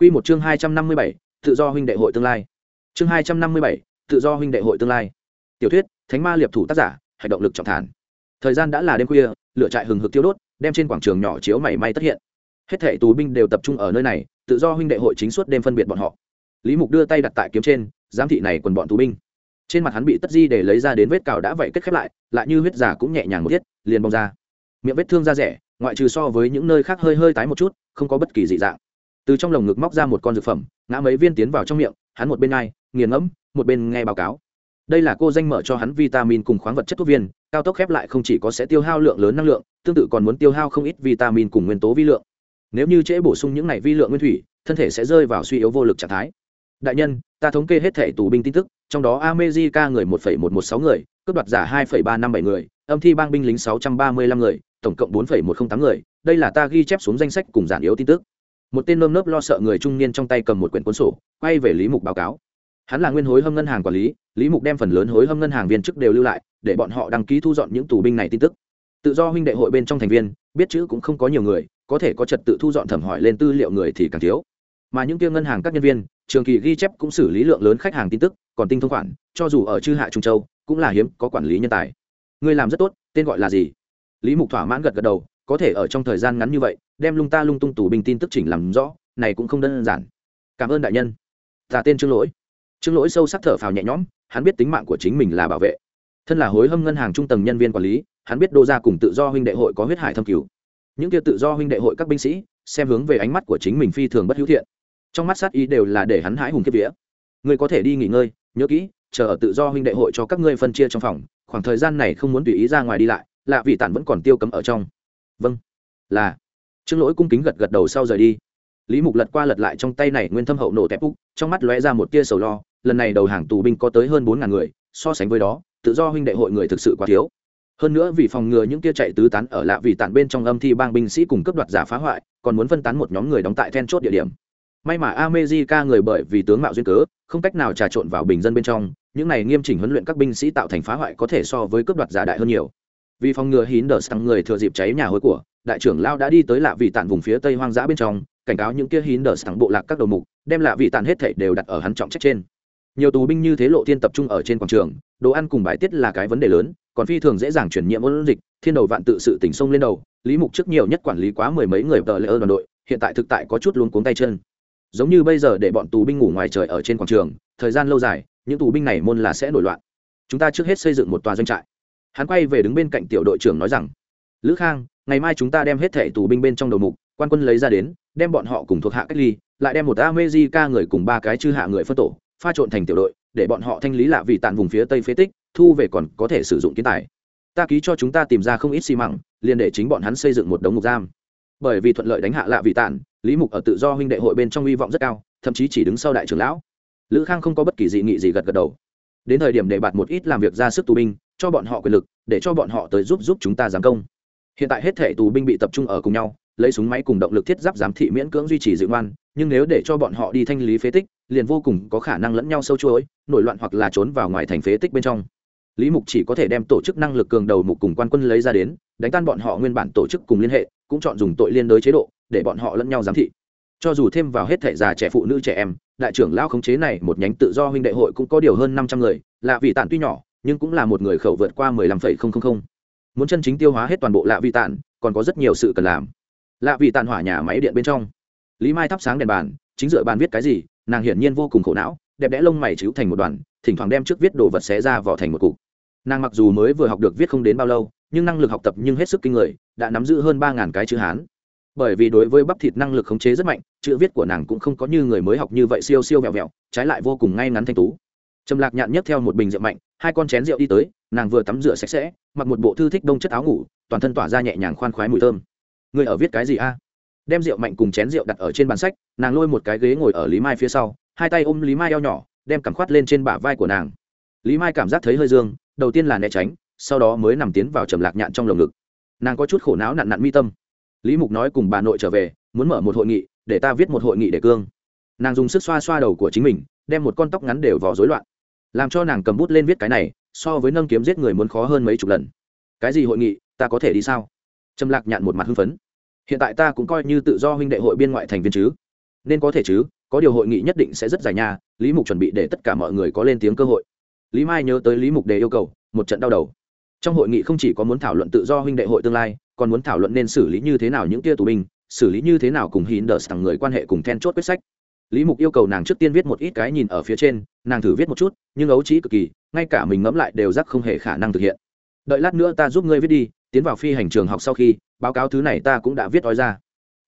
Quy một chương hai trăm năm mươi bảy, tự do huynh đệ hội tương lai. Chương hai trăm năm mươi bảy, tự do huynh đệ hội tương lai. Tiểu thuyết, thánh ma liệp thủ tác giả, hành động lực trọng thản. Thời gian đã là đêm khuya, lửa trại hừng hực tiêu đốt, đem trên quảng trường nhỏ chiếu mảy may tất hiện. Hết thảy tù binh đều tập trung ở nơi này, tự do huynh đệ hội chính suốt đêm phân biệt bọn họ. Lý mục đưa tay đặt tại kiếm trên, giám thị này quần bọn tù binh. Trên mặt hắn bị tất di để lấy ra đến vết cào đã vậy kết khép lại lại như huyết giả cũng nhẹ nhàng một thiết liền bong ra. Miệng vết thương da rẻ, ngoại trừ so với những nơi khác hơi hơi tái một chút, không có bất kỳ dị dạng từ trong lồng ngực móc ra một con dược phẩm, ngã mấy viên tiến vào trong miệng, hắn một bên ngay nghiền ngẫm, một bên nghe báo cáo. Đây là cô danh mở cho hắn vitamin cùng khoáng vật chất thuốc viên, cao tốc khép lại không chỉ có sẽ tiêu hao lượng lớn năng lượng, tương tự còn muốn tiêu hao không ít vitamin cùng nguyên tố vi lượng. Nếu như trễ bổ sung những này vi lượng nguyên thủy, thân thể sẽ rơi vào suy yếu vô lực trạng thái. Đại nhân, ta thống kê hết thẻ tù binh tin tức, trong đó amejica người một một một sáu người, cướp đoạt giả hai ba năm bảy người, âm thi bang binh lính sáu trăm ba mươi lăm người, tổng cộng bốn một trăm tám người. Đây là ta ghi chép xuống danh sách cùng giản yếu tin tức một tên nơm nớp lo sợ người trung niên trong tay cầm một quyển cuốn sổ, quay về lý mục báo cáo. Hắn là nguyên hối hâm ngân hàng quản lý lý mục đem phần lớn hối hâm ngân hàng viên chức đều lưu lại, để bọn họ đăng ký thu dọn những tù binh này tin tức. Tự do huynh đệ hội bên trong thành viên, biết chữ cũng không có nhiều người, có thể có trật tự thu dọn thẩm hỏi lên tư liệu người thì càng thiếu. Mà những kia ngân hàng các nhân viên, trường kỳ ghi chép cũng xử lý lượng lớn khách hàng tin tức, còn tinh thông khoản, cho dù ở chư hạ trung châu, cũng là hiếm có quản lý nhân tài. Người làm rất tốt, tên gọi là gì? Lý mục thỏa mãn gật gật đầu có thể ở trong thời gian ngắn như vậy, đem lung ta lung tung tù binh tin tức chỉnh làm rõ, này cũng không đơn giản. Cảm ơn đại nhân. Ta tên trương lỗi. Trương lỗi sâu sắc thở phào nhẹ nhõm, hắn biết tính mạng của chính mình là bảo vệ. Thân là hối hâm ngân hàng trung tầng nhân viên quản lý, hắn biết đô gia cùng tự do huynh đệ hội có huyết hải thâm cứu những kia tự do huynh đệ hội các binh sĩ, xem hướng về ánh mắt của chính mình phi thường bất hữu thiện. Trong mắt sát ý đều là để hắn hãi hùng kiếp vía. Ngươi có thể đi nghỉ ngơi, nhớ kỹ, chờ ở tự do huynh đệ hội cho các ngươi phân chia trong phòng, khoảng thời gian này không muốn tùy ý ra ngoài đi lại, lạ vì tản vẫn còn tiêu cấm ở trong vâng. Là. Trương lỗi cung kính gật gật đầu sau rời đi. Lý mục lật qua lật lại trong tay này nguyên thâm hậu nổ tép úc, trong mắt lóe ra một tia sầu lo, lần này đầu hàng tù binh có tới hơn bốn ngàn người, so sánh với đó, tự do huynh đệ hội người thực sự quá thiếu. Hơn nữa vì phòng ngừa những tia chạy tứ tán ở lạ vì tản bên trong âm thi bang binh sĩ cùng cấp đoạt giả phá hoại, còn muốn phân tán một nhóm người đóng tại then chốt địa điểm. May mà amejica người bởi vì tướng mạo duyên cớ, không cách nào trà trộn vào bình dân bên trong, những này nghiêm chỉnh huấn luyện các binh sĩ tạo thành phá hoại có thể so với cướp đoạt giả đại hơn nhiều vì phòng ngừa hín đờ tăng người thừa dịp cháy nhà hối của, đại trưởng lao đã đi tới lạ vị tản vùng phía tây hoang dã bên trong, cảnh cáo những kia hín đờ tăng bộ lạc các đầu mục, đem lạ vị tản hết thảy đều đặt ở hắn trọng trách trên. Nhiều tù binh như thế lộ thiên tập trung ở trên quảng trường, đồ ăn cùng bài tiết là cái vấn đề lớn, còn phi thường dễ dàng chuyển nhiễm ôn dịch, thiên đầu vạn tự sự tỉnh sông lên đầu, lý mục trước nhiều nhất quản lý quá mười mấy người tờ lễ ơn đoàn đội, hiện tại thực tại có chút luôn cuống tay chân. Giống như bây giờ để bọn tù binh ngủ ngoài trời ở trên quảng trường, thời gian lâu dài, những tù binh này môn là sẽ nổi loạn. Chúng ta trước hết xây dựng một tòa doanh trại hắn quay về đứng bên cạnh tiểu đội trưởng nói rằng, lữ khang, ngày mai chúng ta đem hết thẻ tù binh bên trong đầu mục, quan quân lấy ra đến, đem bọn họ cùng thuộc hạ cách ly, lại đem một amezi ca người cùng ba cái chư hạ người phân tổ, pha trộn thành tiểu đội, để bọn họ thanh lý lạ vì tàn vùng phía tây phế tích, thu về còn có thể sử dụng kiến tài. Ta ký cho chúng ta tìm ra không ít xi măng, liền để chính bọn hắn xây dựng một đống ngục giam. Bởi vì thuận lợi đánh hạ lạ vị tản, lý mục ở tự do huynh đệ hội bên trong hy vọng rất cao, thậm chí chỉ đứng sau đại trưởng lão. Lữ khang không có bất kỳ dị nghị gì gật gật đầu đến thời điểm để bạt một ít làm việc ra sức tù binh, cho bọn họ quyền lực, để cho bọn họ tới giúp giúp chúng ta giám công. Hiện tại hết thể tù binh bị tập trung ở cùng nhau, lấy súng máy cùng động lực thiết giáp giám thị miễn cưỡng duy trì dự ngoan, nhưng nếu để cho bọn họ đi thanh lý phế tích, liền vô cùng có khả năng lẫn nhau sâu chuỗi, nổi loạn hoặc là trốn vào ngoài thành phế tích bên trong. Lý mục chỉ có thể đem tổ chức năng lực cường đầu mục cùng quan quân lấy ra đến, đánh tan bọn họ nguyên bản tổ chức cùng liên hệ, cũng chọn dùng tội liên đối chế độ, để bọn họ lẫn nhau giám thị. Cho dù thêm vào hết thể già trẻ phụ nữ trẻ em đại trưởng lao khống chế này một nhánh tự do huynh đệ hội cũng có điều hơn năm trăm người, lạ vị tản tuy nhỏ, nhưng cũng là một người khẩu vượt qua mười lăm phẩy không không không. Muốn chân chính tiêu hóa hết toàn bộ lạ vị tản, còn có rất nhiều sự cần làm. Lạ vị tản hỏa nhà máy điện bên trong. Lý mai thắp sáng đèn bàn, chính dựa bàn viết cái gì, nàng hiển nhiên vô cùng khổ não, đẹp đẽ lông mày chữ thành một đoàn, thỉnh thoảng đem trước viết đồ vật xé ra vỏ thành một cục. Nàng mặc dù mới vừa học được viết không đến bao lâu, nhưng năng lực học tập nhưng hết sức kinh người, đã nắm giữ hơn ba ngàn cái chữ hán bởi vì đối với bắp thịt năng lực khống chế rất mạnh, chữ viết của nàng cũng không có như người mới học như vậy siêu siêu vẹo vẹo, trái lại vô cùng ngay ngắn thanh tú. Trầm lạc nhạn nhấc theo một bình rượu mạnh, hai con chén rượu đi tới, nàng vừa tắm rửa sạch sẽ, mặc một bộ thư thích đông chất áo ngủ, toàn thân tỏa ra nhẹ nhàng khoan khoái mùi thơm. Người ở viết cái gì a? Đem rượu mạnh cùng chén rượu đặt ở trên bàn sách, nàng lôi một cái ghế ngồi ở lý mai phía sau, hai tay ôm lý mai eo nhỏ, đem cảm khoát lên trên bả vai của nàng. Lý mai cảm giác thấy hơi dương, đầu tiên là né tránh, sau đó mới nằm tiến vào trầm lạc nhạn trong lồng ngực. Nàng có chút khổ não nặn nặn mi tâm lý mục nói cùng bà nội trở về, muốn mở một hội nghị, để ta viết một hội nghị để cương. Nàng dùng sức xoa xoa đầu của chính mình, đem một con tóc ngắn đều vò rối loạn. Làm cho nàng cầm bút lên viết cái này, so với nâng kiếm giết người muốn khó hơn mấy chục lần. Cái gì hội nghị, ta có thể đi sao? Trầm lạc nhạn một mặt hưng phấn. Hiện tại ta cũng coi như tự do huynh đệ hội biên ngoại thành viên chứ. Nên có thể chứ, có điều hội nghị nhất định sẽ rất dài nha, lý mục chuẩn bị để tất cả mọi người có lên tiếng cơ hội. Lý mai nhớ tới lý mục đề yêu cầu, một trận đau đầu. Trong hội nghị không chỉ có muốn thảo luận tự do huynh đệ hội tương lai còn muốn thảo luận nên xử lý như thế nào những kia tù binh, xử lý như thế nào cùng hín đờ sẵn người quan hệ cùng then chốt quyết sách. Lý mục yêu cầu nàng trước tiên viết một ít cái nhìn ở phía trên, nàng thử viết một chút, nhưng ấu trí cực kỳ, ngay cả mình ngẫm lại đều rắc không hề khả năng thực hiện. Đợi lát nữa ta giúp ngươi viết đi, tiến vào phi hành trường học sau khi, báo cáo thứ này ta cũng đã viết ói ra.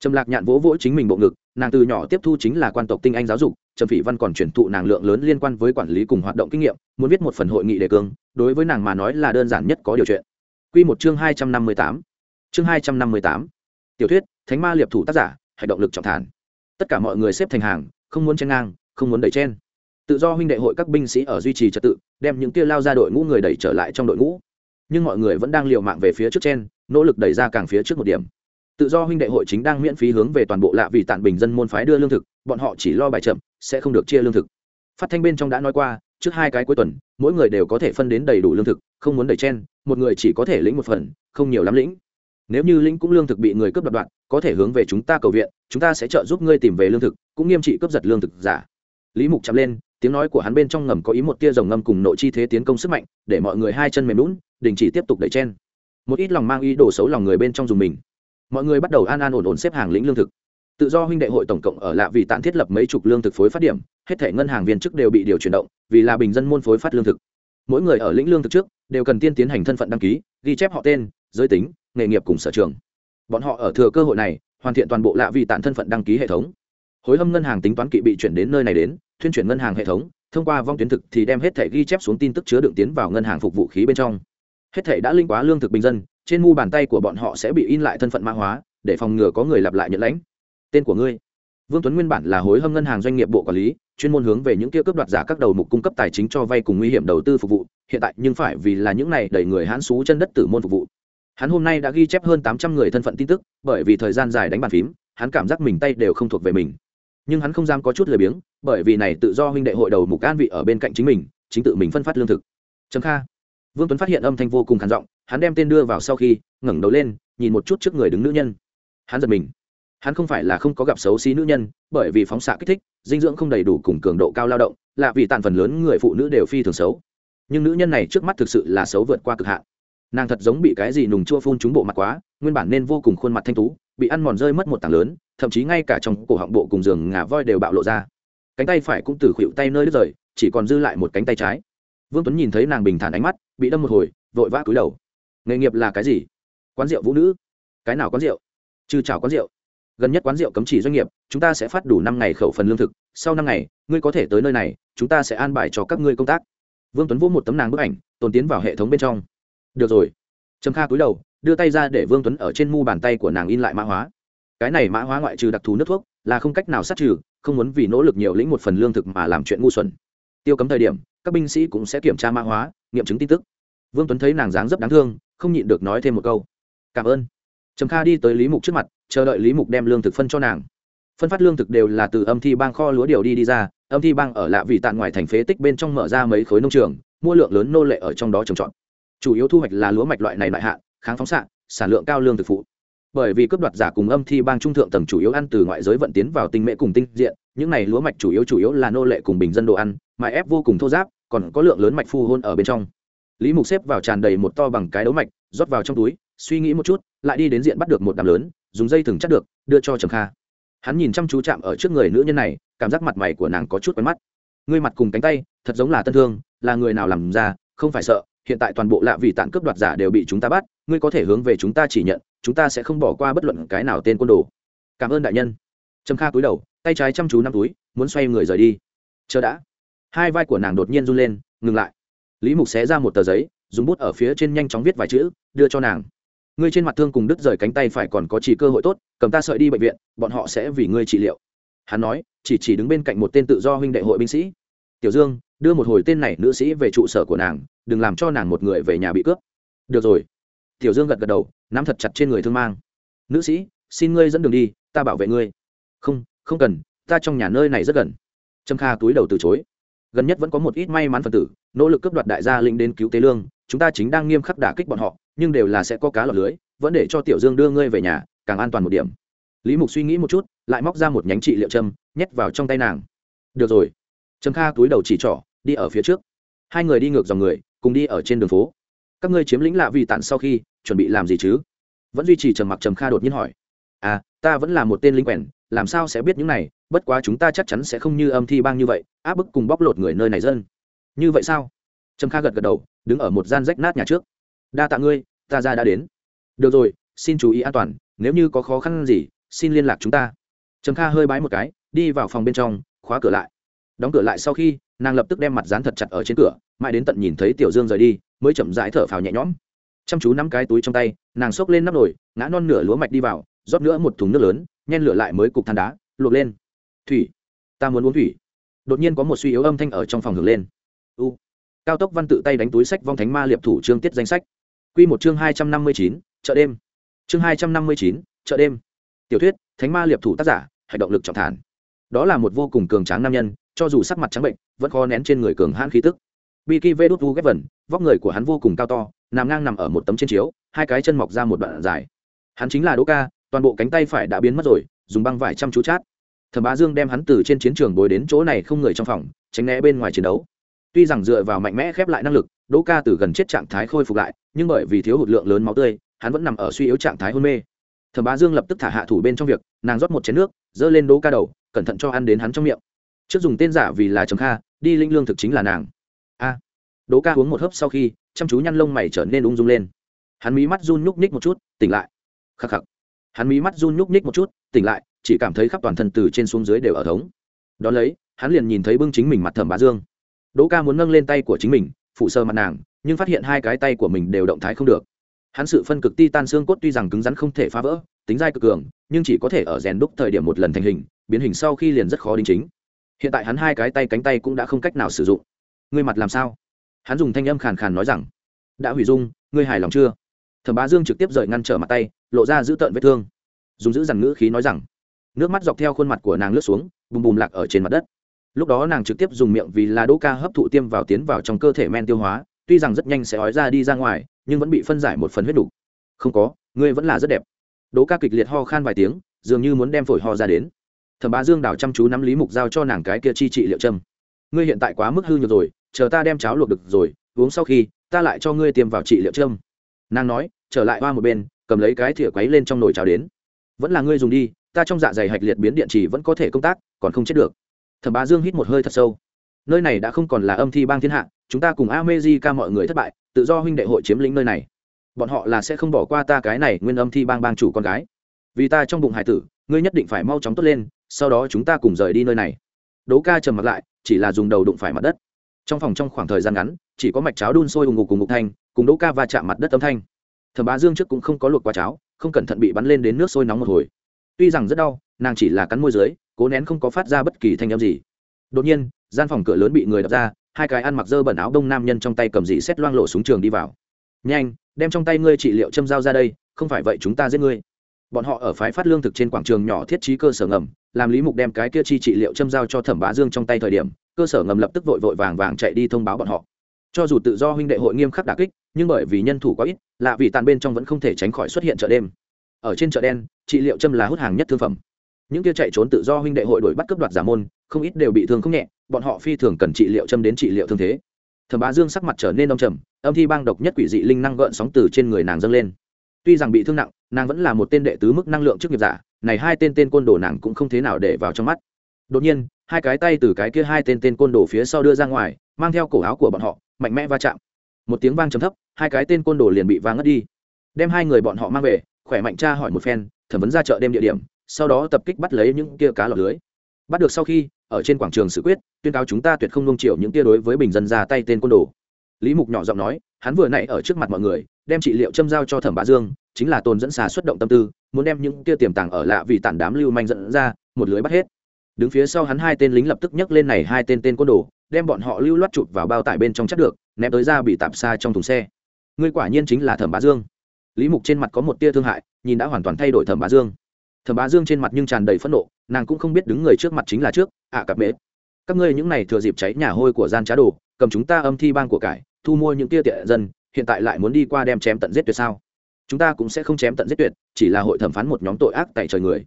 Trầm lạc nhạn vỗ vỗ chính mình bộ ngực, nàng từ nhỏ tiếp thu chính là quan tộc tinh anh giáo dục, trầm phỉ văn còn truyền thụ nàng lượng lớn liên quan với quản lý cùng hoạt động kinh nghiệm, muốn viết một phần hội nghị đề cương, đối với nàng mà nói là đơn giản nhất có điều chuyện. Quy một chương hai trăm năm mươi tám chương hai trăm năm mươi tám. Tiểu thuyết, thánh ma liệp thủ tác giả hành động lực trọng thản. Tất cả mọi người xếp thành hàng, không muốn chen ngang, không muốn đẩy chen. Tự do huynh đệ hội các binh sĩ ở duy trì trật tự, đem những kia lao ra đội ngũ người đẩy trở lại trong đội ngũ. Nhưng mọi người vẫn đang liều mạng về phía trước chen, nỗ lực đẩy ra càng phía trước một điểm. Tự do huynh đệ hội chính đang miễn phí hướng về toàn bộ lạ vì tản bình dân môn phái đưa lương thực, bọn họ chỉ lo bài chậm, sẽ không được chia lương thực. Phát thanh bên trong đã nói qua, trước hai cái cuối tuần, mỗi người đều có thể phân đến đầy đủ lương thực, không muốn đẩy chen, một người chỉ có thể lĩnh một phần, không nhiều lắm lĩnh nếu như lĩnh cũng lương thực bị người cướp đoạt đoạn có thể hướng về chúng ta cầu viện, chúng ta sẽ trợ giúp ngươi tìm về lương thực, cũng nghiêm trị cướp giật lương thực giả. Lý mục chạm lên, tiếng nói của hắn bên trong ngầm có ý một tia rồng ngâm cùng nội chi thế tiến công sức mạnh, để mọi người hai chân mềm lún đình chỉ tiếp tục đẩy chen. Một ít lòng mang ý đồ xấu lòng người bên trong dùng mình. Mọi người bắt đầu an an ổn ổn xếp hàng lĩnh lương thực. Tự do huynh đệ hội tổng cộng ở lạ vì tạm thiết lập mấy chục lương thực phối phát điểm, hết thể ngân hàng viên chức đều bị điều chuyển động, vì là bình dân môn phối phát lương thực. Mỗi người ở lĩnh lương thực trước, đều cần tiên tiến hành thân phận đăng ký, ghi chép họ tên, giới tính nghề nghiệp cùng sở trường. Bọn họ ở thừa cơ hội này, hoàn thiện toàn bộ lạ vì tản thân phận đăng ký hệ thống. Hối hâm ngân hàng tính toán kỵ bị chuyển đến nơi này đến, thuyên chuyển ngân hàng hệ thống, thông qua vong tuyến thực thì đem hết thẻ ghi chép xuống tin tức chứa đựng tiến vào ngân hàng phục vụ khí bên trong. Hết thẻ đã linh quá lương thực bình dân, trên mu bàn tay của bọn họ sẽ bị in lại thân phận mã hóa, để phòng ngừa có người lặp lại nhận lãnh. Tên của ngươi. Vương tuấn nguyên bản là hối hâm ngân hàng doanh nghiệp bộ quản lý, chuyên môn hướng về những kia cướp đoạt giả các đầu mục cung cấp tài chính cho vay cùng nguy hiểm đầu tư phục vụ, hiện tại nhưng phải vì là những này đẩy người hãn xú chân đất tử môn phục vụ hắn hôm nay đã ghi chép hơn tám trăm người thân phận tin tức, bởi vì thời gian dài đánh bàn phím, hắn cảm giác mình tay đều không thuộc về mình. Nhưng hắn không dám có chút lười biếng, bởi vì này tự do huynh đệ hội đầu mục an vị ở bên cạnh chính mình, chính tự mình phân phát lương thực. Trầm kha. Vương tuấn phát hiện âm thanh vô cùng khản giọng, hắn đem tên đưa vào sau khi, ngẩng đầu lên, nhìn một chút trước người đứng nữ nhân. Hắn giật mình. Hắn không phải là không có gặp xấu xí nữ nhân, bởi vì phóng xạ kích thích, dinh dưỡng không đầy đủ cùng cường độ cao lao động, là vì tàn phần lớn người phụ nữ đều phi thường xấu. Nhưng nữ nhân này trước mắt thực sự là xấu vượt qua cực hạn nàng thật giống bị cái gì nùng chua phun trúng bộ mặt quá, nguyên bản nên vô cùng khuôn mặt thanh tú, bị ăn mòn rơi mất một tảng lớn, thậm chí ngay cả trong cổ họng bộ cùng giường ngà voi đều bạo lộ ra. Cánh tay phải cũng từ khuỵu tay nơi đứt rời, chỉ còn dư lại một cánh tay trái. Vương tuấn nhìn thấy nàng bình thản ánh mắt, bị đâm một hồi, vội vã cúi đầu. Nghề nghiệp là cái gì? Quán rượu vũ nữ. Cái nào quán rượu? Trừ chào quán rượu. Gần nhất quán rượu cấm chỉ doanh nghiệp, chúng ta sẽ phát đủ năm ngày khẩu phần lương thực, sau năm ngày, ngươi có thể tới nơi này, chúng ta sẽ an bài cho các ngươi công tác. Vương tuấn vỗ một tấm nàng bức ảnh, tồn tiến vào hệ thống bên trong được rồi. Trầm kha cúi đầu, đưa tay ra để vương tuấn ở trên mu bàn tay của nàng in lại mã hóa. Cái này mã hóa ngoại trừ đặc thù nước thuốc, là không cách nào sát trừ, không muốn vì nỗ lực nhiều lĩnh một phần lương thực mà làm chuyện ngu xuẩn. Tiêu cấm thời điểm, các binh sĩ cũng sẽ kiểm tra mã hóa, nghiệm chứng tin tức. Vương tuấn thấy nàng dáng rất đáng thương, không nhịn được nói thêm một câu. Cảm ơn. Trầm kha đi tới lý mục trước mặt, chờ đợi lý mục đem lương thực phân cho nàng. Phân phát lương thực đều là từ âm thi bang kho lúa điều đi đi ra, âm thi bang ở lạ vì tàn ngoài thành phế tích bên trong mở ra mấy khối nông trường, mua lượng lớn nô lệ ở trong đó trồng trọt chủ yếu thu hoạch là lúa mạch loại này loại hạ, kháng phóng xạ sản lượng cao lương thực phụ. Bởi vì cướp đoạt giả cùng âm thi bang trung thượng tầng chủ yếu ăn từ ngoại giới vận tiến vào tinh mệ cùng tinh diện những này lúa mạch chủ yếu chủ yếu là nô lệ cùng bình dân đồ ăn mà ép vô cùng thô giáp còn có lượng lớn mạch phu hôn ở bên trong. Lý mục xếp vào tràn đầy một to bằng cái đấu mạch rót vào trong túi suy nghĩ một chút lại đi đến diện bắt được một đám lớn dùng dây thừng chắc được đưa cho trầm kha. Hắn nhìn chăm chú chạm ở trước người nữ nhân này cảm giác mặt mày của nàng có chút quen mắt. Ngươi mặt cùng cánh tay thật giống là tân thương là người nào làm ra không phải sợ hiện tại toàn bộ lạ vì tạn cướp đoạt giả đều bị chúng ta bắt, ngươi có thể hướng về chúng ta chỉ nhận, chúng ta sẽ không bỏ qua bất luận cái nào tên côn đồ. Cảm ơn đại nhân. Trầm kha cúi đầu, tay trái chăm chú năm túi, muốn xoay người rời đi. Chờ đã. Hai vai của nàng đột nhiên run lên, ngừng lại. Lý mục xé ra một tờ giấy, dùng bút ở phía trên nhanh chóng viết vài chữ, đưa cho nàng. Ngươi trên mặt thương cùng đứt rời cánh tay phải còn có chỉ cơ hội tốt, cầm ta sợi đi bệnh viện, bọn họ sẽ vì ngươi trị liệu. Hắn nói, chỉ chỉ đứng bên cạnh một tên tự do huynh đệ hội binh sĩ. Tiểu dương đưa một hồi tên này nữ sĩ về trụ sở của nàng, đừng làm cho nàng một người về nhà bị cướp. Được rồi. Tiểu dương gật gật đầu, nắm thật chặt trên người thương mang. Nữ sĩ, xin ngươi dẫn đường đi, ta bảo vệ ngươi. Không không cần, ta trong nhà nơi này rất gần. Trâm kha túi đầu từ chối. Gần nhất vẫn có một ít may mắn phần tử, nỗ lực cướp đoạt đại gia linh đến cứu tế lương, chúng ta chính đang nghiêm khắc đả kích bọn họ, nhưng đều là sẽ có cá lọt lưới, vẫn để cho tiểu dương đưa ngươi về nhà, càng an toàn một điểm. Lý mục suy nghĩ một chút, lại móc ra một nhánh trị liệu châm nhét vào trong tay nàng. Được rồi. Trâm kha túi đầu chỉ trỏ đi ở phía trước. Hai người đi ngược dòng người, cùng đi ở trên đường phố. Các ngươi chiếm lĩnh lạ vì tản sau khi, chuẩn bị làm gì chứ? Vẫn duy trì trầm mặc trầm kha đột nhiên hỏi. À ta vẫn là một tên linh quèn, làm sao sẽ biết những này? Bất quá chúng ta chắc chắn sẽ không như âm thi bang như vậy, áp bức cùng bóc lột người nơi này dân. Như vậy sao? Trầm kha gật gật đầu, đứng ở một gian rách nát nhà trước. Đa tạ ngươi, ta ra đã đến. Được rồi, xin chú ý an toàn, nếu như có khó khăn gì, xin liên lạc chúng ta. Trầm kha hơi bái một cái, đi vào phòng bên trong, khóa cửa lại đóng cửa lại sau khi, nàng lập tức đem mặt dán thật chặt ở trên cửa, mãi đến tận nhìn thấy tiểu dương rời đi, mới chậm rãi thở phào nhẹ nhõm. Chăm chú nắm cái túi trong tay, nàng xốc lên nắp nồi, ngã non nửa lúa mạch đi vào, rót nữa một thùng nước lớn, nhen lửa lại mới cục than đá, luộc lên. Thủy, ta muốn uống thủy. Đột nhiên có một suy yếu âm thanh ở trong phòng hưởng lên. U. Cao tốc văn tự tay đánh túi sách vong thánh ma liệp thủ chương tiết danh sách. Q một chương hai trăm năm mươi chín, chợ đêm. Chương hai trăm năm mươi chín, chợ đêm. Tiểu thuyết, thánh ma liệp thủ tác giả hành động lực trọng thản đó là một vô cùng cường tráng nam nhân, cho dù sắc mặt trắng bệnh, vẫn khó nén trên người cường hãn khí tức. Biki vê đốt vu ghép vần vóc người của hắn vô cùng cao to, nằm ngang nằm ở một tấm trên chiếu, hai cái chân mọc ra một đoạn dài. Hắn chính là đỗ ca toàn bộ cánh tay phải đã biến mất rồi, dùng băng vải chăm chú chát. Thẩm bá dương đem hắn từ trên chiến trường bồi đến chỗ này không người trong phòng, tránh né bên ngoài chiến đấu. Tuy rằng dựa vào mạnh mẽ khép lại năng lực đỗ ca từ gần chết trạng thái khôi phục lại, nhưng bởi vì thiếu hụt lượng lớn máu tươi, hắn vẫn nằm ở suy yếu trạng thái hôn mê. Thẩm bá dương lập tức thả hạ thủ bên trong việc, nàng rót một chén nước dơ lên đỗ ca đầu cẩn thận cho ăn đến hắn trong miệng. Trước dùng tên giả vì là trầm kha, đi linh lương thực chính là nàng. A. Đỗ ca uống một hớp sau khi, chăm chú nhăn lông mày trở nên ung dung lên. Hắn mí mắt run nhúc nhích một chút, tỉnh lại. Khắc khắc. Hắn mí mắt run nhúc nhích một chút, tỉnh lại, chỉ cảm thấy khắp toàn thân từ trên xuống dưới đều ở thống. Đón lấy, hắn liền nhìn thấy bưng chính mình mặt thẩm bá dương. Đỗ ca muốn nâng lên tay của chính mình, phụ sơ mặt nàng, nhưng phát hiện hai cái tay của mình đều động thái không được. Hắn sự phân cực ti tan xương cốt tuy rằng cứng rắn không thể phá vỡ, tính dai cực cường, nhưng chỉ có thể ở rèn đúc thời điểm một lần thành hình biến hình sau khi liền rất khó đính chính. Hiện tại hắn hai cái tay cánh tay cũng đã không cách nào sử dụng. Ngươi mặt làm sao? Hắn dùng thanh âm khàn khàn nói rằng, đã hủy dung, ngươi hài lòng chưa? Thẩm bá dương trực tiếp rời ngăn trở mặt tay, lộ ra giữ tợn vết thương. Dùng giữ dằn ngữ khí nói rằng, nước mắt dọc theo khuôn mặt của nàng lướt xuống, bùm bùm lạc ở trên mặt đất. Lúc đó nàng trực tiếp dùng miệng vì là đỗ ca hấp thụ tiêm vào tiến vào trong cơ thể men tiêu hóa, tuy rằng rất nhanh sẽ ói ra đi ra ngoài, nhưng vẫn bị phân giải một phần huyết đủ. không có, ngươi vẫn là rất đẹp. Đỗ ca kịch liệt ho khan vài tiếng, dường như muốn đem phổi ho ra đến thẩm bá dương đào chăm chú nắm lý mục giao cho nàng cái kia chi trị liệu châm. Ngươi hiện tại quá mức hư nhược rồi, chờ ta đem cháo luộc được rồi, uống sau khi, ta lại cho ngươi tiêm vào trị liệu châm. Nàng nói, trở lại hoa một bên, cầm lấy cái thìa quấy lên trong nồi cháo đến. Vẫn là ngươi dùng đi, ta trong dạ dày hạch liệt biến điện chỉ vẫn có thể công tác, còn không chết được. Thẩm bá dương hít một hơi thật sâu. Nơi này đã không còn là âm thi bang thiên hạ, chúng ta cùng amezi ca mọi người thất bại, tự do huynh đệ hội chiếm lĩnh nơi này. Bọn họ là sẽ không bỏ qua ta cái này nguyên âm thi bang bang chủ con gái. Vì ta trong bụng hải tử, ngươi nhất định phải mau chóng tốt lên sau đó chúng ta cùng rời đi nơi này. Đố ca trầm mặt lại, chỉ là dùng đầu đụng phải mặt đất. Trong phòng trong khoảng thời gian ngắn, chỉ có mạch cháo đun sôi ùng ngục cùng ngục thanh, cùng đỗ ca va chạm mặt đất âm thanh. Thẩm bá dương trước cũng không có luộc qua cháo, không cẩn thận bị bắn lên đến nước sôi nóng một hồi. Tuy rằng rất đau, nàng chỉ là cắn môi dưới, cố nén không có phát ra bất kỳ thanh âm gì. Đột nhiên, gian phòng cửa lớn bị người đập ra, hai cái ăn mặc dơ bẩn áo đông nam nhân trong tay cầm dị xét loang lộ súng trường đi vào. Nhanh, đem trong tay ngươi trị liệu châm dao ra đây, không phải vậy chúng ta giết ngươi. Bọn họ ở phái phát lương thực trên quảng trường nhỏ thiết trí cơ sở ngầm làm lý mục đem cái kia chi trị liệu châm dao cho thẩm bá dương trong tay thời điểm, cơ sở ngầm lập tức vội vội vàng vàng chạy đi thông báo bọn họ. Cho dù tự do huynh đệ hội nghiêm khắc đà kích, nhưng bởi vì nhân thủ quá ít, lạ vì tàn bên trong vẫn không thể tránh khỏi xuất hiện chợ đêm. Ở trên chợ đen, trị liệu châm là hút hàng nhất thương phẩm. Những kia chạy trốn tự do huynh đệ hội đổi bắt cướp đoạt giả môn, không ít đều bị thương không nhẹ, bọn họ phi thường cần trị liệu châm đến trị liệu thương thế. Thẩm bá dương sắc mặt trở nên đông trầm, âm thi bang độc nhất quỷ dị linh năng gợn sóng từ trên người nàng dâng lên tuy rằng bị thương nặng, nàng vẫn là một tên đệ tứ mức năng lượng trước nghiệp giả, này hai tên tên côn đồ nàng cũng không thế nào để vào trong mắt. Đột nhiên, hai cái tay từ cái kia hai tên tên côn đồ phía sau đưa ra ngoài, mang theo cổ áo của bọn họ, mạnh mẽ va chạm. Một tiếng vang trầm thấp, hai cái tên côn đồ liền bị vang ngất đi. Đem hai người bọn họ mang về, khỏe mạnh tra hỏi một phen, thẩm vấn ra chợ đêm địa điểm, sau đó tập kích bắt lấy những kia cá lọc lưới. Bắt được sau khi, ở trên quảng trường sự quyết, tuyên cáo chúng ta tuyệt không nông chiều những kia đối với bình dân ra tay tên côn đồ. Lý mục nhỏ giọng nói, hắn vừa nãy ở trước mặt mọi người đem trị liệu châm giao cho thẩm bá dương chính là tôn dẫn xà xuất động tâm tư muốn đem những tia tiềm tàng ở lạ vì tản đám lưu manh dẫn ra một lưới bắt hết đứng phía sau hắn hai tên lính lập tức nhấc lên này hai tên tên côn đồ đem bọn họ lưu loát chụp vào bao tải bên trong chắc được ném tới ra bị tạp xa trong thùng xe ngươi quả nhiên chính là thẩm bá dương lý mục trên mặt có một tia thương hại nhìn đã hoàn toàn thay đổi thẩm bá dương thẩm bá dương trên mặt nhưng tràn đầy phẫn nộ nàng cũng không biết đứng người trước mặt chính là trước ạ à, cặp mễ các ngươi những này thừa dịp cháy nhà hôi của gian trá đồ cầm chúng ta âm thi bang của cải thu mua những tia tiện dân hiện tại lại muốn đi qua đem chém tận giết tuyệt sao? Chúng ta cũng sẽ không chém tận giết tuyệt, chỉ là hội thẩm phán một nhóm tội ác tại trời người.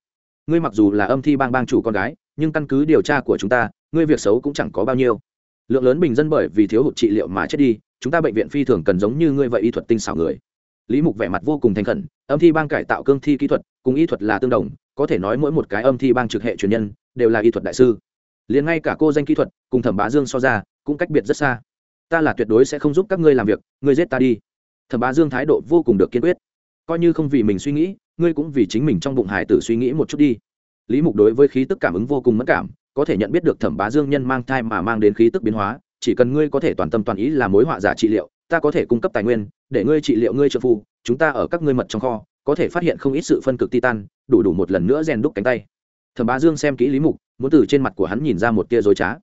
Ngươi mặc dù là âm thi bang bang chủ con gái, nhưng căn cứ điều tra của chúng ta, ngươi việc xấu cũng chẳng có bao nhiêu. Lượng lớn bình dân bởi vì thiếu hụt trị liệu mà chết đi, chúng ta bệnh viện phi thường cần giống như ngươi vậy y thuật tinh xảo người. Lý mục vẻ mặt vô cùng thành khẩn, âm thi bang cải tạo cương thi kỹ thuật, cùng y thuật là tương đồng, có thể nói mỗi một cái âm thi bang trực hệ truyền nhân đều là y thuật đại sư. Liền ngay cả cô danh kỹ thuật, cùng thẩm bá dương so ra, cũng cách biệt rất xa ta là tuyệt đối sẽ không giúp các ngươi làm việc, ngươi giết ta đi. Thẩm bá dương thái độ vô cùng được kiên quyết. Coi như không vì mình suy nghĩ, ngươi cũng vì chính mình trong bụng hải tử suy nghĩ một chút đi. Lý mục đối với khí tức cảm ứng vô cùng mất cảm, có thể nhận biết được thẩm bá dương nhân mang thai mà mang đến khí tức biến hóa, chỉ cần ngươi có thể toàn tâm toàn ý là mối họa giả trị liệu, ta có thể cung cấp tài nguyên, để ngươi trị liệu ngươi trợ phu, chúng ta ở các ngươi mật trong kho, có thể phát hiện không ít sự phân cực titan đủ đủ một lần nữa rèn đúc cánh tay. Thẩm bá dương xem kỹ lý mục, muốn từ trên mặt của hắn nhìn ra một tia dối trá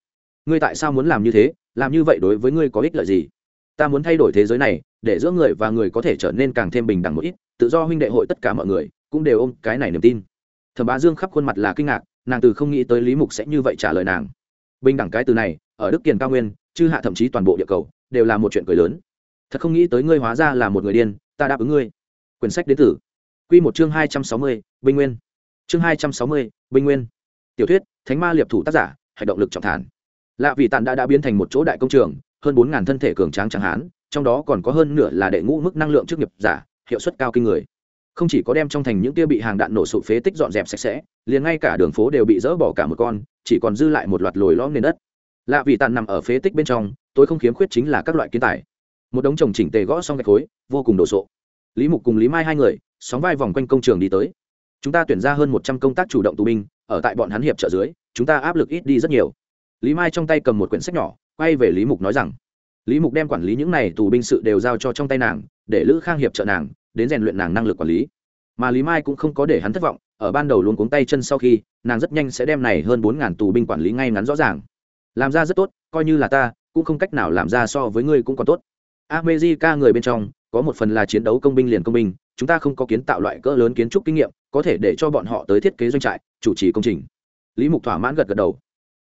ngươi tại sao muốn làm như thế, làm như vậy đối với ngươi có ích lợi gì? Ta muốn thay đổi thế giới này, để giữa người và người có thể trở nên càng thêm bình đẳng một ít, tự do huynh đệ hội tất cả mọi người, cũng đều ôm cái này niềm tin. Thẩm bá dương khắp khuôn mặt là kinh ngạc, nàng từ không nghĩ tới lý mục sẽ như vậy trả lời nàng. Bình đẳng cái từ này, ở đức kiền cao nguyên, chư hạ thậm chí toàn bộ địa cầu, đều là một chuyện cười lớn. Thật không nghĩ tới ngươi hóa ra là một người điên, ta đáp ứng ngươi. Quyển sách đến tử q một chương hai trăm sáu mươi binh nguyên. Chương hai trăm sáu mươi binh nguyên. Tiểu thuyết, thánh ma liệp thủ tác giả, hành động lực trọng thản lạ vì tàn đã đã biến thành một chỗ đại công trường, hơn bốn ngàn thân thể cường tráng chẳng hán trong đó còn có hơn nửa là đệ ngũ mức năng lượng chức nghiệp giả, hiệu suất cao kinh người. Không chỉ có đem trong thành những kia bị hàng đạn nổ sụp phế tích dọn dẹp sạch sẽ, liền ngay cả đường phố đều bị dỡ bỏ cả một con, chỉ còn dư lại một loạt lồi lõm nền đất. Lạ vì tàn nằm ở phế tích bên trong, tối không khiếm khuyết chính là các loại kiến tài. Một đống trồng chỉnh tề gõ xong gạch khối, vô cùng đồ sộ. Lý mục cùng lý mai hai người, sóng vai vòng quanh công trường đi tới. Chúng ta tuyển ra hơn một trăm công tác chủ động tù binh, ở tại bọn hắn hiệp trợ dưới, chúng ta áp lực ít đi rất nhiều lý mai trong tay cầm một quyển sách nhỏ, quay về lý mục nói rằng, lý mục đem quản lý những n à y tù binh sự đều giao cho trong tay nàng, để lữ khang hiệp trợ nàng, đến rèn luyện nàng năng lực quản lý. Mà lý mai cũng không có để hắn thất vọng, ở ban đầu luôn cuống tay chân sau khi, nàng rất nhanh sẽ đem này hơn bốn ngàn tù binh quản lý ngay ngắn rõ ràng. Làm ra rất tốt, coi như là ta, cũng không cách nào làm ra so với ngươi cũng còn tốt. America người bên trong, có một phần là chiến đấu công binh liền công binh, chúng ta không có kiến tạo loại cỡ lớn kiến trúc kinh nghiệm, có thể để cho bọn họ tới thiết kế doanh trại, chủ trì công trình. Lý mục thỏa mãn gật gật đầu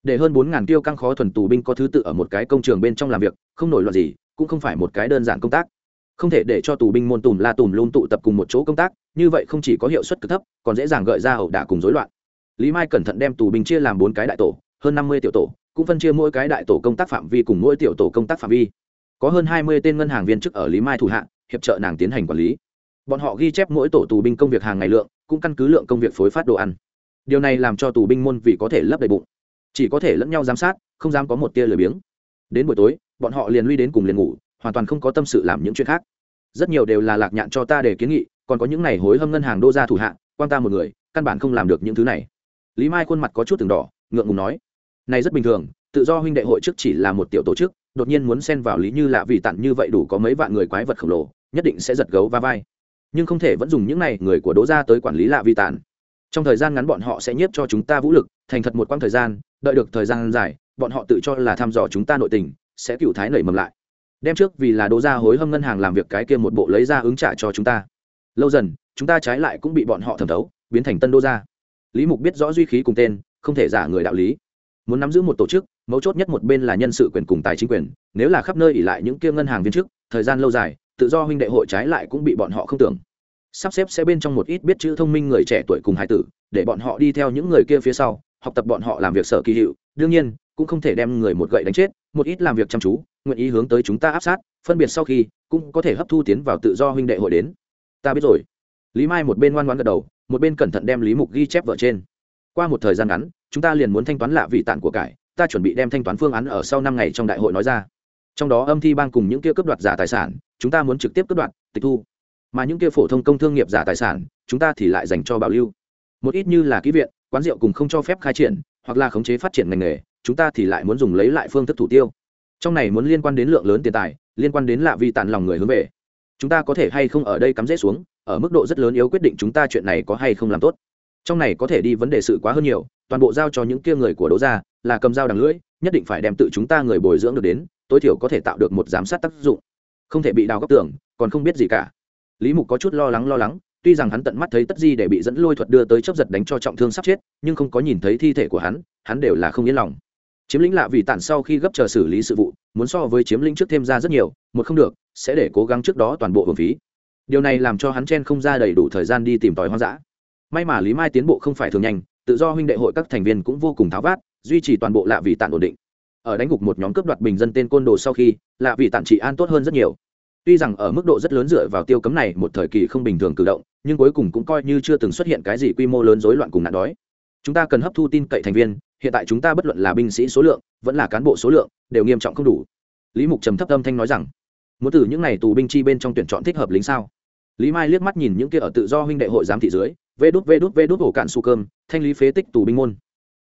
để hơn bốn ngàn tiêu căng khó thuần tù binh có thứ tự ở một cái công trường bên trong làm việc, không nổi loạn gì, cũng không phải một cái đơn giản công tác. Không thể để cho tù binh môn tùm la tùm luôn tụ tập cùng một chỗ công tác, như vậy không chỉ có hiệu suất cực thấp, còn dễ dàng gợi ra ẩu đả cùng rối loạn. Lý mai cẩn thận đem tù binh chia làm bốn cái đại tổ, hơn năm mươi tiểu tổ, cũng phân chia mỗi cái đại tổ công tác phạm vi cùng mỗi tiểu tổ công tác phạm vi. Có hơn hai mươi tên ngân hàng viên chức ở lý mai thủ hạ, hiệp trợ nàng tiến hành quản lý. Bọn họ ghi chép mỗi tổ tù binh công việc hàng ngày lượng, cũng căn cứ lượng công việc phối phát đồ ăn. Điều này làm cho tù binh môn vì có thể lấp đầy bụng chỉ có thể lẫn nhau giám sát, không dám có một tia lười biếng. Đến buổi tối, bọn họ liền lui đến cùng liền ngủ, hoàn toàn không có tâm sự làm những chuyện khác. Rất nhiều đều là lạc nhạn cho ta để kiến nghị, còn có những này hối hâm ngân hàng đô ra thủ hạ, quan ta một người, căn bản không làm được những thứ này. Lý mai khuôn mặt có chút từng đỏ, ngượng ngùng nói, này rất bình thường, tự do huynh đệ hội trước chỉ là một tiểu tổ chức, đột nhiên muốn xen vào lý như lạ vì tặng như vậy đủ có mấy vạn người quái vật khổng lồ, nhất định sẽ giật gấu va vai. Nhưng không thể vẫn dùng những này người của đố gia tới quản lý lạ vi tản trong thời gian ngắn bọn họ sẽ nhiếp cho chúng ta vũ lực, thành thật một quãng thời gian, đợi được thời gian dài, bọn họ tự cho là thăm dò chúng ta nội tình, sẽ cựu thái nảy mầm lại. Đem trước vì là đô gia hối hâm ngân hàng làm việc cái kia một bộ lấy ra ứng trả cho chúng ta. Lâu dần, chúng ta trái lại cũng bị bọn họ thẩm thấu, biến thành tân đô gia. Lý mục biết rõ duy khí cùng tên, không thể giả người đạo lý. Muốn nắm giữ một tổ chức, mấu chốt nhất một bên là nhân sự quyền cùng tài chính quyền, nếu là khắp nơi ỉ lại những kia ngân hàng viên chức, thời gian lâu dài, tự do huynh đệ hội trái lại cũng bị bọn họ không tưởng sắp xếp sẽ bên trong một ít biết chữ thông minh người trẻ tuổi cùng hải tử, để bọn họ đi theo những người kia phía sau, học tập bọn họ làm việc sở kỳ hiệu. Đương nhiên, cũng không thể đem người một gậy đánh chết, một ít làm việc chăm chú, nguyện ý hướng tới chúng ta áp sát, phân biệt sau khi, cũng có thể hấp thu tiến vào tự do huynh đệ hội đến. Ta biết rồi. Lý mai một bên ngoan ngoan gật đầu, một bên cẩn thận đem lý mục ghi chép vợ trên. Qua một thời gian ngắn, chúng ta liền muốn thanh toán lạ vị tạn của cải, ta chuẩn bị đem thanh toán phương án ở sau năm ngày trong đại hội nói ra. Trong đó âm thi bang cùng những kia cướp đoạt giả tài sản, chúng ta muốn trực tiếp cướp đoạt, tịch thu mà những kia phổ thông công thương nghiệp giả tài sản, chúng ta thì lại dành cho bảo lưu. Một ít như là ký viện, quán rượu cùng không cho phép khai triển, hoặc là khống chế phát triển ngành nghề, chúng ta thì lại muốn dùng lấy lại phương thức thủ tiêu. Trong này muốn liên quan đến lượng lớn tiền tài, liên quan đến lạ vi tàn lòng người hướng về. Chúng ta có thể hay không ở đây cắm rễ xuống, ở mức độ rất lớn yếu quyết định chúng ta chuyện này có hay không làm tốt. Trong này có thể đi vấn đề sự quá hơn nhiều, toàn bộ giao cho những kia người của đấu gia, là cầm dao đằng lưỡi, nhất định phải đem tự chúng ta người bồi dưỡng được đến, tối thiểu có thể tạo được một giám sát tác dụng. Không thể bị đào góc tưởng còn không biết gì cả lý mục có chút lo lắng lo lắng, tuy rằng hắn tận mắt thấy tất di để bị dẫn lôi thuật đưa tới chấp giật đánh cho trọng thương sắp chết, nhưng không có nhìn thấy thi thể của hắn hắn đều là không yên lòng. Chiếm lĩnh lạ vì tản sau khi gấp chờ xử lý sự vụ, muốn so với chiếm lĩnh trước thêm ra rất nhiều, một không được, sẽ để cố gắng trước đó toàn bộ hưởng phí. Điều này làm cho hắn chen không ra đầy đủ thời gian đi tìm tòi hoang dã. May mà lý mai tiến bộ không phải thường nhanh, tự do huynh đệ hội các thành viên cũng vô cùng tháo vát, duy trì toàn bộ lạ vị tản ổn định. Ở đánh gục một nhóm cướp đoạt bình dân tên côn đồ sau khi, lạ vị tản trị an tốt hơn rất nhiều tuy rằng ở mức độ rất lớn dựa vào tiêu cấm này một thời kỳ không bình thường cử động, nhưng cuối cùng cũng coi như chưa từng xuất hiện cái gì quy mô lớn rối loạn cùng nạn đói. Chúng ta cần hấp thu tin cậy thành viên, hiện tại chúng ta bất luận là binh sĩ số lượng, vẫn là cán bộ số lượng, đều nghiêm trọng không đủ. Lý mục trầm thấp âm thanh nói rằng, muốn từ những n à y tù binh chi bên trong tuyển chọn thích hợp lính sao? Lý mai liếc mắt nhìn những kia ở tự do huynh đệ hội giám thị dưới, vê đút vê đút vê đút ổ cạn su cơm, thanh lý phế tích tù binh môn.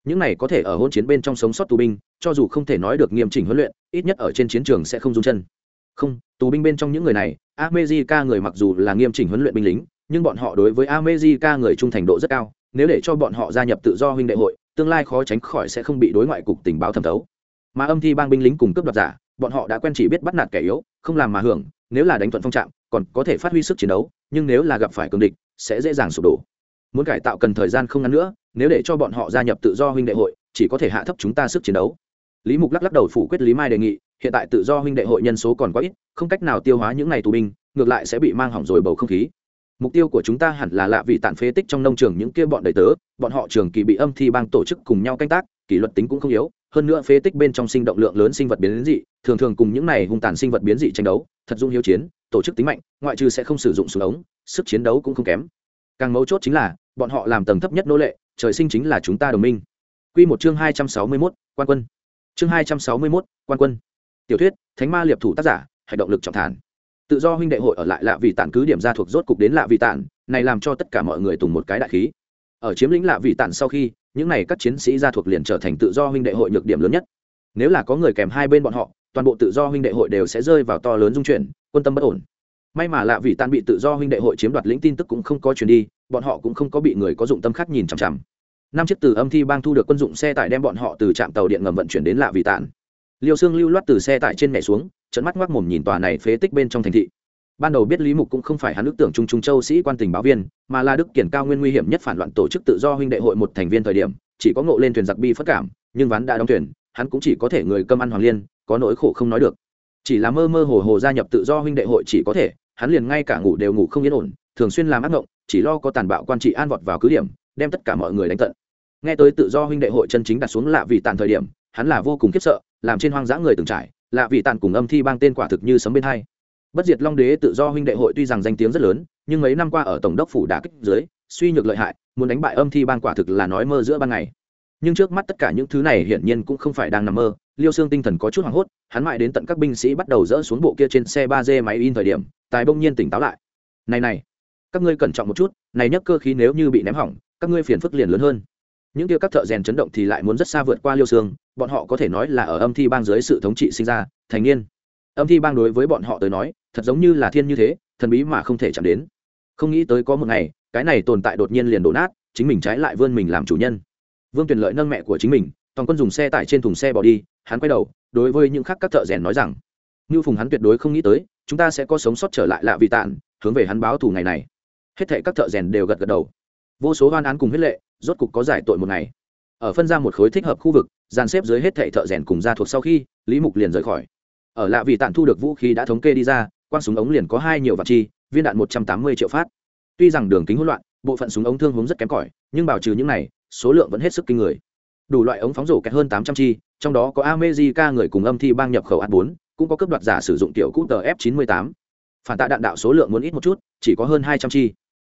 Những này có thể ở hôn chiến bên trong sống sót tù binh, cho dù không thể nói được nghiêm chỉnh huấn luyện, ít nhất ở trên chiến trường sẽ không run chân không, tù binh bên trong những người này amejica người mặc dù là nghiêm chỉnh huấn luyện binh lính, nhưng bọn họ đối với amejica người trung thành độ rất cao. Nếu để cho bọn họ gia nhập tự do huynh đệ hội, tương lai khó tránh khỏi sẽ không bị đối ngoại cục tình báo thẩm thấu. Mà âm thi bang binh lính cùng cướp đoạt giả, bọn họ đã quen chỉ biết bắt nạt kẻ yếu, không làm mà hưởng, nếu là đánh thuận phong trạm còn có thể phát huy sức chiến đấu, nhưng nếu là gặp phải cường địch, sẽ dễ dàng sụp đổ. Muốn cải tạo cần thời gian không ngắn nữa, nếu để cho bọn họ gia nhập tự do huynh đệ hội, chỉ có thể hạ thấp chúng ta sức chiến đấu. Lý mục lắc lắc đầu phủ quyết lý mai đề nghị hiện tại tự do huynh đệ hội nhân số còn quá ít không cách nào tiêu hóa những ngày tù binh ngược lại sẽ bị mang hỏng rồi bầu không khí mục tiêu của chúng ta hẳn là lạ vị tàn phế tích trong nông trường những kia bọn đầy tớ bọn họ trường kỳ bị âm thi bang tổ chức cùng nhau canh tác kỷ luật tính cũng không yếu hơn nữa phế tích bên trong sinh động lượng lớn sinh vật biến dị thường thường cùng những này hung tàn sinh vật biến dị tranh đấu thật dung hiếu chiến tổ chức tính mạnh ngoại trừ sẽ không sử dụng súng ống sức chiến đấu cũng không kém càng mấu chốt chính là bọn họ làm tầng thấp nhất nô lệ trời sinh chính là chúng ta đồng minh Quy một chương hai trăm sáu mươi 261, quan quân. Chương hai trăm sáu mươi 261, quan quân. Tiểu thuyết, Thánh ma liệp thủ tác giả, hành động lực trọng thản. Tự do huynh đệ hội ở lại lạ vị tản cứ điểm ra thuộc rốt cục đến lạ vị tản, này làm cho tất cả mọi người tùng một cái đại khí. Ở chiếm lĩnh lạ vị tản sau khi, những này các chiến sĩ gia thuộc liền trở thành tự do huynh đệ hội nhược điểm lớn nhất. Nếu là có người kèm hai bên bọn họ, toàn bộ tự do huynh đệ hội đều sẽ rơi vào to lớn dung chuyển, quân tâm bất ổn may mà lạ vị tản bị tự do huynh đệ hội chiếm đoạt lĩnh tin tức cũng không có chuyển đi bọn họ cũng không có bị người có dụng tâm khác nhìn chằm chằm năm chiếc từ âm thi bang thu được quân dụng xe tải đem bọn họ từ trạm tàu điện ngầm vận chuyển đến lạ vị tàn liêu xương lưu loát từ xe tải trên mẹ xuống trận mắt ngoác mồm nhìn tòa này phế tích bên trong thành thị. Ban đầu biết lý mục cũng không phải hắn ước tưởng trung trung châu sĩ quan tình báo viên, mà là đức kiển cao nguyên nguy hiểm nhất phản loạn tổ chức tự do huynh đệ hội một thành viên thời điểm, chỉ có ngộ lên thuyền giặc bi phất cảm, nhưng ván đã đóng thuyền, hắn cũng chỉ có thể người cơm ăn hoàng liên, có nỗi khổ không nói được. Chỉ là mơ mơ hồ hồ gia nhập tự do huynh đệ hội chỉ có thể, hắn liền ngay cả ngủ đều ngủ không yên ổn, thường xuyên làm ác ngộng, chỉ lo có tàn bạo quan trị an vọt vào cứ điểm, đem tất cả mọi người đánh tận. Nghe tới tự do huynh đệ hội chân chính đặt xuống lạ vì tàn thời điểm, hắn là vô cùng khiếp sợ làm trên hoang dã người từng trải, lạ vì tàn cùng âm thi bang tên quả thực như sấm bên hai. Bất diệt long đế tự do huynh đệ hội tuy rằng danh tiếng rất lớn, nhưng mấy năm qua ở tổng đốc phủ đã kích dưới, suy nhược lợi hại, muốn đánh bại âm thi bang quả thực là nói mơ giữa ban ngày. Nhưng trước mắt tất cả những thứ này hiển nhiên cũng không phải đang nằm mơ, liêu xương tinh thần có chút hoảng hốt, hắn mãi đến tận các binh sĩ bắt đầu dỡ xuống bộ kia trên xe ba d máy in thời điểm, tài bỗng nhiên tỉnh táo lại. Này này, các ngươi cẩn trọng một chút, này nhấc cơ khí nếu như bị ném hỏng, các ngươi phiền phức liền lớn hơn những kia các thợ rèn chấn động thì lại muốn rất xa vượt qua liêu xương bọn họ có thể nói là ở âm thi bang dưới sự thống trị sinh ra, thành niên. Âm thi bang đối với bọn họ tới nói, thật giống như là thiên như thế, thần bí mà không thể chạm đến. Không nghĩ tới có một ngày, cái này tồn tại đột nhiên liền đổ nát, chính mình trái lại vươn mình làm chủ nhân. Vương tuyển lợi nâng mẹ của chính mình, toàn quân dùng xe tải trên thùng xe bỏ đi, hắn quay đầu, đối với những khác các thợ rèn nói rằng như phùng hắn tuyệt đối không nghĩ tới, chúng ta sẽ có sống sót trở lại lạ vị tạn, hướng về hắn báo thù ngày này. Hết thệ các thợ rèn đều gật gật đầu. Vô số hoan án cùng huyết lệ rốt cục có giải tội một ngày. Ở phân ra một khối thích hợp khu vực, dàn xếp dưới hết thệ thợ rèn cùng gia thuộc sau khi, lý mục liền rời khỏi. Ở lạ vì tạn thu được vũ khí đã thống kê đi ra quan súng ống liền có hai nhiều vạn chi, viên đạn một trăm tám mươi triệu phát. Tuy rằng đường kính hỗn loạn, bộ phận súng ống thương hướng rất kém cỏi, nhưng bảo trừ những này, số lượng vẫn hết sức kinh người. Đủ loại ống phóng rổ kẹt hơn tám trăm chi, trong đó có amejica người cùng âm thi bang nhập khẩu a bốn, cũng có cấp đoạt giả sử dụng tiểu cũ tờ f 98 phản tạ đạn đạo số lượng muốn ít một chút, chỉ có hơn hai trăm chi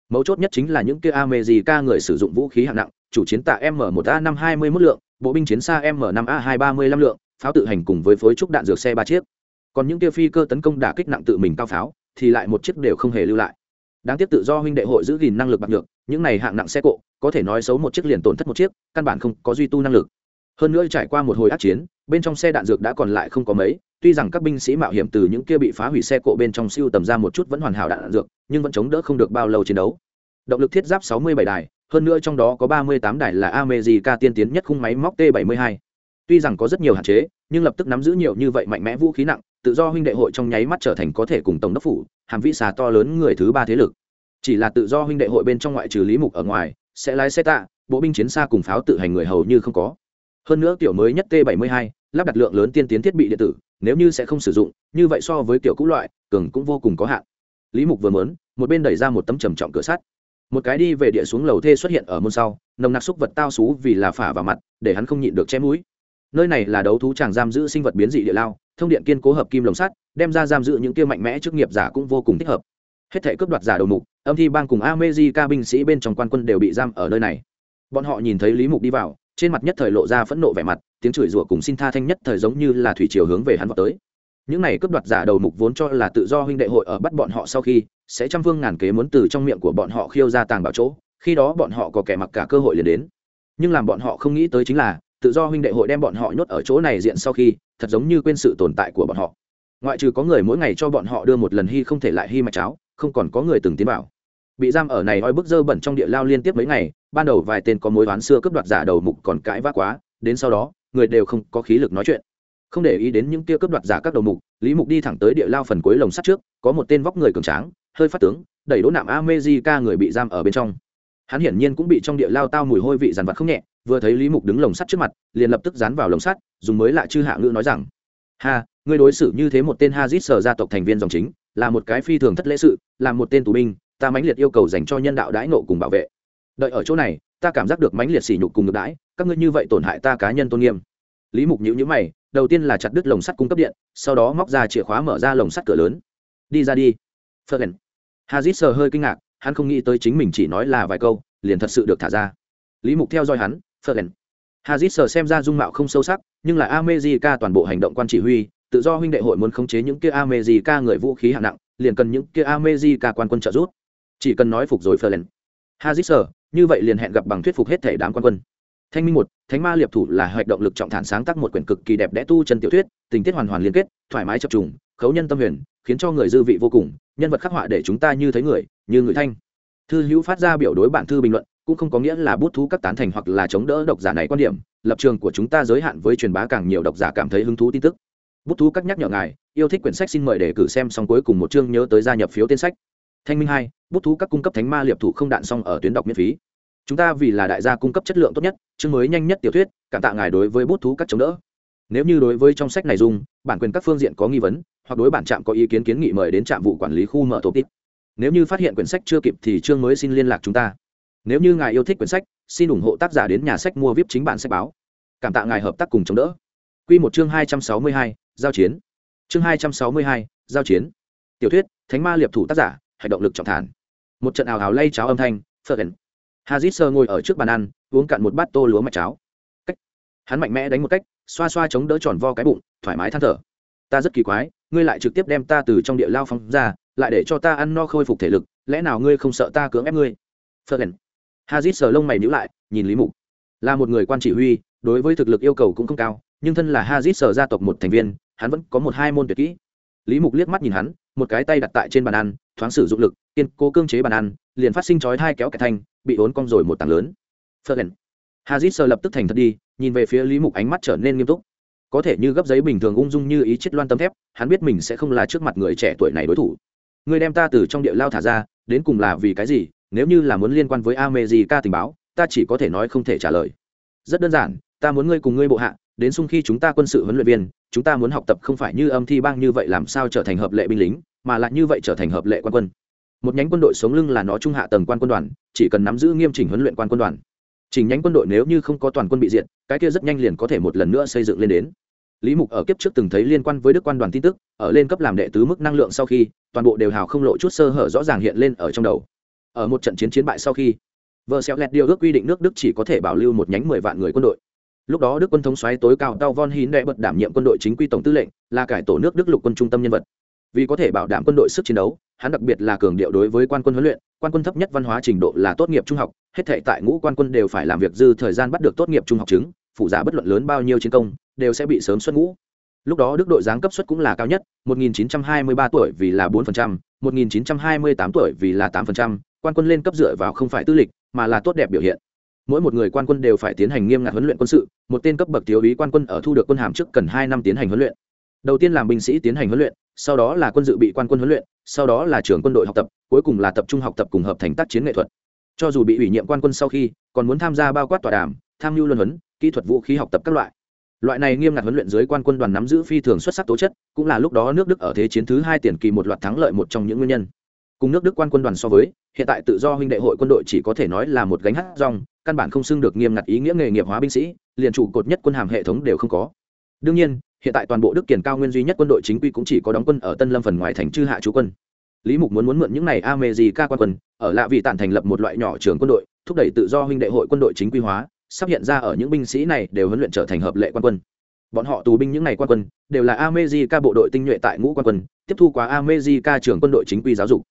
mấu chốt nhất chính là những kia amejica người sử dụng vũ khí hạng nặng, chủ chiến tạ m 1 a 5 21 lượng, bộ binh chiến xa m 5 a 2 35 lượng, pháo tự hành cùng với phối trúc đạn dược xe ba chiếc. Còn những kia phi cơ tấn công đả kích nặng tự mình cao pháo, thì lại một chiếc đều không hề lưu lại. Đáng tiếc tự do huynh đệ hội giữ gìn năng lực bạc nhược, những này hạng nặng xe cộ, có thể nói xấu một chiếc liền tổn thất một chiếc, căn bản không có duy tu năng lực. Hơn nữa trải qua một hồi ác chiến, bên trong xe đạn dược đã còn lại không có mấy tuy rằng các binh sĩ mạo hiểm từ những kia bị phá hủy xe cộ bên trong siêu tầm ra một chút vẫn hoàn hảo đạn, dược nhưng vẫn chống đỡ không được bao lâu chiến đấu động lực thiết giáp 67 đài hơn nữa trong đó có 38 đài là America tiên tiến nhất khung máy móc T72. Tuy rằng có rất nhiều hạn chế, nhưng lập tức nắm giữ nhiều như vậy mạnh mẽ vũ khí nặng, tự do huynh đệ hội trong nháy mắt trở thành có thể cùng tổng đốc phủ, hàm vĩ xà to lớn người thứ ba thế lực. Chỉ là tự do huynh đệ hội bên trong ngoại trừ Lý Mục ở ngoài, sẽ lái xe tạ, bộ binh chiến xa cùng pháo tự hành người hầu như không có. Hơn nữa tiểu mới nhất T72, lắp đặt lượng lớn tiên tiến thiết bị điện tử, nếu như sẽ không sử dụng, như vậy so với kiểu cũ loại, cường cũng vô cùng có hạn. Lý Mục vừa muốn, một bên đẩy ra một tấm trầm trọng cửa sắt. một cái đi về địa xuống lầu thê xuất hiện ở môn sau nồng nặc xúc vật tao xú vì là phả vào mặt để hắn không nhịn được chém mũi nơi này là đấu thú tràng giam giữ sinh vật biến dị địa lao thông điện kiên cố hợp kim lồng sắt đem ra giam giữ những kia mạnh mẽ chức nghiệp giả cũng vô cùng thích hợp hết thể cướp đoạt giả đầu mục âm thi bang cùng ameji binh sĩ bên trong quan quân đều bị giam ở nơi này bọn họ nhìn thấy lý mục đi vào trên mặt nhất thời lộ ra phẫn nộ vẻ mặt tiếng chửi rủa cùng xin tha thanh nhất thời giống như là thủy chiều hướng về hắn vào tới. Những này cướp đoạt giả đầu mục vốn cho là tự do huynh đệ hội ở bắt bọn họ sau khi, sẽ trăm phương ngàn kế muốn từ trong miệng của bọn họ khiêu ra tàng bảo chỗ, khi đó bọn họ có kẻ mặc cả cơ hội liền đến. Nhưng làm bọn họ không nghĩ tới chính là, tự do huynh đệ hội đem bọn họ nhốt ở chỗ này diện sau khi, thật giống như quên sự tồn tại của bọn họ. Ngoại trừ có người mỗi ngày cho bọn họ đưa một lần hy không thể lại hy mạch cháo, không còn có người từng tiến bảo bị giam ở này oi bức dơ bẩn trong địa lao liên tiếp mấy ngày, ban đầu vài tên có mối oán xưa cướp đoạt giả đầu mục còn cãi vã quá, đến sau đó người đều không có khí lực nói chuyện. Không để ý đến những kia cướp đoạt giả các đầu mục, lý mục đi thẳng tới địa lao phần cuối lồng sắt trước, có một tên vóc người cường tráng, hơi phát tướng, đẩy đỗ nạm amejica người bị giam ở bên trong. Hắn hiển nhiên cũng bị trong địa lao tao mùi hôi vị dằn vặt không nhẹ, vừa thấy lý mục đứng lồng sắt trước mặt, liền lập tức dán vào lồng sắt, dùng mới lạ chư hạ ngữ nói rằng, ha, ngươi đối xử như thế một tên hazit sở gia tộc thành viên dòng chính, là một cái phi thường thất lễ sự, là một tên tù binh, ta mãnh liệt yêu cầu dành cho nhân đạo đãi nộ cùng bảo vệ. Đợi ở chỗ này, ta cảm giác được mãnh liệt sỉ nhục cùng ngược đãi các ngươi như vậy tổn hại ta cá nhân tôn nghiêm lý mục nhữ nhữ mày đầu tiên là chặt đứt lồng sắt cung cấp điện sau đó móc ra chìa khóa mở ra lồng sắt cửa lớn đi ra đi Fergen. Hazit sờ hơi kinh ngạc, hắn không nghĩ tới chính mình chỉ nói là vài câu, liền thật sự được thả ra. Lý Mục theo dõi hắn, Fergen. Hazit sờ xem ra dung mạo không sâu sắc, nhưng là amejica toàn bộ hành động quan chỉ huy, tự do huynh đệ hội muốn khống chế những kia amejica người vũ khí hạng nặng, liền cần những kia amejica quan quân trợ giúp. Chỉ cần nói phục rồi Fergen. Hazit sờ, như vậy liền hẹn gặp bằng thuyết phục hết thể đám quan quân thanh minh một, thánh ma liệp thủ là hoạt động lực trọng thản sáng tác một quyển cực kỳ đẹp đẽ tu chân tiểu thuyết, tình tiết hoàn hoàn liên kết, thoải mái chập trùng, khấu nhân tâm huyền, khiến cho người dư vị vô cùng, nhân vật khắc họa để chúng ta như thấy người, như người thanh. Thư hữu phát ra biểu đối bản thư bình luận, cũng không có nghĩa là bút thú các tán thành hoặc là chống đỡ độc giả này quan điểm, lập trường của chúng ta giới hạn với truyền bá càng nhiều độc giả cảm thấy hứng thú tin tức. Bút thú các nhắc nhở ngài, yêu thích quyển sách xin mời để cử xem xong cuối cùng một chương nhớ tới gia nhập phiếu tên sách. Thanh minh hai, bút thú các cung cấp thánh ma liệp thủ không đạn xong ở tuyến đọc miễn phí chúng ta vì là đại gia cung cấp chất lượng tốt nhất, chương mới nhanh nhất tiểu thuyết, cảm tạ ngài đối với bút thú các chống đỡ. Nếu như đối với trong sách này dùng, bản quyền các phương diện có nghi vấn, hoặc đối bản trạm có ý kiến kiến nghị mời đến trạm vụ quản lý khu mở tổ tít nếu như phát hiện quyển sách chưa kịp thì chương mới xin liên lạc chúng ta. Nếu như ngài yêu thích quyển sách, xin ủng hộ tác giả đến nhà sách mua vip chính bản sách báo. Cảm tạ ngài hợp tác cùng chống đỡ. Quy một chương hai trăm sáu mươi hai, giao chiến. Chương hai trăm sáu mươi hai, giao chiến. Tiểu thuyết, thánh ma liệp thủ tác giả hành động lực trọng thản. Một trận ảo ảo lay cháo âm thanh phật hazit sơ ngồi ở trước bàn ăn uống cạn một bát tô lúa mạch cháo cách hắn mạnh mẽ đánh một cách xoa xoa chống đỡ tròn vo cái bụng thoải mái than thở ta rất kỳ quái ngươi lại trực tiếp đem ta từ trong địa lao phóng ra lại để cho ta ăn no khôi phục thể lực lẽ nào ngươi không sợ ta cưỡng ép ngươi Fergen. Hazit sờ lông mày nhíu lại, nhìn Lý Mục. Là một người quan chỉ huy, đối với thực lực yêu cầu cũng không cao, nhưng thân là Hazit sờ gia tộc một thành viên, hắn vẫn có một hai môn tuyệt kỹ. Lý Mục liếc mắt nhìn hắn, một cái tay đặt tại trên bàn ăn, thoáng sử dụng lực, kiên cố cương chế bàn ăn, liền phát sinh chói hai kéo cái thanh, bị ốn cong rồi một tảng lớn. Fergen. hazit sơ lập tức thành thật đi, nhìn về phía lý mục ánh mắt trở nên nghiêm túc. Có thể như gấp giấy bình thường ung dung như ý chết loan tâm thép, hắn biết mình sẽ không là trước mặt người trẻ tuổi này đối thủ. Người đem ta từ trong địa lao thả ra, đến cùng là vì cái gì, nếu như là muốn liên quan với America tình báo, ta chỉ có thể nói không thể trả lời. Rất đơn giản, ta muốn ngươi cùng ngươi bộ hạ, đến xung khi chúng ta quân sự huấn luyện viên, chúng ta muốn học tập không phải như âm thi bang như vậy làm sao trở thành hợp lệ binh lính, mà lại như vậy trở thành hợp lệ quan quân một nhánh quân đội sống lưng là nó trung hạ tầng quan quân đoàn, chỉ cần nắm giữ nghiêm chỉnh huấn luyện quan quân đoàn. Chỉnh nhánh quân đội nếu như không có toàn quân bị diệt, cái kia rất nhanh liền có thể một lần nữa xây dựng lên đến. Lý mục ở kiếp trước từng thấy liên quan với đức quan đoàn tin tức, ở lên cấp làm đệ tứ mức năng lượng sau khi, toàn bộ đều hào không lộ chút sơ hở rõ ràng hiện lên ở trong đầu. Ở một trận chiến chiến bại sau khi, vợ xéo lẹt điều ước quy định nước đức chỉ có thể bảo lưu một nhánh mười vạn người quân đội. Lúc đó đức quân thống xoáy tối cao tao von hín đệ bật đảm nhiệm quân đội chính quy tổng tư lệnh, là cải tổ nước đức lục quân trung tâm nhân vật vì có thể bảo đảm quân đội sức chiến đấu hắn đặc biệt là cường điệu đối với quan quân huấn luyện quan quân thấp nhất văn hóa trình độ là tốt nghiệp trung học hết thể tại ngũ quan quân đều phải làm việc dư thời gian bắt được tốt nghiệp trung học chứng phụ giả bất luận lớn bao nhiêu chiến công đều sẽ bị sớm xuất ngũ. Lúc đó đức đội giáng cấp suất cũng là cao nhất 1923 tuổi vì là 4%, 1928 tuổi vì là 8%, quan quân lên cấp dựa vào không phải tư lịch mà là tốt đẹp biểu hiện. Mỗi một người quan quân đều phải tiến hành nghiêm ngặt huấn luyện quân sự một tên cấp bậc thiếu úy quan quân ở thu được quân hàm trước cần hai năm tiến hành huấn luyện. Đầu tiên làm binh sĩ tiến hành huấn luyện sau đó là quân dự bị quan quân huấn luyện, sau đó là trưởng quân đội học tập, cuối cùng là tập trung học tập cùng hợp thành tác chiến nghệ thuật. Cho dù bị ủy nhiệm quan quân sau khi, còn muốn tham gia bao quát tọa đàm, tham mưu luân huấn, kỹ thuật vũ khí học tập các loại. Loại này nghiêm ngặt huấn luyện dưới quan quân đoàn nắm giữ phi thường xuất sắc tố chất, cũng là lúc đó nước đức ở thế chiến thứ hai tiền kỳ một loạt thắng lợi một trong những nguyên nhân. Cùng nước đức quan quân đoàn so với, hiện tại tự do huynh đệ hội quân đội chỉ có thể nói là một gánh hát rong, căn bản không xưng được nghiêm ngặt ý nghĩa nghề nghiệp hóa binh sĩ, liền trụ cột nhất quân hàm hệ thống đều không có. Đương nhiên hiện tại toàn bộ đức kiển cao nguyên duy nhất quân đội chính quy cũng chỉ có đóng quân ở tân lâm phần ngoài thành chư hạ chú quân. Lý mục muốn muốn mượn những này ca quan quân, ở lạ vị tản thành lập một loại nhỏ trường quân đội, thúc đẩy tự do huynh đệ hội quân đội chính quy hóa, sắp hiện ra ở những binh sĩ này đều huấn luyện trở thành hợp lệ quan quân. Bọn họ tù binh những ngày quan quân, đều là amejica bộ đội tinh nhuệ tại ngũ quan quân, tiếp thu quá amejica trường quân đội chính quy giáo dục.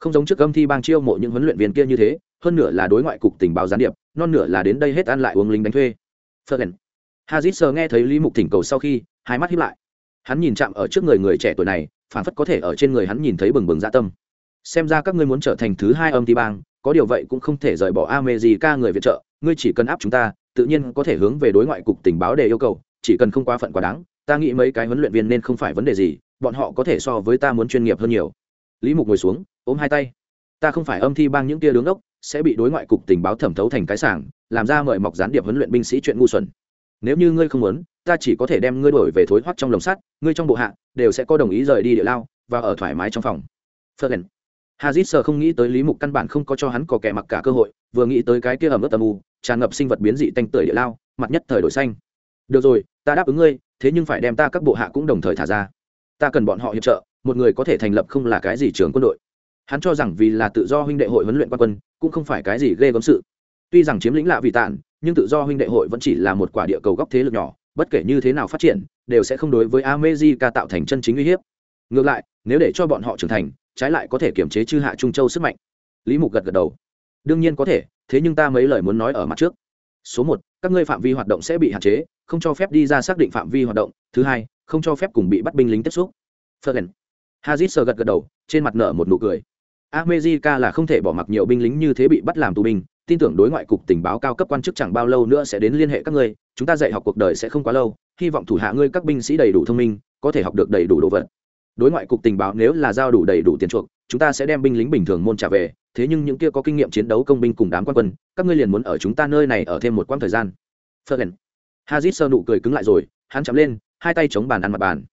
Không giống trước âm thi bang chiêu mộ những huấn luyện viên kia như thế, hơn nửa là đối ngoại cục tình báo gián điệp, non nửa là đến đây hết ăn lại uống lính đánh thuê. Fergen. Hazit sờ nghe thấy Lý Mục thỉnh cầu sau khi, hai mắt híp lại. Hắn nhìn chạm ở trước người người trẻ tuổi này, phản phất có thể ở trên người hắn nhìn thấy bừng bừng dạ tâm. Xem ra các ngươi muốn trở thành thứ hai âm ti bang, có điều vậy cũng không thể rời bỏ America người viện trợ, ngươi chỉ cần áp chúng ta, tự nhiên có thể hướng về đối ngoại cục tình báo để yêu cầu, chỉ cần không quá phận quá đáng, ta nghĩ mấy cái huấn luyện viên nên không phải vấn đề gì, bọn họ có thể so với ta muốn chuyên nghiệp hơn nhiều. Lý Mục ngồi xuống, ôm hai tay. Ta không phải âm thi bang những kia đứng đốc, sẽ bị đối ngoại cục tình báo thẩm thấu thành cái sảng, làm ra mời mọc gián điệp huấn luyện binh sĩ chuyện ngu xuẩn nếu như ngươi không muốn ta chỉ có thể đem ngươi đổi về thối hoắt trong lồng sắt ngươi trong bộ hạ đều sẽ có đồng ý rời đi địa lao và ở thoải mái trong phòng Fergen. Hazit sợ không nghĩ tới Lý Mục căn bản không có cho hắn có kẻ mặc cả cơ hội, vừa nghĩ tới cái kia ẩm ướt âm u, tràn ngập sinh vật biến dị tanh tưởi địa lao, mặt nhất thời đổi xanh. Được rồi, ta đáp ứng ngươi, thế nhưng phải đem ta các bộ hạ cũng đồng thời thả ra. Ta cần bọn họ hiệp trợ, một người có thể thành lập không là cái gì trưởng quân đội. Hắn cho rằng vì là tự do huynh đệ hội huấn luyện quan quân, cũng không phải cái gì ghê gớm sự. Tuy rằng chiếm lĩnh lạ vì tạn, nhưng tự do huynh đệ hội vẫn chỉ là một quả địa cầu góc thế lực nhỏ, bất kể như thế nào phát triển, đều sẽ không đối với amejica tạo thành chân chính uy hiếp. Ngược lại, nếu để cho bọn họ trưởng thành, trái lại có thể kiểm chế chư hạ trung châu sức mạnh. Lý mục gật gật đầu. Đương nhiên có thể, thế nhưng ta mấy lời muốn nói ở mặt trước. Số một, các ngươi phạm vi hoạt động sẽ bị hạn chế, không cho phép đi ra xác định phạm vi hoạt động. Thứ hai, không cho phép cùng bị bắt binh lính tiếp xúc. Fergen. hazit sờ gật gật đầu, trên mặt nở một nụ cười. America là không thể bỏ mặc nhiều binh lính như thế bị bắt làm tù binh tin tưởng đối ngoại cục tình báo cao cấp quan chức chẳng bao lâu nữa sẽ đến liên hệ các ngươi, chúng ta dạy học cuộc đời sẽ không quá lâu, hy vọng thủ hạ ngươi các binh sĩ đầy đủ thông minh, có thể học được đầy đủ đồ vật. Đối ngoại cục tình báo nếu là giao đủ đầy đủ tiền chuộc, chúng ta sẽ đem binh lính bình thường môn trả về, thế nhưng những kia có kinh nghiệm chiến đấu công binh cùng đám quan quân, các ngươi liền muốn ở chúng ta nơi này ở thêm một quãng thời gian. Fergen. Hazit sơ nụ cười cứng lại rồi, hắn chạm lên, hai tay chống bàn ăn mặt bàn.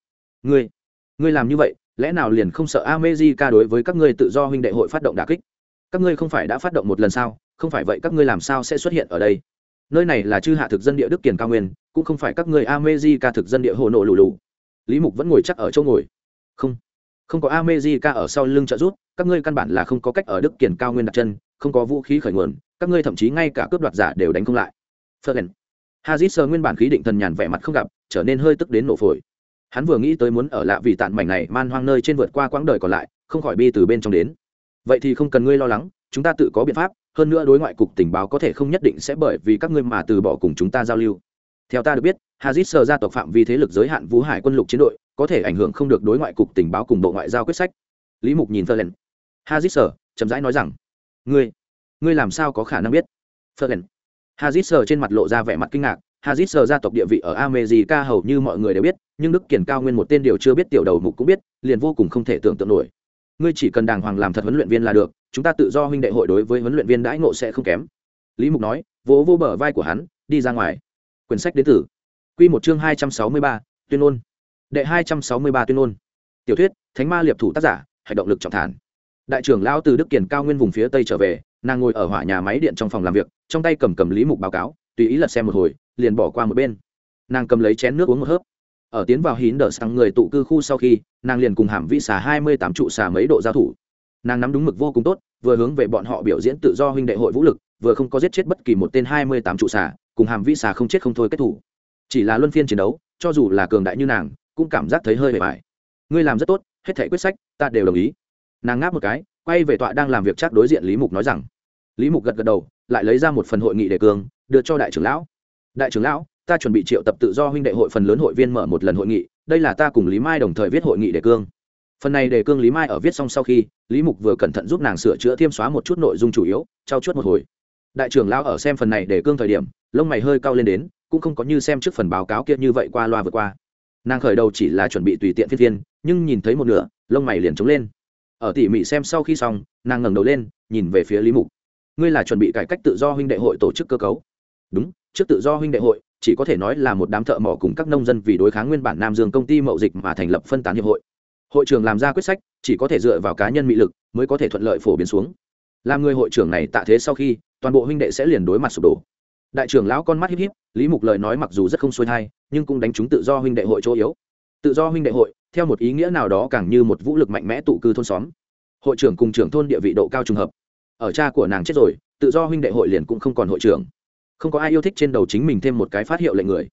Ngươi ngươi làm như vậy, lẽ nào liền không sợ America đối với các ngươi tự do huynh đệ hội phát động đả kích? Các ngươi không phải đã phát động một lần sao? Không phải vậy các ngươi làm sao sẽ xuất hiện ở đây? Nơi này là chư hạ thực dân địa đức kiền cao nguyên, cũng không phải các người amejica thực dân địa hồ nộ lù lù. Lý mục vẫn ngồi chắc ở chỗ ngồi. Không không có amejica ở sau lưng trợ rút các ngươi căn bản là không có cách ở đức kiền cao nguyên đặt chân, không có vũ khí khởi nguồn, các ngươi thậm chí ngay cả cướp đoạt giả đều đánh không lại. Fergen. hazit sờ nguyên bản khí định thần nhàn vẻ mặt không gặp, trở nên hơi tức đến nổ phổi. Hắn vừa nghĩ tới muốn ở lạ vì tạn mảnh này man hoang nơi trên vượt qua quãng đời còn lại, không khỏi bi từ bên trong đến. Vậy thì không cần ngươi lo lắng, chúng ta tự có biện pháp hơn nữa đối ngoại cục tình báo có thể không nhất định sẽ bởi vì các ngươi mà từ bỏ cùng chúng ta giao lưu. Theo ta được biết, hazit sơ gia tộc phạm vi thế lực giới hạn vũ hải quân lục chiến đội, có thể ảnh hưởng không được đối ngoại cục tình báo cùng bộ ngoại giao quyết sách. Lý mục nhìn Ferlen. hazit sơ chậm rãi nói rằng, ngươi ngươi làm sao có khả năng biết? Ferlen. hazit sơ trên mặt lộ ra vẻ mặt kinh ngạc. Hazit sơ gia tộc địa vị ở america hầu như mọi người đều biết, nhưng đức kiển cao nguyên một tên điều chưa biết tiểu đầu mục cũng biết, liền vô cùng không thể tưởng tượng nổi ngươi chỉ cần đàng hoàng làm thật huấn luyện viên là được chúng ta tự do huynh đệ hội đối với huấn luyện viên đãi ngộ sẽ không kém. Lý mục nói vỗ vô bờ vai của hắn đi ra ngoài. Quyển sách đến tử, q một chương hai trăm sáu mươi ba tuyên ngôn. Đệ hai trăm sáu mươi ba tuyên ngôn. Tiểu thuyết thánh ma liệp thủ tác giả Hạch động lực trọng thản. Đại trưởng lao từ đức kiển cao nguyên vùng phía tây trở về nàng ngồi ở hỏa nhà máy điện trong phòng làm việc trong tay cầm cầm lý mục báo cáo tùy ý lật xem một hồi liền bỏ qua một bên. Nàng cầm lấy chén nước uống một hớp. Ở tiến vào hín đờ sang người tụ cư khu sau khi nàng liền cùng hàm vi xà hai mươi tám trụ xà mấy độ giao thủ. Nàng nắm đúng mực vô cùng tốt, vừa hướng về bọn họ biểu diễn tự do huynh đệ hội vũ lực, vừa không có giết chết bất kỳ một tên hai mươi tám trụ xà, cùng hàm vi xà không chết không thôi kết thủ. Chỉ là luân phiên chiến đấu, cho dù là cường đại như nàng, cũng cảm giác thấy hơi bề bài ngươi làm rất tốt, hết thể quyết sách, ta đều đồng ý. Nàng ngáp một cái, quay về tọa đang làm việc chắc đối diện lý mục nói rằng. Lý mục gật gật đầu, lại lấy ra một phần hội nghị đề cương, đưa cho đại trưởng lão. Đại trưởng lão ta chuẩn bị triệu tập tự do huynh đệ hội phần lớn hội viên mở một lần hội nghị, đây là ta cùng lý mai đồng thời viết hội nghị đề cương. Phần này đề cương lý mai ở viết xong sau khi, lý mục vừa cẩn thận giúp nàng sửa chữa thêm xóa một chút nội dung chủ yếu, trao chuốt một hồi. Đại trưởng lão ở xem phần này đề cương thời điểm, lông mày hơi cao lên đến, cũng không có như xem trước phần báo cáo kia như vậy qua loa vượt qua. Nàng khởi đầu chỉ là chuẩn bị tùy tiện phiên phiên, nhưng nhìn thấy một nửa, lông mày liền trống lên. Ở tỉ mỉ xem sau khi xong, nàng ngẩng đầu lên, nhìn về phía lý mục. Ngươi là chuẩn bị cải cách tự do huynh đệ hội tổ chức cơ cấu? Đúng, trước tự do huynh đệ hội chỉ có thể nói là một đám thợ mỏ cùng các nông dân vì đối kháng nguyên bản nam dương công ty mậu dịch mà thành lập phân tán hiệp hội. Hội trưởng làm ra quyết sách, chỉ có thể dựa vào cá nhân mỹ lực mới có thể thuận lợi phổ biến xuống. Làm người hội trưởng này tạ thế sau khi, toàn bộ huynh đệ sẽ liền đối mặt sụp đổ. Đại trưởng lão con mắt híp híp, lý mục lời nói mặc dù rất không xuôi thai, nhưng cũng đánh trúng tự do huynh đệ hội chỗ yếu. Tự do huynh đệ hội, theo một ý nghĩa nào đó càng như một vũ lực mạnh mẽ tụ cư thôn xóm. Hội trưởng cùng trưởng thôn địa vị độ cao trùng hợp. Ở cha của nàng chết rồi, tự do huynh đệ hội liền cũng không còn hội trưởng không có ai yêu thích trên đầu chính mình thêm một cái phát hiệu lệnh người.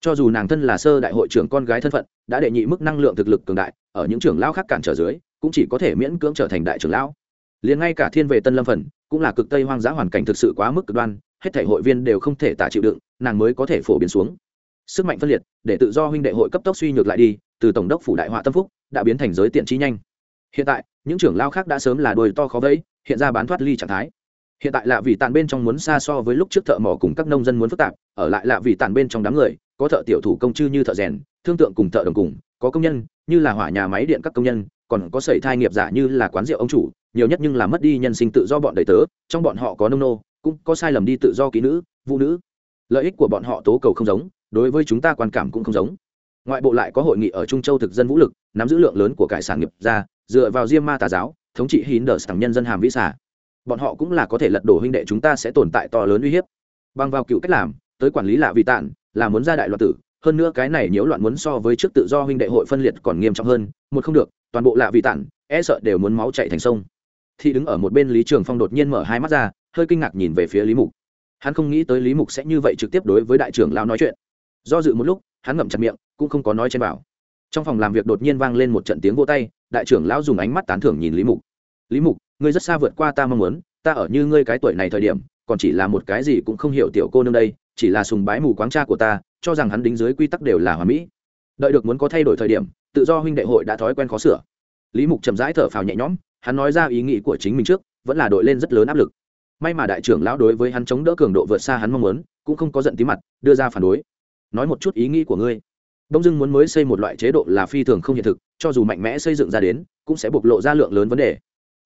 Cho dù nàng thân là sơ đại hội trưởng con gái thân phận, đã đệ nhị mức năng lượng thực lực cường đại, ở những trưởng lão khác cản trở dưới, cũng chỉ có thể miễn cưỡng trở thành đại trưởng lão. Liền ngay cả thiên về tân lâm phần, cũng là cực tây hoang dã hoàn cảnh thực sự quá mức cực đoan, hết thể hội viên đều không thể tả chịu đựng, nàng mới có thể phổ biến xuống. Sức mạnh phân liệt, để tự do huynh đệ hội cấp tốc suy nhược lại đi, từ tổng đốc phủ đại họa tâm phúc, đã biến thành giới tiện trí nhanh. Hiện tại, những trưởng lao khác đã sớm là đôi to khó vẫy, hiện ra bán thoát ly trạng thái hiện tại lạ vì tàn bên trong muốn xa so với lúc trước thợ mỏ cùng các nông dân muốn phức tạp, ở lại lạ vì tàn bên trong đám người, có thợ tiểu thủ công chư như thợ rèn, thương tượng cùng thợ đồng cùng, có công nhân, như là hỏa nhà máy điện các công nhân, còn có sẩy thai nghiệp giả như là quán rượu ông chủ, nhiều nhất nhưng là mất đi nhân sinh tự do bọn đầy tớ, trong bọn họ có nông nô, cũng có sai lầm đi tự do kỹ nữ, vũ nữ. Lợi ích của bọn họ tố cầu không giống, đối với chúng ta quan cảm cũng không giống. Ngoại bộ lại có hội nghị ở trung châu thực dân vũ lực, nắm giữ lượng lớn của cải sản nghiệp ra, dựa vào diêm ma tà giáo, thống trị hín đờ sản nhân dân hàm vĩ xả bọn họ cũng là có thể lật đổ huynh đệ chúng ta sẽ tồn tại to lớn uy hiếp. Bằng vào cựu cách làm, tới quản lý lạ vị tản là muốn ra đại loạn tử, hơn nữa cái này nhiễu loạn muốn so với trước tự do huynh đệ hội phân liệt còn nghiêm trọng hơn, một không được, toàn bộ lạ vị tản e sợ đều muốn máu chạy thành sông. Thì đứng ở một bên lý trường phong đột nhiên mở hai mắt ra, hơi kinh ngạc nhìn về phía lý mục. Hắn không nghĩ tới lý mục sẽ như vậy trực tiếp đối với đại trưởng lao nói chuyện. Do dự một lúc, hắn ngậm chặt miệng, cũng không có nói trên bảo. Trong phòng làm việc đột nhiên vang lên một trận tiếng vô tay, đại trưởng lão dùng ánh mắt tán thưởng nhìn lý mục. Lý mục ngươi rất xa vượt qua ta mong muốn, ta ở như ngươi cái tuổi này thời điểm, còn chỉ là một cái gì cũng không hiểu tiểu cô nương đây, chỉ là sùng bái mù quáng cha của ta, cho rằng hắn đính dưới quy tắc đều là hòa mỹ. Đợi được muốn có thay đổi thời điểm, tự do huynh đệ hội đã thói quen khó sửa. Lý mục chậm rãi thở phào nhẹ nhõm, hắn nói ra ý nghĩ của chính mình trước, vẫn là đội lên rất lớn áp lực. May mà đại trưởng lão đối với hắn chống đỡ cường độ vượt xa hắn mong muốn, cũng không có giận tí mặt, đưa ra phản đối. Nói một chút ý nghĩ của ngươi. Đông dưng muốn mới xây một loại chế độ là phi thường không hiện thực, cho dù mạnh mẽ xây dựng ra đến, cũng sẽ bộc lộ ra lượng lớn vấn đề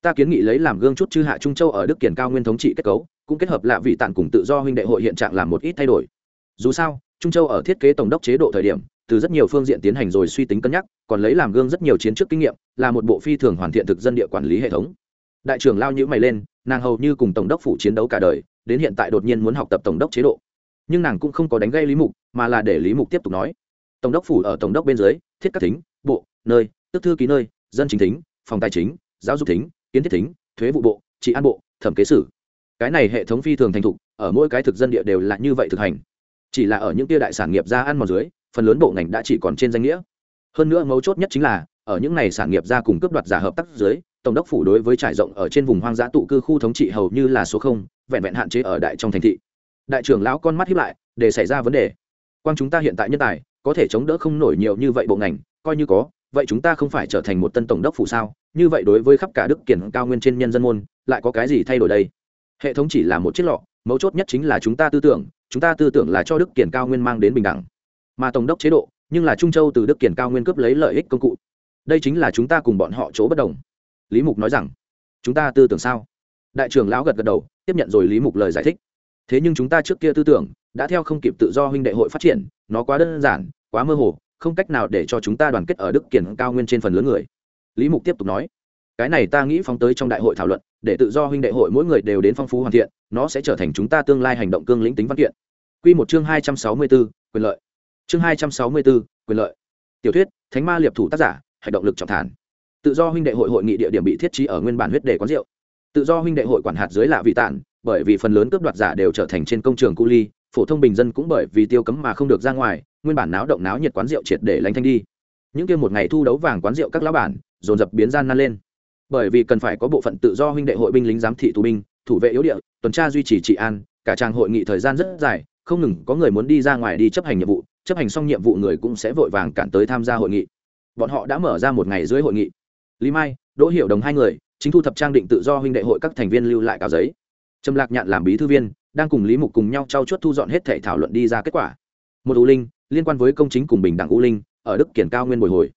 ta kiến nghị lấy làm gương chút chư hạ trung châu ở đức kiển cao nguyên thống trị kết cấu, cũng kết hợp lạ vị tạn cùng tự do huynh đệ hội hiện trạng làm một ít thay đổi. Dù sao, trung châu ở thiết kế tổng đốc chế độ thời điểm, từ rất nhiều phương diện tiến hành rồi suy tính cân nhắc, còn lấy làm gương rất nhiều chiến trước kinh nghiệm, là một bộ phi thường hoàn thiện thực dân địa quản lý hệ thống. Đại trưởng lao nhữ mày lên, nàng hầu như cùng tổng đốc phủ chiến đấu cả đời, đến hiện tại đột nhiên muốn học tập tổng đốc chế độ. Nhưng nàng cũng không có đánh gây lý mục, mà là để lý mục tiếp tục nói. Tổng đốc phủ ở tổng đốc bên dưới, thiết các thính, bộ, nơi, tức thư ký nơi, dân chính thính, phòng tài chính, giáo dục thính kiến thiết thính, thuế vụ bộ, trị an bộ, thẩm kế sử cái này hệ thống phi thường thành thục, ở mỗi cái thực dân địa đều là như vậy thực hành. Chỉ là ở những tia đại sản nghiệp ra ăn mòn dưới, phần lớn bộ ngành đã chỉ còn trên danh nghĩa. Hơn nữa mấu chốt nhất chính là, ở những này sản nghiệp ra cùng cướp đoạt giả hợp tác dưới, tổng đốc phủ đối với trải rộng ở trên vùng hoang dã tụ cư khu thống trị hầu như là số không, vẹn vẹn hạn chế ở đại trong thành thị. Đại trưởng lão con mắt hiếp lại, để xảy ra vấn đề. Quang chúng ta hiện tại nhân tài, có thể chống đỡ không nổi nhiều như vậy bộ ngành, coi như có vậy chúng ta không phải trở thành một tân tổng đốc phủ sao? Như vậy đối với khắp cả đức kiển cao nguyên trên nhân dân môn, lại có cái gì thay đổi đây? Hệ thống chỉ là một chiếc lọ, mấu chốt nhất chính là chúng ta tư tưởng, chúng ta tư tưởng là cho đức kiển cao nguyên mang đến bình đẳng. Mà tổng đốc chế độ, nhưng là trung châu từ đức kiển cao nguyên cướp lấy lợi ích công cụ. Đây chính là chúng ta cùng bọn họ chỗ bất đồng. Lý mục nói rằng, chúng ta tư tưởng sao? Đại trưởng lão gật gật đầu, tiếp nhận rồi lý mục lời giải thích. Thế nhưng chúng ta trước kia tư tưởng, đã theo không kịp tự do huynh đệ hội phát triển, nó quá đơn giản, quá mơ hồ không cách nào để cho chúng ta đoàn kết ở đức kiển cao nguyên trên phần lớn người. Lý mục tiếp tục nói, cái này ta nghĩ phóng tới trong đại hội thảo luận, để tự do huynh đệ hội mỗi người đều đến phong phú hoàn thiện, nó sẽ trở thành chúng ta tương lai hành động cương lĩnh tính văn kiện. Q một chương hai trăm sáu mươi b ố quyền lợi. Chương hai trăm sáu mươi b ố quyền lợi. Tiểu thuyết, thánh ma liệp thủ tác giả, hành động lực trọng thản. Tự do huynh đệ hội hội nghị địa điểm bị thiết trí ở nguyên bản huyết đề quán rượu. Tự do huynh đệ hội quản hạt dưới lạ vị tản, bởi vì phần lớn cướp đoạt giả đều trở thành trên công trường cu ly phổ thông bình dân cũng bởi vì tiêu cấm mà không được ra ngoài, nguyên bản náo động náo nhiệt quán rượu triệt để lánh thanh đi. Những kia một ngày thu đấu vàng quán rượu các lão bản, dồn dập biến gian nan lên. Bởi vì cần phải có bộ phận tự do huynh đệ hội binh lính giám thị tù binh, thủ vệ yếu địa, tuần tra duy trì trị an, cả trang hội nghị thời gian rất dài, không ngừng có người muốn đi ra ngoài đi chấp hành nhiệm vụ, chấp hành xong nhiệm vụ người cũng sẽ vội vàng cản tới tham gia hội nghị. Bọn họ đã mở ra một ngày dưới hội nghị. Lý mai, đỗ hiểu đồng hai người, chính thu thập trang định tự do huynh đệ hội các thành viên lưu lại cáo giấy. Trầm lạc nhạn làm bí thư viên đang cùng lý mục cùng nhau trao chuốt thu dọn hết thể thảo luận đi ra kết quả. Một u linh, liên quan với công chính cùng bình đẳng u linh, ở đức kiển cao nguyên bồi hồi.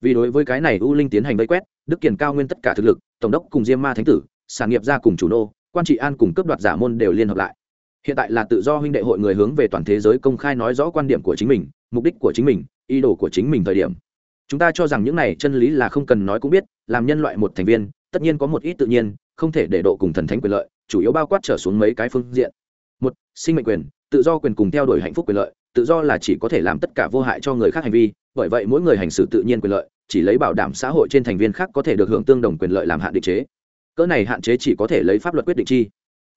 Vì đối với cái này u linh tiến hành vây quét, đức kiển cao nguyên tất cả thực lực, tổng đốc cùng diêm ma thánh tử, sản nghiệp gia cùng chủ nô, quan trị an cùng cấp đoạt giả môn đều liên hợp lại. Hiện tại là tự do huynh đệ hội người hướng về toàn thế giới công khai nói rõ quan điểm của chính mình, mục đích của chính mình, ý đồ của chính mình thời điểm. Chúng ta cho rằng những này chân lý là không cần nói cũng biết, làm nhân loại một thành viên, tất nhiên có một ít tự nhiên, không thể để độ cùng thần thánh quyền lợi, chủ yếu bao quát trở xuống mấy cái phương diện một, sinh mệnh quyền, tự do quyền cùng theo đuổi hạnh phúc quyền lợi, tự do là chỉ có thể làm tất cả vô hại cho người khác hành vi, bởi vậy mỗi người hành xử tự nhiên quyền lợi, chỉ lấy bảo đảm xã hội trên thành viên khác có thể được hưởng tương đồng quyền lợi làm hạn định chế. Cỡ này hạn chế chỉ có thể lấy pháp luật quyết định chi.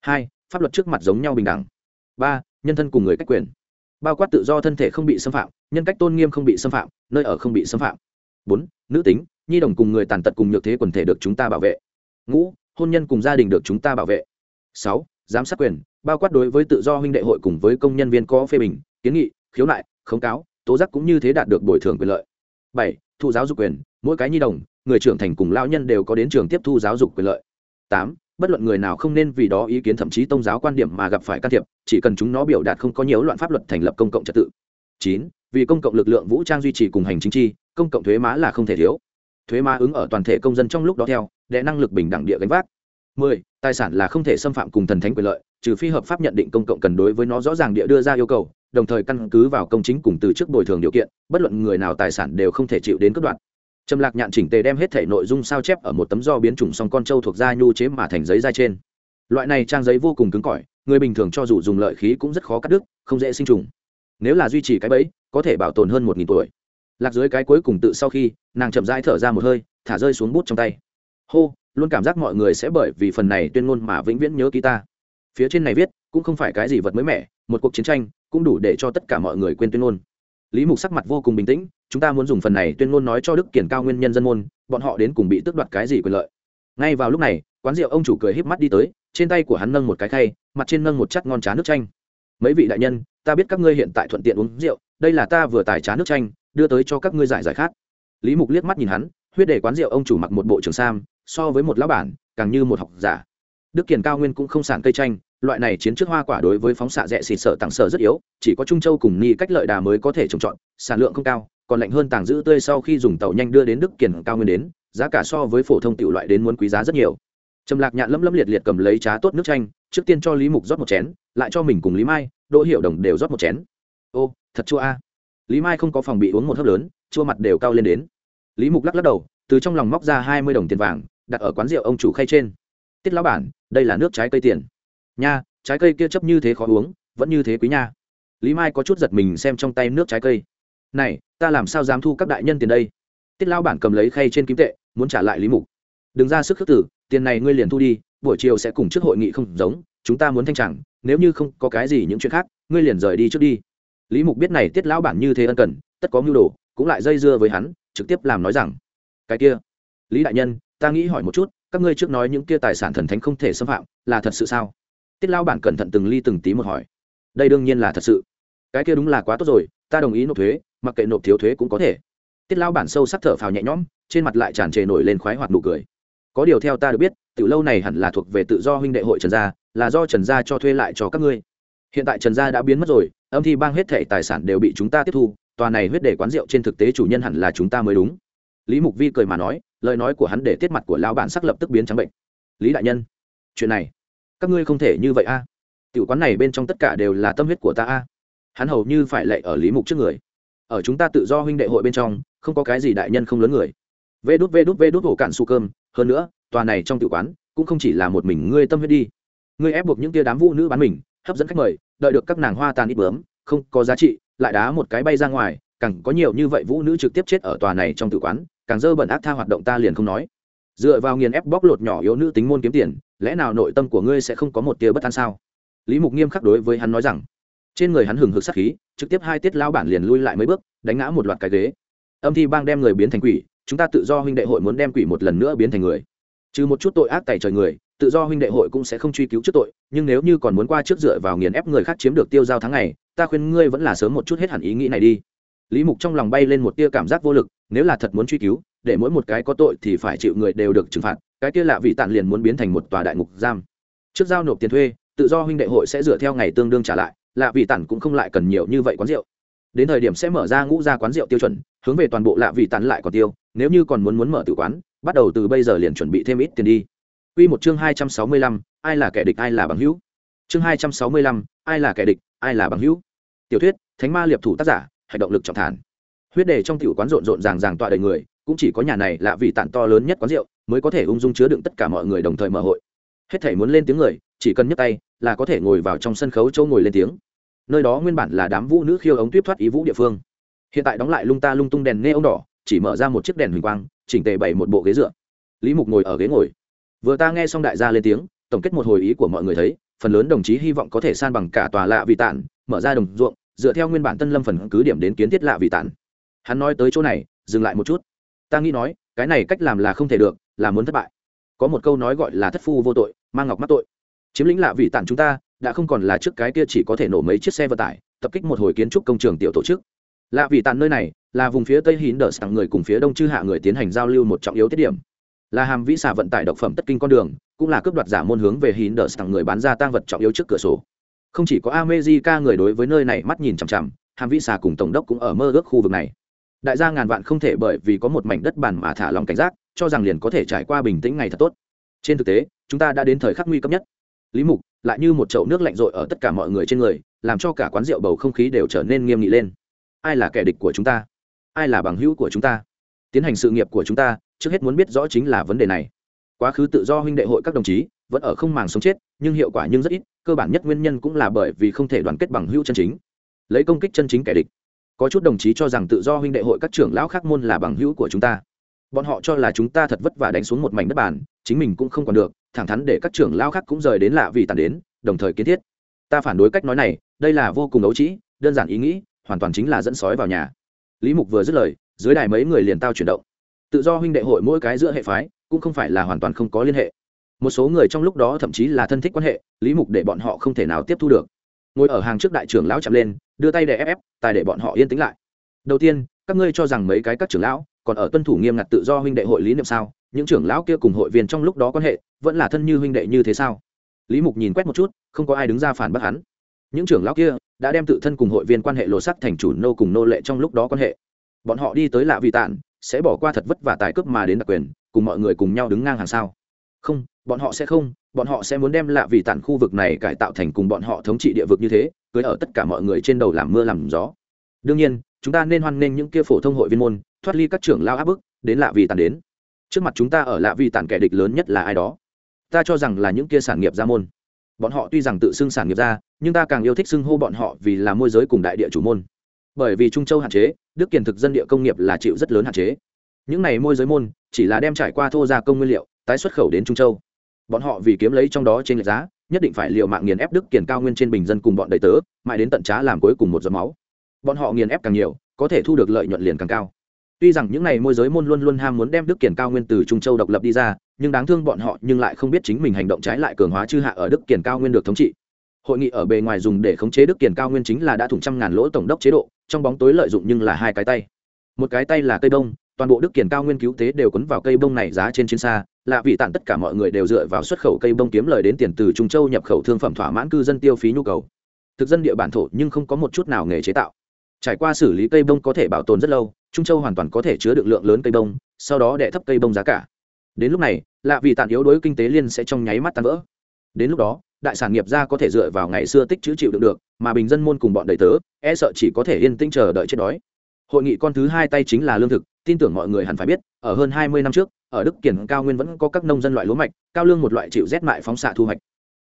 Hai, pháp luật trước mặt giống nhau bình đẳng. Ba, nhân thân cùng người cách quyền. Bao quát tự do thân thể không bị xâm phạm, nhân cách tôn nghiêm không bị xâm phạm, nơi ở không bị xâm phạm. Bốn, nữ tính, nhi đồng cùng người tàn tật cùng nhược thế quần thể được chúng ta bảo vệ. Ngũ, hôn nhân cùng gia đình được chúng ta bảo vệ. Sáu, giám sát quyền bao quát đối với tự do huynh đệ hội cùng với công nhân viên có phê bình, kiến nghị, khiếu nại, khống cáo, tố giác cũng như thế đạt được bồi thường quyền lợi. Bảy, thu giáo dục quyền, mỗi cái nhi đồng, người trưởng thành cùng lao nhân đều có đến trường tiếp thu giáo dục quyền lợi. Tám, bất luận người nào không nên vì đó ý kiến thậm chí tôn giáo quan điểm mà gặp phải can thiệp, chỉ cần chúng nó biểu đạt không có nhiều loạn pháp luật thành lập công cộng trật tự. Chín, vì công cộng lực lượng vũ trang duy trì cùng hành chính chi, công cộng thuế má là không thể thiếu. Thuế má ứng ở toàn thể công dân trong lúc đó theo để năng lực bình đẳng địa gánh vác. Mười, tài sản là không thể xâm phạm cùng thần thánh quyền lợi trừ phi hợp pháp nhận định công cộng cần đối với nó rõ ràng địa đưa ra yêu cầu, đồng thời căn cứ vào công chính cùng từ trước bồi thường điều kiện, bất luận người nào tài sản đều không thể chịu đến cất đoạn trầm lạc nhạn chỉnh tề đem hết thể nội dung sao chép ở một tấm do biến chủng song con trâu thuộc da nhu chế mà thành giấy da trên. Loại này trang giấy vô cùng cứng cỏi, người bình thường cho dù dùng lợi khí cũng rất khó cắt đứt, không dễ sinh trùng. Nếu là duy trì cái bẫy, có thể bảo tồn hơn một nghìn tuổi. Lạc dưới cái cuối cùng tự sau khi, nàng chậm rãi thở ra một hơi, thả rơi xuống bút trong tay. Hô, luôn cảm giác mọi người sẽ bởi vì phần này tuyên ngôn mà vĩnh viễn nhớ ký ta phía trên này viết, cũng không phải cái gì vật mới mẻ, một cuộc chiến tranh cũng đủ để cho tất cả mọi người quên tuyên ngôn. Lý mục sắc mặt vô cùng bình tĩnh, chúng ta muốn dùng phần này tuyên ngôn nói cho đức kiển cao nguyên nhân dân môn, bọn họ đến cùng bị tước đoạt cái gì quyền lợi. Ngay vào lúc này, quán rượu ông chủ cười híp mắt đi tới, trên tay của hắn nâng một cái khay, mặt trên nâng một chắt ngon trá nước chanh. Mấy vị đại nhân, ta biết các ngươi hiện tại thuận tiện uống rượu, đây là ta vừa tải trá nước chanh, đưa tới cho các ngươi giải giải khát. Lý mục liếc mắt nhìn hắn, huyết để quán rượu ông chủ mặc một bộ trường sam, so với một lão bản, càng như một học giả đức kiền cao nguyên cũng không sản cây chanh, loại này chiến trước hoa quả đối với phóng xạ rẻ xịt sợ tặng sợ rất yếu, chỉ có trung châu cùng ni cách lợi đà mới có thể trồng trọt, sản lượng không cao, còn lạnh hơn tàng giữ tươi sau khi dùng tàu nhanh đưa đến đức kiền cao nguyên đến, giá cả so với phổ thông tiểu loại đến muốn quý giá rất nhiều. Trầm lạc nhạn lấm lấm liệt liệt cầm lấy trá tốt nước chanh, trước tiên cho lý mục rót một chén, lại cho mình cùng lý mai, đỗ hiệu đồng đều rót một chén. Ô, thật chua a. Lý mai không có phòng bị uống một hớp lớn, chua mặt đều cao lên đến. Lý mục lắc lắc đầu, từ trong lòng móc ra hai mươi đồng tiền vàng, đặt ở quán rượu ông chủ khay trên. Tiết lão bản đây là nước trái cây tiền. Nha, trái cây kia chấp như thế khó uống, vẫn như thế quý nha. Lý mai có chút giật mình xem trong tay nước trái cây. Này, ta làm sao dám thu các đại nhân tiền đây? Tiết lão bản cầm lấy khay trên kim tệ, muốn trả lại lý mục. Đừng ra sức khước tử tiền này ngươi liền thu đi, buổi chiều sẽ cùng trước hội nghị không giống, chúng ta muốn thanh chẳng, nếu như không có cái gì những chuyện khác, ngươi liền rời đi trước đi. Lý mục biết này tiết lão bản như thế ân cần, tất có mưu đồ, cũng lại dây dưa với hắn, trực tiếp làm nói rằng, cái kia, lý đại nhân, ta nghĩ hỏi một chút các ngươi trước nói những kia tài sản thần thánh không thể xâm phạm, là thật sự sao? Tiết lao bản cẩn thận từng ly từng tí một hỏi. Đây đương nhiên là thật sự. Cái kia đúng là quá tốt rồi, ta đồng ý nộp thuế, mặc kệ nộp thiếu thuế cũng có thể. Tiết lao bản sâu sắc thở phào nhẹ nhõm, trên mặt lại tràn trề nổi lên khoái hoạt nụ cười. Có điều theo ta được biết từ lâu này hẳn là thuộc về tự do huynh đệ hội trần gia, là do trần gia cho thuê lại cho các ngươi. Hiện tại trần gia đã biến mất rồi, âm thi bang hết thể tài sản đều bị chúng ta tiếp thu, tòa này huyết để quán rượu trên thực tế chủ nhân hẳn là chúng ta mới đúng lý mục vi cười mà nói, lời nói của hắn để tiết mặt của lao bản sắc lập tức biến trắng bệnh. Lý đại nhân, chuyện này, các ngươi không thể như vậy a. Tiểu quán này bên trong tất cả đều là tâm huyết của ta a. Hắn hầu như phải lệ ở lý mục trước người. Ở chúng ta tự do huynh đệ hội bên trong, không có cái gì đại nhân không lớn người. Vê đút vê đút vê đút hổ cạn su cơm. Hơn nữa, tòa này trong tự quán cũng không chỉ là một mình ngươi tâm huyết đi. Ngươi ép buộc những tia đám vũ nữ bán mình, hấp dẫn khách mời, đợi được các nàng hoa tàn ít bướm, không có giá trị, lại đá một cái bay ra ngoài, càng có nhiều như vậy vũ nữ trực tiếp chết ở tòa này trong tự quán càng dơ bẩn ác tha hoạt động ta liền không nói. Dựa vào nghiền ép bóc lột nhỏ yếu nữ tính môn kiếm tiền, lẽ nào nội tâm của ngươi sẽ không có một tia bất an sao? Lý mục nghiêm khắc đối với hắn nói rằng, trên người hắn hừng hực sắc khí, trực tiếp hai tiết lao bản liền lui lại mấy bước, đánh ngã một loạt cái ghế. Âm thi bang đem người biến thành quỷ, chúng ta tự do huynh đệ hội muốn đem quỷ một lần nữa biến thành người. Trừ một chút tội ác tại trời người, tự do huynh đệ hội cũng sẽ không truy cứu trước tội, nhưng nếu như còn muốn qua trước dựa vào nghiền ép người khác chiếm được tiêu giao tháng ngày, ta khuyên ngươi vẫn là sớm một chút hết hẳn ý nghĩ này đi lý mục trong lòng bay lên một tia cảm giác vô lực nếu là thật muốn truy cứu để mỗi một cái có tội thì phải chịu người đều được trừng phạt cái kia lạ vị tản liền muốn biến thành một tòa đại ngục giam trước giao nộp tiền thuê tự do huynh đệ hội sẽ dựa theo ngày tương đương trả lại lạ vị tản cũng không lại cần nhiều như vậy quán rượu đến thời điểm sẽ mở ra ngũ gia quán rượu tiêu chuẩn hướng về toàn bộ lạ vị tản lại còn tiêu nếu như còn muốn muốn mở tự quán bắt đầu từ bây giờ liền chuẩn bị thêm ít tiền đi Quy một chương hai trăm sáu mươi lăm, ai là kẻ địch ai là bằng hữu. Chương hai trăm sáu mươi lăm, ai là kẻ địch, ai là bằng hữu. Tiểu thuyết, Thánh ma liệp thủ tác giả, hành động lực trọng thản. Huyết đề trong tiểu quán rộn rộn ràng ràng tọa đầy người, cũng chỉ có nhà này là vị tản to lớn nhất quán rượu mới có thể ung dung chứa đựng tất cả mọi người đồng thời mở hội. Hết thể muốn lên tiếng người, chỉ cần nhấc tay là có thể ngồi vào trong sân khấu châu ngồi lên tiếng. Nơi đó nguyên bản là đám vũ nữ khiêu ống tuyết thoát ý vũ địa phương. Hiện tại đóng lại lung ta lung tung đèn nê ông đỏ, chỉ mở ra một chiếc đèn huỳnh quang, chỉnh tề bày một bộ ghế dựa. Lý mục ngồi ở ghế ngồi. Vừa ta nghe xong đại gia lên tiếng, tổng kết một hồi ý của mọi người thấy, phần lớn đồng chí hy vọng có thể san bằng cả tòa lạ vị tản, mở ra đồng ruộng dựa theo nguyên bản tân lâm phần cứ điểm đến kiến thiết lạ vị tản. Hắn nói tới chỗ này, dừng lại một chút. Ta nghĩ nói, cái này cách làm là không thể được, là muốn thất bại. Có một câu nói gọi là thất phu vô tội, mang ngọc mắc tội. Chiếm lĩnh lạ vị tản chúng ta, đã không còn là trước cái kia chỉ có thể nổ mấy chiếc xe vận tải, tập kích một hồi kiến trúc công trường tiểu tổ chức. Lạ vị tản nơi này, là vùng phía tây hín đờ sẵn người cùng phía đông chư hạ người tiến hành giao lưu một trọng yếu tiết điểm. Là hàm vĩ xà vận tải độc phẩm tất kinh con đường, cũng là cướp đoạt giả môn hướng về hín đờ sẵn người bán ra tăng vật trọng yếu trước cửa sổ không chỉ có amejica người đối với nơi này mắt nhìn chằm chằm, hàm vĩ xà cùng tổng đốc cũng ở mơ ước khu vực này. Đại gia ngàn vạn không thể bởi vì có một mảnh đất bàn mà thả lòng cảnh giác, cho rằng liền có thể trải qua bình tĩnh ngày thật tốt. Trên thực tế, chúng ta đã đến thời khắc nguy cấp nhất. Lý mục, lại như một chậu nước lạnh rội ở tất cả mọi người trên người, làm cho cả quán rượu bầu không khí đều trở nên nghiêm nghị lên. Ai là kẻ địch của chúng ta? Ai là bằng hữu của chúng ta? Tiến hành sự nghiệp của chúng ta, trước hết muốn biết rõ chính là vấn đề này. Quá khứ tự do huynh đệ hội các đồng chí vẫn ở không màng sống chết, nhưng hiệu quả nhưng rất ít, cơ bản nhất nguyên nhân cũng là bởi vì không thể đoàn kết bằng hữu chân chính. Lấy công kích chân chính kẻ địch. Có chút đồng chí cho rằng tự do huynh đệ hội các trưởng lão khác môn là bằng hữu của chúng ta. Bọn họ cho là chúng ta thật vất vả đánh xuống một mảnh đất bàn, chính mình cũng không còn được, thẳng thắn để các trưởng lão khác cũng rời đến lạ vì tàn đến, đồng thời kiến thiết. Ta phản đối cách nói này, đây là vô cùng ấu trĩ, đơn giản ý nghĩ, hoàn toàn chính là dẫn sói vào nhà. Lý mục vừa dứt lời, dưới đài mấy người liền tao chuyển động. Tự do huynh đệ hội mỗi cái giữa hệ phái, cũng không phải là hoàn toàn không có liên hệ một số người trong lúc đó thậm chí là thân thích quan hệ lý mục để bọn họ không thể nào tiếp thu được. Ngồi ở hàng trước đại trưởng lão chạm lên đưa tay để ép ép tài để bọn họ yên tĩnh lại. Đầu tiên các ngươi cho rằng mấy cái các trưởng lão còn ở tuân thủ nghiêm ngặt tự do huynh đệ hội lý niệm sao? Những trưởng lão kia cùng hội viên trong lúc đó quan hệ vẫn là thân như huynh đệ như thế sao? Lý mục nhìn quét một chút không có ai đứng ra phản bác hắn. Những trưởng lão kia đã đem tự thân cùng hội viên quan hệ lộ sắc thành chủ nô cùng nô lệ trong lúc đó quan hệ. Bọn họ đi tới lạ vị tạn, sẽ bỏ qua thật vất và tài cướp mà đến đặc quyền cùng mọi người cùng nhau đứng ngang hàng sao? Không bọn họ sẽ không, bọn họ sẽ muốn đem lạ vì tản khu vực này cải tạo thành cùng bọn họ thống trị địa vực như thế, cưới ở tất cả mọi người trên đầu làm mưa làm gió. Đương nhiên, chúng ta nên hoan nghênh những kia phổ thông hội viên môn, thoát ly các trưởng lao áp bức, đến lạ vì tản đến. Trước mặt chúng ta ở lạ vì tản kẻ địch lớn nhất là ai đó? Ta cho rằng là những kia sản nghiệp gia môn. Bọn họ tuy rằng tự xưng sản nghiệp gia, nhưng ta càng yêu thích xưng hô bọn họ vì là môi giới cùng đại địa chủ môn. Bởi vì trung châu hạn chế, đức kiền thực dân địa công nghiệp là chịu rất lớn hạn chế. Những này môi giới môn, chỉ là đem trải qua thô gia công nguyên liệu, tái xuất khẩu đến trung châu bọn họ vì kiếm lấy trong đó trên lệch giá, nhất định phải liều mạng nghiền ép đức kiền cao nguyên trên bình dân cùng bọn đầy tớ, mãi đến tận trá làm cuối cùng một giọt máu. Bọn họ nghiền ép càng nhiều, có thể thu được lợi nhuận liền càng cao. Tuy rằng những này môi giới môn luôn luôn ham muốn đem đức kiền cao nguyên từ trung châu độc lập đi ra, nhưng đáng thương bọn họ nhưng lại không biết chính mình hành động trái lại cường hóa chư hạ ở đức kiền cao nguyên được thống trị. Hội nghị ở bề ngoài dùng để khống chế đức kiền cao nguyên chính là đã thủng trăm ngàn lỗ tổng đốc chế độ, trong bóng tối lợi dụng nhưng là hai cái tay. Một cái tay là cây đông toàn bộ đức kiền cao nguyên cứu tế đều quấn vào cây bông này giá trên chiến xa lạ vì tản tất cả mọi người đều dựa vào xuất khẩu cây bông kiếm lời đến tiền từ trung châu nhập khẩu thương phẩm thỏa mãn cư dân tiêu phí nhu cầu. Thực dân địa bản thổ nhưng không có một chút nào nghề chế tạo. Trải qua xử lý cây bông có thể bảo tồn rất lâu, trung châu hoàn toàn có thể chứa được lượng lớn cây bông, sau đó đẻ thấp cây bông giá cả. Đến lúc này, lạ vì tàn yếu đối kinh tế liên sẽ trong nháy mắt tan vỡ. Đến lúc đó, đại sản nghiệp gia có thể dựa vào ngày xưa tích chữ chịu đựng được, mà bình dân môn cùng bọn đầy tớ e sợ chỉ có thể yên tĩnh chờ đợi chết đói. Hội nghị con thứ hai tay chính là lương thực, tin tưởng mọi người hẳn phải biết, ở hơn hai mươi năm trước ở đức kiển cao nguyên vẫn có các nông dân loại lúa mạch, cao lương một loại chịu rét mại phóng xạ thu hoạch.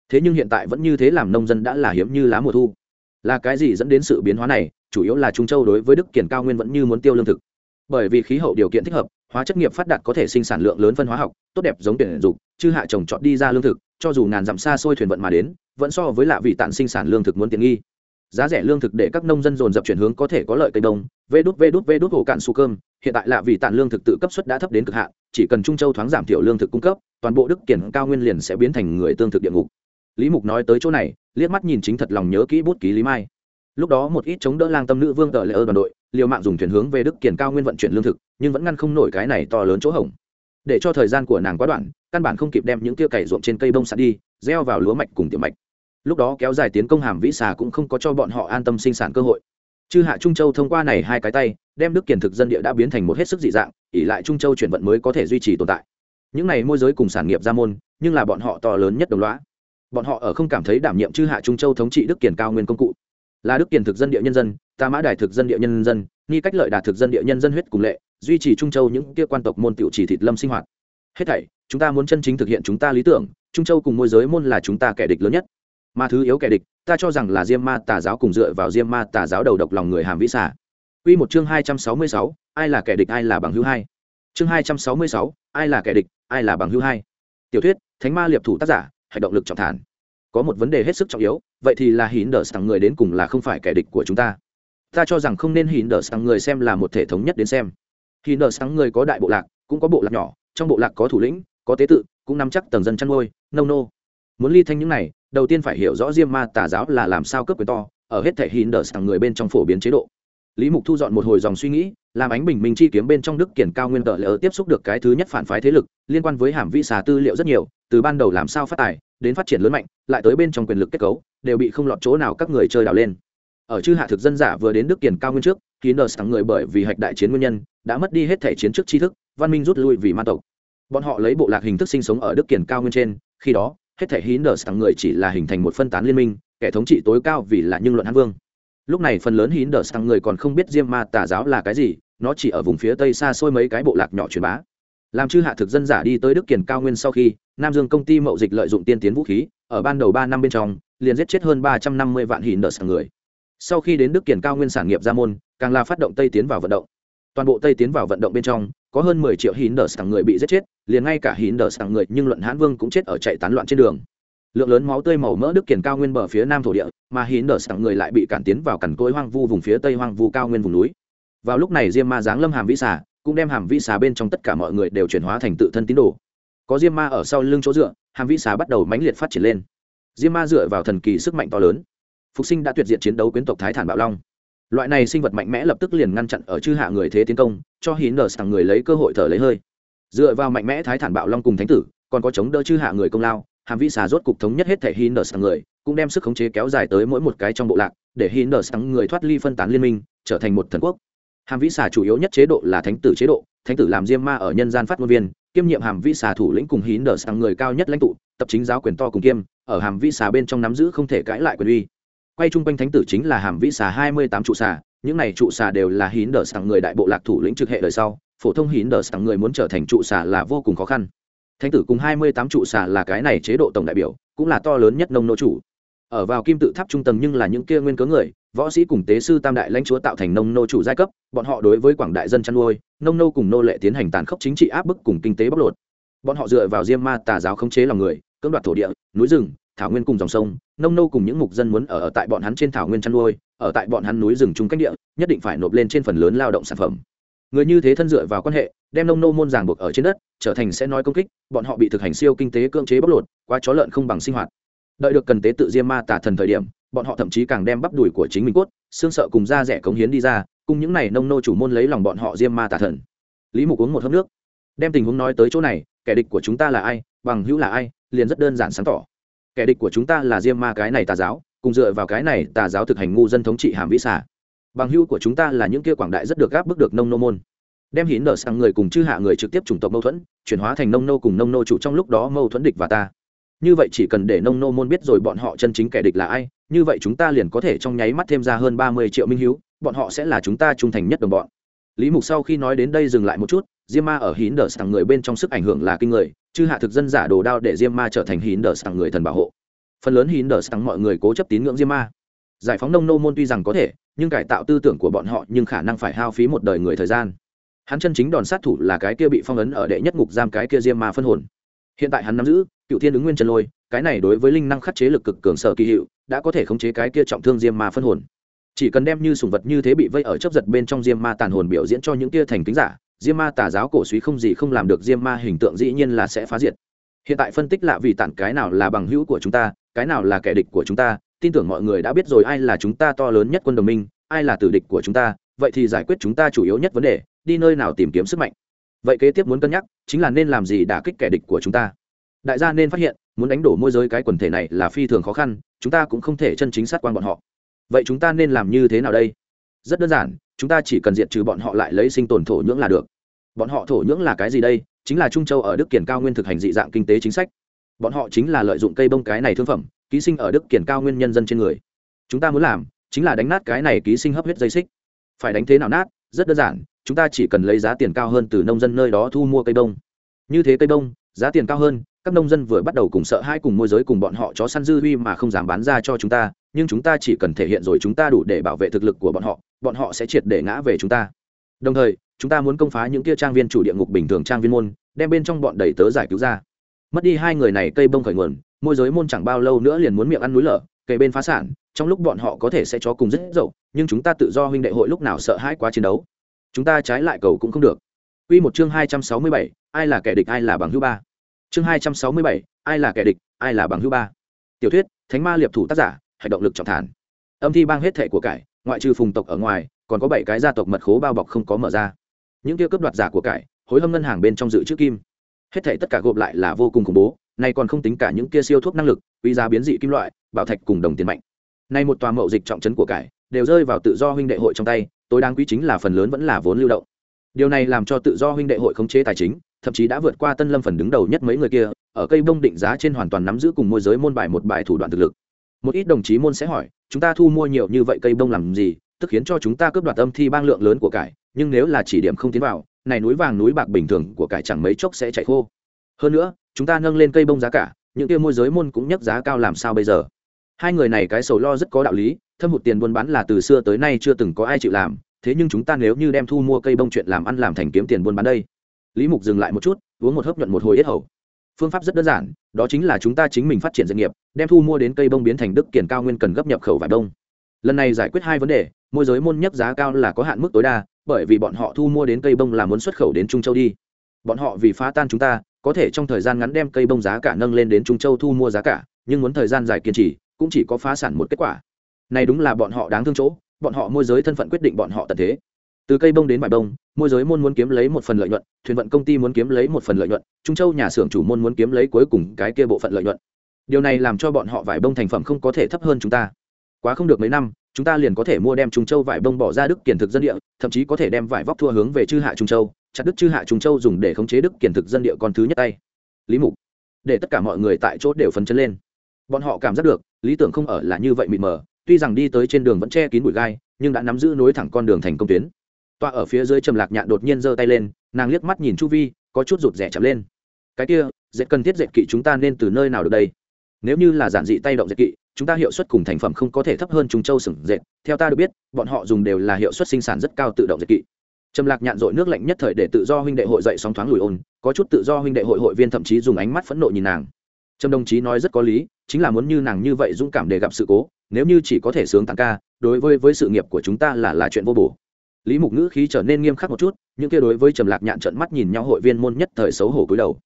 Thế nhưng hiện tại vẫn như thế làm nông dân đã là hiếm như lá mùa thu. Là cái gì dẫn đến sự biến hóa này? Chủ yếu là trung châu đối với đức kiển cao nguyên vẫn như muốn tiêu lương thực. Bởi vì khí hậu điều kiện thích hợp, hóa chất nghiệp phát đạt có thể sinh sản lượng lớn phân hóa học, tốt đẹp giống tuyển dục chứ hạ trồng trọt đi ra lương thực, cho dù ngàn dặm xa xôi thuyền vận mà đến, vẫn so với lạ vị tạn sinh sản lương thực muốn tiện nghi giá rẻ lương thực để các nông dân dồn dập chuyển hướng có thể có lợi cây đông. Vê đút vê đút vê đút hồ cạn su cơm. Hiện tại lạ vì tàn lương thực tự cấp suất đã thấp đến cực hạn, chỉ cần trung châu thoáng giảm thiểu lương thực cung cấp, toàn bộ đức kiển cao nguyên liền sẽ biến thành người tương thực địa ngục. Lý mục nói tới chỗ này, liếc mắt nhìn chính thật lòng nhớ kỹ bút ký lý mai. Lúc đó một ít chống đỡ lang tâm nữ vương tờ lệ ơ đoàn đội, liều mạng dùng thuyền hướng về đức kiển cao nguyên vận chuyển lương thực, nhưng vẫn ngăn không nổi cái này to lớn chỗ hỏng để cho thời gian của nàng quá đoạn, căn bản không kịp đem những tiêu cày ruộng trên cây bông sạt đi, gieo vào lúa mạch cùng tiểu mạch lúc đó kéo dài tiến công hàm vĩ xà cũng không có cho bọn họ an tâm sinh sản cơ hội. Chư hạ trung châu thông qua này hai cái tay, đem đức kiển thực dân địa đã biến thành một hết sức dị dạng ỉ lại trung châu chuyển vận mới có thể duy trì tồn tại. Những này môi giới cùng sản nghiệp gia môn, nhưng là bọn họ to lớn nhất đồng loá bọn họ ở không cảm thấy đảm nhiệm chư hạ trung châu thống trị đức kiển cao nguyên công cụ. Là đức kiển thực dân địa nhân dân ta mã đài thực dân địa nhân dân, ni cách lợi đạt thực dân địa nhân dân huyết cùng lệ, duy trì trung châu những kia quan tộc môn tiểu chỉ thịt lâm sinh hoạt. Hết thảy, chúng ta muốn chân chính thực hiện chúng ta lý tưởng, trung châu cùng môi giới môn là chúng ta kẻ địch lớn nhất mà thứ yếu kẻ địch ta cho rằng là diêm ma tà giáo cùng dựa vào diêm ma tà giáo đầu độc lòng người hàm vĩ xả Quy một chương hai trăm sáu mươi sáu, ai là kẻ địch ai là bằng hữu hai? Chương hai trăm sáu mươi sáu, ai là kẻ địch ai là bằng hữu hai? Tiểu thuyết thánh ma liệp thủ tác giả hành động lực trọng thản. Có một vấn đề hết sức trọng yếu vậy thì là hín đờ sang người đến cùng là không phải kẻ địch của chúng ta? Ta cho rằng không nên hín đờ sang người xem là một thể thống nhất đến xem. Hín đờ sang người có đại bộ lạc cũng có bộ lạc nhỏ trong bộ lạc có thủ lĩnh có tế tự cũng nắm chắc tầng dân chăn nuôi nông nô. Muốn ly thanh những này đầu tiên phải hiểu rõ diêm ma tà giáo là làm sao cấp quyền to, ở hết thể hín đờ sang người bên trong phổ biến chế độ. Lý mục thu dọn một hồi dòng suy nghĩ, làm ánh bình minh chi kiếm bên trong đức kiển cao nguyên tợ lỡ tiếp xúc được cái thứ nhất phản phái thế lực, liên quan với hàm vi xà tư liệu rất nhiều, từ ban đầu làm sao phát tài, đến phát triển lớn mạnh, lại tới bên trong quyền lực kết cấu, đều bị không lọt chỗ nào các người chơi đào lên. Ở chư hạ thực dân giả vừa đến đức kiển cao nguyên trước khi nờ sáng người bởi vì hạch đại chiến nguyên nhân, đã mất đi hết thể chiến trước tri thức, văn minh rút lui vì ma tộc. Bọn họ lấy bộ lạc hình thức sinh sống ở đức kiển cao nguyên trên, khi đó hết thể hí nờ sẵn người chỉ là hình thành một phân tán liên minh, kẻ thống trị tối cao vì là nhưng luận hán vương. Lúc này phần lớn hín đờ sang người còn không biết diêm ma tà giáo là cái gì, nó chỉ ở vùng phía tây xa xôi mấy cái bộ lạc nhỏ truyền bá. Làm chư hạ thực dân giả đi tới đức kiền cao nguyên sau khi, nam dương công ty mậu dịch lợi dụng tiên tiến vũ khí, ở ban đầu ba năm bên trong, liền giết chết hơn ba trăm năm mươi vạn hín đờ sang người. Sau khi đến đức kiền cao nguyên sản nghiệp gia môn, càng là phát động tây tiến vào vận động. Toàn bộ tây tiến vào vận động bên trong, có hơn mười triệu hín đờ sang người bị giết chết liền ngay cả hín đờ sang người nhưng luận hãn vương cũng chết ở chạy tán loạn trên đường. Lượng lớn máu tươi màu mỡ đức kiển cao nguyên bờ phía nam thổ địa, mà hín đờ sẵn người lại bị cản tiến vào cằn cối hoang vu vùng phía tây hoang vu cao nguyên vùng núi. Vào lúc này diêm ma giáng lâm hàm vĩ xà, cũng đem hàm vĩ xà bên trong tất cả mọi người đều chuyển hóa thành tự thân tín đồ. Có diêm ma ở sau lưng chỗ dựa, hàm vĩ xà bắt đầu mãnh liệt phát triển lên. Diêm ma dựa vào thần kỳ sức mạnh to lớn. Phục sinh đã tuyệt diện chiến đấu quyến tộc thái thản bạo long. Loại này sinh vật mạnh mẽ lập tức liền ngăn chặn ở chư hạ người thế tiến công, cho hín đờ sẵn người lấy cơ hội thở lấy hơi dựa vào mạnh mẽ thái thản bạo long cùng thánh tử còn có chống đỡ chư hạ người công lao hàm vĩ xà rốt cục thống nhất hết thể Hinders người, cũng đem sức khống chế kéo dài tới mỗi một cái trong bộ lạc, để Hinders người thoát ly phân tán liên minh, trở thành một thần quốc. Hàm vĩ xà chủ yếu nhất chế độ là thánh tử chế độ, thánh tử làm diêm ma ở nhân gian phát ngôn viên, kiêm nhiệm hàm vĩ xà thủ lĩnh cùng Hinders người cao nhất lãnh tụ, tập chính giáo quyền to cùng kiêm, ở hàm vĩ xà bên trong nắm giữ không thể cãi lại quyền uy. Quay chung quanh thánh tử chính là hàm vĩ xà hai mươi tám trụ xà, những này trụ xà đều là Hinders người đại bộ lạc thủ lĩnh trực hệ đời sau, phổ thông Hinders người muốn trở thành trụ xà là vô cùng khó khăn. Thánh tử cùng hai mươi tám trụ xà là cái này chế độ tổng đại biểu cũng là to lớn nhất nông nô chủ. Ở vào kim tự tháp trung tầng nhưng là những kia nguyên cớ người võ sĩ cùng tế sư tam đại lãnh chúa tạo thành nông nô chủ giai cấp bọn họ đối với quảng đại dân chăn nuôi nông nô cùng nô lệ tiến hành tàn khốc chính trị áp bức cùng kinh tế bóc lột. Bọn họ dựa vào diêm ma tà giáo khống chế lòng người cưỡng đoạt thổ địa núi rừng thảo nguyên cùng dòng sông nông nô cùng những mục dân muốn ở, ở tại bọn hắn trên thảo nguyên chăn nuôi ở tại bọn hắn núi rừng chung cách địa nhất định phải nộp lên trên phần lớn lao động sản phẩm người như thế thân dựa vào quan hệ, đem nông nô môn ràng buộc ở trên đất, trở thành sẽ nói công kích, bọn họ bị thực hành siêu kinh tế cưỡng chế bóc lột qua chó lợn không bằng sinh hoạt. Đợi được cần tế tự diêm ma tả thần thời điểm, bọn họ thậm chí càng đem bắp đùi của chính mình cốt, xương sợ cùng da rẻ cống hiến đi ra, cùng những này nông nô chủ môn lấy lòng bọn họ diêm ma tả thần. Lý mục uống một hớp nước, đem tình huống nói tới chỗ này, kẻ địch của chúng ta là ai, bằng hữu là ai, liền rất đơn giản sáng tỏ. Kẻ địch của chúng ta là diêm ma cái này tà giáo, cùng dựa vào cái này tà giáo thực hành ngu dân thống trị hàm vĩ xả bằng hữu của chúng ta là những kia quảng đại rất được gáp bức được nông nô môn. Đem hín nở sang người cùng chư hạ người trực tiếp chủng tộc mâu thuẫn, chuyển hóa thành nông nô cùng nông nô chủ trong lúc đó mâu thuẫn địch và ta. Như vậy chỉ cần để nông nô môn biết rồi bọn họ chân chính kẻ địch là ai, như vậy chúng ta liền có thể trong nháy mắt thêm ra hơn ba mươi triệu minh hữu, bọn họ sẽ là chúng ta trung thành nhất đồng bọn. Lý mục sau khi nói đến đây dừng lại một chút, diêm ma ở hín đờ sang người bên trong sức ảnh hưởng là kinh người, chư hạ thực dân giả đồ đao để diêm ma trở thành hín đờ sang người thần bảo hộ. Phần lớn hín đờ sang mọi người cố chấp tín ngưỡng diêm ma. Giải phóng nông nô môn tuy rằng có thể nhưng cải tạo tư tưởng của bọn họ nhưng khả năng phải hao phí một đời người thời gian. Hắn chân chính đòn sát thủ là cái kia bị phong ấn ở đệ nhất ngục giam cái kia diêm ma phân hồn. Hiện tại hắn nắm giữ, cựu thiên ứng nguyên trần lôi, cái này đối với linh năng khắc chế lực cực cường sở kỳ hiệu, đã có thể khống chế cái kia trọng thương diêm ma phân hồn. Chỉ cần đem như sùng vật như thế bị vây ở chấp giật bên trong diêm ma tàn hồn biểu diễn cho những kia thành kính giả, diêm ma tà giáo cổ suý không gì không làm được diêm ma hình tượng dĩ nhiên là sẽ phá diệt. Hiện tại phân tích lạ vì tản cái nào là bằng hữu của chúng ta, cái nào là kẻ địch của chúng ta tin tưởng mọi người đã biết rồi ai là chúng ta to lớn nhất quân đồng minh, ai là tử địch của chúng ta, vậy thì giải quyết chúng ta chủ yếu nhất vấn đề, đi nơi nào tìm kiếm sức mạnh. Vậy kế tiếp muốn cân nhắc, chính là nên làm gì đả kích kẻ địch của chúng ta. Đại gia nên phát hiện, muốn đánh đổ môi giới cái quần thể này là phi thường khó khăn, chúng ta cũng không thể chân chính sát quan bọn họ. Vậy chúng ta nên làm như thế nào đây? Rất đơn giản, chúng ta chỉ cần diệt trừ bọn họ lại lấy sinh tồn thổ nhưỡng là được. Bọn họ thổ nhưỡng là cái gì đây? Chính là trung châu ở đức kiển cao nguyên thực hành dị dạng kinh tế chính sách. Bọn họ chính là lợi dụng cây bông cái này thương phẩm ký sinh ở đức kiển cao nguyên nhân dân trên người. Chúng ta muốn làm chính là đánh nát cái này ký sinh hấp huyết dây xích. Phải đánh thế nào nát? Rất đơn giản, chúng ta chỉ cần lấy giá tiền cao hơn từ nông dân nơi đó thu mua cây bông. Như thế cây bông, giá tiền cao hơn, các nông dân vừa bắt đầu cùng sợ hai cùng môi giới cùng bọn họ chó săn dư huy mà không dám bán ra cho chúng ta, nhưng chúng ta chỉ cần thể hiện rồi chúng ta đủ để bảo vệ thực lực của bọn họ bọn họ sẽ triệt để ngã về chúng ta. Đồng thời, chúng ta muốn công phá những kia trang viên chủ địa ngục bình thường trang viên môn, đem bên trong bọn đầy tớ giải cứu ra. Mất đi hai người này, cây bông khởi nguồn môi giới môn chẳng bao lâu nữa liền muốn miệng ăn núi lở kề bên phá sản trong lúc bọn họ có thể sẽ cho cùng rất dậu nhưng chúng ta tự do huynh đệ hội lúc nào sợ hãi quá chiến đấu chúng ta trái lại cầu cũng không được Quy một chương hai trăm sáu mươi bảy, ai là kẻ địch ai là bằng hữu ba. Chương hai trăm sáu mươi bảy, ai là kẻ địch, ai là bằng hữu ba. Tiểu thuyết, Thánh ma liệp thủ tác giả, hành động lực trọng thản. Âm thi bang hết thể của cải, ngoại trừ phùng tộc ở ngoài, còn có bảy cái gia tộc mật khố bao bọc không có mở ra. Những kia cướp đoạt giả của cải, hối hâm ngân hàng bên trong dự trữ kim. Hết thảy tất cả gộp lại là vô cùng khủng bố, này còn không tính cả những kia siêu thuốc năng lực, quý giá biến dị kim loại, bảo thạch cùng đồng tiền mạnh. Nay một tòa mậu dịch trọng trấn của cải, đều rơi vào tự do huynh đệ hội trong tay, tối đáng quý chính là phần lớn vẫn là vốn lưu động. Điều này làm cho tự do huynh đệ hội khống chế tài chính thậm chí đã vượt qua tân lâm phần đứng đầu nhất mấy người kia ở cây bông định giá trên hoàn toàn nắm giữ cùng môi giới môn bài một bài thủ đoạn thực lực. Một ít đồng chí môn sẽ hỏi chúng ta thu mua nhiều như vậy cây bông làm gì tức khiến cho chúng ta cướp đoạt âm thi bang lượng lớn của cải nhưng nếu là chỉ điểm không tiến vào này núi vàng núi bạc bình thường của cải chẳng mấy chốc sẽ chạy khô. Hơn nữa chúng ta nâng lên cây bông giá cả, những kia môi giới môn cũng nhắc giá cao làm sao bây giờ? Hai người này cái sầu lo rất có đạo lý, thâm hụt tiền buôn bán là từ xưa tới nay chưa từng có ai chịu làm, thế nhưng chúng ta nếu như đem thu mua cây bông chuyện làm ăn làm thành kiếm tiền buôn bán đây. Lý mục dừng lại một chút, uống một hớp nhuận một hồi ít hầu. Phương pháp rất đơn giản, đó chính là chúng ta chính mình phát triển doanh nghiệp, đem thu mua đến cây bông biến thành đức kiển cao nguyên cần gấp nhập khẩu vải đông lần này giải quyết hai vấn đề, môi giới môn nhấc giá cao là có hạn mức tối đa, bởi vì bọn họ thu mua đến cây bông là muốn xuất khẩu đến trung châu đi. Bọn họ vì phá tan chúng ta có thể trong thời gian ngắn đem cây bông giá cả nâng lên đến trung châu thu mua giá cả, nhưng muốn thời gian dài kiên trì, cũng chỉ có phá sản một kết quả. Này đúng là bọn họ đáng thương chỗ, bọn họ môi giới thân phận quyết định bọn họ tận thế. Từ cây bông đến vải bông, môi giới môn muốn kiếm lấy một phần lợi nhuận, thuyền vận công ty muốn kiếm lấy một phần lợi nhuận, trung châu nhà xưởng chủ môn muốn kiếm lấy cuối cùng cái kia bộ phận lợi nhuận. Điều này làm cho bọn họ vải bông thành phẩm không có thể thấp hơn chúng ta. Quá không được mấy năm, chúng ta liền có thể mua đem trung châu vải bông bỏ ra đức kiển thực dân địa, thậm chí có thể đem vải vóc thua hướng về chư hạ trung châu chặt đức chư hạ trung châu dùng để khống chế đức kiển thực dân địa con thứ nhất tay. Lý mục, để tất cả mọi người tại chỗ đều phấn chấn lên. Bọn họ cảm giác được, lý tưởng không ở là như vậy mịt mờ, tuy rằng đi tới trên đường vẫn che kín bụi gai, nhưng đã nắm giữ nối thẳng con đường thành công tuyến. Tọa ở phía dưới trầm lạc nhạn đột nhiên giơ tay lên, nàng liếc mắt nhìn chu vi, có chút rụt rẻ chậm lên. Cái kia, dệt cần thiết dệt kỵ chúng ta nên từ nơi nào được đây? Nếu như là giản dị tay động dệt kỵ, chúng ta hiệu suất cùng thành phẩm không có thể thấp hơn chúng châu sừng dệt. Theo ta được biết, bọn họ dùng đều là hiệu suất sinh sản rất cao tự động dệt kỵ trầm lạc nhạn dội nước lạnh nhất thời để tự do huynh đệ hội dậy sóng thoáng lùi ôn, có chút tự do huynh đệ hội hội viên thậm chí dùng ánh mắt phẫn nộ nhìn nàng. Trầm đồng chí nói rất có lý, chính là muốn như nàng như vậy dũng cảm để gặp sự cố, nếu như chỉ có thể sướng tặng ca, đối với với sự nghiệp của chúng ta là là chuyện vô bổ. Lý mục ngữ khí trở nên nghiêm khắc một chút nhưng kia đối với trầm lạc nhạn trận mắt nhìn nhau hội viên môn nhất thời xấu hổ cúi đầu.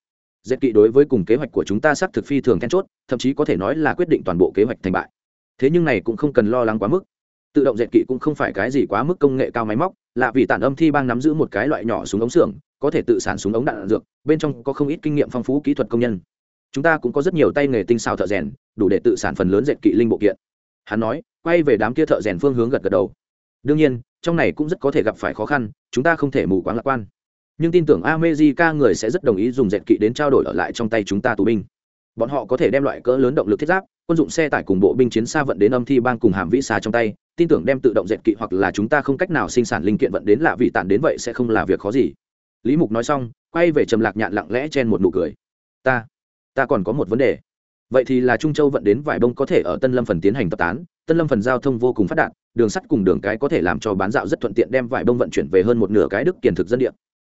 Dệt kỵ đối với cùng kế hoạch của chúng ta xác thực phi thường then chốt, thậm chí có thể nói là quyết định toàn bộ kế hoạch thành bại. Thế nhưng này cũng không cần lo lắng quá mức tự động dệt kỵ cũng không phải cái gì quá mức công nghệ cao máy móc là vì tản âm thi bang nắm giữ một cái loại nhỏ súng ống xưởng có thể tự sản súng ống đạn, đạn dược bên trong có không ít kinh nghiệm phong phú kỹ thuật công nhân. Chúng ta cũng có rất nhiều tay nghề tinh xào thợ rèn đủ để tự sản phần lớn dệt kỵ linh bộ kiện. Hắn nói quay về đám kia thợ rèn phương hướng gật gật đầu. Đương nhiên trong này cũng rất có thể gặp phải khó khăn chúng ta không thể mù quáng lạc quan. Nhưng tin tưởng amejica người sẽ rất đồng ý dùng dệt kỵ đến trao đổi ở lại trong tay chúng ta tù binh. Bọn họ có thể đem loại cỡ lớn động lực thiết giáp quân dụng xe tải cùng bộ binh chiến xa vận đến âm thi bang cùng hàm vĩ xa trong tay tin tưởng đem tự động dệt kỵ hoặc là chúng ta không cách nào sinh sản linh kiện vận đến lạ vị tản đến vậy sẽ không là việc khó gì. Lý mục nói xong, quay về trầm lạc nhạn lặng lẽ chen một nụ cười. Ta ta còn có một vấn đề. Vậy thì là trung châu vận đến vải bông có thể ở tân lâm phần tiến hành tập tán, tân lâm phần giao thông vô cùng phát đạt, đường sắt cùng đường cái có thể làm cho bán dạo rất thuận tiện đem vải bông vận chuyển về hơn một nửa cái đức kiền thực dân địa.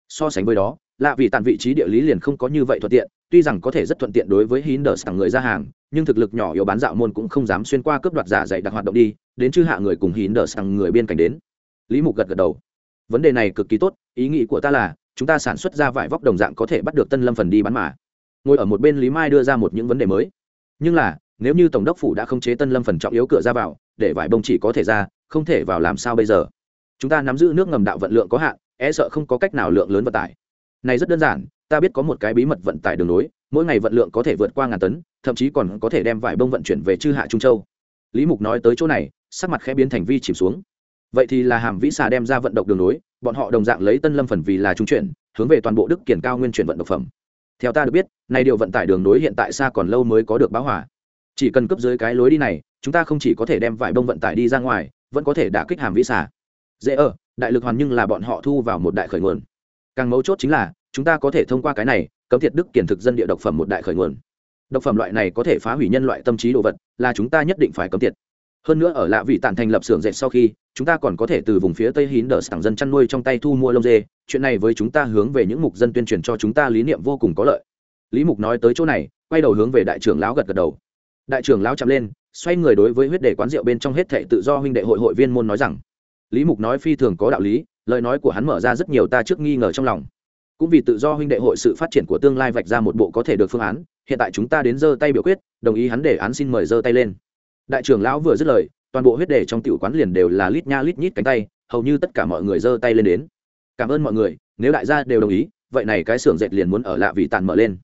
So sánh với đó, lạ vì tàn vị trí địa lý liền không có như vậy thuận tiện tuy rằng có thể rất thuận tiện đối với hín đờ sẵn người ra hàng, nhưng thực lực nhỏ yếu bán dạo môn cũng không dám xuyên qua cướp đoạt giả dạy đặc hoạt động đi, đến chư hạ người cùng hín đờ sẵn người biên cảnh đến. Lý mục gật gật đầu. Vấn đề này cực kỳ tốt, ý nghĩ của ta là, chúng ta sản xuất ra vải vóc đồng dạng có thể bắt được tân lâm phần đi bán mà. Ngồi ở một bên lý mai đưa ra một những vấn đề mới. Nhưng là, nếu như tổng đốc phủ đã không chế tân lâm phần trọng yếu cửa ra vào, để vải bông chỉ có thể ra, không thể vào làm sao bây giờ? Chúng ta nắm giữ nước ngầm đạo vận lượng có hạn e sợ không có cách nào lượng lớn vận tải. Này rất đơn giản ta biết có một cái bí mật vận tải đường nối, mỗi ngày vận lượng có thể vượt qua ngàn tấn, thậm chí còn có thể đem vải bông vận chuyển về chư hạ trung châu. Lý mục nói tới chỗ này, sắc mặt khẽ biến thành vi chìm xuống. Vậy thì là hàm vĩ xà đem ra vận động đường nối, bọn họ đồng dạng lấy tân lâm phần vì là trung chuyển, hướng về toàn bộ đức kiển cao nguyên chuyển vận độc phẩm. Theo ta được biết, nay điều vận tải đường nối hiện tại xa còn lâu mới có được báo hỏa. Chỉ cần cấp dưới cái lối đi này, chúng ta không chỉ có thể đem vải bông vận tải đi ra ngoài, vẫn có thể đả kích hàm vĩ Xà. dễ ở đại lực hoàn nhưng là bọn họ thu vào một đại khởi nguồn. Càng mấu chốt chính là chúng ta có thể thông qua cái này cấm thiệt đức kiển thực dân địa độc phẩm một đại khởi nguồn. Độc phẩm loại này có thể phá hủy nhân loại tâm trí đồ vật, là chúng ta nhất định phải cấm thiệt. Hơn nữa ở lạ vị tản thành lập xưởng dệt sau khi, chúng ta còn có thể từ vùng phía tây hín đờ sảng dân chăn nuôi trong tay thu mua lông dê. Chuyện này với chúng ta hướng về những mục dân tuyên truyền cho chúng ta lý niệm vô cùng có lợi. Lý mục nói tới chỗ này, quay đầu hướng về đại trưởng lão gật gật đầu. Đại trưởng lão chạm lên, xoay người đối với huyết đề quán rượu bên trong hết thệ tự do huynh đệ hội hội viên môn nói rằng, lý mục nói phi thường có đạo lý, lời nói của hắn mở ra rất nhiều ta trước nghi ngờ trong lòng cũng vì tự do huynh đệ hội sự phát triển của tương lai vạch ra một bộ có thể được phương án, hiện tại chúng ta đến giơ tay biểu quyết, đồng ý hắn để án xin mời giơ tay lên. Đại trưởng lão vừa dứt lời, toàn bộ huyết đề trong tiểu quán liền đều là lít nha lít nhít cánh tay, hầu như tất cả mọi người giơ tay lên đến. Cảm ơn mọi người, nếu đại gia đều đồng ý, vậy này cái xưởng dệt liền muốn ở lạ vì tàn mở lên.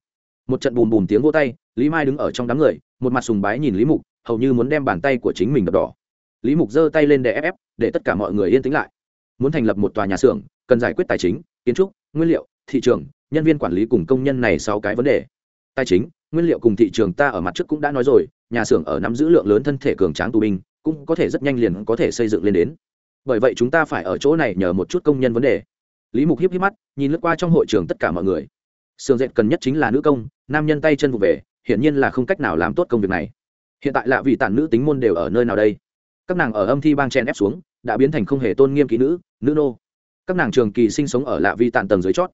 Một trận bùm bùm tiếng vỗ tay, lý mai đứng ở trong đám người, một mặt sùng bái nhìn lý mục, hầu như muốn đem bàn tay của chính mình đập đỏ. Lý mục giơ tay lên để ép ép, để tất cả mọi người yên tĩnh lại. Muốn thành lập một tòa nhà xưởng, cần giải quyết tài chính, kiến trúc, nguyên liệu thị trường, nhân viên quản lý cùng công nhân này sáu cái vấn đề. Tài chính, nguyên liệu cùng thị trường ta ở mặt trước cũng đã nói rồi, nhà xưởng ở nắm giữ lượng lớn thân thể cường tráng tù binh, cũng có thể rất nhanh liền có thể xây dựng lên đến. Bởi vậy chúng ta phải ở chỗ này nhờ một chút công nhân vấn đề. Lý mục hiếp hiếp mắt, nhìn lướt qua trong hội trường tất cả mọi người. Sườn dệt cần nhất chính là nữ công, nam nhân tay chân vụ về, hiển nhiên là không cách nào làm tốt công việc này. Hiện tại lạ vì tản nữ tính môn đều ở nơi nào đây? Các nàng ở âm thi bang chen ép xuống, đã biến thành không hề tôn nghiêm kỹ nữ nữ nô. Các nàng trường kỳ sinh sống ở lạ vi tản tầng dưới chót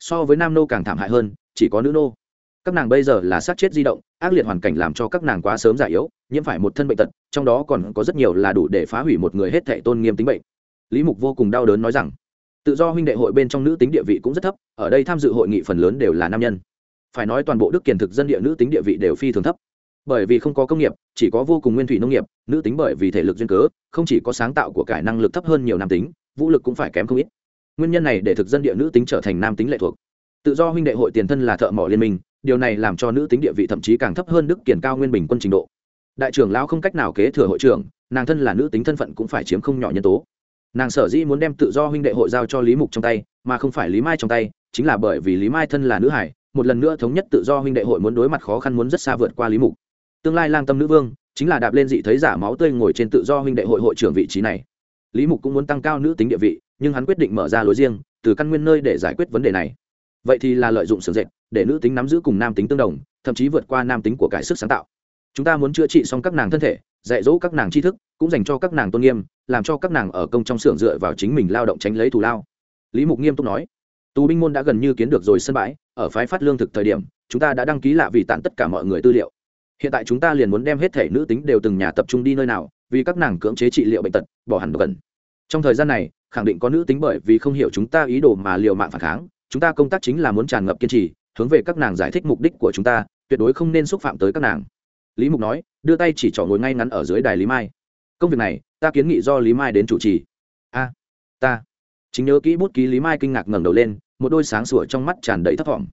so với nam nô càng thảm hại hơn, chỉ có nữ nô. Các nàng bây giờ là sát chết di động, ác liệt hoàn cảnh làm cho các nàng quá sớm già yếu, nhiễm phải một thân bệnh tật, trong đó còn có rất nhiều là đủ để phá hủy một người hết thệ tôn nghiêm tính bệnh lý mục vô cùng đau đớn nói rằng, tự do huynh đệ hội bên trong nữ tính địa vị cũng rất thấp, ở đây tham dự hội nghị phần lớn đều là nam nhân. Phải nói toàn bộ đức kiền thực dân địa nữ tính địa vị đều phi thường thấp. Bởi vì không có công nghiệp, chỉ có vô cùng nguyên thủy nông nghiệp, nữ tính bởi vì thể lực duyên cớ, không chỉ có sáng tạo của cải năng lực thấp hơn nhiều nam tính, vũ lực cũng phải kém không ít nguyên nhân này để thực dân địa nữ tính trở thành nam tính lệ thuộc. Tự do huynh đệ hội tiền thân là thợ mỏ liên minh, điều này làm cho nữ tính địa vị thậm chí càng thấp hơn đức kiển cao nguyên bình quân trình độ. Đại trưởng lão không cách nào kế thừa hội trưởng, nàng thân là nữ tính thân phận cũng phải chiếm không nhỏ nhân tố. Nàng sở dĩ muốn đem tự do huynh đệ hội giao cho lý mục trong tay, mà không phải lý mai trong tay, chính là bởi vì lý mai thân là nữ hải, một lần nữa thống nhất tự do huynh đệ hội muốn đối mặt khó khăn muốn rất xa vượt qua lý mục. Tương lai lang tâm nữ vương, chính là đạp lên dị thấy giả máu tươi ngồi trên tự do huynh đệ hội hội trưởng vị trí này. Lý mục cũng muốn tăng cao nữ tính địa vị nhưng hắn quyết định mở ra lối riêng, từ căn nguyên nơi để giải quyết vấn đề này. Vậy thì là lợi dụng sưởng dệt, để nữ tính nắm giữ cùng nam tính tương đồng, thậm chí vượt qua nam tính của cải sức sáng tạo. Chúng ta muốn chữa trị xong các nàng thân thể, dạy dỗ các nàng tri thức, cũng dành cho các nàng tôn nghiêm, làm cho các nàng ở công trong xưởng dựa vào chính mình lao động tránh lấy thù lao. Lý mục nghiêm túc nói. Tù binh môn đã gần như kiến được rồi sân bãi, ở phái phát lương thực thời điểm, chúng ta đã đăng ký lạ vì tặng tất cả mọi người tư liệu. Hiện tại chúng ta liền muốn đem hết thể nữ tính đều từng nhà tập trung đi nơi nào, vì các nàng cưỡng chế trị liệu bệnh tật, bỏ hẳn gần. Trong thời gian này khẳng định có nữ tính bởi vì không hiểu chúng ta ý đồ mà liều mạng phản kháng chúng ta công tác chính là muốn tràn ngập kiên trì hướng về các nàng giải thích mục đích của chúng ta tuyệt đối không nên xúc phạm tới các nàng lý mục nói đưa tay chỉ trỏ ngồi ngay ngắn ở dưới đài lý mai công việc này ta kiến nghị do lý mai đến chủ trì a ta chính nhớ kỹ bút ký lý mai kinh ngạc ngẩng đầu lên một đôi sáng sủa trong mắt tràn đầy thất thỏm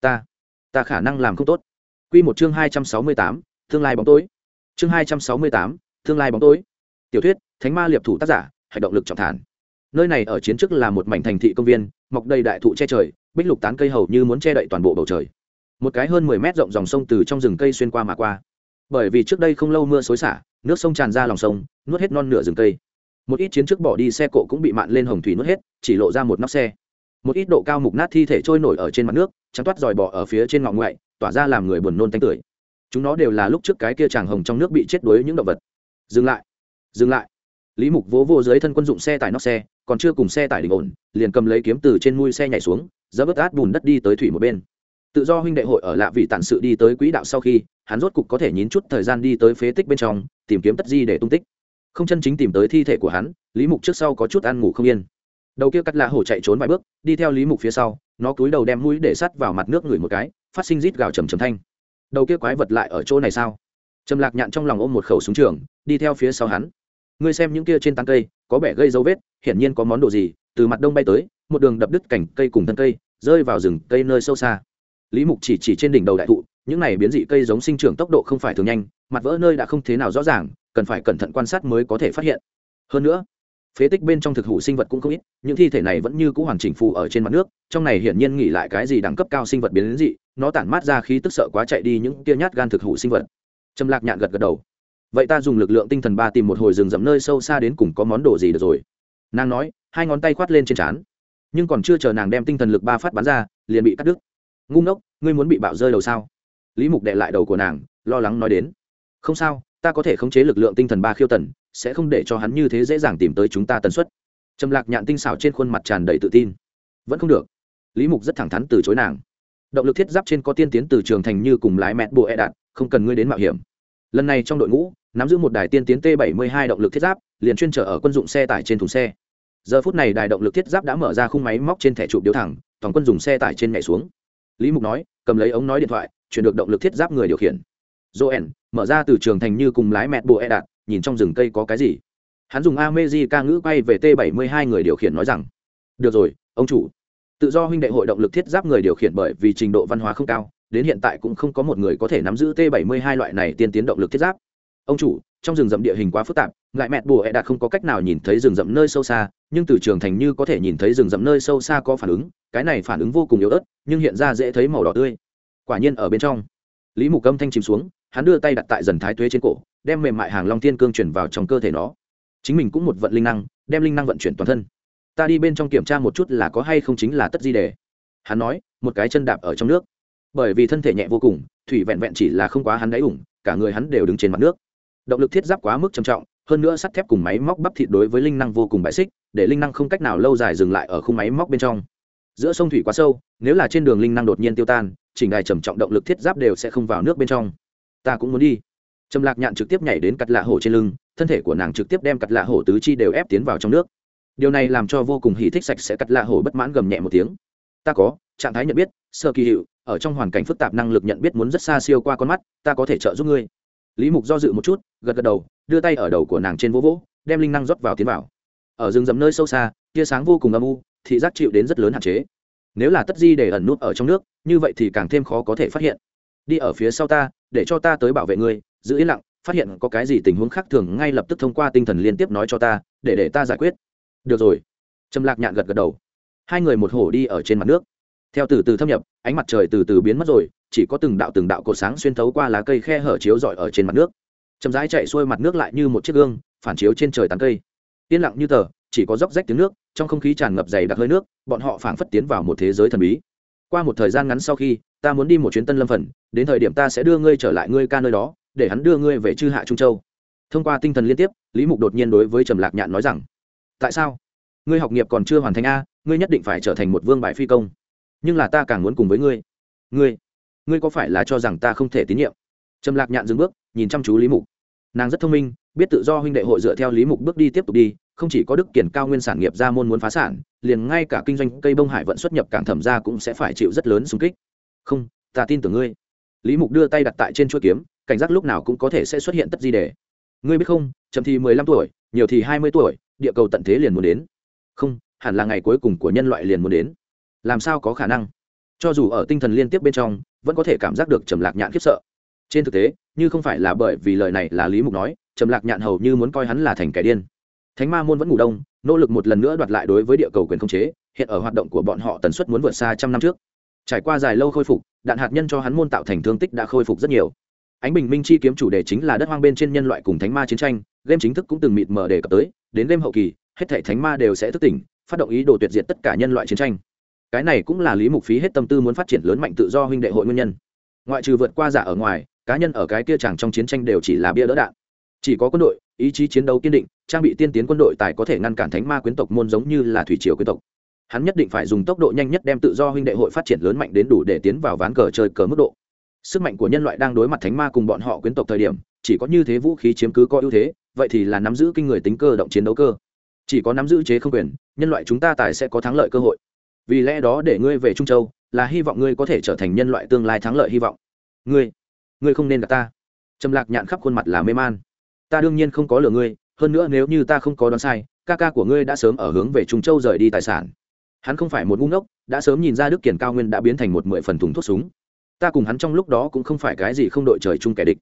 ta ta khả năng làm không tốt Quy một chương 268, tương lai bóng tối. Chương 268, tương lai bóng tối. Tiểu thuyết, Thánh ma liệp thủ tác giả, hành động lực trọng thản. Nơi này ở chiến trước là một mảnh thành thị công viên, mọc đầy đại thụ che trời, bích lục tán cây hầu như muốn che đậy toàn bộ bầu trời. Một cái hơn 10 mét rộng dòng sông từ trong rừng cây xuyên qua mà qua. Bởi vì trước đây không lâu mưa xối xả, nước sông tràn ra lòng sông, nuốt hết non nửa rừng cây. Một ít chiến trước bỏ đi xe cộ cũng bị mạn lên hồng thủy nuốt hết, chỉ lộ ra một nóc xe. Một ít độ cao mục nát thi thể trôi nổi ở trên mặt nước, trắng toát dòi bỏ ở phía trên ngọn ngoại, tỏa ra làm người buồn nôn tanh tưởi chúng nó đều là lúc trước cái kia chàng hồng trong nước bị chết đuối những động vật dừng lại dừng lại lý mục vỗ vô dưới thân quân dụng xe tải nóc xe, còn chưa cùng xe tải đình ổn, liền cầm lấy kiếm từ trên mui xe nhảy xuống dỡ bớt át bùn đất đi tới thủy một bên. Tự do huynh đệ hội ở lạ vị tản sự đi tới quỹ đạo sau khi, hắn rốt cục có thể nhín chút thời gian đi tới phế tích bên trong, tìm kiếm tất di để tung tích. Không chân chính tìm tới thi thể của hắn, lý mục trước sau có chút ăn ngủ không yên. Đầu kia cắt lạ hổ chạy trốn vài bước, đi theo lý mục phía sau, nó cúi đầu đem mũi để sắt vào mặt nước ngửi một cái, phát sinh rít gào trầm trầm thanh. Đầu kia quái vật lại ở chỗ này sao? Trầm lạc nhạn trong lòng ôm một khẩu súng trường, đi theo phía sau hắn ngươi xem những kia trên tán cây, có vẻ gây dấu vết, hiển nhiên có món đồ gì, từ mặt đông bay tới, một đường đập đứt cành cây cùng thân cây, rơi vào rừng cây nơi sâu xa. Lý mục chỉ chỉ trên đỉnh đầu đại thụ, những này biến dị cây giống sinh trưởng tốc độ không phải thường nhanh, mặt vỡ nơi đã không thế nào rõ ràng, cần phải cẩn thận quan sát mới có thể phát hiện. Hơn nữa, phế tích bên trong thực hủ sinh vật cũng không ít, những thi thể này vẫn như c ũ hoàn chỉnh phù ở trên mặt nước, trong này hiển nhiên nghỉ lại cái gì đẳng cấp cao sinh vật biến dị, nó tản mát ra khi tức sợ quá chạy đi những tia nhát gan thực hủ sinh vật. Trầm lạc nhạn gật gật đầu vậy ta dùng lực lượng tinh thần ba tìm một hồi rừng rậm nơi sâu xa đến cùng có món đồ gì được rồi? Nàng nói, hai ngón tay khoát lên trên trán. Nhưng còn chưa chờ nàng đem tinh thần lực ba phát bắn ra, liền bị cắt đứt. Ngu ngốc, ngươi muốn bị bạo rơi đầu sao? Lý mục đệ lại đầu của nàng, lo lắng nói đến. Không sao, ta có thể khống chế lực lượng tinh thần ba khiêu tần, sẽ không để cho hắn như thế dễ dàng tìm tới chúng ta tần suất. Trầm lạc nhạn tinh xảo trên khuôn mặt tràn đầy tự tin. Vẫn không được. Lý mục rất thẳng thắn từ chối nàng. Động lực thiết giáp trên có tiên tiến từ trường thành như cùng lái mẹt bộ e đạn, không cần ngươi đến mạo hiểm. Lần này trong đội ngũ nắm giữ một đài tiên tiến t 72 động lực thiết giáp, liền chuyên trở ở quân dụng xe tải trên thùng xe. Giờ phút này đài động lực thiết giáp đã mở ra khung máy móc trên thẻ trụ điếu thẳng, toàn quân dùng xe tải trên nhảy xuống. Lý mục nói, cầm lấy ống nói điện thoại, chuyển được động lực thiết giáp người điều khiển. Joen, mở ra từ trường thành như cùng lái mẹt bộ e đạn, nhìn trong rừng cây có cái gì. Hắn dùng amezi ca ngữ quay về t 72 người điều khiển nói rằng, được rồi, ông chủ. Tự do huynh đệ hội động lực thiết giáp người điều khiển bởi vì trình độ văn hóa không cao, đến hiện tại cũng không có một người có thể nắm giữ t 72 loại này tiên tiến động lực thiết giáp ông chủ, trong rừng rậm địa hình quá phức tạp lại mẹt bùa hẹ đạt không có cách nào nhìn thấy rừng rậm nơi sâu xa, nhưng từ trường thành như có thể nhìn thấy rừng rậm nơi sâu xa có phản ứng, cái này phản ứng vô cùng yếu ớt, nhưng hiện ra dễ thấy màu đỏ tươi. Quả nhiên ở bên trong, lý mục âm thanh chìm xuống, hắn đưa tay đặt tại dần thái tuế trên cổ, đem mềm mại hàng long tiên cương chuyển vào trong cơ thể nó. Chính mình cũng một vận linh năng, đem linh năng vận chuyển toàn thân. Ta đi bên trong kiểm tra một chút là có hay không chính là tất di đề. Hắn nói, một cái chân đạp ở trong nước. Bởi vì thân thể nhẹ vô cùng, thủy vẹn vẹn chỉ là không quá hắn đáy ủng, cả người hắn đều đứng trên mặt nước động lực thiết giáp quá mức trầm trọng, hơn nữa sắt thép cùng máy móc bắp thịt đối với linh năng vô cùng bãi xích, để linh năng không cách nào lâu dài dừng lại ở khung máy móc bên trong. Giữa sông thủy quá sâu, nếu là trên đường linh năng đột nhiên tiêu tan, chỉnh đài trầm trọng động lực thiết giáp đều sẽ không vào nước bên trong. Ta cũng muốn đi. Trầm lạc nhạn trực tiếp nhảy đến cặt lạ hổ trên lưng, thân thể của nàng trực tiếp đem cặt lạ hổ tứ chi đều ép tiến vào trong nước. Điều này làm cho vô cùng hỉ thích sạch sẽ cặt lạ hổ bất mãn gầm nhẹ một tiếng. Ta có, trạng thái nhận biết, sơ kỳ hiệu, ở trong hoàn cảnh phức tạp năng lực nhận biết muốn rất xa siêu qua con mắt, ta có thể trợ giúp ngươi lý mục do dự một chút, gật gật đầu, đưa tay ở đầu của nàng trên vỗ vỗ, đem linh năng rót vào tiến vào. Ở rừng rậm nơi sâu xa, tia sáng vô cùng âm u, thị giác chịu đến rất lớn hạn chế. Nếu là tất di để ẩn nút ở trong nước, như vậy thì càng thêm khó có thể phát hiện. Đi ở phía sau ta, để cho ta tới bảo vệ ngươi, giữ yên lặng, phát hiện có cái gì tình huống khác thường ngay lập tức thông qua tinh thần liên tiếp nói cho ta, để để ta giải quyết. Được rồi. Trầm lạc nhạn gật gật đầu. Hai người một hổ đi ở trên mặt nước. Theo từ từ thâm nhập, ánh mặt trời từ từ biến mất rồi chỉ có từng đạo từng đạo cột sáng xuyên thấu qua lá cây khe hở chiếu rọi ở trên mặt nước. Chậm rãi chạy xuôi mặt nước lại như một chiếc gương, phản chiếu trên trời tán cây. Yên lặng như tờ, chỉ có róc rách tiếng nước, trong không khí tràn ngập dày đặc hơi nước, bọn họ phảng phất tiến vào một thế giới thần bí. Qua một thời gian ngắn sau khi, ta muốn đi một chuyến tân lâm phần, đến thời điểm ta sẽ đưa ngươi trở lại ngươi ca nơi đó, để hắn đưa ngươi về chư hạ trung châu. Thông qua tinh thần liên tiếp, lý mục đột nhiên đối với trầm lạc nhạn nói rằng, tại sao? Ngươi học nghiệp còn chưa hoàn thành a, ngươi nhất định phải trở thành một vương bài phi công. Nhưng là ta càng muốn cùng với ngươi. Ngươi ngươi có phải là cho rằng ta không thể tín nhiệm? Trầm lạc nhạn dừng bước, nhìn chăm chú lý mục. Nàng rất thông minh, biết tự do huynh đệ hội dựa theo lý mục bước đi tiếp tục đi, không chỉ có đức kiển cao nguyên sản nghiệp ra môn muốn phá sản, liền ngay cả kinh doanh cây bông hải vận xuất nhập cảng thẩm ra cũng sẽ phải chịu rất lớn xung kích. Không, ta tin tưởng ngươi. Lý mục đưa tay đặt tại trên chuỗi kiếm, cảnh giác lúc nào cũng có thể sẽ xuất hiện tất di đề. Ngươi biết không chậm thì mười lăm tuổi, nhiều thì hai mươi tuổi, địa cầu tận thế liền muốn đến. Không, hẳn là ngày cuối cùng của nhân loại liền muốn đến. Làm sao có khả năng? Cho dù ở tinh thần liên tiếp bên trong vẫn có thể cảm giác được trầm lạc nhạn khiếp sợ. Trên thực tế, như không phải là bởi vì lời này là lý mục nói, trầm lạc nhạn hầu như muốn coi hắn là thành kẻ điên. Thánh ma môn vẫn ngủ đông, nỗ lực một lần nữa đoạt lại đối với địa cầu quyền không chế, hiện ở hoạt động của bọn họ tần suất muốn vượt xa trăm năm trước. Trải qua dài lâu khôi phục, đạn hạt nhân cho hắn môn tạo thành thương tích đã khôi phục rất nhiều. Ánh bình minh chi kiếm chủ đề chính là đất hoang bên trên nhân loại cùng thánh ma chiến tranh, game chính thức cũng từng mịt mờ đề cập tới, đến game hậu kỳ, hết thể thánh ma đều sẽ thức tỉnh, phát động ý đồ tuyệt diệt tất cả nhân loại chiến tranh cái này cũng là lý mục phí hết tâm tư muốn phát triển lớn mạnh tự do huynh đệ hội nguyên nhân. Ngoại trừ vượt qua giả ở ngoài, cá nhân ở cái kia chẳng trong chiến tranh đều chỉ là bia đỡ đạn. Chỉ có quân đội, ý chí chiến đấu kiên định, trang bị tiên tiến quân đội tài có thể ngăn cản thánh ma quyến tộc môn giống như là thủy triều quyến tộc. Hắn nhất định phải dùng tốc độ nhanh nhất đem tự do huynh đệ hội phát triển lớn mạnh đến đủ để tiến vào ván cờ chơi cờ mức độ. Sức mạnh của nhân loại đang đối mặt thánh ma cùng bọn họ quyến tộc thời điểm, chỉ có như thế vũ khí chiếm cứ có ưu thế, vậy thì là nắm giữ kinh người tính cơ động chiến đấu cơ. Chỉ có nắm giữ chế không quyền, nhân loại chúng ta tài sẽ có thắng lợi cơ hội vì lẽ đó để ngươi về trung châu, là hy vọng ngươi có thể trở thành nhân loại tương lai thắng lợi hy vọng. Ngươi ngươi không nên gặp ta. Trầm lạc nhạn khắp khuôn mặt là mê man. Ta đương nhiên không có lừa ngươi, hơn nữa nếu như ta không có đoán sai, ca ca của ngươi đã sớm ở hướng về trung châu rời đi tài sản. Hắn không phải một ngu ngốc, đã sớm nhìn ra đức kiển cao nguyên đã biến thành một mười phần thùng thuốc súng. Ta cùng hắn trong lúc đó cũng không phải cái gì không đội trời chung kẻ địch.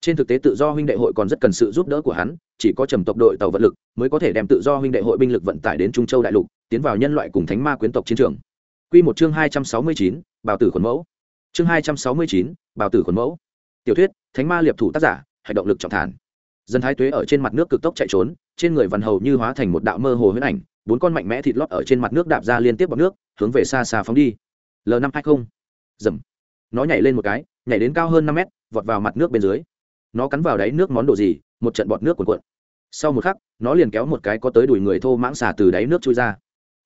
Trên thực tế tự do huynh đệ hội còn rất cần sự giúp đỡ của hắn, chỉ có trầm tộc đội tàu vận lực mới có thể đem tự do huynh đệ hội binh lực vận tải đến trung châu đại lục tiến vào nhân loại cùng thánh ma quyến tộc chiến trường. Q một chương hai trăm sáu mươi chín, bào tử khuẩn mẫu. Chương hai trăm sáu mươi chín, bào tử khuẩn mẫu. Tiểu thuyết, thánh ma liệp thủ tác giả hạch động lực trọng thản. Dân thái tuế ở trên mặt nước cực tốc chạy trốn, trên người vằn hầu như hóa thành một đạo mơ hồ huyết ảnh, bốn con mạnh mẽ thịt lót ở trên mặt nước đạp ra liên tiếp bọc nước, hướng về xa xa phóng đi. L năm hai mươi dầm. Nó nhảy lên một cái, nhảy đến cao hơn năm mét, vọt vào mặt nước bên dưới. Nó cắn vào đáy nước món đồ gì, một trận bọt nước cuồn cuộn. Sau một khắc, nó liền kéo một cái có tới đùi người thô mãng xà từ đáy nước trôi ra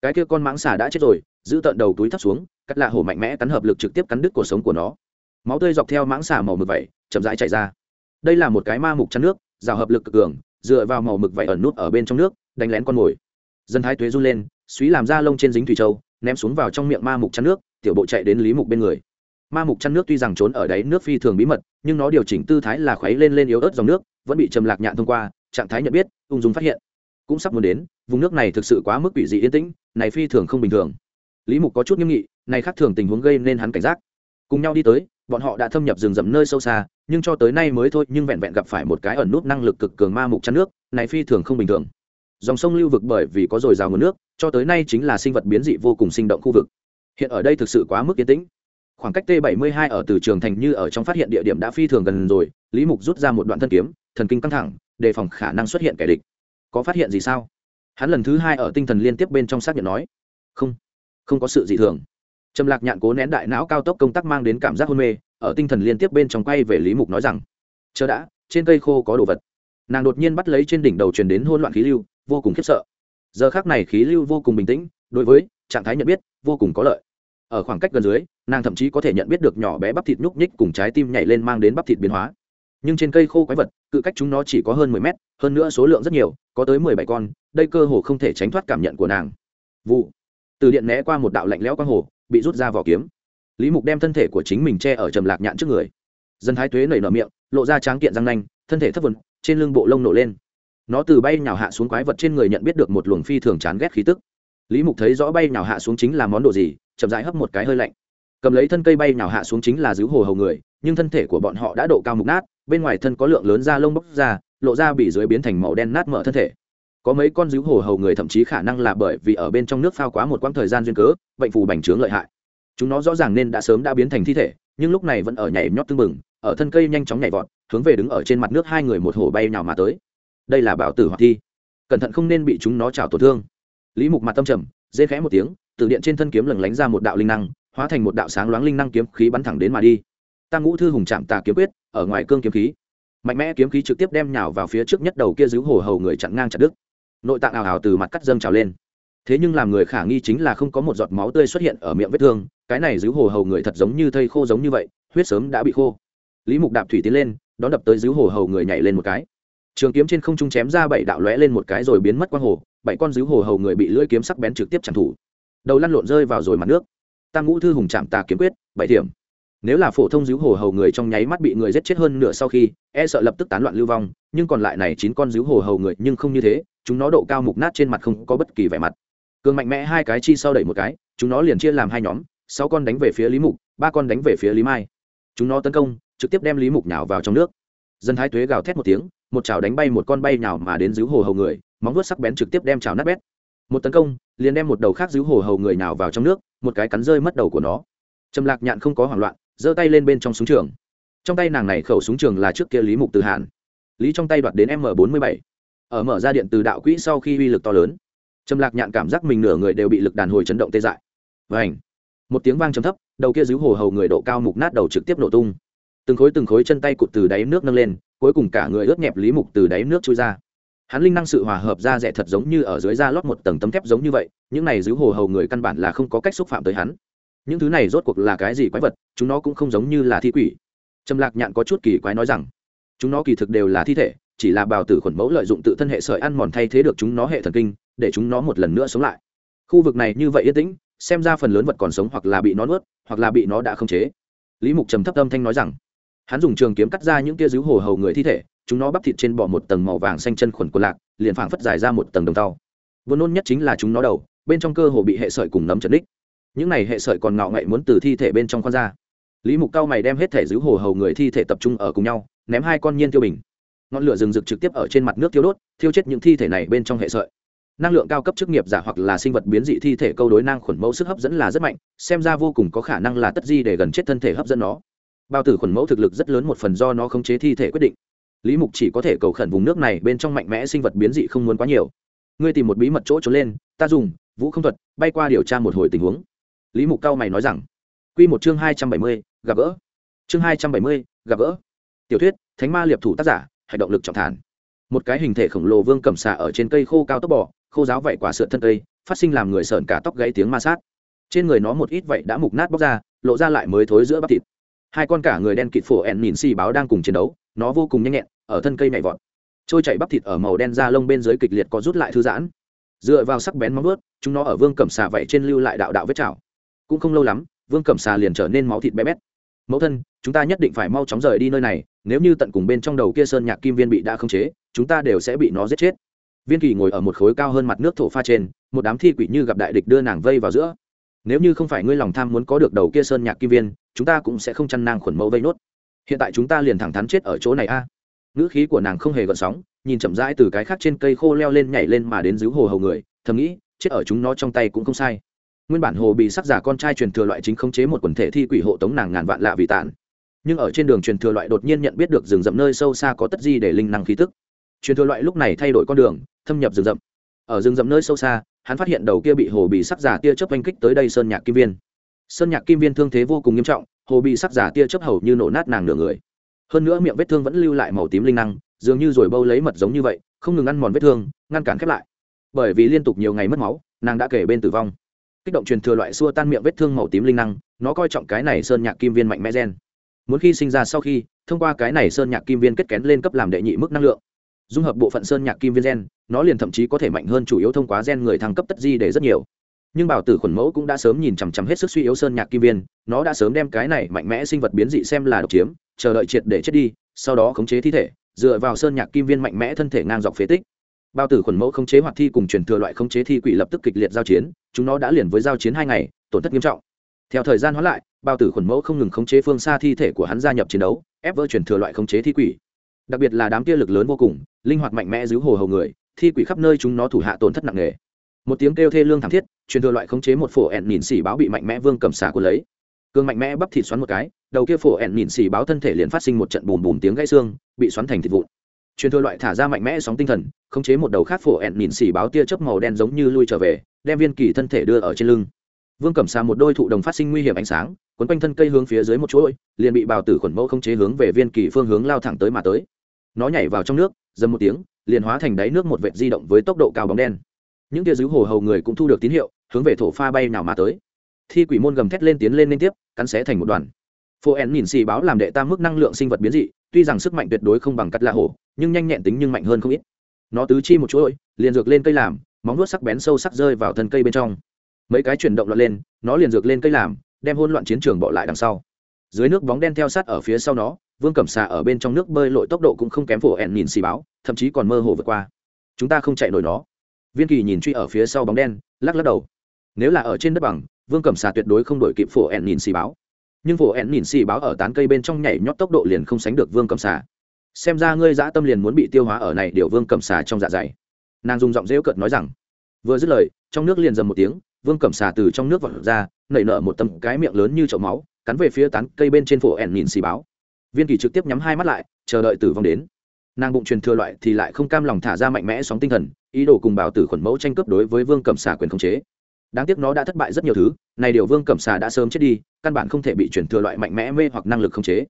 cái kia con mãng xà đã chết rồi, giữ tận đầu túi thấp xuống, cắt lạ hổ mạnh mẽ cắn hợp lực trực tiếp cắn đứt cuộc sống của nó. Máu tươi dọc theo mãng xà màu mực vẩy chậm rãi chảy ra. Đây là một cái ma mục chăn nước, rào hợp lực cực cường, dựa vào màu mực vẩy ẩn nút ở bên trong nước, đánh lén con mồi. Dân thái tuế run lên suý làm da lông trên dính thủy châu, ném xuống vào trong miệng ma mục chăn nước, tiểu bộ chạy đến lý mục bên người. Ma mục chăn nước tuy rằng trốn ở đáy nước phi thường bí mật, nhưng nó điều chỉnh tư thái là khuấy lên lên yếu ớt dòng nước, vẫn bị trầm lạc nhạn thông qua, trạng thái nhận biết, ung dung phát hiện. Cũng sắp muốn đến, vùng nước này thực sự quá mức quỷ dị yên tĩnh này phi thường không bình thường. Lý mục có chút nghiêm nghị, này khác thường tình huống gây nên hắn cảnh giác. Cùng nhau đi tới, bọn họ đã thâm nhập rừng rậm nơi sâu xa, nhưng cho tới nay mới thôi, nhưng vẹn vẹn gặp phải một cái ẩn nút năng lực cực cường ma mục chăn nước, này phi thường không bình thường. Dòng sông lưu vực bởi vì có dồi dào nguồn nước, cho tới nay chính là sinh vật biến dị vô cùng sinh động khu vực. Hiện ở đây thực sự quá mức yên tĩnh. Khoảng cách t 72 ở từ trường thành như ở trong phát hiện địa điểm đã phi thường gần rồi, lý mục rút ra một đoạn thân kiếm, thần kinh căng thẳng, đề phòng khả năng xuất hiện kẻ địch. Có phát hiện gì sao? Hắn lần thứ hai ở tinh thần liên tiếp bên trong xác nhận nói, không không có sự gì thường. Trầm lạc nhạn cố nén đại não cao tốc công tác mang đến cảm giác hôn mê, ở tinh thần liên tiếp bên trong quay về lý mục nói rằng, chờ đã, trên cây khô có đồ vật. Nàng đột nhiên bắt lấy trên đỉnh đầu truyền đến hôn loạn khí lưu, vô cùng khiếp sợ. Giờ khác này khí lưu vô cùng bình tĩnh, đối với trạng thái nhận biết, vô cùng có lợi. Ở khoảng cách gần dưới, nàng thậm chí có thể nhận biết được nhỏ bé bắp thịt nhúc nhích cùng trái tim nhảy lên mang đến bắp thịt biến hóa nhưng trên cây khô quái vật, cự cách chúng nó chỉ có hơn mười mét, hơn nữa số lượng rất nhiều, có tới mười bảy con, đây cơ hồ không thể tránh thoát cảm nhận của nàng. Vụ. Từ điện né qua một đạo lạnh lẽo quang hồ, bị rút ra vỏ kiếm. Lý mục đem thân thể của chính mình che ở trầm lạc nhạn trước người. Dân thái tuế nảy nở miệng, lộ ra tráng kiện răng nanh, thân thể thấp vần trên lưng bộ lông nổ lên. Nó từ bay nhào hạ xuống quái vật trên người nhận biết được một luồng phi thường chán ghét khí tức. Lý mục thấy rõ bay nhào hạ xuống chính là món đồ gì, chậm rãi hấp một cái hơi lạnh. Cầm lấy thân cây bay nhào hạ xuống chính là giữ hồ hầu người, nhưng thân thể của bọn họ đã độ cao mục nát bên ngoài thân có lượng lớn da lông bóc ra, lộ ra bị dưới biến thành màu đen nát mở thân thể. Có mấy con dữ hồ hầu người thậm chí khả năng là bởi vì ở bên trong nước phao quá một quãng thời gian duyên cớ, bệnh phù bành trướng lợi hại. Chúng nó rõ ràng nên đã sớm đã biến thành thi thể, nhưng lúc này vẫn ở nhảy nhót tưng bừng, ở thân cây nhanh chóng nhảy vọt, hướng về đứng ở trên mặt nước hai người một hồ bay nào mà tới. Đây là bảo tử hoặc thi. Cẩn thận không nên bị chúng nó trào tổn thương. Lý mục mặt tâm trầm, dê khẽ một tiếng, từ điện trên thân kiếm lừng lánh ra một đạo linh năng, hóa thành một đạo sáng loáng linh năng kiếm khí bắn thẳng đến mà đi tam ngũ thư hùng chạm tà kiếm quyết, ở ngoài cương kiếm khí. Mạnh mẽ kiếm khí trực tiếp đem nhào vào phía trước nhất đầu kia giữ hồ hầu người chặn ngang chặt đứt. Nội tạng ảo ảo từ mặt cắt dâng trào lên. Thế nhưng làm người khả nghi chính là không có một giọt máu tươi xuất hiện ở miệng vết thương, cái này giữ hồ hầu người thật giống như thây khô giống như vậy, huyết sớm đã bị khô. Lý mục đạp thủy tiến lên, đón đập tới giữ hồ hầu người nhảy lên một cái. Trường kiếm trên không trung chém ra bảy đạo lóe lên một cái rồi biến mất quang hồ, bảy con giữ hồ hầu người bị lưỡi kiếm sắc bén trực tiếp chặn thủ. Đầu lăn lộn rơi vào rồi mặt nước. Tam ngũ thư hùng chạm tà kiếm quyết, bảy điểm nếu là phổ thông dữ hồ hầu người trong nháy mắt bị người giết chết hơn nửa sau khi e sợ lập tức tán loạn lưu vong, nhưng còn lại này chín con dữ hồ hầu người nhưng không như thế, chúng nó độ cao mục nát trên mặt không có bất kỳ vẻ mặt. Cường mạnh mẽ hai cái chi sau đẩy một cái, chúng nó liền chia làm hai nhóm, sáu con đánh về phía lý mục, ba con đánh về phía lý mai. Chúng nó tấn công, trực tiếp đem lý mục nhào vào trong nước. Dân thái tuế gào thét một tiếng, một chảo đánh bay một con bay nhào mà đến dữ hồ hầu người, móng vuốt sắc bén trực tiếp đem chảo nát bét. Một tấn công, liền đem một đầu khác dữ hồ hầu người nhào vào trong nước, một cái cắn rơi mất đầu của nó. Trầm lạc nhạn không có hoảng loạn giơ tay lên bên trong súng trường. Trong tay nàng này khẩu súng trường là trước kia lý mục từ hàn. Lý trong tay đoạt đến m bốn mươi bảy. Ở mở ra điện từ đạo quỹ sau khi uy lực to lớn, trầm lạc nhạn cảm giác mình nửa người đều bị lực đàn hồi chấn động tê dại. Và ảnh một tiếng vang trầm thấp, đầu kia giữ hồ hầu người độ cao mục nát đầu trực tiếp nổ tung. Từng khối từng khối chân tay cụt từ đáy nước nâng lên, cuối cùng cả người ướt nhẹp lý mục từ đáy nước trôi ra. Hắn linh năng sự hòa hợp ra rẻ thật giống như ở dưới da lót một tầng tấm thép giống như vậy, những này giữ hồ hầu người căn bản là không có cách xúc phạm tới hắn những thứ này rốt cuộc là cái gì quái vật, chúng nó cũng không giống như là thi quỷ. Trầm lạc nhạn có chút kỳ quái nói rằng, chúng nó kỳ thực đều là thi thể, chỉ là bào tử khuẩn mẫu lợi dụng tự thân hệ sợi ăn mòn thay thế được chúng nó hệ thần kinh, để chúng nó một lần nữa sống lại. Khu vực này như vậy yên tĩnh, xem ra phần lớn vật còn sống hoặc là bị nó nuốt, hoặc là bị nó đã khống chế. Lý mục trầm thấp âm thanh nói rằng, hắn dùng trường kiếm cắt ra những kia dữ hồ hầu người thi thể, chúng nó bắp thịt trên bỏ một tầng màu vàng xanh chân khuẩn của lạc, liền phảng phất dài ra một tầng đồng tàu. Vốn nôn nhất chính là chúng nó đầu, bên trong cơ hồ bị hệ sợi cùng nấm chật đích những này hệ sợi còn ngạo nghệ muốn từ thi thể bên trong khoan ra. Lý mục cao mày đem hết thể giữ hồ hầu người thi thể tập trung ở cùng nhau, ném hai con nhiên tiêu bình. Ngọn lửa rừng rực trực tiếp ở trên mặt nước thiêu đốt, thiêu chết những thi thể này bên trong hệ sợi. Năng lượng cao cấp chức nghiệp giả hoặc là sinh vật biến dị thi thể câu đối năng khuẩn mẫu sức hấp dẫn là rất mạnh, xem ra vô cùng có khả năng là tất di để gần chết thân thể hấp dẫn nó. Bao tử khuẩn mẫu thực lực rất lớn một phần do nó khống chế thi thể quyết định. Lý mục chỉ có thể cầu khẩn vùng nước này bên trong mạnh mẽ sinh vật biến dị không muốn quá nhiều. Ngươi tìm một bí mật chỗ trốn lên, ta dùng vũ không thuật, bay qua điều tra một hồi tình huống lý mục cao mày nói rằng q một chương hai trăm bảy mươi, gặp gỡ. Chương hai trăm bảy mươi, gặp gỡ. Tiểu thuyết, thánh ma liệp thủ tác giả, hành động lực trọng thản. Một cái hình thể khổng lồ vương cầm xà ở trên cây khô cao tốc bò, khô giáo vậy quả sượn thân cây, phát sinh làm người sợn cả tóc gãy tiếng ma sát. Trên người nó một ít vậy đã mục nát bóc ra, lộ ra lại mới thối giữa bắp thịt. Hai con cả người đen kịt phổ ẻn nhìn xì báo đang cùng chiến đấu, nó vô cùng nhanh nhẹn, ở thân cây nhảy vọt. Trôi chảy bắp thịt ở màu đen da lông bên dưới kịch liệt có rút lại thư giãn. Dựa vào sắc bén móng ướt chúng nó ở vương cẩm xà vậy trên lưu lại đạo đạo vết chảo cũng không lâu lắm, vương cẩm xà liền trở nên máu thịt bé bét. Mẫu thân, chúng ta nhất định phải mau chóng rời đi nơi này, nếu như tận cùng bên trong đầu kia sơn nhạc kim viên bị đã khống chế, chúng ta đều sẽ bị nó giết chết. Viên kỳ ngồi ở một khối cao hơn mặt nước thổ pha trên, một đám thi quỷ như gặp đại địch đưa nàng vây vào giữa. Nếu như không phải ngươi lòng tham muốn có được đầu kia sơn nhạc kim viên, chúng ta cũng sẽ không chăn nàng khuẩn mẫu vây nốt. Hiện tại chúng ta liền thẳng thắn chết ở chỗ này a. À. ngữ khí của nàng không hề gợn sóng, nhìn chậm rãi từ cái khác trên cây khô leo lên nhảy lên mà đến giữ hồ hầu người, thầm nghĩ, chết ở chúng nó trong tay cũng không sai nguyên bản hồ bị sắc giả con trai truyền thừa loại chính khống chế một quần thể thi quỷ hộ tống nàng ngàn vạn lạ vì tản. Nhưng ở trên đường truyền thừa loại đột nhiên nhận biết được rừng rậm nơi sâu xa có tất di để linh năng khí tức. Truyền thừa loại lúc này thay đổi con đường, thâm nhập rừng rậm. Ở rừng rậm nơi sâu xa, hắn phát hiện đầu kia bị hồ bị sắc giả tia chớp oanh kích tới đây sơn nhạc kim viên. Sơn nhạc kim viên thương thế vô cùng nghiêm trọng, hồ bị sắc giả tia chớp hầu như nổ nát nàng nửa người. Hơn nữa miệng vết thương vẫn lưu lại màu tím linh năng, dường như rồi bâu lấy mật giống như vậy, không ngừng ăn mòn vết thương, ngăn cản khép lại. Bởi vì liên tục nhiều ngày mất máu, nàng đã kể bên tử vong kích động truyền thừa loại xua tan miệng vết thương màu tím linh năng, nó coi trọng cái này sơn nhạc kim viên mạnh mẽ gen. Muốn khi sinh ra sau khi, thông qua cái này sơn nhạc kim viên kết kén lên cấp làm đệ nhị mức năng lượng. Dung hợp bộ phận sơn nhạc kim viên gen, nó liền thậm chí có thể mạnh hơn chủ yếu thông qua gen người thăng cấp tất di để rất nhiều. Nhưng bảo tử khuẩn mẫu cũng đã sớm nhìn chằm chằm hết sức suy yếu sơn nhạc kim viên, nó đã sớm đem cái này mạnh mẽ sinh vật biến dị xem là độc chiếm, chờ đợi triệt để chết đi, sau đó khống chế thi thể, dựa vào sơn nhạc kim viên mạnh mẽ thân thể ngang dọc phế tích bao tử khuẩn mẫu khống chế hoạt thi cùng truyền thừa loại khống chế thi quỷ lập tức kịch liệt giao chiến, chúng nó đã liền với giao chiến hai ngày, tổn thất nghiêm trọng. Theo thời gian hóa lại, bao tử khuẩn mẫu không ngừng khống chế phương xa thi thể của hắn gia nhập chiến đấu, ép vỡ truyền thừa loại khống chế thi quỷ. Đặc biệt là đám kia lực lớn vô cùng, linh hoạt mạnh mẽ giữ hồ hầu người, thi quỷ khắp nơi chúng nó thủ hạ tổn thất nặng nề. Một tiếng kêu thê lương thảm thiết, truyền thừa loại khống chế một phổ ẹn nhìn xỉ báo bị mạnh mẽ vương cầm xả của lấy. Cương mạnh mẽ bắp thịt xoắn một cái, đầu kia phổ ẹn nhìn xỉ báo thân thể liền phát sinh một trận bùm bùm tiếng gãy xương, bị xoắn thành thịt vụn truyền thừa loại thả ra mạnh mẽ sóng tinh thần, khống chế một đầu khác phổ ẹn nhìn xỉ báo tia chớp màu đen giống như lui trở về, đem viên kỳ thân thể đưa ở trên lưng. Vương cẩm xà một đôi thụ đồng phát sinh nguy hiểm ánh sáng, quấn quanh thân cây hướng phía dưới một chuỗi, liền bị bào tử khuẩn mẫu không chế hướng về viên kỳ phương hướng lao thẳng tới mà tới. Nó nhảy vào trong nước, dầm một tiếng, liền hóa thành đáy nước một vệt di động với tốc độ cao bóng đen. Những tia dứ hồ hầu người cũng thu được tín hiệu, hướng về thổ pha bay nào mà tới. Thi quỷ môn gầm thét lên tiến lên liên tiếp, cắn xé thành một đoàn. Phô en nhìn xì báo làm đệ tam mức năng lượng sinh vật biến dị tuy rằng sức mạnh tuyệt đối không bằng cắt lạ hổ, nhưng nhanh nhẹn tính nhưng mạnh hơn không ít. Nó tứ chi một chuỗi, liền dược lên cây làm, móng nuốt sắc bén sâu sắc rơi vào thân cây bên trong. Mấy cái chuyển động lọt lên, nó liền dược lên cây làm, đem hôn loạn chiến trường bỏ lại đằng sau. Dưới nước bóng đen theo sát ở phía sau nó, vương cẩm xà ở bên trong nước bơi lội tốc độ cũng không kém phổ ẹn nhìn xì báo, thậm chí còn mơ hồ vượt qua. Chúng ta không chạy nổi nó. Viên kỳ nhìn truy ở phía sau bóng đen, lắc lắc đầu. Nếu là ở trên đất bằng, vương cẩm xà tuyệt đối không đổi kịp phổ ẹn nhìn xì báo nhưng phổ ẹn nhìn xì báo ở tán cây bên trong nhảy nhót tốc độ liền không sánh được vương cẩm xà. Xem ra ngươi dã tâm liền muốn bị tiêu hóa ở này điều vương cẩm xà trong dạ dày. Nàng dùng giọng rêu cợt nói rằng, vừa dứt lời, trong nước liền dầm một tiếng, vương cẩm xà từ trong nước vọt ra, nảy nở một tầm cái miệng lớn như chậu máu, cắn về phía tán cây bên trên phổ ẻn nhìn xì báo. Viên kỳ trực tiếp nhắm hai mắt lại, chờ đợi tử vong đến. Nàng bụng truyền thừa loại thì lại không cam lòng thả ra mạnh mẽ sóng tinh thần, ý đồ cùng bảo tử khuẩn mẫu tranh cướp đối với vương cẩm xà quyền khống chế đáng tiếc nó đã thất bại rất nhiều thứ, này điều vương cẩm xà đã sớm chết đi, căn bản không thể bị truyền thừa loại mạnh mẽ mê hoặc năng lực khống chế.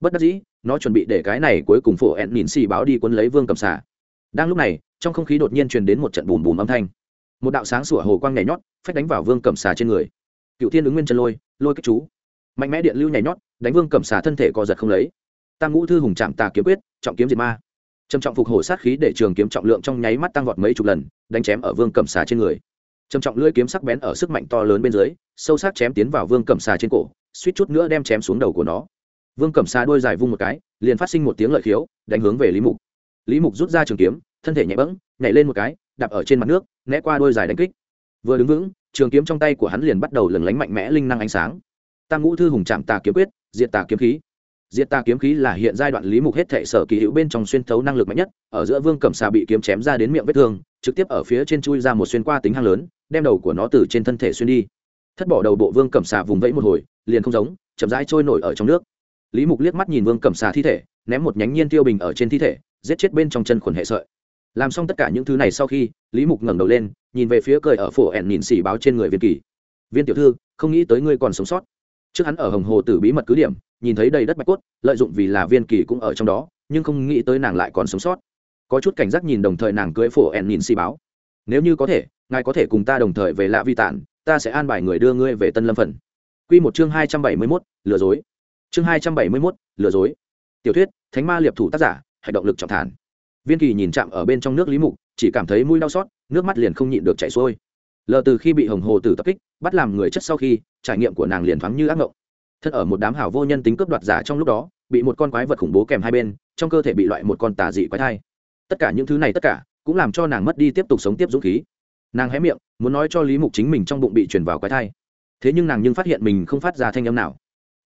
Bất đắc dĩ, nó chuẩn bị để cái này cuối cùng phổ ẹn nhìn xì báo đi quân lấy vương cẩm xà. Đang lúc này, trong không khí đột nhiên truyền đến một trận bùm bùm âm thanh. Một đạo sáng sủa hồ quang nhảy nhót, phách đánh vào vương cẩm xà trên người. Cựu thiên ứng nguyên chân lôi lôi cách chú. Mạnh mẽ điện lưu nhảy nhót, đánh vương cẩm xà thân thể co giật không lấy. Tam ngũ thư hùng chạm tà kiếm quyết, trọng kiếm diệt ma. Trầm trọng phục hổ sát khí để trường kiếm trọng lượng trong nháy mắt tăng vọt mấy chục lần, đánh chém ở vương cẩm xà trên người trầm trọng lưỡi kiếm sắc bén ở sức mạnh to lớn bên dưới sâu sắc chém tiến vào vương cẩm xà trên cổ suýt chút nữa đem chém xuống đầu của nó. Vương cẩm xà đôi dài vung một cái liền phát sinh một tiếng lợi khiếu đánh hướng về lý mục. Lý mục rút ra trường kiếm thân thể nhẹ bẫng nhảy lên một cái đạp ở trên mặt nước né qua đôi dài đánh kích. Vừa đứng vững trường kiếm trong tay của hắn liền bắt đầu lừng lánh mạnh mẽ linh năng ánh sáng. Tam ngũ thư hùng chạm tà kiếm quyết diện tà kiếm khí. Diệt tà kiếm khí là hiện giai đoạn lý mục hết thể sở kỳ hữu bên trong xuyên thấu năng lực mạnh nhất, ở giữa Vương Cẩm Xà bị kiếm chém ra đến miệng vết thương, trực tiếp ở phía trên chui ra một xuyên qua tính hang lớn, đem đầu của nó từ trên thân thể xuyên đi. Thất bỏ đầu bộ Vương Cẩm Xà vùng vẫy một hồi, liền không giống, chậm rãi trôi nổi ở trong nước. Lý Mục liếc mắt nhìn Vương Cẩm Xà thi thể, ném một nhánh nhiên tiêu bình ở trên thi thể, giết chết bên trong chân khuẩn hệ sợi. làm xong tất cả những thứ này sau khi lý mục ngẩng đầu lên nhìn về phía cười ở phổ ẻn nhìn xỉ báo trên người viên kỳ viên tiểu thư không nghĩ tới ngươi còn sống sót trước hắn ở hồng hồ tử bí mật cứ điểm nhìn thấy đầy đất bạch cốt lợi dụng vì là viên kỳ cũng ở trong đó nhưng không nghĩ tới nàng lại còn sống sót có chút cảnh giác nhìn đồng thời nàng cưới phổ ẻn nhìn xỉ báo nếu như có thể, ngài có thể cùng ta đồng thời về lạ vi tản, ta sẽ an bài người đưa ngươi về tân lâm phần. Q một chương hai trăm bảy mươi mốt, lừa dối. Chương hai trăm bảy mươi mốt, lừa dối. Tiểu thuyết, thánh ma liệp thủ tác giả, hạch động lực trọng thản. Viên kỳ nhìn chạm ở bên trong nước lý mục, chỉ cảm thấy mũi đau xót, nước mắt liền không nhịn được chảy xuôi. Lờ từ khi bị hồng hồ tử tập kích, bắt làm người chất sau khi, trải nghiệm của nàng liền thoáng như ác mộng. Thân ở một đám hảo vô nhân tính cướp đoạt giả trong lúc đó, bị một con quái vật khủng bố kèm hai bên, trong cơ thể bị loại một con tà dị quái thai. Tất cả những thứ này tất cả cũng làm cho nàng mất đi tiếp tục sống tiếp dũng khí. Nàng hé miệng, muốn nói cho lý mục chính mình trong bụng bị chuyển vào quái thai. Thế nhưng nàng nhưng phát hiện mình không phát ra thanh âm nào.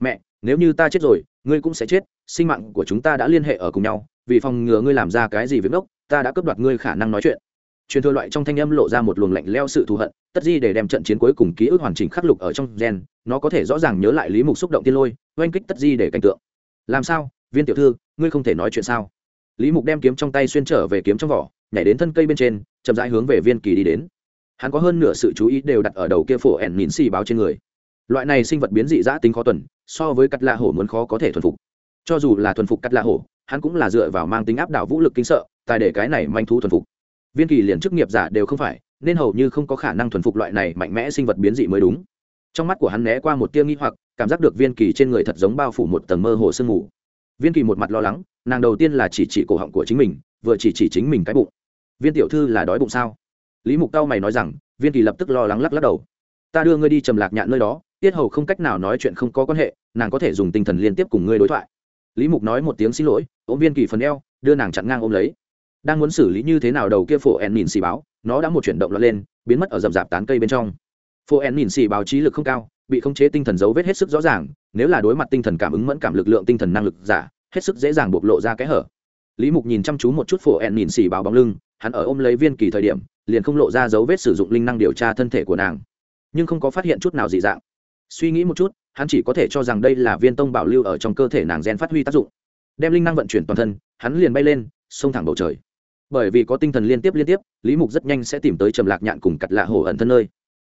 Mẹ, nếu như ta chết rồi, ngươi cũng sẽ chết, sinh mạng của chúng ta đã liên hệ ở cùng nhau, vì phòng ngừa ngươi làm ra cái gì với ngốc, ta đã cướp đoạt ngươi khả năng nói chuyện. Truyền thừa loại trong thanh âm lộ ra một luồng lạnh leo sự thù hận, tất di để đem trận chiến cuối cùng ký ức hoàn chỉnh khắc lục ở trong gen, nó có thể rõ ràng nhớ lại lý mục xúc động tiên lôi, oanh kích tất di để cảnh tượng. Làm sao? Viên tiểu thư, ngươi không thể nói chuyện sao? Lý mục đem kiếm trong tay xuyên trở về kiếm trong vỏ nhảy đến thân cây bên trên, chậm rãi hướng về viên kỳ đi đến. Hắn có hơn nửa sự chú ý đều đặt ở đầu kia phổ ẻn nhìn xì báo trên người. Loại này sinh vật biến dị giã tính khó tuần, so với cắt lạ hổ muốn khó có thể thuần phục. Cho dù là thuần phục cắt lạ hổ, hắn cũng là dựa vào mang tính áp đảo vũ lực kinh sợ, tài để cái này manh thú thuần phục. Viên kỳ liền chức nghiệp giả đều không phải, nên hầu như không có khả năng thuần phục loại này mạnh mẽ sinh vật biến dị mới đúng. Trong mắt của hắn né qua một tia nghi hoặc, cảm giác được viên kỳ trên người thật giống bao phủ một tầng mơ hồ sương mù. Viên kỳ một mặt lo lắng, nàng đầu tiên là chỉ chỉ cổ họng của chính mình, vừa chỉ chỉ chính mình cái bụng viên tiểu thư là đói bụng sao? Lý mục tao mày nói rằng, viên kỳ lập tức lo lắng lắc lắc đầu. Ta đưa ngươi đi trầm lạc nhạn nơi đó, tiết hầu không cách nào nói chuyện không có quan hệ, nàng có thể dùng tinh thần liên tiếp cùng ngươi đối thoại. Lý mục nói một tiếng xin lỗi, ôm viên kỳ phần eo, đưa nàng chặn ngang ôm lấy. Đang muốn xử lý như thế nào đầu kia phổ en nhìn xì báo, nó đã một chuyển động lọt lên, biến mất ở rậm rạp tán cây bên trong. Phổ en nhìn xì báo trí lực không cao, bị khống chế tinh thần dấu vết hết sức rõ ràng, nếu là đối mặt tinh thần cảm ứng mẫn cảm lực lượng tinh thần năng lực giả, hết sức dễ dàng bộc lộ ra cái hở lý mục nhìn chăm chú một chút phổ ẹn nhìn xì báo bóng lưng, hắn ở ôm lấy viên kỳ thời điểm, liền không lộ ra dấu vết sử dụng linh năng điều tra thân thể của nàng. Nhưng không có phát hiện chút nào dị dạng. Suy nghĩ một chút, hắn chỉ có thể cho rằng đây là viên tông bảo lưu ở trong cơ thể nàng gen phát huy tác dụng. Đem linh năng vận chuyển toàn thân, hắn liền bay lên, xông thẳng bầu trời. Bởi vì có tinh thần liên tiếp liên tiếp, lý mục rất nhanh sẽ tìm tới trầm lạc nhạn cùng cặt lạ hồ ẩn thân nơi.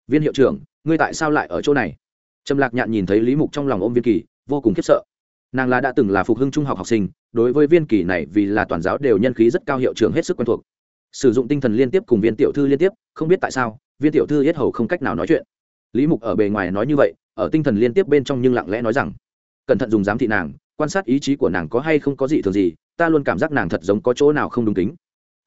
Viên hiệu trưởng, ngươi tại sao lại ở chỗ này? Trầm lạc nhạn nhìn thấy lý mục trong lòng ôm viên kỳ, vô cùng khiếp sợ nàng là đã từng là phục hưng trung học học sinh, đối với viên kỳ này vì là toàn giáo đều nhân khí rất cao hiệu trưởng hết sức quen thuộc. Sử dụng tinh thần liên tiếp cùng viên tiểu thư liên tiếp, không biết tại sao, viên tiểu thư yết hầu không cách nào nói chuyện. Lý mục ở bề ngoài nói như vậy, ở tinh thần liên tiếp bên trong nhưng lặng lẽ nói rằng, cẩn thận dùng giám thị nàng, quan sát ý chí của nàng có hay không có gì thường gì, ta luôn cảm giác nàng thật giống có chỗ nào không đúng tính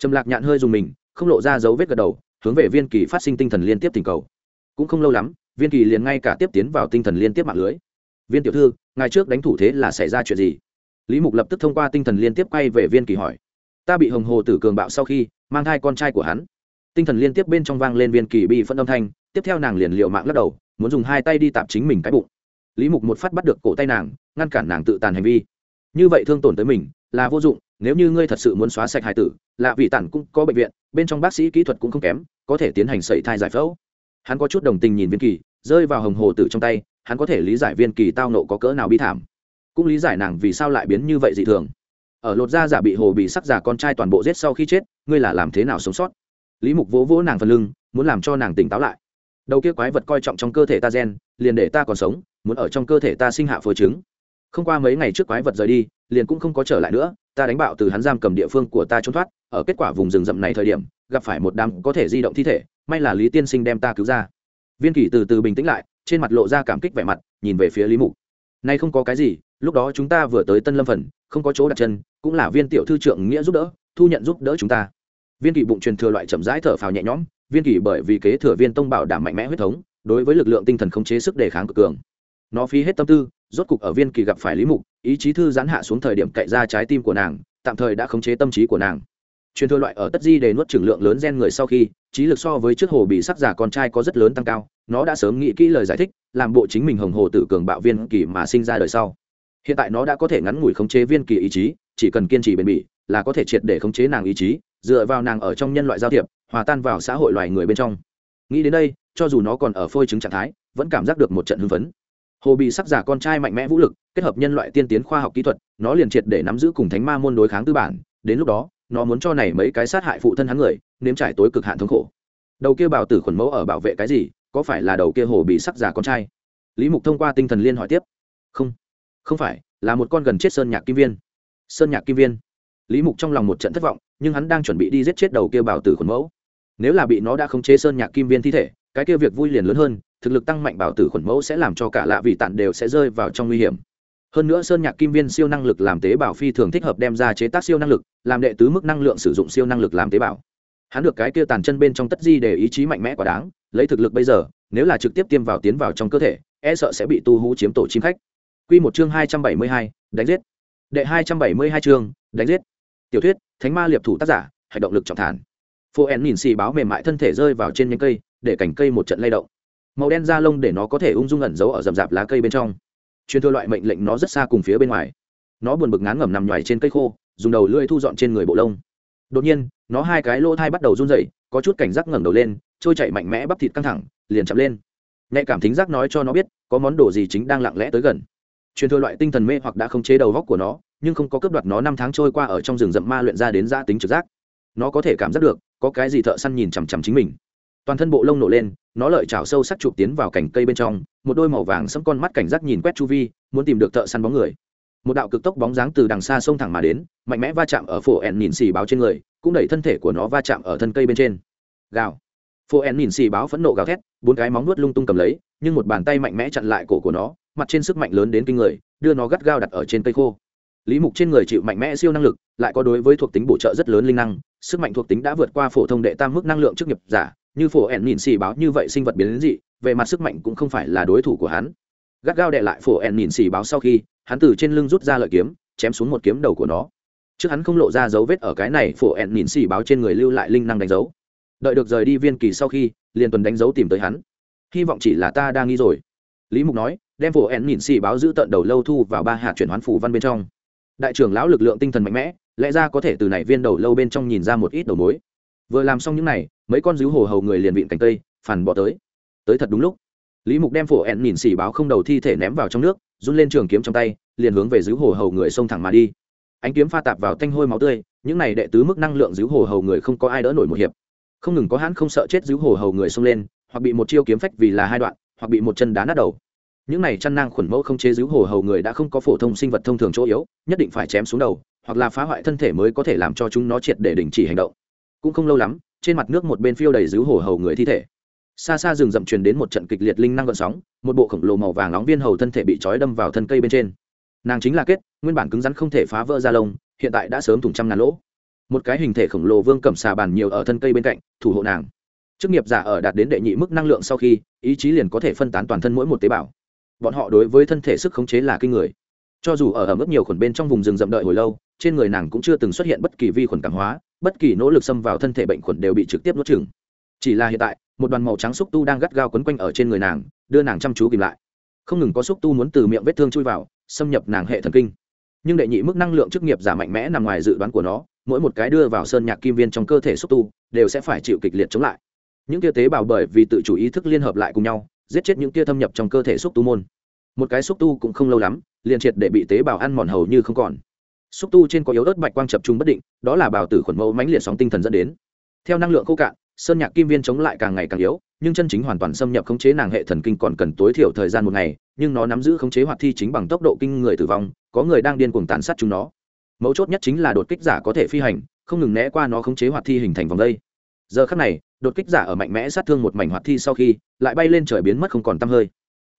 trầm lạc nhạn hơi dùng mình, không lộ ra dấu vết gật đầu, hướng về viên kỳ phát sinh tinh thần liên tiếp tình cầu. Cũng không lâu lắm, viên kỳ liền ngay cả tiếp tiến vào tinh thần liên tiếp mạng lưới. Viên tiểu thư ngày trước đánh thủ thế là xảy ra chuyện gì? Lý mục lập tức thông qua tinh thần liên tiếp quay về viên kỳ hỏi. Ta bị hồng hồ tử cường bạo sau khi mang thai con trai của hắn. Tinh thần liên tiếp bên trong vang lên viên kỳ bị phân âm thanh, tiếp theo nàng liền liệu mạng lắc đầu, muốn dùng hai tay đi tạp chính mình cái bụng. Lý mục một phát bắt được cổ tay nàng, ngăn cản nàng tự tàn hành vi. Như vậy thương tổn tới mình là vô dụng, nếu như ngươi thật sự muốn xóa sạch hài tử, lạ vì tản cũng có bệnh viện, bên trong bác sĩ kỹ thuật cũng không kém, có thể tiến hành sẩy thai giải phẫu. Hắn có chút đồng tình nhìn viên kỳ, rơi vào hồng hồ tử trong tay hắn có thể lý giải viên kỳ tao nộ có cỡ nào bi thảm. Cũng lý giải nàng vì sao lại biến như vậy dị thường. Ở lột da giả bị hồ bị sắc giả con trai toàn bộ giết sau khi chết, ngươi là làm thế nào sống sót? Lý mục vỗ vỗ nàng phần lưng, muốn làm cho nàng tỉnh táo lại. Đầu kia quái vật coi trọng trong cơ thể ta gen, liền để ta còn sống, muốn ở trong cơ thể ta sinh hạ phôi trứng. Không qua mấy ngày trước quái vật rời đi, liền cũng không có trở lại nữa, ta đánh bạo từ hắn giam cầm địa phương của ta trốn thoát, ở kết quả vùng rừng rậm này thời điểm, gặp phải một đám có thể di động thi thể, may là lý tiên sinh đem ta cứu ra viên kỷ từ từ bình tĩnh lại, trên mặt lộ ra cảm kích vẻ mặt, nhìn về phía lý mục. Nay không có cái gì, lúc đó chúng ta vừa tới tân lâm phần, không có chỗ đặt chân, cũng là viên tiểu thư trượng nghĩa giúp đỡ, thu nhận giúp đỡ chúng ta. Viên kỷ bụng truyền thừa loại chậm rãi thở phào nhẹ nhõm, viên kỷ bởi vì kế thừa viên tông bảo đảm mạnh mẽ huyết thống, đối với lực lượng tinh thần khống chế sức đề kháng cực cường. Nó phí hết tâm tư, rốt cục ở viên kỳ gặp phải lý mục, ý chí thư giãn hạ xuống thời điểm cậy ra trái tim của nàng, tạm thời đã khống chế tâm trí của nàng. Truyền thừa loại ở tất di để nuốt trưởng lượng lớn gen người sau khi, trí lực so với trước hồ bị sắc giả con trai có rất lớn tăng cao nó đã sớm nghĩ kỹ lời giải thích, làm bộ chính mình hồng hồ tử cường bạo viên kỳ mà sinh ra đời sau. Hiện tại nó đã có thể ngắn ngủi khống chế viên kỳ ý chí, chỉ cần kiên trì bền bỉ, là có thể triệt để khống chế nàng ý chí, dựa vào nàng ở trong nhân loại giao thiệp, hòa tan vào xã hội loài người bên trong. Nghĩ đến đây, cho dù nó còn ở phôi chứng trạng thái, vẫn cảm giác được một trận hưng phấn. Hồ bị sắc giả con trai mạnh mẽ vũ lực, kết hợp nhân loại tiên tiến khoa học kỹ thuật, nó liền triệt để nắm giữ cùng thánh ma môn đối kháng tư bản. Đến lúc đó, nó muốn cho này mấy cái sát hại phụ thân hắn người, nếm trải tối cực hạn thống khổ. Đầu kia bảo tử khuẩn mẫu ở bảo vệ cái gì có phải là đầu kia hồ bị sắc giả con trai? Lý mục thông qua tinh thần liên hỏi tiếp. Không không phải, là một con gần chết sơn nhạc kim viên. Sơn nhạc kim viên. Lý mục trong lòng một trận thất vọng, nhưng hắn đang chuẩn bị đi giết chết đầu kia bảo tử khuẩn mẫu. Nếu là bị nó đã khống chế sơn nhạc kim viên thi thể, cái kia việc vui liền lớn hơn, thực lực tăng mạnh bảo tử khuẩn mẫu sẽ làm cho cả lạ vị tản đều sẽ rơi vào trong nguy hiểm. Hơn nữa sơn nhạc kim viên siêu năng lực làm tế bào phi thường thích hợp đem ra chế tác siêu năng lực, làm đệ tứ mức năng lượng sử dụng siêu năng lực làm tế bào. Hắn được cái kia tàn chân bên trong tất di để ý chí mạnh mẽ quá đáng lấy thực lực bây giờ nếu là trực tiếp tiêm vào tiến vào trong cơ thể e sợ sẽ bị tu hú chiếm tổ chim khách Quy một chương hai trăm bảy mươi hai, đánh giết. Đệ hai trăm bảy mươi hai chương, đánh giết. Tiểu thuyết, Thánh ma liệp thủ tác giả, hành động lực trọng thản. Phô En nhìn xì báo mềm mại thân thể rơi vào trên nhánh cây, để cành cây một trận lay động. Màu đen da lông để nó có thể ung dung ẩn giấu ở rậm rạp lá cây bên trong. Truyền thừa loại mệnh lệnh nó rất xa cùng phía bên ngoài. Nó buồn bực ngán ngẩm nằm nhòi trên cây khô, dùng đầu lưỡi thu dọn trên người bộ lông. Đột nhiên, nó hai cái lỗ thai bắt đầu run rẩy, có chút cảnh giác ngẩng đầu lên, trôi chạy mạnh mẽ bắp thịt căng thẳng, liền chậm lên. Nhạy cảm thính giác nói cho nó biết, có món đồ gì chính đang lặng lẽ tới gần. Truyền thừa loại tinh thần mê hoặc đã không chế đầu góc của nó nhưng không có cướp đoạt nó năm tháng trôi qua ở trong rừng rậm ma luyện ra đến gia tính trực giác. Nó có thể cảm giác được có cái gì thợ săn nhìn chằm chằm chính mình. Toàn thân bộ lông nổ lên nó lợi chảo sâu sắc chụp tiến vào cành cây bên trong một đôi màu vàng sẫm con mắt cảnh giác nhìn quét chu vi muốn tìm được thợ săn bóng người. Một đạo cực tốc bóng dáng từ đằng xa xông thẳng mà đến mạnh mẽ va chạm ở phổ ẻn nhìn xì báo trên người cũng đẩy thân thể của nó va chạm ở thân cây bên trên. Gào phổ En nhìn xì báo phẫn nộ gào thét, bốn cái móng nuốt lung tung cầm lấy, nhưng một bàn tay mạnh mẽ chặn lại cổ của nó, mặt trên sức mạnh lớn đến kinh người, đưa nó gắt gao đặt ở trên cây khô. Lý mục trên người chịu mạnh mẽ siêu năng lực, lại có đối với thuộc tính bổ trợ rất lớn linh năng, sức mạnh thuộc tính đã vượt qua phổ thông đệ tam mức năng lượng chức nghiệp giả, như phổ ẻn nhìn xì báo như vậy sinh vật biến đến dị, về mặt sức mạnh cũng không phải là đối thủ của hắn. Gắt gao đệ lại phổ ẻn nhìn xì báo sau khi, hắn từ trên lưng rút ra lợi kiếm, chém xuống một kiếm đầu của nó. Trước hắn không lộ ra dấu vết ở cái này phổ ẻn nhìn xì báo trên người lưu lại linh năng đánh dấu đợi được rời đi viên kỳ sau khi, liền tuần đánh dấu tìm tới hắn. Hy vọng chỉ là ta đang nghi rồi. Lý mục nói, đem phổ ẻn nhìn xì báo giữ tận đầu lâu thu vào ba hạt chuyển hoán phủ văn bên trong. Đại trưởng lão lực lượng tinh thần mạnh mẽ, lẽ ra có thể từ này viên đầu lâu bên trong nhìn ra một ít đầu mối. Vừa làm xong những này, mấy con dữ hồ hầu người liền vịn cành cây, phản bỏ tới. Tới thật đúng lúc. Lý mục đem phổ ẹn nhìn xì báo không đầu thi thể ném vào trong nước, run lên trường kiếm trong tay, liền hướng về dữ hồ hầu người xông thẳng mà đi. Ánh kiếm pha tạp vào thanh hôi máu tươi, những này đệ tứ mức năng lượng dữ hồ hầu người không có ai đỡ nổi một hiệp không ngừng có hãn không sợ chết giữ hồ hầu người xông lên, hoặc bị một chiêu kiếm phách vì là hai đoạn, hoặc bị một chân đá nát đầu. Những này chăn nang khuẩn mẫu không chế giữ hồ hầu người đã không có phổ thông sinh vật thông thường chỗ yếu, nhất định phải chém xuống đầu, hoặc là phá hoại thân thể mới có thể làm cho chúng nó triệt để đình chỉ hành động. Cũng không lâu lắm, trên mặt nước một bên phiêu đầy giữ hồ hầu người thi thể. Xa xa rừng rậm truyền đến một trận kịch liệt linh năng gợn sóng, một bộ khổng lồ màu vàng nóng viên hầu thân thể bị trói đâm vào thân cây bên trên. Nàng chính là kết, nguyên bản cứng rắn không thể phá vỡ ra lông, hiện tại đã sớm thủng trăm ngàn lỗ một cái hình thể khổng lồ vương cầm xà bàn nhiều ở thân cây bên cạnh, thủ hộ nàng. Chức nghiệp giả ở đạt đến đệ nhị mức năng lượng sau khi, ý chí liền có thể phân tán toàn thân mỗi một tế bào. Bọn họ đối với thân thể sức khống chế là kinh người. Cho dù ở ở mức nhiều khuẩn bên trong vùng rừng rậm đợi hồi lâu, trên người nàng cũng chưa từng xuất hiện bất kỳ vi khuẩn cảm hóa, bất kỳ nỗ lực xâm vào thân thể bệnh khuẩn đều bị trực tiếp nuốt chừng chỉ là hiện tại, một đoàn màu trắng xúc tu đang gắt gao quấn quanh ở trên người nàng, đưa nàng chăm chú kìm lại. Không ngừng có xúc tu muốn từ miệng vết thương chui vào, xâm nhập nàng hệ thần kinh. Nhưng đệ nhị mức năng lượng chức nghiệp giả mạnh mẽ nằm ngoài dự đoán của nó mỗi một cái đưa vào sơn nhạc kim viên trong cơ thể xúc tu, đều sẽ phải chịu kịch liệt chống lại. Những kia tế bào bởi vì tự chủ ý thức liên hợp lại cùng nhau, giết chết những kia thâm nhập trong cơ thể xúc tu môn. Một cái xúc tu cũng không lâu lắm, liền triệt để bị tế bào ăn mòn hầu như không còn. Xúc tu trên có yếu ớt bạch quang chập trung bất định, đó là bào tử khuẩn mẫu mãnh liệt sóng tinh thần dẫn đến. Theo năng lượng khô cạn, sơn nhạc kim viên chống lại càng ngày càng yếu, nhưng chân chính hoàn toàn xâm nhập khống chế nàng hệ thần kinh còn cần tối thiểu thời gian một ngày, nhưng nó nắm giữ khống chế hoạt thi chính bằng tốc độ kinh người tử vong, có người đang điên cuồng tàn sát chúng nó mấu chốt nhất chính là đột kích giả có thể phi hành, không ngừng né qua nó khống chế hoạt thi hình thành vòng đây. Giờ khắc này, đột kích giả ở mạnh mẽ sát thương một mảnh hoạt thi sau khi, lại bay lên trời biến mất không còn tăm hơi.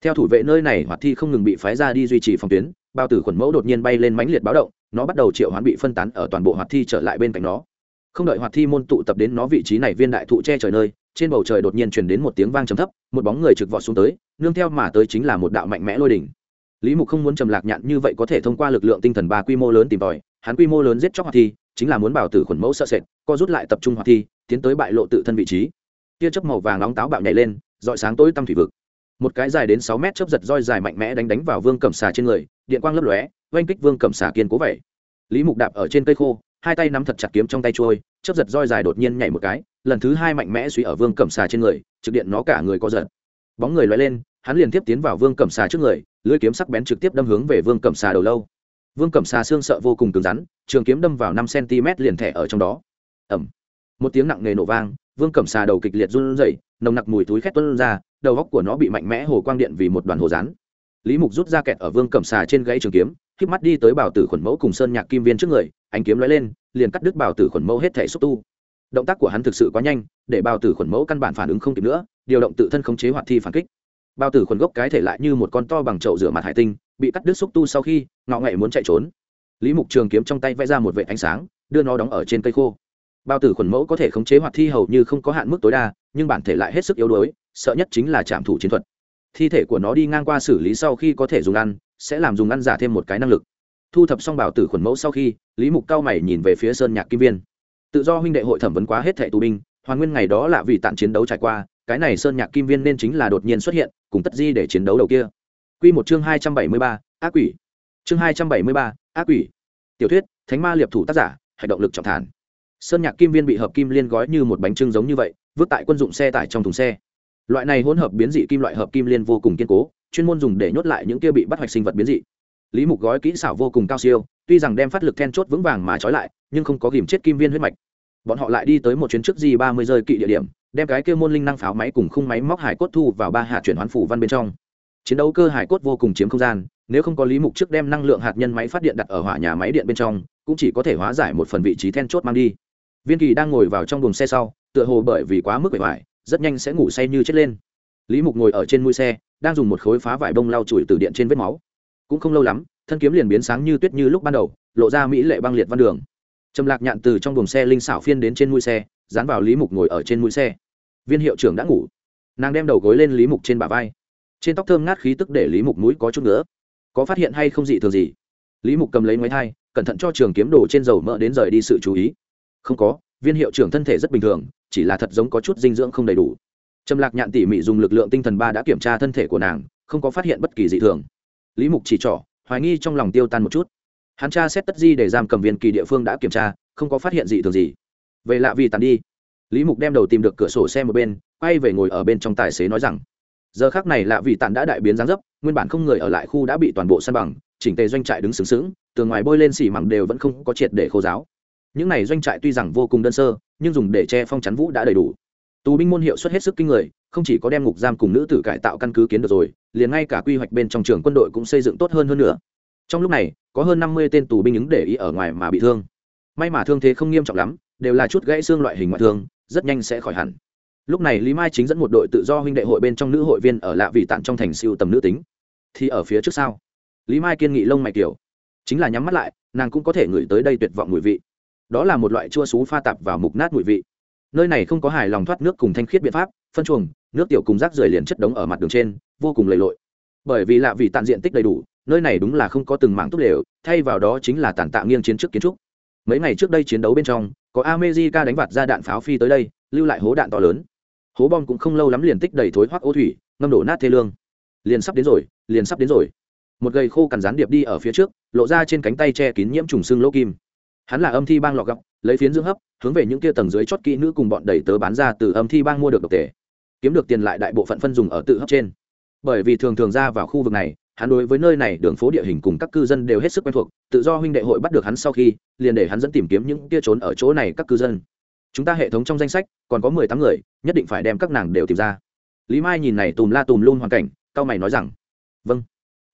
Theo thủ vệ nơi này, hoạt thi không ngừng bị phái ra đi duy trì phòng tuyến, bao tử khuẩn mẫu đột nhiên bay lên mãnh liệt báo động, nó bắt đầu triệu hoán bị phân tán ở toàn bộ hoạt thi trở lại bên cạnh nó. Không đợi hoạt thi môn tụ tập đến nó vị trí này, viên đại thụ che trời nơi, trên bầu trời đột nhiên truyền đến một tiếng vang trầm thấp, một bóng người trực vọt xuống tới, nương theo mà tới chính là một đạo mạnh mẽ lôi đỉnh. Lý mục không muốn trầm lạc nhạn như vậy có thể thông qua lực lượng tinh thần ba quy mô lớn tìm tòi hắn quy mô lớn giết chóc hoạt thi, chính là muốn bảo tử khuẩn mẫu sợ sệt, co rút lại tập trung hoạt thi, tiến tới bại lộ tự thân vị trí. Tia chớp màu vàng nóng táo bạo nhảy lên dọi sáng tối tăm thủy vực. Một cái dài đến sáu mét chớp giật roi dài mạnh mẽ đánh đánh vào vương cẩm xà trên người, điện quang lấp lóe, oanh kích vương cẩm xà kiên cố vậy. Lý mục đạp ở trên cây khô, hai tay nắm thật chặt kiếm trong tay trôi, chớp giật roi dài đột nhiên nhảy một cái, lần thứ hai mạnh mẽ suy ở vương cẩm xà trên người, trực điện nó cả người có giật. Bóng người lóe lên, hắn liền tiếp tiến vào vương cẩm xà trước người, lưỡi kiếm sắc bén trực tiếp đâm hướng về vương cẩm xà đầu lâu vương cẩm xà xương sợ vô cùng cứng rắn, trường kiếm đâm vào năm cm liền thẻ ở trong đó. Ẩm một tiếng nặng nề nổ vang, vương cẩm xà đầu kịch liệt run rẩy, nồng nặc mùi túi khét tuân ra, đầu góc của nó bị mạnh mẽ hồ quang điện vì một đoàn hồ rán. Lý mục rút ra kẹt ở vương cẩm xà trên gãy trường kiếm k mắt đi tới bảo tử khuẩn mẫu cùng sơn nhạc kim viên trước người, ánh kiếm lóe lên, liền cắt đứt bảo tử khuẩn mẫu hết thể xúc tu. Động tác của hắn thực sự quá nhanh, để bảo tử khuẩn mẫu căn bản phản ứng không kịp nữa, điều động tự thân khống chế hoạt thi phản kích. Bao tử khuẩn gốc cái thể lại như một con to bằng chậu rửa mặt hải tinh bị cắt đứt xúc tu sau khi, ngọ nghệ muốn chạy trốn. Lý mục trường kiếm trong tay vẽ ra một vệ ánh sáng, đưa nó đóng ở trên cây khô. Bao tử khuẩn mẫu có thể khống chế hoạt thi hầu như không có hạn mức tối đa, nhưng bản thể lại hết sức yếu đuối, sợ nhất chính là trạm thủ chiến thuật. Thi thể của nó đi ngang qua xử lý sau khi có thể dùng ăn, sẽ làm dùng ăn giả thêm một cái năng lực. Thu thập xong bảo tử khuẩn mẫu sau khi, lý mục cao mày nhìn về phía sơn nhạc kim viên. Tự do huynh đệ hội thẩm vấn quá hết thẻ tù binh, hoàn nguyên ngày đó là vì tạm chiến đấu trải qua, cái này sơn nhạc kim viên nên chính là đột nhiên xuất hiện, cùng tất di để chiến đấu đầu kia. Quy một chương hai trăm bảy mươi ba, ác quỷ. Chương hai trăm bảy mươi ba, ác quỷ. Tiểu thuyết, Thánh ma liệp thủ tác giả, hành động lực trọng thản. Sơn nhạc kim viên bị hợp kim liên gói như một bánh trưng giống như vậy, vứt tại quân dụng xe tải trong thùng xe. Loại này hỗn hợp biến dị kim loại hợp kim liên vô cùng kiên cố, chuyên môn dùng để nhốt lại những kia bị bắt hoạch sinh vật biến dị. Lý Mục gói kỹ xảo vô cùng cao siêu, tuy rằng đem phát lực then chốt vững vàng mà trói lại, nhưng không có gìm chết kim viên huyết mạch. Bọn họ lại đi tới một chuyến trước gì ba mươi rơi kỵ địa điểm, đem cái kia môn linh năng pháo máy cùng khung máy móc hải cốt thu vào ba hạ chuyển hoán phủ văn bên trong chiến đấu cơ hải cốt vô cùng chiếm không gian, nếu không có lý mục trước đem năng lượng hạt nhân máy phát điện đặt ở hỏa nhà máy điện bên trong, cũng chỉ có thể hóa giải một phần vị trí then chốt mang đi. Viên kỳ đang ngồi vào trong buồng xe sau, tựa hồ bởi vì quá mức bể vải rất nhanh sẽ ngủ say như chết lên. Lý mục ngồi ở trên mũi xe, đang dùng một khối phá vải bông lau chùi từ điện trên vết máu. Cũng không lâu lắm, thân kiếm liền biến sáng như tuyết như lúc ban đầu, lộ ra mỹ lệ băng liệt văn đường. Trầm lạc nhạn từ trong buồng xe linh xảo phiên đến trên mũi xe, dán vào lý mục ngồi ở trên mũi xe. Viên hiệu trưởng đã ngủ. Nàng đem đầu gối lên lý mục trên bả vai trên tóc thơm ngát khí tức để lý mục mũi có chút nữa có phát hiện hay không dị thường gì? Lý mục cầm lấy máy thai, cẩn thận cho trường kiếm đồ trên dầu mỡ đến rời đi sự chú ý. Không có, viên hiệu trưởng thân thể rất bình thường, chỉ là thật giống có chút dinh dưỡng không đầy đủ. Trầm lạc nhạn tỉ mỉ dùng lực lượng tinh thần ba đã kiểm tra thân thể của nàng, không có phát hiện bất kỳ dị thường. Lý mục chỉ trỏ, hoài nghi trong lòng tiêu tan một chút. Hắn tra xét tất di để giam cầm viên kỳ địa phương đã kiểm tra, không có phát hiện dị thường gì. Vậy lạ vì tàn đi. Lý mục đem đầu tìm được cửa sổ xe một bên, quay về ngồi ở bên trong tài xế nói rằng giờ khác này lạ vì tàn đã đại biến dáng dấp, nguyên bản không người ở lại khu đã bị toàn bộ săn bằng, chỉnh tề doanh trại đứng sướng sướng tường ngoài bôi lên xỉ mẳng đều vẫn không có triệt để khô giáo. Những này doanh trại tuy rằng vô cùng đơn sơ, nhưng dùng để che phong chắn vũ đã đầy đủ. Tù binh môn hiệu suất hết sức kinh người, không chỉ có đem ngục giam cùng nữ tử cải tạo căn cứ kiến được rồi, liền ngay cả quy hoạch bên trong trường quân đội cũng xây dựng tốt hơn hơn nữa. Trong lúc này, có hơn năm mươi tên tù binh ứng để ý ở ngoài mà bị thương. May mà thương thế không nghiêm trọng lắm, đều là chút gãy xương loại hình ngoại thương, rất nhanh sẽ khỏi hẳn lúc này lý mai chính dẫn một đội tự do huynh đệ hội bên trong nữ hội viên ở lạ vị tạng trong thành siêu tầm nữ tính. Thì ở phía trước sau lý mai kiên nghị lông mày kiểu. Chính là nhắm mắt lại nàng cũng có thể ngửi tới đây tuyệt vọng mùi vị. Đó là một loại chua xú pha tạp vào mục nát mùi vị. Nơi này không có hài lòng thoát nước cùng thanh khiết biện pháp phân chuồng nước tiểu cùng rác rưởi liền chất đống ở mặt đường trên vô cùng lầy lội. Bởi vì lạ vị tàn diện tích đầy đủ nơi này đúng là không có từng mảng tốt đều thay vào đó chính là tàn tạ nghiêng chiến trước kiến trúc. Mấy ngày trước đây chiến đấu bên trong có amejica đánh vặt ra đạn pháo phi tới đây, lưu lại hố đạn to lớn. Hố bom cũng không lâu lắm liền tích đầy thối hoác ô thủy, ngâm đổ nát thê lương. Liền sắp đến rồi, liền sắp đến rồi. Một gầy khô cằn rán điệp đi ở phía trước, lộ ra trên cánh tay che kín nhiễm trùng xương lỗ kim. Hắn là âm thi bang lọc gọc, lấy phiến dưỡng hấp, hướng về những kia tầng dưới chót kỹ nữ cùng bọn đầy tớ bán ra từ âm thi bang mua được độc tệ. Kiếm được tiền lại đại bộ phận phân dùng ở tự hấp trên. Bởi vì thường thường ra vào khu vực này, hắn đối với nơi này đường phố địa hình cùng các cư dân đều hết sức quen thuộc tự do huynh đệ hội bắt được hắn sau khi liền để hắn dẫn tìm kiếm những kia trốn ở chỗ này các cư dân chúng ta hệ thống trong danh sách, còn có mười tám người, nhất định phải đem các nàng đều tìm ra. Lý mai nhìn này tùm la tùm luôn hoàn cảnh, cao mày nói rằng vâng.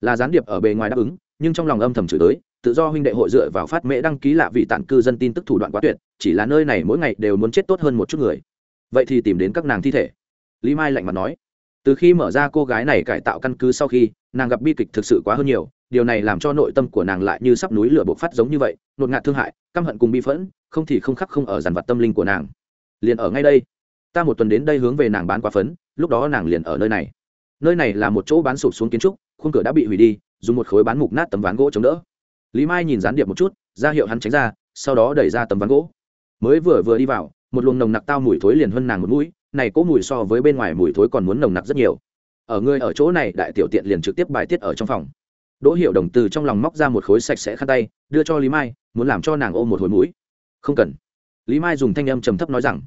Là gián điệp ở bề ngoài đáp ứng, nhưng trong lòng âm thầm chửi tới, tự do huynh đệ hội dựa vào phát mễ đăng ký lạ vị tản cư dân tin tức thủ đoạn quá tuyệt, chỉ là nơi này mỗi ngày đều muốn chết tốt hơn một chút người. Vậy thì tìm đến các nàng thi thể. Lý mai lạnh mặt nói, từ khi mở ra cô gái này cải tạo căn cứ sau khi, nàng gặp bi kịch thực sự quá hơn nhiều, điều này làm cho nội tâm của nàng lại như sắp núi lửa bộc phát giống như vậy, nột ngạt thương hại, căm hận cùng bi phẫn không thì không khắc không ở dàn vật tâm linh của nàng. Liền ở ngay đây. Ta một tuần đến đây hướng về nàng bán quá phấn, lúc đó nàng liền ở nơi này. Nơi này là một chỗ bán sụp xuống kiến trúc khuôn cửa đã bị hủy đi, dùng một khối bán mục nát tấm ván gỗ chống đỡ. Lý mai nhìn gián điệp một chút, ra hiệu hắn tránh ra, sau đó đẩy ra tấm ván gỗ. Mới vừa vừa đi vào, một luồng nồng nặc tao mùi thối liền hơn nàng một mũi, này cỗ mùi so với bên ngoài mùi thối còn muốn nồng nặc rất nhiều. Ở người ở chỗ này, đại tiểu tiện liền trực tiếp bài tiết ở trong phòng. Đỗ hiệu đồng từ trong lòng móc ra một khối sạch sẽ khăn tay, đưa cho lý mai, muốn làm cho nàng ôm một hồi mũi không cần. Lý mai dùng thanh âm trầm thấp nói rằng,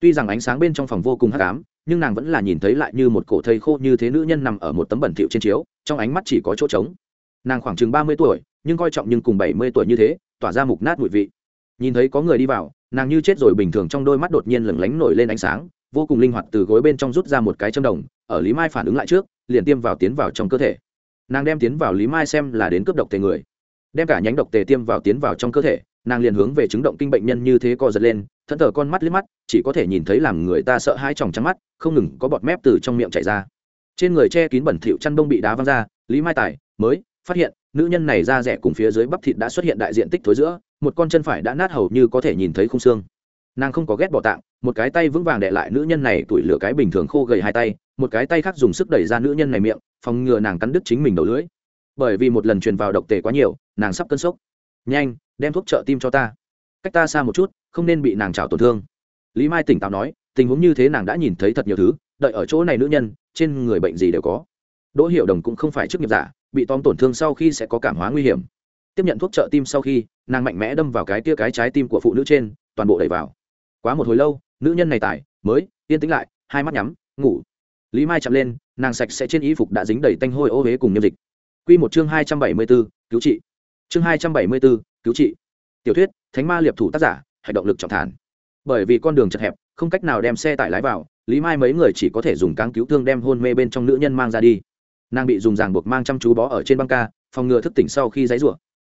tuy rằng ánh sáng bên trong phòng vô cùng hắc ám, nhưng nàng vẫn là nhìn thấy lại như một cổ thây khô như thế nữ nhân nằm ở một tấm bẩn thịu trên chiếu, trong ánh mắt chỉ có chỗ trống. Nàng khoảng chừng ba mươi tuổi, nhưng coi trọng nhưng cùng bảy mươi tuổi như thế, tỏa ra mục nát mùi vị. Nhìn thấy có người đi vào, nàng như chết rồi bình thường trong đôi mắt đột nhiên lửng lánh nổi lên ánh sáng, vô cùng linh hoạt từ gối bên trong rút ra một cái châm đồng, ở lý mai phản ứng lại trước, liền tiêm vào tiến vào trong cơ thể. Nàng đem tiến vào lý mai xem là đến cướp độc tề người. Đem cả nhánh độc tề tiêm vào tiến vào trong cơ thể nàng liền hướng về chứng động kinh bệnh nhân như thế co giật lên, thẫn thờ con mắt liếc mắt, chỉ có thể nhìn thấy làm người ta sợ hai tròng trắng mắt, không ngừng có bọt mép từ trong miệng chảy ra. Trên người che kín bẩn thỉu chăn bông bị đá văng ra, lý mai tài mới phát hiện, nữ nhân này da rẻ cùng phía dưới bắp thịt đã xuất hiện đại diện tích thối giữa, một con chân phải đã nát hầu như có thể nhìn thấy khung xương. Nàng không có ghét bỏ tạng, một cái tay vững vàng đệ lại nữ nhân này tuổi lửa cái bình thường khô gầy hai tay, một cái tay khác dùng sức đẩy ra nữ nhân này miệng, phòng ngừa nàng cắn đứt chính mình đầu lưỡi. Bởi vì một lần truyền vào độc tề quá nhiều, nàng sắp cơn sốc. Nhanh đem thuốc trợ tim cho ta. Cách ta xa một chút, không nên bị nàng trào tổn thương. Lý mai tỉnh táo nói, tình huống như thế nàng đã nhìn thấy thật nhiều thứ, đợi ở chỗ này nữ nhân, trên người bệnh gì đều có. Đỗ hiệu đồng cũng không phải chức nghiệp giả, bị tóm tổn thương sau khi sẽ có cảm hóa nguy hiểm. Tiếp nhận thuốc trợ tim sau khi, nàng mạnh mẽ đâm vào cái tia cái trái tim của phụ nữ trên, toàn bộ đẩy vào. Quá một hồi lâu, nữ nhân này tải, mới, yên tĩnh lại, hai mắt nhắm, ngủ. Lý mai chậm lên, nàng sạch sẽ trên y phục đã dính đầy tanh hôi ô huế cùng nhâm dịch. Q một chương hai trăm bảy mươi b ố cứu trị. Chương hai trăm bảy mươi b ố cứu trị. Tiểu thuyết, thánh ma liệp thủ tác giả, hành động lực trọng thản. Bởi vì con đường chật hẹp, không cách nào đem xe tải lái vào, lý mai mấy người chỉ có thể dùng cáng cứu thương đem hôn mê bên trong nữ nhân mang ra đi. Nàng bị dùng ràng buộc mang chăm chú bó ở trên băng ca, phòng ngừa thức tỉnh sau khi dãy rủa.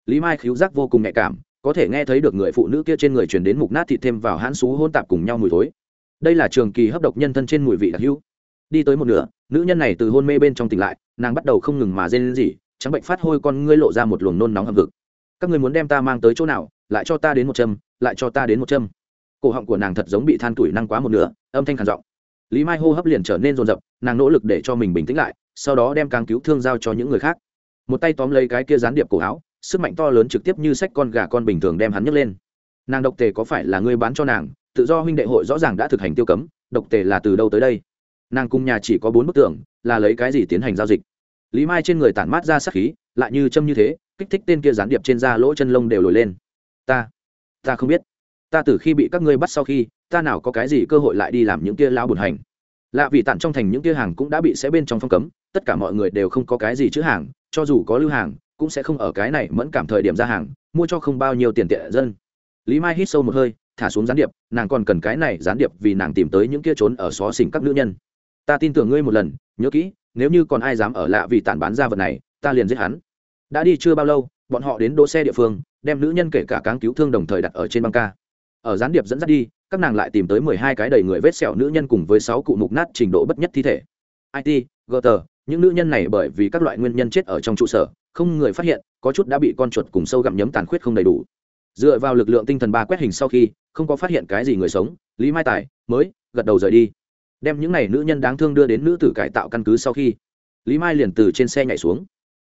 Lý mai khíu giác vô cùng nhạy cảm, có thể nghe thấy được người phụ nữ kia trên người truyền đến mục nát thịt thêm vào hãn xú hôn tạp cùng nhau mùi thối. Đây là trường kỳ hấp độc nhân thân trên mùi vị đặc hữu. Đi tới một nửa, nữ nhân này từ hôn mê bên trong tỉnh lại, nàng bắt đầu không ngừng mà rên rỉ, trắng bệnh phát hôi con ngươi lộ ra một luồng nôn nóng hầm ngực các người muốn đem ta mang tới chỗ nào, lại cho ta đến một châm, lại cho ta đến một châm. Cổ họng của nàng thật giống bị than tuổi năng quá một nửa, âm thanh khản giọng. Lý mai hô hấp liền trở nên rồn rập nàng nỗ lực để cho mình bình tĩnh lại, sau đó đem càng cứu thương giao cho những người khác. Một tay tóm lấy cái kia gián điệp cổ áo, sức mạnh to lớn trực tiếp như sách con gà con bình thường đem hắn nhấc lên. Nàng độc tề có phải là ngươi bán cho nàng, tự do huynh đệ hội rõ ràng đã thực hành tiêu cấm, độc tề là từ đâu tới đây? Nàng cùng nhà chỉ có bốn bức tượng là lấy cái gì tiến hành giao dịch? Lý mai trên người tản mát ra sắc khí, lại như châm như thế kích thích tên kia gián điệp trên da lỗ chân lông đều lồi lên. Ta ta không biết. Ta từ khi bị các ngươi bắt sau khi, ta nào có cái gì cơ hội lại đi làm những kia lao buồn hành. Lạ vì tặng trong thành những kia hàng cũng đã bị sẽ bên trong phong cấm, tất cả mọi người đều không có cái gì chữ hàng, cho dù có lưu hàng, cũng sẽ không ở cái này mẫn cảm thời điểm ra hàng, mua cho không bao nhiêu tiền tiện dân. Lý mai hít sâu một hơi, thả xuống gián điệp, nàng còn cần cái này gián điệp vì nàng tìm tới những kia trốn ở xó xỉnh các nữ nhân. Ta tin tưởng ngươi một lần, nhớ kỹ, nếu như còn ai dám ở lạ vì tản bán ra vật này, ta liền giết hắn đã đi chưa bao lâu, bọn họ đến đỗ xe địa phương, đem nữ nhân kể cả cáng cứu thương đồng thời đặt ở trên băng ca. Ở gián điệp dẫn dắt đi, các nàng lại tìm tới mười hai cái đầy người vết sẹo nữ nhân cùng với sáu cụ mục nát trình độ bất nhất thi thể. It gt những nữ nhân này bởi vì các loại nguyên nhân chết ở trong trụ sở, không người phát hiện, có chút đã bị con chuột cùng sâu gặm nhấm tàn khuyết không đầy đủ. Dựa vào lực lượng tinh thần ba quét hình sau khi, không có phát hiện cái gì người sống, lý mai tài mới gật đầu rời đi. Đem những n à y nữ nhân đáng thương đưa đến nữ tử cải tạo căn cứ sau khi, lý mai liền từ trên xe nhảy xuống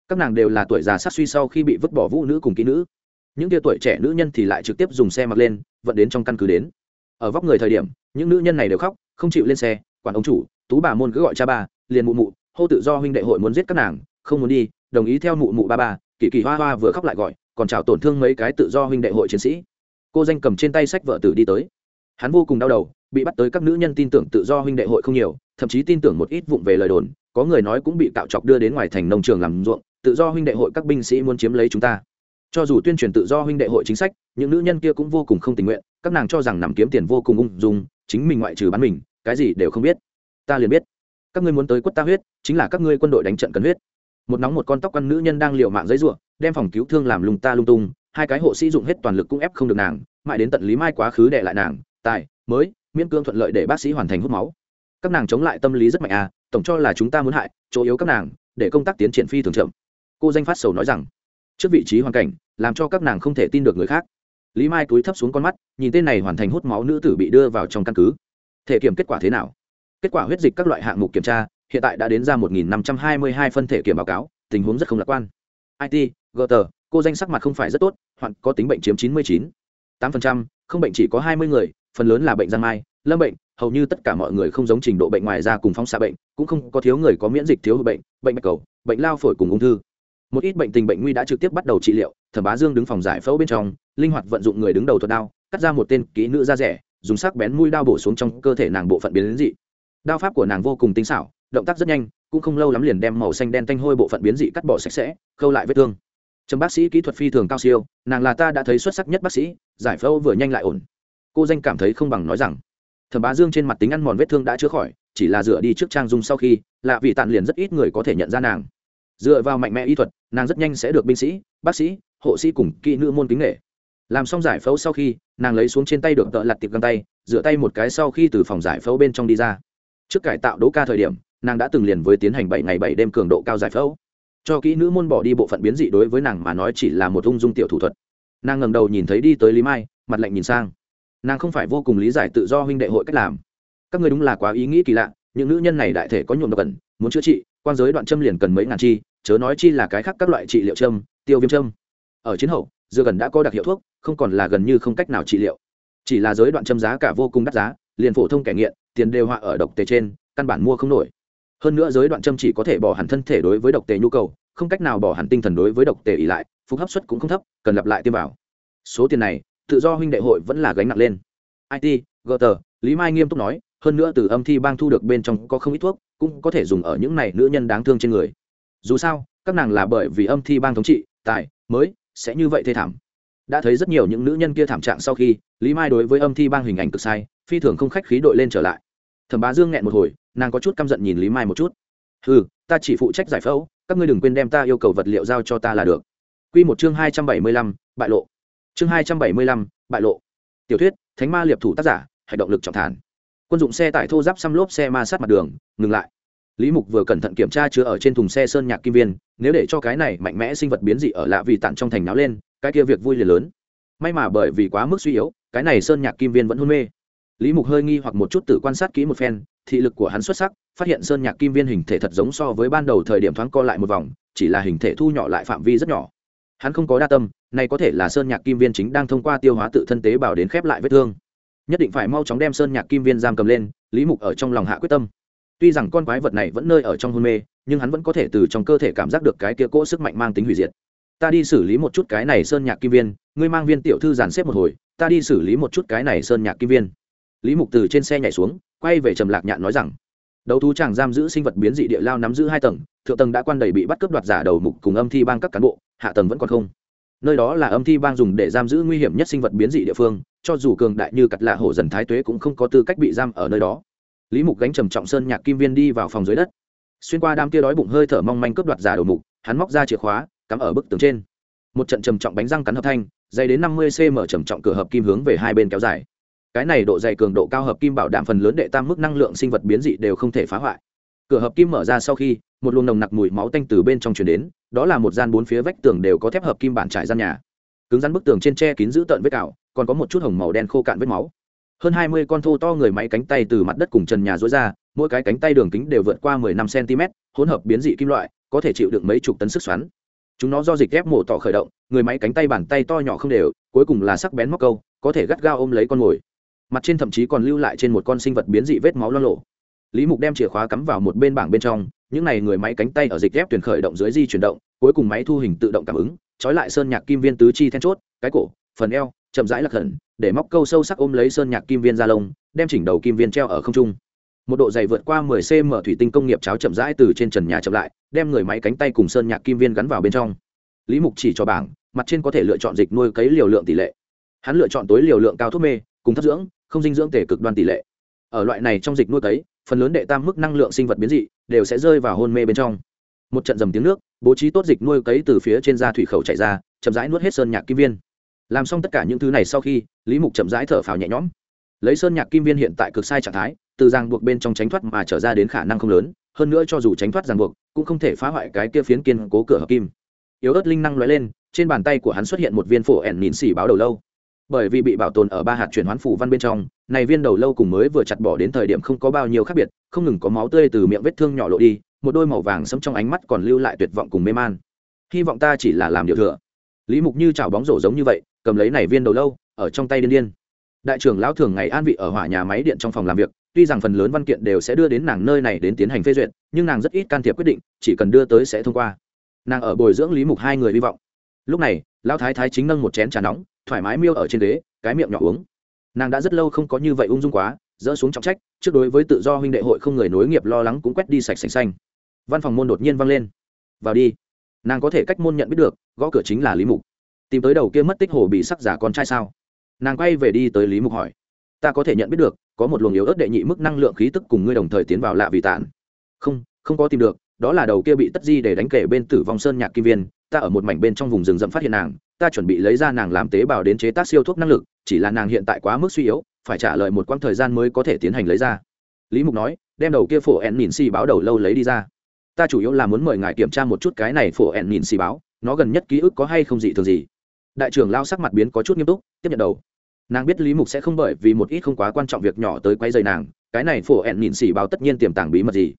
các nàng đều là tuổi già sát suy sau khi bị vứt bỏ vũ nữ cùng kỹ nữ. Những tia tuổi trẻ nữ nhân thì lại trực tiếp dùng xe mặc lên, vận đến trong căn cứ đến. Ở vóc người thời điểm, những nữ nhân này đều khóc, không chịu lên xe, quản ông chủ, tú bà môn cứ gọi cha ba, liền mụ mụ, hô tự do huynh đệ hội muốn giết các nàng, không muốn đi, đồng ý theo mụ mụ ba ba, kỳ kỳ hoa hoa vừa khóc lại gọi, còn chào tổn thương mấy cái tự do huynh đệ hội chiến sĩ. Cô danh cầm trên tay sách vợ tử đi tới. Hắn vô cùng đau đầu, bị bắt tới các nữ nhân tin tưởng tự do huynh đệ hội không nhiều, thậm chí tin tưởng một ít vụng về lời đồn, có người nói cũng bị cạo chọc đưa đến ngoài thành nông trường làm ruộng tự do huynh đệ hội các binh sĩ muốn chiếm lấy chúng ta. Cho dù tuyên truyền tự do huynh đệ hội chính sách, những nữ nhân kia cũng vô cùng không tình nguyện, các nàng cho rằng nằm kiếm tiền vô cùng ung dung, chính mình ngoại trừ bán mình, cái gì đều không biết. Ta liền biết. Các ngươi muốn tới quất ta huyết, chính là các ngươi quân đội đánh trận cần huyết. Một nóng một con tóc con nữ nhân đang liều mạng giấy ruộng đem phòng cứu thương làm lung ta lung tung, hai cái hộ sĩ dụng hết toàn lực cũng ép không được nàng, mãi đến tận lý mai quá khứ để lại nàng, tài, mới, miễn cương thuận lợi để bác sĩ hoàn thành hút máu. Các nàng chống lại tâm lý rất mạnh à tổng cho là chúng ta muốn hại, chỗ yếu các nàng, để công tác tiến triển phi thường chậm cô danh phát sầu nói rằng trước vị trí hoàn cảnh làm cho các nàng không thể tin được người khác. Lý mai túi thấp xuống con mắt nhìn tên này hoàn thành hút máu nữ tử bị đưa vào trong căn cứ. Thể kiểm kết quả thế nào? Kết quả huyết dịch các loại hạng mục kiểm tra hiện tại đã đến ra 1.522 phân thể kiểm báo cáo tình huống rất không lạc quan. It gt cô danh sắc mặt không phải rất tốt hoặc có tính bệnh chiếm 99. 8%, không bệnh chỉ có 20 người phần lớn là bệnh giang mai lâm bệnh hầu như tất cả mọi người không giống trình độ bệnh ngoài ra cùng phóng xạ bệnh cũng không có thiếu người có miễn dịch thiếu hụt bệnh bệnh bạch cầu bệnh lao phổi cùng ung thư một ít bệnh tình bệnh nguy đã trực tiếp bắt đầu trị liệu, thẩm bá dương đứng phòng giải phẫu bên trong, linh hoạt vận dụng người đứng đầu thuật đao, cắt ra một tên kỹ nữ da rẻ, dùng sắc bén mũi đao bổ xuống trong cơ thể nàng bộ phận biến đến dị. Đao pháp của nàng vô cùng tinh xảo, động tác rất nhanh, cũng không lâu lắm liền đem màu xanh đen tanh hôi bộ phận biến dị cắt bỏ sạch sẽ, khâu lại vết thương. Trầm bác sĩ kỹ thuật phi thường cao siêu, nàng là ta đã thấy xuất sắc nhất bác sĩ, giải phẫu vừa nhanh lại ổn. Cô danh cảm thấy không bằng nói rằng. Thẩm bá dương trên mặt tính ăn mòn vết thương đã chữa khỏi, chỉ là dựa đi trước trang dung sau khi, lạ vị tàn liền rất ít người có thể nhận ra nàng dựa vào mạnh mẽ y thuật, nàng rất nhanh sẽ được binh sĩ, bác sĩ, hộ sĩ cùng kỹ nữ môn kính nghệ làm xong giải phẫu sau khi, nàng lấy xuống trên tay được tợ lặt tiệp găng tay dựa tay một cái sau khi từ phòng giải phẫu bên trong đi ra. Trước cải tạo đỗ ca thời điểm, nàng đã từng liền với tiến hành bảy ngày bảy đêm cường độ cao giải phẫu. Cho kỹ nữ môn bỏ đi bộ phận biến dị đối với nàng mà nói chỉ là một ung dung tiểu thủ thuật. Nàng ngầm đầu nhìn thấy đi tới lý mai, mặt lạnh nhìn sang. Nàng không phải vô cùng lý giải tự do huynh đệ hội cách làm. Các người đúng là quá ý nghĩ kỳ lạ, những nữ nhân này đại thể có nhuộm độc cần muốn chữa trị quan giới đoạn châm liền cần mấy ngàn chi chớ nói chi là cái khác các loại trị liệu châm, tiêu viêm châm. Ở chiến hậu, dưa gần đã có đặc hiệu thuốc, không còn là gần như không cách nào trị liệu. Chỉ là giới đoạn châm giá cả vô cùng đắt giá, liền phổ thông kẻ nghiện, tiền đều họa ở độc tề trên, căn bản mua không nổi. Hơn nữa giới đoạn châm chỉ có thể bỏ hẳn thân thể đối với độc tề nhu cầu, không cách nào bỏ hẳn tinh thần đối với độc tề ỉ lại, phục hấp suất cũng không thấp, cần lặp lại tiêm vào. Số tiền này, tự do huynh đệ hội vẫn là gánh nặng lên. It gờ lý mai nghiêm túc nói, hơn nữa từ âm thi bang thu được bên trong có không ít thuốc, cũng có thể dùng ở những này nữ nhân đáng thương trên người dù sao, các nàng là bởi vì âm thi bang thống trị, tài, mới, sẽ như vậy thê thảm. Đã thấy rất nhiều những nữ nhân kia thảm trạng sau khi, lý mai đối với âm thi bang hình ảnh cực sai, phi thường không khách khí đội lên trở lại. Thẩm bá dương nghẹn một hồi, nàng có chút căm giận nhìn lý mai một chút. Ừ ta chỉ phụ trách giải phẫu, các ngươi đừng quên đem ta yêu cầu vật liệu giao cho ta là được. Q một chương hai trăm bảy mươi lăm, bại lộ. Chương hai trăm bảy mươi lăm, bại lộ. Tiểu thuyết, thánh ma liệp thủ tác giả, hành động lực trọng thản. Quân dụng xe tải thô giáp xăm lốp xe ma sát mặt đường, ngừng lại lý mục vừa cẩn thận kiểm tra chứa ở trên thùng xe sơn nhạc kim viên, nếu để cho cái này mạnh mẽ sinh vật biến dị ở lạ vì tản trong thành náo lên, cái kia việc vui liền lớn. May mà bởi vì quá mức suy yếu, cái này sơn nhạc kim viên vẫn hôn mê. Lý mục hơi nghi hoặc một chút tự quan sát kỹ một phen, thị lực của hắn xuất sắc, phát hiện sơn nhạc kim viên hình thể thật giống so với ban đầu thời điểm thoáng co lại một vòng, chỉ là hình thể thu nhỏ lại phạm vi rất nhỏ. Hắn không có đa tâm này có thể là sơn nhạc kim viên chính đang thông qua tiêu hóa tự thân tế bào đến khép lại vết thương. Nhất định phải mau chóng đem sơn nhạc kim viên giam cầm lên, lý mục ở trong lòng hạ quyết tâm tuy rằng con quái vật này vẫn nơi ở trong hôn mê, nhưng hắn vẫn có thể từ trong cơ thể cảm giác được cái kia cỗ sức mạnh mang tính hủy diệt. Ta đi xử lý một chút cái này sơn nhạc kim viên, ngươi mang viên tiểu thư dàn xếp một hồi, ta đi xử lý một chút cái này sơn nhạc kim viên. Lý mục từ trên xe nhảy xuống, quay về trầm lạc nhạn nói rằng, đấu thú chàng giam giữ sinh vật biến dị địa lao nắm giữ hai tầng, thượng tầng đã quan đầy bị bắt cướp đoạt giả đầu mục cùng âm thi bang các cán bộ, hạ tầng vẫn còn không. Nơi đó là âm thi bang dùng để giam giữ nguy hiểm nhất sinh vật biến dị địa phương, cho dù cường đại như cặt lạ hổ dần thái tuế cũng không có tư cách bị giam ở nơi đó lý mục gánh trầm trọng sơn nhạc kim viên đi vào phòng dưới đất. Xuyên qua đám kia đói bụng hơi thở mong manh cướp đoạt giả đầu mục, hắn móc ra chìa khóa, cắm ở bức tường trên. Một trận trầm trọng bánh răng cắn hợp thanh, dày đến năm mươi cm trầm trọng cửa hợp kim hướng về hai bên kéo dài. Cái này độ dày cường độ cao hợp kim bảo đảm phần lớn đệ tam mức năng lượng sinh vật biến dị đều không thể phá hoại. Cửa hợp kim mở ra sau khi, một luồng nồng nặc mùi máu tanh từ bên trong chuyển đến, đó là một gian bốn phía vách tường đều có thép hợp kim bản trải gian nhà. Cứng rắn bức tường trên tre kín giữ tợn vết cào, còn có một chút hồng màu đen khô cạn vết máu hơn hai mươi con thô to người máy cánh tay từ mặt đất cùng trần nhà rối ra, mỗi cái cánh tay đường kính đều vượt qua mười năm cm hỗn hợp biến dị kim loại, có thể chịu được mấy chục tấn sức xoắn. Chúng nó do dịch ghép mổ tỏ khởi động, người máy cánh tay bàn tay to nhỏ không đều, cuối cùng là sắc bén móc câu, có thể gắt gao ôm lấy con mồi. Mặt trên thậm chí còn lưu lại trên một con sinh vật biến dị vết máu lo lộ lý mục đem chìa khóa cắm vào một bên bảng bên trong, những n à y người máy cánh tay ở dịch ghép tuyển khởi động dưới di chuyển động, cuối cùng máy thu hình tự động cảm ứng, trói lại sơn nhạc kim viên tứ chi then chốt, cái cổ, phần eo, chậm rãi lạc hẩn để móc câu sâu sắc ôm lấy sơn nhạc kim viên ra lông, đem chỉnh đầu kim viên treo ở không trung. Một độ dày vượt qua 10 cm thủy tinh công nghiệp cháo chậm rãi từ trên trần nhà chậm lại, đem người máy cánh tay cùng sơn nhạc kim viên gắn vào bên trong. Lý mục chỉ cho bảng, mặt trên có thể lựa chọn dịch nuôi cấy liều lượng tỷ lệ. Hắn lựa chọn tối liều lượng cao thuốc mê, cùng thấp dưỡng, không dinh dưỡng tể cực đoan tỷ lệ. Ở loại này trong dịch nuôi cấy, phần lớn đệ tam mức năng lượng sinh vật biến dị đều sẽ rơi vào hôn mê bên trong. Một trận dầm tiếng nước, bố trí tốt dịch nuôi cấy từ phía trên da thủy khẩu chạy ra, chậm rãi nuốt hết sơn nhạc kim viên làm xong tất cả những thứ này sau khi, lý mục chậm rãi thở phào nhẹ nhõm. Lấy sơn nhạc kim viên hiện tại cực sai trạng thái, từ ràng buộc bên trong tránh thoát mà trở ra đến khả năng không lớn, hơn nữa cho dù tránh thoát ràng buộc, cũng không thể phá hoại cái kia phiến kiên cố cửa hợp kim. Yếu ớt linh năng lóe lên, trên bàn tay của hắn xuất hiện một viên phổ ẻn nhìn xỉ báo đầu lâu. Bởi vì bị bảo tồn ở ba hạt chuyển hoán phủ văn bên trong, này viên đầu lâu cùng mới vừa chặt bỏ đến thời điểm không có bao nhiêu khác biệt, không ngừng có máu tươi từ miệng vết thương nhỏ lộ đi, một đôi màu vàng sẫm trong ánh mắt còn lưu lại tuyệt vọng cùng mê man. Hy vọng ta chỉ là làm điều thừa. Lý mục như chảo bóng rổ giống như vậy cầm lấy này viên đầu lâu, ở trong tay điên điên. Đại trưởng lão thường ngày an vị ở hỏa nhà máy điện trong phòng làm việc, tuy rằng phần lớn văn kiện đều sẽ đưa đến nàng nơi này đến tiến hành phê duyệt, nhưng nàng rất ít can thiệp quyết định, chỉ cần đưa tới sẽ thông qua. Nàng ở bồi dưỡng lý mục hai người hy vọng. Lúc này, lão thái thái chính nâng một chén trà nóng, thoải mái miêu ở trên ghế, cái miệng nhỏ uống. Nàng đã rất lâu không có như vậy ung dung quá, dỡ xuống trọng trách, trước đối với tự do huynh đệ hội không người nối nghiệp lo lắng cũng quét đi sạch sành xanh. Văn phòng môn đột nhiên văng lên. Vào đi. Nàng có thể cách môn nhận biết được, gõ cửa chính là lý mục tìm tới đầu kia mất tích hồ bị sắc giả con trai sao? Nàng quay về đi tới lý mục hỏi. Ta có thể nhận biết được, có một luồng yếu ớt đệ nhị mức năng lượng khí tức cùng ngươi đồng thời tiến vào lạ vì tản. Không không có tìm được, đó là đầu kia bị tất di để đánh kể bên tử vong sơn nhạc kim viên. Ta ở một mảnh bên trong vùng rừng rậm phát hiện nàng, ta chuẩn bị lấy ra nàng làm tế bào đến chế tác siêu thuốc năng lực, chỉ là nàng hiện tại quá mức suy yếu, phải trả lời một quãng thời gian mới có thể tiến hành lấy ra. Lý mục nói, đem đầu kia phổ ẹn nhìn xì báo đầu lâu lấy đi ra. Ta chủ yếu là muốn mời ngài kiểm tra một chút cái này phổ ẹn nhìn xì báo, nó gần nhất ký ức có hay không dị thường gì đại trưởng lao sắc mặt biến có chút nghiêm túc, tiếp nhận đầu. Nàng biết lý mục sẽ không bởi vì một ít không quá quan trọng việc nhỏ tới quay dày nàng, cái này phổ ẹn nhìn xỉ báo tất nhiên tiềm tàng bí mật gì.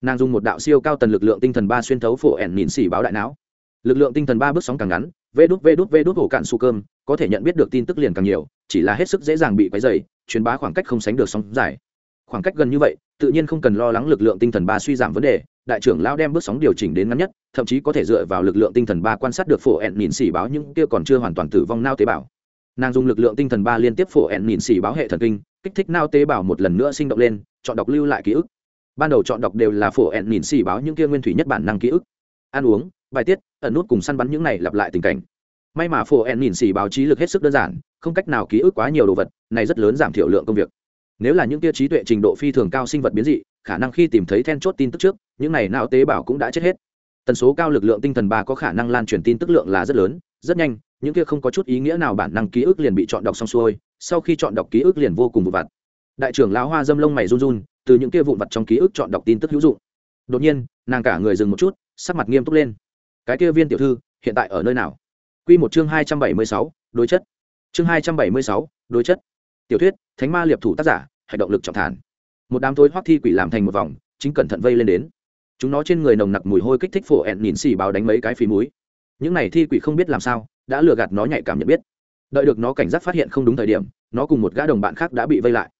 Nàng dùng một đạo siêu cao tần lực lượng tinh thần ba xuyên thấu phổ ẹn nhìn xỉ báo đại não. Lực lượng tinh thần ba bước sóng càng ngắn, vê đút vê đút vê đút hổ cạn su cơm, có thể nhận biết được tin tức liền càng nhiều, chỉ là hết sức dễ dàng bị quấy dày truyền bá khoảng cách không sánh được sóng dài. Khoảng cách gần như vậy, tự nhiên không cần lo lắng lực lượng tinh thần ba suy giảm vấn đề đại trưởng lao đem bước sóng điều chỉnh đến ngắn nhất, thậm chí có thể dựa vào lực lượng tinh thần ba quan sát được phổ ẹn nhìn xỉ báo những kia còn chưa hoàn toàn tử vong nao tế bào. Nàng dùng lực lượng tinh thần ba liên tiếp phổ ẹn nhìn xỉ báo hệ thần kinh, kích thích nao tế bào một lần nữa sinh động lên, chọn đọc lưu lại ký ức. Ban đầu chọn đọc đều là phổ ẹn nhìn xỉ báo những kia nguyên thủy nhất bản năng ký ức. Ăn uống, bài tiết, ẩn nút cùng săn bắn những này lặp lại tình cảnh. May mà phổ ẹn nhìn xỉ báo trí lực hết sức đơn giản, không cách nào ký ức quá nhiều đồ vật, này rất lớn giảm thiểu lượng công việc. Nếu là những kia trí tuệ trình độ phi thường cao sinh vật biến dị khả năng khi tìm thấy then chốt tin tức trước, những này não tế bào cũng đã chết hết. Tần số cao lực lượng tinh thần ba có khả năng lan truyền tin tức lượng là rất lớn, rất nhanh, những kia không có chút ý nghĩa nào bản năng ký ức liền bị chọn đọc xong xuôi, sau khi chọn đọc ký ức liền vô cùng vụn vặt. Đại trưởng lão hoa dâm lông mày run run, từ những kia vụn vặt trong ký ức chọn đọc tin tức hữu dụng. Đột nhiên, nàng cả người dừng một chút, sắc mặt nghiêm túc lên. Cái kia viên tiểu thư, hiện tại ở nơi nào? Quy một chương hai trăm bảy mươi sáu, đối chất. Chương hai trăm bảy mươi sáu, đối chất. Tiểu thuyết, thánh ma liệp thủ tác giả, hành động lực trọng thản một đám thối hoắc thi quỷ làm thành một vòng, chính cẩn thận vây lên đến. Chúng nó trên người nồng nặc mùi hôi kích thích phổ ẹn nhìn xì báo đánh mấy cái phí múi. Những này thi quỷ không biết làm sao, đã lừa gạt nó nhạy cảm nhận biết. Đợi được nó cảnh giác phát hiện không đúng thời điểm, nó cùng một gã đồng bạn khác đã bị vây lại.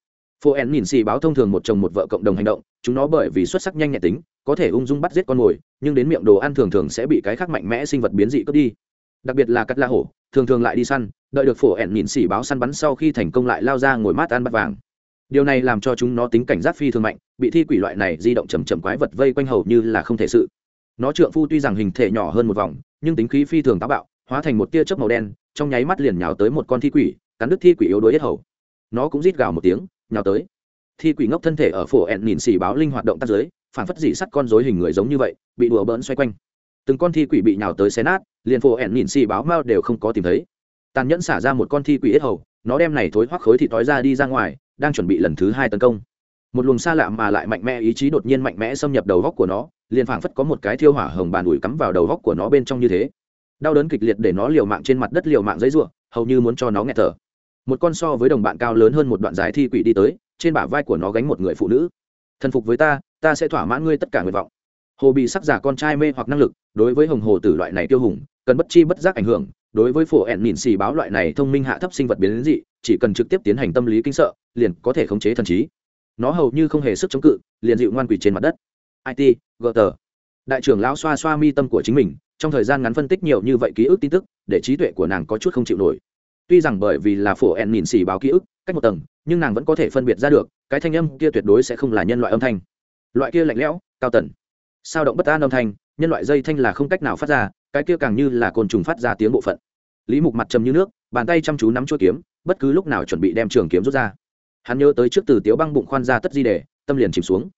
Phổ ẹn nhìn xì báo thông thường một chồng một vợ cộng đồng hành động, chúng nó bởi vì xuất sắc nhanh nhẹn tính, có thể ung dung bắt giết con mồi, nhưng đến miệng đồ ăn thường thường sẽ bị cái khác mạnh mẽ sinh vật biến dị cướp đi. Đặc biệt là cắt la hổ, thường thường lại đi săn, đợi được phổ ẹn nhìn xì báo săn bắn sau khi thành công lại lao ra ngồi mát ăn bắt vàng điều này làm cho chúng nó tính cảnh giác phi thường mạnh, bị thi quỷ loại này di động chầm chầm quái vật vây quanh hầu như là không thể sự. Nó trượng phu tuy rằng hình thể nhỏ hơn một vòng, nhưng tính khí phi thường táo bạo, hóa thành một tia chớp màu đen, trong nháy mắt liền nhào tới một con thi quỷ, cắn đứt thi quỷ yếu đuối hết hầu. Nó cũng rít gào một tiếng, nhào tới. Thi quỷ ngốc thân thể ở phổ ẹn nhìn xì báo linh hoạt động tác giới, phản phất dị sắt con dối hình người giống như vậy, bị đùa bỡn xoay quanh. Từng con thi quỷ bị nhào tới xé nát, liền phổ ẹn nhìn xì báo mao đều không có tìm thấy. Tàn nhẫn xả ra một con thi quỷ ít hầu, nó đem này thối hoắc khối thịt tói ra đi ra ngoài đang chuẩn bị lần thứ hai tấn công. Một luồng xa lạ mà lại mạnh mẽ ý chí đột nhiên mạnh mẽ xâm nhập đầu góc của nó, liền phảng phất có một cái thiêu hỏa hồng bàn ủi cắm vào đầu góc của nó bên trong như thế. Đau đớn kịch liệt để nó liều mạng trên mặt đất liều mạng giấy ruộng hầu như muốn cho nó nghẹt thở. Một con so với đồng bạn cao lớn hơn một đoạn dài thi quỷ đi tới, trên bả vai của nó gánh một người phụ nữ. Thần phục với ta ta sẽ thỏa mãn ngươi tất cả nguyện vọng. Hồ bị sắc giả con trai mê hoặc năng lực, đối với hồng hồ tử loại này tiêu hùng, cần bất chi bất giác ảnh hưởng đối với phổ ẹn mìn xì báo loại này thông minh hạ thấp sinh vật biến đến dị, chỉ cần trực tiếp tiến hành tâm lý kinh sợ, liền có thể khống chế thần trí. Nó hầu như không hề sức chống cự, liền dịu ngoan quỷ trên mặt đất. It gt đại trưởng lão xoa xoa mi tâm của chính mình, trong thời gian ngắn phân tích nhiều như vậy ký ức tin tức, để trí tuệ của nàng có chút không chịu nổi. Tuy rằng bởi vì là phổ ẹn mìn xì báo ký ức, cách một tầng, nhưng nàng vẫn có thể phân biệt ra được, cái thanh âm kia tuyệt đối sẽ không là nhân loại âm thanh. Loại kia lạnh lẽo, cao tần. Sao động bất an âm thanh, nhân loại dây thanh là không cách nào phát ra cái kia càng như là côn trùng phát ra tiếng bộ phận. Lý mục mặt trầm như nước, bàn tay chăm chú nắm chuỗi kiếm, bất cứ lúc nào chuẩn bị đem trường kiếm rút ra. Hắn nhớ tới trước từ tiếu băng bụng khoan ra tất di đề, tâm liền chìm xuống.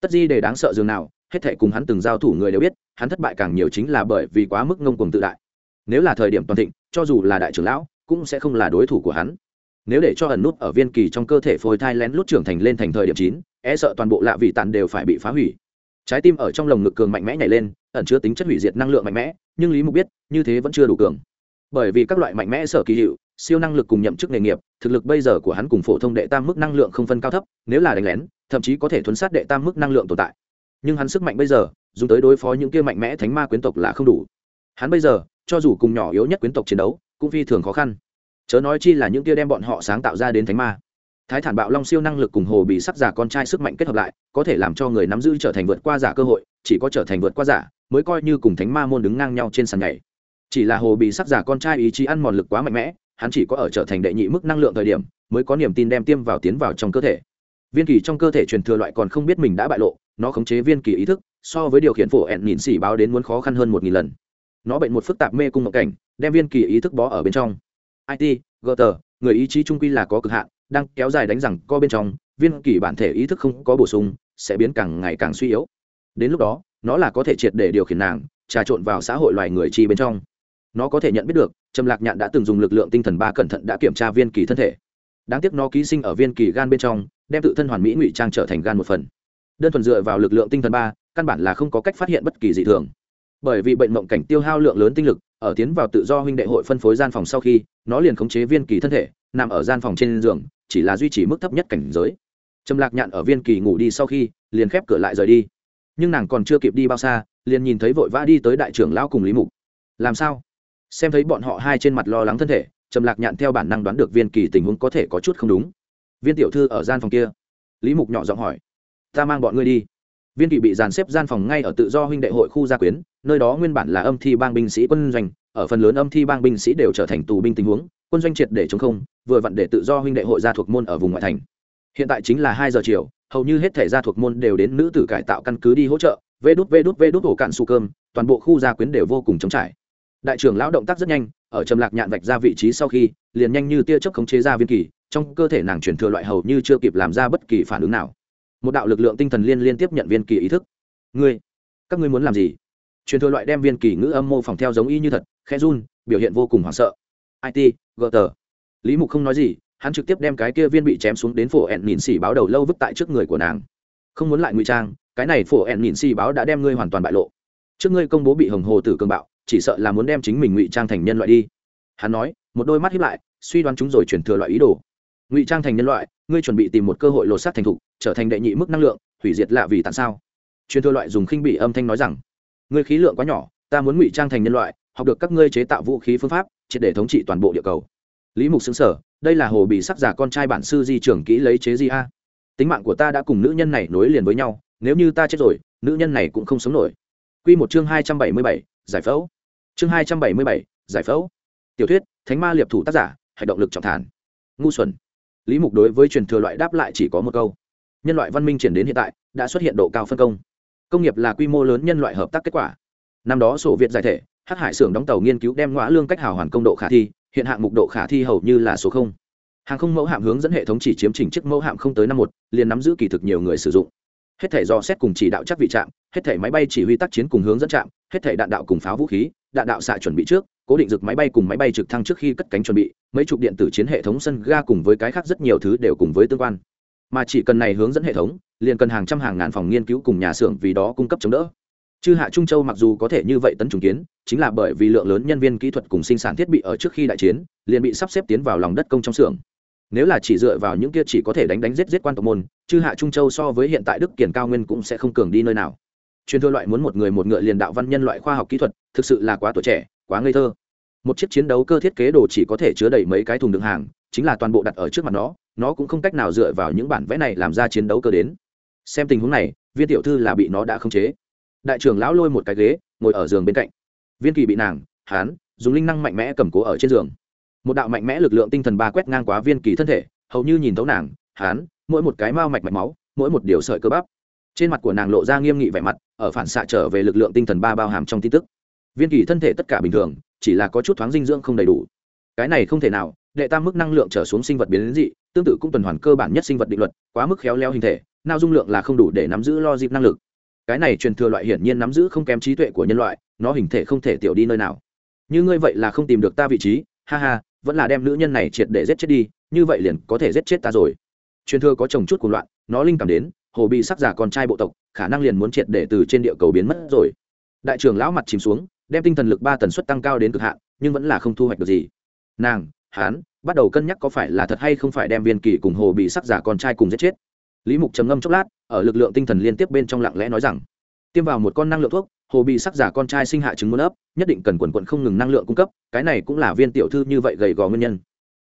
Tất di đề đáng sợ dường nào, hết thệ cùng hắn từng giao thủ người đều biết, hắn thất bại càng nhiều chính là bởi vì quá mức ngông cuồng tự đại. Nếu là thời điểm toàn thịnh, cho dù là đại trưởng lão, cũng sẽ không là đối thủ của hắn. Nếu để cho ẩn nút ở viên kỳ trong cơ thể phôi thai lén lút trưởng thành lên thành thời điểm chín e sợ toàn bộ lạ vị tàn đều phải bị phá hủy. Trái tim ở trong lồng ngực cường mạnh mẽ nhảy lên, ẩn chứa tính chất hủy diệt năng lượng mạnh mẽ nhưng lý mục biết, như thế vẫn chưa đủ cường. Bởi vì các loại mạnh mẽ sở kỳ hiệu, siêu năng lực cùng nhậm chức nghề nghiệp, thực lực bây giờ của hắn cùng phổ thông đệ tam mức năng lượng không phân cao thấp, nếu là đánh lén, thậm chí có thể thuấn sát đệ tam mức năng lượng tồn tại. Nhưng hắn sức mạnh bây giờ, dùng tới đối phó những kia mạnh mẽ thánh ma quyến tộc là không đủ. Hắn bây giờ, cho dù cùng nhỏ yếu nhất quyến tộc chiến đấu, cũng phi thường khó khăn. Chớ nói chi là những kia đem bọn họ sáng tạo ra đến thánh ma thái thản bạo long siêu năng lực cùng hồ bị sắc giả con trai sức mạnh kết hợp lại, có thể làm cho người nắm giữ trở thành vượt qua giả cơ hội, chỉ có trở thành vượt qua giả, mới coi như cùng thánh ma môn đứng ngang nhau trên sàn nhảy. Chỉ là hồ bị sắc giả con trai ý chí ăn mòn lực quá mạnh mẽ, hắn chỉ có ở trở thành đệ nhị mức năng lượng thời điểm, mới có niềm tin đem tiêm vào tiến vào trong cơ thể. Viên kỳ trong cơ thể truyền thừa loại còn không biết mình đã bại lộ, nó khống chế viên kỳ ý thức, so với điều khiển phổ ẹn nhìn xỉ báo đến muốn khó khăn hơn một nghìn lần. Nó bệnh một phức tạp mê cung mộng cảnh, đem viên kỳ ý thức bó ở bên trong. It gt người ý chí trung quy là có cực hạn đang kéo dài đánh rằng co bên trong, viên kỳ bản thể ý thức không có bổ sung, sẽ biến càng ngày càng suy yếu. Đến lúc đó, nó là có thể triệt để điều khiển nàng, trà trộn vào xã hội loài người chi bên trong. Nó có thể nhận biết được, trầm lạc nhạn đã từng dùng lực lượng tinh thần ba cẩn thận đã kiểm tra viên kỳ thân thể. Đáng tiếc nó ký sinh ở viên kỳ gan bên trong, đem tự thân hoàn mỹ ngụy trang trở thành gan một phần. Đơn thuần dựa vào lực lượng tinh thần ba, căn bản là không có cách phát hiện bất kỳ dị thường. Bởi vì bệnh mộng cảnh tiêu hao lượng lớn tinh lực, ở tiến vào tự do huynh đệ hội phân phối gian phòng sau khi, nó liền khống chế viên kỳ thân thể, nằm ở gian phòng trên giường chỉ là duy trì mức thấp nhất cảnh giới. Trầm lạc nhạn ở viên kỳ ngủ đi sau khi, liền khép cửa lại rời đi. Nhưng nàng còn chưa kịp đi bao xa, liền nhìn thấy vội vã đi tới đại trưởng lão cùng lý mục. Làm sao? Xem thấy bọn họ hai trên mặt lo lắng thân thể, trầm lạc nhạn theo bản năng đoán được viên kỳ tình huống có thể có chút không đúng. Viên tiểu thư ở gian phòng kia. Lý mục nhỏ giọng hỏi. Ta mang bọn ngươi đi. Viên kỳ bị dàn xếp gian phòng ngay ở tự do huynh đệ hội khu gia quyến, nơi đó nguyên bản là âm thi bang binh sĩ quân doanh, ở phần lớn âm thi bang binh sĩ đều trở thành tù binh tình huống, quân doanh triệt để chống không vừa vặn để tự do huynh đệ hội gia thuộc môn ở vùng ngoại thành. Hiện tại chính là hai giờ chiều, hầu như hết thể gia thuộc môn đều đến nữ tử cải tạo căn cứ đi hỗ trợ. Vê đút vê đút vê đút ổ cạn su cơm, toàn bộ khu gia quyến đều vô cùng chống trải. Đại trưởng lão động tác rất nhanh, ở trầm lạc nhạn vạch ra vị trí sau khi, liền nhanh như tia chớp khống chế ra viên kỳ, trong cơ thể nàng chuyển thừa loại hầu như chưa kịp làm ra bất kỳ phản ứng nào. Một đạo lực lượng tinh thần liên liên tiếp nhận viên kỳ ý thức. Ngươi, các ngươi muốn làm gì? Truyền thừa loại đem viên kỳ ngữ âm mô phỏng theo giống y như thật khe run, biểu hiện vô cùng hoảng sợ. It gờ tờ lý mục không nói gì, hắn trực tiếp đem cái kia viên bị chém xuống đến phổ ẹn nhìn xì báo đầu lâu vứt tại trước người của nàng. Không muốn lại ngụy trang, cái này phổ ẹn nhìn xì báo đã đem ngươi hoàn toàn bại lộ. Trước ngươi công bố bị hồng hồ tử cường bạo, chỉ sợ là muốn đem chính mình ngụy trang thành nhân loại đi. Hắn nói, một đôi mắt hiếp lại, suy đoán chúng rồi chuyển thừa loại ý đồ. Ngụy trang thành nhân loại, ngươi chuẩn bị tìm một cơ hội lột xác thành thục, trở thành đệ nhị mức năng lượng, hủy diệt lạ vì tại sao? Truyền thừa loại dùng khinh bị âm thanh nói rằng, ngươi khí lượng quá nhỏ, ta muốn ngụy trang thành nhân loại, học được các ngươi chế tạo vũ khí phương pháp, triệt để thống trị toàn bộ địa cầu lý mục xứng sở đây là hồ bị sắc giả con trai bản sư di trưởng kỹ lấy chế di a. Tính mạng của ta đã cùng nữ nhân này nối liền với nhau, nếu như ta chết rồi, nữ nhân này cũng không sống nổi. Q một chương hai trăm bảy mươi bảy, giải phẫu. Chương hai trăm bảy mươi bảy, giải phẫu. Tiểu thuyết, thánh ma liệp thủ tác giả, hành động lực trọng thản. Ngu xuẩn. Lý mục đối với truyền thừa loại đáp lại chỉ có một câu. Nhân loại văn minh triển đến hiện tại, đã xuất hiện độ cao phân công. Công nghiệp là quy mô lớn nhân loại hợp tác kết quả. Năm đó sổ việt giải thể hát hải xưởng đóng tàu nghiên cứu đem ngõ lương cách hào hoàn công độ khả thi hiện hạng mục độ khả thi hầu như là số không. Hàng không mẫu hạm hướng dẫn hệ thống chỉ chiếm chỉnh chiếc mẫu hạm không tới năm một, liền nắm giữ kỳ thực nhiều người sử dụng. Hết thể do xét cùng chỉ đạo chắc vị trạm, hết thể máy bay chỉ huy tác chiến cùng hướng dẫn trạm, hết thể đạn đạo cùng pháo vũ khí, đạn đạo xạ chuẩn bị trước, cố định rực máy bay cùng máy bay trực thăng trước khi cất cánh chuẩn bị, mấy chục điện tử chiến hệ thống sân ga cùng với cái khác rất nhiều thứ đều cùng với tương quan. Mà chỉ cần này hướng dẫn hệ thống, liền cần hàng trăm hàng ngàn phòng nghiên cứu cùng nhà xưởng vì đó cung cấp chống đỡ chư hạ trung châu mặc dù có thể như vậy tấn trùng kiến, chính là bởi vì lượng lớn nhân viên kỹ thuật cùng sinh sản thiết bị ở trước khi đại chiến, liền bị sắp xếp tiến vào lòng đất công trong xưởng. Nếu là chỉ dựa vào những kia chỉ có thể đánh đánh giết giết quan tộc môn, chư hạ trung châu so với hiện tại đức kiển cao nguyên cũng sẽ không cường đi nơi nào. Truyền thừa loại muốn một người một ngựa liền đạo văn nhân loại khoa học kỹ thuật, thực sự là quá tuổi trẻ, quá ngây thơ. Một chiếc chiến đấu cơ thiết kế đồ chỉ có thể chứa đầy mấy cái thùng đựng hàng, chính là toàn bộ đặt ở trước mặt nó nó cũng không cách nào dựa vào những bản vẽ này làm ra chiến đấu cơ đến. Xem tình huống này, viên tiểu thư là bị nó đã khống chế đại trưởng lão lôi một cái ghế, ngồi ở giường bên cạnh. Viên kỳ bị nàng, hán, dùng linh năng mạnh mẽ cầm cố ở trên giường. Một đạo mạnh mẽ lực lượng tinh thần ba quét ngang quá viên kỳ thân thể, hầu như nhìn thấu nàng, hán, mỗi một cái mao mạch mạch máu, mỗi một điều sợi cơ bắp. Trên mặt của nàng lộ ra nghiêm nghị vẻ mặt, ở phản xạ trở về lực lượng tinh thần ba bao hàm trong tin tức. Viên kỳ thân thể tất cả bình thường, chỉ là có chút thoáng dinh dưỡng không đầy đủ. Cái này không thể nào, đệ tam mức năng lượng trở xuống sinh vật biến dị, tương tự cũng tuần hoàn cơ bản nhất sinh vật định luật, quá mức khéo léo hình thể, nào dung lượng là không đủ để nắm giữ lo dịp năng lực cái này truyền thừa loại hiển nhiên nắm giữ không kém trí tuệ của nhân loại, nó hình thể không thể tiểu đi nơi nào. Như ngươi vậy là không tìm được ta vị trí, ha ha, vẫn là đem nữ nhân này triệt để giết chết đi, như vậy liền có thể giết chết ta rồi. Truyền thừa có chồng chút cuộc loạn, nó linh cảm đến, hồ bị sắc giả con trai bộ tộc, khả năng liền muốn triệt để từ trên địa cầu biến mất rồi. Đại trưởng lão mặt chìm xuống, đem tinh thần lực ba tần suất tăng cao đến cực hạn, nhưng vẫn là không thu hoạch được gì. Nàng hán bắt đầu cân nhắc có phải là thật hay không phải đem viên kỳ cùng hồ bị sắc giả con trai cùng giết chết lý mục trầm ngâm chốc lát, ở lực lượng tinh thần liên tiếp bên trong lặng lẽ nói rằng, tiêm vào một con năng lượng thuốc, hồ bị sắc giả con trai sinh hạ trứng muốn ấp, nhất định cần quần quận không ngừng năng lượng cung cấp, cái này cũng là viên tiểu thư như vậy gầy gò nguyên nhân.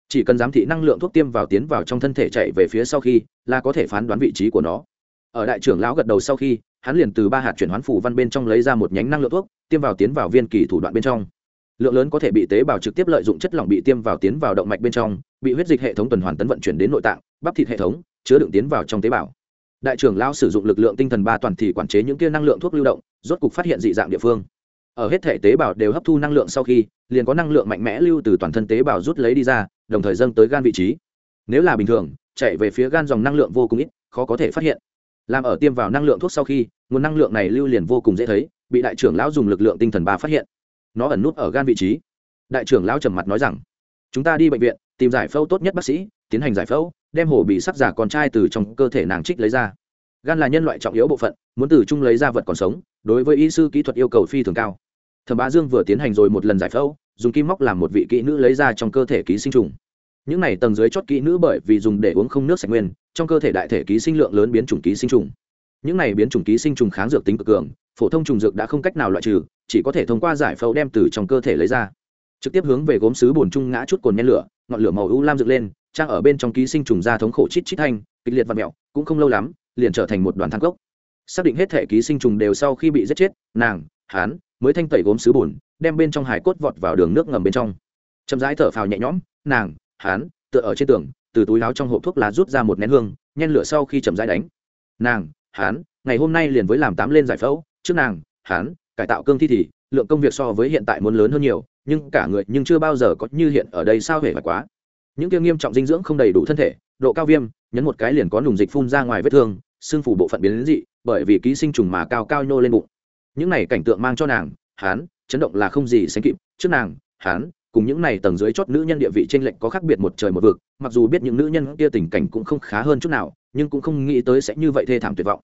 Chỉ cần giám thị năng lượng thuốc tiêm vào tiến vào trong thân thể chạy về phía sau khi, là có thể phán đoán vị trí của nó. Ở đại trưởng lão gật đầu sau khi, hắn liền từ ba hạt chuyển hoán phủ văn bên trong lấy ra một nhánh năng lượng thuốc, tiêm vào tiến vào viên kỳ thủ đoạn bên trong. Lượng lớn có thể bị tế bào trực tiếp lợi dụng chất lỏng bị tiêm vào tiến vào động mạch bên trong, bị huyết dịch hệ thống tuần hoàn tấn vận chuyển đến nội tạng, bắp thịt hệ thống chứa đựng tiến vào trong tế bào. Đại trưởng lão sử dụng lực lượng tinh thần ba toàn thì quản chế những kia năng lượng thuốc lưu động, rốt cục phát hiện dị dạng địa phương. Ở hết thể tế bào đều hấp thu năng lượng sau khi, liền có năng lượng mạnh mẽ lưu từ toàn thân tế bào rút lấy đi ra, đồng thời dâng tới gan vị trí. Nếu là bình thường, chạy về phía gan dòng năng lượng vô cùng ít, khó có thể phát hiện. Làm ở tiêm vào năng lượng thuốc sau khi, nguồn năng lượng này lưu liền vô cùng dễ thấy, bị đại trưởng lão dùng lực lượng tinh thần ba phát hiện. Nó ẩn nút ở gan vị trí. Đại trưởng lão trầm mặt nói rằng, chúng ta đi bệnh viện, tìm giải phẫu tốt nhất bác sĩ, tiến hành giải phẫu đem hồ bị sắc giả con trai từ trong cơ thể nàng trích lấy ra. Gan là nhân loại trọng yếu bộ phận, muốn từ chung lấy ra vật còn sống, đối với y sư kỹ thuật yêu cầu phi thường cao. Thẩm bá dương vừa tiến hành rồi một lần giải phẫu, dùng kim móc làm một vị kỹ nữ lấy ra trong cơ thể ký sinh trùng. Những này tầng dưới chót kỹ nữ bởi vì dùng để uống không nước sạch nguyên, trong cơ thể đại thể ký sinh lượng lớn biến chủng ký sinh trùng. Những này biến chủng ký sinh trùng kháng dược tính cực cường, phổ thông trùng dược đã không cách nào loại trừ, chỉ có thể thông qua giải phẫu đem từ trong cơ thể lấy ra. Trực tiếp hướng về gốm sứ bồn trung ngã chút cồn nhen lửa, ngọn lửa màu u lam dựng lên trang ở bên trong ký sinh trùng da thống khổ chít chít thanh, kịch liệt và mẹo, cũng không lâu lắm, liền trở thành một đoàn thang cốc. Xác định hết thể ký sinh trùng đều sau khi bị giết chết, nàng hán mới thanh tẩy gốm sứ bùn, đem bên trong hải cốt vọt vào đường nước ngầm bên trong. Chậm rãi thở phào nhẹ nhõm, nàng hán tựa ở trên tường, từ túi láo trong hộp thuốc lá rút ra một nén hương, nhen lửa sau khi chậm rãi đánh. Nàng hán ngày hôm nay liền với làm tám lên giải phẫu, trước nàng hán cải tạo cương thi thì, lượng công việc so với hiện tại muốn lớn hơn nhiều, nhưng cả người nhưng chưa bao giờ có như hiện ở đây sao hề phải quá những kia nghiêm trọng dinh dưỡng không đầy đủ thân thể, độ cao viêm, nhấn một cái liền có nùng dịch phun ra ngoài vết thương, xương phủ bộ phận biến đến dị, bởi vì ký sinh trùng mà cao cao nhô lên bụng. Những này cảnh tượng mang cho nàng hán chấn động là không gì sánh kịp. Trước nàng hán cùng những này tầng dưới chót nữ nhân địa vị trên lệnh có khác biệt một trời một vực, mặc dù biết những nữ nhân kia tình cảnh cũng không khá hơn chút nào, nhưng cũng không nghĩ tới sẽ như vậy thê thảm tuyệt vọng.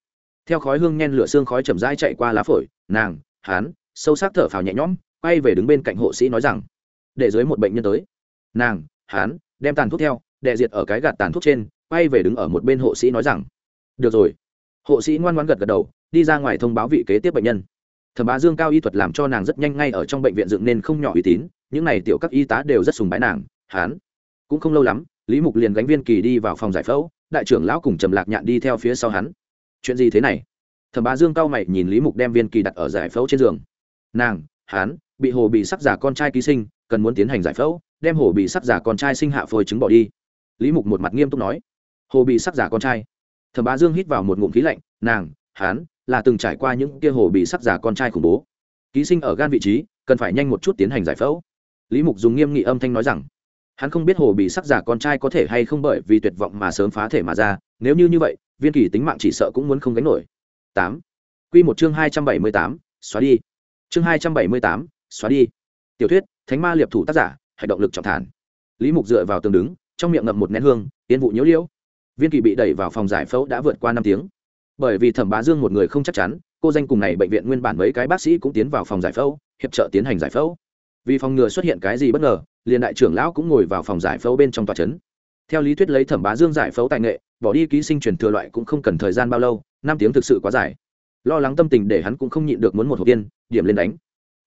Theo khói hương nhen lửa xương khói chậm rãi chạy qua lá phổi, nàng hán sâu sắc thở phào nhẹ nhõm, quay về đứng bên cạnh hộ sĩ nói rằng, để dưới một bệnh nhân tới. Nàng hán đem tàn thuốc theo đệ diệt ở cái gạt tàn thuốc trên, quay về đứng ở một bên hộ sĩ nói rằng, được rồi. Hộ sĩ ngoan ngoan gật gật đầu, đi ra ngoài thông báo vị kế tiếp bệnh nhân. Thẩm bá dương cao y thuật làm cho nàng rất nhanh ngay ở trong bệnh viện dựng nên không nhỏ uy tín, những n à y tiểu các y tá đều rất sùng bái nàng, hán. Cũng không lâu lắm, lý mục liền gánh viên kỳ đi vào phòng giải phẫu, đại trưởng lão cùng trầm lạc nhạn đi theo phía sau hắn. Chuyện gì thế này? Thẩm bá dương cao mày nhìn lý mục đem viên kỳ đặt ở giải phẫu trên giường. Nàng, hán, bị hồ bị sắc giả con trai ký sinh, cần muốn tiến hành giải phẫu đem hồ bị sắc giả con trai sinh hạ phôi trứng bỏ đi. Lý mục một mặt nghiêm túc nói, hồ bị sắc giả con trai. Thẩm bá dương hít vào một ngụm khí lạnh, nàng hán là từng trải qua những kia hồ bị sắc giả con trai khủng bố. Ký sinh ở gan vị trí, cần phải nhanh một chút tiến hành giải phẫu. Lý mục dùng nghiêm nghị âm thanh nói rằng, hắn không biết hồ bị sắc giả con trai có thể hay không bởi vì tuyệt vọng mà sớm phá thể mà ra, nếu như như vậy, viên kỳ tính mạng chỉ sợ cũng muốn không gánh nổi. Tám. Q một chương hai trăm bảy mươi tám, xóa đi. Chương hai trăm bảy mươi tám, xóa đi. Tiểu thuyết, thánh ma liệp thủ tác giả hành động lực trọng thản. Lý mục dựa vào tường đứng, trong miệng ngậm một nén hương, tiến vụ nhiễu liễu. Viên kỳ bị đẩy vào phòng giải phẫu đã vượt qua năm tiếng. Bởi vì thẩm bá dương một người không chắc chắn, cô danh cùng này bệnh viện nguyên bản mấy cái bác sĩ cũng tiến vào phòng giải phẫu, hiệp trợ tiến hành giải phẫu. Vì phòng ngừa xuất hiện cái gì bất ngờ, liền đại trưởng lão cũng ngồi vào phòng giải phẫu bên trong tòa trấn theo lý thuyết lấy thẩm bá dương giải phẫu tài nghệ, bỏ đi ký sinh truyền thừa loại cũng không cần thời gian bao lâu, năm tiếng thực sự quá dài. Lo lắng tâm tình để hắn cũng không nhịn được muốn một hộp tiên điểm lên đánh.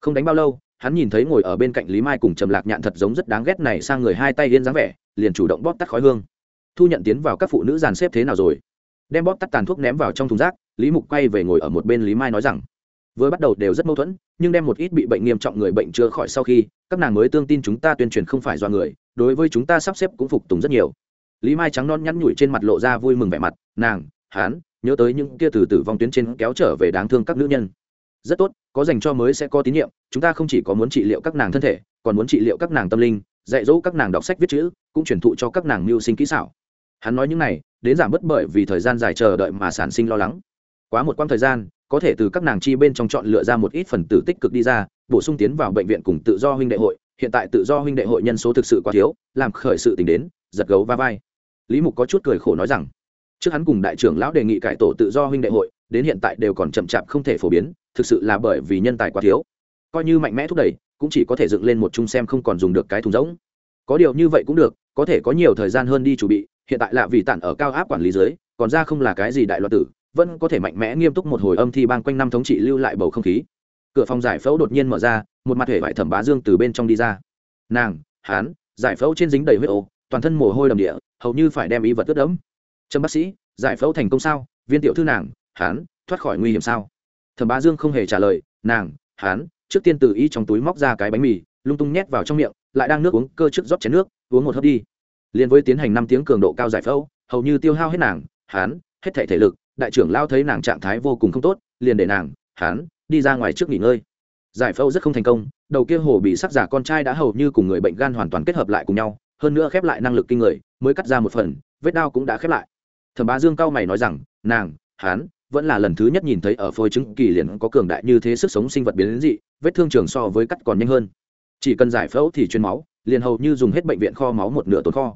Không đánh bao lâu hắn nhìn thấy ngồi ở bên cạnh lý mai cùng trầm lạc nhạn thật giống rất đáng ghét này sang người hai tay yên dáng vẻ, liền chủ động bóp tắt khói hương. Thu nhận tiến vào các phụ nữ dàn xếp thế nào rồi? Đem bóp tắt tàn thuốc ném vào trong thùng rác, lý mục quay về ngồi ở một bên lý mai nói rằng, vừa bắt đầu đều rất mâu thuẫn, nhưng đem một ít bị bệnh nghiêm trọng người bệnh chưa khỏi sau khi, các nàng mới tương tin chúng ta tuyên truyền không phải do người, đối với chúng ta sắp xếp cũng phục tùng rất nhiều. Lý mai trắng non nhắn nhủi trên mặt lộ ra vui mừng vẻ mặt, nàng hán nhớ tới những kia từ tử vong tuyến trên kéo trở về đáng thương các nữ nhân rất tốt, có dành cho mới sẽ có tín nhiệm, chúng ta không chỉ có muốn trị liệu các nàng thân thể, còn muốn trị liệu các nàng tâm linh, dạy dỗ các nàng đọc sách viết chữ, cũng truyền thụ cho các nàng mưu sinh kỹ xảo. Hắn nói những này, đến giảm bớt bởi vì thời gian dài chờ đợi mà sản sinh lo lắng. Quá một quãng thời gian, có thể từ các nàng chi bên trong chọn lựa ra một ít phần tử tích cực đi ra, bổ sung tiến vào bệnh viện cùng tự do huynh đệ hội. Hiện tại tự do huynh đệ hội nhân số thực sự quá thiếu, làm khởi sự tình đến, giật gấu va vai. Lý mục có chút cười khổ nói rằng trước hắn cùng đại trưởng lão đề nghị cải tổ tự do huynh đệ hội, đến hiện tại đều còn chậm chạp không thể phổ biến, thực sự là bởi vì nhân tài quá thiếu. Coi như mạnh mẽ thúc đẩy, cũng chỉ có thể dựng lên một chung xem không còn dùng được cái thùng rỗng. Có điều như vậy cũng được, có thể có nhiều thời gian hơn đi chuẩn bị, hiện tại là vì tản ở cao áp quản lý dưới còn ra không là cái gì đại loạt tử, vẫn có thể mạnh mẽ nghiêm túc một hồi âm thi bang quanh năm thống trị lưu lại bầu không khí. Cửa phòng giải phẫu đột nhiên mở ra, một mặt hệ vải thẩm bá dương từ bên trong đi ra. Nàng hán giải phẫu trên dính đầy huyết ô, toàn thân mồ hôi đầm địa, hầu như phải đem ý vật ướt đẫm trâm bác sĩ, giải phẫu thành công sao? Viên tiểu thư nàng hán thoát khỏi nguy hiểm sao? Thẩm bá dương không hề trả lời, nàng hán trước tiên từ ý trong túi móc ra cái bánh mì, lung tung nhét vào trong miệng, lại đang nước uống, cơ trước rót chén nước, uống một hớp đi. Liền với tiến hành năm tiếng cường độ cao giải phẫu, hầu như tiêu hao hết nàng hán hết thể thể lực, đại trưởng lao thấy nàng trạng thái vô cùng không tốt, liền để nàng hán đi ra ngoài trước nghỉ ngơi. Giải phẫu rất không thành công, đầu kia hồ bị sắc giả con trai đã hầu như cùng người bệnh gan hoàn toàn kết hợp lại cùng nhau, hơn nữa khép lại năng lực kinh người, mới cắt ra một phần, vết đau cũng đã khép lại thẩm bá dương cao mày nói rằng, nàng hán vẫn là lần thứ nhất nhìn thấy ở phôi chứng kỳ liền có cường đại như thế sức sống sinh vật biến đến dị, vết thương trường so với cắt còn nhanh hơn. Chỉ cần giải phẫu thì chuyên máu, liền hầu như dùng hết bệnh viện kho máu một nửa tồn kho.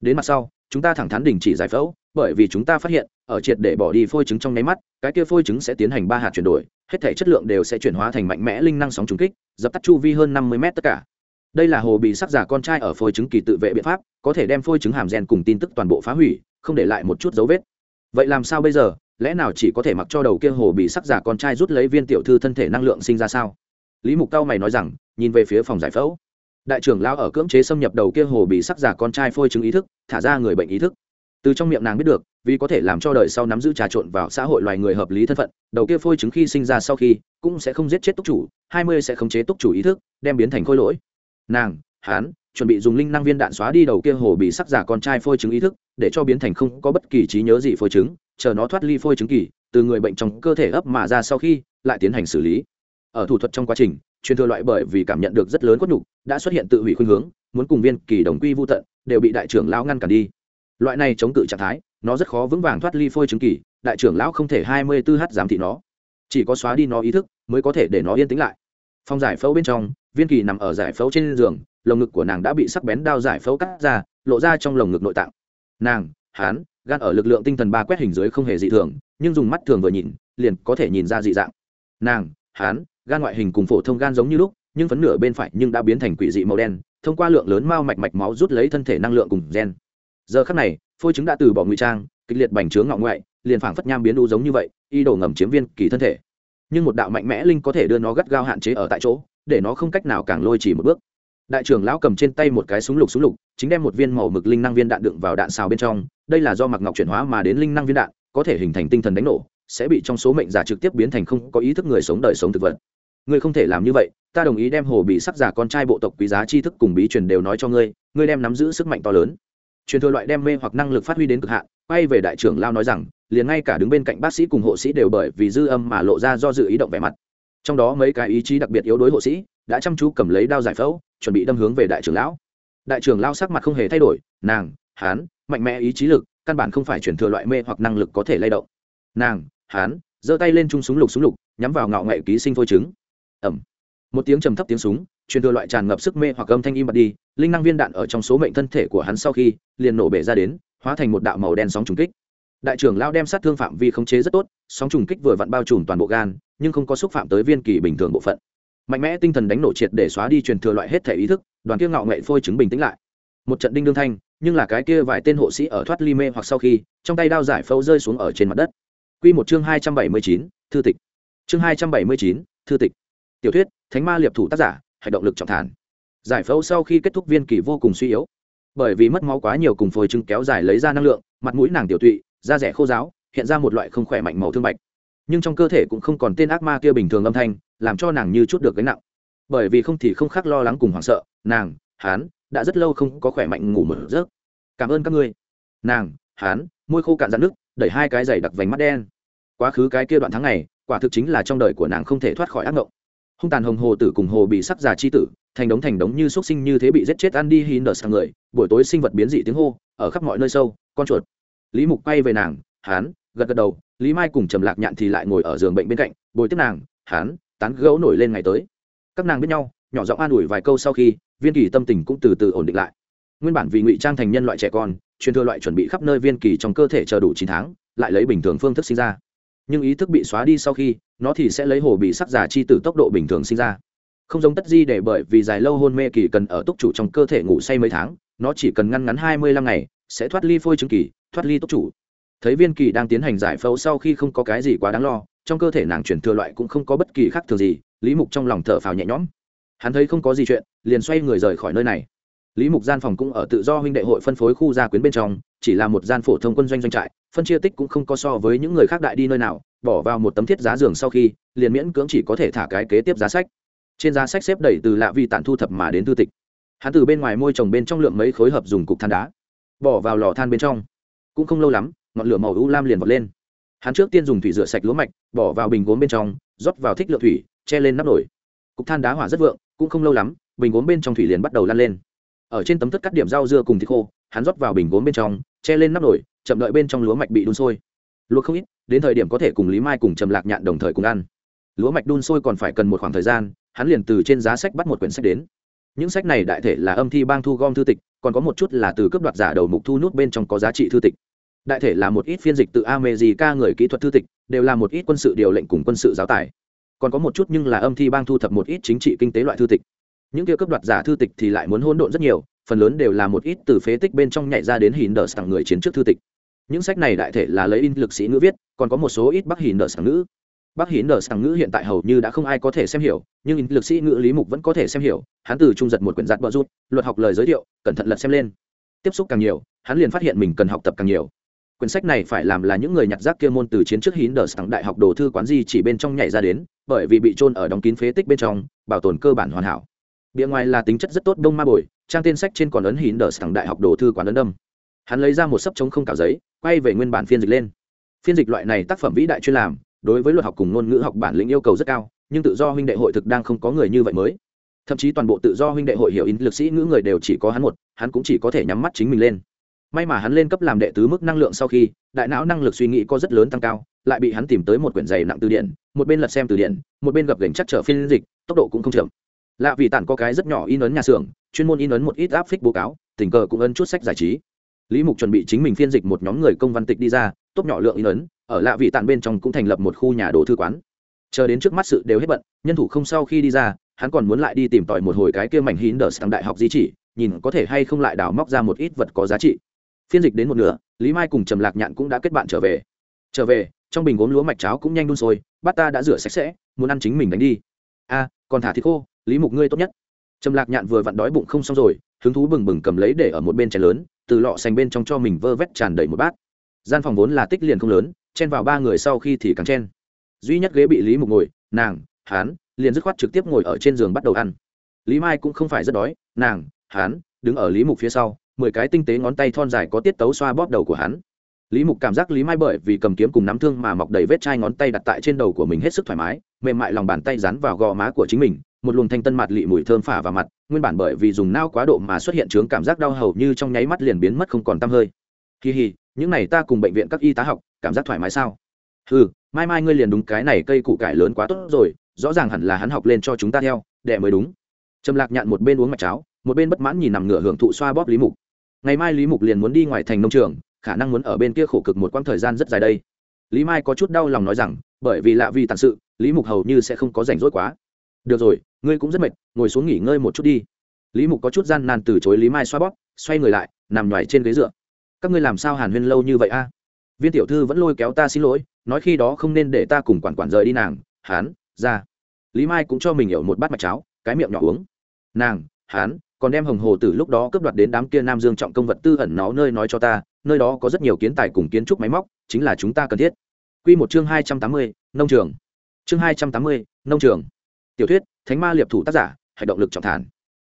Đến mặt sau, chúng ta thẳng thắn đình chỉ giải phẫu, bởi vì chúng ta phát hiện, ở triệt để bỏ đi phôi trứng trong nháy mắt, cái kia phôi trứng sẽ tiến hành ba hạt chuyển đổi, hết thể chất lượng đều sẽ chuyển hóa thành mạnh mẽ linh năng sóng trúng kích, dập tắt chu vi hơn năm mươi mét tất cả. Đây là hồ bị sắc giả con trai ở phôi trứng kỳ tự vệ biện pháp, có thể đem phôi trứng hàm gen cùng tin tức toàn bộ phá hủy không để lại một chút dấu vết. Vậy làm sao bây giờ? Lẽ nào chỉ có thể mặc cho đầu kia hồ bị sắc giả con trai rút lấy viên tiểu thư thân thể năng lượng sinh ra sao? Lý mục cao mày nói rằng, nhìn về phía phòng giải phẫu. Đại trưởng lao ở cưỡng chế xâm nhập đầu kia hồ bị sắc giả con trai phôi chứng ý thức, thả ra người bệnh ý thức. Từ trong miệng nàng biết được, vì có thể làm cho đời sau nắm giữ trà trộn vào xã hội loài người hợp lý thân phận, đầu kia phôi chứng khi sinh ra sau khi, cũng sẽ không giết chết túc chủ, hai mươi sẽ khống chế túc chủ ý thức, đem biến thành khôi lỗi. Nàng hán chuẩn bị dùng linh năng viên đạn xóa đi đầu kia hồ bị sắc giả con trai phôi chứng ý thức, để cho biến thành không có bất kỳ trí nhớ gì phôi chứng chờ nó thoát ly phôi chứng kỳ, từ người bệnh trong cơ thể ấp mà ra sau khi, lại tiến hành xử lý. Ở thủ thuật trong quá trình, truyền thừa loại bởi vì cảm nhận được rất lớn quất nhục, đã xuất hiện tự hủy khuynh hướng, muốn cùng viên kỳ đồng quy vô tận, đều bị đại trưởng lão ngăn cản đi. Loại này chống cự trạng thái, nó rất khó vững vàng thoát ly phôi chứng kỳ, đại trưởng lão không thể hai mươi 24 h giám thị nó. Chỉ có xóa đi nó ý thức, mới có thể để nó yên tĩnh lại. Phòng giải phẫu bên trong, viên kỳ nằm ở giải phẫu trên giường lồng ngực của nàng đã bị sắc bén đao giải phẫu cắt ra, lộ ra trong lồng ngực nội tạng. Nàng hán gan ở lực lượng tinh thần ba quét hình dưới không hề dị thường, nhưng dùng mắt thường vừa nhìn, liền có thể nhìn ra dị dạng. Nàng hán gan ngoại hình cùng phổ thông gan giống như lúc, nhưng phấn nửa bên phải nhưng đã biến thành quỷ dị màu đen, thông qua lượng lớn mao mạch mạch máu rút lấy thân thể năng lượng cùng gen. Giờ khắc này, phôi chứng đã từ bỏ ngụy trang, kịch liệt bành trướng ngọ ngoại, liền phảng phất nham biến đu giống như vậy, y đổ ngầm chiếm viên kỳ thân thể. Nhưng một đạo mạnh mẽ linh có thể đưa nó gắt gao hạn chế ở tại chỗ, để nó không cách nào càng lôi chỉ một bước đại trưởng lão cầm trên tay một cái súng lục súng lục, chính đem một viên màu mực linh năng viên đạn đựng vào đạn xào bên trong. Đây là do mặc ngọc chuyển hóa mà đến linh năng viên đạn, có thể hình thành tinh thần đánh nổ, sẽ bị trong số mệnh giả trực tiếp biến thành không có ý thức người sống đời sống thực vật. Ngươi không thể làm như vậy, ta đồng ý đem hồ bị sắc giả con trai bộ tộc quý giá tri thức cùng bí truyền đều nói cho ngươi ngươi đem nắm giữ sức mạnh to lớn. Truyền thừa loại đem mê hoặc năng lực phát huy đến cực hạn, quay về đại trưởng lao nói rằng, liền ngay cả đứng bên cạnh bác sĩ cùng hộ sĩ đều bởi vì dư âm mà lộ ra do dự ý động vẻ mặt. Trong đó mấy cái ý chí đặc biệt yếu đối hộ sĩ đã chăm chú cầm lấy đao giải phẫu, chuẩn bị đâm hướng về đại trưởng lão. Đại trưởng lao sắc mặt không hề thay đổi, nàng hán mạnh mẽ ý chí lực, căn bản không phải chuyển thừa loại mê hoặc năng lực có thể lay động. Nàng hán giơ tay lên chung súng lục súng lục, nhắm vào ngạo nghệ ký sinh phôi trứng. Ẩm một tiếng trầm thấp tiếng súng, truyền thừa loại tràn ngập sức mê hoặc âm thanh im bật đi, linh năng viên đạn ở trong số mệnh thân thể của hắn sau khi, liền nổ bể ra đến, hóa thành một đạo màu đen sóng trùng kích. Đại trưởng lao đem sát thương phạm vi khống chế rất tốt, sóng trùng kích vừa vặn bao trùm toàn bộ gan, nhưng không có xúc phạm tới viên kỳ bình thường bộ phận mạnh mẽ tinh thần đánh nổ triệt để xóa đi truyền thừa loại hết thể ý thức, đoàn kia ngạo nghệ phôi chứng bình tĩnh lại. Một trận đinh đương thanh, nhưng là cái kia vài tên hộ sĩ ở thoát ly mê hoặc sau khi, trong tay đao giải phẫu rơi xuống ở trên mặt đất. Quy một chương hai trăm bảy mươi chín, thư tịch. Chương hai trăm bảy mươi chín, thư tịch. Tiểu thuyết, thánh ma liệp thủ tác giả, hành động lực trọng thản. Giải phẫu sau khi kết thúc viên kỳ vô cùng suy yếu. Bởi vì mất máu quá nhiều cùng phôi chứng kéo dài lấy ra năng lượng, mặt mũi nàng tiểu tụy, da rẻ khô giáo hiện ra một loại không khỏe mạnh màu thương bạch nhưng trong cơ thể cũng không còn tên ác ma kia bình thường âm thanh, làm cho nàng như chút được gánh nặng. Bởi vì không thì không khác lo lắng cùng hoảng sợ, nàng hán đã rất lâu không có khỏe mạnh ngủ mở giấc. Cảm ơn các ngươi. Nàng hán môi khô cạn dạn nước đẩy hai cái giày đặc vành mắt đen. Quá khứ cái kia đoạn tháng này quả thực chính là trong đời của nàng không thể thoát khỏi ác mộng hung tàn hồng hồ tử cùng hồ bị sắc già chi tử, thành đống thành đống như x sinh như thế bị giết chết ăn đi hin đờ sang người, buổi tối sinh vật biến dị tiếng hô, ở khắp mọi nơi sâu, con chuột. Lý mục quay về nàng hán gật gật đầu lý mai cùng trầm lạc nhạn thì lại ngồi ở giường bệnh bên cạnh, bồi tiếp nàng, hán, tán gấu nổi lên ngày tới. Các nàng biết nhau, nhỏ giọng an ủi vài câu sau khi, viên kỳ tâm tình cũng từ từ ổn định lại. Nguyên bản vì ngụy trang thành nhân loại trẻ con, truyền thừa loại chuẩn bị khắp nơi viên kỳ trong cơ thể chờ đủ chín tháng, lại lấy bình thường phương thức sinh ra. Nhưng ý thức bị xóa đi sau khi, nó thì sẽ lấy hồ bị sắc giả chi từ tốc độ bình thường sinh ra. Không giống tất di để bởi vì dài lâu hôn mê kỳ cần ở túc chủ trong cơ thể ngủ say mấy tháng, nó chỉ cần ngăn ngắn hai mươi lăm ngày, sẽ thoát ly phôi chứng kỳ, thoát ly túc chủ thấy viên kỳ đang tiến hành giải phẫu sau khi không có cái gì quá đáng lo, trong cơ thể nàng chuyển thừa loại cũng không có bất kỳ khác thường gì, lý mục trong lòng thở phào nhẹ nhõm. Hắn thấy không có gì chuyện, liền xoay người rời khỏi nơi này. Lý mục gian phòng cũng ở tự do huynh đệ hội phân phối khu gia quyến bên trong, chỉ là một gian phổ thông quân doanh doanh trại, phân chia tích cũng không có so với những người khác đại đi nơi nào, bỏ vào một tấm thiết giá giường sau khi, liền miễn cưỡng chỉ có thể thả cái kế tiếp giá sách. Trên giá sách xếp đẩy từ lạ vi tản thu thập mà đến thư tịch. Hắn từ bên ngoài môi trồng bên trong lượng mấy khối hợp dùng cục than đá, bỏ vào lò than bên trong. Cũng không lâu lắm ngọn lửa màu u lam liền vọt lên. Hắn trước tiên dùng thủy rửa sạch lúa mạch, bỏ vào bình gốm bên trong, rót vào thích lượng thủy, che lên nắp nổi cục than đá hỏa rất vượng, cũng không lâu lắm, bình gốm bên trong thủy liền bắt đầu lan lên. Ở trên tấm thất cắt điểm rau dưa cùng thịt khô, hắn rót vào bình gốm bên trong, che lên nắp nổi chậm đợi bên trong lúa mạch bị đun sôi. Luộc không ít, đến thời điểm có thể cùng lý mai cùng trầm lạc nhạn đồng thời cùng ăn. Lúa mạch đun sôi còn phải cần một khoảng thời gian, hắn liền từ trên giá sách bắt một quyển sách đến. Những sách này đại thể là âm thi bang thu gom thư tịch, còn có một chút là từ cấp đoạt giả đầu mục thu nút bên trong có giá trị thư tịch đại thể là một ít phiên dịch từ America người kỹ thuật thư tịch, đều là một ít quân sự điều lệnh cùng quân sự giáo tài. Còn có một chút nhưng là âm thi bang thu thập một ít chính trị kinh tế loại thư tịch. Những kia cấp đoạt giả thư tịch thì lại muốn hỗn độn rất nhiều, phần lớn đều là một ít từ phế tích bên trong nhảy ra đến hình đỡ sẵn người chiến trước thư tịch. Những sách này đại thể là lấy in lực sĩ ngữ viết, còn có một số ít bắc hình đỡ sẵn ngữ. Bắc hình đỡ sảng ngữ hiện tại hầu như đã không ai có thể xem hiểu, nhưng in lực sĩ ngữ lý mục vẫn có thể xem hiểu, hắn từ trung giật một quyển giặt bờ rút, luật học lời giới thiệu, cẩn thận lật xem lên. Tiếp xúc càng nhiều, hắn liền phát hiện mình cần học tập càng nhiều quyển sách này phải làm là những người nhặt rác kia môn từ chiến trước hín đờ sẵn đại học đồ thư quán di chỉ bên trong nhảy ra đến, bởi vì bị trôn ở đóng kín phế tích bên trong, bảo tồn cơ bản hoàn hảo. Bìa ngoài là tính chất rất tốt đông ma bồi, trang tên sách trên còn ấn hín đờ sẵn đại học đồ thư quán ấn đâm. Hắn lấy ra một sấp chống không cào giấy, quay về nguyên bản phiên dịch lên. Phiên dịch loại này tác phẩm vĩ đại chuyên làm, đối với luật học cùng ngôn ngữ học bản lĩnh yêu cầu rất cao, nhưng tự do huynh đệ hội thực đang không có người như vậy mới. Thậm chí toàn bộ tự do huynh đệ hội hiểu in, lực sĩ ngữ người đều chỉ có hắn một, hắn cũng chỉ có thể nhắm mắt chính mình lên may mà hắn lên cấp làm đệ tứ mức năng lượng sau khi, đại não năng lực suy nghĩ có rất lớn tăng cao, lại bị hắn tìm tới một quyển dày nặng từ điển, một bên lật xem từ điển, một bên gặp gành chắc trở phiên dịch, tốc độ cũng không chậm. Lạ vì tản có cái rất nhỏ in ấn nhà xưởng, chuyên môn in ấn một ít áp phích bố cáo, tình cờ cũng ấn chút sách giải trí. Lý mục chuẩn bị chính mình phiên dịch một nhóm người công văn tịch đi ra, tốt nhỏ lượng in ấn, ở lạ vị tản bên trong cũng thành lập một khu nhà đồ thư quán. Chờ đến trước mắt sự đều hết bận, nhân thủ không sau khi đi ra, hắn còn muốn lại đi tìm tòi một hồi cái kia mảnh hín đờ sang đại học di chỉ, nhìn có thể hay không lại đào móc ra một ít vật có giá trị phiên dịch đến một nửa, lý mai cùng trầm lạc nhạn cũng đã kết bạn trở về. Trở về, trong bình gốm lúa mạch cháo cũng nhanh đun sôi, bát ta đã rửa sạch sẽ, muốn ăn chính mình đánh đi. A, còn thả thịt khô, lý mục ngươi tốt nhất. Trầm lạc nhạn vừa vặn đói bụng không xong rồi, hứng thú bừng bừng cầm lấy để ở một bên chén lớn, từ lọ xanh bên trong cho mình vơ vét tràn đầy một bát. Gian phòng vốn là tích liền không lớn, chen vào ba người sau khi thì càng chen. Duy nhất ghế bị lý mục ngồi, nàng hán liền dứt khoát trực tiếp ngồi ở trên giường bắt đầu ăn. Lý mai cũng không phải rất đói, nàng hán đứng ở lý mục phía sau mười cái tinh tế ngón tay thon dài có tiết tấu xoa bóp đầu của hắn. Lý mục cảm giác lý mai bởi vì cầm kiếm cùng nắm thương mà mọc đầy vết chai ngón tay đặt tại trên đầu của mình hết sức thoải mái, mềm mại lòng bàn tay dán vào gò má của chính mình, một luồng thanh tân mặt lị mùi thơm phả vào mặt, nguyên bản bởi vì dùng nao quá độ mà xuất hiện chướng cảm giác đau hầu như trong nháy mắt liền biến mất không còn tăm hơi. Kỳ hì những này ta cùng bệnh viện các y tá học, cảm giác thoải mái sao? Ừ mai mai ngươi liền đúng cái này cây củ cải lớn quá tốt rồi, rõ ràng hẳn là hắn học lên cho chúng ta theo đệ mới đúng. Trầm lạc nhạn một bên uống mạch cháo, một bên bất mãn nhìn nằm ngửa hưởng thụ xoa bóp lý mục ngày mai lý mục liền muốn đi ngoài thành nông trường, khả năng muốn ở bên kia khổ cực một quãng thời gian rất dài đây. Lý mai có chút đau lòng nói rằng, bởi vì lạ vì tàn sự, lý mục hầu như sẽ không có rảnh rỗi quá. Được rồi, ngươi cũng rất mệt, ngồi xuống nghỉ ngơi một chút đi. Lý mục có chút gian nan từ chối lý mai xoa bóp, xoay người lại, nằm nhoài trên ghế dựa. Các ngươi làm sao hàn huyên lâu như vậy a? Viên tiểu thư vẫn lôi kéo ta xin lỗi, nói khi đó không nên để ta cùng quản quản rời đi nàng. Hán, ra. Lý mai cũng cho mình hiểu một bát mạch cháo, cái miệng nhỏ uống. Nàng, hán còn đem hồng hồ từ lúc đó cướp đoạt đến đám kia nam dương trọng công vật tư ẩn nó nơi nói cho ta, nơi đó có rất nhiều kiến tài cùng kiến trúc máy móc, chính là chúng ta cần thiết. Q một chương hai trăm tám mươi, nông trường. Chương hai trăm tám mươi, nông trường. Tiểu thuyết, thánh ma liệp thủ tác giả hành động lực trọng thản.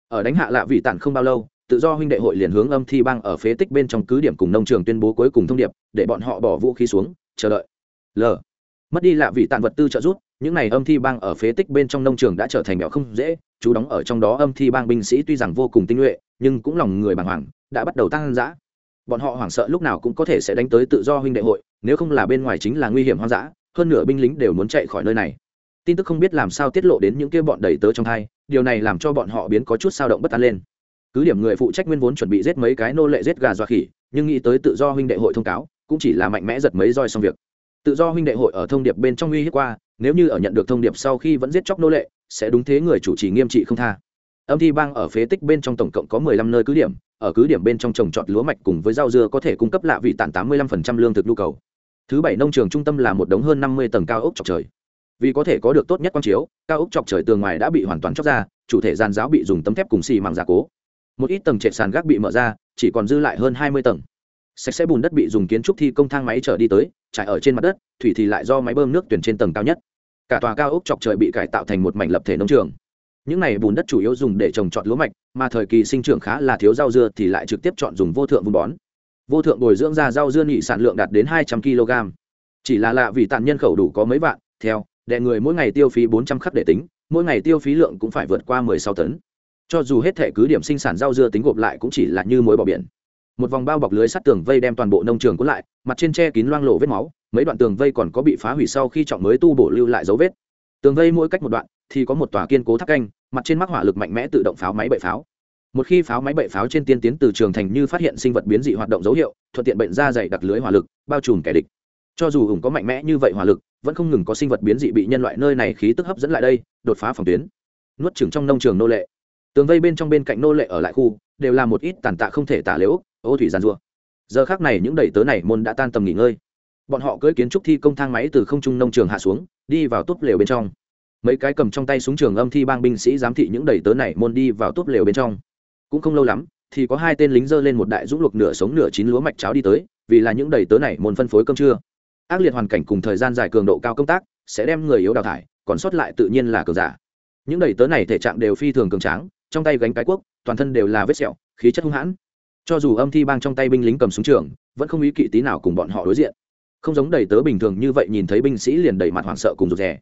Ở đánh hạ lạ vị tản không bao lâu, tự do huynh đệ hội liền hướng âm thi bang ở phế tích bên trong cứ điểm cùng nông trường tuyên bố cuối cùng thông điệp, để bọn họ bỏ vũ khí xuống, chờ đợi. L. Mất đi lạ vị tàn vật tư trợ giúp, những này âm thi bang ở phế tích bên trong nông trường đã trở thành mẹo không dễ chú đóng ở trong đó âm thi bang binh sĩ tuy rằng vô cùng tinh nhuệ, nhưng cũng lòng người bàng hoàng, đã bắt đầu tăng dã. Bọn họ hoảng sợ lúc nào cũng có thể sẽ đánh tới tự do huynh đệ hội, nếu không là bên ngoài chính là nguy hiểm hoang dã, hơn nửa binh lính đều muốn chạy khỏi nơi này. Tin tức không biết làm sao tiết lộ đến những kia bọn đầy tớ trong thai, điều này làm cho bọn họ biến có chút sao động bất an lên. Cứ điểm người phụ trách nguyên vốn chuẩn bị giết mấy cái nô lệ giết gà dọa khỉ, nhưng nghĩ tới tự do huynh đệ hội thông cáo, cũng chỉ là mạnh mẽ giật mấy roi xong việc tự do huynh đệ hội ở thông điệp bên trong uy hiếp qua, nếu như ở nhận được thông điệp sau khi vẫn giết chóc nô lệ, sẽ đúng thế người chủ trì nghiêm trị không tha. Âm thi bang ở phế tích bên trong tổng cộng có mười lăm nơi cứ điểm, ở cứ điểm bên trong trồng trọt lúa mạch cùng với rau dưa có thể cung cấp lạ vị tản tám mươi lăm phần trăm lương thực nhu cầu. Thứ bảy nông trường trung tâm là một đống hơn năm mươi tầng cao ốc chọc trời. Vì có thể có được tốt nhất quang chiếu, cao ốc chọc trời tường ngoài đã bị hoàn toàn chóc ra, chủ thể giàn giáo bị dùng tấm thép cùng xì màng giả cố. Một ít tầng trệt sàn gác bị mở ra, chỉ còn dư lại hơn hai mươi tầng sạch sẽ bùn đất bị dùng kiến trúc thi công thang máy chở đi tới, trải ở trên mặt đất, thủy thì lại do máy bơm nước tuyển trên tầng cao nhất. Cả tòa cao ốc chọc trời bị cải tạo thành một mảnh lập thể nông trường. Những này bùn đất chủ yếu dùng để trồng trọt lúa mạch, mà thời kỳ sinh trưởng khá là thiếu rau dưa thì lại trực tiếp chọn dùng vô thượng vun bón. Vô thượng bồi dưỡng ra rau dưa nhị sản lượng đạt đến hai trăm kg. Chỉ là lạ vì tàn nhân khẩu đủ có mấy vạn, theo đệ người mỗi ngày tiêu phí bốn trăm khắc để tính, mỗi ngày tiêu phí lượng cũng phải vượt qua mười sáu tấn. Cho dù hết thể cứ điểm sinh sản rau dưa tính gộp lại cũng chỉ là như mối bỏ biển một vòng bao bọc lưới sắt tường vây đem toàn bộ nông trường cuốn lại, mặt trên tre kín loang lộ vết máu, mấy đoạn tường vây còn có bị phá hủy sau khi trọng mới tu bổ lưu lại dấu vết. Tường vây mỗi cách một đoạn thì có một tòa kiên cố tháp canh, mặt trên mắc hỏa lực mạnh mẽ tự động pháo máy bậy pháo. Một khi pháo máy bậy pháo trên tiên tiến từ trường thành như phát hiện sinh vật biến dị hoạt động dấu hiệu, thuận tiện bệnh ra dày đặc lưới hỏa lực, bao trùm kẻ địch. Cho dù hùng có mạnh mẽ như vậy hỏa lực, vẫn không ngừng có sinh vật biến dị bị nhân loại nơi này khí tức hấp dẫn lại đây, đột phá phòng tuyến. Nuốt chừng trong nông trường nô lệ. Tường vây bên trong bên cạnh nô lệ ở lại khu, đều là một ít tàn tạ không thể tả lễu ô thủy giàn rua. Giờ khác này những đầy tớ này môn đã tan tầm nghỉ ngơi. Bọn họ cưỡi kiến trúc thi công thang máy từ không trung nông trường hạ xuống, đi vào túp lều bên trong. Mấy cái cầm trong tay súng trường âm thi bang binh sĩ giám thị những đầy tớ này môn đi vào túp lều bên trong. Cũng không lâu lắm, thì có hai tên lính dơ lên một đại dũng luộc nửa sống nửa chín lúa mạch cháo đi tới, vì là những đầy tớ này môn phân phối cơm trưa. Ác liệt hoàn cảnh cùng thời gian dài cường độ cao công tác, sẽ đem người yếu đào thải, còn sót lại tự nhiên là cường giả. Những đầy tớ này thể trạng đều phi thường cường tráng, trong tay gánh cái quốc, toàn thân đều là vết sẹo, khí chất hung hãn cho dù âm thi bang trong tay binh lính cầm súng trường, vẫn không ý kỵ tí nào cùng bọn họ đối diện. Không giống đầy tớ bình thường như vậy nhìn thấy binh sĩ liền đầy mặt hoảng sợ cùng rụt rè.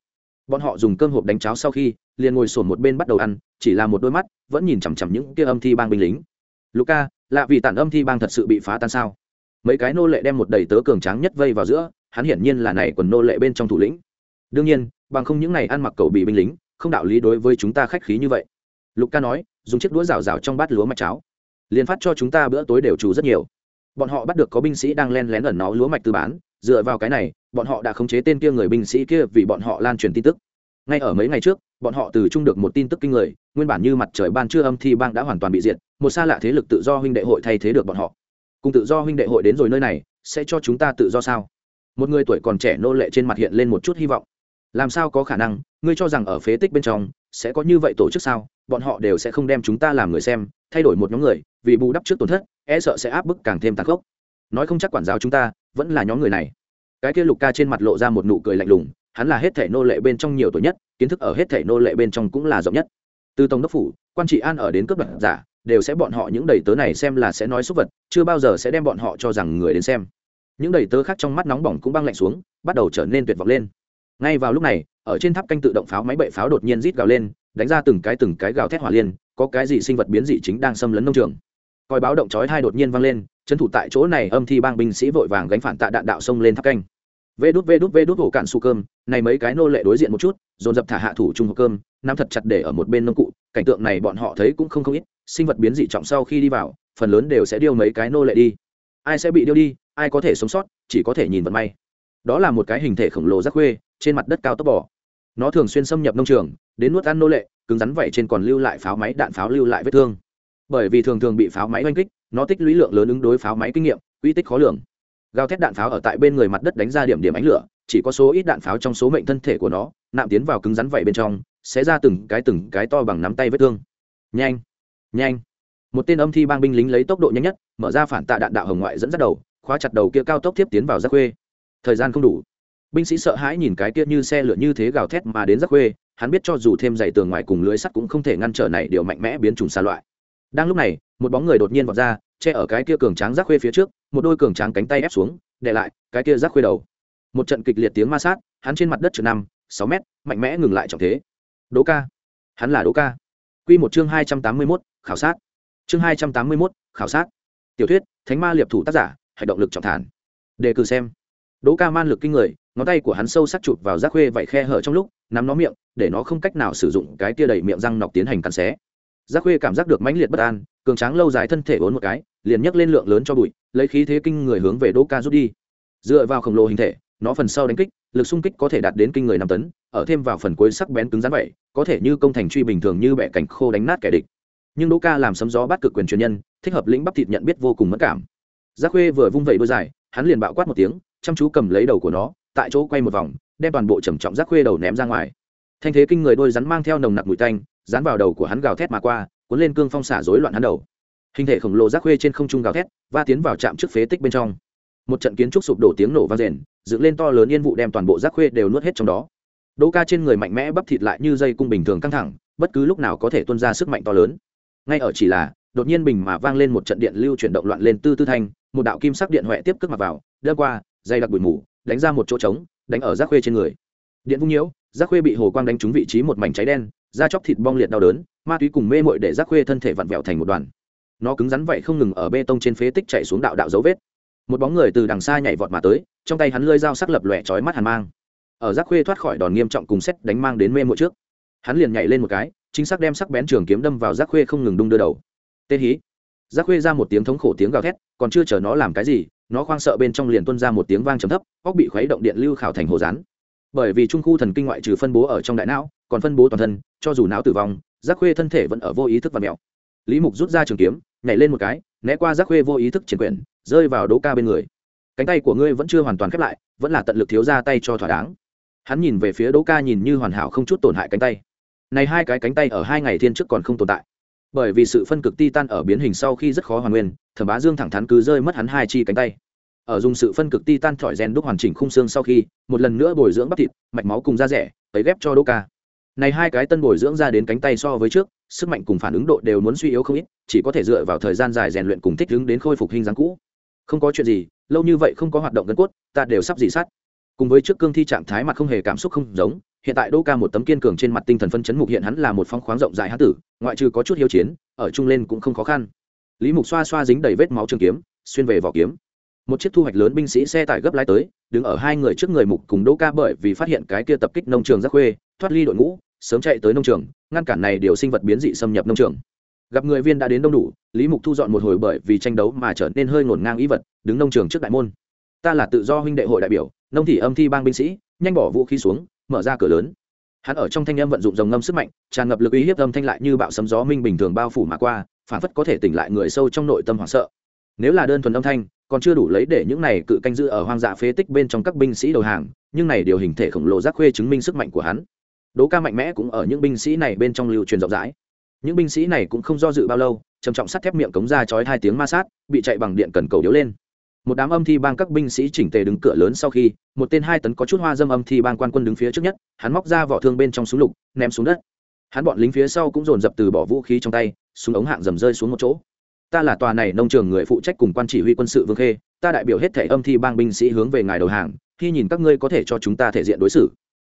Bọn họ dùng cơm hộp đánh cháo sau khi, liền ngồi sổn một bên bắt đầu ăn, chỉ là một đôi mắt vẫn nhìn chằm chằm những kia âm thi bang binh lính. Luca lạ vì tản âm thi bang thật sự bị phá tan sao? Mấy cái nô lệ đem một đầy tớ cường tráng nhất vây vào giữa, hắn hiển nhiên là này quần nô lệ bên trong thủ lĩnh. Đương nhiên, bằng không những này ăn mặc cầu bị binh lính, không đạo lý đối với chúng ta khách khí như vậy. Luca nói, dùng chiếc đũa rào rào trong bát lúa mạch cháo liền phát cho chúng ta bữa tối đều chủ rất nhiều. Bọn họ bắt được có binh sĩ đang len lén ẩn nó lúa mạch tư bán, dựa vào cái này, bọn họ đã khống chế tên kia người binh sĩ kia vì bọn họ lan truyền tin tức. Ngay ở mấy ngày trước, bọn họ từ chung được một tin tức kinh người, nguyên bản như mặt trời ban trưa âm thi bang đã hoàn toàn bị diệt, một xa lạ thế lực tự do huynh đệ hội thay thế được bọn họ. Cùng tự do huynh đệ hội đến rồi nơi này, sẽ cho chúng ta tự do sao? Một người tuổi còn trẻ nô lệ trên mặt hiện lên một chút hy vọng. Làm sao có khả năng? Ngươi cho rằng ở phế tích bên trong sẽ có như vậy tổ chức sao? Bọn họ đều sẽ không đem chúng ta làm người xem, thay đổi một nhóm người vì bù đắp trước tổn thất e sợ sẽ áp bức càng thêm tàn khốc. Nói không chắc quản giáo chúng ta vẫn là nhóm người này. Cái kia lục ca trên mặt lộ ra một nụ cười lạnh lùng, hắn là hết thể nô lệ bên trong nhiều tuổi nhất, kiến thức ở hết thể nô lệ bên trong cũng là rộng nhất. Từ tổng đốc phủ, quan trị an ở đến cướp đoạt giả, đều sẽ bọn họ những đầy tớ này xem là sẽ nói xúc vật, chưa bao giờ sẽ đem bọn họ cho rằng người đến xem. Những đầy tớ khác trong mắt nóng bỏng cũng băng lạnh xuống, bắt đầu trở nên tuyệt vọng lên. Ngay vào lúc này, ở trên tháp canh tự động pháo máy bậy pháo đột nhiên rít gào lên, đánh ra từng cái từng cái gào thét hỏa liên, có cái gì sinh vật biến dị chính đang xâm lấn nông trường coi báo động chói hai đột nhiên vang lên trấn thủ tại chỗ này âm thi bang binh sĩ vội vàng gánh phản tạ đạn đạo sông lên tháp canh. Vê đút vê đút vê đút hổ cạn su cơm, này mấy cái nô lệ đối diện một chút, dồn dập thả hạ thủ chung hộp cơm, nắm thật chặt để ở một bên nông cụ, cảnh tượng này bọn họ thấy cũng không không ít, sinh vật biến dị trọng sau khi đi vào, phần lớn đều sẽ điêu mấy cái nô lệ đi. Ai sẽ bị điêu đi, ai có thể sống sót, chỉ có thể nhìn vận may. Đó là một cái hình thể khổng lồ rắc khuê, trên mặt đất cao tốc bò. Nó thường xuyên xâm nhập nông trường, đến nuốt ăn nô lệ, cứng rắn vậy trên còn lưu lại pháo máy đạn pháo lưu lại vết thương bởi vì thường thường bị pháo máy oanh kích, nó tích lũy lượng lớn ứng đối pháo máy kinh nghiệm, uy tích khó lường. Gào thét đạn pháo ở tại bên người mặt đất đánh ra điểm điểm ánh lửa, chỉ có số ít đạn pháo trong số mệnh thân thể của nó, nạm tiến vào cứng rắn vậy bên trong, sẽ ra từng cái từng cái to bằng nắm tay vết thương. Nhanh nhanh. Một tên âm thi bang binh lính lấy tốc độ nhanh nhất, mở ra phản tạ đạn đạo hồng ngoại dẫn dắt đầu, khóa chặt đầu kia cao tốc tiếp tiến vào giác khuê. Thời gian không đủ. Binh sĩ sợ hãi nhìn cái kia như xe lửa như thế gào thét mà đến giác khuê, hắn biết cho dù thêm dày tường ngoài cùng lưới sắt cũng không thể ngăn trở này điều mạnh mẽ biến chủng xa loại đang lúc này, một bóng người đột nhiên vọt ra, che ở cái kia cường tráng giác khuê phía trước, một đôi cường tráng cánh tay ép xuống, để lại cái kia giác khuê đầu. Một trận kịch liệt tiếng ma sát, hắn trên mặt đất chừng năm, sáu mét, mạnh mẽ ngừng lại trọng thế. Đỗ ca. Hắn là đỗ ca. Q một chương hai trăm tám mươi mốt, khảo sát. Chương hai trăm tám mươi mốt, khảo sát. Tiểu thuyết, thánh ma liệp thủ tác giả hành động lực trọng thản. Đề cử xem. Đỗ ca man lực kinh người, ngón tay của hắn sâu sắc chụp vào giác khuê vạy khe hở trong lúc, nắm nó miệng, để nó không cách nào sử dụng cái tia đầy miệng răng nọc tiến hành cắn xé giác khuê cảm giác được mãnh liệt bất an, cường tráng lâu dài thân thể ốn một cái, liền nhấc lên lượng lớn cho bụi, lấy khí thế kinh người hướng về đỗ ca rút đi. Dựa vào khổng lồ hình thể, nó phần sau đánh kích, lực xung kích có thể đạt đến kinh người năm tấn, ở thêm vào phần cuối sắc bén cứng rắn vậy, có thể như công thành truy bình thường như bẻ cảnh khô đánh nát kẻ địch. Nhưng đỗ ca làm sấm gió bắt cực quyền truyền nhân, thích hợp lĩnh bắp thịt nhận biết vô cùng mất cảm. Giác khuê vừa vung vẩy đôi dài, hắn liền bạo quát một tiếng, chăm chú cầm lấy đầu của nó, tại chỗ quay một vòng, đem toàn bộ trầm trọng giác khuê đầu ném ra ngoài thanh thế kinh người đôi rắn mang theo nồng nặc mùi tanh, dán vào đầu của hắn gào thét mà qua, cuốn lên cương phong xả rối loạn hắn đầu. Hình thể khổng lồ rác khuê trên không trung gào thét và tiến vào trạm trước phế tích bên trong. Một trận kiến trúc sụp đổ tiếng nổ vang rền, dựng lên to lớn yên vụ đem toàn bộ rác khuê đều nuốt hết trong đó. Đỗ ca trên người mạnh mẽ bắp thịt lại như dây cung bình thường căng thẳng, bất cứ lúc nào có thể tuôn ra sức mạnh to lớn. Ngay ở chỉ là, đột nhiên bình mà vang lên một trận điện lưu chuyển động loạn lên tư tư thanh, một đạo kim sắc điện huệ tiếp cước mặt vào, đâm qua, dây đặc bụi mù, đánh ra một chỗ trống, đánh ở rác khuê trên người. Điện vung nhiễu giác khuê bị hồ quang đánh trúng vị trí một mảnh cháy đen, da chóc thịt bong liệt đau đớn, ma túy cùng mê mội để giác khuê thân thể vặn vẹo thành một đoàn. Nó cứng rắn vậy không ngừng ở bê tông trên phế tích chạy xuống đạo đạo dấu vết. Một bóng người từ đằng xa nhảy vọt mà tới, trong tay hắn lơi dao sắc lập lòe chói mắt hàn mang. Ở giác khuê thoát khỏi đòn nghiêm trọng cùng xét đánh mang đến mê mội trước, hắn liền nhảy lên một cái, chính xác đem sắc bén trường kiếm đâm vào giác khuê không ngừng đung đưa đầu. Tê hí. Giác khuê ra một tiếng thống khổ tiếng gào thét, còn chưa chờ nó làm cái gì, nó khoang sợ bên trong liền tuân ra một tiếng vang trầm thấp, óc bị khuấy động điện lưu khảo thành hồ rán bởi vì trung khu thần kinh ngoại trừ phân bố ở trong đại não, còn phân bố toàn thân, cho dù não tử vong, giác khuê thân thể vẫn ở vô ý thức và mèo. Lý mục rút ra trường kiếm, nhảy lên một cái, né qua giác khuê vô ý thức triển quyển rơi vào đỗ ca bên người. Cánh tay của ngươi vẫn chưa hoàn toàn khép lại, vẫn là tận lực thiếu ra tay cho thỏa đáng. Hắn nhìn về phía đỗ ca nhìn như hoàn hảo không chút tổn hại cánh tay. Này hai cái cánh tay ở hai ngày thiên trước còn không tồn tại. Bởi vì sự phân cực ti tan ở biến hình sau khi rất khó hoàn nguyên, thẩm bá dương thẳng thắn cứ rơi mất hắn hai chi cánh tay ở dùng sự phân cực ti tan thỏi rèn đúc hoàn chỉnh khung xương sau khi, một lần nữa bồi dưỡng bắp thịt, mạch máu cùng da rẻ, tấy ghép cho Đô ca này hai cái tân bồi dưỡng ra đến cánh tay so với trước, sức mạnh cùng phản ứng độ đều muốn suy yếu không ít, chỉ có thể dựa vào thời gian dài rèn luyện cùng thích ứng đến khôi phục hình dáng cũ. Không có chuyện gì, lâu như vậy không có hoạt động gân cốt, ta đều sắp dị sát. Cùng với trước cương thi trạng thái mặt không hề cảm xúc không giống, hiện tại đô ca một tấm kiên cường trên mặt tinh thần phân chấn mục hiện hắn là một phong khoáng rộng dài hán tử, ngoại trừ có chút hiếu chiến, ở chung lên cũng không khó khăn. Lý mục xoa xoa dính đầy vết máu trường kiếm, xuyên về vỏ kiếm một chiếc thu hoạch lớn binh sĩ xe tải gấp lái tới, đứng ở hai người trước người mục cùng đỗ ca bởi vì phát hiện cái kia tập kích nông trường giác khuê, thoát ly đội ngũ, sớm chạy tới nông trường, ngăn cản này điều sinh vật biến dị xâm nhập nông trường. Gặp người viên đã đến đông đủ, lý mục thu dọn một hồi bởi vì tranh đấu mà trở nên hơi ngổn ngang ý vật, đứng nông trường trước đại môn. Ta là tự do huynh đệ hội đại biểu, nông thị âm thi bang binh sĩ, nhanh bỏ vũ khí xuống, mở ra cửa lớn. Hắn ở trong thanh âm vận dụng dòng ngâm sức mạnh, tràn ngập lực uy hiếp âm thanh lại như bạo sấm gió minh bình thường bao phủ mà qua phản phất có thể tỉnh lại người sâu trong nội tâm hoảng sợ. Nếu là đơn thuần âm thanh còn chưa đủ lấy để những này cự canh giữ ở hoang dã phế tích bên trong các binh sĩ đầu hàng, nhưng này điều hình thể khổng lồ giác khuê chứng minh sức mạnh của hắn. Đố ca mạnh mẽ cũng ở những binh sĩ này bên trong lưu truyền rộng rãi. Những binh sĩ này cũng không do dự bao lâu, trầm trọng sắt thép miệng cống ra chói hai tiếng ma sát, bị chạy bằng điện cần cầu điếu lên. Một đám âm thi bang các binh sĩ chỉnh tề đứng cửa lớn sau khi, một tên hai tấn có chút hoa dâm âm thi bang quan quân đứng phía trước nhất, hắn móc ra vỏ thương bên trong súng lục, ném xuống đất. Hắn bọn lính phía sau cũng dồn dập từ bỏ vũ khí trong tay, súng ống hạng dầm rơi xuống một chỗ ta là tòa này nông trường người phụ trách cùng quan chỉ huy quân sự vương khê, ta đại biểu hết thể âm thi bang binh sĩ hướng về ngài đầu hàng, khi nhìn các ngươi có thể cho chúng ta thể diện đối xử.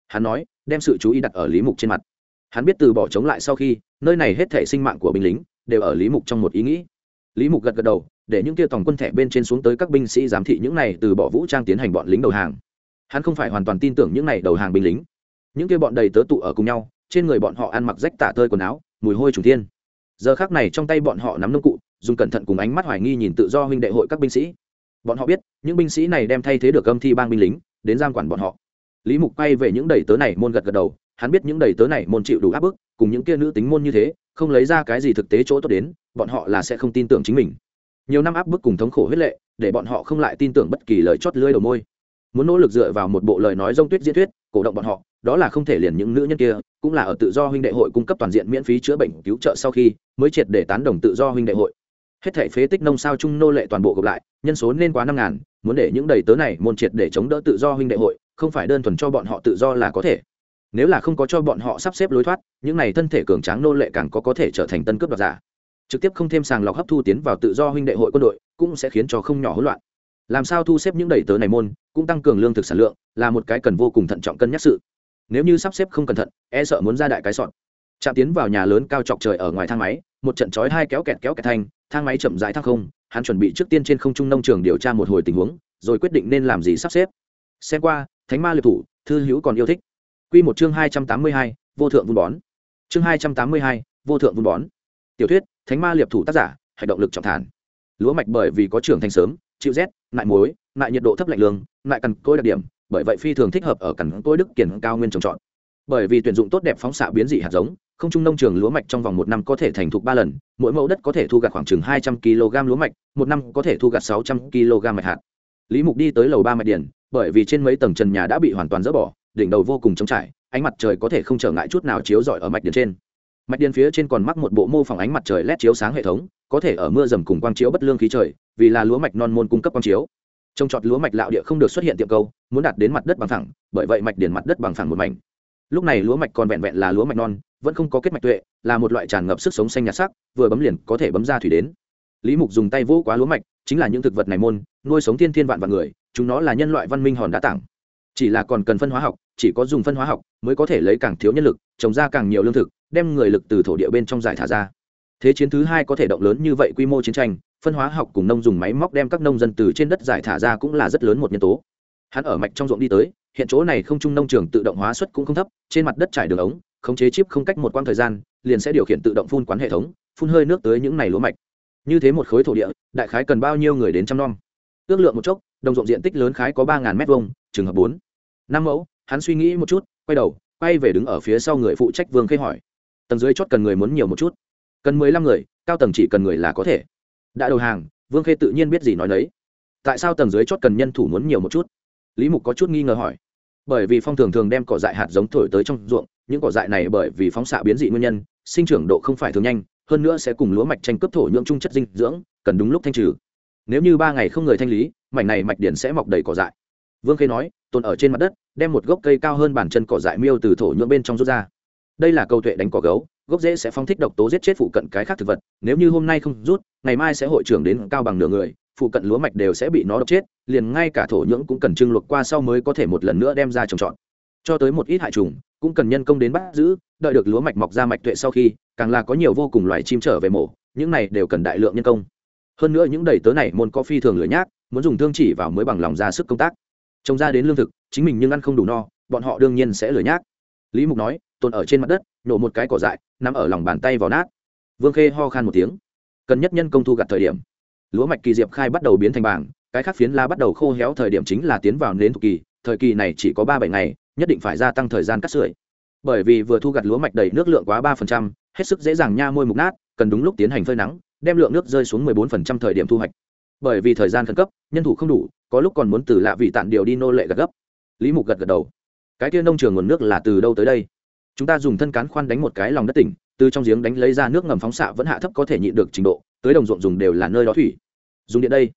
Hắn nói, đem sự chú ý đặt ở lý mục trên mặt. Hắn biết từ bỏ chống lại sau khi, nơi này hết thể sinh mạng của binh lính đều ở lý mục trong một ý nghĩ. Lý mục gật gật đầu, để những kia tổng quân thẻ bên trên xuống tới các binh sĩ giám thị những này từ bỏ vũ trang tiến hành bọn lính đầu hàng. Hắn không phải hoàn toàn tin tưởng những này đầu hàng binh lính. Những kia bọn đầy tớ tụ ở cùng nhau, trên người bọn họ ăn mặc rách tả tơi quần áo, mùi hôi trùng thiên. Giờ khác này trong tay bọn họ nắm nông cụ dùng cẩn thận cùng ánh mắt hoài nghi nhìn tự do huynh đệ hội các binh sĩ. Bọn họ biết, những binh sĩ này đem thay thế được âm thi bang binh lính, đến giam quản bọn họ. Lý mục quay về những đầy tớ này môn gật gật đầu, hắn biết những đầy tớ này môn chịu đủ áp bức, cùng những kia nữ tính môn như thế, không lấy ra cái gì thực tế chỗ tốt đến, bọn họ là sẽ không tin tưởng chính mình. Nhiều năm áp bức cùng thống khổ huyết lệ, để bọn họ không lại tin tưởng bất kỳ lời chót lưới đầu môi. Muốn nỗ lực dựa vào một bộ lời nói rông tuyết diễn thuyết, cổ động bọn họ, đó là không thể liền những nữ nhân kia, cũng là ở tự do huynh đệ hội cung cấp toàn diện miễn phí chữa bệnh cứu trợ sau khi, mới triệt để tán đồng tự do huynh đệ hội hết thể phế tích nông sao chung nô lệ toàn bộ gộp lại, nhân số nên quá năm ngàn, muốn để những đầy tớ này môn triệt để chống đỡ tự do huynh đệ hội, không phải đơn thuần cho bọn họ tự do là có thể. Nếu là không có cho bọn họ sắp xếp lối thoát, những này thân thể cường tráng nô lệ càng có có thể trở thành tân cướp đoạt giả. Trực tiếp không thêm sàng lọc hấp thu tiến vào tự do huynh đệ hội quân đội, cũng sẽ khiến cho không nhỏ hỗn loạn. Làm sao thu xếp những đầy tớ này môn, cũng tăng cường lương thực sản lượng, là một cái cần vô cùng thận trọng cân nhắc sự. Nếu như sắp xếp không cẩn thận e sợ muốn ra đại cái sọn chạm tiến vào nhà lớn cao chọc trời ở ngoài thang máy, một trận chói hai kéo kẹt kéo kẹt thanh thang máy chậm rãi thang không, hắn chuẩn bị trước tiên trên không trung nông trường điều tra một hồi tình huống, rồi quyết định nên làm gì sắp xếp. Xem qua, thánh ma liệt thủ, thư hữu còn yêu thích. Quy một chương hai trăm tám mươi hai, vô thượng vun bón. Chương hai trăm tám mươi hai, vô thượng vun bón. Tiểu thuyết, thánh ma liệt thủ tác giả, hành động lực trọng thản. Lúa mạch bởi vì có trưởng thành sớm, chịu rét nại muối nại nhiệt độ thấp lạnh lương nại cằn cối đặc điểm, bởi vậy phi thường thích hợp ở cằn cối đức kiển cao nguyên trồng trọt. Bởi vì tuyển dụng tốt đẹp phóng xạ biến dị hạt giống không trung nông trường lúa mạch trong vòng một năm có thể thành thục ba lần, mỗi mẫu đất có thể thu gặt khoảng chừng hai trăm kg lúa mạch, một năm có thể thu gặt sáu trăm kg mạch hạt. Lý mục đi tới lầu ba mạch điển bởi vì trên mấy tầng trần nhà đã bị hoàn toàn dỡ bỏ, đỉnh đầu vô cùng trống trải, ánh mặt trời có thể không trở ngại chút nào chiếu rọi ở mạch điển trên. Mạch điển phía trên còn mắc một bộ mô phỏng ánh mặt trời led chiếu sáng hệ thống, có thể ở mưa dầm cùng quang chiếu bất lương khí trời, vì là lúa mạch non môn cung cấp quang chiếu. Trồng trọt lúa mạch lạo địa không được xuất hiện tiệm câu, muốn đạt đến mặt đất bằng phẳng, bởi vậy mạch điển mặt đất bằng phẳng một mảnh. Lúc này lúa mạch còn vẹn vẹn là lúa mạch non vẫn không có kết mạch tuệ, là một loại tràn ngập sức sống xanh nhạt sắc, vừa bấm liền có thể bấm ra thủy đến. Lý mục dùng tay vỗ quá lúa mạch, chính là những thực vật này môn, nuôi sống thiên thiên vạn vạn người, chúng nó là nhân loại văn minh hòn đá tảng. Chỉ là còn cần phân hóa học, chỉ có dùng phân hóa học mới có thể lấy càng thiếu nhân lực, trồng ra càng nhiều lương thực, đem người lực từ thổ địa bên trong giải thả ra. Thế chiến thứ hai có thể động lớn như vậy quy mô chiến tranh, phân hóa học cùng nông dùng máy móc đem các nông dân từ trên đất giải thả ra cũng là rất lớn một nhân tố. Hắn ở mạch trong ruộng đi tới, hiện chỗ này không trung nông trường tự động hóa suất cũng không thấp, trên mặt đất trải đường ống khống chế chip không cách một quãng thời gian, liền sẽ điều khiển tự động phun quán hệ thống, phun hơi nước tới những này lúa mạch. Như thế một khối thổ địa, đại khái cần bao nhiêu người đến chăm nom? Ước lượng một chốc, đồng ruộng diện tích lớn khái có ba m hai trường hợp bốn. Năm mẫu, hắn suy nghĩ một chút, quay đầu, quay về đứng ở phía sau người phụ trách vương khê hỏi. Tầng dưới chót cần người muốn nhiều một chút. Cần mười lăm người, cao tầng chỉ cần người là có thể. Đã đầu hàng, vương khê tự nhiên biết gì nói đấy tại sao tầng dưới chót cần nhân thủ muốn nhiều một chút? Lý mục có chút nghi ngờ hỏi. Bởi vì phong thường thường đem cỏ dại hạt giống thổi tới trong ruộng những cỏ dại này bởi vì phóng xạ biến dị nguyên nhân, sinh trưởng độ không phải thường nhanh, hơn nữa sẽ cùng lúa mạch tranh cướp thổ nhưỡng chung chất dinh dưỡng, cần đúng lúc thanh trừ. Nếu như ba ngày không người thanh lý, mảnh này mạch điển sẽ mọc đầy cỏ dại. Vương khê nói, tồn ở trên mặt đất, đem một gốc cây cao hơn bản chân cỏ dại miêu từ thổ nhưỡng bên trong rút ra. Đây là câu tuệ đánh cỏ gấu, gốc rễ sẽ phóng thích độc tố giết chết phụ cận cái khác thực vật, nếu như hôm nay không rút, ngày mai sẽ hội trưởng đến cao bằng nửa người, phụ cận lúa mạch đều sẽ bị nó độc chết, liền ngay cả thổ nhưỡng cũng cần trưng luộc qua sau mới có thể một lần nữa đem ra trồng trọt. Cho tới một ít hại trùng cũng cần nhân công đến bắt giữ, đợi được lúa mạch mọc ra mạch tuệ sau khi, càng là có nhiều vô cùng loài chim trở về mổ, những này đều cần đại lượng nhân công. Hơn nữa những đầy tớ này môn có phi thường lửa nhác, muốn dùng thương chỉ vào mới bằng lòng ra sức công tác. Trông ra đến lương thực, chính mình nhưng ăn không đủ no, bọn họ đương nhiên sẽ lửa nhác. Lý mục nói, tồn ở trên mặt đất, nổ một cái cỏ dại nằm ở lòng bàn tay vào nát. Vương khê ho khan một tiếng, cần nhất nhân công thu gặt thời điểm. Lúa mạch kỳ diệp khai bắt đầu biến thành bảng, cái khác phiến la bắt đầu khô héo thời điểm chính là tiến vào nến thục kỳ, thời kỳ này chỉ có ba bảy ngày nhất định phải gia tăng thời gian cắt sưởi. Bởi vì vừa thu gặt lúa mạch đầy nước lượng quá ba phần trăm, hết sức dễ dàng nha môi mục nát, cần đúng lúc tiến hành phơi nắng, đem lượng nước rơi xuống mười bốn phần trăm thời điểm thu hoạch. Bởi vì thời gian khẩn cấp, nhân thủ không đủ, có lúc còn muốn từ lạ vị tản điều đi nô lệ gật gấp. Lý mục gật gật đầu. Cái kia nông trường nguồn nước là từ đâu tới đây? Chúng ta dùng thân cán khoan đánh một cái lòng đất tỉnh, từ trong giếng đánh lấy ra nước ngầm phóng xạ vẫn hạ thấp có thể nhịn được trình độ, tới đồng ruộng dùng đều là nơi đó thủy. Dùng điện đây.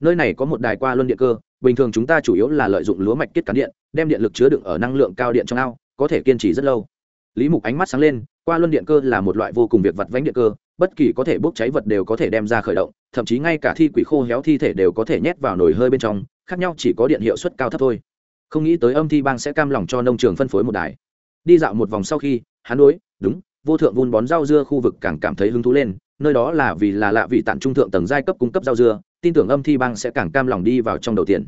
Nơi này có một đài qua luân điện cơ bình thường chúng ta chủ yếu là lợi dụng lúa mạch kết cán điện, đem điện lực chứa đựng ở năng lượng cao điện trong ao, có thể kiên trì rất lâu. Lý mục ánh mắt sáng lên, qua luân điện cơ là một loại vô cùng việc vặt vánh điện cơ, bất kỳ có thể bốc cháy vật đều có thể đem ra khởi động, thậm chí ngay cả thi quỷ khô héo thi thể đều có thể nhét vào nồi hơi bên trong, khác nhau chỉ có điện hiệu suất cao thấp thôi. Không nghĩ tới âm thi bang sẽ cam lòng cho nông trường phân phối một đài. Đi dạo một vòng sau khi, hắn đối, đúng, vô thượng vun bón rau dưa khu vực càng cảm thấy hứng thú lên, nơi đó là vì là lạ vị tản trung thượng tầng giai cấp cung cấp rau dưa tin tưởng âm thi bang sẽ càng cam lòng đi vào trong đầu tiền.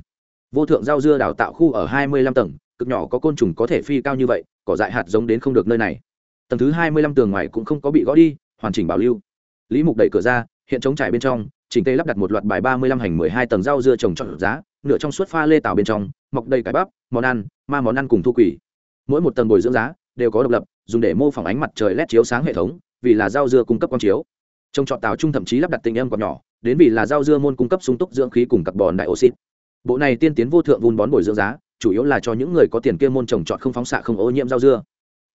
Vô thượng rau dưa đào tạo khu ở hai mươi lăm tầng, cực nhỏ có côn trùng có thể phi cao như vậy, cỏ dại hạt giống đến không được nơi này. Tầng thứ hai mươi lăm tường ngoài cũng không có bị gõ đi, hoàn chỉnh bảo lưu. Lý mục đẩy cửa ra, hiện chống trải bên trong, chỉnh tê lắp đặt một loạt bài ba mươi lăm hành mười hai tầng rau dưa trồng trọt giá, nửa trong suốt pha lê tàu bên trong, mọc đầy cải bắp, món ăn, ma món ăn cùng thu quỷ. Mỗi một tầng bồi dưỡng giá đều có độc lập, dùng để mô phỏng ánh mặt trời led chiếu sáng hệ thống, vì là rau dưa cung cấp quang chiếu. Trồng trọt tàu trung thậm chí lắp đặt tình âm còn nhỏ đến vì là rau dưa môn cung cấp sung túc dưỡng khí cùng carbon dioxide. Bộ này tiên tiến vô thượng vun bón bồi dưỡng giá, chủ yếu là cho những người có tiền kia môn trồng trọt không phóng xạ không ô nhiễm rau dưa.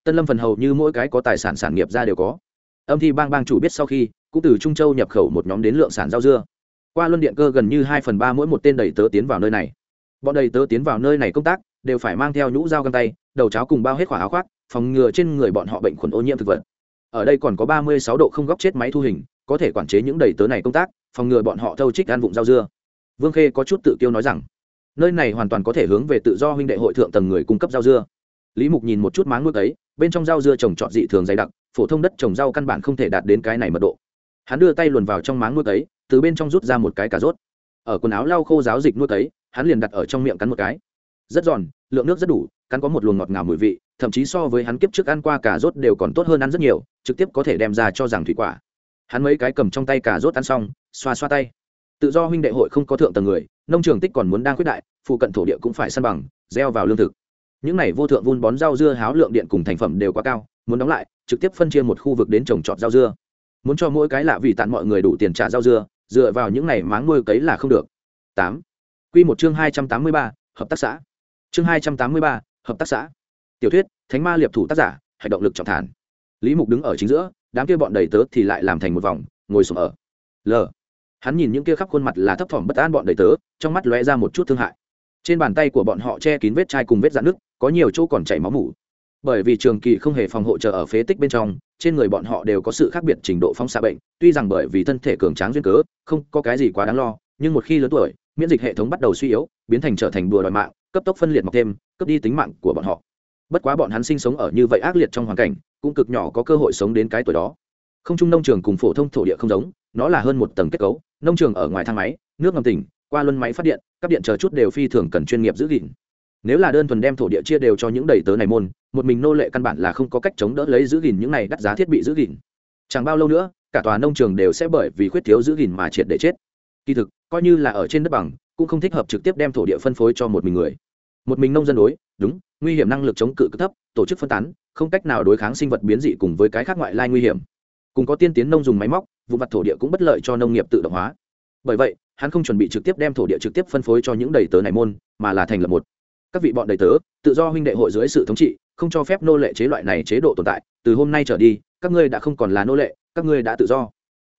Tân lâm phần hầu như mỗi cái có tài sản sản nghiệp ra đều có. Âm thi bang bang chủ biết sau khi, cũng từ trung châu nhập khẩu một nhóm đến lượng sản rau dưa. Qua luân điện cơ gần như hai phần ba mỗi một tên đầy tớ tiến vào nơi này. Bọn đầy tớ tiến vào nơi này công tác, đều phải mang theo nhũ dao găng tay, đầu cháo cùng bao hết khỏa áo khoác, phòng ngừa trên người bọn họ bệnh khuẩn ô nhiễm thực vật. Ở đây còn có ba mươi sáu độ không góc chết máy thu hình có thể quản chế những đầy tớ này công tác, phòng ngừa bọn họ thâu trích ăn vụng rau dưa. Vương khê có chút tự tiêu nói rằng, nơi này hoàn toàn có thể hướng về tự do huynh đệ hội thượng tầng người cung cấp rau dưa. Lý mục nhìn một chút máng nuôi ấy, bên trong rau dưa trồng trọt dị thường dày đặc, phổ thông đất trồng rau căn bản không thể đạt đến cái này mật độ. Hắn đưa tay luồn vào trong máng nuôi ấy, từ bên trong rút ra một cái cà rốt. Ở quần áo lau khô giáo dịch nuôi ấy, hắn liền đặt ở trong miệng cắn một cái. Rất giòn, lượng nước rất đủ, cắn có một luồng ngọt ngào mùi vị, thậm chí so với hắn kiếp trước ăn qua cà rốt đều còn tốt hơn ăn rất nhiều, trực tiếp có thể đem ra cho rằng thủy quả hắn mấy cái cầm trong tay cả rốt ăn xong, xoa xoa tay. Tự do huynh đệ hội không có thượng tầng người, nông trường tích còn muốn đang quyết đại, phụ cận thổ địa cũng phải săn bằng, gieo vào lương thực. Những này vô thượng vun bón rau dưa háo lượng điện cùng thành phẩm đều quá cao, muốn đóng lại, trực tiếp phân chia một khu vực đến trồng trọt rau dưa. Muốn cho mỗi cái lạ vì tặng mọi người đủ tiền trả rau dưa, dựa vào những này máng nuôi cấy là không được. Tám. Q một chương hai trăm tám mươi ba, hợp tác xã. Chương hai trăm tám mươi ba, hợp tác xã. Tiểu thuyết, thánh ma liệp thủ tác giả hành động lực trọng thản. Lý mục đứng ở chính giữa đám kia bọn đầy tớ thì lại làm thành một vòng, ngồi sụp ở. L. Hắn nhìn những kia khắp khuôn mặt là thấp thỏm bất an bọn đầy tớ, trong mắt lóe ra một chút thương hại. Trên bàn tay của bọn họ che kín vết chai cùng vết dạn nước có nhiều chỗ còn chảy máu mủ. Bởi vì trường kỳ không hề phòng hộ trợ ở phế tích bên trong, trên người bọn họ đều có sự khác biệt trình độ phóng xạ bệnh, tuy rằng bởi vì thân thể cường tráng duyên cớ, không có cái gì quá đáng lo, nhưng một khi lớn tuổi, miễn dịch hệ thống bắt đầu suy yếu, biến thành trở thành đùa đòi mạng, cấp tốc phân liệt mọc thêm cấp đi tính mạng của bọn họ. Bất quá bọn hắn sinh sống ở như vậy ác liệt trong hoàn cảnh cũng cực nhỏ có cơ hội sống đến cái tuổi đó. Không trung nông trường cùng phổ thông thổ địa không giống, nó là hơn một tầng kết cấu, nông trường ở ngoài thang máy, nước ngầm tỉnh, qua luân máy phát điện các điện chờ chút đều phi thường cần chuyên nghiệp giữ gìn. Nếu là đơn thuần đem thổ địa chia đều cho những đầy tớ này môn, một mình nô lệ căn bản là không có cách chống đỡ lấy giữ gìn những này đắt giá thiết bị giữ gìn. Chẳng bao lâu nữa, cả tòa nông trường đều sẽ bởi vì khuyết thiếu giữ gìn mà triệt để chết. Kỳ thực, coi như là ở trên đất bằng, cũng không thích hợp trực tiếp đem thổ địa phân phối cho một mình người. Một mình nông dân đối, đúng, nguy hiểm năng lực chống cự thấp, tổ chức phân tán không cách nào đối kháng sinh vật biến dị cùng với cái khác ngoại lai nguy hiểm. Cùng có tiên tiến nông dùng máy móc, vụ mặt thổ địa cũng bất lợi cho nông nghiệp tự động hóa. Bởi vậy, hắn không chuẩn bị trực tiếp đem thổ địa trực tiếp phân phối cho những đầy tớ này môn, mà là thành lập một. Các vị bọn đầy tớ, tự do huynh đệ hội dưới sự thống trị, không cho phép nô lệ chế loại này chế độ tồn tại, từ hôm nay trở đi, các ngươi đã không còn là nô lệ, các ngươi đã tự do.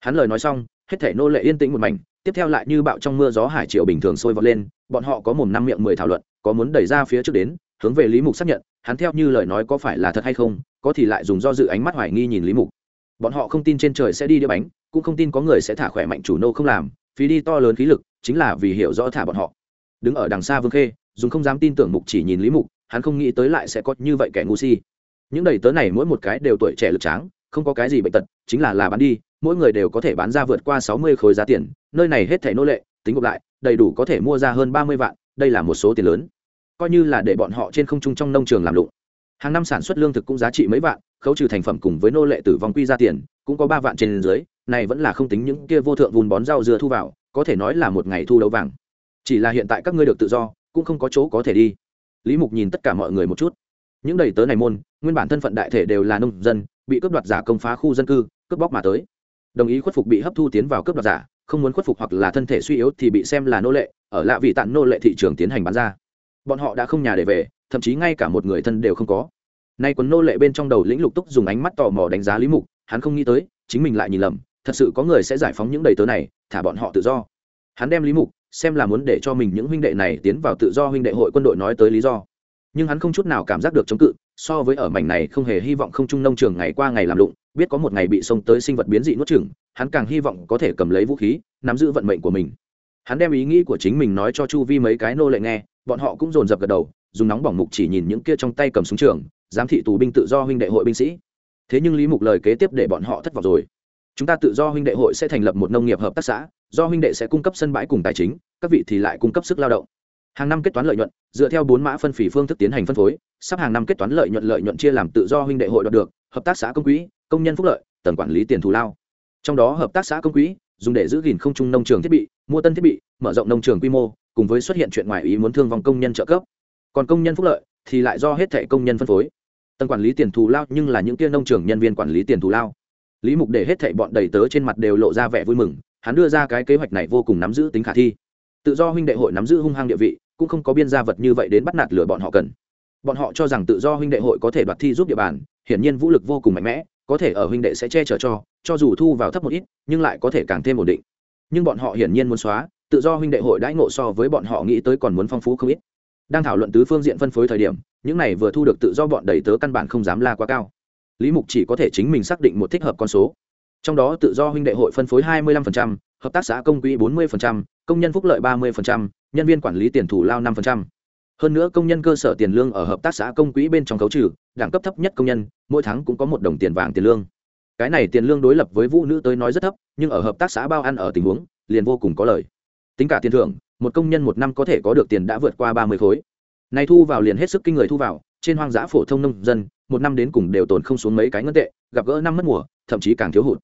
Hắn lời nói xong, hết thể nô lệ yên tĩnh một mảnh, tiếp theo lại như bạo trong mưa gió hải triều bình thường sôi vọt lên, bọn họ có mồm năm miệng mười thảo luận, có muốn đẩy ra phía trước đến, hướng về lý mục xác nhận hắn theo như lời nói có phải là thật hay không, có thì lại dùng do dự ánh mắt hoài nghi nhìn lý mục. Bọn họ không tin trên trời sẽ đi đĩa bánh, cũng không tin có người sẽ thả khỏe mạnh chủ nô không làm, phí đi to lớn khí lực, chính là vì hiểu rõ thả bọn họ. Đứng ở đằng xa vương khê dùng không dám tin tưởng mục chỉ nhìn lý mục, hắn không nghĩ tới lại sẽ có như vậy kẻ ngu si. Những đầy tớ này mỗi một cái đều tuổi trẻ lực tráng, không có cái gì bệnh tật, chính là là bán đi, mỗi người đều có thể bán ra vượt qua sáu mươi khối giá tiền, nơi này hết thẻ nô lệ, tính gộp lại, đầy đủ có thể mua ra hơn ba mươi vạn, đây là một số tiền lớn coi như là để bọn họ trên không trung trong nông trường làm lụng. Hàng năm sản xuất lương thực cũng giá trị mấy vạn, khấu trừ thành phẩm cùng với nô lệ tử vong quy ra tiền, cũng có ba vạn trên dưới, này vẫn là không tính những kia vô thượng vùn bón rau dưa thu vào, có thể nói là một ngày thu đấu vàng. Chỉ là hiện tại các ngươi được tự do, cũng không có chỗ có thể đi. Lý mục nhìn tất cả mọi người một chút. Những đầy tớ này môn, nguyên bản thân phận đại thể đều là nông dân, bị cướp đoạt giả công phá khu dân cư, cướp bóc mà tới. Đồng ý khuất phục bị hấp thu tiến vào cướp đoạt giả, không muốn khuất phục hoặc là thân thể suy yếu thì bị xem là nô lệ, ở lạ vị tặng nô lệ thị trường tiến hành bán ra bọn họ đã không nhà để về, thậm chí ngay cả một người thân đều không có. Nay quần nô lệ bên trong đầu lĩnh lục túc dùng ánh mắt tò mò đánh giá lý mục, hắn không nghĩ tới, chính mình lại nhìn lầm, thật sự có người sẽ giải phóng những đầy tớ này, thả bọn họ tự do. Hắn đem lý mục xem là muốn để cho mình những huynh đệ này tiến vào tự do huynh đệ hội quân đội nói tới lý do. Nhưng hắn không chút nào cảm giác được chống cự, so với ở mảnh này không hề hy vọng không trung nông trường ngày qua ngày làm lụng, biết có một ngày bị xông tới sinh vật biến dị nuốt chửng, hắn càng hy vọng có thể cầm lấy vũ khí, nắm giữ vận mệnh của mình hắn đem ý nghĩ của chính mình nói cho chu vi mấy cái nô lệ nghe, bọn họ cũng dồn dập gật đầu, dùng nóng bỏng mục chỉ nhìn những kia trong tay cầm súng trường, giám thị tù binh tự do huynh đệ hội binh sĩ. Thế nhưng lý mục lời kế tiếp để bọn họ thất vọng rồi. Chúng ta tự do huynh đệ hội sẽ thành lập một nông nghiệp hợp tác xã, do huynh đệ sẽ cung cấp sân bãi cùng tài chính, các vị thì lại cung cấp sức lao động. Hàng năm kết toán lợi nhuận, dựa theo bốn mã phân phỉ phương thức tiến hành phân phối, sắp hàng năm kết toán lợi nhuận lợi nhuận chia làm tự do huynh đệ hội đoạt được, hợp tác xã công quỹ, công nhân phúc lợi, tầng quản lý tiền thù lao. Trong đó hợp tác xã công quỹ dùng để giữ gìn không trung nông trường thiết bị mua tân thiết bị, mở rộng nông trường quy mô, cùng với xuất hiện chuyện ngoài ý muốn thương vong công nhân trợ cấp. Còn công nhân phúc lợi thì lại do hết thẻ công nhân phân phối. Tầng quản lý tiền thù lao nhưng là những kia nông trường nhân viên quản lý tiền thù lao. Lý mục để hết thảy bọn đầy tớ trên mặt đều lộ ra vẻ vui mừng, hắn đưa ra cái kế hoạch này vô cùng nắm giữ tính khả thi. Tự do huynh đệ hội nắm giữ hung hăng địa vị, cũng không có biên gia vật như vậy đến bắt nạt lừa bọn họ cần. Bọn họ cho rằng tự do huynh đệ hội có thể đoạt thi giúp địa bàn, hiển nhiên vũ lực vô cùng mạnh mẽ, có thể ở huynh đệ sẽ che chở cho cho dù thu vào thấp một ít, nhưng lại có thể càng thêm ổn định nhưng bọn họ hiển nhiên muốn xóa tự do huynh đệ hội đãi ngộ so với bọn họ nghĩ tới còn muốn phong phú không ít. Đang thảo luận tứ phương diện phân phối thời điểm những này vừa thu được tự do bọn đầy tớ căn bản không dám la quá cao. Lý mục chỉ có thể chính mình xác định một thích hợp con số. Trong đó tự do huynh đệ hội phân phối 25%, hợp tác xã công quỹ 40%, công nhân phúc lợi 30%, nhân viên quản lý tiền thủ lao 5%. hơn nữa công nhân cơ sở tiền lương ở hợp tác xã công quỹ bên trong khấu trừ đẳng cấp thấp nhất công nhân mỗi tháng cũng có một đồng tiền vàng tiền lương cái này tiền lương đối lập với vũ nữ tới nói rất thấp, nhưng ở hợp tác xã bao ăn ở tình huống, liền vô cùng có lời tính cả tiền thưởng, một công nhân một năm có thể có được tiền đã vượt qua ba mươi khối. Này thu vào liền hết sức kinh người thu vào, trên hoang dã phổ thông nông dân, một năm đến cùng đều tồn không xuống mấy cái ngân tệ, gặp gỡ năm mất mùa, thậm chí càng thiếu hụt.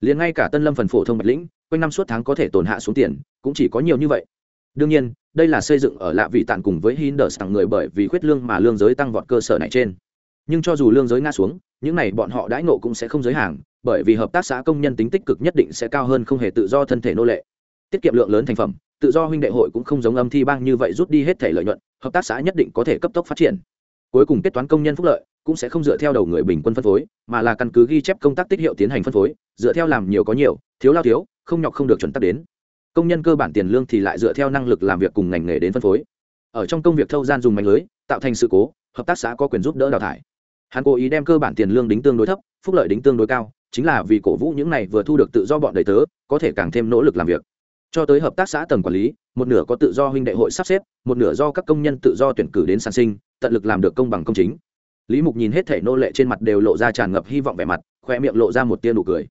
Liền ngay cả tân lâm phần phổ thông bạch lĩnh, quanh năm suốt tháng có thể tồn hạ xuống tiền, cũng chỉ có nhiều như vậy. Đương nhiên, đây là xây dựng ở lạ vị tạn cùng với hinders tặng người bởi vì khuyết lương mà lương giới tăng vọt cơ sở này trên. Nhưng cho dù lương giới nga xuống những này bọn họ đãi ngộ cũng sẽ không giới hạn bởi vì hợp tác xã công nhân tính tích cực nhất định sẽ cao hơn không hề tự do thân thể nô lệ. Tiết kiệm lượng lớn thành phẩm, tự do huynh đệ hội cũng không giống âm thi bang như vậy rút đi hết thể lợi nhuận, hợp tác xã nhất định có thể cấp tốc phát triển. Cuối cùng kết toán công nhân phúc lợi, cũng sẽ không dựa theo đầu người bình quân phân phối, mà là căn cứ ghi chép công tác tích hiệu tiến hành phân phối, dựa theo làm nhiều có nhiều, thiếu lao thiếu, không nhọc không được chuẩn tắc đến. Công nhân cơ bản tiền lương thì lại dựa theo năng lực làm việc cùng ngành nghề đến phân phối. Ở trong công việc thâu gian dùng mạnh lưới, tạo thành sự cố, hợp tác xã có quyền giúp đỡ đào thải hắn cố ý đem cơ bản tiền lương đính tương đối thấp, phúc lợi đính tương đối cao, chính là vì cổ vũ những này vừa thu được tự do bọn đầy tớ, có thể càng thêm nỗ lực làm việc. Cho tới hợp tác xã tầng quản lý, một nửa có tự do huynh đệ hội sắp xếp, một nửa do các công nhân tự do tuyển cử đến sản sinh, tận lực làm được công bằng công chính. Lý mục nhìn hết thể nô lệ trên mặt đều lộ ra tràn ngập hy vọng vẻ mặt, khoe miệng lộ ra một tia nụ cười.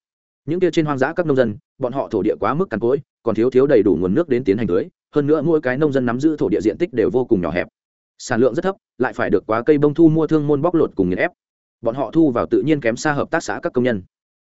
Những tia trên hoang dã các nông dân, bọn họ thổ địa quá mức cằn cỗi, còn thiếu thiếu đầy đủ nguồn nước đến tiến hành tưới, hơn nữa mỗi cái nông dân nắm giữ thổ địa diện tích đều vô cùng nhỏ hẹp sản lượng rất thấp, lại phải được quá cây bông thu mua thương môn bóc lột cùng nghiền ép. Bọn họ thu vào tự nhiên kém xa hợp tác xã các công nhân.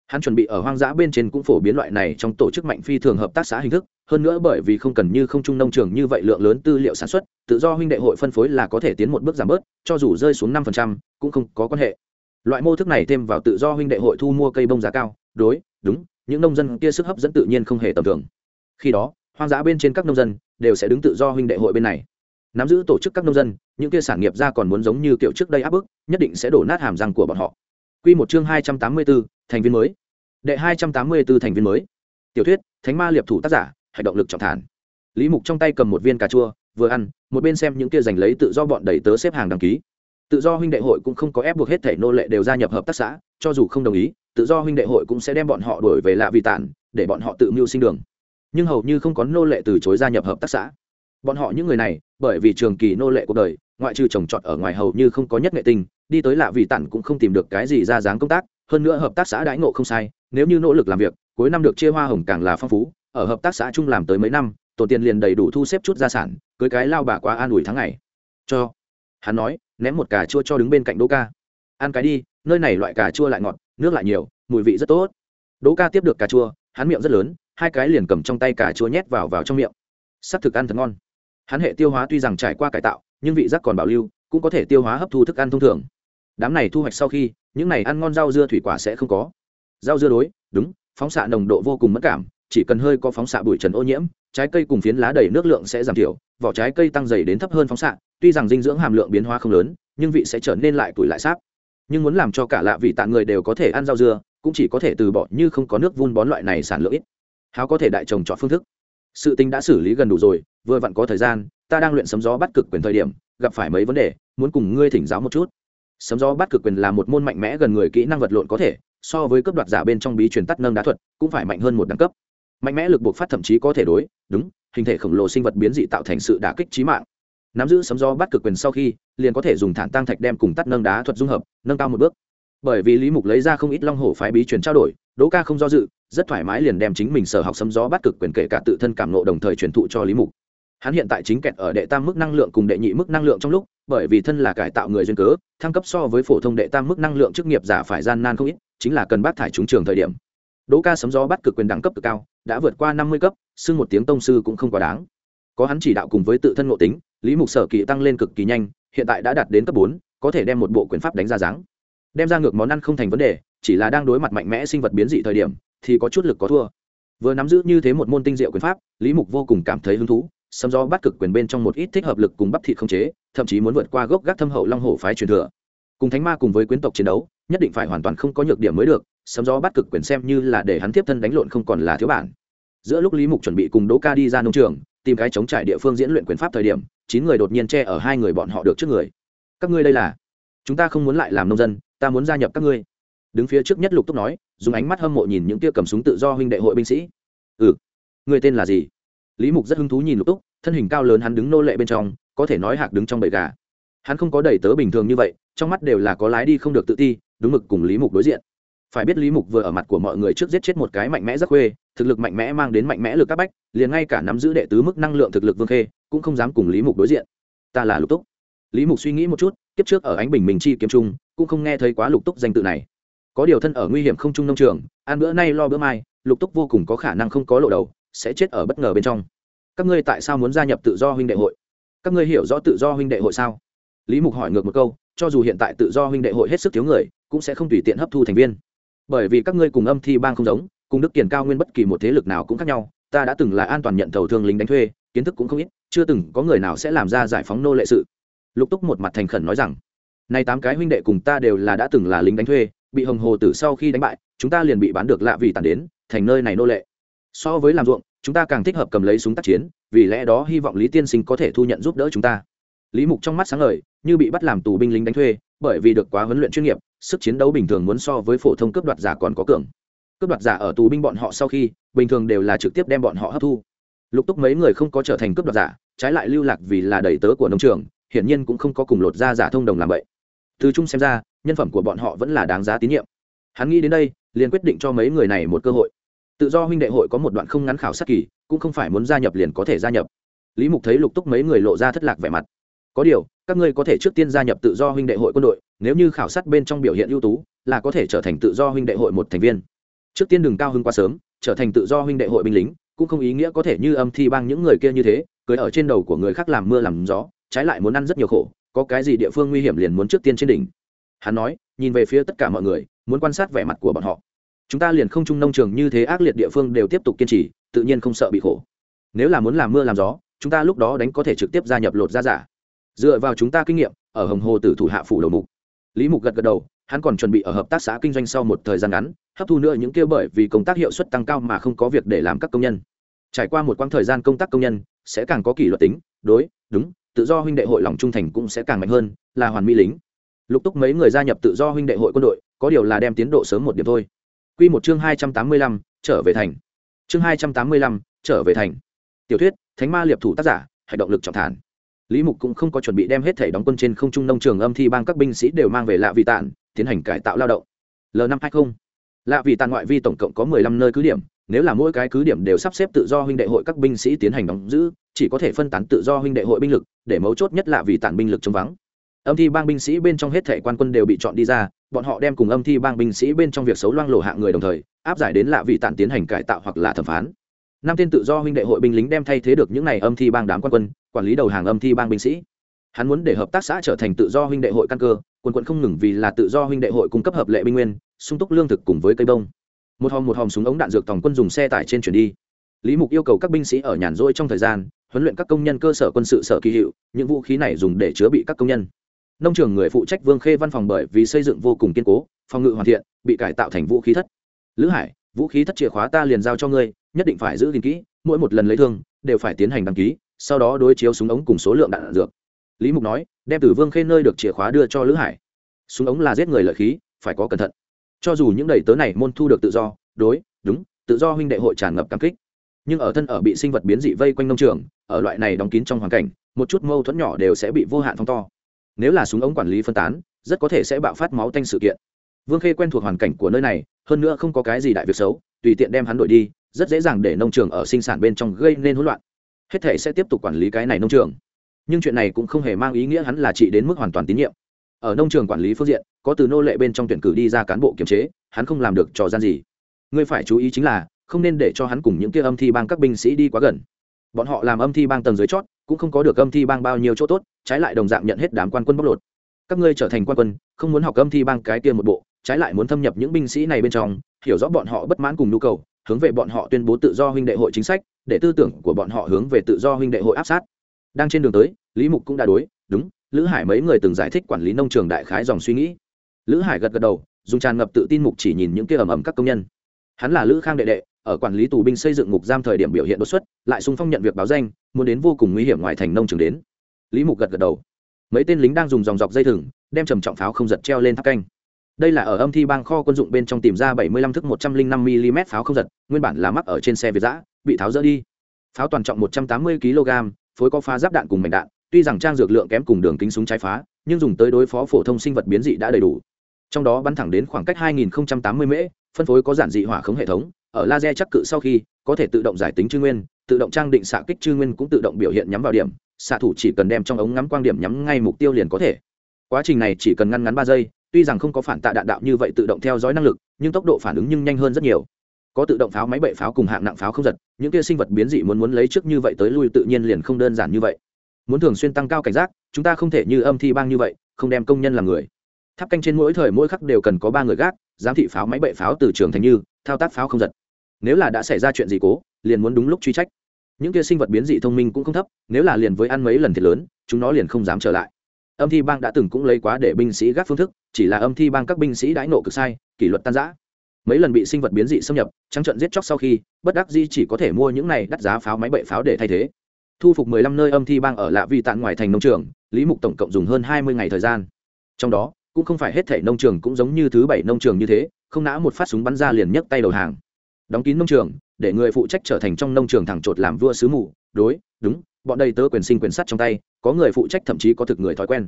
Hắn chuẩn bị ở hoang dã bên trên cũng phổ biến loại này trong tổ chức mạnh phi thường hợp tác xã hình thức, hơn nữa bởi vì không cần như không trung nông trường như vậy lượng lớn tư liệu sản xuất, tự do huynh đệ hội phân phối là có thể tiến một bước giảm bớt, cho dù rơi xuống năm phần trăm, cũng không có quan hệ. Loại mô thức này thêm vào tự do huynh đệ hội thu mua cây bông giá cao, đối, đúng, những nông dân kia sức hấp dẫn tự nhiên không hề tầm thường. Khi đó, hoang dã bên trên các nông dân đều sẽ đứng tự do huynh đệ hội bên này nắm giữ tổ chức các nông dân những kia sản nghiệp ra còn muốn giống như kiểu trước đây áp bức nhất định sẽ đổ nát hàm răng của bọn họ Quy một chương hai trăm tám mươi 284, thành viên mới. Đệ hai trăm tám mươi 284 thành viên mới. Tiểu thuyết, Thánh ma liệp thủ tác giả, hành động lực trọng thản. Lý Mục trong tay cầm một viên cà chua, vừa ăn, một bên xem những kia giành lấy tự do bọn đẩy tớ xếp hàng đăng ký. Tự do huynh đệ hội cũng không có ép buộc hết thể nô lệ đều gia nhập hợp tác xã, cho dù không đồng ý, tự do huynh đệ hội cũng sẽ đem bọn họ đuổi về lạ vị tản, để bọn họ tự mưu sinh đường. Nhưng hầu như không có nô lệ từ chối gia nhập hợp tác xã bọn họ những người này bởi vì trường kỳ nô lệ cuộc đời, ngoại trừ trồng trọt ở ngoài hầu như không có nhất nghệ tinh, đi tới lạ vì tản cũng không tìm được cái gì ra dáng công tác, hơn nữa hợp tác xã đãi ngộ không sai, nếu như nỗ lực làm việc, cuối năm được chia hoa hồng càng là phong phú, ở hợp tác xã chung làm tới mấy năm tổ tiền liền đầy đủ thu xếp chút gia sản, cưới cái lao bà quá an ủi tháng ngày. Cho, hắn nói, ném một cà chua cho đứng bên cạnh đỗ ca. Ăn cái đi, nơi này loại cà chua lại ngọt, nước lại nhiều, mùi vị rất tốt. Đỗ ca tiếp được cà chua, hắn miệng rất lớn, hai cái liền cầm trong tay cà chua nhét vào vào trong miệng. S ắ c thực ăn thật ngon hắn hệ tiêu hóa tuy rằng trải qua cải tạo, nhưng vị giác còn bảo lưu, cũng có thể tiêu hóa hấp thu thức ăn thông thường. Đám này thu hoạch sau khi, những này ăn ngon rau dưa thủy quả sẽ không có. Rau dưa đối, đúng, phóng xạ nồng độ vô cùng mất cảm, chỉ cần hơi có phóng xạ bụi trần ô nhiễm, trái cây cùng phiến lá đầy nước lượng sẽ giảm thiểu, vỏ trái cây tăng dày đến thấp hơn phóng xạ, tuy rằng dinh dưỡng hàm lượng biến hóa không lớn, nhưng vị sẽ trở nên lại tuổi lại sáp. Nhưng muốn làm cho cả lạ vị tạ người đều có thể ăn rau dưa, cũng chỉ có thể từ bỏ, như không có nước vun bón loại này sản lượng ít. Háo có thể đại trồng chọn phương thức sự tình đã xử lý gần đủ rồi, vừa vặn có thời gian, ta đang luyện sấm gió bắt cực quyền thời điểm, gặp phải mấy vấn đề, muốn cùng ngươi thỉnh giáo một chút. Sấm gió bắt cực quyền là một môn mạnh mẽ gần người kỹ năng vật lộn có thể, so với cấp đoạt giả bên trong bí truyền tắt nâng đá thuật, cũng phải mạnh hơn một đẳng cấp. Mạnh mẽ lực buộc phát thậm chí có thể đối, đúng, hình thể khổng lồ sinh vật biến dị tạo thành sự đả kích trí mạng. Nắm giữ sấm gió bắt cực quyền sau khi, liền có thể dùng thản tăng thạch đem cùng tắt nâng đá thuật dung hợp, nâng cao một bước. Bởi vì lý mục lấy ra không ít long hổ phái bí truyền trao đổi, đỗ ca không do dự rất thoải mái liền đem chính mình sở học sấm gió bắt cực quyền kể cả tự thân cảm nộ đồng thời truyền thụ cho lý mục. Hắn hiện tại chính kẹt ở đệ tam mức năng lượng cùng đệ nhị mức năng lượng trong lúc, bởi vì thân là cải tạo người duyên cớ, thăng cấp so với phổ thông đệ tam mức năng lượng chức nghiệp giả phải gian nan không ít, chính là cần bác thải trúng trường thời điểm. Đỗ ca sấm gió bắt cực quyền đẳng cấp cực cao, đã vượt qua năm mươi cấp, xưng một tiếng tông sư cũng không quá đáng. Có hắn chỉ đạo cùng với tự thân ngộ tính, lý mục sở kỳ tăng lên cực kỳ nhanh, hiện tại đã đạt đến cấp bốn, có thể đem một bộ quyền pháp đánh ra dáng. Đem ra ngược món ăn không thành vấn đề, chỉ là đang đối mặt mạnh mẽ sinh vật biến dị thời điểm thì có chút lực có thua. Vừa nắm giữ như thế một môn tinh diệu quyền pháp, lý mục vô cùng cảm thấy hứng thú, sấm gió bắt cực quyền bên trong một ít thích hợp lực cùng bắp thịt không chế, thậm chí muốn vượt qua gốc gác thâm hậu long hổ phái truyền thừa. Cùng thánh ma cùng với quyến tộc chiến đấu, nhất định phải hoàn toàn không có nhược điểm mới được, sấm gió bắt cực quyền xem như là để hắn tiếp thân đánh lộn không còn là thiếu bản. Giữa lúc lý mục chuẩn bị cùng đỗ ca đi ra nông trường, tìm cái chống trải địa phương diễn luyện quyền pháp thời điểm, chín người đột nhiên che ở hai người bọn họ được trước người. Các ngươi đây là? Chúng ta không muốn lại làm nông dân, ta muốn gia nhập các ngươi đứng phía trước nhất lục túc nói, dùng ánh mắt hâm mộ nhìn những tia cầm súng tự do huynh đệ hội binh sĩ. Ừ. Người tên là gì? Lý mục rất hứng thú nhìn lục túc, thân hình cao lớn hắn đứng nô lệ bên trong, có thể nói hạc đứng trong bầy gà. Hắn không có đầy tớ bình thường như vậy, trong mắt đều là có lái đi không được tự ti, đúng mực cùng lý mục đối diện. Phải biết lý mục vừa ở mặt của mọi người trước giết chết một cái mạnh mẽ rất khuê, thực lực mạnh mẽ mang đến mạnh mẽ lực các bách, liền ngay cả nắm giữ đệ tứ mức năng lượng thực lực vương khê, cũng không dám cùng lý mục đối diện. Ta là lục túc. Lý mục suy nghĩ một chút, kiếp trước ở ánh bình mình chi kiếm trung, cũng không nghe thấy quá lục túc danh tự này có điều thân ở nguy hiểm không trung nông trường, ăn bữa nay lo bữa mai, lục túc vô cùng có khả năng không có lộ đầu, sẽ chết ở bất ngờ bên trong. Các ngươi tại sao muốn gia nhập tự do huynh đệ hội? Các ngươi hiểu rõ tự do huynh đệ hội sao? Lý mục hỏi ngược một câu, cho dù hiện tại tự do huynh đệ hội hết sức thiếu người, cũng sẽ không tùy tiện hấp thu thành viên. Bởi vì các ngươi cùng âm thi bang không giống, cùng đức kiển cao nguyên bất kỳ một thế lực nào cũng khác nhau, ta đã từng là an toàn nhận thầu thương lính đánh thuê, kiến thức cũng không ít, chưa từng có người nào sẽ làm ra giải phóng nô lệ sự. Lục túc một mặt thành khẩn nói rằng nay tám cái huynh đệ cùng ta đều là đã từng là lính đánh thuê bị hồng hồ tử sau khi đánh bại, chúng ta liền bị bán được lạ vì tàn đến, thành nơi này nô lệ. So với làm ruộng, chúng ta càng thích hợp cầm lấy súng tác chiến, vì lẽ đó hy vọng lý tiên sinh có thể thu nhận giúp đỡ chúng ta. Lý mục trong mắt sáng lời như bị bắt làm tù binh lính đánh thuê, bởi vì được quá huấn luyện chuyên nghiệp, sức chiến đấu bình thường muốn so với phổ thông cướp đoạt giả còn có cường. Cướp đoạt giả ở tù binh bọn họ sau khi, bình thường đều là trực tiếp đem bọn họ hấp thu. Lục túc mấy người không có trở thành cướp đoạt giả, trái lại lưu lạc vì là đầy tớ của nông trường, hiển nhiên cũng không có cùng lột ra giả thông đồng làm vậy từ chung xem ra, nhân phẩm của bọn họ vẫn là đáng giá tín nhiệm. Hắn nghĩ đến đây, liền quyết định cho mấy người này một cơ hội. Tự do huynh đệ hội có một đoạn không ngắn khảo sát kỳ, cũng không phải muốn gia nhập liền có thể gia nhập. Lý mục thấy lục túc mấy người lộ ra thất lạc vẻ mặt. Có điều, các ngươi có thể trước tiên gia nhập tự do huynh đệ hội quân đội, nếu như khảo sát bên trong biểu hiện ưu tú, là có thể trở thành tự do huynh đệ hội một thành viên. Trước tiên đừng cao hơn quá sớm, trở thành tự do huynh đệ hội binh lính, cũng không ý nghĩa có thể như âm thi bang những người kia như thế, cưới ở trên đầu của người khác làm mưa làm gió, trái lại muốn ăn rất nhiều khổ có cái gì địa phương nguy hiểm liền muốn trước tiên trên đỉnh. Hắn nói, nhìn về phía tất cả mọi người, muốn quan sát vẻ mặt của bọn họ. Chúng ta liền không chung nông trường như thế ác liệt địa phương đều tiếp tục kiên trì, tự nhiên không sợ bị khổ. Nếu là muốn làm mưa làm gió, chúng ta lúc đó đánh có thể trực tiếp gia nhập lột ra giả. Dựa vào chúng ta kinh nghiệm, ở hồng hồ tử thủ hạ phủ đầu mục. Lý mục gật gật đầu, hắn còn chuẩn bị ở hợp tác xã kinh doanh sau một thời gian ngắn, hấp thu nữa những kia bởi vì công tác hiệu suất tăng cao mà không có việc để làm các công nhân. Trải qua một quãng thời gian công tác công nhân, sẽ càng có kỷ luật tính, đối, đúng tự do huynh đệ hội lòng trung thành cũng sẽ càng mạnh hơn, là hoàn mỹ lính. Lục túc mấy người gia nhập tự do huynh đệ hội quân đội, có điều là đem tiến độ sớm một điểm thôi. Q một chương hai trăm tám mươi lăm, trở về thành. Chương hai trăm tám mươi lăm, trở về thành. Tiểu thuyết, thánh ma liệp thủ tác giả, hành động lực trọng thản. Lý mục cũng không có chuẩn bị đem hết thể đóng quân trên không trung nông trường âm thi bang các binh sĩ đều mang về lạ vị tản tiến hành cải tạo lao động. L năm hai mươi lạ vị tản ngoại vi tổng cộng có mười lăm nơi cứ điểm nếu là mỗi cái cứ điểm đều sắp xếp tự do huynh đệ hội các binh sĩ tiến hành đóng giữ, chỉ có thể phân tán tự do huynh đệ hội binh lực, để mấu chốt nhất là vì tản binh lực chống vắng. Âm thi bang binh sĩ bên trong hết thể quan quân đều bị chọn đi ra, bọn họ đem cùng âm thi bang binh sĩ bên trong việc xấu loang lộ hạng người đồng thời, áp giải đến lạ vị tản tiến hành cải tạo hoặc là thẩm phán. Năm tên tự do huynh đệ hội binh lính đem thay thế được những n à y âm thi bang đám quan quân, quản lý đầu hàng âm thi bang binh sĩ. Hắn muốn để hợp tác xã trở thành tự do huynh đệ hội căn cơ quân quận không ngừng vì là tự do huynh đệ hội cung cấp hợp lệ binh nguyên, sung túc lương thực cùng với cây bông một hòm một hòm súng ống đạn dược tòng quân dùng xe tải trên chuyển đi. Lý mục yêu cầu các binh sĩ ở nhàn rỗi trong thời gian, huấn luyện các công nhân cơ sở quân sự sở kỳ hiệu, những vũ khí này dùng để chứa bị các công nhân. Nông trường người phụ trách vương khê văn phòng bởi vì xây dựng vô cùng kiên cố, phòng ngự hoàn thiện, bị cải tạo thành vũ khí thất. Lữ hải, vũ khí thất chìa khóa ta liền giao cho ngươi, nhất định phải giữ gìn kỹ, mỗi một lần lấy thương, đều phải tiến hành đăng ký, sau đó đối chiếu súng ống cùng số lượng đạn dược. Lý mục nói, đem từ vương khê nơi được chìa khóa đưa cho lữ hải. Súng ống là giết người lợi khí, phải có cẩn thận cho dù những đầy tớ này môn thu được tự do, đối, đúng, tự do huynh đệ hội tràn ngập cảm kích. Nhưng ở thân ở bị sinh vật biến dị vây quanh nông trường, ở loại này đóng kín trong hoàn cảnh, một chút mâu thuẫn nhỏ đều sẽ bị vô hạn phong to. Nếu là súng ống quản lý phân tán, rất có thể sẽ bạo phát máu tanh sự kiện. Vương khê quen thuộc hoàn cảnh của nơi này, hơn nữa không có cái gì đại việc xấu, tùy tiện đem hắn đổi đi, rất dễ dàng để nông trường ở sinh sản bên trong gây nên hỗn loạn. Hết thể sẽ tiếp tục quản lý cái này nông trường. Nhưng chuyện này cũng không hề mang ý nghĩa hắn là trị đến mức hoàn toàn tín nhiệm ở nông trường quản lý phương diện, có từ nô lệ bên trong tuyển cử đi ra cán bộ kiềm chế, hắn không làm được trò gian gì. Ngươi phải chú ý chính là, không nên để cho hắn cùng những kia âm thi bang các binh sĩ đi quá gần. Bọn họ làm âm thi bang tầng dưới chót, cũng không có được âm thi bang bao nhiêu chỗ tốt, trái lại đồng dạng nhận hết đám quan quân bóc lột. Các ngươi trở thành quan quân, không muốn học âm thi bang cái kia một bộ, trái lại muốn thâm nhập những binh sĩ này bên trong, hiểu rõ bọn họ bất mãn cùng nhu cầu, hướng về bọn họ tuyên bố tự do huynh đệ hội chính sách, để tư tưởng của bọn họ hướng về tự do huynh đệ hội áp sát. Đang trên đường tới, lý mục cũng đã đối, đúng lữ hải mấy người từng giải thích quản lý nông trường đại khái dòng suy nghĩ. Lữ hải gật gật đầu, dùng tràn ngập tự tin mục chỉ nhìn những kia ầm ầm các công nhân. Hắn là lữ khang đệ đệ, ở quản lý tù binh xây dựng ngục giam thời điểm biểu hiện đột xuất, lại sung phong nhận việc báo danh, muốn đến vô cùng nguy hiểm ngoài thành nông trường đến. Lý mục gật gật đầu. Mấy tên lính đang dùng dòng dọc dây thừng, đem trầm trọng pháo không giật treo lên tháp canh. Đây là ở âm thi bang kho quân dụng bên trong tìm ra 75 thức 105 mm pháo không giật, nguyên bản là mắc ở trên xe việt giã, bị tháo rỡ đi. Pháo toàn trọng 180 kg phối có phá giáp đạn cùng mảnh đạn tuy rằng trang dược lượng kém cùng đường kính súng trái phá, nhưng dùng tới đối phó phổ thông sinh vật biến dị đã đầy đủ. Trong đó bắn thẳng đến khoảng cách 2080 m phân phối có giản dị hỏa khống hệ thống, ở laser chắc cự sau khi, có thể tự động giải tính chư nguyên, tự động trang định xạ kích chư nguyên cũng tự động biểu hiện nhắm vào điểm, xạ thủ chỉ cần đem trong ống ngắm quang điểm nhắm ngay mục tiêu liền có thể. Quá trình này chỉ cần ngăn ngắn ba giây, tuy rằng không có phản tạ đạn đạo như vậy tự động theo dõi năng lực, nhưng tốc độ phản ứng nhưng nhanh hơn rất nhiều. Có tự động pháo máy bệ pháo cùng hạng nặng pháo không giật, những kia sinh vật biến dị muốn muốn lấy trước như vậy tới lui tự nhiên liền không đơn giản như vậy muốn thường xuyên tăng cao cảnh giác, chúng ta không thể như âm thi bang như vậy, không đem công nhân làm người. Tháp canh trên mỗi thời mỗi khắc đều cần có ba người gác, giám thị pháo máy bậy pháo từ trường thành như, thao tác pháo không giật. Nếu là đã xảy ra chuyện gì cố, liền muốn đúng lúc truy trách. Những kia sinh vật biến dị thông minh cũng không thấp, nếu là liền với ăn mấy lần thiệt lớn, chúng nó liền không dám trở lại. Âm thi bang đã từng cũng lấy quá để binh sĩ gác phương thức, chỉ là âm thi bang các binh sĩ đãi nộ cực sai, kỷ luật tan giã mấy lần bị sinh vật biến dị xâm nhập, trắng trận giết chóc sau khi, bất đắc di chỉ có thể mua những này đắt giá pháo máy bậy pháo để thay thế thu phục mười lăm nơi âm thi bang ở lạ vi tạn ngoài thành nông trường, lý mục tổng cộng dùng hơn hai mươi ngày thời gian. Trong đó, cũng không phải hết thể nông trường cũng giống như thứ bảy nông trường như thế, không nã một phát súng bắn ra liền nhấc tay đầu hàng. Đóng kín nông trường, để người phụ trách trở thành trong nông trường thẳng chột làm vua sứ mù, đối, đúng, bọn đây tớ quyền sinh quyền sắt trong tay, có người phụ trách thậm chí có thực người thói quen.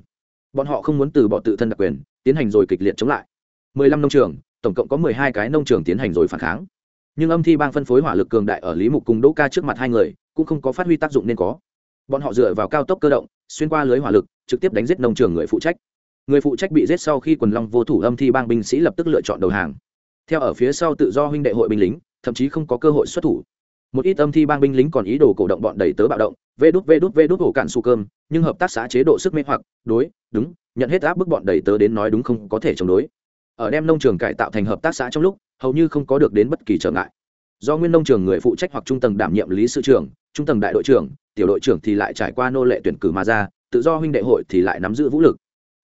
Bọn họ không muốn từ bỏ tự thân đặc quyền, tiến hành rồi kịch liệt chống lại. Mười lăm nông trường, tổng cộng có mười hai cái nông trường tiến hành rồi phản kháng. Nhưng âm thi bang phân phối hỏa lực cường đại ở lý mục cùng đỗ ca trước mặt hai người cũng không có phát huy tác dụng nên có. Bọn họ dựa vào cao tốc cơ động, xuyên qua lưới hỏa lực, trực tiếp đánh giết nông trường người phụ trách. Người phụ trách bị giết sau khi quần long vô thủ âm thi bang binh sĩ lập tức lựa chọn đầu hàng. Theo ở phía sau tự do huynh đệ hội binh lính, thậm chí không có cơ hội xuất thủ. Một ít âm thi bang binh lính còn ý đồ cổ động bọn đẩy tớ bạo động, vê đút vê đút vê đút hổ cạn su cơm, nhưng hợp tác xã chế độ sức mê hoặc, đối, đúng, nhận hết áp bức bọn đẩy tớ đến nói đúng không có thể chống đối. Ở đem nông trường cải tạo thành hợp tác xã trong lúc, hầu như không có được đến bất kỳ trở ngại. Do nguyên nông trường người phụ trách hoặc trung tầng đảm nhiệm lý sự trưởng trung tầng đại đội trưởng, tiểu đội trưởng thì lại trải qua nô lệ tuyển cử mà ra, tự do huynh đệ hội thì lại nắm giữ vũ lực.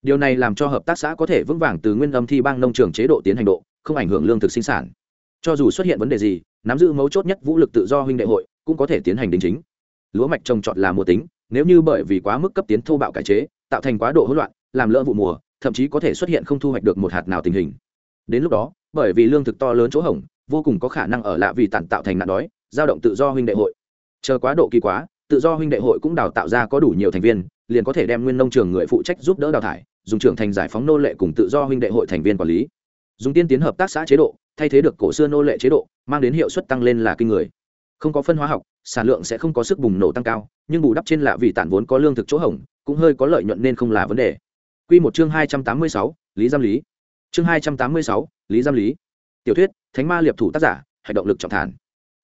Điều này làm cho hợp tác xã có thể vững vàng từ nguyên âm thi bang nông trường chế độ tiến hành độ, không ảnh hưởng lương thực sinh sản. Cho dù xuất hiện vấn đề gì, nắm giữ mấu chốt nhất vũ lực tự do huynh đệ hội cũng có thể tiến hành đính chính. Lúa mạch trồng trọt là mùa tính, nếu như bởi vì quá mức cấp tiến thô bạo cải chế, tạo thành quá độ hỗn loạn, làm lỡ vụ mùa, thậm chí có thể xuất hiện không thu hoạch được một hạt nào tình hình. Đến lúc đó, bởi vì lương thực to lớn chỗ hỏng vô cùng có khả năng ở lạ vì tản tạo thành nạn đói, giao động tự do huynh đệ hội chờ quá độ kỳ quá, tự do huynh đệ hội cũng đào tạo ra có đủ nhiều thành viên, liền có thể đem nguyên nông trường người phụ trách giúp đỡ đào thải, dùng trưởng thành giải phóng nô lệ cùng tự do huynh đệ hội thành viên quản lý. Dùng tiên tiến hợp tác xã chế độ, thay thế được cổ xưa nô lệ chế độ, mang đến hiệu suất tăng lên là kinh người. Không có phân hóa học, sản lượng sẽ không có sức bùng nổ tăng cao, nhưng bù đắp trên lạ vì tản vốn có lương thực chỗ hỏng, cũng hơi có lợi nhuận nên không là vấn đề. Quy một chương hai trăm tám mươi sáu, lý giam lý. Chương hai trăm tám mươi sáu, lý giam lý. Tiểu thuyết, thánh ma liệp thủ tác giả hành động lực trọng thản.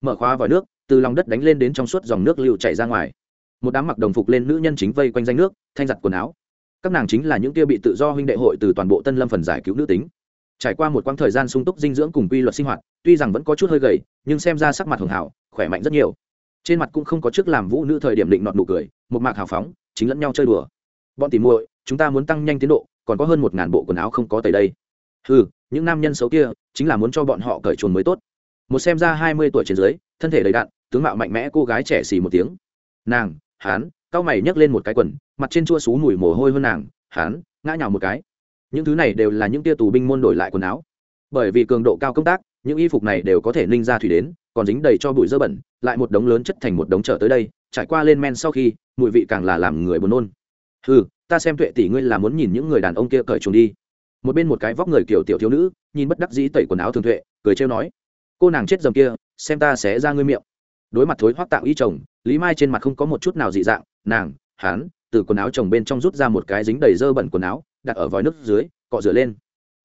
Mở khóa vòi nước từ lòng đất đánh lên đến trong suốt dòng nước lưu chảy ra ngoài. Một đám mặc đồng phục lên nữ nhân chính vây quanh danh nước, thanh giặt quần áo. Các nàng chính là những kia bị tự do huynh đệ hội từ toàn bộ tân lâm phần giải cứu nữ tính. Trải qua một quãng thời gian sung túc dinh dưỡng cùng quy luật sinh hoạt, tuy rằng vẫn có chút hơi gầy, nhưng xem ra sắc mặt hường hảo, khỏe mạnh rất nhiều. Trên mặt cũng không có trước làm vũ nữ thời điểm định nọt nụ cười, một mạc hào phóng, chính lẫn nhau chơi đùa. Bọn tìm muội, chúng ta muốn tăng nhanh tiến độ, còn có hơn một ngàn bộ quần áo không có tẩy đây. Ừ những nam nhân xấu kia, chính là muốn cho bọn họ cởi chuồn mới tốt. Một xem ra hai mươi tuổi trên dưới, thân thể đầy đạn tướng mạo mạnh mẽ cô gái trẻ xì một tiếng. Nàng, hán, cao mày nhấc lên một cái quần, mặt trên chua xú mùi mồ hôi hơn nàng, hán, ngã nhào một cái. Những thứ này đều là những tia tù binh môn đổi lại quần áo. Bởi vì cường độ cao công tác, những y phục này đều có thể ninh ra thủy đến, còn dính đầy cho bụi dơ bẩn, lại một đống lớn chất thành một đống trở tới đây, trải qua lên men sau khi, mùi vị càng là làm người buồn nôn. Ừ ta xem tuệ tỷ ngươi là muốn nhìn những người đàn ông kia cởi trùng đi. Một bên một cái vóc người kiểu tiểu thiếu nữ, nhìn bất đắc dĩ tẩy quần áo thường tuệ, cười trêu nói. Cô nàng chết dầm kia, xem ta sẽ ra ngươi miệng đối mặt thối hoác tạo y chồng, lý mai trên mặt không có một chút nào dị dạng, nàng hán từ quần áo chồng bên trong rút ra một cái dính đầy dơ bẩn quần áo, đặt ở vòi nước dưới, cọ rửa lên.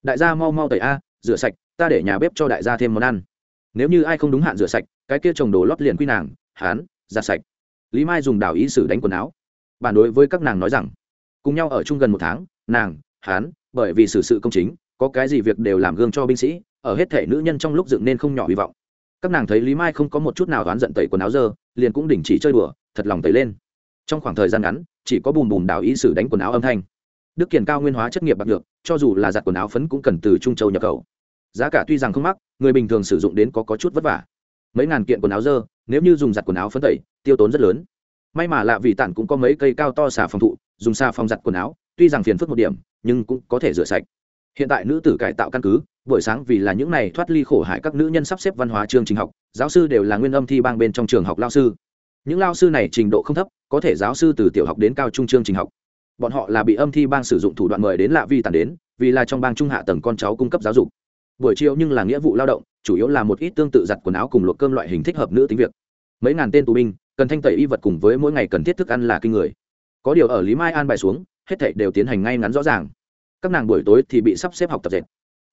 Đại gia mau mau tẩy a, rửa sạch, ta để nhà bếp cho đại gia thêm món ăn. Nếu như ai không đúng hạn rửa sạch, cái kia chồng đồ lót liền quy nàng hán ra sạch. Lý mai dùng đảo ý sử đánh quần áo. Bản đối với các nàng nói rằng, cùng nhau ở chung gần một tháng, nàng hán bởi vì xử sự công chính, có cái gì việc đều làm gương cho binh sĩ, ở hết thể nữ nhân trong lúc dựng nên không nhỏ hy vọng các nàng thấy lý mai không có một chút nào oán giận tẩy quần áo dơ liền cũng đình chỉ chơi đùa thật lòng tẩy lên. Trong khoảng thời gian ngắn chỉ có bùm bùm đào ý sử đánh quần áo âm thanh. Đức kiền cao nguyên hóa chất nghiệp bạc được cho dù là giặt quần áo phấn cũng cần từ trung châu nhập khẩu. Giá cả tuy rằng không mắc người bình thường sử dụng đến có, có chút vất vả. Mấy ngàn kiện quần áo dơ nếu như dùng giặt quần áo phấn tẩy tiêu tốn rất lớn. May mà lạ vì tản cũng có mấy cây cao to xà phòng thụ dùng xà phòng giặt quần áo tuy rằng phiền phức một điểm nhưng cũng có thể rửa sạch. Hiện tại nữ tử cải tạo căn cứ buổi sáng vì là những này thoát ly khổ hại các nữ nhân sắp xếp văn hóa chương trình học, giáo sư đều là nguyên âm thi bang bên trong trường học lao sư. Những lao sư này trình độ không thấp, có thể giáo sư từ tiểu học đến cao trung chương trình học. Bọn họ là bị âm thi bang sử dụng thủ đoạn mời đến lạ vi tàn đến, vì là trong bang trung hạ tầng con cháu cung cấp giáo dục. Buổi chiều nhưng là nghĩa vụ lao động, chủ yếu là một ít tương tự giặt quần áo cùng luộc cơm loại hình thích hợp nữ tính việc. Mấy ngàn tên tù binh, cần thanh tẩy y vật cùng với mỗi ngày cần thiết thức ăn là kinh người. Có điều ở lý mai an bài xuống, hết thảy đều tiến hành ngay ngắn rõ ràng. Các nàng buổi tối thì bị sắp xếp học tập dệt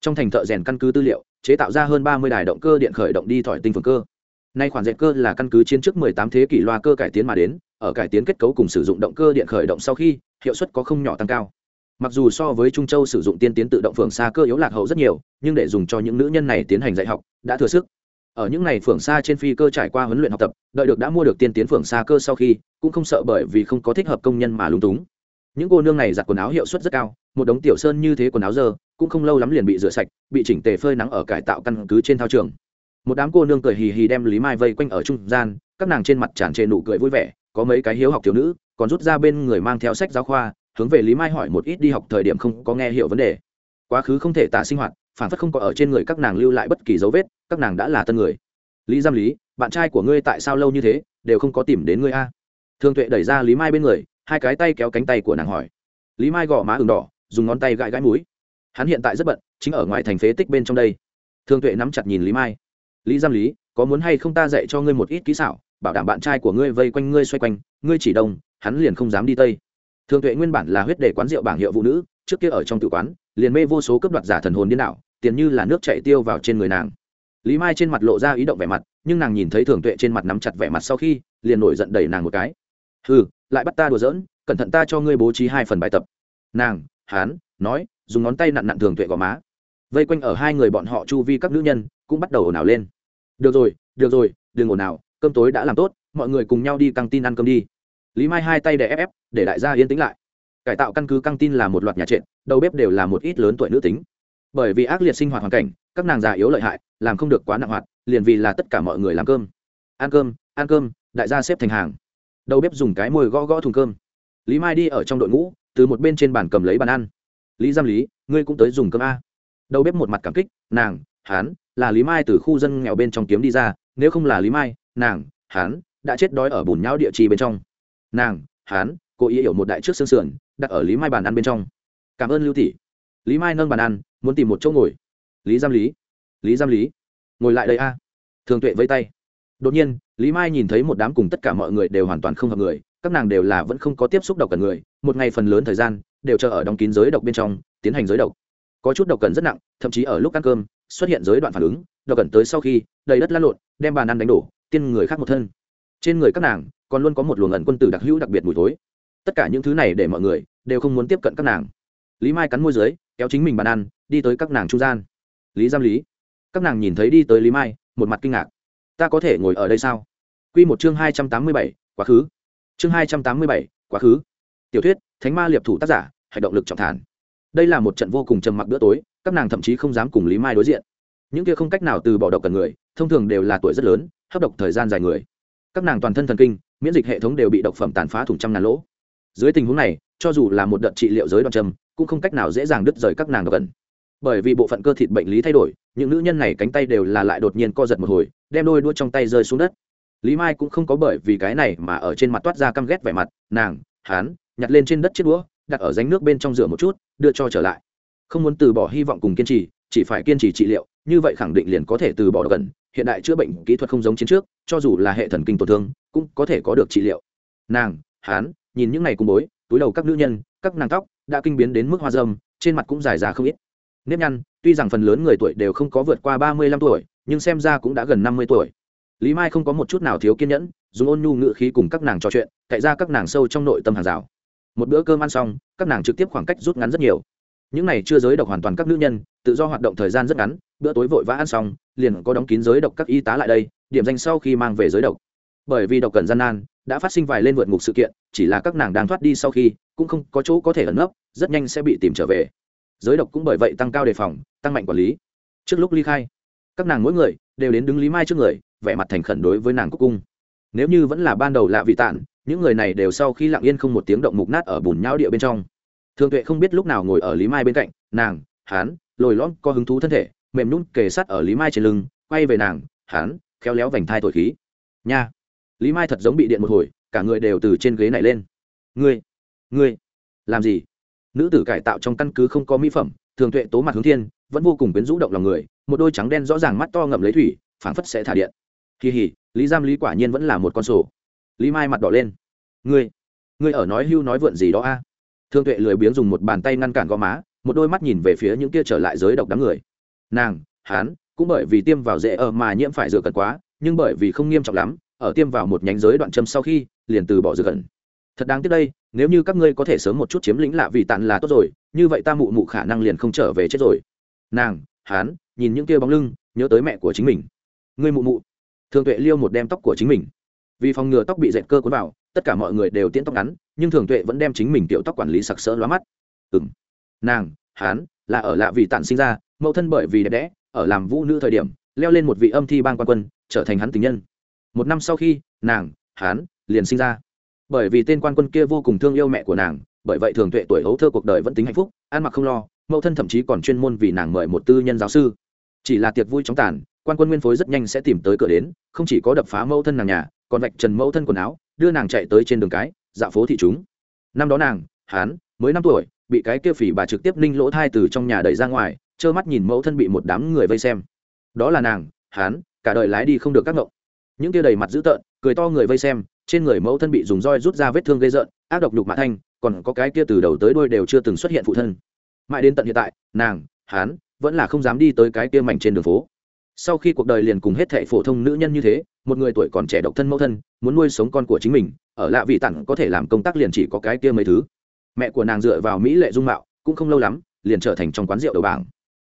trong thành thợ rèn căn cứ tư liệu, chế tạo ra hơn ba mươi đài động cơ điện khởi động đi thỏi tinh phường cơ. Nay khoản dệt cơ là căn cứ chiến trước 18 thế kỷ loa cơ cải tiến mà đến, ở cải tiến kết cấu cùng sử dụng động cơ điện khởi động sau khi, hiệu suất có không nhỏ tăng cao. Mặc dù so với trung châu sử dụng tiên tiến tự động phường xa cơ yếu lạc hậu rất nhiều, nhưng để dùng cho những nữ nhân này tiến hành dạy học, đã thừa sức. Ở những ngày phường xa trên phi cơ trải qua huấn luyện học tập, đợi được đã mua được tiên tiến phường xa cơ sau khi, cũng không sợ bởi vì không có thích hợp công nhân mà lúng túng. Những cô nương này giặt quần áo hiệu suất rất cao, một đống tiểu sơn như thế quần áo giờ cũng không lâu lắm liền bị rửa sạch, bị chỉnh tề phơi nắng ở cải tạo căn cứ trên thao trường. Một đám cô nương cười hì hì đem lý mai vây quanh ở trung gian, các nàng trên mặt tràn trề nụ cười vui vẻ, có mấy cái hiếu học thiếu nữ, còn rút ra bên người mang theo sách giáo khoa, hướng về lý mai hỏi một ít đi học thời điểm không có nghe hiểu vấn đề. Quá khứ không thể tả sinh hoạt, phản phất không có ở trên người các nàng lưu lại bất kỳ dấu vết, các nàng đã là tân người. Lý giam lý, bạn trai của ngươi tại sao lâu như thế, đều không có tìm đến ngươi a? Thương tuệ đẩy ra lý mai bên người, hai cái tay kéo cánh tay của nàng hỏi. Lý mai gõ má ừng đỏ, dùng ngón tay gãi gãi mũi hắn hiện tại rất bận, chính ở ngoài thành phế tích bên trong đây. Thương tuệ nắm chặt nhìn lý mai. Lý giam lý, có muốn hay không ta dạy cho ngươi một ít kỹ xảo, bảo đảm bạn trai của ngươi vây quanh ngươi xoay quanh, ngươi chỉ đông, hắn liền không dám đi tây. Thương tuệ nguyên bản là huyết đề quán rượu bảng hiệu phụ nữ, trước kia ở trong tự quán, liền mê vô số cấp đoạt giả thần hồn điên đảo, tiền như là nước chạy tiêu vào trên người nàng. Lý mai trên mặt lộ ra ý động vẻ mặt, nhưng nàng nhìn thấy thường tuệ trên mặt nắm chặt vẻ mặt sau khi, liền nổi giận đẩy nàng một cái. Hừ, lại bắt ta đùa giỡn, cẩn thận ta cho ngươi bố trí hai phần bài tập. Nàng hán nói dùng ngón tay nặn nặn thường tuệ gò má. Vây quanh ở hai người bọn họ chu vi các nữ nhân cũng bắt đầu ồn ào lên. Được rồi được rồi đừng ồn ào cơm tối đã làm tốt mọi người cùng nhau đi căng tin ăn cơm đi. Lý mai hai tay để ép ép để đại gia yên tĩnh lại. Cải tạo căn cứ căng tin là một loạt nhà trệt, đầu bếp đều là một ít lớn tuổi nữ tính. Bởi vì ác liệt sinh hoạt hoàn cảnh các nàng già yếu lợi hại làm không được quá nặng hoạt liền vì là tất cả mọi người làm cơm. Ăn cơm ăn cơm đại gia xếp thành hàng. Đầu bếp dùng cái mồi gõ gõ thùng cơm. Lý mai đi ở trong đội ngũ từ một bên trên bàn cầm lấy bàn ăn lý giam lý, ngươi cũng tới dùng cơm a. Đầu bếp một mặt cảm kích, nàng hán là lý mai từ khu dân nghèo bên trong kiếm đi ra, nếu không là lý mai, nàng hán đã chết đói ở bùn nhão địa trì bên trong. Nàng hán cố ý hiểu một đại trước xương sườn, đặt ở lý mai bàn ăn bên trong. Cảm ơn lưu tỷ. Lý mai nâng bàn ăn, muốn tìm một chỗ ngồi. Lý giam lý. Lý giam lý. Ngồi lại đây a. Thường tuệ vây tay. Đột nhiên, lý mai nhìn thấy một đám cùng tất cả mọi người đều hoàn toàn không hợp người, các nàng đều là vẫn không có tiếp xúc độc cả người. Một ngày phần lớn thời gian đều chờ ở đóng kín giới độc bên trong, tiến hành giới độc. Có chút độc cần rất nặng, thậm chí ở lúc ăn cơm, xuất hiện giới đoạn phản ứng, độc cần tới sau khi, đầy đất lăn lộn, đem bàn ăn đánh đổ, tiên người khác một thân. Trên người các nàng, còn luôn có một luồng ẩn quân tử đặc hữu đặc biệt mùi thối. Tất cả những thứ này để mọi người đều không muốn tiếp cận các nàng. Lý mai cắn môi dưới, kéo chính mình bàn ăn, đi tới các nàng trung gian. Lý giam lý, các nàng nhìn thấy đi tới lý mai, một mặt kinh ngạc. Ta có thể ngồi ở đây sao? Q một chương hai trăm tám mươi bảy, quá khứ. Chương hai trăm tám mươi bảy, quá khứ tiểu thuyết, thánh ma liệp thủ tác giả hành động lực trọng thản. Đây là một trận vô cùng trầm mặc bữa tối, các nàng thậm chí không dám cùng lý mai đối diện. Những kia không cách nào từ bỏ độc cần người, thông thường đều là tuổi rất lớn, hấp độc thời gian dài người. Các nàng toàn thân thần kinh, miễn dịch hệ thống đều bị độc phẩm tàn phá thủng trăm ngàn lỗ. Dưới tình huống này, cho dù là một đợt trị liệu giới đoạn trầm, cũng không cách nào dễ dàng đứt rời các nàng độc cần. Bởi vì bộ phận cơ thịt bệnh lý thay đổi, những nữ nhân này cánh tay đều là lại đột nhiên co giật một hồi, đem đôi đua trong tay rơi xuống đất. Lý mai cũng không có bởi vì cái này mà ở trên mặt toát ra căm ghét vẻ mặt, nàng hán nhặt lên trên đất chiếc đũa, đặt ở ránh nước bên trong rửa một chút, đưa cho trở lại. Không muốn từ bỏ hy vọng cùng kiên trì, chỉ phải kiên trì trị liệu, như vậy khẳng định liền có thể từ bỏ gần. Hiện đại chữa bệnh kỹ thuật không giống chiến trước, cho dù là hệ thần kinh tổn thương, cũng có thể có được trị liệu. Nàng, hán, nhìn những ngày cùng bối, túi đầu các nữ nhân, các nàng tóc đã kinh biến đến mức hoa dâm trên mặt cũng dài ra không ít. Nếp nhăn, tuy rằng phần lớn người tuổi đều không có vượt qua ba mươi lăm tuổi, nhưng xem ra cũng đã gần năm mươi tuổi. Lý mai không có một chút nào thiếu kiên nhẫn, dùng ôn nhu ngự khí cùng các nàng trò chuyện, cậy ra các nàng sâu trong nội tâm hàng rào một bữa cơm ăn xong, các nàng trực tiếp khoảng cách rút ngắn rất nhiều. Những này chưa giới độc hoàn toàn các nữ nhân, tự do hoạt động thời gian rất ngắn, bữa tối vội vã ăn xong, liền có đóng kín giới độc các y tá lại đây, điểm danh sau khi mang về giới độc. Bởi vì độc cần gian nan, đã phát sinh vài lên vượt ngục sự kiện, chỉ là các nàng đang thoát đi sau khi, cũng không có chỗ có thể ẩn nấp, rất nhanh sẽ bị tìm trở về. Giới độc cũng bởi vậy tăng cao đề phòng, tăng mạnh quản lý. Trước lúc ly khai, các nàng mỗi người đều đến đứng lý mai trước người, vẻ mặt thành khẩn đối với nàng cúc cung. Nếu như vẫn là ban đầu lạ vị tản những người này đều sau khi lặng yên không một tiếng động mục nát ở bùn nhão địa bên trong. Thường tuệ không biết lúc nào ngồi ở lý mai bên cạnh, nàng hán lồi lõm có hứng thú thân thể, mềm nhún kề sát ở lý mai trên lưng, quay về nàng hán khéo léo vành thai thổi khí. Nha, lý mai thật giống bị điện một hồi, cả người đều từ trên ghế này lên. Ngươi ngươi, làm gì? Nữ tử cải tạo trong căn cứ không có mỹ phẩm thường tuệ tố mặt hướng thiên, vẫn vô cùng quyến rũ động lòng người, một đôi trắng đen rõ ràng mắt to ngậm lấy thủy, phảng phất sẽ thả điện. Kỳ hỉ, lý giam lý quả nhiên vẫn là một con sổ lý mai mặt đỏ lên. Ngươi ngươi ở nói hưu nói vượn gì đó a? Thương tuệ lười biếng dùng một bàn tay ngăn cản gò má, một đôi mắt nhìn về phía những kia trở lại giới độc đám người. Nàng hán cũng bởi vì tiêm vào dễ ở mà nhiễm phải rửa cẩn quá, nhưng bởi vì không nghiêm trọng lắm, ở tiêm vào một nhánh giới đoạn châm sau khi, liền từ bỏ rửa cẩn thật đáng tiếc đây, nếu như các ngươi có thể sớm một chút chiếm lĩnh lạ vì tàn là tốt rồi, như vậy ta mụ mụ khả năng liền không trở về chết rồi. Nàng hán nhìn những kia bóng lưng, nhớ tới mẹ của chính mình. Ngươi mụ mụ. Thương tuệ liêu một đem tóc của chính mình vì phòng ngừa tóc bị dệt cơ cuốn vào, tất cả mọi người đều tiễn tóc ngắn, nhưng thường tuệ vẫn đem chính mình tiểu tóc quản lý sặc sỡ lóa mắt. Ừ m nàng hán là ở lạ vì tản sinh ra, mẫu thân bởi vì đẹp đẽ, ở làm vũ nữ thời điểm, leo lên một vị âm thi ban quan quân, trở thành hắn tình nhân. Một năm sau khi, nàng hán liền sinh ra. Bởi vì tên quan quân kia vô cùng thương yêu mẹ của nàng, bởi vậy thường tuệ tuổi hấu thơ cuộc đời vẫn tính hạnh phúc, ăn mặc không lo, mẫu thân thậm chí còn chuyên môn vì nàng mời một tư nhân giáo sư. Chỉ là tiệc vui chóng tàn, quan quân nguyên phối rất nhanh sẽ tìm tới cửa đến, không chỉ có đập phá mẫu thân nàng nhà còn vạch trần mẫu thân quần áo, đưa nàng chạy tới trên đường cái dạ phố thị chúng. Năm đó nàng hán mới năm tuổi, bị cái kia phỉ bà trực tiếp ninh lỗ thai từ trong nhà đẩy ra ngoài, trơ mắt nhìn mẫu thân bị một đám người vây xem. Đó là nàng hán cả đời lái đi không được các ngộng. Những kia đầy mặt dữ tợn, cười to người vây xem, trên người mẫu thân bị dùng roi rút ra vết thương gây rợn, ác độc nhục mạ thanh, còn có cái kia từ đầu tới đuôi đều chưa từng xuất hiện phụ thân. Mãi đến tận hiện tại, nàng hán vẫn là không dám đi tới cái kia mảnh trên đường phố. Sau khi cuộc đời liền cùng hết thệ phổ thông nữ nhân như thế một người tuổi còn trẻ độc thân mẫu thân, muốn nuôi sống con của chính mình, ở lạ vị tặng có thể làm công tác liền chỉ có cái kia mấy thứ. Mẹ của nàng dựa vào mỹ lệ dung mạo, cũng không lâu lắm, liền trở thành trong quán rượu đầu bảng.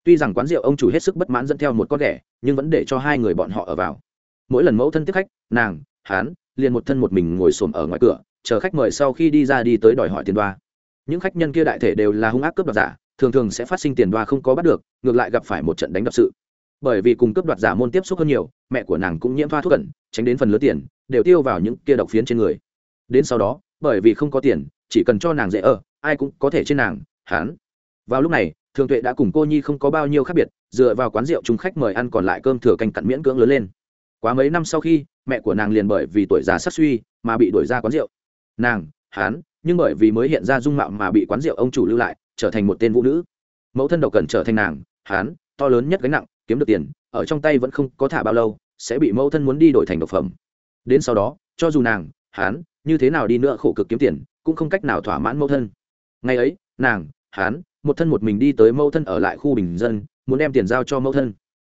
Tuy rằng quán rượu ông chủ hết sức bất mãn dẫn theo một con ghẻ nhưng vẫn để cho hai người bọn họ ở vào. Mỗi lần mẫu thân tiếp khách, nàng hán liền một thân một mình ngồi xổm ở ngoài cửa, chờ khách mời sau khi đi ra đi tới đòi hỏi tiền đoa. Những khách nhân kia đại thể đều là hung ác cướp đoạt giả, thường thường sẽ phát sinh tiền đoa không có bắt được, ngược lại gặp phải một trận đánh đập sự bởi vì cùng cấp đoạt giả môn tiếp xúc hơn nhiều, mẹ của nàng cũng nhiễm pha thuốc cẩn tránh đến phần lớn tiền, đều tiêu vào những kia độc phiến trên người. Đến sau đó, bởi vì không có tiền, chỉ cần cho nàng dễ ở, ai cũng có thể trên nàng, hán. Vào lúc này, thường tuệ đã cùng cô nhi không có bao nhiêu khác biệt, dựa vào quán rượu chúng khách mời ăn còn lại cơm thừa canh cặn miễn cưỡng lớn lên. Quá mấy năm sau khi, mẹ của nàng liền bởi vì tuổi già sắc suy mà bị đuổi ra quán rượu. Nàng, hán, nhưng bởi vì mới hiện ra dung mạo mà bị quán rượu ông chủ lưu lại, trở thành một tên vũ nữ. Mẫu thân độc cần trở thành nàng, hán, to lớn nhất gánh nặng kiếm được tiền, ở trong tay vẫn không có thả bao lâu, sẽ bị mẫu thân muốn đi đổi thành độc phẩm. Đến sau đó, cho dù nàng hán như thế nào đi nữa khổ cực kiếm tiền, cũng không cách nào thỏa mãn mẫu thân. Ngày ấy, nàng hán một thân một mình đi tới mẫu thân ở lại khu bình dân, muốn đem tiền giao cho mẫu thân.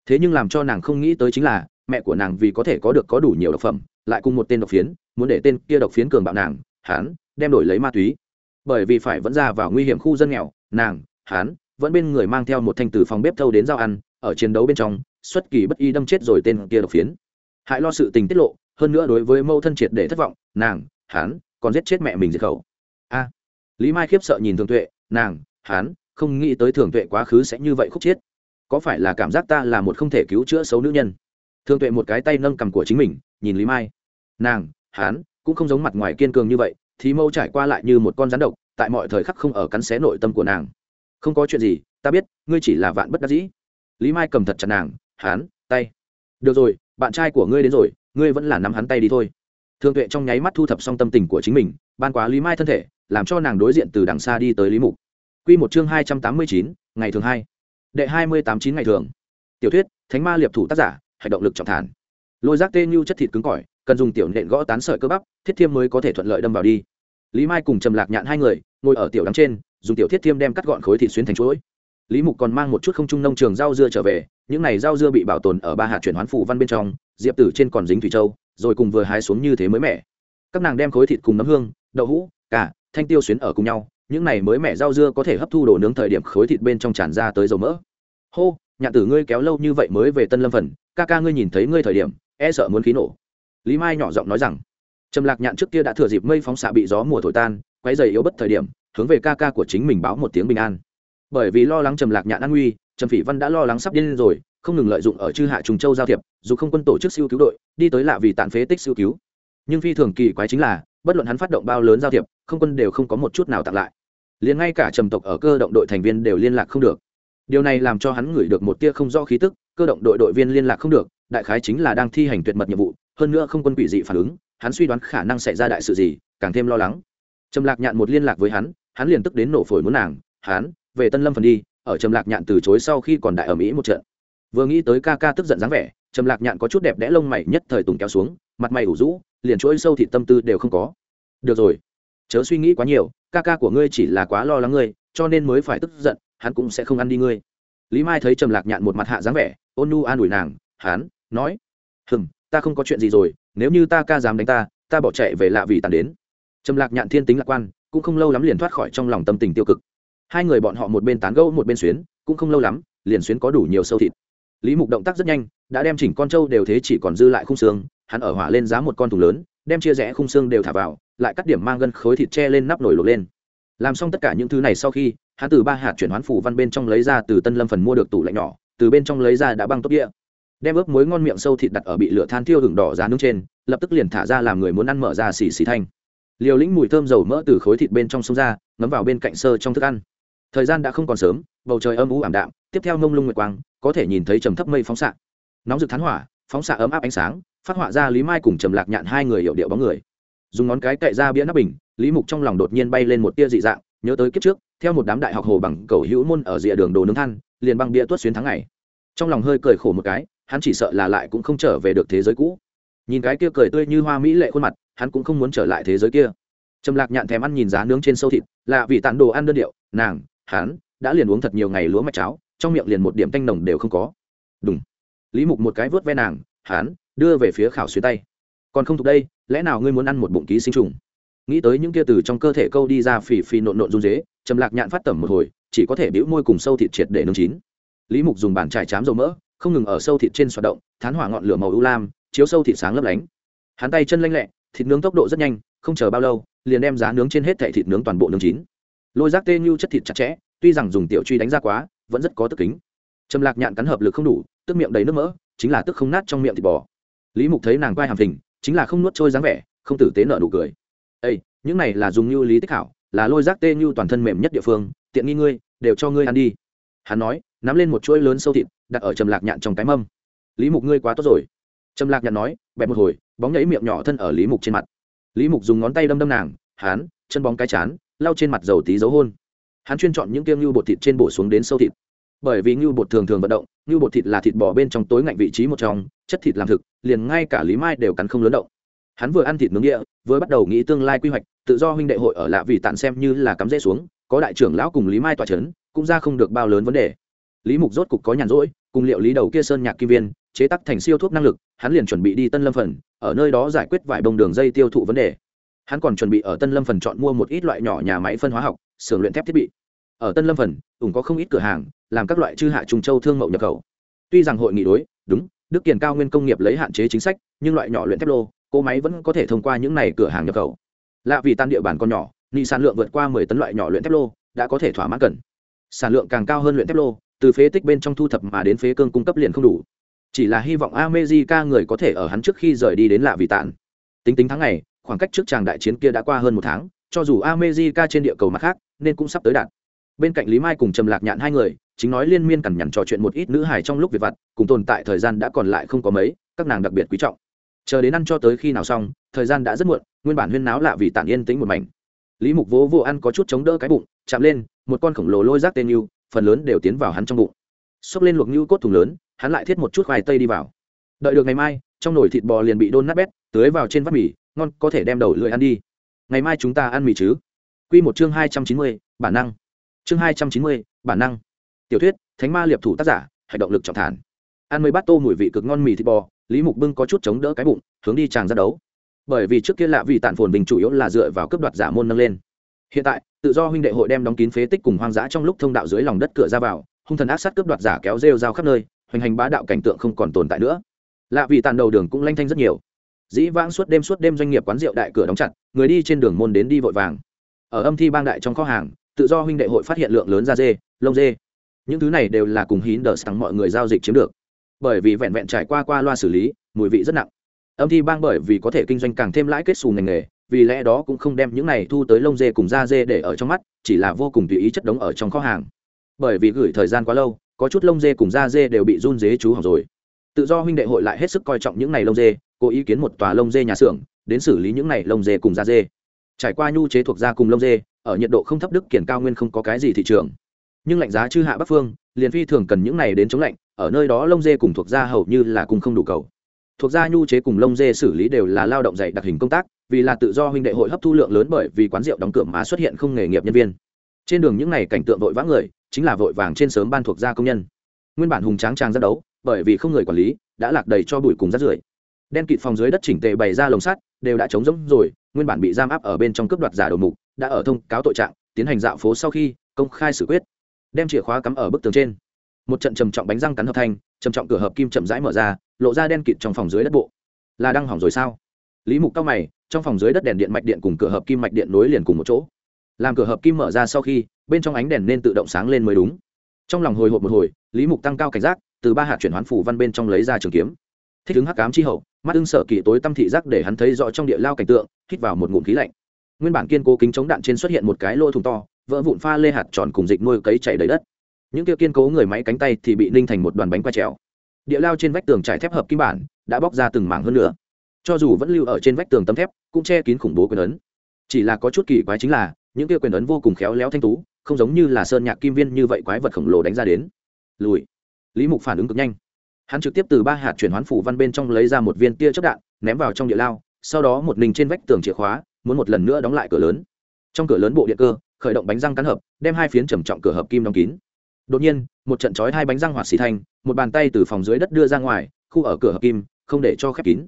Thế nhưng làm cho nàng không nghĩ tới chính là, mẹ của nàng vì có thể có được có đủ nhiều độc phẩm, lại cùng một tên độc phiến, muốn để tên kia độc phiến cường bạo nàng hán đem đổi lấy ma túy. Bởi vì phải vẫn ra vào nguy hiểm khu dân nghèo, nàng hán vẫn bên người mang theo một thanh từ phòng bếp thâu đến giao ăn ở chiến đấu bên trong, xuất kỳ bất y đâm chết rồi tên kia độc phiến. Hại lo sự tình tiết lộ, hơn nữa đối với mâu thân triệt để thất vọng, nàng hán còn giết chết mẹ mình diệt khẩu. A. Lý mai khiếp sợ nhìn thường tuệ, nàng hán không nghĩ tới thường tuệ quá khứ sẽ như vậy khúc chiết có phải là cảm giác ta là một không thể cứu chữa xấu nữ nhân? Thường tuệ một cái tay nâng cầm của chính mình, nhìn lý mai. Nàng hán cũng không giống mặt ngoài kiên cường như vậy, thì mâu trải qua lại như một con rắn độc, tại mọi thời khắc không ở cắn xé nội tâm của nàng. Không có chuyện gì, ta biết, ngươi chỉ là vạn bất đắc dĩ lý mai cầm thật chặt nàng, hán, tay. Được rồi, bạn trai của ngươi đến rồi, ngươi vẫn là nắm hắn tay đi thôi. Thương tuệ trong nháy mắt thu thập xong tâm tình của chính mình, ban quá lý mai thân thể, làm cho nàng đối diện từ đằng xa đi tới lý mục. Q một chương hai trăm tám mươi chín, ngày thường hai. Đệ hai mươi tám chín ngày thường. Tiểu thuyết, thánh ma liệp thủ tác giả, hành động lực trọng thản. Lôi rác tê như chất thịt cứng cỏi, cần dùng tiểu nện gõ tán sợi cơ bắp, thiết thiêm mới có thể thuận lợi đâm vào đi. Lý mai cùng trầm lạc nhạn hai người, ngồi ở tiểu đắng trên, dùng tiểu thiết thiêm đem cắt gọn khối thịt xuyến thành chuỗi lý mục còn mang một chút không trung nông trường rau dưa trở về, những này rau dưa bị bảo tồn ở ba hạt chuyển hoán phủ văn bên trong, diệp tử trên còn dính thủy châu, rồi cùng vừa hái xuống như thế mới mẻ. Các nàng đem khối thịt cùng nấm hương, đậu hũ cả thanh tiêu xuyến ở cùng nhau, những này mới mẻ rau dưa có thể hấp thu đồ nướng thời điểm khối thịt bên trong tràn ra tới dầu mỡ. Hô, nhạn tử ngươi kéo lâu như vậy mới về tân lâm phần, ca ca ngươi nhìn thấy ngươi thời điểm e sợ muốn khí nổ. Lý mai nhỏ giọng nói rằng, trầm lạc nhạn trước kia đã thừa dịp mây phóng xạ bị gió mùa thổi tan, quấy dày yếu bất thời điểm, hướng về ca ca của chính mình báo một tiếng bình an bởi vì lo lắng trầm lạc nhạn an nguy, trầm phỉ văn đã lo lắng sắp điên rồi, không ngừng lợi dụng ở chư hạ trùng châu giao thiệp, dù không quân tổ chức siêu cứu đội, đi tới lạ vì tàn phế tích siêu cứu. Nhưng phi thường kỳ quái chính là, bất luận hắn phát động bao lớn giao thiệp, không quân đều không có một chút nào tặng lại. Liền ngay cả trầm tộc ở cơ động đội thành viên đều liên lạc không được. Điều này làm cho hắn ngửi được một tia không rõ khí tức, cơ động đội đội viên liên lạc không được, đại khái chính là đang thi hành tuyệt mật nhiệm vụ, hơn nữa không quân quỷ dị phản ứng, hắn suy đoán khả năng xảy ra đại sự gì, càng thêm lo lắng. Trầm lạc nhạn một liên lạc với hắn hắn liền tức đến nổ phổi muốn nàng, hắn về tân lâm phần đi, ở trầm lạc nhạn từ chối sau khi còn đại ở mỹ một trận. Vừa nghĩ tới ca ca tức giận dáng vẻ, trầm lạc nhạn có chút đẹp đẽ lông mày nhất thời tùng kéo xuống, mặt mày ủ rũ, liền chuỗi sâu thịt tâm tư đều không có. Được rồi, chớ suy nghĩ quá nhiều, ca ca của ngươi chỉ là quá lo lắng ngươi, cho nên mới phải tức giận, hắn cũng sẽ không ăn đi ngươi. Lý mai thấy trầm lạc nhạn một mặt hạ dáng vẻ, ôn nu an ủi nàng, hắn nói, hừm, ta không có chuyện gì rồi, nếu như ta ca dám đánh ta ta bỏ chạy về lạ vì tàn đến. Trầm lạc nhạn thiên tính lạc quan, cũng không lâu lắm liền thoát khỏi trong lòng tâm tình tiêu cực hai người bọn họ một bên tán gẫu, một bên xuyến, cũng không lâu lắm, liền xuyến có đủ nhiều sâu thịt. Lý mục động tác rất nhanh, đã đem chỉnh con trâu đều thế chỉ còn dư lại khung xương, hắn ở hỏa lên giá một con thùng lớn, đem chia rẽ khung xương đều thả vào, lại cắt điểm mang gân khối thịt tre lên nắp nổi lột lên. Làm xong tất cả những thứ này sau khi, hắn từ ba hạt chuyển hoán phủ văn bên trong lấy ra từ tân lâm phần mua được tủ lạnh nhỏ, từ bên trong lấy ra đã băng tốt đĩa đem ướp muối ngon miệng sâu thịt đặt ở bị lửa than thiêu hưởng đỏ giá nướng trên, lập tức liền thả ra làm người muốn ăn mở ra xì xì thanh. Liều lĩnh mùi thơm dầu mỡ từ khối thịt bên trong sông ra, ngấm vào bên cạnh sơ trong thức ăn thời gian đã không còn sớm, bầu trời âm u ảm đạm, tiếp theo mông lung nguyệt quang, có thể nhìn thấy trầm thấp mây phóng xạ. Nóng rực thán hỏa, phóng xạ ấm áp ánh sáng, phát họa ra lý mai cùng trầm lạc nhạn hai người hiệu điệu bóng người. Dùng ngón cái cậy ra bĩa nắp bình, lý mục trong lòng đột nhiên bay lên một tia dị dạng, nhớ tới kiếp trước, theo một đám đại học hồ bằng cầu hữu môn ở rìa đường đồ nướng than, liền băng bia tuốt xuyến tháng ngày. Trong lòng hơi cười khổ một cái, hắn chỉ sợ là lại cũng không trở về được thế giới cũ. Nhìn cái kia cười tươi như hoa mỹ lệ khuôn mặt, hắn cũng không muốn trở lại thế giới kia. Trầm lạc nhạn thèm ăn nhìn giá nướng trên sâu thịt là vì tàn đồ ăn đơn điệu, nàng hắn đã liền uống thật nhiều ngày lúa mạch cháo, trong miệng liền một điểm tanh nồng đều không có. Đúng lý mục một cái vớt ve nàng, hắn đưa về phía khảo xuyên tay. Còn không thuộc đây, lẽ nào ngươi muốn ăn một bụng ký sinh trùng? Nghĩ tới những kia từ trong cơ thể câu đi ra phì phì nộn nộn run dế trầm lạc nhạn phát tẩm một hồi, chỉ có thể bĩu môi cùng sâu thịt triệt để nướng chín. Lý mục dùng bàn trải chám dầu mỡ, không ngừng ở sâu thịt trên xoạt động, thán hỏa ngọn lửa màu ưu lam, chiếu sâu thịt sáng lấp lánh. Hắn tay chân lanh lẹ, thịt nướng tốc độ rất nhanh, không chờ bao lâu, liền đem giá nướng trên hết thẻ thịt nướng toàn bộ nướng chín lôi rác tê như chất thịt chặt chẽ, tuy rằng dùng tiểu truy đánh ra quá, vẫn rất có tức kính. Trầm lạc nhạn cắn hợp lực không đủ, tức miệng đầy nước mỡ, chính là tức không nát trong miệng thịt bò. Lý mục thấy nàng quai hàm thình chính là không nuốt trôi dáng vẻ, không tử tế nợ nụ cười. Ây những này là dùng như lý tích hảo, là lôi rác tê như toàn thân mềm nhất địa phương, tiện nghi ngươi, đều cho ngươi ăn đi. Hắn nói, nắm lên một chuỗi lớn sâu thịt, đặt ở trầm lạc nhạn trong cái mâm. Lý mục ngươi quá tốt rồi. Trầm lạc nhạn nói, bẹp một hồi, bóng nhảy miệng nhỏ thân ở lý mục trên mặt. Lý mục dùng ngón tay đâm đâm nàng, hán, chân bóng cái chán lau trên mặt dầu tí dấu hôn. Hắn chuyên chọn những kiêng như bột thịt trên bổ xuống đến sâu thịt. Bởi vì như bột thường thường vận động như bột thịt là thịt bò bên trong tối ngạnh vị trí một trong, chất thịt làm thực, liền ngay cả lý mai đều cắn không lớn động. Hắn vừa ăn thịt nướng địa, vừa bắt đầu nghĩ tương lai quy hoạch, tự do huynh đệ hội ở lạ vì tạm xem như là cắm rễ xuống, có đại trưởng lão cùng lý mai tòa c h ấ n cũng ra không được bao lớn vấn đề. Lý mục rốt cục có nhàn rỗi, cùng liệu lý đầu kia sơn nhạc kim viên, chế tắc thành siêu thuốc năng lực, hắn liền chuẩn bị đi tân lâm phần, ở nơi đó giải quyết vài bông đường dây tiêu thụ vấn đề hắn còn chuẩn bị ở tân lâm phần chọn mua một ít loại nhỏ nhà máy phân hóa học xưởng luyện thép thiết bị. Ở tân lâm phần ủng có không ít cửa hàng, làm các loại chư hạ trùng châu thương mậu nhập khẩu. Tuy rằng hội nghị đối, đúng, đức kiền cao nguyên công nghiệp lấy hạn chế chính sách, nhưng loại nhỏ luyện thép lô, cỗ máy vẫn có thể thông qua những này cửa hàng nhập khẩu. Lạ vì tan địa bàn còn nhỏ, nị sản lượng vượt qua mười tấn loại nhỏ luyện thép lô, đã có thể thỏa mãn cần. Sản lượng càng cao hơn luyện thép lô, từ phế tích bên trong thu thập mà đến phế cương cung cấp liền không đủ. Chỉ là hy vọng America người có thể ở hắn trước khi rời đi đến lạ vì tản tính tính tháng này khoảng cách trước tràng đại chiến kia đã qua hơn một tháng, cho dù America trên địa cầu mặt khác, nên cũng sắp tới đạt. Bên cạnh lý mai cùng trầm lạc nhạn hai người, chính nói liên miên cằn nhằn trò chuyện một ít nữ hài trong lúc việc vặt, cùng tồn tại thời gian đã còn lại không có mấy, các nàng đặc biệt quý trọng. Chờ đến ăn cho tới khi nào xong, thời gian đã rất muộn, nguyên bản huyên náo lạ vì tản yên tĩnh một mảnh. Lý mục vỗ vô ăn có chút chống đỡ cái bụng, chạm lên, một con khổng lồ lôi rác tên yêu phần lớn đều tiến vào hắn trong bụng. Xốc lên luộc như cốt thùng lớn, hắn lại thiết một chút khoai tây đi vào. Đợi được ngày mai, trong nồi thịt bò liền bị đôn nát bét, tưới vào trên vắt mì ngon, có thể đem đầu lưỡi ăn đi. Ngày mai chúng ta ăn mì chứ? Q một chương hai trăm chín mươi, bản năng. Chương hai trăm chín mươi, bản năng. Tiểu thuyết, thánh ma liệp thủ tác giả, hành động lực trọng thản. Ăn mấy bát tô mùi vị cực ngon mì thịt bò, lý mục bưng có chút chống đỡ cái bụng, hướng đi chàng ra đấu. Bởi vì trước kia lạ vì tản phồn bình chủ yếu là dựa vào cấp đoạt giả môn nâng lên. Hiện tại, tự do huynh đệ hội đem đóng kín phế tích cùng hoang dã trong lúc thông đạo dưới lòng đất cửa ra vào, hung thần ác sát cướp đoạt giả kéo rêu rao khắp nơi, hoành hành bá đạo cảnh tượng không còn tồn tại nữa. Lạ vì tàn đầu đường cũng lanh thanh rất nhiều dĩ vãng suốt đêm suốt đêm doanh nghiệp quán rượu đại cửa đóng chặt, người đi trên đường môn đến đi vội vàng. Ở âm thi bang đại trong kho hàng, tự do huynh đệ hội phát hiện lượng lớn da dê, lông dê. Những thứ này đều là cùng hín đờ sẵn mọi người giao dịch chiếm được. Bởi vì vẹn vẹn trải qua qua loa xử lý, mùi vị rất nặng. Âm thi bang bởi vì có thể kinh doanh càng thêm lãi kết xù ngành nghề, vì lẽ đó cũng không đem những này thu tới lông dê cùng da dê để ở trong mắt, chỉ là vô cùng tùy ý chất đống ở trong kho hàng. Bởi vì gửi thời gian quá lâu, có chút lông dê cùng da dê đều bị run dế chú hỏng rồi. Tự do huynh đệ hội lại hết sức coi trọng những này lông dê cố ý kiến một tòa lông dê nhà xưởng, đến xử lý những này lông dê cùng da dê. Trải qua nhu chế thuộc da cùng lông dê, ở nhiệt độ không thấp đức kiển cao nguyên không có cái gì thị trường. Nhưng lạnh giá chư hạ bắc phương, liền phi thường cần những này đến chống lạnh, ở nơi đó lông dê cùng thuộc da hầu như là cùng không đủ cầu. Thuộc da nhu chế cùng lông dê xử lý đều là lao động dạy đặc hình công tác, vì là tự do huynh đệ hội hấp thu lượng lớn bởi vì quán rượu đóng cửa má xuất hiện không nghề nghiệp nhân viên. Trên đường những ngày cảnh tượng vội vã người, chính là vội vàng trên sớm ban thuộc da công nhân. Nguyên bản hùng tráng trang ra đấu, bởi vì không người quản lý, đã lạc đầy cho bụi cùng rác rưởi đen kịt phòng dưới đất chỉnh tề bày ra lồng sắt, đều đã trống rỗng rồi, nguyên bản bị giam áp ở bên trong cướp đoạt giả đầu mục, đã ở thông cáo tội trạng, tiến hành dạo phố sau khi công khai xử quyết. Đem chìa khóa cắm ở bức tường trên. Một trận trầm trọng bánh răng cắn hợp thanh trầm trọng cửa hợp kim chậm rãi mở ra, lộ ra đen kịt trong phòng dưới đất bộ. Là đang hỏng rồi sao? Lý mục cao mày, trong phòng dưới đất đèn điện mạch điện cùng cửa hợp kim mạch điện nối liền cùng một chỗ. Làm cửa hợp kim mở ra sau khi, bên trong ánh đèn nên tự động sáng lên mới đúng. Trong lòng hồi hộp một hồi, lý mục tăng cao cảnh giác, từ ba hạt chuyển hoán phủ văn bên trong lấy ra trường kiếm. Thích ứng hắc cám chi hậu mắt ưng sợ kỳ tối tâm thị giác để hắn thấy rõ trong địa lao cảnh tượng, hít vào một ngụm khí lạnh. Nguyên bản kiên cố kính chống đạn trên xuất hiện một cái lỗ thùng to, vỡ vụn pha lê hạt tròn cùng dịch nuôi cấy chảy đầy đất. Những kia kiên cố người máy cánh tay thì bị ninh thành một đoàn bánh quay trèo. Địa lao trên vách tường trải thép hợp kim bản, đã bóc ra từng mảng hơn nữa. Cho dù vẫn lưu ở trên vách tường tấm thép, cũng che kín khủng bố quyền ấn. Chỉ là có chút kỳ quái chính là, những kia quyền ấn vô cùng khéo léo thanh tú, không giống như là sơn nhạc kim viên như vậy quái vật khổng lồ đánh ra đến. Lùi. Lý mục phản ứng cực nhanh hắn trực tiếp từ ba hạt chuyển hoán phủ văn bên trong lấy ra một viên tia chất đạn, ném vào trong địa lao, sau đó một mình trên vách tường chìa khóa, muốn một lần nữa đóng lại cửa lớn. Trong cửa lớn bộ điện cơ, khởi động bánh răng cắn hợp, đem hai phiến trầm trọng cửa hợp kim đóng kín. Đột nhiên, một trận chói hai bánh răng hoạt xì thanh một bàn tay từ phòng dưới đất đưa ra ngoài, khu ở cửa hợp kim, không để cho khép kín.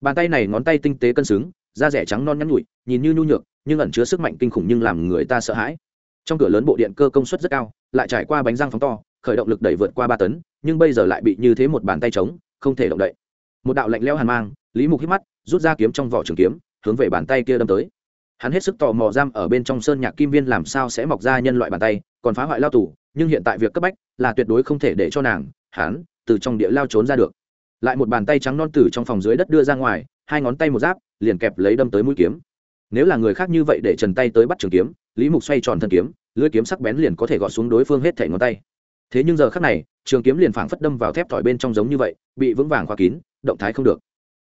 Bàn tay này ngón tay tinh tế cân xứng, da rẻ trắng non nhắn nhụi, nhìn như nhu nhược, nhưng ẩn chứa sức mạnh kinh khủng nhưng làm người ta sợ hãi. Trong cửa lớn bộ điện cơ công suất rất cao, lại trải qua bánh răng phóng to, khởi động lực đẩy vượt qua ba tấn nhưng bây giờ lại bị như thế một bàn tay trống, không thể động đậy. Một đạo lạnh leo hàn mang, lý mục hít mắt, rút ra kiếm trong vỏ trường kiếm, hướng về bàn tay kia đâm tới. Hắn hết sức tò mò giam ở bên trong sơn nhạc kim viên làm sao sẽ mọc ra nhân loại bàn tay, còn phá hoại lao tù, nhưng hiện tại việc cấp bách là tuyệt đối không thể để cho nàng, hắn, từ trong địa lao trốn ra được. Lại một bàn tay trắng non tử trong phòng dưới đất đưa ra ngoài, hai ngón tay một giáp, liền kẹp lấy đâm tới mũi kiếm. Nếu là người khác như vậy để trần tay tới bắt trường kiếm, lý mục xoay tròn thân kiếm, lưỡi kiếm sắc bén liền có thể gọt xuống đối phương hết thẻ ngón tay thế nhưng giờ khắc này, trường kiếm liền phảng phất đâm vào thép thỏi bên trong giống như vậy, bị vững vàng khóa kín, động thái không được.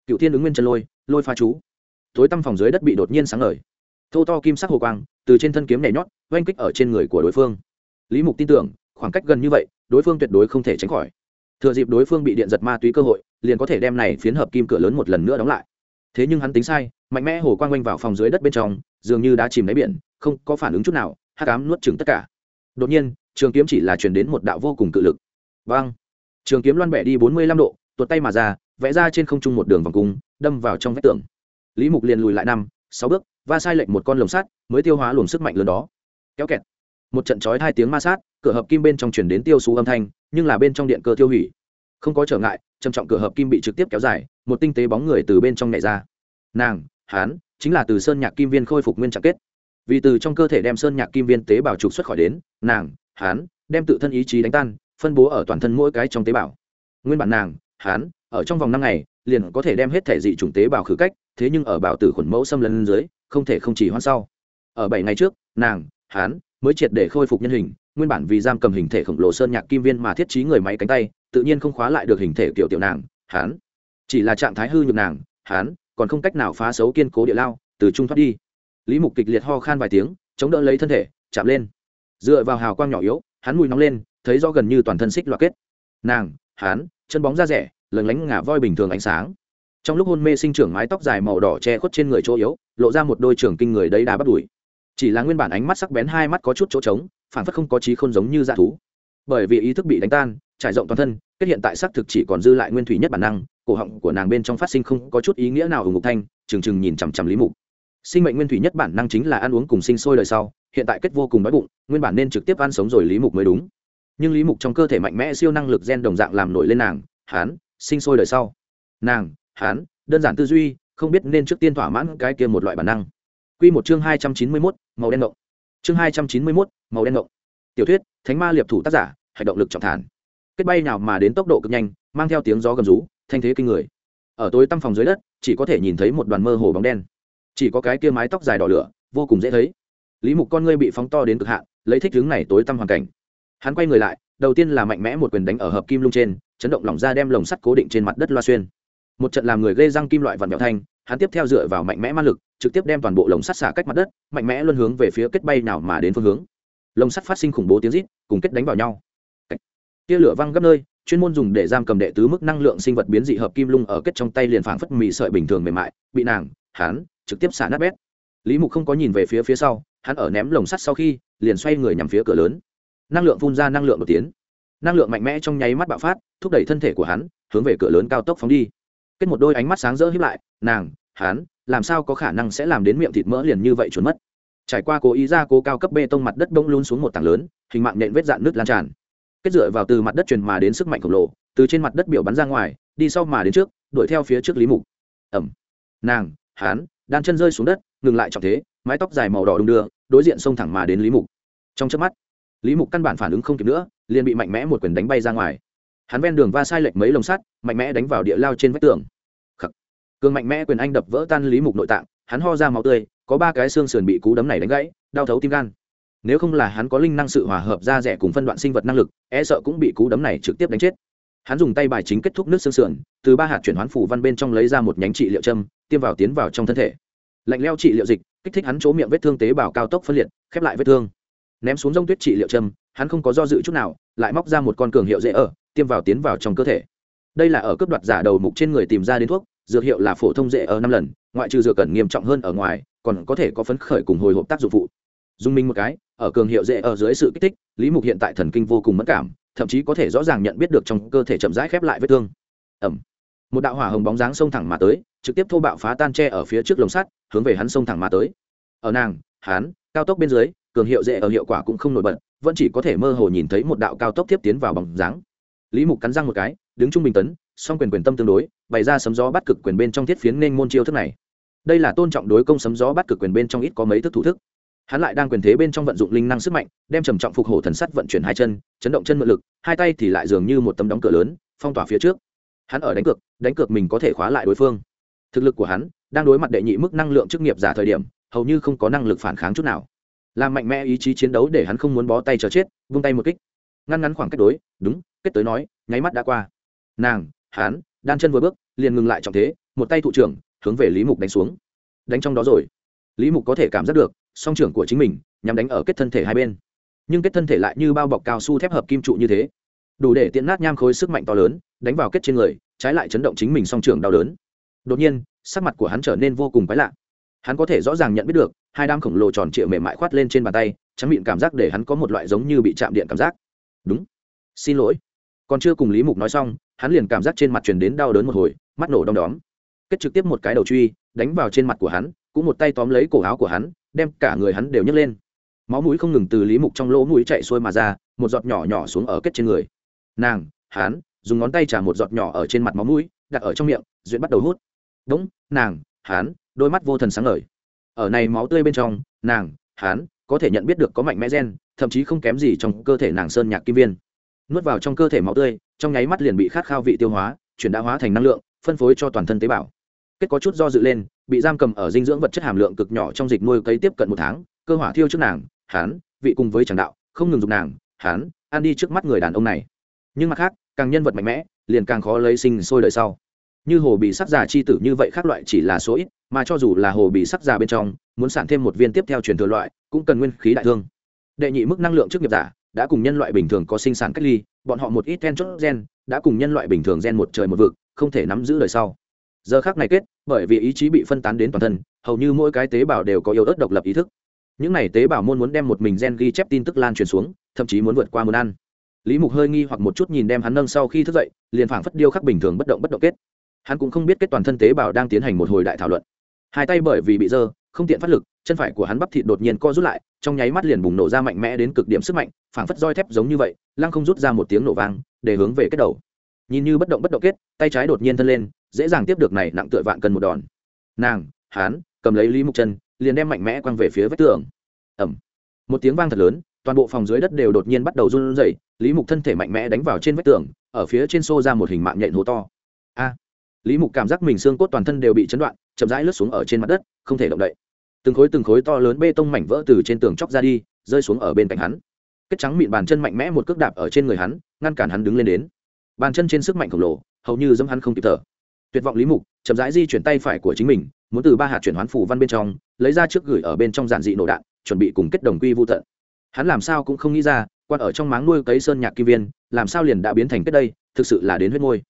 Cựu thiên ứng nguyên chân lôi lôi pha chú. Tối tăm phòng dưới đất bị đột nhiên sáng ngời. Thô to kim sắc hồ quang, từ trên thân kiếm nhảy nhót, oanh kích ở trên người của đối phương. Lý mục tin tưởng, khoảng cách gần như vậy, đối phương tuyệt đối không thể tránh khỏi. Thừa dịp đối phương bị điện giật ma túy cơ hội, liền có thể đem này phiến hợp kim cửa lớn một lần nữa đóng lại. Thế nhưng hắn tính sai, mạnh mẽ hồ quang oanh vào phòng dưới đất bên trong, dường như đã chìm đáy biển, không có phản ứng chút nào hát cám nuốt chừng tất cả. Đột nhiên trường kiếm chỉ là truyền đến một đạo vô cùng cự lực. Vang trường kiếm loan bẻ đi bốn mươi lăm độ, tuột tay mà ra, vẽ ra trên không trung một đường vòng cung, đâm vào trong vách tường. Lý mục liền lùi lại năm, sáu bước, va sai lệnh một con lồng sắt, mới tiêu hóa luồng sức mạnh lớn đó. Kéo kẹt. Một trận chói hai tiếng ma sát, cửa hợp kim bên trong chuyển đến tiêu xú âm thanh, nhưng là bên trong điện cơ tiêu hủy. Không có trở ngại, trầm trọng cửa hợp kim bị trực tiếp kéo dài, một tinh tế bóng người từ bên trong nhảy ra. Nàng, hán, chính là từ sơn nhạc kim viên khôi phục nguyên trạng kết. Vì từ trong cơ thể đem sơn nhạc kim viên tế bào trục xuất khỏi đến, nàng hán, đem tự thân ý chí đánh tan, phân bố ở toàn thân mỗi cái trong tế bào. Nguyên bản nàng, hán, ở trong vòng năm ngày, liền có thể đem hết thể dị chủng tế bào khử cách, thế nhưng ở bảo tử khuẩn mẫu xâm lấn dưới, không thể không chỉ hoãn sau. Ở bảy ngày trước, nàng, hán mới triệt để khôi phục nhân hình, nguyên bản vì giam cầm hình thể khổng lồ sơn nhạc kim viên mà thiết trí người máy cánh tay, tự nhiên không khóa lại được hình thể kiểu tiểu nàng, hán. Chỉ là trạng thái hư nhược nàng, hán, còn không cách nào phá xấu kiên cố địa lao, từ trung thoát đi. Lý mục kịch liệt ho khan vài tiếng, chống đỡ lấy thân thể, chạm lên dựa vào hào quang nhỏ yếu, hắn mùi nóng lên, thấy rõ gần như toàn thân xích loạt kết. Nàng hán chân bóng da rẻ, lừng lánh ngả voi bình thường ánh sáng. Trong lúc hôn mê sinh trưởng mái tóc dài màu đỏ che khuất trên người chỗ yếu, lộ ra một đôi trưởng kinh người đấy đá bắt đùi. Chỉ là nguyên bản ánh mắt sắc bén hai mắt có chút chỗ trống, phản phất không có trí khôn giống như dạ thú. Bởi vì ý thức bị đánh tan, trải rộng toàn thân, kết hiện tại xác thực chỉ còn dư lại nguyên thủy nhất bản năng, cổ họng của nàng bên trong phát sinh không có chút ý nghĩa nào ở ngục thanh, trừng trừng nhìn chằm chằm lý mục. Sinh mệnh nguyên thủy nhất bản năng chính là ăn uống cùng sinh sôi đời sau hiện tại kết vô cùng đói bụng nguyên bản nên trực tiếp ăn sống rồi lý mục mới đúng nhưng lý mục trong cơ thể mạnh mẽ siêu năng lực gen đồng dạng làm nổi lên nàng hán sinh sôi đời sau nàng hán đơn giản tư duy không biết nên trước tiên thỏa mãn cái kia một loại bản năng Quy một chương hai trăm chín mươi mốt màu đen ngộng. Chương hai trăm chín mươi mốt màu đen ngộng. Tiểu thuyết, Thánh ma liệp thủ tác giả, hạch động lực trọng thản. Kết bay nào mà đến tốc độ cực nhanh, mang theo tiếng gió gầm rú, thanh thế kinh người. Ở tối tăm phòng dưới đất, chỉ có thể nhìn thấy một đoàn mơ hồ bóng đen. Chỉ có cái kia mái tóc dài đỏ lửa, vô cùng dễ thấy. Lý Mục con ngươi bị phóng to đến cực hạn, lấy thích hướng này tối tăm hoàn cảnh. Hắn quay người lại, đầu tiên là mạnh mẽ một quyền đánh ở hợp kim lung trên, chấn động lỏng ra đem lồng sắt cố định trên mặt đất loa xuyên. Một trận làm người gây răng kim loại vặn mẹo thanh, hắn tiếp theo dựa vào mạnh mẽ ma lực, trực tiếp đem toàn bộ lồng sắt xả cách mặt đất mạnh mẽ luân hướng về phía kết bay nào mà đến phương hướng lồng sắt phát sinh khủng bố tiếng rít cùng kết đánh vào nhau tia lửa văng gấp nơi chuyên môn dùng để giam cầm đệ tứ mức năng lượng sinh vật biến dị hợp kim lung ở kết trong tay liền phảng phất mì sợi bình thường mềm mại bị nàng hắn trực tiếp xả nát bét lý mục không có nhìn về phía phía sau, hắn ở ném lồng sắt sau khi, liền xoay người nhằm phía cửa lớn. Năng lượng phun ra năng lượng một tiếng năng lượng mạnh mẽ trong nháy mắt bạo phát, thúc đẩy thân thể của hắn, hướng về cửa lớn cao tốc phóng đi. Kết một đôi ánh mắt sáng rỡ hiếp lại, nàng, hắn, làm sao có khả năng sẽ làm đến miệng thịt mỡ liền như vậy trốn mất? Trải qua cố ý ra cố cao cấp bê tông mặt đất bông luôn xuống một tảng lớn, hình mạng nện vết dạn nước lan tràn. Kết dựa vào từ mặt đất truyền mà đến sức mạnh khổng lồ, từ trên mặt đất biểu bắn ra ngoài, đi sau mà đến trước, đuổi theo phía trước lý mục. Ẩm. Nàng hán đan chân rơi xuống đất ngừng lại trọng thế, mái tóc dài màu đỏ đung đưa, đối diện xông thẳng mà đến lý mục. Trong trước mắt, lý mục căn bản phản ứng không kịp nữa, liền bị mạnh mẽ một quyền đánh bay ra ngoài. Hắn ven đường va sai lệch mấy lồng sắt, mạnh mẽ đánh vào địa lao trên vách tường. Cường mạnh mẽ quyền anh đập vỡ tan lý mục nội tạng, hắn ho ra máu tươi, có ba cái xương sườn bị cú đấm này đánh gãy, đau thấu tim gan. Nếu không là hắn có linh năng sự hòa hợp da rẻ cùng phân đoạn sinh vật năng lực e sợ cũng bị cú đấm này trực tiếp đánh chết. Hắn dùng tay bài chính kết thúc nước xương sườn, từ ba hạt chuyển hoán phủ văn bên trong lấy ra một nhánh trị liệu châm, tiêm vào tiến vào trong thân thể lạnh leo trị liệu dịch, kích thích hắn chỗ miệng vết thương tế bào cao tốc phân liệt, khép lại vết thương. Ném xuống rông tuyết trị liệu châm, hắn không có do dự chút nào, lại móc ra một con cường hiệu dễ ở, tiêm vào tiến vào trong cơ thể. Đây là ở cấp đoạt giả đầu mục trên người tìm ra đến thuốc, dược hiệu là phổ thông dễ ở năm lần, ngoại trừ dược cần nghiêm trọng hơn ở ngoài, còn có thể có phấn khởi cùng hồi hộp tác dụng phụ. Dùng mình một cái, ở cường hiệu dễ ở dưới sự kích thích, lý mục hiện tại thần kinh vô cùng mất cảm, thậm chí có thể rõ ràng nhận biết được trong cơ thể chậm rãi khép lại vết thương. Ẩm. Một đạo hỏa hồng bóng dáng xông thẳng mà tới trực tiếp thô bạo phá tan tre ở phía trước lồng sắt, hướng về hắn xông thẳng mà tới. Ở nàng, hắn, cao tốc bên dưới, cường hiệu dễ ở hiệu quả cũng không nổi bật, vẫn chỉ có thể mơ hồ nhìn thấy một đạo cao tốc tiếp tiến vào bóng dáng. Lý mục cắn răng một cái, đứng trung bình tấn, song quyền quyền tâm tương đối, bày ra sấm gió bắt cực quyền bên trong thiết phiến nên môn chiêu thức này. Đây là tôn trọng đối công sấm gió bắt cực quyền bên trong ít có mấy thức thủ thức. Hắn lại đang quyền thế bên trong vận dụng linh năng sức mạnh, đem trầm trọng phục hổ thần sắt vận chuyển hai chân, chấn động chân mượn lực, hai tay thì lại dường như một tấm đóng cửa lớn, phong tỏa phía trước. Hắn ở đánh cược đánh cược mình có thể khóa lại đối phương thực lực của hắn đang đối mặt đệ nhị mức năng lượng chức nghiệp giả thời điểm, hầu như không có năng lực phản kháng chút nào. Làm mạnh mẽ ý chí chiến đấu để hắn không muốn bó tay chờ chết, vung tay một kích. Ngăn ngắn khoảng cách đối, đúng, kết tới nói, nháy mắt đã qua. Nàng, hắn, đan chân vừa bước, liền ngừng lại trọng thế, một tay thụ trưởng, hướng về lý mục đánh xuống. Đánh trong đó rồi. Lý mục có thể cảm giác được, song trưởng của chính mình nhằm đánh ở kết thân thể hai bên. Nhưng kết thân thể lại như bao bọc cao su thép hợp kim trụ như thế. Đủ để tiện nát nham khối sức mạnh to lớn, đánh vào kết trên người, trái lại chấn động chính mình song trưởng đau đớn đột nhiên, sắc mặt của hắn trở nên vô cùng quái lạ. Hắn có thể rõ ràng nhận biết được, hai đám khổng lồ tròn trịa mềm mại khoát lên trên bàn tay, trắng miệng cảm giác để hắn có một loại giống như bị chạm điện cảm giác. Đúng. Xin lỗi. Còn chưa cùng lý mục nói xong, hắn liền cảm giác trên mặt truyền đến đau đớn một hồi, mắt nổ đom đóm. Kết trực tiếp một cái đầu truy, đánh vào trên mặt của hắn, cũng một tay tóm lấy cổ áo của hắn, đem cả người hắn đều nhấc lên. Máu mũi không ngừng từ lý mục trong lỗ mũi chạy xuôi mà ra, một giọt nhỏ nhỏ xuống ở kết trên người. Nàng, hắn, dùng ngón tay trả một giọt nhỏ ở trên mặt máu mũi, đặt ở trong miệng duyện bắt đầu hút đúng, nàng, hắn, đôi mắt vô thần sáng ngời. Ở này máu tươi bên trong, nàng, hắn, có thể nhận biết được có mạnh mẽ gen, thậm chí không kém gì trong cơ thể nàng sơn nhạc kim viên. Nuốt vào trong cơ thể máu tươi, trong nháy mắt liền bị khát khao vị tiêu hóa, chuyển đã hóa thành năng lượng, phân phối cho toàn thân tế bào. Kết có chút do dự lên, bị giam cầm ở dinh dưỡng vật chất hàm lượng cực nhỏ trong dịch nuôi cấy tiếp cận một tháng, cơ hỏa thiêu trước nàng hán vị cùng với tràng đạo, không ngừng dùng nàng hán ăn đi trước mắt người đàn ông này. Nhưng mặt khác, càng nhân vật mạnh mẽ, liền càng khó lấy sinh sôi đời sau như hồ bị sắc già chi tử như vậy khác loại chỉ là số ít, mà cho dù là hồ bị sắc già bên trong, muốn sản thêm một viên tiếp theo truyền thừa loại, cũng cần nguyên khí đại thương. Đệ nhị mức năng lượng trước nghiệp giả, đã cùng nhân loại bình thường có sinh sản cách ly, bọn họ một ít gen chốt gen, đã cùng nhân loại bình thường gen một trời một vực, không thể nắm giữ đời sau. Giờ khác này kết, bởi vì ý chí bị phân tán đến toàn thân, hầu như mỗi cái tế bào đều có yếu ớt độc lập ý thức. Những này tế bào môn muốn đem một mình gen ghi chép tin tức lan truyền xuống, thậm chí muốn vượt qua muốn ăn. Lý mục hơi nghi hoặc một chút nhìn đem hắn nâng sau khi thức dậy, liền phảng phất điêu khắc bình thường bất động bất động kết hắn cũng không biết kết toàn thân tế bào đang tiến hành một hồi đại thảo luận. Hai tay bởi vì bị dơ, không tiện phát lực, chân phải của hắn bắp thịt đột nhiên co rút lại, trong nháy mắt liền bùng nổ ra mạnh mẽ đến cực điểm sức mạnh, phảng phất roi thép giống như vậy, lăng không rút ra một tiếng nổ vang, để hướng về kết đầu. Nhìn như bất động bất động kết, tay trái đột nhiên thân lên, dễ dàng tiếp được này nặng tựa vạn cân một đòn. Nàng hán cầm lấy lý mục chân liền đem mạnh mẽ quăng về phía vách tường. Ẩm một tiếng vang thật lớn, toàn bộ phòng dưới đất đều đột nhiên bắt đầu run rẩy, lý mục thân thể mạnh mẽ đánh vào trên vách tường, ở phía trên xô ra một hình mạng nhện hố to. A lý mục cảm giác mình xương cốt toàn thân đều bị chấn đoạn, chậm rãi lướt xuống ở trên mặt đất, không thể động đậy. Từng khối từng khối to lớn bê tông mảnh vỡ từ trên tường chóc ra đi, rơi xuống ở bên cạnh hắn. Kết trắng mịn bàn chân mạnh mẽ một cước đạp ở trên người hắn, ngăn cản hắn đứng lên đến. Bàn chân trên sức mạnh khổng lồ, hầu như dẫm hắn không kịp thở. Tuyệt vọng lý mục chậm rãi di chuyển tay phải của chính mình, muốn từ ba hạt chuyển hoán phủ văn bên trong, lấy ra trước gửi ở bên trong giản dị nổ đạn, chuẩn bị cùng kết đồng quy vô tận. Hắn làm sao cũng không nghĩ ra, quan ở trong máng nuôi cấy sơn nhạc kim viên, làm sao liền đã biến thành kết đây, thực sự là đến huyết môi.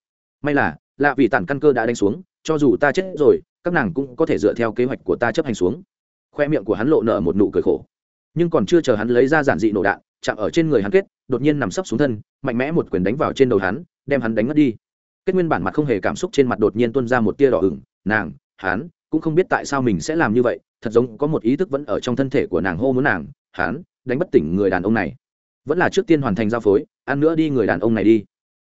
May là lạ vì tản căn cơ đã đánh xuống, cho dù ta chết rồi, các nàng cũng có thể dựa theo kế hoạch của ta chấp hành xuống. Khoe miệng của hắn lộ nở một nụ cười khổ. Nhưng còn chưa chờ hắn lấy ra giản dị nổ đạn, chạm ở trên người hắn kết, đột nhiên nằm sấp xuống thân, mạnh mẽ một quyền đánh vào trên đầu hắn, đem hắn đánh ngất đi. Kết nguyên bản mặt không hề cảm xúc trên mặt đột nhiên tuôn ra một tia đỏ ửng, nàng, hắn, cũng không biết tại sao mình sẽ làm như vậy, thật giống có một ý thức vẫn ở trong thân thể của nàng hô muốn nàng, hắn, đánh bất tỉnh người đàn ông này. Vẫn là trước tiên hoàn thành giao phối, ăn nữa đi người đàn ông này đi.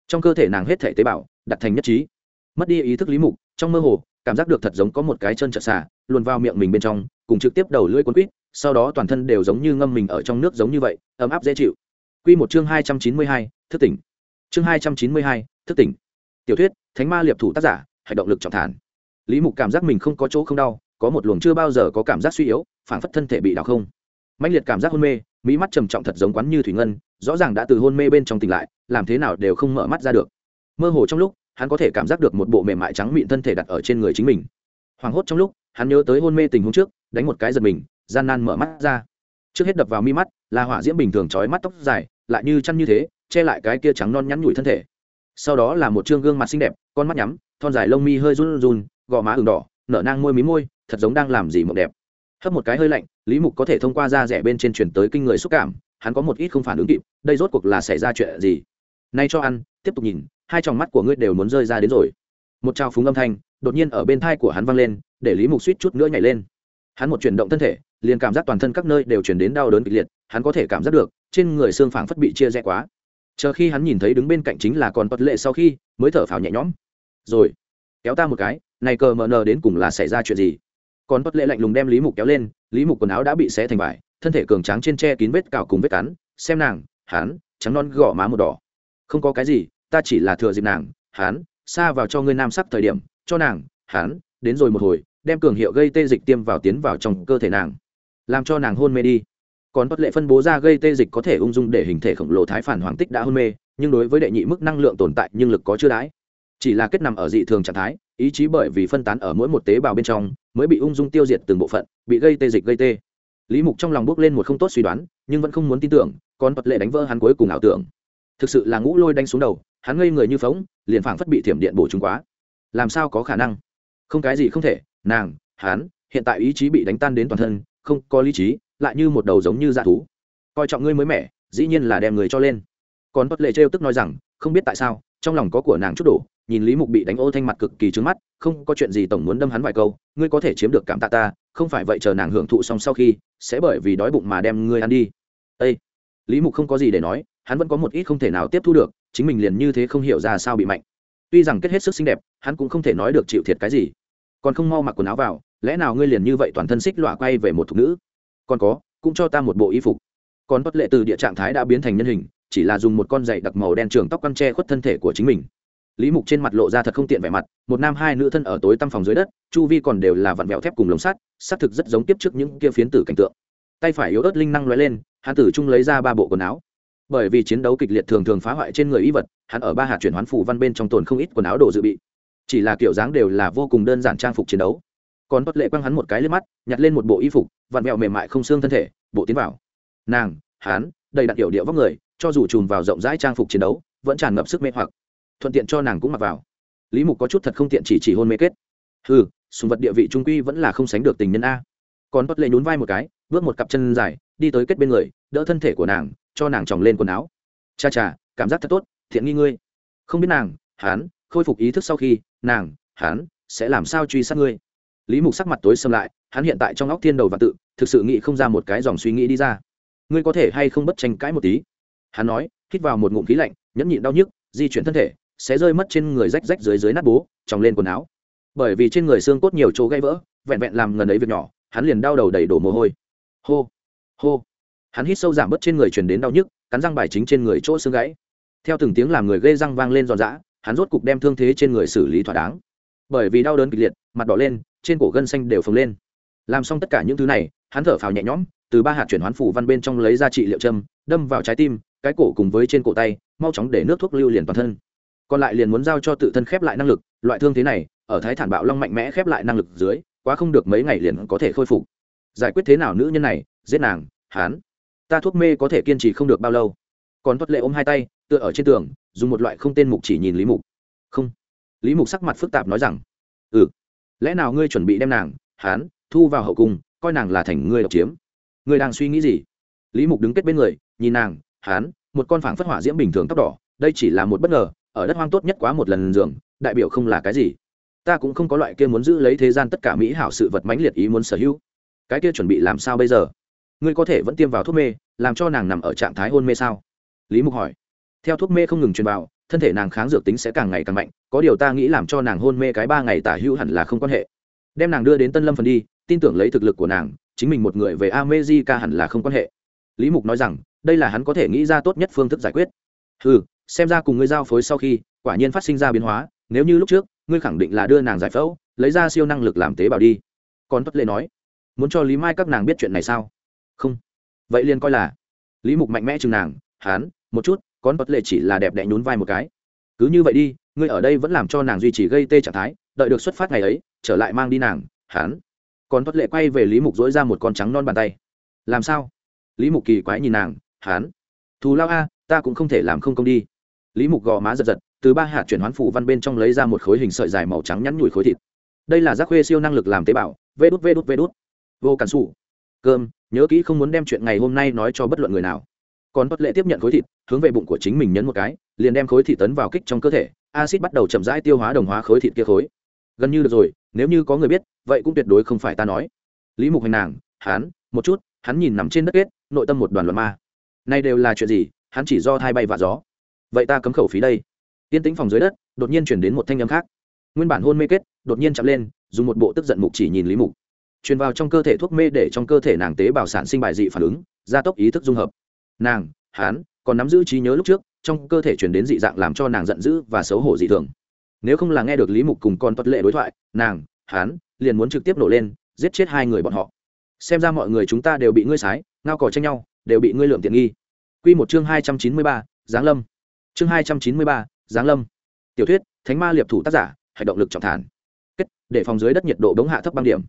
Trong cơ thể nàng hết thể tế bào, đặt thành nhất trí mất đi ý thức lý mục trong mơ hồ cảm giác được thật giống có một cái chân trợ xả luồn vào miệng mình bên trong cùng trực tiếp đầu lưỡi cuốn quýt sau đó toàn thân đều giống như ngâm mình ở trong nước giống như vậy ấm áp dễ chịu Quy một chương hai trăm chín mươi hai, thức tỉnh. Chương hai trăm chín mươi hai, thức tỉnh. Tiểu thuyết, Thánh ma liệp thủ tác giả, hành động lực trọng thản. Lý Mục cảm giác mình không có chỗ không đau, có một luồng chưa bao giờ có cảm giác suy yếu, phản phất thân thể bị đau không. mạnh liệt cảm giác hôn mê, mỹ mắt trầm trọng thật giống quắn như thủy ngân, rõ ràng đã từ hôn mê bên trong tỉnh lại, làm thế nào đều không mở mắt ra được. Mơ hồ trong lúc, hắn có thể cảm giác được một bộ mềm mại trắng mịn thân thể đặt ở trên người chính mình. Hoảng hốt trong lúc, hắn nhớ tới hôn mê tình huống trước, đánh một cái giật mình, gian nan mở mắt ra. Trước hết đập vào mi mắt, là hỏa diễm bình thường trói mắt tóc dài lại như chăn như thế che lại cái kia trắng non nhắn nhủi thân thể sau đó là một chương gương mặt xinh đẹp con mắt nhắm thon dài lông mi hơi run run gò má ửng đỏ nở nang môi mí môi thật giống đang làm gì mộng đẹp hấp một cái hơi lạnh lý mục có thể thông qua da rẻ bên trên chuyển tới kinh người xúc cảm hắn có một ít không phản ứng kịp đây rốt cuộc là xảy ra chuyện gì nay cho ăn tiếp tục nhìn hai tròng mắt của ngươi đều muốn rơi ra đến rồi. Một trào phúng âm thanh đột nhiên ở bên thai của hắn vang lên, để lý mục suýt chút nữa nhảy lên. Hắn một chuyển động thân thể, liền cảm giác toàn thân các nơi đều chuyển đến đau đớn kịch liệt, hắn có thể cảm giác được, trên người xương phảng phất bị chia rẽ quá. Chờ khi hắn nhìn thấy đứng bên cạnh chính là con tuật lệ sau khi, mới thở phào nhẹ nhõm. Rồi, kéo ta một cái, này cờ mờ nờ đến cùng là xảy ra chuyện gì? Còn tuật lệ lạnh lùng đem lý mục kéo lên, lý mục quần áo đã bị xé thành vải, thân thể cường tráng trên tre kín vết cào cùng vết cắn, xem nàng, hắn, trắng non gõ má một đỏ. Không có cái gì ta chỉ là thừa dịp nàng, hắn, xa vào cho ngươi nam sắc thời điểm, cho nàng, hắn, đến rồi một hồi, đem cường hiệu gây tê dịch tiêm vào tiến vào trong cơ thể nàng. Làm cho nàng hôn mê đi. Còn bất lệ phân bố ra gây tê dịch có thể ung dung để hình thể khổng lồ thái phản hoàng tích đã hôn mê, nhưng đối với đệ nhị mức năng lượng tồn tại nhưng lực có chưa đãi chỉ là kết nằm ở dị thường trạng thái, ý chí bởi vì phân tán ở mỗi một tế bào bên trong, mới bị ung dung tiêu diệt từng bộ phận, bị gây tê dịch gây tê. Lý mục trong lòng bước lên một không tốt suy đoán, nhưng vẫn không muốn tin tưởng, còn bất lệ đánh vỡ hắn cuối cùng ảo tưởng. Thực sự là ngũ lôi đánh xuống đầu hắn ngây người như phóng, liền phảng phất bị thiểm điện bổ trúng quá. Làm sao có khả năng? Không cái gì không thể, nàng, hắn, hiện tại ý chí bị đánh tan đến toàn thân, không có lý trí, lại như một đầu giống như dạ thú. Coi trọng ngươi mới mẻ, dĩ nhiên là đem người cho lên. Còn bất lệ trêu tức nói rằng, không biết tại sao, trong lòng có của nàng chút đổ, nhìn lý mục bị đánh ô thanh mặt cực kỳ trứng mắt, không có chuyện gì tổng muốn đâm hắn vài câu, ngươi có thể chiếm được cảm tạ ta, không phải vậy chờ nàng hưởng thụ xong sau khi, sẽ bởi vì đói bụng mà đem ngươi ăn đi. Ây lý mục không có gì để nói hắn vẫn có một ít không thể nào tiếp thu được, chính mình liền như thế không hiểu ra sao bị mạnh. Tuy rằng kết hết sức xinh đẹp, hắn cũng không thể nói được chịu thiệt cái gì. Còn không mau mặc quần áo vào, lẽ nào ngươi liền như vậy toàn thân xích lọa quay về một thục nữ? Còn có, cũng cho ta một bộ y phục. Còn bất lệ từ địa trạng thái đã biến thành nhân hình, chỉ là dùng một con giày đặc màu đen trường tóc quăn tre khuất thân thể của chính mình. Lý mục trên mặt lộ ra thật không tiện vẻ mặt, một nam hai nữ thân ở tối tăm phòng dưới đất, chu vi còn đều là vặn vẹo thép cùng lồng sắt, xác thực rất giống tiếp trước những kia phiến tử cảnh tượng. Tay phải yếu ớt linh năng lóe lên, hắn tử trung lấy ra ba bộ quần áo bởi vì chiến đấu kịch liệt thường thường phá hoại trên người y vật, hắn ở ba hạt chuyển hoán phủ văn bên trong tồn không ít quần áo đồ dự bị. Chỉ là kiểu dáng đều là vô cùng đơn giản trang phục chiến đấu. Còn bất lệ quăng hắn một cái lên mắt, nhặt lên một bộ y phục, vặn mẹo mềm mại không xương thân thể, bộ tiến vào. Nàng, hắn, đầy đặt hiệu điệu vóc người, cho dù chùm vào rộng rãi trang phục chiến đấu, vẫn tràn ngập sức mê hoặc. Thuận tiện cho nàng cũng mặc vào. Lý mục có chút thật không tiện chỉ chỉ hôn mê kết. Ừ sùng vật địa vị trung quy vẫn là không sánh được tình nhân a. Còn bất lệ nhún vai một cái, bước một cặp chân dài, đi tới kết bên người đỡ thân thể của nàng, cho nàng tròng lên quần áo. Cha cha, cảm giác thật tốt, thiện nghi ngươi. Không biết nàng hán khôi phục ý thức sau khi, nàng hán sẽ làm sao truy sát ngươi? Lý mục sắc mặt tối xâm lại, hắn hiện tại trong óc thiên đầu và tự, thực sự nghĩ không ra một cái dòng suy nghĩ đi ra. Ngươi có thể hay không bất tranh cãi một tí? Hắn nói, hít vào một ngụm khí lạnh, nhẫn nhịn đau nhức, di chuyển thân thể, sẽ rơi mất trên người rách rách dưới dưới nát bố, tròng lên quần áo. Bởi vì trên người xương cốt nhiều chỗ gãy vỡ, vẹn vẹn làm ngần ấy việc nhỏ, hắn liền đau đầu đầy đổ mồ hôi. Hô hô hắn hít sâu giảm bớt trên người truyền đến đau nhức, cắn răng bài chính trên người chỗ xương gãy. Theo từng tiếng làm người gây răng vang lên giòn giã, hắn rốt cục đem thương thế trên người xử lý thỏa đáng. Bởi vì đau đớn kịch liệt, mặt đỏ lên, trên cổ gân xanh đều phồng lên. Làm xong tất cả những thứ này, hắn thở phào nhẹ nhõm, từ ba hạt chuyển hoán phủ văn bên trong lấy ra trị liệu châm, đâm vào trái tim, cái cổ cùng với trên cổ tay, mau chóng để nước thuốc lưu liền toàn thân. Còn lại liền muốn giao cho tự thân khép lại năng lực, loại thương thế này, ở thái thản bạo long mạnh mẽ khép lại năng lực dưới, quá không được mấy ngày liền có thể khôi phục. Giải quyết thế nào nữ nhân này, giết nàng hán ta thuốc mê có thể kiên trì không được bao lâu. Còn tuất lệ ôm hai tay, tựa ở trên tường, dùng một loại không tên mục chỉ nhìn lý mục. Không. Lý mục sắc mặt phức tạp nói rằng ừ lẽ nào ngươi chuẩn bị đem nàng hán thu vào hậu cung, coi nàng là thành ngươi độc chiếm? Ngươi đang suy nghĩ gì? Lý mục đứng kết bên người, nhìn nàng hán một con phảng phất hỏa diễm bình thường tóc đỏ, đây chỉ là một bất ngờ, ở đất hoang tốt nhất quá một lần giường, đại biểu không là cái gì. Ta cũng không có loại kia muốn giữ lấy thế gian tất cả mỹ hảo sự vật mãnh liệt ý muốn sở hữu. Cái kia chuẩn bị làm sao bây giờ? Ngươi có thể vẫn tiêm vào thuốc mê, làm cho nàng nằm ở trạng thái hôn mê sao? Lý mục hỏi. Theo thuốc mê không ngừng truyền vào, thân thể nàng kháng dược tính sẽ càng ngày càng mạnh, có điều ta nghĩ làm cho nàng hôn mê cái ba ngày tả hữu hẳn là không quan hệ. Đem nàng đưa đến tân lâm phần đi, tin tưởng lấy thực lực của nàng, chính mình một người về amejica hẳn là không quan hệ. Lý mục nói rằng, đây là hắn có thể nghĩ ra tốt nhất phương thức giải quyết. Ừ xem ra cùng ngươi giao phối sau khi, quả nhiên phát sinh ra biến hóa, nếu như lúc trước, ngươi khẳng định là đưa nàng giải phẫu, lấy ra siêu năng lực làm tế bào đi. Còn tuất lệ nói, muốn cho lý mai các nàng biết chuyện này sao? Không. Vậy liền coi là lý mục mạnh mẽ chừng nàng, hán, một chút, con tuất lệ chỉ là đẹp đẽ nhún vai một cái. Cứ như vậy đi, ngươi ở đây vẫn làm cho nàng duy trì gây tê trạng thái, đợi được xuất phát ngày ấy, trở lại mang đi nàng, hán. Con tuất lệ quay về lý mục dỗi ra một con trắng non bàn tay. Làm sao? Lý mục kỳ quái nhìn nàng, hán, thù lao a, ta cũng không thể làm không công đi. Lý mục gò má giật giật, từ ba hạt chuyển hoán phụ văn bên trong lấy ra một khối hình sợi dài màu trắng nhắn nhủi khối thịt. Đây là giác khuê siêu năng lực làm tế bào, vê đút vê đút vê đút. Vô cản xù cơm nhớ kỹ không muốn đem chuyện ngày hôm nay nói cho bất luận người nào. Còn bất lệ tiếp nhận khối thịt, hướng về bụng của chính mình nhấn một cái, liền đem khối thịt tấn vào kích trong cơ thể acid bắt đầu chậm rãi tiêu hóa đồng hóa khối thịt kia khối. Gần như được rồi, nếu như có người biết, vậy cũng tuyệt đối không phải ta nói. Lý mục hành nàng, hắn, một chút, hắn nhìn nằm trên đất kết, nội tâm một đoàn loạn ma. Nay đều là chuyện gì, hắn chỉ do thai bay và gió. Vậy ta cấm khẩu phí đây. Tiên tĩnh phòng dưới đất, đột nhiên chuyển đến một thanh âm khác. Nguyên bản hôn mê kết, đột nhiên chậm lên, dùng một bộ tức giận mục chỉ nhìn lý mục truyền vào trong cơ thể thuốc mê để trong cơ thể nàng tế bào sản sinh bài dị phản ứng, gia tốc ý thức dung hợp. Nàng hán còn nắm giữ trí nhớ lúc trước, trong cơ thể chuyển đến dị dạng làm cho nàng giận dữ và xấu hổ dị thường. Nếu không là nghe được lý mục cùng con tuất lệ đối thoại, nàng hán liền muốn trực tiếp nổ lên, giết chết hai người bọn họ. Xem ra mọi người chúng ta đều bị ngươi sái, ngao cò tranh nhau, đều bị ngươi lượm tiện nghi. Q một chương hai trăm chín mươi ba, giáng lâm. Chương hai trăm chín mươi ba, giáng lâm. Tiểu thuyết, thánh ma liệp thủ tác giả hành động lực trọng thản. Kết, để phòng dưới đất nhiệt độ đống hạ thấp băng điểm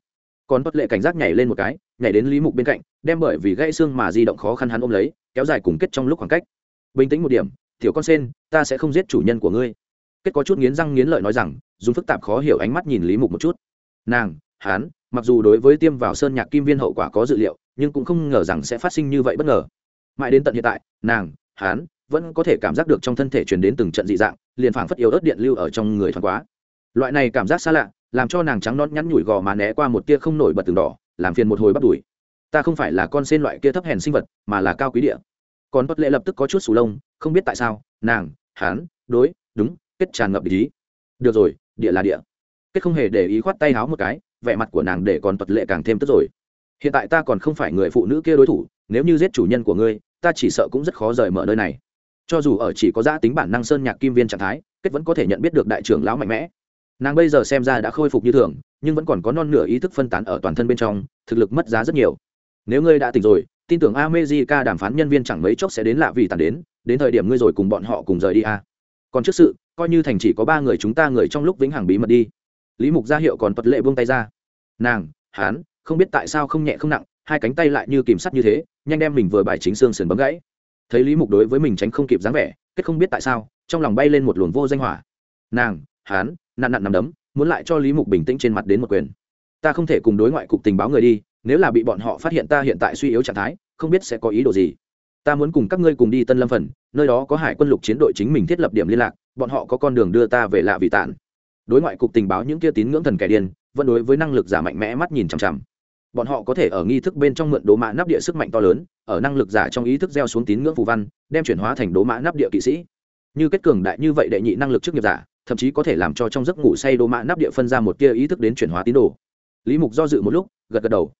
còn bất lệ cảnh giác nhảy lên một cái, nhảy đến lý mục bên cạnh, đem bởi vì gãy xương mà di động khó khăn hắn ôm lấy, kéo dài cùng kết trong lúc khoảng cách. Bình tĩnh một điểm, tiểu con sen, ta sẽ không giết chủ nhân của ngươi. Kết có chút nghiến răng nghiến lợi nói rằng, dùng phức tạp khó hiểu ánh mắt nhìn lý mục một chút. Nàng hán mặc dù đối với tiêm vào sơn nhạc kim viên hậu quả có dự liệu, nhưng cũng không ngờ rằng sẽ phát sinh như vậy bất ngờ. Mãi đến tận hiện tại, nàng hán vẫn có thể cảm giác được trong thân thể truyền đến từng trận dị dạng, liền phảng phất yếu ớt điện lưu ở trong người thoáng quá. Loại này cảm giác xa lạ làm cho nàng trắng non nhắn nhủi gò má né qua một tia không nổi bật từng đỏ, làm phiền một hồi bắt đuổi ta không phải là con sen loại kia thấp hèn sinh vật, mà là cao quý địa. Còn bất lệ lập tức có chút sù lông, không biết tại sao, nàng hán đối, đúng, kết tràn ngập ý. Được rồi, địa là địa. Kết không hề để ý khoát tay háo một cái, vẻ mặt của nàng để còn tuật lệ càng thêm tức rồi. Hiện tại ta còn không phải người phụ nữ kia đối thủ, nếu như giết chủ nhân của ngươi, ta chỉ sợ cũng rất khó rời mở nơi này. Cho dù ở chỉ có giã tính bản năng sơn nhạc kim viên trạng thái, kết vẫn có thể nhận biết được đại trưởng lão mạnh mẽ nàng bây giờ xem ra đã khôi phục như thường, nhưng vẫn còn có non nửa ý thức phân tán ở toàn thân bên trong, thực lực mất giá rất nhiều. Nếu ngươi đã tỉnh rồi, tin tưởng amejica đàm phán nhân viên chẳng mấy chốc sẽ đến lạ vì tàn đến đến thời điểm ngươi rồi cùng bọn họ cùng rời đi a còn trước sự, coi như thành chỉ có ba người chúng ta người trong lúc vĩnh hằng bí mật đi. Lý mục ra hiệu còn tuật lệ buông tay ra. Nàng hán không biết tại sao không nhẹ không nặng, hai cánh tay lại như kìm sắt như thế, nhanh đem mình vừa bài chính xương sườn bấm gãy. Thấy lý mục đối với mình tránh không kịp dáng vẻ, kết không biết tại sao, trong lòng bay lên một luồng vô danh hỏa. Nàng hán nặn nặn nằm đấm, muốn lại cho lý mục bình tĩnh trên mặt đến một quyền. Ta không thể cùng đối ngoại cục tình báo người đi, nếu là bị bọn họ phát hiện ta hiện tại suy yếu trạng thái, không biết sẽ có ý đồ gì. Ta muốn cùng các ngươi cùng đi tân lâm phần, nơi đó có hải quân lục chiến đội chính mình thiết lập điểm liên lạc, bọn họ có con đường đưa ta về lạ vị tản. Đối ngoại cục tình báo những kia tín ngưỡng thần kẻ điên, vẫn đối với năng lực giả mạnh mẽ mắt nhìn chằm chằm. Bọn họ có thể ở nghi thức bên trong mượn đố mã nắp địa sức mạnh to lớn, ở năng lực giả trong ý thức gieo xuống tín ngưỡng phù văn, đem chuyển hóa thành đố mã nắp địa kỵ sĩ. Như kết cường đại như vậy đệ nhị năng lực chức nghiệp giả thậm chí có thể làm cho trong giấc ngủ say đô mã nắp địa phân ra một tia ý thức đến chuyển hóa tín đồ. Lý mục do dự một lúc, gật gật đầu.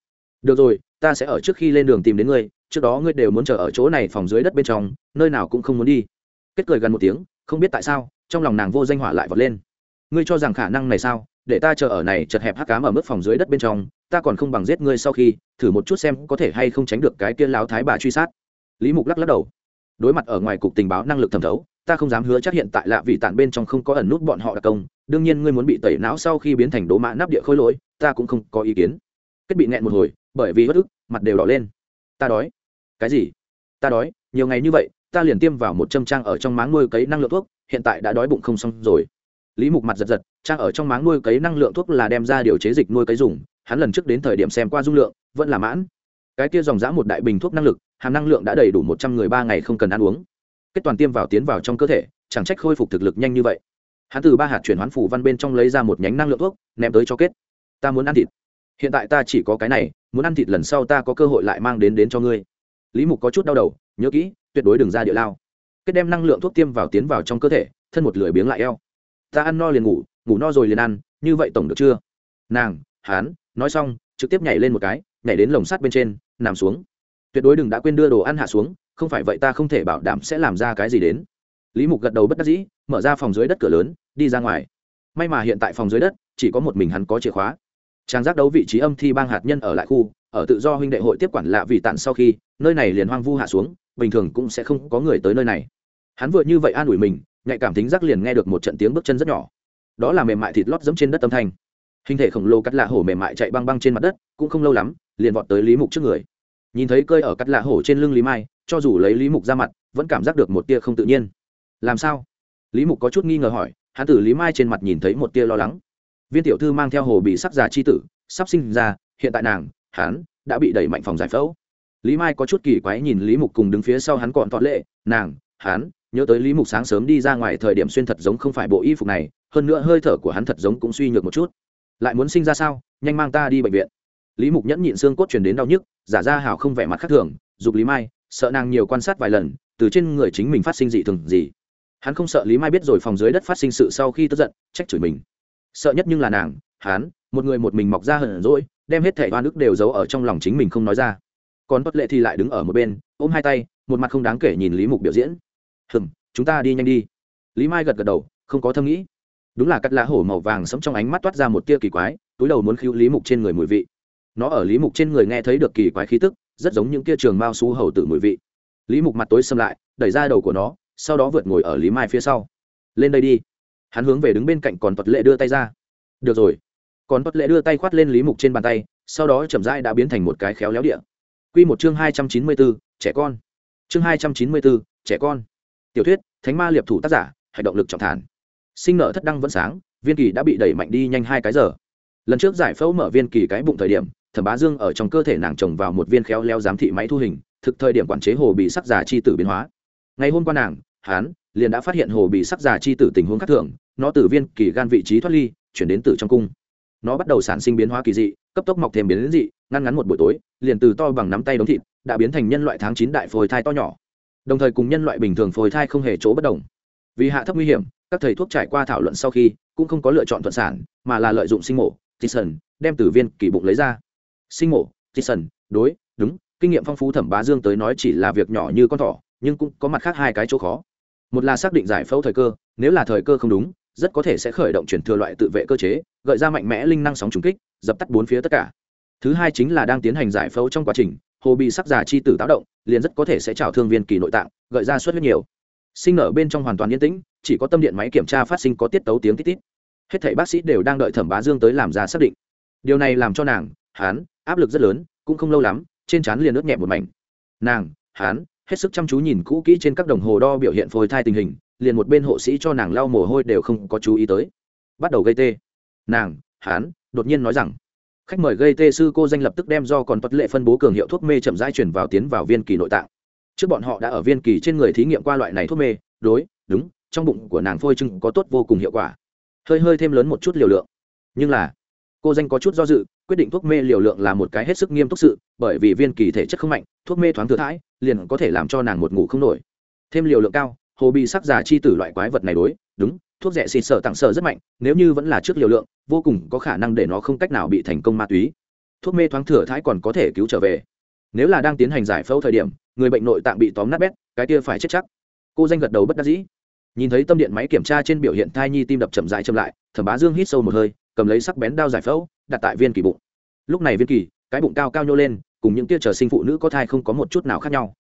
Được rồi, ta sẽ ở trước khi lên đường tìm đến ngươi, trước đó ngươi đều muốn chờ ở chỗ này phòng dưới đất bên trong, nơi nào cũng không muốn đi. Kết cười gần một tiếng, không biết tại sao, trong lòng nàng vô danh hỏa lại vọt lên. Ngươi cho rằng khả năng này sao? Để ta chờ ở này chật hẹp hắc cám ở mức phòng dưới đất bên trong, ta còn không bằng giết ngươi sau khi, thử một chút xem có thể hay không tránh được cái kia láo thái bà truy sát. Lý mục lắc lắc đầu. Đối mặt ở ngoài cục tình báo năng lực thẩm thấu ta không dám hứa chắc hiện tại lạ vị tản bên trong không có ẩn nút bọn họ đặc công, đương nhiên ngươi muốn bị tẩy não sau khi biến thành đố mã nắp địa khôi lỗi, ta cũng không có ý kiến. Kết bị nghẹn một hồi, bởi vì bất ức, mặt đều đỏ lên. Ta đói. Cái gì? Ta đói, nhiều ngày như vậy, ta liền tiêm vào một châm trang ở trong máng nuôi cấy năng lượng thuốc, hiện tại đã đói bụng không xong rồi. Lý mục mặt giật giật, trang ở trong máng nuôi cấy năng lượng thuốc là đem ra điều chế dịch nuôi cấy dùng, hắn lần trước đến thời điểm xem qua dung lượng, vẫn là mãn. Cái kia dòng dã một đại bình thuốc năng lực, hàm năng lượng đã đầy đủ một trăm người ba ngày không cần ăn uống kết toàn tiêm vào tiến vào trong cơ thể, chẳng trách khôi phục thực lực nhanh như vậy. Hắn từ ba hạt chuyển hoán phủ văn bên trong lấy ra một nhánh năng lượng thuốc, ném tới cho kết. Ta muốn ăn thịt. Hiện tại ta chỉ có cái này, muốn ăn thịt lần sau ta có cơ hội lại mang đến đến cho ngươi. Lý mục có chút đau đầu, nhớ kỹ, tuyệt đối đừng ra địa lao. Kết đem năng lượng thuốc tiêm vào tiến vào trong cơ thể, thân một lười biếng lại eo. Ta ăn no liền ngủ ngủ no rồi liền ăn, như vậy tổng được chưa? Nàng hán nói xong, trực tiếp nhảy lên một cái, nhảy đến lồng sắt bên trên, nằm xuống. Tuyệt đối đừng đã quên đưa đồ ăn hạ xuống không phải vậy ta không thể bảo đảm sẽ làm ra cái gì đến. Lý mục gật đầu bất đắc dĩ, mở ra phòng dưới đất cửa lớn, đi ra ngoài. May mà hiện tại phòng dưới đất, chỉ có một mình hắn có chìa khóa. Trang giác đấu vị trí âm thi bang hạt nhân ở lại khu, ở tự do huynh đệ hội tiếp quản lạ vì tản sau khi, nơi này liền hoang vu hạ xuống, bình thường cũng sẽ không có người tới nơi này. Hắn vừa như vậy an ủi mình, nhạy cảm tính giác liền nghe được một trận tiếng bước chân rất nhỏ. Đó là mềm mại thịt lót dẫm trên đất âm thanh. Hình thể khổng lồ cắt lạ hổ mềm mại chạy băng băng trên mặt đất, cũng không lâu lắm, liền vọt tới lý mục trước người. Nhìn thấy cơi ở cắt lạ hổ trên lưng lý mai cho dù lấy lý mục ra mặt, vẫn cảm giác được một tia không tự nhiên. Làm sao? Lý mục có chút nghi ngờ hỏi, hắn tử lý mai trên mặt nhìn thấy một tia lo lắng. Viên tiểu thư mang theo hồ bị sắc già chi tử, sắp sinh ra, hiện tại nàng, hắn, đã bị đẩy mạnh phòng giải phẫu. Lý mai có chút kỳ quái nhìn lý mục cùng đứng phía sau hắn còn thọ lệ, nàng, hắn, nhớ tới lý mục sáng sớm đi ra ngoài thời điểm xuyên thật giống không phải bộ y phục này, hơn nữa hơi thở của hắn thật giống cũng suy nhược một chút. Lại muốn sinh ra sao? Nhanh mang ta đi bệnh viện. Lý mục nhẫn nhịn xương cốt chuyển đến đau nhức, giả ra hảo không vẻ mặt khác thường, dục lý mai sợ nàng nhiều quan sát vài lần, từ trên người chính mình phát sinh dị thường gì. Hắn không sợ lý mai biết rồi phòng dưới đất phát sinh sự sau khi tức giận, trách chửi mình. Sợ nhất nhưng là nàng, hắn, một người một mình mọc ra hận rỗi đem hết thẻ oan ức đều giấu ở trong lòng chính mình không nói ra. Còn bất lệ thì lại đứng ở một bên, ôm hai tay, một mặt không đáng kể nhìn lý mục biểu diễn. Hừm, chúng ta đi nhanh đi. Lý mai gật gật đầu, không có thâm nghĩ. Đúng là cắt lá hổ màu vàng sống trong ánh mắt toát ra một tia kỳ quái, túi đầu muốn khiêu lý mục trên người mùi vị. Nó ở lý mục trên người nghe thấy được kỳ quái khí tức rất giống những kia trường mao su hầu tử mùi vị. Lý mục mặt tối xâm lại, đẩy ra đầu của nó, sau đó vượt ngồi ở lý mai phía sau. Lên đây đi. Hắn hướng về đứng bên cạnh còn tuật lệ đưa tay ra. Được rồi. Còn tuật lệ đưa tay khoát lên lý mục trên bàn tay, sau đó chậm rãi đã biến thành một cái khéo léo địa. Q một chương hai trăm chín mươi bốn, trẻ con. Chương hai trăm chín mươi bốn, trẻ con. Tiểu thuyết, thánh ma liệp thủ tác giả, hành động lực trọng thản. Sinh nợ thất đăng vẫn sáng, viên kỳ đã bị đẩy mạnh đi nhanh hai cái giờ. Lần trước giải phẫu mở viên kỳ cái bụng thời điểm thẩm bá dương ở trong cơ thể nàng trồng vào một viên khéo leo giám thị máy thu hình, thực thời điểm quản chế hồ bị sắc giả chi tử biến hóa. Ngày hôm qua nàng hán liền đã phát hiện hồ bị sắc giả chi tử tình huống khác thường, nó từ viên kỳ gan vị trí thoát ly, chuyển đến từ trong cung. Nó bắt đầu sản sinh biến hóa kỳ dị, cấp tốc mọc thêm biến dị, ngăn ngắn một buổi tối, liền từ to bằng nắm tay đống thịt, đã biến thành nhân loại tháng chín đại phôi thai to nhỏ. Đồng thời cùng nhân loại bình thường phôi thai không hề chỗ bất đồng. Vì hạ thấp nguy hiểm, các thầy thuốc trải qua thảo luận sau khi, cũng không có lựa chọn thuận sản, mà là lợi dụng sinh mổ, Jason, đem tử viên kỳ bụng lấy ra sinh mổ Jason đối đúng, kinh nghiệm phong phú thẩm bá dương tới nói chỉ là việc nhỏ như con thỏ, nhưng cũng có mặt khác hai cái chỗ khó. Một là xác định giải phẫu thời cơ, nếu là thời cơ không đúng, rất có thể sẽ khởi động chuyển thừa loại tự vệ cơ chế, gợi ra mạnh mẽ linh năng sóng trùng kích, dập tắt bốn phía tất cả. Thứ hai chính là đang tiến hành giải phẫu trong quá trình, hồ bị sắc già chi tử táo động, liền rất có thể sẽ trào thương viên kỳ nội tạng, gợi ra suất huyết nhiều. Sinh nở bên trong hoàn toàn yên tĩnh, chỉ có tâm điện máy kiểm tra phát sinh có tiết tấu tiếng tít tít. Hết thảy bác sĩ đều đang đợi thẩm bá dương tới làm ra xác định. Điều này làm cho nàng, hán áp lực rất lớn, cũng không lâu lắm, trên trán liền ướt nhẹ một mảnh. Nàng hán hết sức chăm chú nhìn cũ kỹ trên các đồng hồ đo biểu hiện phôi thai tình hình, liền một bên hộ sĩ cho nàng lau mồ hôi đều không có chú ý tới. Bắt đầu gây tê. Nàng hán đột nhiên nói rằng, khách mời gây tê sư cô danh lập tức đem do còn tuất lệ phân bố cường hiệu thuốc mê chậm rãi chuyển vào tiến vào viên kỳ nội tạng. Trước bọn họ đã ở viên kỳ trên người thí nghiệm qua loại này thuốc mê, đối, đúng, trong bụng của nàng phôi trưng có tốt vô cùng hiệu quả. Hơi hơi thêm lớn một chút liều lượng. Nhưng là cô danh có chút do dự, quyết định thuốc mê liều lượng là một cái hết sức nghiêm túc sự, bởi vì viên kỳ thể chất không mạnh, thuốc mê thoáng thừa thãi, liền có thể làm cho nàng một ngủ không nổi. Thêm liều lượng cao, hồ bị sắc già chi tử loại quái vật này đối, đúng, thuốc rẻ xịt sợ tặng sợ rất mạnh, nếu như vẫn là trước liều lượng, vô cùng có khả năng để nó không cách nào bị thành công ma túy. Thuốc mê thoáng thừa thãi còn có thể cứu trở về. Nếu là đang tiến hành giải phẫu thời điểm, người bệnh nội tạng bị tóm nát bét, cái kia phải chết chắc. Cô danh gật đầu bất đắc dĩ. Nhìn thấy tâm điện máy kiểm tra trên biểu hiện thai nhi tim đập chậm dài chậm lại, thẩm bá dương hít sâu một hơi cầm lấy sắc bén đao giải phẫu, đặt tại viên kỳ bụng. Lúc này viên kỳ, cái bụng cao cao nhô lên, cùng những tia chờ sinh phụ nữ có thai không có một chút nào khác nhau.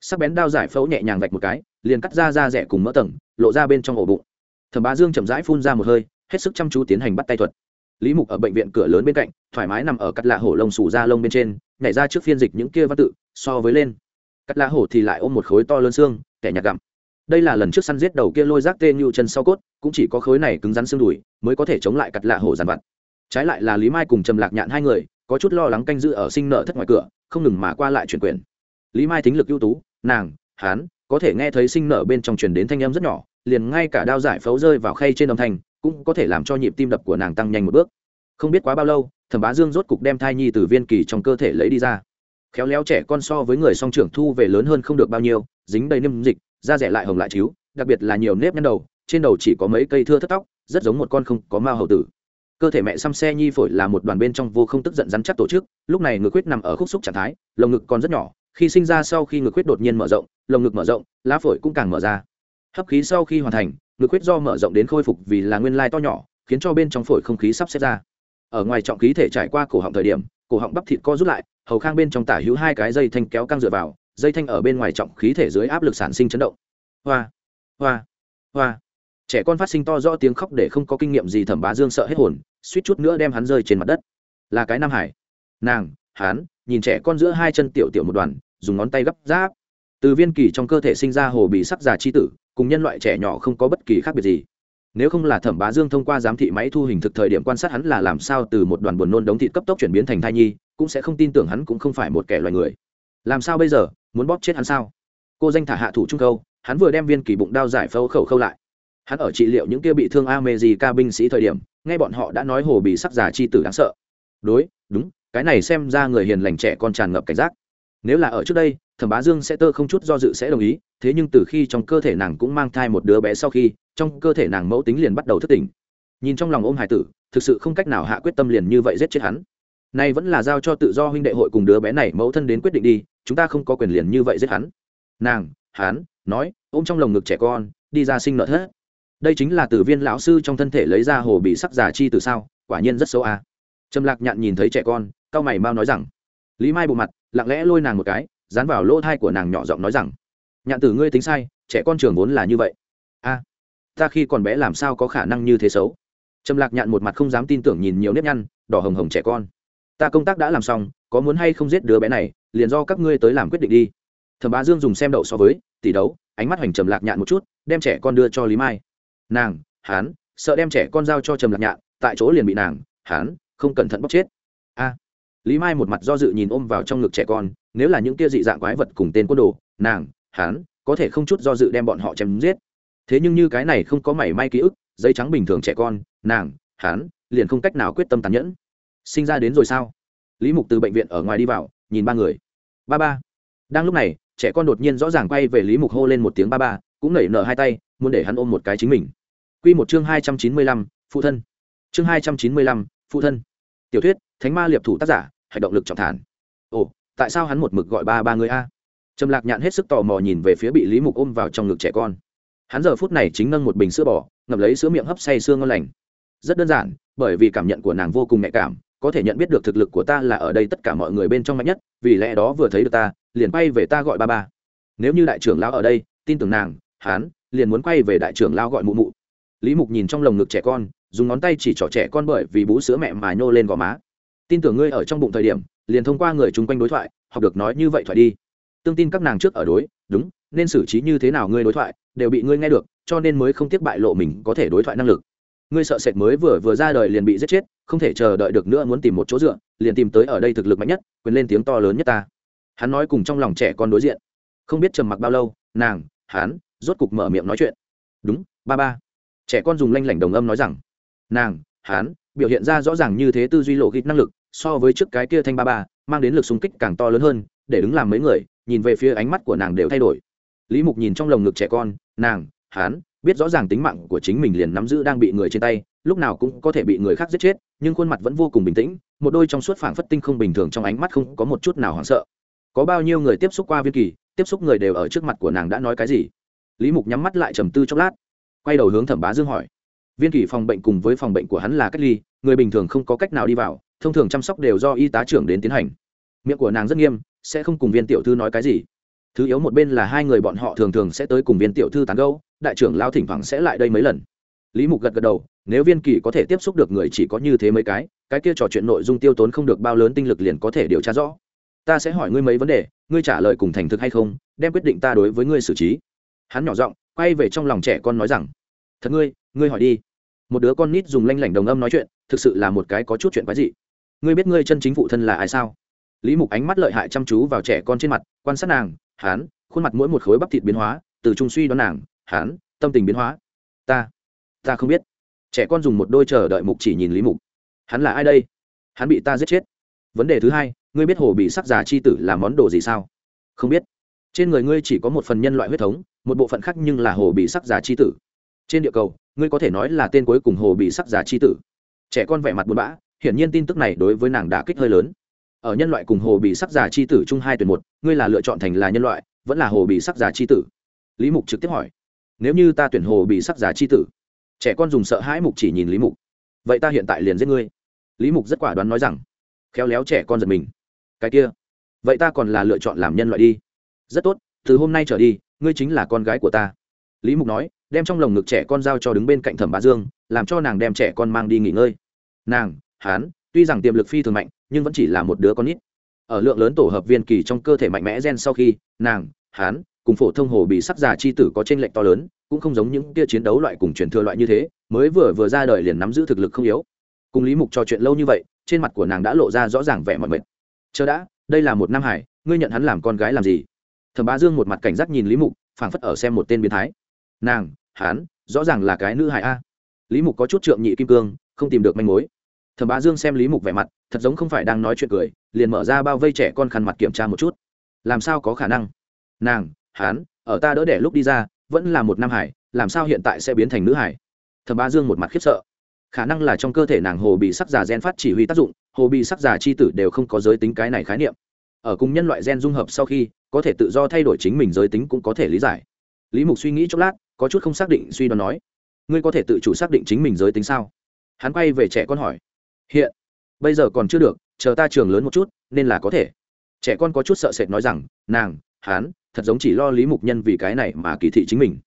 Sắc bén đao giải phẫu nhẹ nhàng vạch một cái, liền cắt ra da rẻ cùng mỡ tầng, lộ ra bên trong ổ bụng. Thẩm bá dương chậm rãi phun ra một hơi, hết sức chăm chú tiến hành bắt tay thuật. Lý mục ở bệnh viện cửa lớn bên cạnh, thoải mái nằm ở cắt lạ hổ lông xù da lông bên trên, nhảy ra trước phiên dịch những kia văn tự, so với lên. Cắt lạ hổ thì lại ôm một khối to lớn xương, kẻ nhạt gặm đây là lần trước săn giết đầu kia lôi rác tên như chân sau cốt, cũng chỉ có khối này cứng rắn xương đùi mới có thể chống lại cặt lạ hổ dàn vặt. Trái lại là lý mai cùng trầm lạc nhạn hai người, có chút lo lắng canh giữ ở sinh nợ thất ngoài cửa, không ngừng mà qua lại chuyển quyền. Lý mai thính lực ưu tú, nàng hán có thể nghe thấy sinh nợ bên trong truyền đến thanh âm rất nhỏ, liền ngay cả đao giải phẫu rơi vào khay trên âm thanh, cũng có thể làm cho nhịp tim đập của nàng tăng nhanh một bước. Không biết quá bao lâu, thẩm bá dương rốt cục đem thai nhi từ viên kỳ trong cơ thể lấy đi ra. Khéo léo trẻ con so với người song trưởng thu về lớn hơn không được bao nhiêu, dính đầy niêm dịch da rẻ lại hồng lại chiếu đặc biệt là nhiều nếp nhăn đầu, trên đầu chỉ có mấy cây thưa thất tóc, rất giống một con không có mao hầu tử. Cơ thể mẹ xăm xe nhi phổi là một đoàn bên trong vô không tức giận rắn chắc tổ chức, lúc này ngực huyết nằm ở khúc xúc trạng thái, lồng ngực còn rất nhỏ, khi sinh ra sau khi ngực huyết đột nhiên mở rộng, lồng ngực mở rộng, lá phổi cũng càng mở ra. Hấp khí sau khi hoàn thành, ngực huyết do mở rộng đến khôi phục vì là nguyên lai to nhỏ, khiến cho bên trong phổi không khí sắp xếp ra. Ở ngoài trọng khí thể trải qua cổ họng thời điểm, cổ họng bắp thịt co rút lại, hầu khang bên trong tả hữu hai cái dây thanh kéo căng dựa vào dây thanh ở bên ngoài trọng khí thể dưới áp lực sản sinh chấn động. Hoa hoa hoa. Trẻ con phát sinh to rõ tiếng khóc để không có kinh nghiệm gì thẩm bá dương sợ hết hồn, suýt chút nữa đem hắn rơi trên mặt đất. Là cái nam hải. Nàng hán nhìn trẻ con giữa hai chân tiểu tiểu một đoàn, dùng ngón tay gấp giáp. Từ viên kỳ trong cơ thể sinh ra hồ bị sắc già chi tử, cùng nhân loại trẻ nhỏ không có bất kỳ khác biệt gì. Nếu không là thẩm bá dương thông qua giám thị máy thu hình thực thời điểm quan sát hắn là làm sao từ một đoàn buồn nôn đống thịt cấp tốc chuyển biến thành thai nhi, cũng sẽ không tin tưởng hắn cũng không phải một kẻ loài người. Làm sao bây giờ? Muốn bóp chết hắn sao? Cô danh thả hạ thủ trung câu, hắn vừa đem viên kỳ bụng đao giải phẫu khẩu khâu lại. Hắn ở trị liệu những kia bị thương ca binh sĩ thời điểm, nghe bọn họ đã nói hồ bị sắc già chi tử đáng sợ. Đối, đúng, cái này xem ra người hiền lành trẻ con tràn ngập cảnh giác. Nếu là ở trước đây, thẩm bá dương sẽ tơ không chút do dự sẽ đồng ý, thế nhưng từ khi trong cơ thể nàng cũng mang thai một đứa bé sau khi, trong cơ thể nàng mẫu tính liền bắt đầu thức tỉnh. Nhìn trong lòng ôm hải tử, thực sự không cách nào hạ quyết tâm liền như vậy giết chết hắn. Nay vẫn là giao cho tự do huynh đệ hội cùng đứa bé này mẫu thân đến quyết định đi chúng ta không có quyền liền như vậy giết hắn. Nàng, hắn, nói, ôm trong lồng ngực trẻ con, đi ra sinh nợ thất. Đây chính là từ viên lão sư trong thân thể lấy ra hồ bị sắc giả chi từ sao, quả nhiên rất xấu a. À. trầm lạc nhạn nhìn thấy trẻ con, cao mày mau nói rằng, lý mai bộ mặt, lặng lẽ lôi nàng một cái, dán vào lỗ thai của nàng nhỏ giọng nói rằng, nhạn tử ngươi tính sai, trẻ con trường vốn là như vậy. A, ta khi còn bé làm sao có khả năng như thế xấu? Trầm lạc nhạn một mặt không dám tin tưởng nhìn nhiều nếp nhăn, đỏ hồng hồng trẻ con. Ta công tác đã làm xong, có muốn hay không giết đứa bé này liền do các ngươi tới làm quyết định đi. Thẩm bá dương dùng xem đậu so với tỷ đấu, ánh mắt hoành trầm lạc nhạn một chút, đem trẻ con đưa cho lý mai. Nàng hán sợ đem trẻ con giao cho trầm lạc nhạn, tại chỗ liền bị nàng hán không cẩn thận bóc chết. A. Lý mai một mặt do dự nhìn ôm vào trong ngực trẻ con, nếu là những kia dị dạng quái vật cùng tên quân đồ, nàng hán có thể không chút do dự đem bọn họ chém giết. Thế nhưng như cái này không có mảy may ký ức, giấy trắng bình thường trẻ con, nàng hán liền không cách nào quyết tâm tàn nhẫn. Sinh ra đến rồi sao? Lý mục từ bệnh viện ở ngoài đi vào nhìn ba người. Ba ba. Đang lúc này, trẻ con đột nhiên rõ ràng quay về lý mục hô lên một tiếng ba ba, cũng nảy nở hai tay, muốn để hắn ôm một cái chính mình. Q một chương hai trăm chín mươi lăm, phụ thân. Chương hai trăm chín mươi lăm, phụ thân. Tiểu thuyết, thánh ma liệp thủ tác giả, hành động lực trọng thản. Ồ, tại sao hắn một mực gọi ba ba người a? Trầm lạc nhạn hết sức tò mò nhìn về phía bị lý mục ôm vào trong ngực trẻ con. Hắn giờ phút này chính nâng một bình sữa bò ngập lấy sữa miệng hấp say sương ngon lành. Rất đơn giản, bởi vì cảm nhận của nàng vô cùng nhạy cảm có thể nhận biết được thực lực của ta là ở đây tất cả mọi người bên trong mạnh nhất, vì lẽ đó vừa thấy được ta, liền quay về ta gọi ba ba. Nếu như đại trưởng lão ở đây, tin tưởng nàng hán liền muốn quay về đại trưởng lão gọi mụ mụ. Lý mục nhìn trong lồng ngực trẻ con, dùng ngón tay chỉ trỏ trẻ con bởi vì bú sữa mẹ mà nhô lên gò má. Tin tưởng ngươi ở trong bụng thời điểm, liền thông qua người chung quanh đối thoại, học được nói như vậy thoại đi. Tương tin các nàng trước ở đối, đúng, nên xử trí như thế nào ngươi đối thoại, đều bị ngươi nghe được, cho nên mới không tiếc bại lộ mình có thể đối thoại năng lực ngươi sợ sệt mới vừa vừa ra đời liền bị giết chết, không thể chờ đợi được nữa muốn tìm một chỗ dựa, liền tìm tới ở đây thực lực mạnh nhất, quyền lên tiếng to lớn nhất ta. Hắn nói cùng trong lòng trẻ con đối diện. Không biết trầm mặc bao lâu, nàng, hắn, rốt cục mở miệng nói chuyện. Đúng, ba ba. Trẻ con dùng lanh lảnh đồng âm nói rằng. Nàng, hắn, biểu hiện ra rõ ràng như thế tư duy lộ kịch năng lực, so với trước cái kia thanh ba ba, mang đến lực xung kích càng to lớn hơn, để đứng làm mấy người, nhìn về phía ánh mắt của nàng đều thay đổi. Lý mục nhìn trong lồng ngực trẻ con, nàng, hắn biết rõ ràng tính mạng của chính mình liền nắm giữ đang bị người trên tay, lúc nào cũng có thể bị người khác giết chết, nhưng khuôn mặt vẫn vô cùng bình tĩnh, một đôi trong suốt phảng phất tinh không bình thường trong ánh mắt không có một chút nào hoảng sợ. Có bao nhiêu người tiếp xúc qua viên kỳ, tiếp xúc người đều ở trước mặt của nàng đã nói cái gì? Lý mục nhắm mắt lại trầm tư chốc lát, quay đầu hướng thẩm bá dương hỏi. Viên kỳ phòng bệnh cùng với phòng bệnh của hắn là cách ly, người bình thường không có cách nào đi vào, thông thường chăm sóc đều do y tá trưởng đến tiến hành. Miệng của nàng rất nghiêm, sẽ không cùng viên tiểu thư nói cái gì. Thứ yếu một bên là hai người bọn họ thường thường sẽ tới cùng viên tiểu thư tán gẫu đại trưởng lao thỉnh thoảng sẽ lại đây mấy lần. Lý mục gật gật đầu, nếu viên kỳ có thể tiếp xúc được người chỉ có như thế mấy cái cái kia trò chuyện nội dung tiêu tốn không được bao lớn tinh lực liền có thể điều tra rõ. Ta sẽ hỏi ngươi mấy vấn đề, ngươi trả lời cùng thành thực hay không, đem quyết định ta đối với ngươi xử trí. Hắn nhỏ giọng, quay về trong lòng trẻ con nói rằng, thật ngươi ngươi hỏi đi. Một đứa con nít dùng lanh lảnh đồng âm nói chuyện, thực sự là một cái có chút chuyện quái dị. Ngươi biết ngươi chân chính phụ thân là ai sao? Lý mục ánh mắt lợi hại chăm chú vào trẻ con trên mặt, quan sát nàng hán khuôn mặt mỗi một khối bắp thịt biến hóa, từ trung suy đoán nàng hán tâm tình biến hóa. Ta ta không biết. Trẻ con dùng một đôi chờ đợi mục chỉ nhìn lý mục. Hắn là ai đây? Hắn bị ta giết chết. Vấn đề thứ hai, ngươi biết hồ bị sắc già chi tử là món đồ gì sao? Không biết. Trên người ngươi chỉ có một phần nhân loại huyết thống, một bộ phận khác nhưng là hồ bị sắc già chi tử. Trên địa cầu, ngươi có thể nói là tên cuối cùng hồ bị sắc già chi tử. Trẻ con vẻ mặt buồn bã, hiển nhiên tin tức này đối với nàng đã kích hơi lớn. Ở nhân loại cùng hồ bị sắc giả chi tử chung hai tuyển một, ngươi là lựa chọn thành là nhân loại, vẫn là hồ bị sắc giả chi tử? Lý mục trực tiếp hỏi nếu như ta tuyển hồ bị sắc giả chi tử, trẻ con dùng sợ hãi mục chỉ nhìn lý mục. Vậy ta hiện tại liền giết ngươi. Lý mục rất quả đoán nói rằng, khéo léo trẻ con giật mình. Cái kia, vậy ta còn là lựa chọn làm nhân loại đi. Rất tốt, từ hôm nay trở đi, ngươi chính là con gái của ta. Lý mục nói, đem trong lồng ngực trẻ con giao cho đứng bên cạnh thẩm bá dương, làm cho nàng đem trẻ con mang đi nghỉ ngơi. Nàng hán tuy rằng tiềm lực phi thường mạnh, nhưng vẫn chỉ là một đứa con nít. Ở lượng lớn tổ hợp viên kỳ trong cơ thể mạnh mẽ gen sau khi, nàng hán cùng phổ thông hồ bị sắc già chi tử có trên lệnh to lớn, cũng không giống những kia chiến đấu loại cùng truyền thừa loại như thế, mới vừa vừa ra đời liền nắm giữ thực lực không yếu. Cùng lý mục trò chuyện lâu như vậy, trên mặt của nàng đã lộ ra rõ ràng vẻ mọi mệt. Chờ đã, đây là một nam hải, ngươi nhận hắn làm con gái làm gì? Thẩm bá dương một mặt cảnh giác nhìn lý mục, phảng phất ở xem một tên biến thái. Nàng hán rõ ràng là cái nữ hải a. Lý mục có chút trượng nhị kim cương, không tìm được manh mối. Thẩm bá dương xem lý mục vẻ mặt, thật giống không phải đang nói chuyện cười, liền mở ra bao vây trẻ con khăn mặt kiểm tra một chút. Làm sao có khả năng? Nàng hán, ở ta đỡ đẻ lúc đi ra, vẫn là một nam hải, làm sao hiện tại sẽ biến thành nữ hải? Thẩm Ba dương một mặt khiếp sợ. Khả năng là trong cơ thể nàng hồ bị sắc già gen phát chỉ huy tác dụng, hồ bị sắc già c h i tử đều không có giới tính cái này khái niệm. Ở cùng nhân loại gen dung hợp sau khi, có thể tự do thay đổi chính mình giới tính cũng có thể lý giải. Lý mục suy nghĩ chốc lát, có chút không xác định, suy đoán nói, ngươi có thể tự chủ xác định chính mình giới tính sao? Hắn quay về trẻ con hỏi, hiện, bây giờ còn chưa được, chờ ta trường lớn một chút, nên là có thể. Trẻ con có chút sợ sệt nói rằng, nàng, hán thật giống chỉ lo lý mục nhân vì cái này mà kỳ thị chính mình.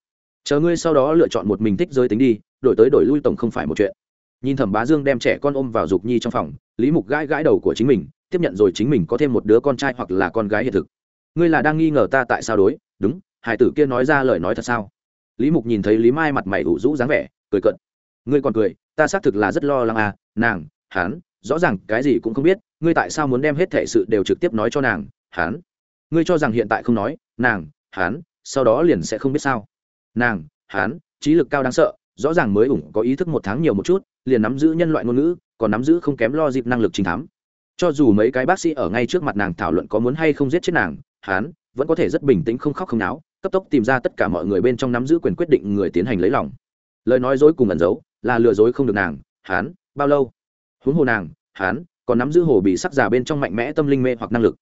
Chờ ngươi sau đó lựa chọn một mình thích giới tính đi, đổi tới đổi lui tổng không phải một chuyện. Nhìn thẩm bá dương đem trẻ con ôm vào dục nhi trong phòng, lý mục gãi gãi đầu của chính mình, tiếp nhận rồi chính mình có thêm một đứa con trai hoặc là con gái hiện thực. Ngươi là đang nghi ngờ ta tại sao đối? Đúng hải tử kia nói ra lời nói thật sao? Lý mục nhìn thấy lý mai mặt mày ủ rũ dáng vẻ, cười cận ngươi còn cười, ta xác thực là rất lo lắng à nàng hán rõ ràng cái gì cũng không biết, ngươi tại sao muốn đem hết thể sự đều trực tiếp nói cho nàng hán ngươi cho rằng hiện tại không nói, nàng hán sau đó liền sẽ không biết sao. Nàng hán trí lực cao đáng sợ, rõ ràng mới ủng có ý thức một tháng nhiều một chút, liền nắm giữ nhân loại ngôn ngữ, còn nắm giữ không kém lo dịp năng lực trình thám. Cho dù mấy cái bác sĩ ở ngay trước mặt nàng thảo luận có muốn hay không giết chết nàng hán vẫn có thể rất bình tĩnh không khóc không náo, cấp tốc tìm ra tất cả mọi người bên trong nắm giữ quyền quyết định người tiến hành lấy lòng. Lời nói dối cùng ẩn giấu là lừa dối không được nàng hán bao lâu? Huống hồ nàng hán còn nắm giữ hồ bị sắc giả bên trong mạnh mẽ tâm linh mê hoặc năng lực.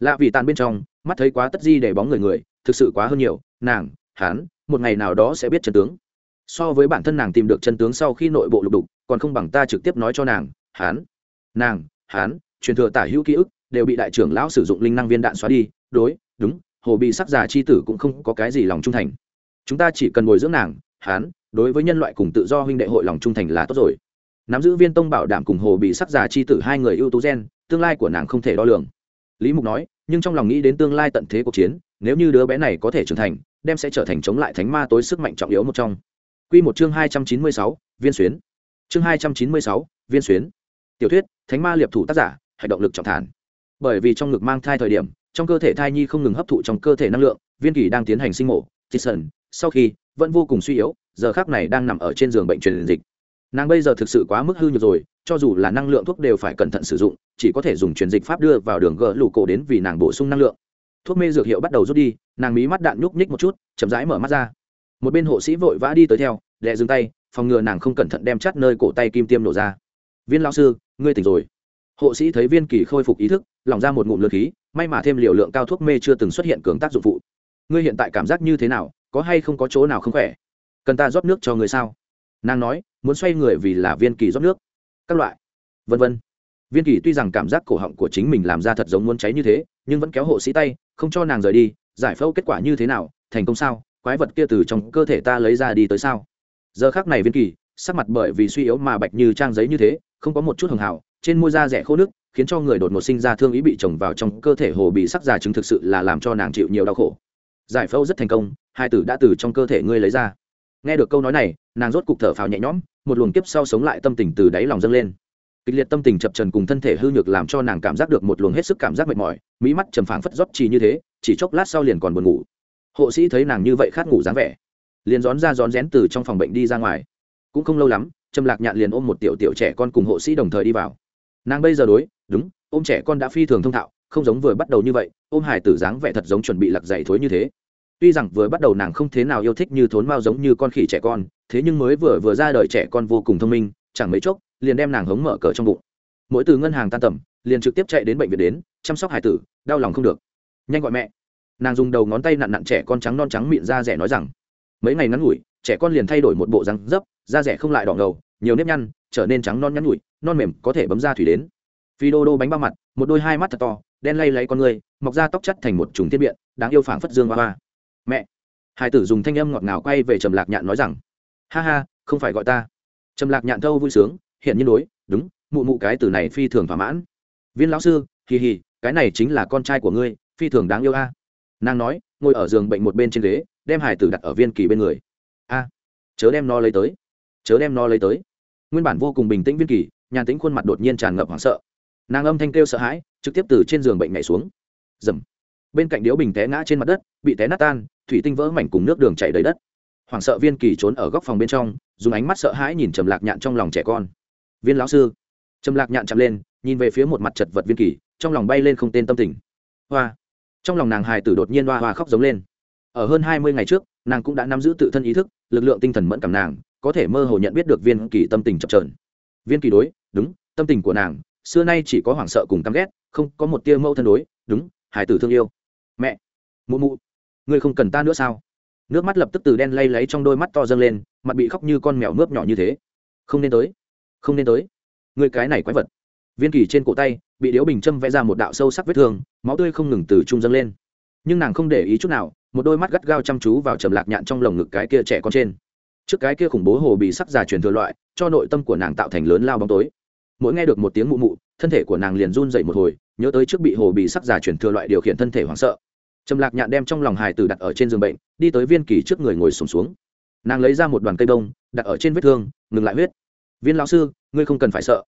Lạ vì tàn bên trong mắt thấy quá tất di để bóng người người, thực sự quá hơn nhiều, nàng hán một ngày nào đó sẽ biết chân tướng. So với bản thân nàng tìm được chân tướng sau khi nội bộ lục đục, còn không bằng ta trực tiếp nói cho nàng hán nàng hán truyền thừa tả hữu ký ức, đều bị đại trưởng lão sử dụng linh năng viên đạn xóa đi, đối, đúng, hồ bị sắc giả c h i tử cũng không có cái gì lòng trung thành. Chúng ta chỉ cần bồi dưỡng nàng hán đối với nhân loại cùng tự do huynh đệ hội lòng trung thành là tốt rồi. Nắm giữ viên tông bảo đảm cùng hồ bị sắc giả chi tử hai người ưu tú gen, tương lai của nàng không thể đo lường. Lý mục nói nhưng trong lòng nghĩ đến tương lai tận thế cuộc chiến nếu như đứa bé này có thể trưởng thành đem sẽ trở thành chống lại thánh ma tối sức mạnh trọng yếu một trong Quy một chương hai trăm chín mươi sáu, viên xuyến. Chương hai trăm chín mươi sáu, viên xuyến. Tiểu thuyết, Thánh ma liệp thủ tác giả, hành động lực trọng thản. Bởi vì trong ngực mang thai thời điểm, trong cơ thể thai nhi không ngừng hấp thụ trong cơ thể năng lượng, viên kỳ đang tiến hành sinh mổ, Jason, sau khi vẫn vô cùng suy yếu, giờ khắc này đang nằm ở trên giường bệnh truyền dịch nàng bây giờ thực sự quá mức hư nhược rồi cho dù là năng lượng thuốc đều phải cẩn thận sử dụng, chỉ có thể dùng truyền dịch pháp đưa vào đường gỡ lũ cổ đến vì nàng bổ sung năng lượng. Thuốc mê dược hiệu bắt đầu rút đi, nàng mí mắt đạn nhúc nhích một chút, chậm rãi mở mắt ra. Một bên hộ sĩ vội vã đi tới theo, đè dừng tay, phòng ngừa nàng không cẩn thận đem chắt nơi cổ tay kim tiêm nổ ra. Viên lao sư, ngươi tỉnh rồi. Hộ sĩ thấy viên kỳ khôi phục ý thức, lỏng ra một ngụm lượt khí, may mà thêm liều lượng cao thuốc mê chưa từng xuất hiện cường tác dụng phụ. Ngươi hiện tại cảm giác như thế nào? Có hay không có chỗ nào không khỏe? Cần ta rót nước cho người sao? Nàng nói, muốn xoay người vì là viên kỳ rót nước các loại. Vân vân. Viên kỳ tuy rằng cảm giác cổ họng của chính mình làm ra thật giống muốn cháy như thế, nhưng vẫn kéo hộ sĩ tay, không cho nàng rời đi, giải phẫu kết quả như thế nào, thành công sao, quái vật kia từ trong cơ thể ta lấy ra đi tới sao? Giờ khác này viên kỳ, sắc mặt bởi vì suy yếu mà bạch như trang giấy như thế, không có một chút hường hào trên môi da rẻ khô nước, khiến cho người đột ngột sinh ra thương ý bị trồng vào trong cơ thể hồ bị sắc già chứng thực sự là làm cho nàng chịu nhiều đau khổ. Giải phẫu rất thành công, hai tử đã từ trong cơ thể ngươi lấy ra. Nghe được câu nói này, nàng rốt cục thở phào nhẹ nhõm một luồng kiếp sau sống lại tâm tình từ đáy lòng dâng lên. Kịch liệt tâm tình chập trần cùng thân thể hư nhược làm cho nàng cảm giác được một luồng hết sức cảm giác mệt mỏi, mỹ mắt trầm phảng phất rót trì như thế, chỉ chốc lát sau liền còn buồn ngủ. Hộ sĩ thấy nàng như vậy khát ngủ dáng vẻ, liền rón ra rón rén từ trong phòng bệnh đi ra ngoài. Cũng không lâu lắm, trầm lạc nhạn liền ôm một tiểu tiểu trẻ con cùng hộ sĩ đồng thời đi vào. Nàng bây giờ đối, đúng, ôm trẻ con đã phi thường thông thạo, không giống vừa bắt đầu như vậy, ôm hải tử dáng vẻ thật giống chuẩn bị lặc dày thối như thế tuy rằng vừa bắt đầu nàng không thế nào yêu thích như thốn mao giống như con khỉ trẻ con, thế nhưng mới vừa vừa ra đời trẻ con vô cùng thông minh, chẳng mấy chốc, liền đem nàng hống mở cờ trong bụng. Mỗi từ ngân hàng tan tầm, liền trực tiếp chạy đến bệnh viện đến, chăm sóc hải tử, đau lòng không được. Nhanh gọi mẹ. Nàng dùng đầu ngón tay nặn nặn trẻ con trắng non trắng miệng da rẻ nói rằng, mấy ngày ngắn ngủi, trẻ con liền thay đổi một bộ răng dấp, da rẻ không lại đỏ ngầu, nhiều nếp nhăn, trở nên trắng non nhắn nhủi, non mềm có thể bấm ra thủy đến. Phi đô đô bánh bao mặt, một đôi hai mắt thật to, đen lay lấy con người, mọc ra tóc chắt thành một trùng thiên biện, đáng yêu phảng phất dương hoa hoa mẹ. Hải tử dùng thanh âm ngọt ngào quay về trầm lạc nhạn nói rằng, ha ha, không phải gọi ta. Trầm lạc nhạn thâu vui sướng hiện nhiên đối, đúng, mụ mụ cái từ này phi thường thỏa mãn. Viên lão sư, hì hì, cái này chính là con trai của ngươi, phi thường đáng yêu a. Nàng nói, ngồi ở giường bệnh một bên trên ghế, đem hải tử đặt ở viên kỳ bên người. A, chớ đem nó lấy tới, chớ đem nó lấy tới. Nguyên bản vô cùng bình tĩnh viên kỳ, nhàn tĩnh khuôn mặt đột nhiên tràn ngập hoảng sợ. Nàng âm thanh kêu sợ hãi, trực tiếp từ trên giường bệnh nhảy xuống. Dầm bên cạnh điếu bình té ngã trên mặt đất, bị té nát tan, thủy tinh vỡ mảnh cùng nước đường chảy đầy đất. Hoảng sợ viên kỳ trốn ở góc phòng bên trong, dùng ánh mắt sợ hãi nhìn trầm lạc nhạn trong lòng trẻ con. Viên lão sư. Trầm lạc nhạn chạm lên, nhìn về phía một mặt chật vật viên kỳ, trong lòng bay lên không tên tâm tình. Hoa. Trong lòng nàng hài tử đột nhiên hoa hoa khóc giống lên. Ở hơn hai mươi ngày trước, nàng cũng đã nắm giữ tự thân ý thức, lực lượng tinh thần mẫn cảm nàng, có thể mơ hồ nhận biết được viên kỳ tâm tình chập trờn viên kỳ đối, đúng, tâm tình của nàng, xưa nay chỉ có hoảng sợ cùng căm ghét, không có một tia mâu thân đối, đúng hải tử thương yêu mẹ, mụ mụ, ngươi không cần ta nữa sao? Nước mắt lập tức từ đen lay lấy trong đôi mắt to dâng lên, mặt bị khóc như con mèo mướp nhỏ như thế. Không nên tới, không nên tới. Người cái này quái vật. Viên kỳ trên cổ tay, bị điếu bình châm vẽ ra một đạo sâu sắc vết thương, máu tươi không ngừng từ trung dâng lên. Nhưng nàng không để ý chút nào, một đôi mắt gắt gao chăm chú vào trầm lạc nhạn trong lồng ngực cái kia trẻ con trên. Trước cái kia khủng bố hồ bị sắc già truyền thừa loại, cho nội tâm của nàng tạo thành lớn lao bóng tối. Mỗi nghe được một tiếng mụ mụ, thân thể của nàng liền run dậy một hồi, nhớ tới trước bị hồ bị sắc già truyền thừa loại điều khiển thân thể hoảng sợ trầm lạc nhạn đem trong lòng Hải tử đặt ở trên giường bệnh đi tới viên kỳ trước người ngồi sùng xuống, xuống nàng lấy ra một đoàn cây đông đặt ở trên vết thương ngừng lại huyết. Viên lão sư ngươi không cần phải sợ.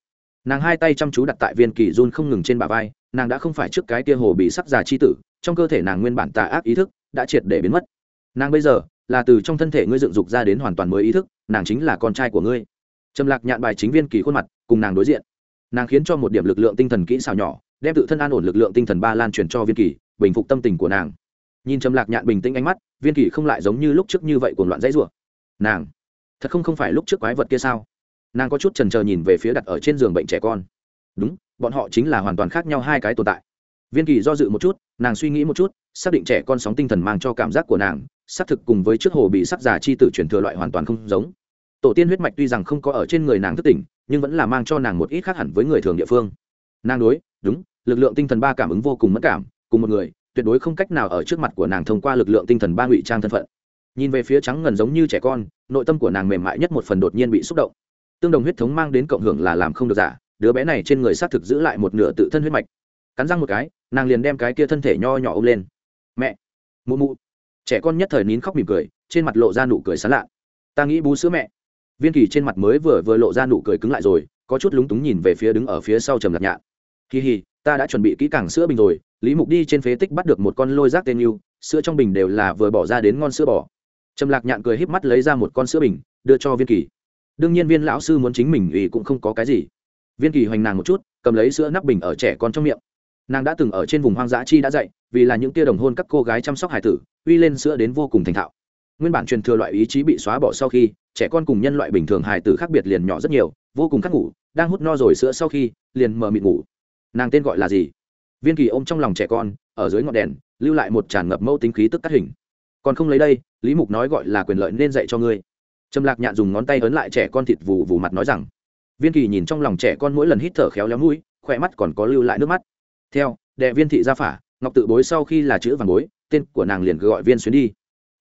Nàng hai tay chăm chú đặt tại viên kỳ run không ngừng trên bả vai nàng đã không phải trước cái tia hồ bị sắc già chi tử trong cơ thể nàng nguyên bản tà ác ý thức đã triệt để biến mất. Nàng bây giờ là từ trong thân thể ngươi dựng dục ra đến hoàn toàn mới ý thức nàng chính là con trai của ngươi. Trầm lạc nhạn bài chính viên kỳ khuôn mặt cùng nàng đối diện. Nàng khiến cho một điểm lực lượng tinh thần kỹ xảo nhỏ đem tự thân an ổn lực lượng tinh thần ba lan truyền cho viên kỳ bình phục tâm tình của nàng. Nhìn trầm lạc nhạn bình tĩnh ánh mắt, viên kỳ không lại giống như lúc trước như vậy cuồng loạn dãy rủa. Nàng, thật không không phải lúc trước quái vật kia sao? Nàng có chút trần trờ nhìn về phía đặt ở trên giường bệnh trẻ con. Đúng, bọn họ chính là hoàn toàn khác nhau hai cái tồn tại. Viên kỳ do dự một chút, nàng suy nghĩ một chút, xác định trẻ con sóng tinh thần mang cho cảm giác của nàng, xác thực cùng với trước hồ bị sắc giả chi tử truyền thừa loại hoàn toàn không giống. Tổ tiên huyết mạch tuy rằng không có ở trên người nàng thức tỉnh, nhưng vẫn là mang cho nàng một ít khác hẳn với người thường địa phương. Nàng đối, đúng, lực lượng tinh thần ba cảm ứng vô cùng mất cảm cùng một người, tuyệt đối không cách nào ở trước mặt của nàng thông qua lực lượng tinh thần ba ngụy trang thân phận. Nhìn về phía trắng ngần giống như trẻ con, nội tâm của nàng mềm mại nhất một phần đột nhiên bị xúc động. Tương đồng huyết thống mang đến cộng hưởng là làm không được giả, đứa bé này trên người xác thực giữ lại một nửa tự thân huyết mạch. Cắn răng một cái, nàng liền đem cái kia thân thể nho nhỏ ôm lên. Mẹ! Mụ mụ! Trẻ con nhất thời nín khóc mỉm cười, trên mặt lộ ra nụ cười sán lạ. Ta nghĩ bú sữa mẹ. Viên kỳ trên mặt mới vừa vừa lộ ra nụ cười cứng lại rồi, có chút lúng túng nhìn về phía đứng ở phía sau trầm lạc nhạn. Kỳ hì ta đã chuẩn bị kỹ càng sữa bình rồi, lý mục đi trên phế tích bắt được một con lôi rác tên yêu, sữa trong bình đều là vừa bỏ ra đến ngon sữa bò. Trầm lạc nhạn cười híp mắt lấy ra một con sữa bình, đưa cho viên kỳ. Đương nhiên viên lão sư muốn chính mình ủy cũng không có cái gì. Viên kỳ hoành nàng một chút, cầm lấy sữa nắp bình ở trẻ con trong miệng. Nàng đã từng ở trên vùng hoang dã chi đã dạy, vì là những tia đồng hôn các cô gái chăm sóc hải tử, uy lên sữa đến vô cùng thành thạo. Nguyên bản truyền thừa loại ý chí bị xóa bỏ sau khi, trẻ con cùng nhân loại bình thường hải tử khác biệt liền nhỏ rất nhiều, vô cùng khắc ngủ, đang hút no rồi sữa sau khi, liền mờ mịt ngủ nàng tên gọi là gì? Viên kỳ ôm trong lòng trẻ con, ở dưới ngọn đèn, lưu lại một tràn ngập mẫu tính khí tức cắt hình. Còn không lấy đây, lý mục nói gọi là quyền lợi nên dạy cho ngươi. Trầm lạc nhạn dùng ngón tay ấn lại trẻ con thịt vù vù mặt nói rằng, viên kỳ nhìn trong lòng trẻ con mỗi lần hít thở khéo léo mũi, khỏe mắt còn có lưu lại nước mắt. Theo, đệ viên thị gia phả, ngọc tự bối sau khi là chữ vàng bối, tên của nàng liền cứ gọi viên xuyến đi.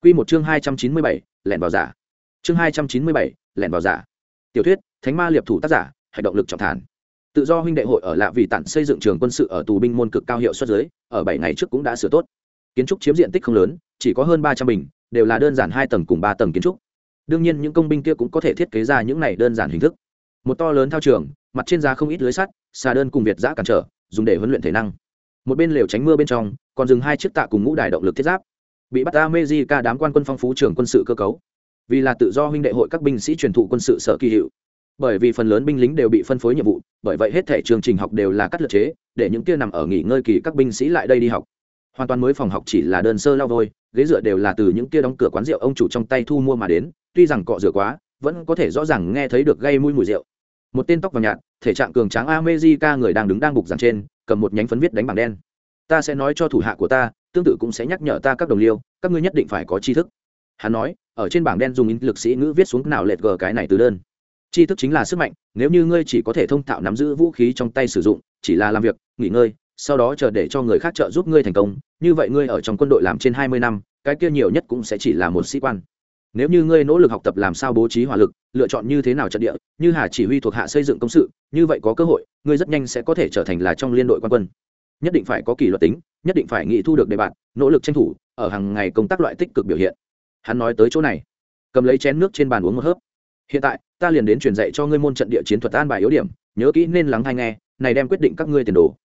Q một chương hai trăm chín mươi bảy, lẻn vào giả. Chương hai trăm chín mươi bảy, lẻn vào giả. Tiểu thuyết, thánh ma liệp thủ tác giả, hành động lực trọng thản tự do huynh đệ hội ở lạ vì tản xây dựng trường quân sự ở tù binh môn cực cao hiệu suất giới ở bảy ngày trước cũng đã sửa tốt. Kiến trúc chiếm diện tích không lớn, chỉ có hơn ba trăm bình, đều là đơn giản hai tầng cùng ba tầng kiến trúc. Đương nhiên những công binh kia cũng có thể thiết kế ra những này đơn giản hình thức. Một to lớn thao trường, mặt trên giá không ít lưới sắt, xà đơn cùng việt giã cản trở, dùng để huấn luyện thể năng. Một bên lều tránh mưa bên trong, còn dừng hai chiếc tạ cùng ngũ đài động lực thiết giáp. Bị bắt America đám quan quân phong phú trưởng quân sự cơ cấu. Vì là tự do huynh đệ hội các binh sĩ truyền thụ quân sự sở kỳ hiệu bởi vì phần lớn binh lính đều bị phân phối nhiệm vụ, bởi vậy hết thể chương trình học đều là cắt lượt chế, để những kia nằm ở nghỉ ngơi kỳ các binh sĩ lại đây đi học. Hoàn toàn mới phòng học chỉ là đơn sơ lao vôi, ghế dựa đều là từ những kia đóng cửa quán rượu ông chủ trong tay thu mua mà đến, tuy rằng cọ rửa quá, vẫn có thể rõ ràng nghe thấy được gây mùi mùi rượu. Một tên tóc vàng nhạt, thể trạng cường tráng amejica người đang đứng đang bục giảng trên, cầm một nhánh phấn viết đánh bảng đen. Ta sẽ nói cho thủ hạ của ta, tương tự cũng sẽ nhắc nhở ta các đồng liêu, các ngươi nhất định phải có tri thức. Hắn nói, ở trên bảng đen dùng in lực sĩ ngữ viết xuống nào lệch gờ cái này từ đơn tri thức chính là sức mạnh, nếu như ngươi chỉ có thể thông thạo nắm giữ vũ khí trong tay sử dụng, chỉ là làm việc, nghỉ ngơi, sau đó chờ để cho người khác trợ giúp ngươi thành công, như vậy ngươi ở trong quân đội làm trên hai mươi năm, cái kia nhiều nhất cũng sẽ chỉ là một sĩ quan. Nếu như ngươi nỗ lực học tập làm sao bố trí hỏa lực, lựa chọn như thế nào trận địa, như hà chỉ huy thuộc hạ xây dựng công sự, như vậy có cơ hội, ngươi rất nhanh sẽ có thể trở thành là trong liên đội quan quân. Nhất định phải có kỷ luật tính, nhất định phải nghĩ thu được đề bạt, nỗ lực tranh thủ, ở hàng ngày công tác loại tích cực biểu hiện. Hắn nói tới chỗ này, cầm lấy chén nước trên bàn uống một hớp. Hiện tại ta liền đến truyền dạy cho ngươi môn trận địa chiến thuật an bài yếu điểm, nhớ kỹ nên lắng hay nghe, này đem quyết định các ngươi tiền đồ.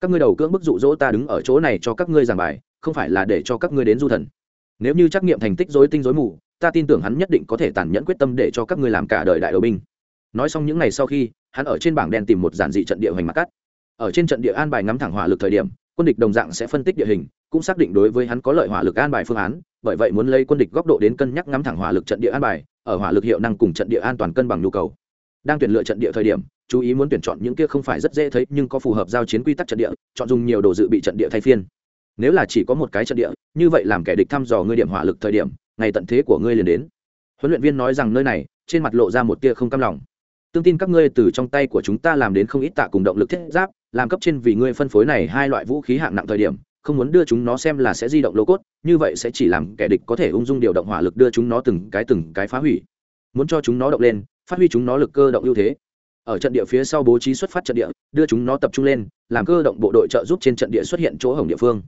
Các ngươi đầu cưỡng bức dụ dỗ ta đứng ở chỗ này cho các ngươi giảng bài, không phải là để cho các ngươi đến du thần. Nếu như trắc nghiệm thành tích dối tinh dối mù, ta tin tưởng hắn nhất định có thể tàn nhẫn quyết tâm để cho các ngươi làm cả đời đại đầu binh. Nói xong những ngày sau khi, hắn ở trên bảng đen tìm một giản dị trận địa hoành mặt cắt. Ở trên trận địa an bài ngắm thẳng hỏa lực thời điểm quân địch đồng dạng sẽ phân tích địa hình, cũng xác định đối với hắn có lợi hỏa lực an bài phương án, bởi vậy muốn lấy quân địch góc độ đến cân nhắc ngắm thẳng hỏa lực trận địa an bài, ở hỏa lực hiệu năng cùng trận địa an toàn cân bằng nhu cầu. Đang tuyển lựa trận địa thời điểm, chú ý muốn tuyển chọn những kia không phải rất dễ thấy nhưng có phù hợp giao chiến quy tắc trận địa, chọn dùng nhiều đồ dự bị trận địa thay phiên. Nếu là chỉ có một cái trận địa, như vậy làm kẻ địch thăm dò ngươi điểm hỏa lực thời điểm, ngày tận thế của ngươi liền đến. Huấn luyện viên nói rằng nơi này, trên mặt lộ ra một tia không cam lòng. Tương tin các ngươi từ trong tay của chúng ta làm đến không ít tạ cùng động lực thiết giáp làm cấp trên vì ngươi phân phối này hai loại vũ khí hạng nặng thời điểm, không muốn đưa chúng nó xem là sẽ di động lô cốt, như vậy sẽ chỉ làm kẻ địch có thể ung dung điều động hỏa lực đưa chúng nó từng cái từng cái phá hủy. Muốn cho chúng nó động lên, phát huy chúng nó lực cơ động ưu thế. Ở trận địa phía sau bố trí xuất phát trận địa, đưa chúng nó tập trung lên, làm cơ động bộ đội trợ giúp trên trận địa xuất hiện chỗ hồng địa phương.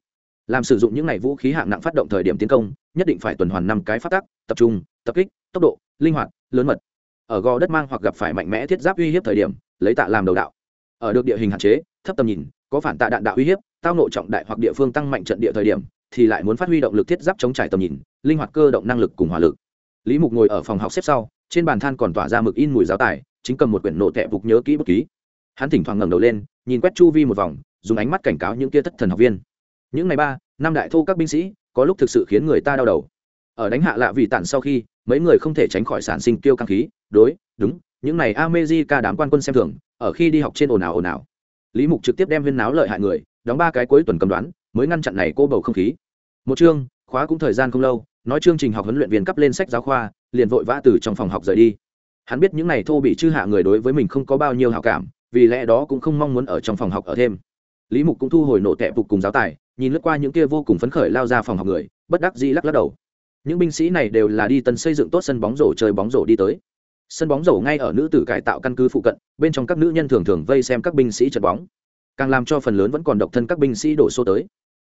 Làm sử dụng những ngày vũ khí hạng nặng phát động thời điểm tiến công, nhất định phải tuần hoàn năm cái phát tác tập trung, tập kích, tốc độ, linh hoạt, lớn mật. Ở gò đất mang hoặc gặp phải mạnh mẽ thiết giáp uy hiếp thời điểm, lấy tạ làm đầu đạo ở được địa hình hạn chế, thấp tầm nhìn, có phản tạ đạn đạo uy hiếp, tao nội trọng đại hoặc địa phương tăng mạnh trận địa thời điểm, thì lại muốn phát huy động lực thiết giáp chống trải tầm nhìn, linh hoạt cơ động năng lực cùng hỏa lực. Lý mục ngồi ở phòng học xếp sau, trên bàn than còn tỏa ra mực in mùi giáo tài, chính cầm một quyển nộ tệ phục nhớ kỹ bút ký. Hắn thỉnh thoảng ngẩng đầu lên, nhìn quét chu vi một vòng, dùng ánh mắt cảnh cáo những kia thất thần học viên. Những ngày ba, năm đại thô các binh sĩ, có lúc thực sự khiến người ta đau đầu. Ở đánh hạ lạ vì tản sau khi, mấy người không thể tránh khỏi sản sinh tiêu căng khí, đối, đúng, những này amejica đám quan quân xem thường ở khi đi học trên ồn ào ồn ào. Lý mục trực tiếp đem huyên náo lợi hại người, đóng ba cái cuối tuần cầm đoán, mới ngăn chặn này cô bầu không khí. Một chương, khóa cũng thời gian không lâu, nói chương trình học huấn luyện viên cấp lên sách giáo khoa, liền vội vã từ trong phòng học rời đi. Hắn biết những này thô bị chư hạ người đối với mình không có bao nhiêu hảo cảm, vì lẽ đó cũng không mong muốn ở trong phòng học ở thêm. Lý mục cũng thu hồi nổ tệ phục cùng giáo tài, nhìn lướt qua những kia vô cùng phấn khởi lao ra phòng học người, bất đắc dĩ lắc lắc đầu. Những binh sĩ này đều là đi tân xây dựng tốt sân bóng rổ chơi bóng rổ đi tới sân bóng rổ ngay ở nữ tử cải tạo căn cứ phụ cận, bên trong các nữ nhân thường thường vây xem các binh sĩ trận bóng. Càng làm cho phần lớn vẫn còn độc thân các binh sĩ đổ xô tới.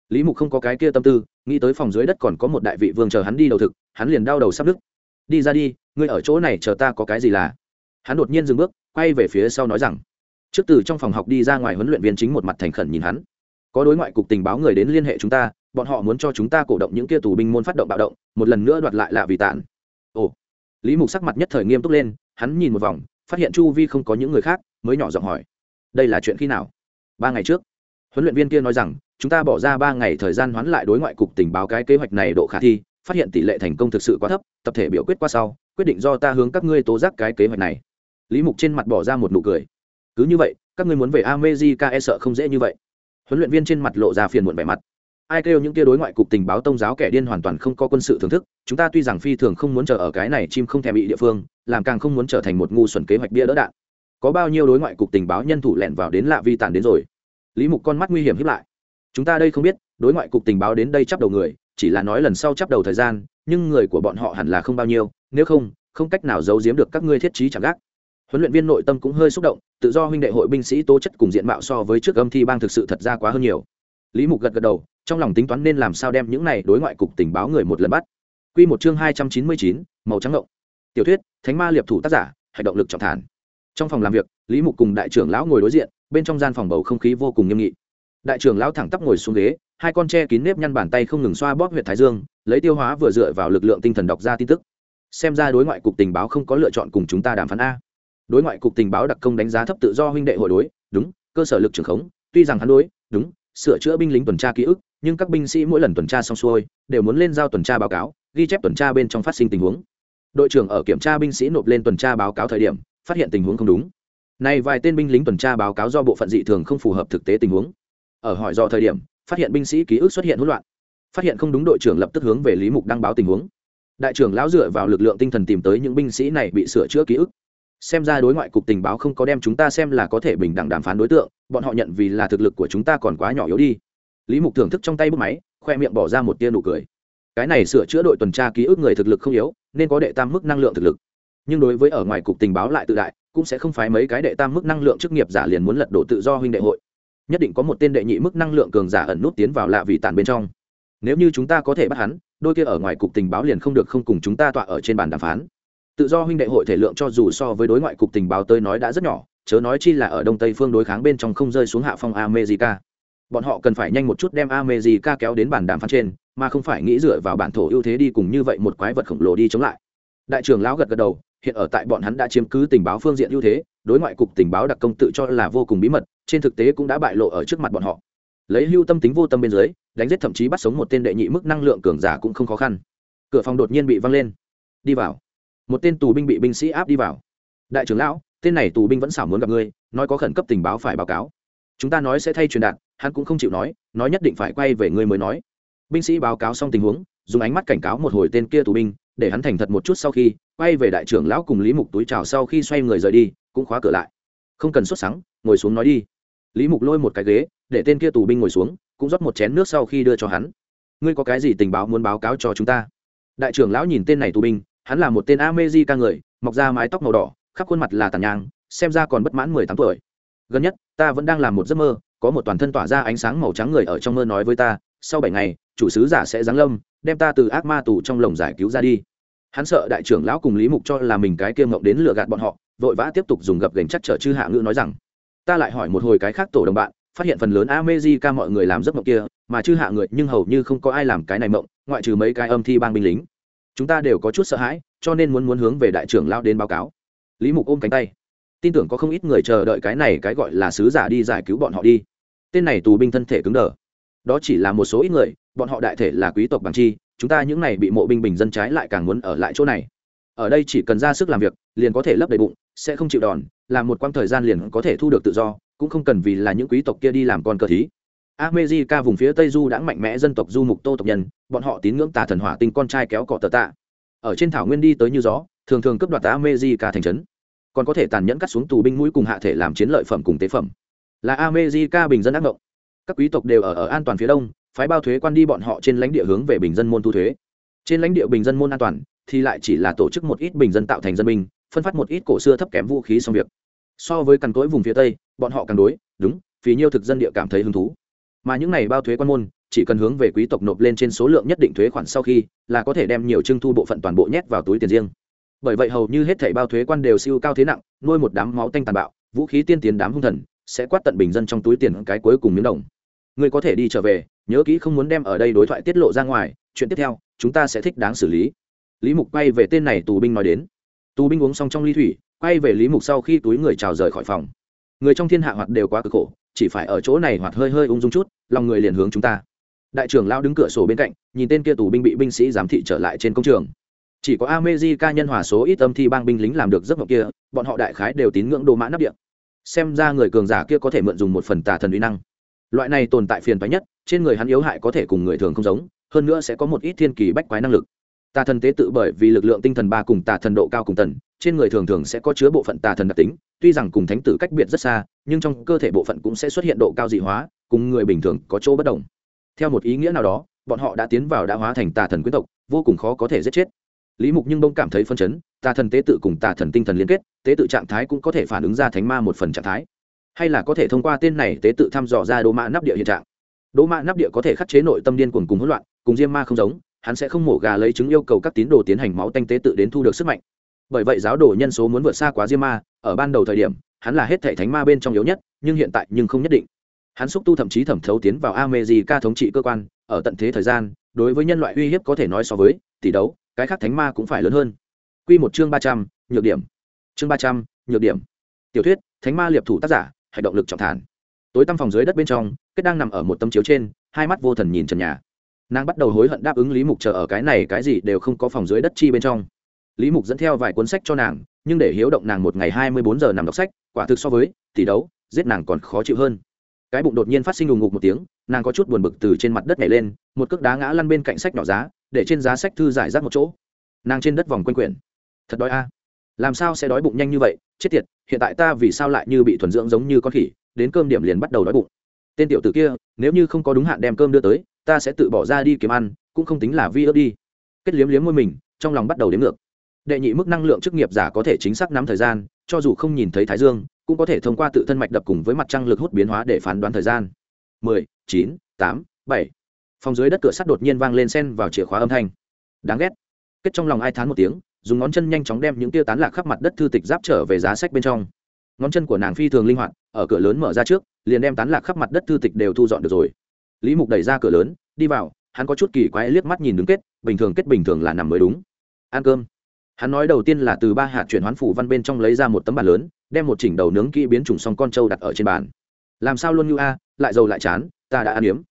Lý mục không có cái kia tâm tư, nghĩ tới phòng dưới đất còn có một đại vị vương chờ hắn đi đầu thực, hắn liền đau đầu sắp đứt. đi ra đi, ngươi ở chỗ này chờ ta có cái gì là? Hắn đột nhiên dừng bước, quay về phía sau nói rằng, trước từ trong phòng học đi ra ngoài huấn luyện viên chính một mặt thành khẩn nhìn hắn. Có đối ngoại cục tình báo người đến liên hệ chúng ta, bọn họ muốn cho chúng ta cổ động những kia tù binh môn phát động bạo động, một lần nữa đoạt lại lạ vì tản ồ lý mục sắc mặt nhất thời nghiêm túc lên, hắn nhìn một vòng, phát hiện chu vi không có những người khác, mới nhỏ giọng hỏi, đây là chuyện khi nào? Ba ngày trước. Huấn luyện viên kia nói rằng, chúng ta bỏ ra ba ngày thời gian hoán lại đối ngoại cục tình báo cái kế hoạch này độ khả thi, phát hiện tỷ lệ thành công thực sự quá thấp, tập thể biểu quyết qua sau, quyết định do ta hướng các ngươi tố giác cái kế hoạch này. Lý mục trên mặt bỏ ra một nụ cười. Cứ như vậy, các ngươi muốn về amejica e sợ không dễ như vậy. Huấn luyện viên trên mặt lộ ra phiền muộn vẻ mặt ai kêu những kia đối ngoại cục tình báo tông giáo kẻ điên hoàn toàn không có quân sự thưởng thức, chúng ta tuy rằng phi thường không muốn chờ ở cái này chim không thèm bị địa phương, làm càng không muốn trở thành một ngu xuẩn kế hoạch bia đỡ đạn. Có bao nhiêu đối ngoại cục tình báo nhân thủ lẻn vào đến lạ vi tàn đến rồi? Lý mục con mắt nguy hiểm hiếp lại. Chúng ta đây không biết, đối ngoại cục tình báo đến đây chấp đầu người, chỉ là nói lần sau chấp đầu thời gian, nhưng người của bọn họ hẳn là không bao nhiêu, nếu không không cách nào giấu giếm được các ngươi thiết trí chẳng gác. Huấn luyện viên nội tâm cũng hơi xúc động, tự do huynh đệ hội binh sĩ tố chất cùng diện mạo so với trước âm thi bang thực sự thật ra quá hơn nhiều. Lý mục gật gật đầu trong lòng tính toán nên làm sao đem những này đối ngoại cục tình báo người một lần bắt. Quy một chương hai trăm chín mươi chín, màu trắng ngộng tiểu thuyết, thánh ma liệp thủ tác giả hành động lực trọng thản. Trong phòng làm việc, lý mục cùng đại trưởng lão ngồi đối diện, bên trong gian phòng bầu không khí vô cùng nghiêm nghị. Đại trưởng lão thẳng tắp ngồi xuống ghế, hai con tre kín nếp nhăn bàn tay không ngừng xoa bóp huyệt thái dương, lấy tiêu hóa vừa dựa vào lực lượng tinh thần đọc ra tin tức. Xem ra đối ngoại cục tình báo không có lựa chọn cùng chúng ta đàm phán a. Đối ngoại cục tình báo đặc công đánh giá thấp tự do huynh đệ hội đối, đúng, cơ sở lực trưởng khống, tuy rằng hắn đối, đúng sửa chữa binh lính tuần tra ký ức, nhưng các binh sĩ mỗi lần tuần tra xong xuôi, đều muốn lên giao tuần tra báo cáo, ghi chép tuần tra bên trong phát sinh tình huống. Đội trưởng ở kiểm tra binh sĩ nộp lên tuần tra báo cáo thời điểm, phát hiện tình huống không đúng. Này vài tên binh lính tuần tra báo cáo do bộ phận dị thường không phù hợp thực tế tình huống. Ở hỏi do thời điểm, phát hiện binh sĩ ký ức xuất hiện hỗn loạn. Phát hiện không đúng, đội trưởng lập tức hướng về lý mục đăng báo tình huống. Đại trưởng lão dựa vào lực lượng tinh thần tìm tới những binh sĩ này bị sửa chữa ký ức xem ra đối ngoại cục tình báo không có đem chúng ta xem là có thể bình đẳng đàm phán đối tượng, bọn họ nhận vì là thực lực của chúng ta còn quá nhỏ yếu đi. Lý mục thưởng thức trong tay bút máy, khoe miệng bỏ ra một tia nụ cười. Cái này sửa chữa đội tuần tra ký ức người thực lực không yếu, nên có đệ tam mức năng lượng thực lực. Nhưng đối với ở ngoài cục tình báo lại tự đại, cũng sẽ không phái mấy cái đệ tam mức năng lượng chức nghiệp giả liền muốn lật đổ tự do huynh đệ hội. Nhất định có một tên đệ nhị mức năng lượng cường giả ẩn nút tiến vào lạ vị tản bên trong. Nếu như chúng ta có thể bắt hắn, đôi kia ở ngoài cục tình báo liền không được không cùng chúng ta tọa ở trên bàn đàm phán tự do huynh đệ hội thể lượng cho dù so với đối ngoại cục tình báo tới nói đã rất nhỏ, chớ nói chi là ở đông tây phương đối kháng bên trong không rơi xuống hạ phong america. Bọn họ cần phải nhanh một chút đem america kéo đến bàn đàm phán trên, mà không phải nghĩ dựa vào bản thổ ưu thế đi cùng như vậy một quái vật khổng lồ đi chống lại. Đại trưởng lão gật gật đầu, hiện ở tại bọn hắn đã chiếm cứ tình báo phương diện ưu thế, đối ngoại cục tình báo đặc công tự cho là vô cùng bí mật, trên thực tế cũng đã bại lộ ở trước mặt bọn họ. Lấy hưu tâm tính vô tâm bên dưới, đánh giết thậm chí bắt sống một tên đệ nhị mức năng lượng cường giả cũng không khó khăn. Cửa phòng đột nhiên bị văng lên. Đi vào một tên tù binh bị binh sĩ áp đi vào. Đại trưởng lão, tên này tù binh vẫn xảo muốn gặp ngươi, nói có khẩn cấp tình báo phải báo cáo. Chúng ta nói sẽ thay truyền đạt, hắn cũng không chịu nói nói nhất định phải quay về ngươi mới nói. Binh sĩ báo cáo xong tình huống, dùng ánh mắt cảnh cáo một hồi tên kia tù binh, để hắn thành thật một chút sau khi, quay về đại trưởng lão cùng lý mục túi chào sau khi xoay người rời đi, cũng khóa cửa lại. Không cần xuất sáng ngồi xuống nói đi. Lý mục lôi một cái ghế, để tên kia tù binh ngồi xuống, cũng rót một chén nước sau khi đưa cho hắn. Ngươi có cái gì tình báo muốn báo cáo cho chúng ta? Đại trưởng lão nhìn tên này tù binh hắn là một tên ameji ca người mọc ra mái tóc màu đỏ khắp khuôn mặt là tàn nhang xem ra còn bất mãn mười tám tuổi gần nhất ta vẫn đang làm một giấc mơ có một toàn thân tỏa ra ánh sáng màu trắng người ở trong mơ nói với ta sau bảy ngày chủ sứ giả sẽ giáng lâm đem ta từ ác ma tù trong lồng giải cứu ra đi hắn sợ đại trưởng lão cùng lý mục cho là mình cái kia mộng đến lừa gạt bọn họ vội vã tiếp tục dùng gập gành chắc trở chư hạ ngữ nói rằng ta lại hỏi một hồi cái khác tổ đồng bạn phát hiện phần lớn America mọi người làm giấc mộng kia, mà chư hạ người nhưng hầu như không có ai làm cái này mộng, ngoại trừ mấy cái âm thi bang binh lính. Chúng ta đều có chút sợ hãi, cho nên muốn muốn hướng về đại trưởng lao đến báo cáo. Lý Mục ôm cánh tay, tin tưởng có không ít người chờ đợi cái này cái gọi là sứ giả đi giải cứu bọn họ đi. Tên này tù binh thân thể cứng đờ. Đó chỉ là một số ít người, bọn họ đại thể là quý tộc bằng chi, chúng ta những này bị mộ binh bình dân trái lại càng muốn ở lại chỗ này. Ở đây chỉ cần ra sức làm việc, liền có thể lấp đầy bụng, sẽ không chịu đòn, làm một quãng thời gian liền có thể thu được tự do, cũng không cần vì là những quý tộc kia đi làm con cờ thí America vùng phía Tây Du đã mạnh mẽ dân tộc du mục Tô tộc nhân, bọn họ tín ngưỡng tà thần hỏa tinh con trai kéo cọ tờ tạ. Ở trên thảo nguyên đi tới như gió, thường thường cướp đoạt America thành trấn. Còn có thể tàn nhẫn cắt xuống tù binh mũi cùng hạ thể làm chiến lợi phẩm cùng tế phẩm. Là America bình dân ác ngộng. Các quý tộc đều ở ở an toàn phía đông, phái bao thuế quan đi bọn họ trên lãnh địa hướng về bình dân môn thu thuế. Trên lãnh địa bình dân môn an toàn thì lại chỉ là tổ chức một ít bình dân tạo thành dân binh, phân phát một ít cổ xưa thấp kém vũ khí xong việc so với cằn cỗi vùng phía tây bọn họ càng đối đúng vì nhiêu thực dân địa cảm thấy hứng thú mà những này bao thuế quan môn, chỉ cần hướng về quý tộc nộp lên trên số lượng nhất định thuế khoản sau khi, là có thể đem nhiều trưng thu bộ phận toàn bộ nhét vào túi tiền riêng. Bởi vậy hầu như hết thảy bao thuế quan đều siêu cao thế nặng, nuôi một đám máu tanh tàn bạo, vũ khí tiên tiến đám hung thần, sẽ quát tận bình dân trong túi tiền cái cuối cùng miếng đồng. Người có thể đi trở về, nhớ kỹ không muốn đem ở đây đối thoại tiết lộ ra ngoài, chuyện tiếp theo, chúng ta sẽ thích đáng xử lý. Lý mục quay về tên này tù binh nói đến. Tù binh uống xong trong ly thủy, quay về lý mục sau khi túi người trào rời khỏi phòng. Người trong thiên hạ hoạt đều quá cực khổ chỉ phải ở chỗ này hoạt hơi hơi ung dung chút, lòng người liền hướng chúng ta. Đại trưởng lao đứng cửa sổ bên cạnh, nhìn tên kia tù binh bị binh sĩ giám thị trở lại trên công trường. Chỉ có amezi ca nhân hòa số ít âm thi bang binh lính làm được giấc mộng kia, bọn họ đại khái đều tín ngưỡng đồ mã nắp điện. Xem ra người cường giả kia có thể mượn dùng một phần tà thần uy năng. Loại này tồn tại phiền phái nhất, trên người hắn yếu hại có thể cùng người thường không giống, hơn nữa sẽ có một ít thiên kỳ bách quái năng lực. Tà thần tế tự bởi vì lực lượng tinh thần ba cùng tà thần độ cao cùng tần, trên người thường thường sẽ có chứa bộ phận tà thần đặc tính tuy rằng cùng thánh tử cách biệt rất xa, nhưng trong cơ thể bộ phận cũng sẽ xuất hiện độ cao dị hóa, cùng người bình thường có chỗ bất đồng. Theo một ý nghĩa nào đó, bọn họ đã tiến vào đã hóa thành tà thần quyến tộc, vô cùng khó có thể giết chết. Lý mục nhưng bông cảm thấy phân chấn, tà thần tế tự cùng tà thần tinh thần liên kết, tế tự trạng thái cũng có thể phản ứng ra thánh ma một phần trạng thái. Hay là có thể thông qua tên này tế tự thăm dò ra đỗ mạ nắp địa hiện trạng. Đỗ mạ nắp địa có thể khắc chế nội tâm điên cuồng cùng hỗn loạn, cùng diêm ma không giống, hắn sẽ không mổ gà lấy chứng yêu cầu các tín đồ tiến hành máu tanh tế tự đến thu được sức mạnh bởi vậy giáo đồ nhân số muốn vượt xa quá diêm ma, ở ban đầu thời điểm, hắn là hết thể thánh ma bên trong yếu nhất, nhưng hiện tại nhưng không nhất định. Hắn xúc tu thậm chí thẩm thấu tiến vào ca thống trị cơ quan, ở tận thế thời gian, đối với nhân loại uy hiếp có thể nói so với tỷ đấu, cái khác thánh ma cũng phải lớn hơn. Quy một chương ba trăm, nhược điểm. Chương ba trăm, nhược điểm. Tiểu thuyết, thánh ma liệp thủ tác giả, hành động lực trọng thản. Tối tăm phòng dưới đất bên trong, kết đang nằm ở một tấm chiếu trên, hai mắt vô thần nhìn trần nhà. Nàng bắt đầu hối hận đáp ứng lý mục chờ ở cái này cái gì đều không có phòng dưới đất chi bên trong lý mục dẫn theo vài cuốn sách cho nàng, nhưng để hiếu động nàng một ngày hai mươi bốn giờ nằm đọc sách, quả thực so với tỷ đấu, giết nàng còn khó chịu hơn. Cái bụng đột nhiên phát sinh đùng ngục một tiếng, nàng có chút buồn bực từ trên mặt đất nhảy lên, một cước đá ngã lăn bên cạnh sách nhỏ giá, để trên giá sách thư giải rác một chỗ. Nàng trên đất vòng quanh quyển. Thật đói a. Làm sao sẽ đói bụng nhanh như vậy? Chết tiệt, hiện tại ta vì sao lại như bị thuần dưỡng giống như con khỉ, đến cơm điểm liền bắt đầu đói bụng. Tên tiểu tử kia, nếu như không có đúng hạn đem cơm đưa tới, ta sẽ tự bỏ ra đi kiếm ăn, cũng không tính là vi ước đi. Kết liếm liếm môi mình, trong lòng bắt đầu đếm ngược đệ nhị mức năng lượng chức nghiệp giả có thể chính xác nắm thời gian, cho dù không nhìn thấy thái dương, cũng có thể thông qua tự thân mạch đập cùng với mặt trăng lực hút biến hóa để phán đoán thời gian. Mười, chín, tám, bảy. Phòng dưới đất cửa sắt đột nhiên vang lên sen vào chìa khóa âm thanh. Đáng ghét. Kết trong lòng ai thán một tiếng, dùng ngón chân nhanh chóng đem những tia tán lạc khắp mặt đất thư tịch giáp trở về giá sách bên trong. Ngón chân của nàng phi thường linh hoạt, ở cửa lớn mở ra trước, liền đem tán lạc khắp mặt đất thư tịch đều thu dọn được rồi. Lý mục đẩy ra cửa lớn, đi vào, hắn có chút kỳ quái liếc mắt nhìn đứng kết, bình thường kết bình thường là nằm mới đúng. Ăn cơm hắn nói đầu tiên là từ ba hạt chuyển hoán phủ văn bên trong lấy ra một tấm bàn lớn, đem một chỉnh đầu nướng kỹ biến chủng xong con trâu đặt ở trên bàn. Làm sao luôn như a, lại dầu lại chán, ta đã ăn yếm.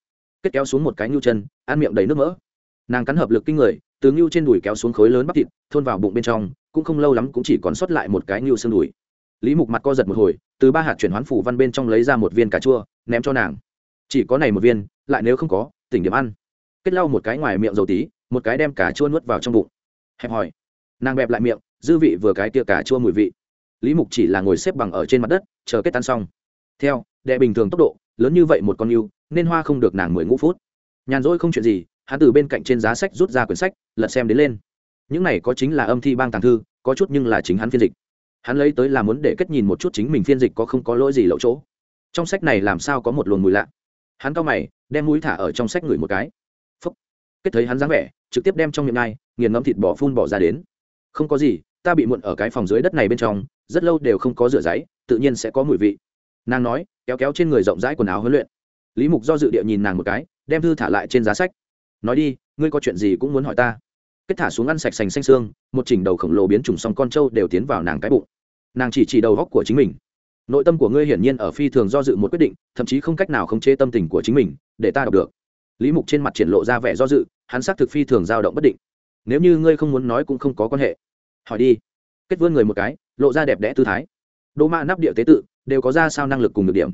Kết kéo xuống một cái nhu chân, ăn miệng đầy nước mỡ. Nàng cắn hợp lực kinh người, từ nhu trên đùi kéo xuống khối lớn bắp thịt, thôn vào bụng bên trong, cũng không lâu lắm cũng chỉ còn sót lại một cái nhu xương đùi. Lý mục mặt co giật một hồi, từ ba hạt chuyển hoán phủ văn bên trong lấy ra một viên cà chua, ném cho nàng. Chỉ có này một viên, lại nếu không có, tỉnh điểm ăn. Kết lau một cái ngoài miệng dầu tí, một cái đem cà chua nuốt vào trong bụng. Hẹp hỏi nàng bẹp lại miệng, dư vị vừa cái tia cả chua mùi vị. Lý mục chỉ là ngồi xếp bằng ở trên mặt đất, chờ kết tan xong. Theo, đệ bình thường tốc độ, lớn như vậy một con yêu, nên hoa không được nàng mười ngũ phút. Nhàn rỗi không chuyện gì, hắn từ bên cạnh trên giá sách rút ra quyển sách, lật xem đến lên. Những này có chính là âm thi bang tàng thư, có chút nhưng là chính hắn phiên dịch. Hắn lấy tới là muốn để kết nhìn một chút chính mình phiên dịch có không có lỗi gì lậu chỗ. Trong sách này làm sao có một luồng mùi lạ. Hắn cao mày, đem mũi thả ở trong sách ngửi một cái. Phúc. Kết thấy hắn dáng vẻ, trực tiếp đem trong miệng ngai nghiền ngẫm thịt bò phun bỏ ra đến không có gì, ta bị muộn ở cái phòng dưới đất này bên trong, rất lâu đều không có rửa giấy, tự nhiên sẽ có mùi vị. Nàng nói, kéo kéo trên người rộng rãi quần áo huấn luyện. Lý mục do dự địa nhìn nàng một cái, đem thư thả lại trên giá sách. Nói đi, ngươi có chuyện gì cũng muốn hỏi ta. Kết thả xuống ăn sạch sành xanh xương, một chỉnh đầu khổng lồ biến trùng xong con trâu đều tiến vào nàng cái bụng. Nàng chỉ chỉ đầu góc của chính mình. Nội tâm của ngươi hiển nhiên ở phi thường do dự một quyết định, thậm chí không cách nào khống chế tâm tình của chính mình, để ta đọc được. Lý mục trên mặt triển lộ ra vẻ do dự, hắn xác thực phi thường dao động bất định nếu như ngươi không muốn nói cũng không có quan hệ. Hỏi đi. Kết vươn người một cái, lộ ra đẹp đẽ tư thái. Đỗ mã nắp địa tế tự, đều có ra sao năng lực cùng được điểm.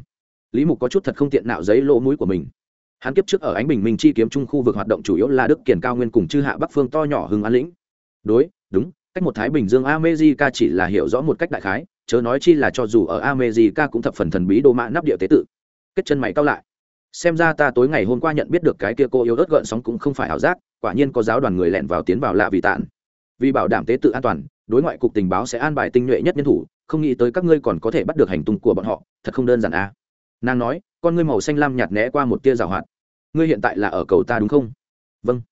Lý mục có chút thật không tiện nạo giấy lỗ mũi của mình. Hắn kiếp trước ở ánh bình minh chi kiếm trung khu vực hoạt động chủ yếu là đức kiển cao nguyên cùng chư hạ bắc phương to nhỏ hưng an lĩnh. Đối, đúng, cách một thái bình dương amejica chỉ là hiểu rõ một cách đại khái, chớ nói chi là cho dù ở amejica cũng thập phần thần bí đô mã nắp địa tế tự. Kết chân mày cao lại xem ra ta tối ngày hôm qua nhận biết được cái kia cô yếu ớt gợn sóng cũng không phải ảo giác, quả nhiên có giáo đoàn người lẻn vào tiến vào lạ vì tạn. Vì bảo đảm tế tự an toàn, đối ngoại cục tình báo sẽ an bài tinh nhuệ nhất nhân thủ, không nghĩ tới các ngươi còn có thể bắt được hành tung của bọn họ, thật không đơn giản à? Nàng nói, con ngươi màu xanh lam nhạt né qua một tia rào hoạt. Ngươi hiện tại là ở cầu ta đúng không? Vâng.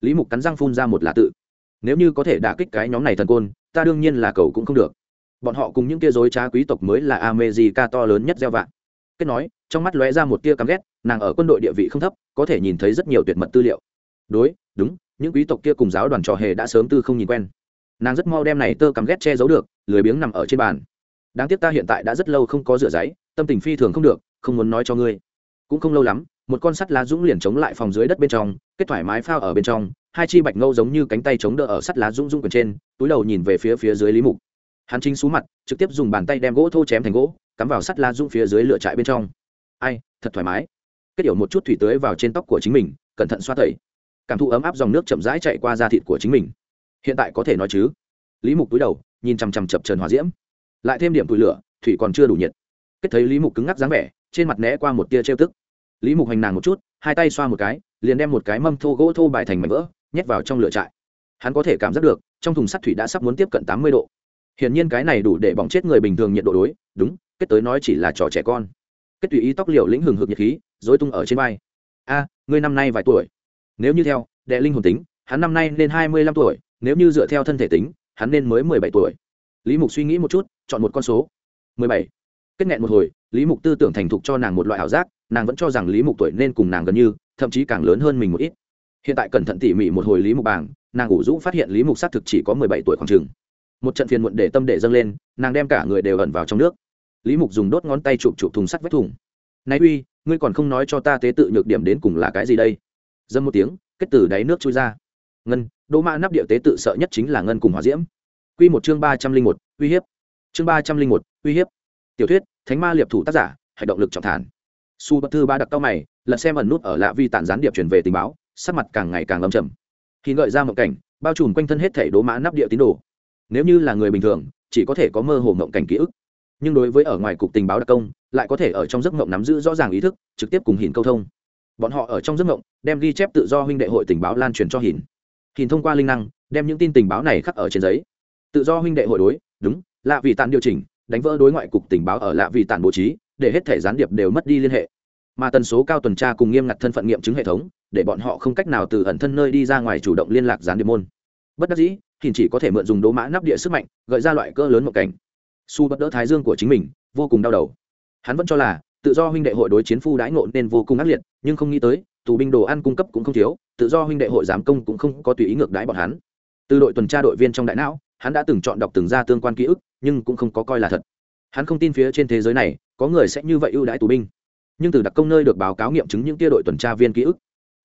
Lý mục cắn răng phun ra một là tự. Nếu như có thể đả kích cái nhóm này thần côn, ta đương nhiên là cầu cũng không được. Bọn họ cùng những kia dối trá quý tộc mới là amejica to lớn nhất gieo vạn kết nói trong mắt lóe ra một tia căm ghét, nàng ở quân đội địa vị không thấp, có thể nhìn thấy rất nhiều tuyệt mật tư liệu. Đối, đúng, những quý tộc kia cùng giáo đoàn trò hề đã sớm tư không nhìn quen. Nàng rất mau đem này tơ cắm ghét che giấu được, lười biếng nằm ở trên bàn. Đáng tiếc ta hiện tại đã rất lâu không có rửa giấy, tâm tình phi thường không được, không muốn nói cho ngươi. Cũng không lâu lắm, một con sắt lá dũng liền chống lại phòng dưới đất bên trong, kết thoải mái phao ở bên trong, hai chi bạch ngâu giống như cánh tay chống đỡ ở sắt lá dũng dũng quần trên, túi đầu nhìn về phía phía dưới lý mục. Hắn chính xuống mặt, trực tiếp dùng bàn tay đem gỗ thô chém thành gỗ, cắm vào sắt lá dũng phía dưới lửa trại bên trong ai, thật thoải mái. Kết yểu một chút thủy tưới vào trên tóc của chính mình, cẩn thận xoa tẩy. Cảm thụ ấm áp dòng nước chậm rãi chạy qua da thịt của chính mình. Hiện tại có thể nói chứ? Lý mục túi đầu, nhìn chằm chằm chập trần hòa diễm. Lại thêm điểm tủi lửa, thủy còn chưa đủ nhiệt. Kết thấy lý mục cứng ngắc dáng vẻ, trên mặt né qua một tia trêu tức. Lý mục hành nàng một chút, hai tay xoa một cái, liền đem một cái mâm thô gỗ thô bài thành mảnh vỡ, nhét vào trong lửa trại. Hắn có thể cảm giác được, trong thùng sắt thủy đã sắp muốn tiếp cận tám mươi độ. Hiển nhiên cái này đủ để bỏng chết người bình thường nhiệt độ đối, đúng, kết tới nói chỉ là trò trẻ con kết tùy ý tóc liều lĩnh hừng hực nhiệt khí dối tung ở trên vai. A, ngươi năm nay vài tuổi? Nếu như theo, đệ linh hồn tính, hắn năm nay nên hai mươi lăm tuổi, nếu như dựa theo thân thể tính, hắn nên mới mười bảy tuổi. Lý mục suy nghĩ một chút, chọn một con số. mười bảy. Kết nghẹn một hồi, lý mục tư tưởng thành thục cho nàng một loại ảo giác, nàng vẫn cho rằng lý mục tuổi nên cùng nàng gần như, thậm chí càng lớn hơn mình một ít. Hiện tại cẩn thận tỉ mỉ một hồi lý mục bảng, nàng ủ rũ phát hiện lý mục xác thực chỉ có mười bảy tuổi khoảng chừng. Một trận phiền muộn để tâm để dâng lên, nàng đem cả người đều ẩn vào trong nước lý mục dùng đốt ngón tay chụp chụp thùng sắt vách thùng. Nay uy, ngươi còn không nói cho ta tế tự nhược điểm đến cùng là cái gì đây? Dâm một tiếng, kết từ đáy nước trôi ra. Ngân, đỗ mã nắp địa tế tự sợ nhất chính là ngân cùng hòa diễm. Q một chương ba trăm linh một, uy hiếp. Chương ba trăm linh một, uy hiếp. Tiểu thuyết, thánh ma liệp thủ tác giả, hành động lực trọng thản. Su bất thư ba đặc cao mày, lật xem ẩn nút ở lạ vi tản gián điệp truyền về tình báo, sắc mặt càng ngày càng lâm trầm. Khi ngợi ra mộng cảnh, bao trùm quanh thân hết thể đố mã nắp địa tín đồ. Nếu như là người bình thường, chỉ có thể có mơ hồ mộng cảnh ký ức nhưng đối với ở ngoài cục tình báo đặc công, lại có thể ở trong giấc mộng nắm giữ rõ ràng ý thức, trực tiếp cùng hìn câu thông. Bọn họ ở trong giấc mộng, đem ghi chép tự do huynh đệ hội tình báo lan truyền cho hìn. Hìn thông qua linh năng, đem những tin tình báo này khắc ở trên giấy. Tự do huynh đệ hội đối, đúng, lạ vì tàn điều chỉnh, đánh vỡ đối ngoại cục tình báo ở lạ vì tản bố trí, để hết thể gián điệp đều mất đi liên hệ. Mà tần số cao tuần tra cùng nghiêm ngặt thân phận nghiệm chứng hệ thống, để bọn họ không cách nào từ ẩn thân nơi đi ra ngoài chủ động liên lạc gián điệp môn. Bất đắc dĩ thì chỉ có thể mượn dùng đố mã nắp địa sức mạnh, gợi ra loại cơ lớn một cảnh su bất đỡ thái dương của chính mình, vô cùng đau đầu. Hắn vẫn cho là, tự do huynh đệ hội đối chiến phu đãi ngộ nên vô cùng ác liệt, nhưng không nghĩ tới, tù binh đồ ăn cung cấp cũng không thiếu, tự do huynh đệ hội giám công cũng không có tùy ý ngược đãi bọn hắn. Từ đội tuần tra đội viên trong đại não, hắn đã từng chọn đọc từng ra tương quan ký ức, nhưng cũng không có coi là thật. Hắn không tin phía trên thế giới này, có người sẽ như vậy ưu đãi tù binh. Nhưng từ đặc công nơi được báo cáo nghiệm chứng những tia đội tuần tra viên ký ức,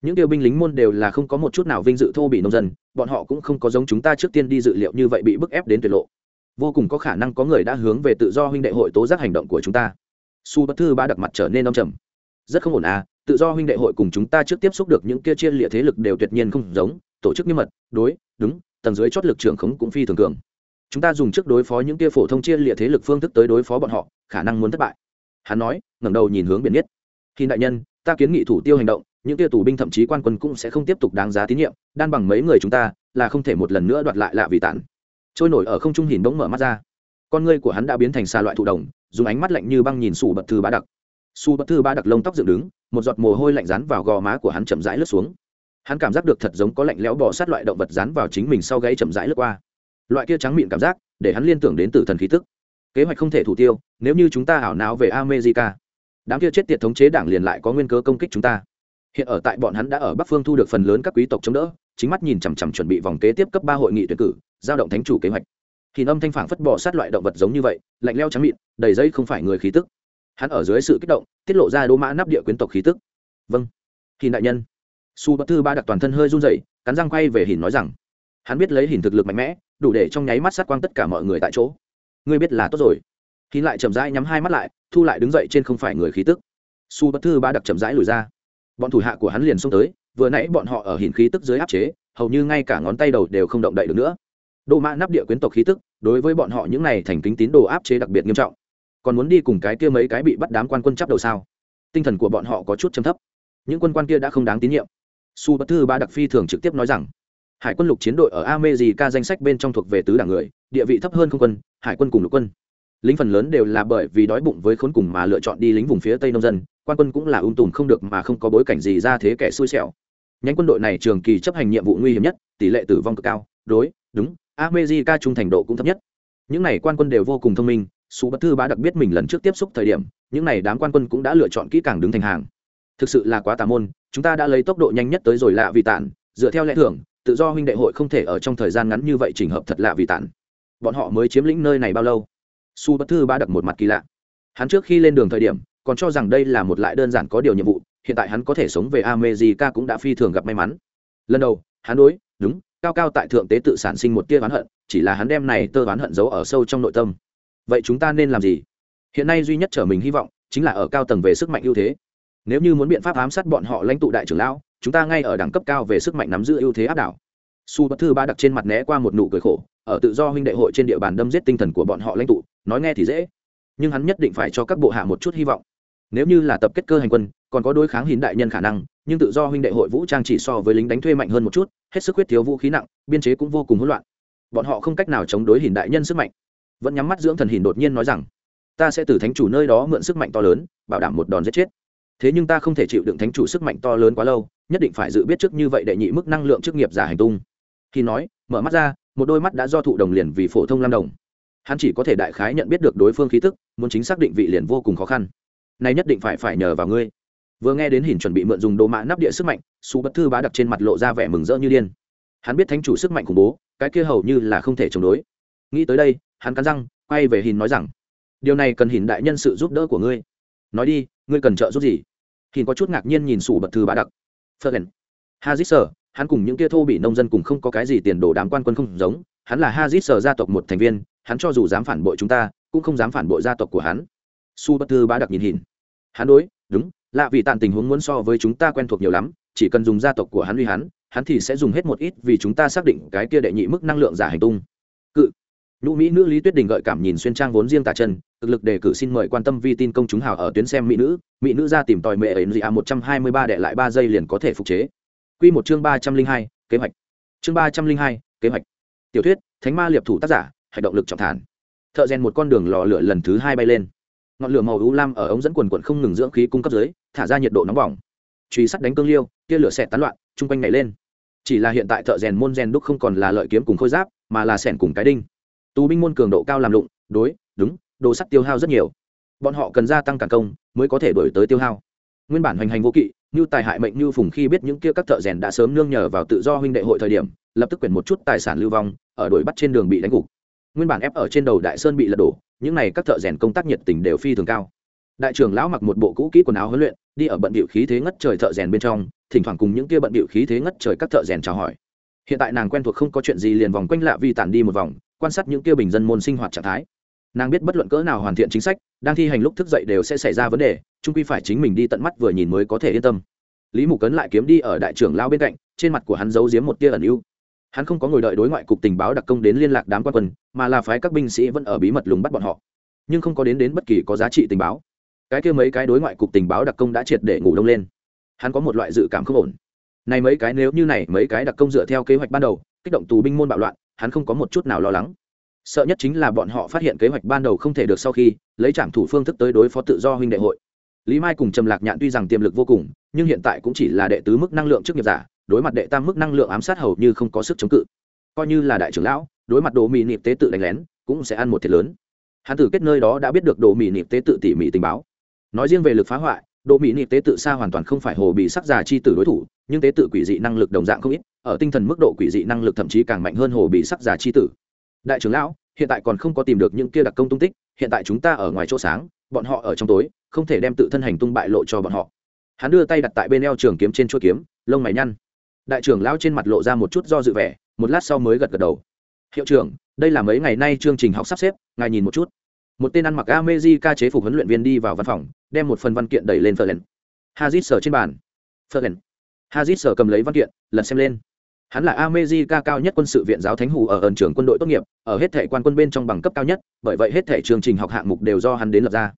những tiêu binh lính môn đều là không có một chút nào vinh dự thô bị nông dân, bọn họ cũng không có giống chúng ta trước tiên đi dự liệu như vậy bị bức ép đến tuyệt lộ vô cùng có khả năng có người đã hướng về tự do huynh đệ hội tố giác hành động của chúng ta. Su bất thư ba đặc mặt trở nên âm trầm. Rất không ổn à tự do huynh đệ hội cùng chúng ta trước tiếp xúc được những kia chia lịa thế lực đều tuyệt nhiên không giống, tổ chức nghiêm mật, đối, đúng, tầng dưới chót lực trưởng khống cũng phi thường cường. Chúng ta dùng trước đối phó những kia phổ thông chia lịa thế lực phương thức tới đối phó bọn họ, khả năng muốn thất bại. Hắn nói, ngẩng đầu nhìn hướng biển nhất khi đại nhân, ta kiến nghị thủ tiêu hành động, những kia tù binh thậm chí quan quân cũng sẽ không tiếp tục đáng giá tín nhiệm, đan bằng mấy người chúng ta, là không thể một lần nữa đoạt lại lạ vì tản trôi nổi ở không trung hình bỗng mở mắt ra. Con ngươi của hắn đã biến thành xa loại thụ đồng, dùng ánh mắt lạnh như băng nhìn sủ bật thư bá đặc. Su bật thư bá đặc lông tóc dựng đứng, một giọt mồ hôi lạnh rán vào gò má của hắn chậm rãi lướt xuống. Hắn cảm giác được thật giống có lạnh lẽo bò sát loại động vật rán vào chính mình sau gáy chậm rãi lướt qua. Loại kia trắng miệng cảm giác, để hắn liên tưởng đến tử thần khí tức. Kế hoạch không thể thủ tiêu, nếu như chúng ta ảo não về america, đám kia chết tiệt thống chế đảng liền lại có nguyên cơ công kích chúng ta. Hiện ở tại bọn hắn đã ở bắc phương thu được phần lớn các quý tộc chống đỡ chính mắt nhìn chằm chằm chuẩn bị vòng kế tiếp cấp ba hội nghị tuyển cử, giao động thánh chủ kế hoạch. Thì âm thanh phản phất bỏ sát loại động vật giống như vậy, lạnh leo trắng mịn, đầy dây không phải người khí tức. Hắn ở dưới sự kích động, tiết lộ ra đỗ mã nắp địa quyến tộc khí tức. Vâng hình đại nhân. Su bất thư ba đặc toàn thân hơi run rẩy, cắn răng quay về hình nói rằng, hắn biết lấy hình thực lực mạnh mẽ, đủ để trong nháy mắt sát quang tất cả mọi người tại chỗ. Ngươi biết là tốt rồi. Hình lại chậm rãi nhắm hai mắt lại, thu lại đứng dậy trên không phải người khí tức. Su bất thư ba đặc chậm rãi lùi ra. Bọn thủ hạ của hắn liền xông tới vừa nãy bọn họ ở hình khí tức dưới áp chế, hầu như ngay cả ngón tay đầu đều không động đậy được nữa. Đồ mã nắp địa quyến tộc khí tức, đối với bọn họ những này thành kính tín đồ áp chế đặc biệt nghiêm trọng. Còn muốn đi cùng cái kia mấy cái bị bắt đám quan quân chấp đầu sao? Tinh thần của bọn họ có chút châm thấp. Những quân quan kia đã không đáng tín nhiệm. Su bất thư ba đặc phi thường trực tiếp nói rằng, hải quân lục chiến đội ở america danh sách bên trong thuộc về tứ đảng người, địa vị thấp hơn không quân, hải quân cùng lục quân. Lính phần lớn đều là bởi vì đói bụng với khốn cùng mà lựa chọn đi lính vùng phía tây nông dân, quan quân cũng là ung tùm không được mà không có bối cảnh gì ra thế kẻ xui xẻo nhánh quân đội này trường kỳ chấp hành nhiệm vụ nguy hiểm nhất, tỷ lệ tử vong cực cao, đối, đúng amejica trung thành độ cũng thấp nhất. Những này quan quân đều vô cùng thông minh, su bất thư bá đặc biết mình lần trước tiếp xúc thời điểm, những này đám quan quân cũng đã lựa chọn kỹ càng đứng thành hàng. Thực sự là quá tà môn, chúng ta đã lấy tốc độ nhanh nhất tới rồi lạ vì tản, dựa theo lẽ thường, tự do huynh đệ hội không thể ở trong thời gian ngắn như vậy trình hợp thật lạ vì tản. Bọn họ mới chiếm lĩnh nơi này bao lâu? Su bất thư ba đặc một mặt kỳ lạ. Hắn trước khi lên đường thời điểm, còn cho rằng đây là một lại đơn giản có điều nhiệm vụ hiện tại hắn có thể sống về america cũng đã phi thường gặp may mắn. Lần đầu, hắn đối, đúng, cao cao tại thượng tế tự sản sinh một tia oán hận, chỉ là hắn đem này tơ oán hận giấu ở sâu trong nội tâm. Vậy chúng ta nên làm gì? Hiện nay duy nhất trở mình hy vọng chính là ở cao tầng về sức mạnh ưu thế. Nếu như muốn biện pháp ám sát bọn họ lãnh tụ đại trưởng lão, chúng ta ngay ở đẳng cấp cao về sức mạnh nắm giữ ưu thế áp đảo. Su bất thư ba đặc trên mặt né qua một nụ cười khổ, ở tự do huynh đệ hội trên địa bàn đâm giết tinh thần của bọn họ lãnh tụ, nói nghe thì dễ. Nhưng hắn nhất định phải cho các bộ hạ một chút hy vọng. Nếu như là tập kết cơ hành quân còn có đối kháng hiến đại nhân khả năng, nhưng tự do huynh đệ hội vũ trang chỉ so với lính đánh thuê mạnh hơn một chút, hết sức huyết thiếu vũ khí nặng, biên chế cũng vô cùng hỗn loạn. Bọn họ không cách nào chống đối hiến đại nhân sức mạnh. Vẫn nhắm mắt dưỡng thần hiến đột nhiên nói rằng, ta sẽ từ thánh chủ nơi đó mượn sức mạnh to lớn, bảo đảm một đòn giết chết. Thế nhưng ta không thể chịu đựng thánh chủ sức mạnh to lớn quá lâu, nhất định phải dự biết trước như vậy để nhị mức năng lượng chức nghiệp giả hành tung. Khi nói, mở mắt ra, một đôi mắt đã do thụ đồng liền vì phổ thông lam đồng. Hắn chỉ có thể đại khái nhận biết được đối phương khí tức, muốn chính xác định vị liền vô cùng khó khăn. Nay nhất định phải phải nhờ vào ngươi vừa nghe đến hình chuẩn bị mượn dùng đồ mạ nắp địa sức mạnh, su bất thư bá đặc trên mặt lộ ra vẻ mừng rỡ như điên. Hắn biết thánh chủ sức mạnh khủng bố, cái kia hầu như là không thể chống đối. Nghĩ tới đây, hắn cắn răng, quay về hình nói rằng, điều này cần hình đại nhân sự giúp đỡ của ngươi. Nói đi, ngươi cần trợ giúp gì? Hình có chút ngạc nhiên nhìn sủ bật thư bá đặc. Phật hazit sở, hắn cùng những kia thô bị nông dân cùng không có cái gì tiền đồ đám quan quân không giống, hắn là hazit sở gia tộc một thành viên, hắn cho dù dám phản bội chúng ta, cũng không dám phản bội gia tộc của hắn. Su bất thư bá đặc nhìn hình. Hắn đối, đúng lạ vì tàn tình huống muốn so với chúng ta quen thuộc nhiều lắm, chỉ cần dùng gia tộc của hắn uy hắn hắn thì sẽ dùng hết một ít vì chúng ta xác định cái kia đệ nhị mức năng lượng giả hành tung. Cự. Nhũ mỹ nữ lý tuyết đình gợi cảm nhìn xuyên trang vốn riêng tả chân thực lực đề cử xin mời quan tâm vi tin công chúng hào ở tuyến xem mỹ nữ mỹ nữ ra tìm tòi mẹ ấy gì a một trăm hai mươi ba đệ lại ba giây liền có thể phục chế. Quy một chương ba trăm linh hai, kế hoạch. Chương ba trăm linh hai, kế hoạch. Tiểu thuyết, thánh ma liệp thủ tác giả, hành động lực trọng thản. Thợ rèn một con đường lò lửa lần thứ hai bay lên ngọn lửa màu u lam ở ống dẫn quần quần không ngừng dưỡng khí cung cấp dưới, thả ra nhiệt độ nóng bỏng. Truy sắt đánh cương liêu, tia lửa xẹt tán loạn, chung quanh nhảy lên. Chỉ là hiện tại thợ rèn môn rèn đúc không còn là lợi kiếm cùng khôi giáp, mà là sẻn cùng cái đinh. Tù binh môn cường độ cao làm lụng, đối, đúng, đồ sắt tiêu hao rất nhiều. Bọn họ cần gia tăng cản công, mới có thể đổi tới tiêu hao. Nguyên bản hoành hành vô kỵ, như tài hại mệnh như phùng khi biết những kia các thợ rèn đã sớm nương nhờ vào tự do huynh đệ hội thời điểm, lập tức quyển một chút tài sản lưu vong, ở đuổi bắt trên đường bị đánh gục. Nguyên bản ép ở trên đầu đại sơn bị lật đổ những này các thợ rèn công tác nhiệt tình đều phi thường cao. Đại trưởng lão mặc một bộ cũ kỹ quần áo huấn luyện, đi ở bận bịu khí thế ngất trời thợ rèn bên trong, thỉnh thoảng cùng những kia bận bịu khí thế ngất trời các thợ rèn chào hỏi. Hiện tại nàng quen thuộc không có chuyện gì liền vòng quanh lạ vi tản đi một vòng, quan sát những kia bình dân môn sinh hoạt trạng thái. Nàng biết bất luận cỡ nào hoàn thiện chính sách, đang thi hành lúc thức dậy đều sẽ xảy ra vấn đề trung quy phải chính mình đi tận mắt vừa nhìn mới có thể yên tâm. Lý mục cấn lại kiếm đi ở đại trưởng lao bên cạnh, trên mặt của hắn giấu giếm một tia ẩn ưu hắn không có ngồi đợi đối ngoại cục tình báo đặc công đến liên lạc đám quan quân, mà là phái các binh sĩ vẫn ở bí mật lùng bắt bọn họ. Nhưng không có đến đến bất kỳ có giá trị tình báo. Cái kia mấy cái đối ngoại cục tình báo đặc công đã triệt để ngủ đông lên. Hắn có một loại dự cảm không ổn. Này mấy cái nếu như này, mấy cái đặc công dựa theo kế hoạch ban đầu, kích động tù binh môn bạo loạn, hắn không có một chút nào lo lắng. Sợ nhất chính là bọn họ phát hiện kế hoạch ban đầu không thể được sau khi, lấy trảm thủ phương thức tới đối phó tự do huynh đệ hội. Lý mai cùng trầm lạc nhạn tuy rằng tiềm lực vô cùng, nhưng hiện tại cũng chỉ là đệ tứ mức năng lượng trước nghiệp giả đối mặt đệ tam mức năng lượng ám sát hầu như không có sức chống cự. Coi như là đại trưởng lão, đối mặt đồ mì nịp tế tự đánh lén, cũng sẽ ăn một thiệt lớn. Hắn từ kết nơi đó đã biết được đồ mì nịp tế tự tỉ mỉ tình báo. Nói riêng về lực phá hoại, đồ mì nịp tế tự xa hoàn toàn không phải hồ bị sắc già chi tử đối thủ, nhưng tế tự quỷ dị năng lực đồng dạng không ít, ở tinh thần mức độ quỷ dị năng lực thậm chí càng mạnh hơn hồ bị sắc già chi tử. Đại trưởng lão, hiện tại còn không có tìm được những kia đặc công tung tích, hiện tại chúng ta ở ngoài chỗ sáng, bọn họ ở trong tối, không thể đem tự thân hành tung bại lộ cho bọn họ. Hắn đưa tay đặt tại bên eo trường kiếm trên chuỗi kiếm, lông mày nhăn đại trưởng lão trên mặt lộ ra một chút do dự vẻ một lát sau mới gật gật đầu hiệu trưởng đây là mấy ngày nay chương trình học sắp xếp ngài nhìn một chút một tên ăn mặc ameji chế phục huấn luyện viên đi vào văn phòng đem một phần văn kiện đẩy lên Ferlen. Hazit sờ trên bàn. Ferlen. Hazit sờ cầm lấy văn kiện, lật xem lên. Hắn là America cao nhất quân sự viện giáo thánh hủ ở ẩn trường quân đội tốt nghiệp, ở hết thể quan quân bên trong bằng cấp cao nhất, bởi vậy hết thể chương trình học hạng mục đều do hắn đến lập ra.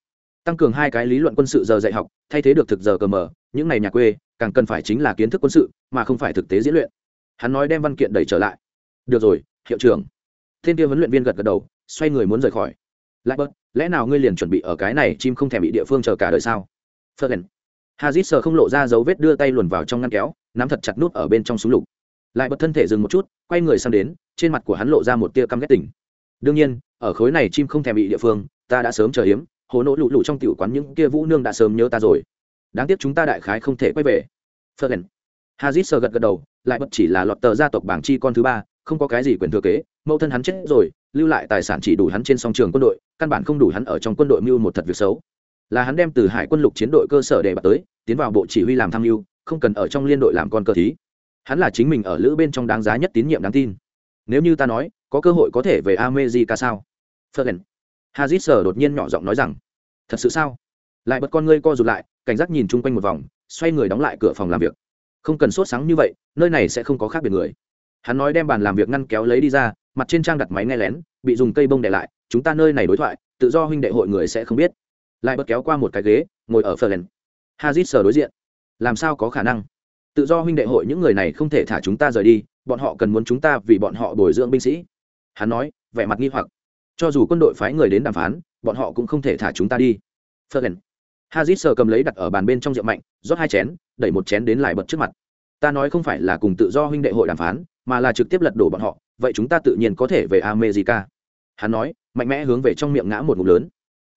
Tăng cường hai cái lý luận quân sự giờ dạy học, thay thế được thực giờ cờ mở, những ngày nhà quê, càng cần phải chính là kiến thức quân sự, mà không phải thực tế diễn luyện. Hắn nói đem văn kiện đẩy trở lại. Được rồi, hiệu trưởng. Thiên kia huấn luyện viên gật gật đầu, xoay người muốn rời khỏi. Lại bớt, lẽ nào ngươi liền chuẩn bị ở cái này chim không thèm bị địa phương chờ cả đời sao? Fergen. Hazit sờ không lộ ra dấu vết đưa tay luồn vào trong ngăn kéo, nắm thật chặt nút ở bên trong súng lục lại bật thân thể dừng một chút quay người sang đến trên mặt của hắn lộ ra một tia căm ghét tỉnh đương nhiên ở khối này chim không thèm bị địa phương ta đã sớm chờ hiếm hồ nỗ lụ lụ trong tiểu quán những kia vũ nương đã sớm nhớ ta rồi đáng tiếc chúng ta đại khái không thể quay về. Fergen. Hazit sờ gật gật đầu, lại bất chỉ là lọt tờ gia tộc bảng chi con thứ ba, không có cái gì quyền thừa kế, mẫu thân hắn chết rồi, lưu lại tài sản chỉ đủ hắn trên song trường quân đội, căn bản không đủ hắn ở trong quân đội mưu một thật việc xấu. Là hắn đem từ hải quân lục chiến đội cơ sở để bạt tới, tiến vào bộ chỉ huy làm tham mưu, không cần ở trong liên đội làm con cờ thí. Hắn là chính mình ở lữ bên trong đáng giá nhất tín nhiệm đáng tin. Nếu như ta nói có cơ hội có thể về amejica sao? Fergen. Hazit sờ đột nhiên nhỏ giọng nói rằng thật sự sao? Lại bật con ngươi co rụt lại, cảnh giác nhìn chung quanh một vòng, xoay người đóng lại cửa phòng làm việc. Không cần sốt sáng như vậy, nơi này sẽ không có khác biệt người. Hắn nói đem bàn làm việc ngăn kéo lấy đi ra, mặt trên trang đặt máy nghe lén, bị dùng cây bông để lại, chúng ta nơi này đối thoại, tự do huynh đệ hội người sẽ không biết. Lại bật kéo qua một cái ghế, ngồi ở fergen hazit sờ đối diện. Làm sao có khả năng? Tự do huynh đệ hội những người này không thể thả chúng ta rời đi, bọn họ cần muốn chúng ta vì bọn họ bồi dưỡng binh sĩ. Hắn nói, vẻ mặt nghi hoặc. Cho dù quân đội phái người đến đàm phán, bọn họ cũng không thể thả chúng ta đi. Fergen hazit sờ cầm lấy đặt ở bàn bên trong rượu mạnh, rót hai chén, đẩy một chén đến lại bật trước mặt. Ta nói không phải là cùng tự do huynh đệ hội đàm phán, mà là trực tiếp lật đổ bọn họ, vậy chúng ta tự nhiên có thể về america. Hắn nói, mạnh mẽ hướng về trong miệng ngã một ngụm lớn.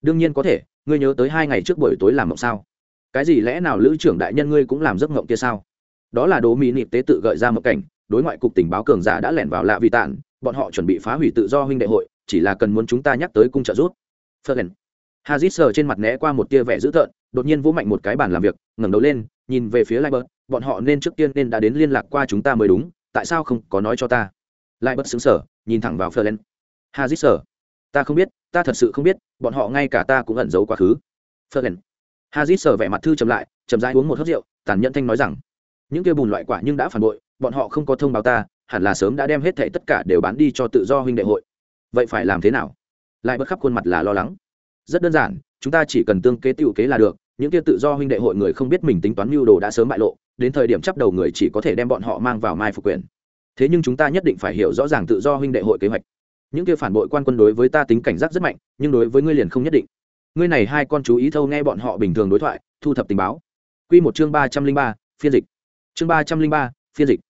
Đương nhiên có thể, ngươi nhớ tới hai ngày trước buổi tối làm mộng sao? Cái gì lẽ nào lữ trưởng đại nhân ngươi cũng làm giấc mộng kia sao? Đó là đố mỹ nịp tế tự gợi ra một cảnh, đối ngoại cục tình báo cường giả đã lẻn vào lạ vị tản bọn họ chuẩn bị phá hủy tự do huynh đệ hội, chỉ là cần muốn chúng ta nhắc tới cung trợ rút Fergen. Hazit sờ trên mặt né qua một tia vẻ dữ tợn, đột nhiên vỗ mạnh một cái bàn làm việc, ngẩng đầu lên, nhìn về phía Laibert, bọn họ nên trước tiên nên đã đến liên lạc qua chúng ta mới đúng, tại sao không có nói cho ta? Laibert sững sờ, nhìn thẳng vào Ferlen. Hazit sờ, ta không biết, ta thật sự không biết, bọn họ ngay cả ta cũng ẩn giấu quá khứ. Ferlen, Hazit sờ vẻ mặt thư trầm lại, chậm rãi uống một hớp rượu, tàn nhẫn thanh nói rằng, những kia bùn loại quả nhưng đã phản bội bọn họ không có thông báo ta hẳn là sớm đã đem hết thảy tất cả đều bán đi cho tự do huynh đệ hội vậy phải làm thế nào lại bất khắp khuôn mặt là lo lắng rất đơn giản, chúng ta chỉ cần tương kế tựu kế là được, những kia tự do huynh đệ hội người không biết mình tính toán mưu đồ đã sớm bại lộ, đến thời điểm chấp đầu người chỉ có thể đem bọn họ mang vào mai phục quyền. Thế nhưng chúng ta nhất định phải hiểu rõ ràng tự do huynh đệ hội kế hoạch. Những kia phản bội quan quân đối với ta tính cảnh giác rất mạnh, nhưng đối với ngươi liền không nhất định. Ngươi này hai con chú ý thâu nghe bọn họ bình thường đối thoại, thu thập tình báo. Q một chương ba trăm linh ba, phiên dịch. Chương ba trăm linh ba, phiên dịch.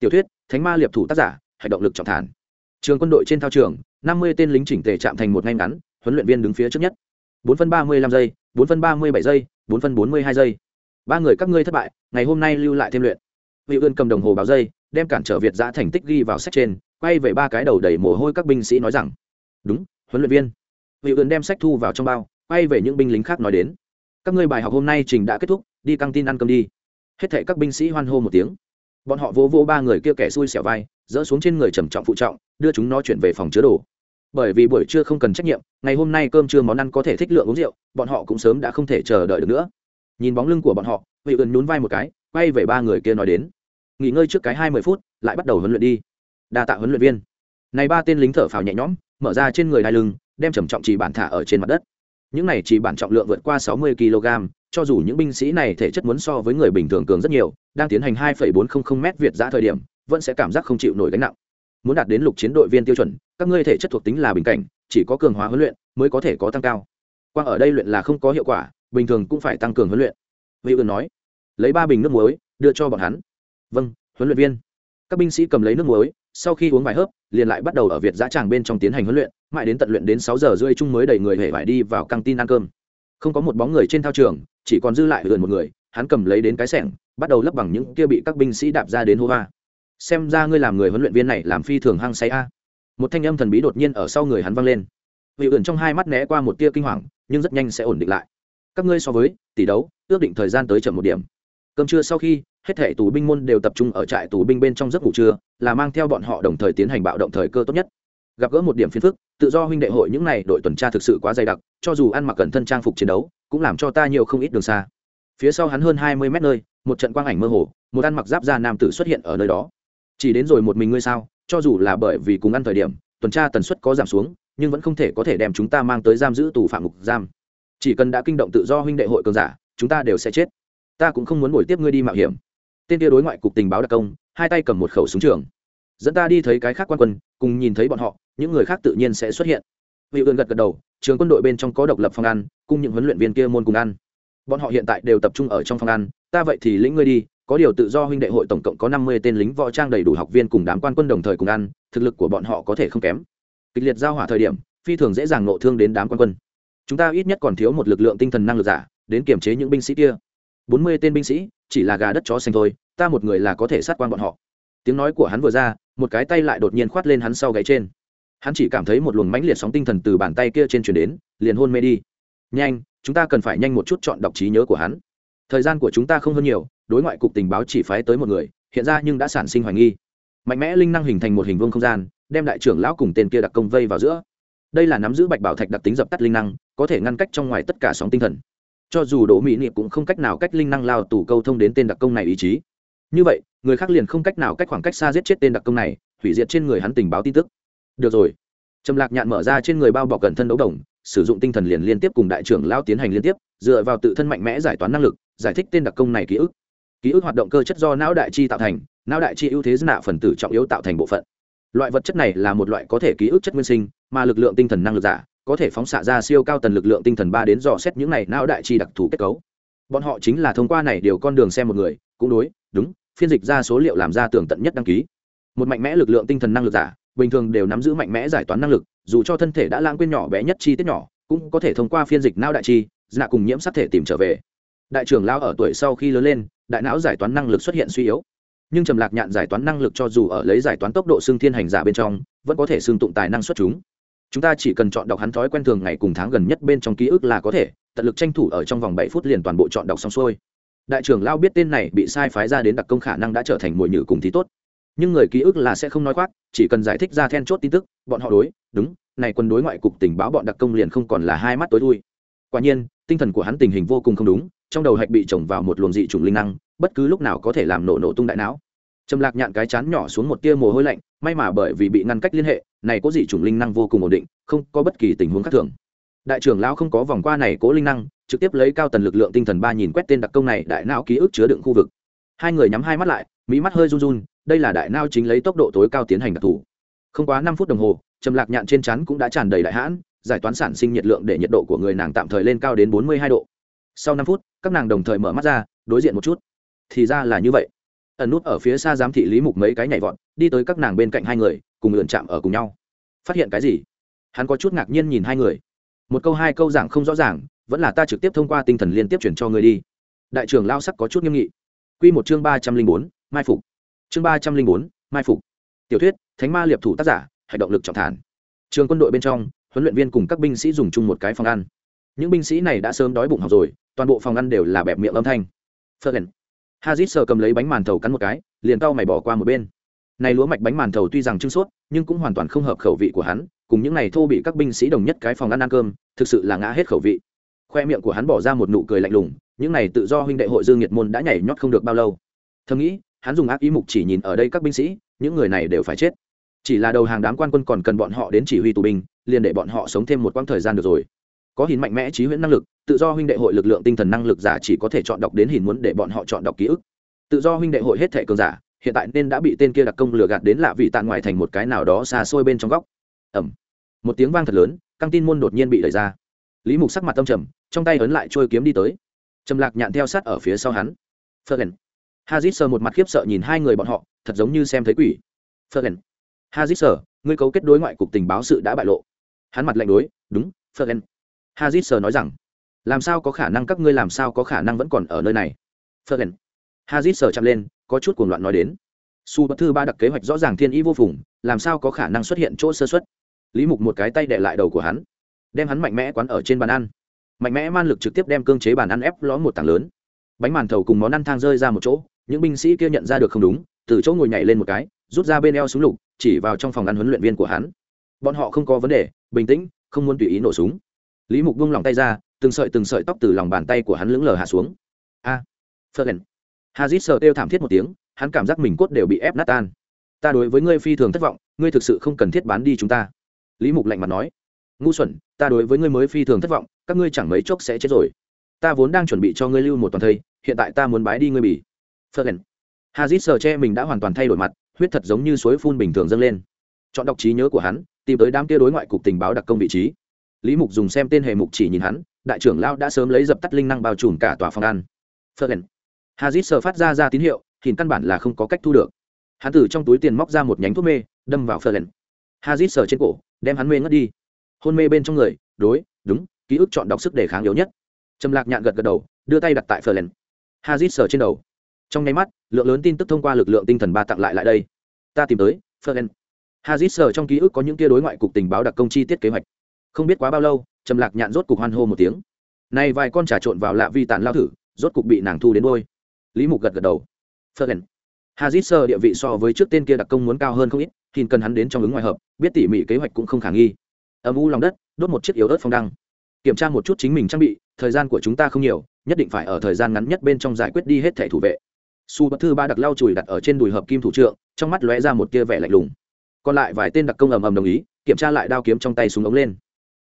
Tiểu thuyết, thánh ma liệp thủ tác giả hạch động lực trọng thản. Trường quân đội trên thao trường, năm mươi tên lính chỉnh tề chạm thành một ngay ngắn, huấn luyện viên đứng phía trước nhất bốn phân ba mươi lăm giây bốn phân ba mươi bảy giây bốn phân bốn mươi hai giây. Ba người các ngươi thất bại ngày hôm nay lưu lại thêm luyện. Vị ươn cầm đồng hồ báo giây, đem cản trở việt giã thành tích ghi vào sách trên quay về ba cái đầu đầy mồ hôi các binh sĩ nói rằng đúng huấn luyện viên. Vị ươn đem sách thu vào trong bao quay về những binh lính khác nói đến các ngươi bài học hôm nay trình đã kết thúc đi căng tin ăn cơm đi. Hết thệ các binh sĩ hoan hô một tiếng. Bọn họ vô vô ba người kia kẻ xui xẻo vai dỡ xuống trên người trầm trọng phụ trọng đưa chúng nó chuyển về phòng chứa đồ bởi vì buổi trưa không cần trách nhiệm, ngày hôm nay cơm trưa món ăn có thể thích lượng uống rượu, bọn họ cũng sớm đã không thể chờ đợi được nữa. Nhìn bóng lưng của bọn họ, vị ươn nhún vai một cái, quay về ba người kia nói đến. Nghỉ ngơi trước cái hai mươi phút, lại bắt đầu huấn luyện đi. Đa tạ huấn luyện viên. Này ba tên lính thở phào nhẹ nhõm, mở ra trên người đai lưng, đem trầm trọng chỉ bản thả ở trên mặt đất. Những này chỉ bản trọng lượng vượt qua sáu mươi kg, cho dù những binh sĩ này thể chất muốn so với người bình thường cường rất nhiều, đang tiến hành hai bốn trăm linh m việt giã thời điểm, vẫn sẽ cảm giác không chịu nổi gánh nặng muốn đạt đến lục chiến đội viên tiêu chuẩn, các ngươi thể chất thuộc tính là bình cảnh, chỉ có cường hóa huấn luyện mới có thể có tăng cao. Quang ở đây luyện là không có hiệu quả, bình thường cũng phải tăng cường huấn luyện. Vị ươn nói, lấy ba bình nước muối, đưa cho bọn hắn. Vâng huấn luyện viên. Các binh sĩ cầm lấy nước muối, sau khi uống vài hớp, liền lại bắt đầu ở việt giã tràng bên trong tiến hành huấn luyện, mãi đến tận luyện đến sáu giờ rưỡi chung mới đẩy người hề vải đi vào căng tin ăn cơm. Không có một bóng người trên thao trường, chỉ còn dư lại gần một người, hắn cầm lấy đến cái sẻng, bắt đầu lấp bằng những kia bị các binh sĩ đạp ra đến hô va xem ra ngươi làm người huấn luyện viên này làm phi thường hăng say a. Một thanh âm thần bí đột nhiên ở sau người hắn vang lên. Vị ẩn trong hai mắt né qua một tia kinh hoàng, nhưng rất nhanh sẽ ổn định lại. Các ngươi so với, tỷ đấu, ước định thời gian tới chậm một điểm. Cơm trưa sau khi, hết thể tù binh môn đều tập trung ở trại tù binh bên trong giấc ngủ trưa, là mang theo bọn họ đồng thời tiến hành bạo động thời cơ tốt nhất. Gặp gỡ một điểm phiền phức, tự do huynh đệ hội những này đội tuần tra thực sự quá dày đặc, cho dù ăn mặc cẩn thân trang phục chiến đấu, cũng làm cho ta nhiều không ít đường xa. Phía sau hắn hơn hai mươi mét nơi, một trận quang ảnh mơ hồ, một ăn mặc giáp da nam tử xuất hiện ở nơi đó chỉ đến rồi một mình ngươi sao? Cho dù là bởi vì cùng ăn thời điểm, tuần tra tần suất có giảm xuống, nhưng vẫn không thể có thể đem chúng ta mang tới giam giữ tù phạm ngục giam. Chỉ cần đã kinh động tự do huynh đệ hội cường giả, chúng ta đều sẽ chết. Ta cũng không muốn ngồi tiếp ngươi đi mạo hiểm. Tên kia đối ngoại cục tình báo đặc công, hai tay cầm một khẩu súng trường. Dẫn ta đi thấy cái khác quan quân, cùng nhìn thấy bọn họ, những người khác tự nhiên sẽ xuất hiện. Vị ươn gật gật đầu, trường quân đội bên trong có độc lập phòng ăn, cùng những huấn luyện viên kia môn cùng ăn. Bọn họ hiện tại đều tập trung ở trong phòng ăn, ta vậy thì lĩnh ngươi đi có điều tự do huynh đệ hội tổng cộng có năm mươi tên lính võ trang đầy đủ học viên cùng đám quan quân đồng thời cùng ăn, thực lực của bọn họ có thể không kém. Kịch liệt giao hỏa thời điểm, phi thường dễ dàng nộ thương đến đám quan quân. Chúng ta ít nhất còn thiếu một lực lượng tinh thần năng lực giả, đến kiểm chế những binh sĩ kia. Bốn mươi tên binh sĩ, chỉ là gà đất chó xanh thôi, ta một người là có thể sát quan bọn họ. Tiếng nói của hắn vừa ra, một cái tay lại đột nhiên khoát lên hắn sau gáy trên. Hắn chỉ cảm thấy một luồng mãnh liệt sóng tinh thần từ bàn tay kia trên chuyển đến, liền hôn mê đi. Nhanh, chúng ta cần phải nhanh một chút chọn đọc trí nhớ của hắn thời gian của chúng ta không hơn nhiều, đối ngoại cục tình báo chỉ phái tới một người, hiện ra nhưng đã sản sinh hoài nghi. Mạnh mẽ linh năng hình thành một hình vương không gian, đem đại trưởng lão cùng tên kia đặc công vây vào giữa. Đây là nắm giữ bạch bảo thạch đặc tính dập tắt linh năng, có thể ngăn cách trong ngoài tất cả sóng tinh thần. Cho dù đỗ mỹ niệm cũng không cách nào cách linh năng lao tù câu thông đến tên đặc công này ý chí. Như vậy, người khác liền không cách nào cách khoảng cách xa giết chết tên đặc công này, hủy diệt trên người hắn tình báo tin tức. Được rồi. Trầm lạc nhạn mở ra trên người bao bọc cẩn thân đấu đồng, sử dụng tinh thần liền liên tiếp cùng đại trưởng lao tiến hành liên tiếp, dựa vào tự thân mạnh mẽ giải toán năng lực giải thích tên đặc công này ký ức. Ký ức hoạt động cơ chất do não đại chi tạo thành, não đại chi ưu thế dân nạ phần tử trọng yếu tạo thành bộ phận. Loại vật chất này là một loại có thể ký ức chất nguyên sinh, mà lực lượng tinh thần năng lực giả, có thể phóng xạ ra siêu cao tần lực lượng tinh thần ba đến dò xét những này não đại chi đặc thù kết cấu. Bọn họ chính là thông qua này điều con đường xem một người, cũng đối, đúng, phiên dịch ra số liệu làm ra tường tận nhất đăng ký. Một mạnh mẽ lực lượng tinh thần năng lực giả, bình thường đều nắm giữ mạnh mẽ giải toán năng lực, dù cho thân thể đã lãng quên nhỏ bé nhất chi tiết nhỏ, cũng có thể thông qua phiên dịch não đại chi dạ cùng nhiễm sắc thể tìm trở về đại trưởng lao ở tuổi sau khi lớn lên, đại não giải toán năng lực xuất hiện suy yếu. Nhưng trầm lạc nhạn giải toán năng lực cho dù ở lấy giải toán tốc độ xương thiên hành giả bên trong, vẫn có thể xương tụng tài năng xuất chúng. Chúng ta chỉ cần chọn đọc hắn thói quen thường ngày cùng tháng gần nhất bên trong ký ức là có thể, tận lực tranh thủ ở trong vòng bảy phút liền toàn bộ chọn đọc xong xuôi. Đại trưởng lao biết tên này bị sai phái ra đến đặc công khả năng đã trở thành mồi nhử cùng thì tốt. Nhưng người ký ức là sẽ không nói khoác, chỉ cần giải thích ra then chốt tin tức, bọn họ đối, đúng, này quân đối ngoại cục tình báo bọn đặc công liền không còn là hai mắt tối thui. Quả nhiên, tinh thần của hắn tình hình vô cùng không đúng trong đầu hạch bị trồng vào một luồng dị trùng linh năng, bất cứ lúc nào có thể làm nổ nổ tung đại não. Trầm lạc nhạn cái chán nhỏ xuống một tia mồ hôi lạnh, may mà bởi vì bị ngăn cách liên hệ, này có dị trùng linh năng vô cùng ổn định, không có bất kỳ tình huống khác thường. Đại trưởng lão không có vòng qua này cố linh năng, trực tiếp lấy cao tần lực lượng tinh thần ba nhìn quét tên đặc công này đại não ký ức chứa đựng khu vực. Hai người nhắm hai mắt lại mỹ mắt hơi run run, đây là đại não chính lấy tốc độ tối cao tiến hành đặc thù. Không quá năm phút đồng hồ, trầm lạc nhạn trên chắn cũng đã tràn đầy đại hãn, giải toán sản sinh nhiệt lượng để nhiệt độ của người nàng tạm thời lên cao đến bốn mươi hai độ sau năm phút, các nàng đồng thời mở mắt ra, đối diện một chút. Thì ra là như vậy. Ẩn nút ở phía xa giám thị lý mục mấy cái nhảy vọt, đi tới các nàng bên cạnh hai người, cùng lượn chạm ở cùng nhau. Phát hiện cái gì? Hắn có chút ngạc nhiên nhìn hai người. Một câu hai câu giảng không rõ ràng, vẫn là ta trực tiếp thông qua tinh thần liên tiếp chuyển cho người đi. Đại trưởng lao sắc có chút nghiêm nghị. Q một chương ba trăm linh bốn, mai phục. Chương ba trăm linh bốn, mai phục. Tiểu thuyết, thánh ma liệp thủ tác giả hạch động lực trọng thản. Trường quân đội bên trong, huấn luyện viên cùng các binh sĩ dùng chung một cái phòng ăn. Những binh sĩ này đã sớm đói bụng học rồi toàn bộ phòng ăn đều là bẹp miệng âm thanh Fergen. Hazit sờ cầm lấy bánh màn thầu cắn một cái, liền cau mày bỏ qua một bên. Này lúa mạch bánh màn thầu tuy rằng trưng suốt, nhưng cũng hoàn toàn không hợp khẩu vị của hắn, cùng những này thô bị các binh sĩ đồng nhất cái phòng ăn ăn cơm, thực sự là ngã hết khẩu vị. Khoe miệng của hắn bỏ ra một nụ cười lạnh lùng, những này tự do huynh đệ hội dương nhiệt môn đã nhảy nhót không được bao lâu. Thầm nghĩ, hắn dùng ác ý mục chỉ nhìn ở đây các binh sĩ, những người này đều phải chết. Chỉ là đầu hàng đám quan quân còn cần bọn họ đến chỉ huy tù binh, liền để bọn họ sống thêm một quãng thời gian được rồi có hình mạnh mẽ trí huyễn năng lực tự do huynh đệ hội lực lượng tinh thần năng lực giả chỉ có thể chọn đọc đến hình muốn để bọn họ chọn đọc ký ức tự do huynh đệ hội hết thể cường giả hiện tại nên đã bị tên kia đặc công lừa gạt đến lạ vị tàn ngoài thành một cái nào đó xa xôi bên trong góc ẩm một tiếng vang thật lớn căng tin môn đột nhiên bị đẩy ra lý mục sắc mặt tâm trầm trong tay ấn lại trôi kiếm đi tới trầm lạc nhạn theo sát ở phía sau hắn Fergen. Hazit sờ một mặt khiếp sợ nhìn hai người bọn họ, thật giống như xem thấy quỷ. Fergen. Hazit sờ, ngươi cấu kết đối ngoại cục tình báo sự đã bại lộ. Hắn mặt lạnh đối, đúng, Fergen hazit sờ nói rằng làm sao có khả năng các ngươi làm sao có khả năng vẫn còn ở nơi này? Fergen. hazit sờ chạm lên, có chút cuồng loạn nói đến. Su bất thư ba đặc kế hoạch rõ ràng thiên ý vô phùng, làm sao có khả năng xuất hiện chỗ sơ xuất lý mục một cái tay đệ lại đầu của hắn, đem hắn mạnh mẽ quán ở trên bàn ăn. Mạnh mẽ man lực trực tiếp đem cương chế bàn ăn ép ló một tảng lớn. Bánh màn thầu cùng món ăn thang rơi ra một chỗ, những binh sĩ kia nhận ra được không đúng, từ chỗ ngồi nhảy lên một cái, rút ra bên eo súng lục, chỉ vào trong phòng ăn huấn luyện viên của hắn. Bọn họ không có vấn đề, bình tĩnh, không muốn tùy ý nổ súng. Lý mục buông lòng tay ra từng sợi từng sợi tóc từ lòng bàn tay của hắn lững lờ hạ xuống. A à, fergen hazit sợ kêu thảm thiết một tiếng hắn cảm giác mình cốt đều bị ép nát tan. Ta đối với ngươi phi thường thất vọng ngươi thực sự không cần thiết bán đi chúng ta. Lý mục lạnh mặt nói. Ngu xuẩn ta đối với ngươi mới phi thường thất vọng các ngươi chẳng mấy chốc sẽ chết rồi. Ta vốn đang chuẩn bị cho ngươi lưu một toàn thây hiện tại ta muốn bái đi ngươi bỉ. Fergen hazit sợ che mình đã hoàn toàn thay đổi mặt huyết thật giống như suối phun bình thường dâng lên. Chọn đọc trí nhớ của hắn tìm tới đám kia đối ngoại cục tình báo đặc công vị trí. Lý mục dùng xem tên hề mục chỉ nhìn hắn đại trưởng lao đã sớm lấy dập tắt linh năng bao trùm cả tòa phòng ăn Fergen. hazit sờ phát ra ra tín hiệu hình căn bản là không có cách thu được hắn từ trong túi tiền móc ra một nhánh thuốc mê, đâm vào Fergen. hazit sờ trên cổ, đem hắn mê ngất đi hôn mê bên trong người, đối, đúng, ký ức chọn đọc sức đề kháng yếu nhất trầm lạc nhạn gật gật đầu, đưa tay đặt tại Fergen. hazit sờ trên đầu trong nháy mắt, lượng lớn tin tức thông qua lực lượng tinh thần ba tặng lại lại đây ta tìm tới Fergen. hazit sờ trong ký ức có những kia đối ngoại cục tình báo đặc công chi tiết kế hoạch không biết quá bao lâu trầm lạc nhạn rốt cục hoan hô một tiếng. Nay vài con trà trộn vào lạ vi tàn lao thử, rốt cục bị nàng thu đến đôi lý mục gật gật đầu. Fergen. hazit sơ địa vị so với trước tên kia đặc công muốn cao hơn không ít hình cần hắn đến trong ứng ngoài hợp, biết tỉ mỉ kế hoạch cũng không khả nghi. Âm u lòng đất, đốt một chiếc yếu ớt phong đăng. Kiểm tra một chút chính mình trang bị, thời gian của chúng ta không nhiều, nhất định phải ở thời gian ngắn nhất bên trong giải quyết đi hết thể thủ vệ. Su bất thư ba đặc lau chùi đặt ở trên đùi hợp kim thủ trượng, trong mắt lóe ra một tia vẻ lạnh lùng. Còn lại vài tên đặc công ầm ầm đồng ý, kiểm tra lại đao kiếm trong tay súng ống lên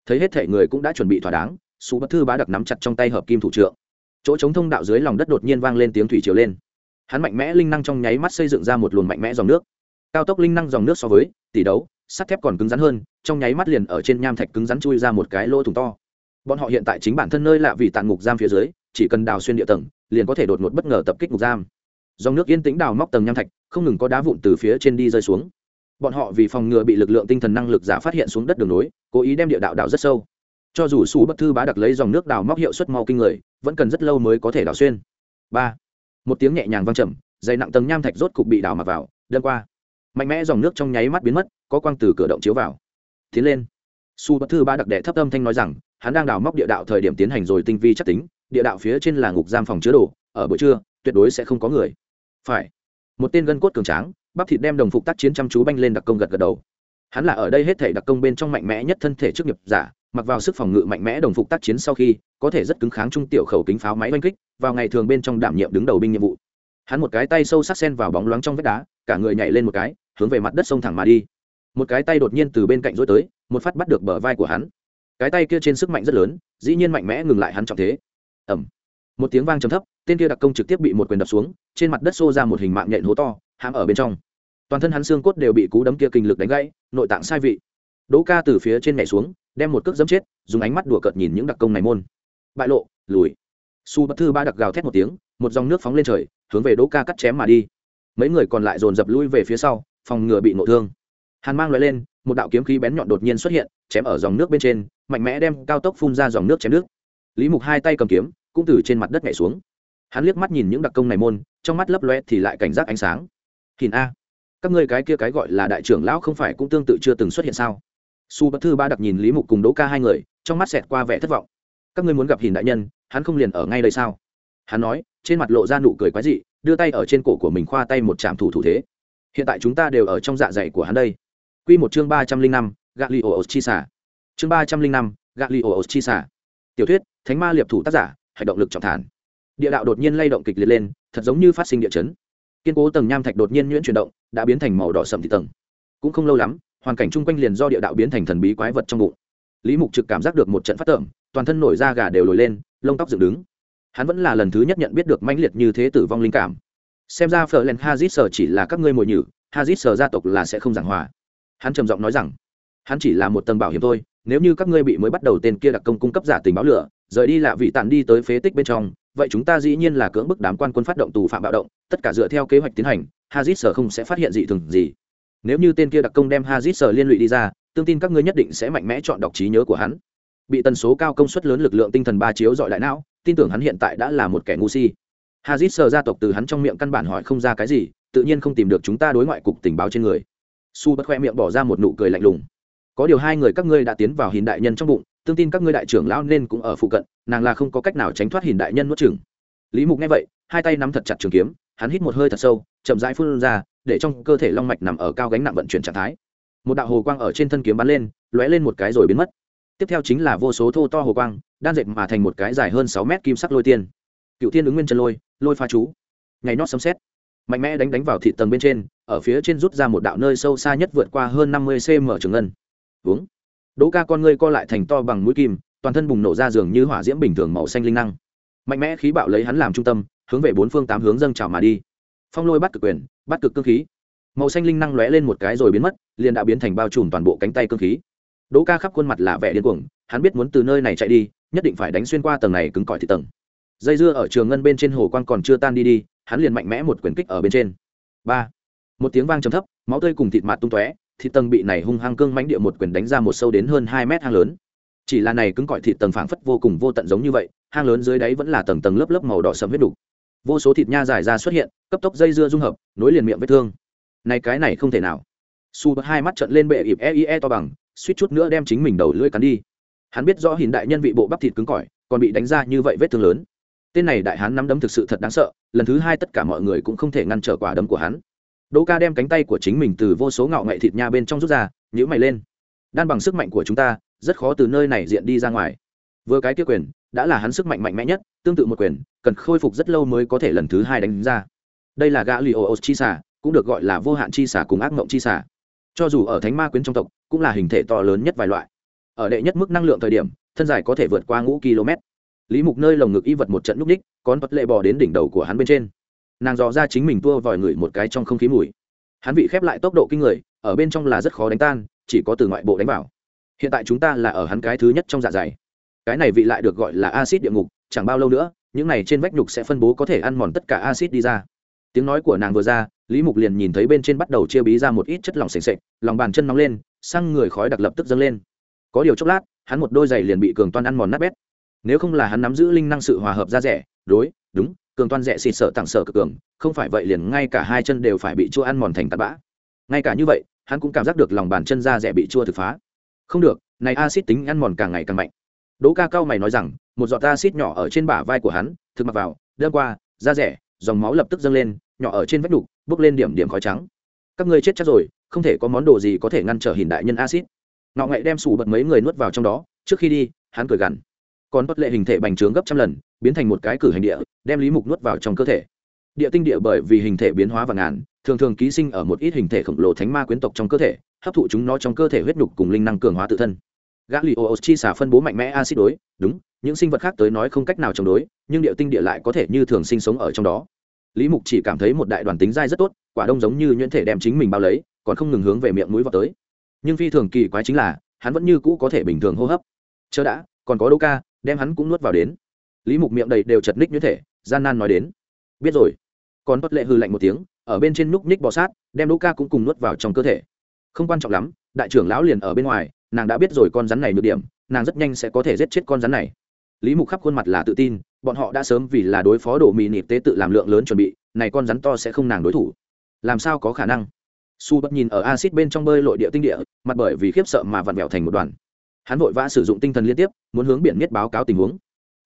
thấy hết thể người cũng đã chuẩn bị thỏa đáng, sú bất thư bá đặc nắm chặt trong tay hợp kim thủ trượng. Chỗ chống thông đạo dưới lòng đất đột nhiên vang lên tiếng thủy chiều lên. Hắn mạnh mẽ linh năng trong nháy mắt xây dựng ra một luồng mạnh mẽ dòng nước. Cao tốc linh năng dòng nước so với, tỷ đấu, sắt thép còn cứng rắn hơn, trong nháy mắt liền ở trên nham thạch cứng rắn chui ra một cái lỗ thủng to. Bọn họ hiện tại chính bản thân nơi lạ vì tàn ngục giam phía dưới, chỉ cần đào xuyên địa tầng, liền có thể đột ngột bất ngờ tập kích ngục giam. Dòng nước yên tĩnh đào móc tầng nham thạch, không ngừng có đá vụn từ phía trên đi rơi xuống bọn họ vì phòng ngừa bị lực lượng tinh thần năng lực giả phát hiện xuống đất đường núi, cố ý đem địa đạo đào rất sâu. Cho dù sủ bất thư bá đặc lấy dòng nước đào móc hiệu suất mau kinh người vẫn cần rất lâu mới có thể đào xuyên. Ba một tiếng nhẹ nhàng vang trầm dày nặng tầng nham thạch rốt cục bị đào mặc vào đơn qua. Mạnh mẽ dòng nước trong nháy mắt biến mất có quang từ cửa động chiếu vào. Tiến lên. Su bất thư ba đặc đệ thấp âm thanh nói rằng hắn đang đào móc địa đạo thời điểm tiến hành rồi tinh vi chắc tính địa đạo phía trên là ngục giam phòng chứa đồ ở buổi trưa tuyệt đối sẽ không có người. Phải. Một tên gân cốt cường tráng bắp thịt đem đồng phục tác chiến chăm chú banh lên đặc công gật gật đầu. Hắn là ở đây hết thể đặc công bên trong mạnh mẽ nhất thân thể trước nghiệp giả, mặc vào sức phòng ngự mạnh mẽ đồng phục tác chiến sau khi, có thể rất cứng kháng trung tiểu khẩu kính pháo máy oanh kích, vào ngày thường bên trong đảm nhiệm đứng đầu binh nhiệm vụ. Hắn một cái tay sâu sắc sen vào bóng loáng trong vách đá, cả người nhảy lên một cái, hướng về mặt đất sông thẳng mà đi. Một cái tay đột nhiên từ bên cạnh rối tới, một phát bắt được bờ vai của hắn. Cái tay kia trên sức mạnh rất lớn, dĩ nhiên mạnh mẽ ngừng lại hắn trọng thế. Ẩm một tiếng vang trầm thấp, tên kia đặc công trực tiếp bị một quyền đập xuống, trên mặt đất xô ra một hình mạng nhện hố to hãm ở bên trong. Toàn thân hắn xương cốt đều bị cú đấm kia kinh lực đánh gãy, nội tạng sai vị. Đỗ ca từ phía trên nhảy xuống, đem một cước dẫm chết, dùng ánh mắt đùa cợt nhìn những đặc công này môn. Bại lộ, lùi. Su bất thư ba đặc gào thét một tiếng, một dòng nước phóng lên trời, hướng về đỗ ca cắt chém mà đi. Mấy người còn lại dồn dập lui về phía sau, phòng ngừa bị nộ thương. Hàn mang loại lên, một đạo kiếm khí bén nhọn đột nhiên xuất hiện, chém ở dòng nước bên trên, mạnh mẽ đem cao tốc phun ra dòng nước chém nước. Lý mục hai tay cầm kiếm, cũng từ trên mặt đất nhảy xuống. Hắn liếc mắt nhìn những đặc công này môn, trong mắt lấp loe thì lại cảnh giác ánh sáng hình a, các ngươi cái kia cái gọi là đại trưởng lão không phải cũng tương tự chưa từng xuất hiện sao? Su bất thư ba đặc nhìn lý mục cùng đỗ ca hai người, trong mắt xẹt qua vẻ thất vọng. Các ngươi muốn gặp hình đại nhân, hắn không liền ở ngay đây sao? Hắn nói, trên mặt lộ ra nụ cười quái dị, đưa tay ở trên cổ của mình khoa tay một trạm thủ thủ thế. Hiện tại chúng ta đều ở trong dạ dày của hắn đây. Quy một chương ba trăm linh năm gạ chi xả chương ba trăm linh năm gạ chi xả tiểu thuyết, thánh ma liệp thủ tác giả hành động lực trọng thản. Địa đạo đột nhiên lay động kịch liệt lên, thật giống như phát sinh địa chấn kiên cố tầng nham thạch đột nhiên nhuyễn chuyển động, đã biến thành màu đỏ sầm thị tầng. Cũng không lâu lắm, hoàn cảnh chung quanh liền do địa đạo biến thành thần bí quái vật trong bụng. Lý mục trực cảm giác được một trận phát tởm, toàn thân nổi da gà đều lồi lên, lông tóc dựng đứng. Hắn vẫn là lần thứ nhất nhận biết được mãnh liệt như thế tử vong linh cảm. Xem ra phở len hazit sở chỉ là các ngươi mồi nhử hazit sở gia tộc là sẽ không giảng hòa. Hắn trầm giọng nói rằng, hắn chỉ là một tầng bảo hiểm thôi nếu như các ngươi bị mới bắt đầu tên kia đặc công cung cấp giả tình báo lửa, rời đi lạ vị tàn đi tới phế tích bên trong, vậy chúng ta dĩ nhiên là cưỡng bức đám quan quân phát động tù phạm bạo động, tất cả dựa theo kế hoạch tiến hành hazit sở không sẽ phát hiện gì thường gì. Nếu như tên kia đặc công đem hazit sở liên lụy đi ra, tương tin các ngươi nhất định sẽ mạnh mẽ chọn đọc trí nhớ của hắn. Bị tần số cao công suất lớn lực lượng tinh thần ba chiếu dọi đại não, tin tưởng hắn hiện tại đã là một kẻ ngu si. Hazit sở gia tộc từ hắn trong miệng căn bản hỏi không ra cái gì, tự nhiên không tìm được chúng ta đối ngoại cục tình báo trên người. Su bất khoe miệng bỏ ra một nụ cười lạnh lùng có điều hai người các ngươi đã tiến vào hình đại nhân trong bụng, tương tin các ngươi đại trưởng lão nên cũng ở phụ cận, nàng là không có cách nào tránh thoát hình đại nhân nuốt chừng lý mục nghe vậy, hai tay nắm thật chặt trường kiếm, hắn hít một hơi thật sâu, chậm rãi phun ra, để trong cơ thể long mạch nằm ở cao gánh nặng vận chuyển trạng thái. Một đạo hồ quang ở trên thân kiếm bắn lên, lóe lên một cái rồi biến mất. Tiếp theo chính là vô số thô to hồ quang, đan dệt mà thành một cái dài hơn sáu mét kim sắc lôi tiên. Cựu tiên ứng nguyên chân lôi lôi pha chú. Ngày nót sấm xét mạnh mẽ đánh đánh vào thị tầng bên trên, ở phía trên rút ra một đạo nơi sâu xa nhất vượt qua hơn năm mươi cm trường ngân uống. Đỗ ca con ngươi co lại thành to bằng mũi kim, toàn thân bùng nổ ra giường như hỏa diễm bình thường màu xanh linh năng. Mạnh mẽ khí bạo lấy hắn làm trung tâm, hướng về bốn phương tám hướng dâng trào mà đi. Phong lôi bắt cực quyền, bắt cực cơ khí. Màu xanh linh năng lóe lên một cái rồi biến mất, liền đã biến thành bao trùm toàn bộ cánh tay cơ khí. Đỗ ca khắp khuôn mặt là vẻ điên cuồng, hắn biết muốn từ nơi này chạy đi, nhất định phải đánh xuyên qua tầng này cứng cỏi thị tầng. Dây dưa ở trường ngân bên trên hồ quan còn chưa tan đi đi, hắn liền mạnh mẽ một quyền kích ở bên trên. Ba. Một tiếng vang trầm thấp, máu tươi cùng thịt mặt tung tóe thịt tầng bị này hung hăng cương mãnh địa một quyền đánh ra một sâu đến hơn hai mét hang lớn. Chỉ là này cứng cỏi thịt tầng phảng phất vô cùng vô tận giống như vậy hang lớn dưới đáy vẫn là tầng tầng lớp lớp màu đỏ sẫm huyết đủ vô số thịt nha dài ra xuất hiện cấp tốc dây dưa dung hợp nối liền miệng vết thương. Này cái này không thể nào. Su hai mắt trận lên bệ ịp e, e to bằng suýt chút nữa đem chính mình đầu lưỡi cắn đi. Hắn biết rõ hình đại nhân vị bộ bắp thịt cứng cỏi còn bị đánh ra như vậy vết thương lớn. Tên này đại hán nắm đấm thực sự thật đáng sợ lần thứ hai tất cả mọi người cũng không thể ngăn trở quả đấm của hắn đỗ ca đem cánh tay của chính mình từ vô số ngạo ngậy thịt nha bên trong rút ra nhữ mày lên. Đan bằng sức mạnh của chúng ta, rất khó từ nơi này diện đi ra ngoài. Vừa cái kia quyền, đã là hắn sức mạnh mạnh mẽ nhất, tương tự một quyền, cần khôi phục rất lâu mới có thể lần thứ hai đánh ra. Đây là gã li ô chi xả cũng được gọi là vô hạn chi xả cùng ác mộng chi xả cho dù ở thánh ma quyến trong tộc, cũng là hình thể to lớn nhất vài loại. Ở đệ nhất mức năng lượng thời điểm, thân dài có thể vượt qua ngũ km. Lý mục nơi lồng ngực y vật một trận núp ních con vật lệ bò đến đỉnh đầu của hắn bên trên nàng dò ra chính mình tua vòi ngửi một cái trong không khí mùi. Hắn bị khép lại tốc độ kinh người, ở bên trong là rất khó đánh tan, chỉ có từ ngoại bộ đánh vào. Hiện tại chúng ta là ở hắn cái thứ nhất trong dạ dày. Cái này vị lại được gọi là acid địa ngục, chẳng bao lâu nữa, những này trên vách nhục sẽ phân bố có thể ăn mòn tất cả acid đi ra. Tiếng nói của nàng vừa ra, lý mục liền nhìn thấy bên trên bắt đầu chia bí ra một ít chất lỏng s ề n sệch lòng bàn chân nóng lên, sang người khói đặc lập tức dâng lên. Có điều chốc lát, hắn một đôi giày liền bị cường toan ăn mòn nát bét. Nếu không là hắn nắm giữ linh năng sự hòa hợp ra rẻ, đối, đúng cường toan rẻ xịt sợ tặng sợ cực cường, không phải vậy liền ngay cả hai chân đều phải bị chua ăn mòn thành tạt bã. Ngay cả như vậy, hắn cũng cảm giác được lòng bàn chân da rẻ bị chua thực phá. Không được, này acid tính ăn mòn càng ngày càng mạnh. Đỗ ca cao mày nói rằng, một giọt acid nhỏ ở trên bả vai của hắn, thực mặc vào đơn qua, da rẻ, dòng máu lập tức dâng lên, nhỏ ở trên vách đục bốc lên điểm điểm khói trắng. Các ngươi chết chắc rồi, không thể có món đồ gì có thể ngăn trở hình đại nhân acid Ngọ ngậy đem sủ bật mấy người nuốt vào trong đó, trước khi đi, hắn cười gằn. Còn bất lệ hình thể bành trướng gấp trăm lần biến thành một cái cử hành địa, đem lý mục nuốt vào trong cơ thể. Địa tinh địa bởi vì hình thể biến hóa và ngàn, thường thường ký sinh ở một ít hình thể khổng lồ thánh ma quyến tộc trong cơ thể, hấp thụ chúng nó trong cơ thể huyết nhục cùng linh năng cường hóa tự thân. Gã lì ô chi xả phân bố mạnh mẽ acid đối, đúng, những sinh vật khác tới nói không cách nào chống đối, nhưng địa tinh địa lại có thể như thường sinh sống ở trong đó. Lý mục chỉ cảm thấy một đại đoàn tính dai rất tốt, quả đông giống như nhuyễn thể đem chính mình bao lấy, còn không ngừng hướng về miệng mũi vào tới. Nhưng phi thường kỳ quái chính là, hắn vẫn như cũ có thể bình thường hô hấp. Chớ đã, còn có đô ca, đem hắn cũng nuốt vào đến lý mục miệng đầy đều chật ních như thể, gian nan nói đến. Biết rồi. Còn bất lệ hư lạnh một tiếng, ở bên trên núc ních bò sát, đem đỗ ca cũng cùng nuốt vào trong cơ thể. Không quan trọng lắm, đại trưởng lão liền ở bên ngoài, nàng đã biết rồi con rắn này được điểm, nàng rất nhanh sẽ có thể giết chết con rắn này. Lý mục khắp khuôn mặt là tự tin, bọn họ đã sớm vì là đối phó đồ mì nịp tế tự làm lượng lớn chuẩn bị, này con rắn to sẽ không nàng đối thủ. Làm sao có khả năng? Su bất nhìn ở acid bên trong bơi lội địa tinh địa, mặt bởi vì khiếp sợ mà vặn vẹo thành một đoàn. Hắn vội vã sử dụng tinh thần liên tiếp, muốn hướng biển miết báo cáo tình huống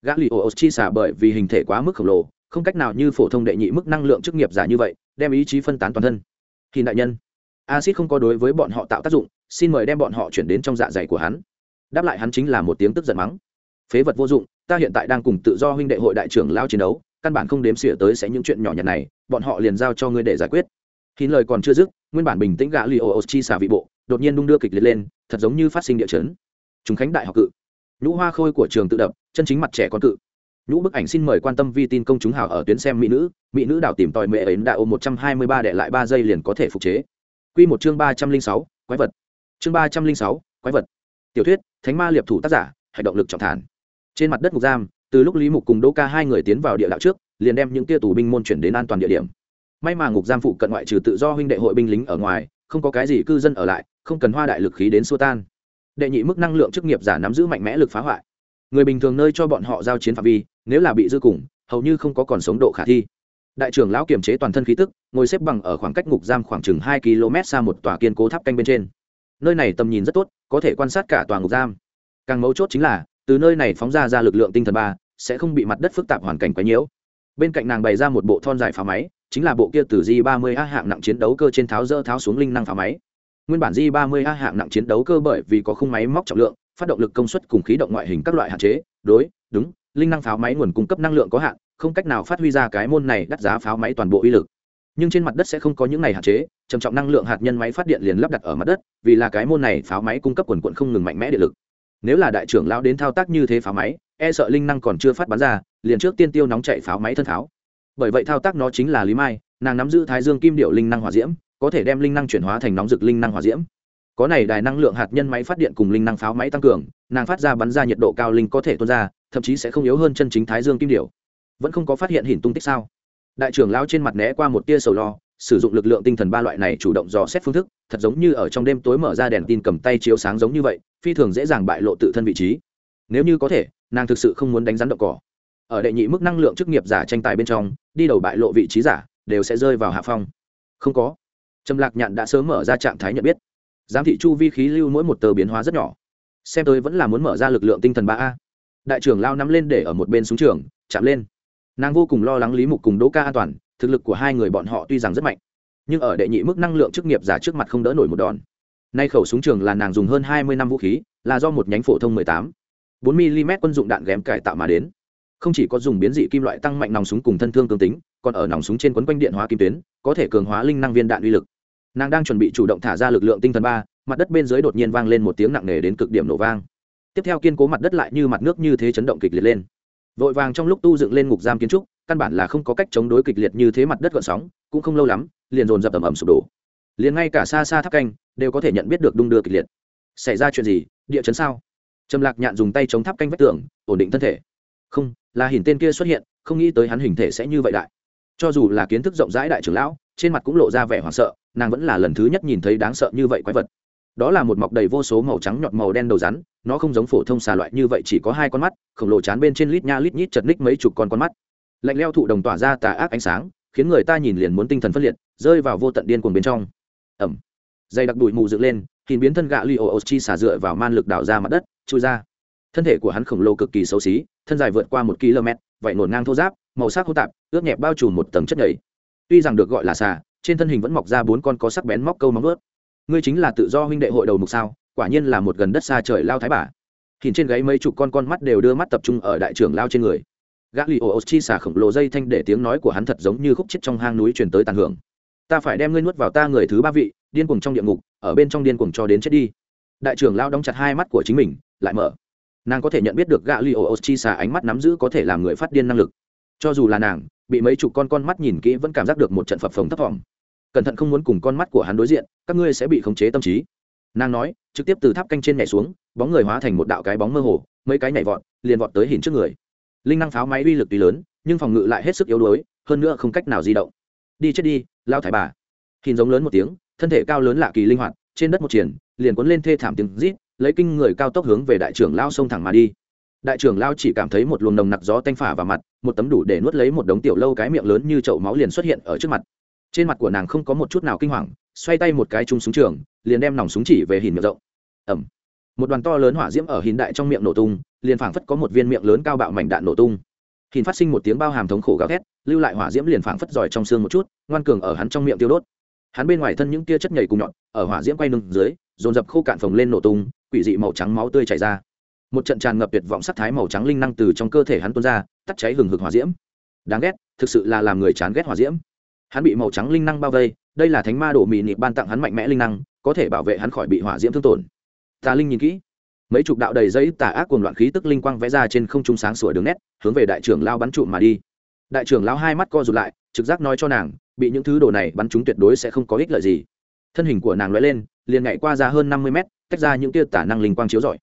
gã lì ô chi xả bởi vì hình thể quá mức khổng lồ, không cách nào như phổ thông đệ nhị mức năng lượng chức nghiệp giả như vậy, đem ý chí phân tán toàn thân. Thì đại nhân acid không có đối với bọn họ tạo tác dụng, xin mời đem bọn họ chuyển đến trong dạ dày của hắn. Đáp lại hắn chính là một tiếng tức giận mắng. Phế vật vô dụng, ta hiện tại đang cùng tự do huynh đệ hội đại trưởng lao chiến đấu, căn bản không đếm xỉa tới sẽ những chuyện nhỏ nhặt này, bọn họ liền giao cho ngươi để giải quyết. Khi lời còn chưa dứt, nguyên bản bình tĩnh gã li ô chi xả vị bộ, đột nhiên đung đưa kịch liệt lên, thật giống như phát sinh địa chấn. Chúng khánh đại học cự. Nhũ hoa khôi của trường tự đập chân chính mặt trẻ con cự. Nhũ bức ảnh xin mời quan tâm vi tin công chúng hào ở tuyến xem mỹ nữ mỹ nữ đảo tìm tòi mẹ ấy đã ôm một trăm hai mươi ba đệ lại ba giây liền có thể phục chế. Q một chương ba trăm linh sáu, quái vật. Chương ba trăm linh sáu, quái vật. Tiểu thuyết, thánh ma liệp thủ tác giả, hành động lực trọng thản. Trên mặt đất ngục giam, từ lúc lý mục cùng đỗ ca hai người tiến vào địa đạo trước, liền đem những tia tù binh môn chuyển đến an toàn địa điểm. May mà ngục giam phụ cận ngoại trừ tự do huynh đệ hội binh lính ở ngoài, không có cái gì cư dân ở lại, không cần hoa đại lực khí đến xua tan. Đệ nhị mức năng lượng chức nghiệp giả nắm giữ mạnh mẽ lực phá hoại người bình thường nơi cho bọn họ giao chiến phạm vi, nếu là bị dư cùng, hầu như không có còn sống độ khả thi. Đại trưởng lão kiềm chế toàn thân khí tức, ngồi xếp bằng ở khoảng cách ngục giam khoảng chừng hai km xa một tòa kiên cố tháp canh bên trên. Nơi này tầm nhìn rất tốt, có thể quan sát cả tòa ngục giam. Càng mấu chốt chính là, từ nơi này phóng ra ra lực lượng tinh thần ba, sẽ không bị mặt đất phức tạp hoàn cảnh quấy nhiễu. Bên cạnh nàng bày ra một bộ thon dài phá máy, chính là bộ kia từ di 30 a hạng nặng chiến đấu cơ trên tháo dỡ tháo xuống linh năng phá máy. Nguyên bản di 30 a hạng nặng chiến đấu cơ bởi vì có khung máy móc trọng lượng phát động lực công suất cùng khí động ngoại hình các loại hạn chế, đối, đúng, linh năng pháo máy nguồn cung cấp năng lượng có hạn, không cách nào phát huy ra cái môn này đắt giá pháo máy toàn bộ uy lực. Nhưng trên mặt đất sẽ không có những này hạn chế, trầm trọng năng lượng hạt nhân máy phát điện liền lắp đặt ở mặt đất, vì là cái môn này pháo máy cung cấp quần quận không ngừng mạnh mẽ điện lực. Nếu là đại trưởng lão đến thao tác như thế pháo máy e sợ linh năng còn chưa phát bắn ra, liền trước tiên tiêu nóng chạy pháo máy thân pháo. Bởi vậy thao tác nó chính là lý mai, nàng nắm giữ thái dương kim điệu linh năng hỏa diễm, có thể đem linh năng chuyển hóa thành nóng rực linh năng hỏa diễm có này đài năng lượng hạt nhân máy phát điện cùng linh năng pháo máy tăng cường, nàng phát ra bắn ra nhiệt độ cao linh có thể tuôn ra, thậm chí sẽ không yếu hơn chân chính thái dương kim điểu. Vẫn không có phát hiện hình tung tích sao? Đại trưởng lao trên mặt né qua một tia sầu lo, sử dụng lực lượng tinh thần ba loại này chủ động dò xét phương thức, thật giống như ở trong đêm tối mở ra đèn tin cầm tay chiếu sáng giống như vậy, phi thường dễ dàng bại lộ tự thân vị trí. Nếu như có thể, nàng thực sự không muốn đánh rắn động cỏ. Ở đệ nhị mức năng lượng chức nghiệp giả tranh tài bên trong, đi đầu bại lộ vị trí giả, đều sẽ rơi vào hạ phong. Không có. Trầm lạc nhạn đã sớm mở ra trạng thái nhận biết giám thị chu vi khí lưu mỗi một tờ biến hóa rất nhỏ. Xem tôi vẫn là muốn mở ra lực lượng tinh thần ba a. Đại trưởng lao nắm lên để ở một bên súng trường, chạm lên. Nàng vô cùng lo lắng lý mục cùng đỗ ca an toàn, thực lực của hai người bọn họ tuy rằng rất mạnh, nhưng ở đệ nhị mức năng lượng chức nghiệp giả trước mặt không đỡ nổi một đòn. Nay khẩu súng trường là nàng dùng hơn hai mươi năm vũ khí, là do một nhánh phổ thông mười tám, bốn mm quân dụng đạn ghém cải tạo mà đến. Không chỉ có dùng biến dị kim loại tăng mạnh nòng súng cùng thân thương tương tính, còn ở nòng súng trên quấn quanh điện hóa kim tuyến, có thể cường hóa linh năng viên đạn uy lực nàng đang chuẩn bị chủ động thả ra lực lượng tinh thần ba, mặt đất bên dưới đột nhiên vang lên một tiếng nặng nề đến cực điểm nổ vang. Tiếp theo kiên cố mặt đất lại như mặt nước như thế chấn động kịch liệt lên. Vội vàng trong lúc tu dựng lên ngục giam kiến trúc, căn bản là không có cách chống đối kịch liệt như thế mặt đất gợn sóng, cũng không lâu lắm, liền dồn dập ẩm ẩm sụp đổ. Liền ngay cả xa xa tháp canh, đều có thể nhận biết được đung đưa kịch liệt. Xảy ra chuyện gì? Địa chấn sao? Trầm lạc nhạn dùng tay chống tháp canh vách tường, ổn định thân thể. Không, là hình tên kia xuất hiện, không nghĩ tới hắn hình thể sẽ như vậy đại cho dù là kiến thức rộng rãi đại trưởng lão, trên mặt cũng lộ ra vẻ hoảng sợ, nàng vẫn là lần thứ nhất nhìn thấy đáng sợ như vậy quái vật. Đó là một mọc đầy vô số màu trắng nhọt màu đen đầu rắn, nó không giống phổ thông xà loại như vậy chỉ có hai con mắt, khổng lồ chán bên trên lít nha lít nhít chật ních mấy chục con con mắt. Lạnh leo thụ đồng tỏa ra tà ác ánh sáng, khiến người ta nhìn liền muốn tinh thần phân liệt, rơi vào vô tận điên cuồng bên trong. Ẩm dây đặc đùi mù dựng lên hình biến thân gạ li ô ô chi xả dựa vào man lực đảo ra mặt đất, chui ra. Thân thể của hắn khổng lồ cực kỳ xấu xí, thân dài vượt qua một km vậy nổn ngang thô giáp, màu sắc hô tạp ướt nhẹp bao trùm một tầng chất nhầy. Tuy rằng được gọi là xà, trên thân hình vẫn mọc ra bốn con có sắc bén móc câu móng ướt ngươi chính là tự do huynh đệ hội đầu mục sao? Quả nhiên là một gần đất xa trời lao thái bà. Hình trên gáy mấy chục con con mắt đều đưa mắt tập trung ở đại trưởng lao trên người. Gã lì ổ chi xả khổng lồ dây thanh để tiếng nói của hắn thật giống như khúc chết trong hang núi truyền tới tàn hưởng. Ta phải đem ngươi nuốt vào ta người thứ ba vị, điên cuồng trong địa ngục, ở bên trong điên cuồng cho đến chết đi. Đại trưởng lao đóng chặt hai mắt của chính mình, lại mở. Nàng có thể nhận biết được gã li ô chi xà ánh mắt nắm giữ có thể làm người phát điên năng lực. Cho dù là nàng bị mấy chục con con mắt nhìn kỹ vẫn cảm giác được một trận phập phồng thấp thỏm. Cẩn thận không muốn cùng con mắt của hắn đối diện, các ngươi sẽ bị khống chế tâm trí. Nàng nói, trực tiếp từ tháp canh trên nhảy xuống, bóng người hóa thành một đạo cái bóng mơ hồ, mấy cái nhảy vọt, liền vọt tới hình trước người. Linh năng pháo máy uy lực tùy lớn, nhưng phòng ngự lại hết sức yếu đuối, hơn nữa không cách nào di động. Đi chết đi, lao thải bà. Hình giống lớn một tiếng, thân thể cao lớn lạ kỳ linh hoạt, trên đất một triển, liền cuốn lên thê thảm tiếng rít, lấy kinh người cao tốc hướng về đại trưởng lao sông thẳng mà đi đại trưởng lao chỉ cảm thấy một luồng nồng nặc gió tanh phả vào mặt, một tấm đủ để nuốt lấy một đống tiểu lâu cái miệng lớn như chậu máu liền xuất hiện ở trước mặt. Trên mặt của nàng không có một chút nào kinh hoàng, xoay tay một cái chung súng trường, liền đem nòng súng chỉ về hình miệng rộng. Ẩm một đoàn to lớn hỏa diễm ở hình đại trong miệng nổ tung, liền phảng phất có một viên miệng lớn cao bạo mảnh đạn nổ tung. Hình phát sinh một tiếng bao hàm thống khổ gào thét, lưu lại hỏa diễm liền phảng phất giỏi trong xương một chút, ngoan cường ở hắn trong miệng tiêu đốt. Hắn bên ngoài thân những tia chất nhảy cùng nhọn, ở hỏa diễm quay nâng dưới, dồn dập khô cạn phồng lên nổ tung, quỷ dị màu trắng máu tươi chảy ra một trận tràn ngập tuyệt vọng sắc thái màu trắng linh năng từ trong cơ thể hắn tuôn ra, tắt cháy hừng hực hỏa diễm. Đáng ghét, thực sự là làm người chán ghét hỏa diễm. Hắn bị màu trắng linh năng bao vây, đây là thánh ma đổ mì nịp ban tặng hắn mạnh mẽ linh năng, có thể bảo vệ hắn khỏi bị hỏa diễm thương tổn. Tà linh nhìn kỹ, mấy chục đạo đầy giấy tà ác cùng loạn khí tức linh quang vẽ ra trên không trung sáng sủa đường nét, hướng về đại trưởng lao bắn trụ mà đi. Đại trưởng lao hai mắt co rụt lại, trực giác nói cho nàng, bị những thứ đồ này bắn chúng tuyệt đối sẽ không có ích lợi gì. Thân hình của nàng lóe lên, liền nhảy qua ra hơn năm mươi mét, tách ra những tia tả năng linh quang chiếu rọi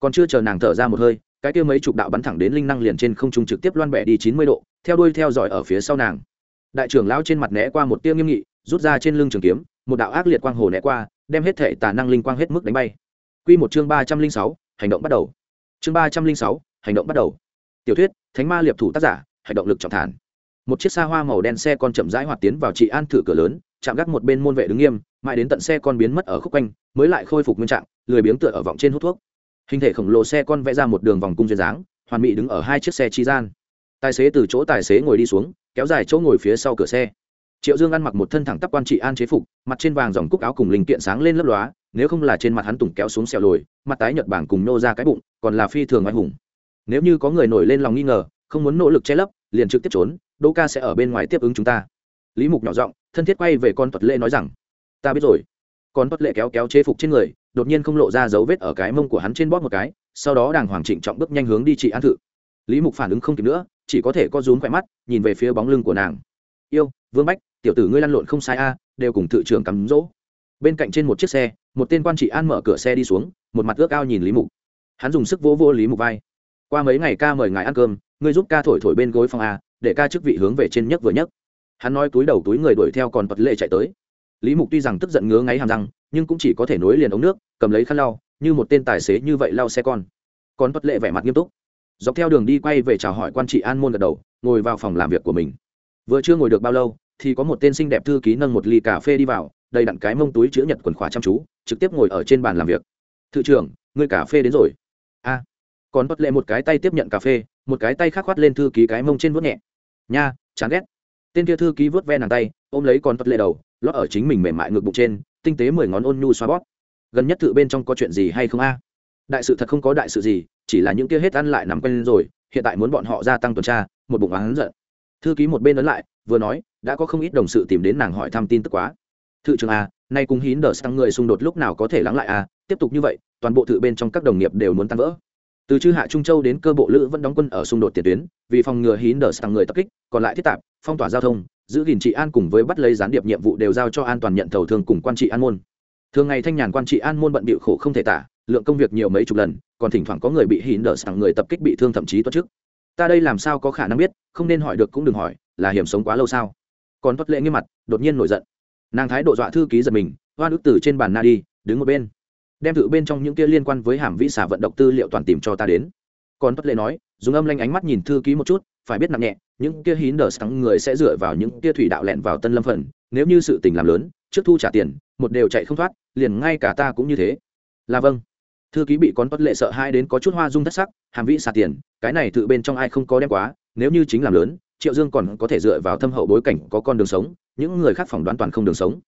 còn chưa chờ nàng thở ra một hơi, cái kia mấy chục đạo bắn thẳng đến linh năng liền trên không trung trực tiếp loan bẻ đi chín mươi độ, theo đuôi theo dõi ở phía sau nàng. Đại trưởng lão trên mặt né qua một tia nghiêm nghị, rút ra trên lưng trường kiếm, một đạo ác liệt quang hồ né qua, đem hết thể tà năng linh quang hết mức đánh bay. Quy một chương ba trăm linh sáu, hành động bắt đầu. Chương ba trăm linh sáu, hành động bắt đầu. Tiểu thuyết, thánh ma liệp thủ tác giả, hành động lực trọng thản. Một chiếc xa hoa màu đen xe con chậm rãi hoạt tiến vào chị an thử cửa lớn, chạm gác một bên môn vệ đứng nghiêm, mãi đến tận xe con biến mất ở khúc quanh, mới lại khôi phục nguyên trạng, lười biếng tựa ở vọng trên hút thuốc hình thể khổng lồ xe con vẽ ra một đường vòng cung duyên dáng, hoàn mỹ đứng ở hai chiếc xe chi gian. Tài xế từ chỗ tài xế ngồi đi xuống, kéo dài chỗ ngồi phía sau cửa xe. Triệu dương ăn mặc một thân thẳng tắp quan trị an chế phục, mặt trên vàng dòng cúc áo cùng linh kiện sáng lên lấp lóa, nếu không là trên mặt hắn tùng kéo xuống xẹo lồi, mặt tái nhợt bảng cùng nô ra cái bụng, còn là phi thường oai hùng. Nếu như có người nổi lên lòng nghi ngờ, không muốn nỗ lực che lấp, liền trực tiếp trốn, đỗ ca sẽ ở bên ngoài tiếp ứng chúng ta. Lý mục nhỏ giọng, thân thiết quay về con tuật lệ nói rằng, ta biết rồi. Con tuật lệ kéo kéo chế phục trên người đột nhiên không lộ ra dấu vết ở cái mông của hắn trên bóp một cái, sau đó đàng hoàng trịnh trọng bước nhanh hướng đi chị an thự. Lý mục phản ứng không kịp nữa, chỉ có thể co rúm khỏe mắt, nhìn về phía bóng lưng của nàng. Yêu, vương bách, tiểu tử ngươi lăn lộn không sai a, đều cùng thự trưởng cắm rỗ. Bên cạnh trên một chiếc xe, một tên quan chị an mở cửa xe đi xuống, một mặt ước ao nhìn lý mục. Hắn dùng sức vỗ vỗ lý mục vai. Qua mấy ngày ca mời ngài ăn cơm, ngươi giúp ca thổi thổi bên gối phòng a, để ca chức vị hướng về trên nhấc vừa nhấc. Hắn nói túi đầu túi người đuổi theo còn vật lệ chạy tới. Lý mục tuy rằng tức giận ngứa ngáy hàm răng nhưng cũng chỉ có thể nối liền ống nước, cầm lấy khăn lau, như một tên tài xế như vậy lau xe con. Còn vật lệ vẻ mặt nghiêm túc. Dọc theo đường đi quay về chào hỏi quan trị an môn gật đầu, ngồi vào phòng làm việc của mình. Vừa chưa ngồi được bao lâu, thì có một tên xinh đẹp thư ký nâng một ly cà phê đi vào, đầy đặn cái mông túi chữ nhật quần khóa chăm chú, trực tiếp ngồi ở trên bàn làm việc. Thự trưởng ngươi cà phê đến rồi. A. Còn bất lệ một cái tay tiếp nhận cà phê, một cái tay khác khoát lên thư ký cái mông trên vuốt nhẹ. Nha, chán ghét. Tên kia thư ký vớt ve nàng tay, ôm lấy con bất lệ đầu, lót ở chính mình mềm mại ngực bụng trên tinh tế mười ngón ôn nhu xoa bóp. Gần nhất tự bên trong có chuyện gì hay không a? Đại sự thật không có đại sự gì, chỉ là những kia hết ăn lại nằm quen rồi, hiện tại muốn bọn họ gia tăng tuần tra, một bụng oán giận. Thư ký một bên ấn lại, vừa nói, đã có không ít đồng sự tìm đến nàng hỏi thăm tin tức quá. Thự trưởng a, nay cùng hín đờ sang người xung đột lúc nào có thể lắng lại a? Tiếp tục như vậy, toàn bộ thự bên trong các đồng nghiệp đều muốn tăng vỡ. Từ chư hạ trung châu đến cơ bộ lữ vẫn đóng quân ở xung đột tiền tuyến, vì phòng ngừa hín đờ sang người tập kích, còn lại thiết tạp, phong tỏa giao thông giữ gìn trị an cùng với bắt lấy gián điệp nhiệm vụ đều giao cho an toàn nhận thầu thường cùng quan trị an môn. Thường ngày thanh nhàn quan trị an môn bận bịu khổ không thể tả, lượng công việc nhiều mấy chục lần, còn thỉnh thoảng có người bị hín đỡ sẵn người tập kích bị thương thậm chí toát trước ta đây làm sao có khả năng biết, không nên hỏi được cũng đừng hỏi, là hiểm sống quá lâu sao? Còn tuất lệ nghiêm mặt, đột nhiên nổi giận. Nàng thái độ dọa thư ký giật mình hoa ức từ trên bàn na đi, đứng một bên. Đem thử bên trong những kia liên quan với hàm vĩ xả vận động tư liệu toàn tìm cho ta đến còn tuất lệ nói, dùng âm lanh ánh mắt nhìn thư ký một chút, phải biết nặng nhẹ, những kia hín đờ sáng người sẽ dựa vào những kia thủy đạo lẹn vào tân lâm phần, nếu như sự tình làm lớn, trước thu trả tiền, một đều chạy không thoát, liền ngay cả ta cũng như thế. Là vâng. Thư ký bị con tuất lệ sợ hai đến có chút hoa dung thất sắc, hàm vĩ xả tiền, cái này tự bên trong ai không có đem quá, nếu như chính làm lớn, triệu dương còn có thể dựa vào thâm hậu bối cảnh có con đường sống, những người khác phỏng đoán toàn không đường sống.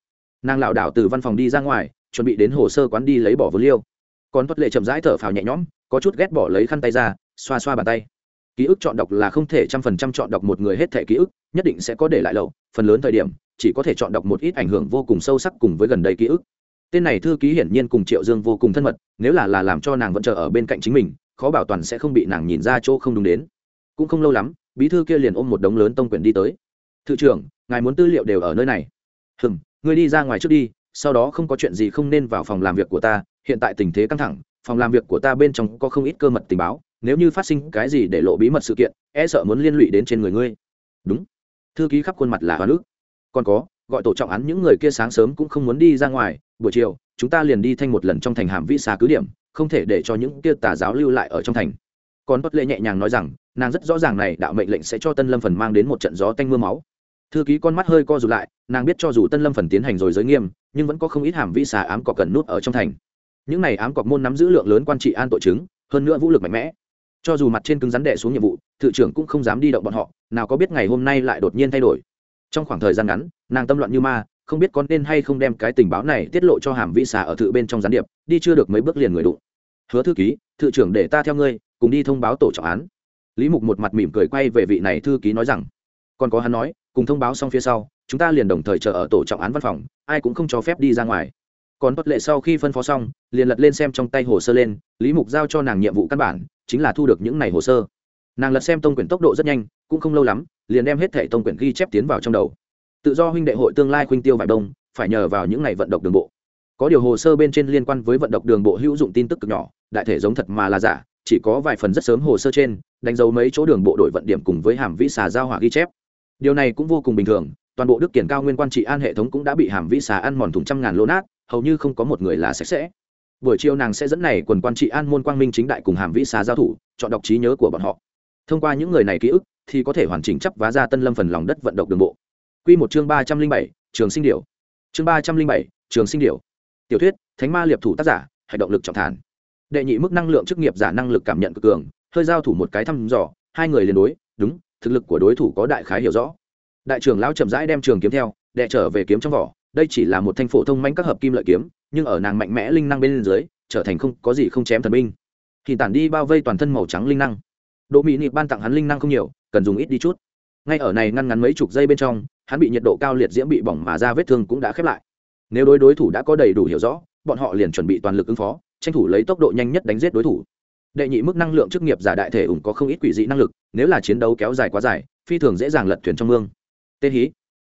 Nàng lảo đảo từ văn phòng đi ra ngoài, chuẩn bị đến hồ sơ quán đi lấy bỏ vốn liêu. Con tuất lệ chậm rãi thở phào nhẹ nhõm có chút ghét bỏ lấy khăn tay ra, xoa xoa bàn tay. Ký ức chọn đọc là không thể trăm phần trăm chọn đọc một người hết thẻ ký ức, nhất định sẽ có để lại lậu, phần lớn thời điểm, chỉ có thể chọn đọc một ít ảnh hưởng vô cùng sâu sắc cùng với gần đây ký ức. Tên này thư ký hiển nhiên cùng triệu dương vô cùng thân mật, nếu là là làm cho nàng vẫn chờ ở bên cạnh chính mình, khó bảo toàn sẽ không bị nàng nhìn ra chỗ không đúng đến. Cũng không lâu lắm, bí thư kia liền ôm một đống lớn tông quyền đi tới. Thự trưởng, ngài muốn tư liệu đều ở nơi này. Hừm, ngươi đi ra ngoài trước đi, sau đó không có chuyện gì không nên vào phòng làm việc của ta, hiện tại tình thế căng thẳng phòng làm việc của ta bên trong có không ít cơ mật tình báo, nếu như phát sinh cái gì để lộ bí mật sự kiện e sợ muốn liên lụy đến trên người ngươi. Đúng. Thư ký khắp khuôn mặt là hoa nước. Còn có, gọi tổ trọng án những người kia sáng sớm cũng không muốn đi ra ngoài, buổi chiều, chúng ta liền đi thanh một lần trong thành hàm vĩ xà cứ điểm, không thể để cho những kia tà giáo lưu lại ở trong thành. Còn bất lệ nhẹ nhàng nói rằng, nàng rất rõ ràng này, đạo mệnh lệnh sẽ cho tân lâm phần mang đến một trận gió tanh mưa máu. Thư ký con mắt hơi co rụt lại, nàng biết cho dù tân lâm phần tiến hành rồi giới nghiêm, nhưng vẫn có không ít hàm vĩ xà ám cọ cần nút ở trong thành những này ám cọc môn nắm giữ lượng lớn quan trị an tội chứng, hơn nữa vũ lực mạnh mẽ. Cho dù mặt trên cứng rắn đệ xuống nhiệm vụ, thự trưởng cũng không dám đi động bọn họ, nào có biết ngày hôm nay lại đột nhiên thay đổi. Trong khoảng thời gian ngắn, nàng tâm loạn như ma, không biết có nên hay không đem cái tình báo này tiết lộ cho hàm vĩ xà ở thự bên trong gián điệp, đi chưa được mấy bước liền người đụng. Hứa thư ký, thự trưởng để ta theo ngươi, cùng đi thông báo tổ trọng án. Lý mục một mặt mỉm cười quay về vị này thư ký nói rằng, còn có hắn nói, cùng thông báo xong phía sau, chúng ta liền đồng thời chờ ở tổ trọng án văn phòng, ai cũng không cho phép đi ra ngoài còn bất lệ sau khi phân phó xong, liền lật lên xem trong tay hồ sơ lên, lý mục giao cho nàng nhiệm vụ căn bản, chính là thu được những này hồ sơ. Nàng lật xem tông quyển tốc độ rất nhanh, cũng không lâu lắm, liền đem hết thẻ tông quyển ghi chép tiến vào trong đầu. Tự do huynh đệ hội tương lai khuynh tiêu vải đông, phải nhờ vào những ngày vận động đường bộ. Có điều hồ sơ bên trên liên quan với vận động đường bộ hữu dụng tin tức cực nhỏ, đại thể giống thật mà là giả, chỉ có vài phần rất sớm hồ sơ trên, đánh dấu mấy chỗ đường bộ đội vận điểm cùng với hàm vĩ xà giao hỏa ghi chép. Điều này cũng vô cùng bình thường, toàn bộ đức kiển cao nguyên quan trị an hệ thống cũng đã bị hàm vĩ xà ăn mòn thùng trăm ngàn lô nát hầu như không có một người là sạch sẽ. Buổi chiều nàng sẽ dẫn này quần quan trị an môn quang minh chính đại cùng hàm vĩ xà giao thủ, chọn đọc trí nhớ của bọn họ. Thông qua những người này ký ức, thì có thể hoàn chỉnh chấp vá ra tân lâm phần lòng đất vận động đường bộ. Quy một chương ba trăm linh bảy, trường sinh điểu. Chương ba trăm linh bảy, trường sinh điểu. Tiểu thuyết, thánh ma liệp thủ tác giả, hành động lực trọng thản. Đệ nhị mức năng lượng chức nghiệp giả năng lực cảm nhận cực cường, hơi giao thủ một cái thăm dò, hai người liền đối, đúng, thực lực của đối thủ có đại khái hiểu rõ. Đại trưởng lão chậm rãi đem trường kiếm theo, đệ trở về kiếm trong vỏ đây chỉ là một thanh phổ thông manh các hợp kim lợi kiếm, nhưng ở nàng mạnh mẽ linh năng bên dưới, trở thành không có gì không chém thần binh. Thì tản đi bao vây toàn thân màu trắng linh năng. Độ mỹ nịp ban tặng hắn linh năng không nhiều, cần dùng ít đi chút. Ngay ở này ngăn ngắn mấy chục giây bên trong, hắn bị nhiệt độ cao liệt diễm bị bỏng mà ra vết thương cũng đã khép lại. Nếu đối đối thủ đã có đầy đủ hiểu rõ, bọn họ liền chuẩn bị toàn lực ứng phó, tranh thủ lấy tốc độ nhanh nhất đánh giết đối thủ. Đệ nhị mức năng lượng chức nghiệp giả đại thể ủng có không ít quỷ dị năng lực, nếu là chiến đấu kéo dài quá dài, phi thường dễ dàng lật thuyền trong mương. Tê hí.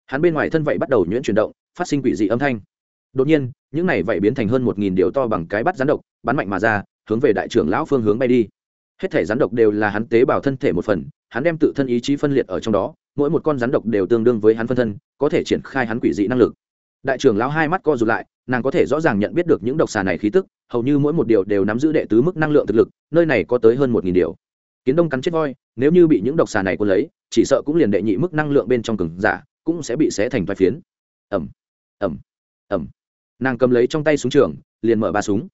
Hắn bên ngoài thân vậy bắt đầu nhuyễn chuyển động phát sinh quỷ dị âm thanh. Đột nhiên, những này vậy biến thành hơn một nghìn điều to bằng cái bắt rắn độc, bắn mạnh mà ra, hướng về đại trưởng lão phương hướng bay đi. Hết thể rắn độc đều là hắn tế bào thân thể một phần, hắn đem tự thân ý chí phân liệt ở trong đó, mỗi một con rắn độc đều tương đương với hắn phân thân, có thể triển khai hắn quỷ dị năng lực. Đại trưởng lão hai mắt co rụt lại, nàng có thể rõ ràng nhận biết được những độc xà này khí tức, hầu như mỗi một điều đều nắm giữ đệ tứ mức năng lượng thực lực, nơi này có tới hơn một nghìn điều. Kiến đông cắn chết voi, nếu như bị những độc xà này quân lấy, chỉ sợ cũng liền đệ nhị mức năng lượng bên trong cừng giả cũng sẽ bị xé thành vai phiến. Ẩm ẩm ẩm. Nàng cầm lấy trong tay súng trường, liền mở ba súng.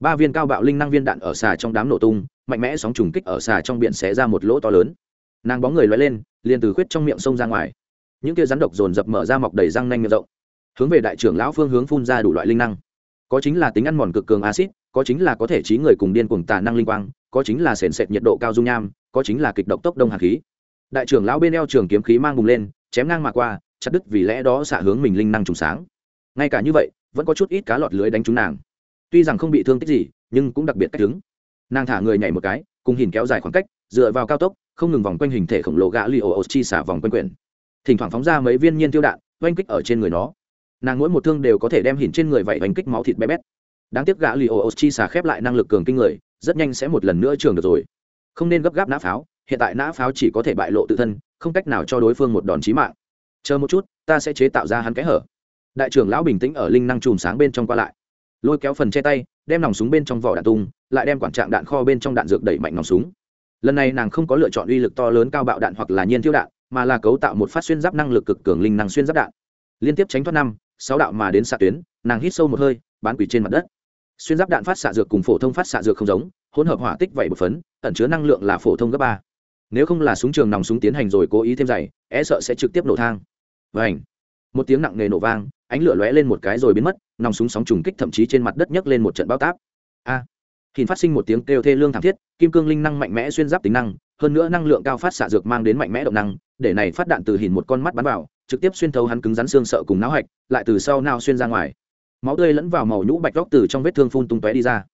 Ba viên cao bạo linh năng viên đạn ở xà trong đám nổ tung, mạnh mẽ sóng trùng kích ở xà trong biển xé ra một lỗ to lớn. Nàng bóng người loay lên, liền từ khuyết trong miệng sông ra ngoài. Những kia rắn độc dồn dập mở ra mọc đầy răng nanh miệng rộng. Hướng về đại trưởng lão phương hướng phun ra đủ loại linh năng. Có chính là tính ăn mòn cực cường acid có chính là có thể trí người cùng điên cuồng tà năng linh quang, có chính là sền sệt nhiệt độ cao dung nham, có chính là kịch độc tốc đông hạt khí. Đại trưởng lão bên eo trường kiếm khí mang bùng lên, chém ngang mà qua chặt đứt vì lẽ đó xạ hướng mình linh năng trùng sáng. Ngay cả như vậy, vẫn có chút ít cá lọt lưới đánh trúng nàng. Tuy rằng không bị thương tích gì, nhưng cũng đặc biệt cách đứng. Nàng thả người nhảy một cái, cùng hình kéo dài khoảng cách, dựa vào cao tốc, không ngừng vòng quanh hình thể khổng lồ gã li ô chi xả vòng quanh quyển. Thỉnh thoảng phóng ra mấy viên nhiên tiêu đạn, oanh kích ở trên người nó. Nàng mỗi một thương đều có thể đem hình trên người vậy oanh kích máu thịt bé bét. Đáng tiếc gã li ô chi xả khép lại năng lực cường kinh người, rất nhanh sẽ một lần nữa trường được rồi. Không nên gấp gáp nã pháo, hiện tại nã pháo chỉ có thể bại lộ tự thân, không cách nào cho đối phương một đòn chí mạng chờ một chút, ta sẽ chế tạo ra hắn kẽ hở. Đại trưởng lão bình tĩnh ở linh năng chùm sáng bên trong qua lại. Lôi kéo phần che tay, đem nòng súng bên trong vỏ đạn tung, lại đem quản trạng đạn kho bên trong đạn dược đẩy mạnh nòng súng. Lần này nàng không có lựa chọn uy lực to lớn cao bạo đạn hoặc là nhiên thiêu đạn, mà là cấu tạo một phát xuyên giáp năng lực cực cường linh năng xuyên giáp đạn. Liên tiếp tránh thoát năm, sáu đạo mà đến xạ tuyến, nàng hít sâu một hơi, bán quỷ trên mặt đất. Xuyên giáp đạn phát xạ dược cùng phổ thông phát xạ dược không giống, hỗn hợp hỏa tích vậy một phấn, ẩn chứa năng lượng là phổ thông gấp ba nếu không là súng trường nòng súng tiến hành rồi cố ý thêm dày e sợ sẽ trực tiếp nổ thang. Và ảnh một tiếng nặng nề nổ vang ánh lửa lóe lên một cái rồi biến mất nòng súng sóng trùng kích thậm chí trên mặt đất nhấc lên một trận bao táp. A. À, hình phát sinh một tiếng kêu thê lương thảm thiết kim cương linh năng mạnh mẽ xuyên giáp tính năng hơn nữa năng lượng cao phát xạ dược mang đến mạnh mẽ động năng để này phát đạn từ hình một con mắt bắn vào trực tiếp xuyên thấu hắn cứng rắn xương sợ cùng não hạch lại từ sau nao xuyên ra ngoài. Máu tươi lẫn vào màu nhũ bạch góc từ trong vết thương phun tung tóe đi ra.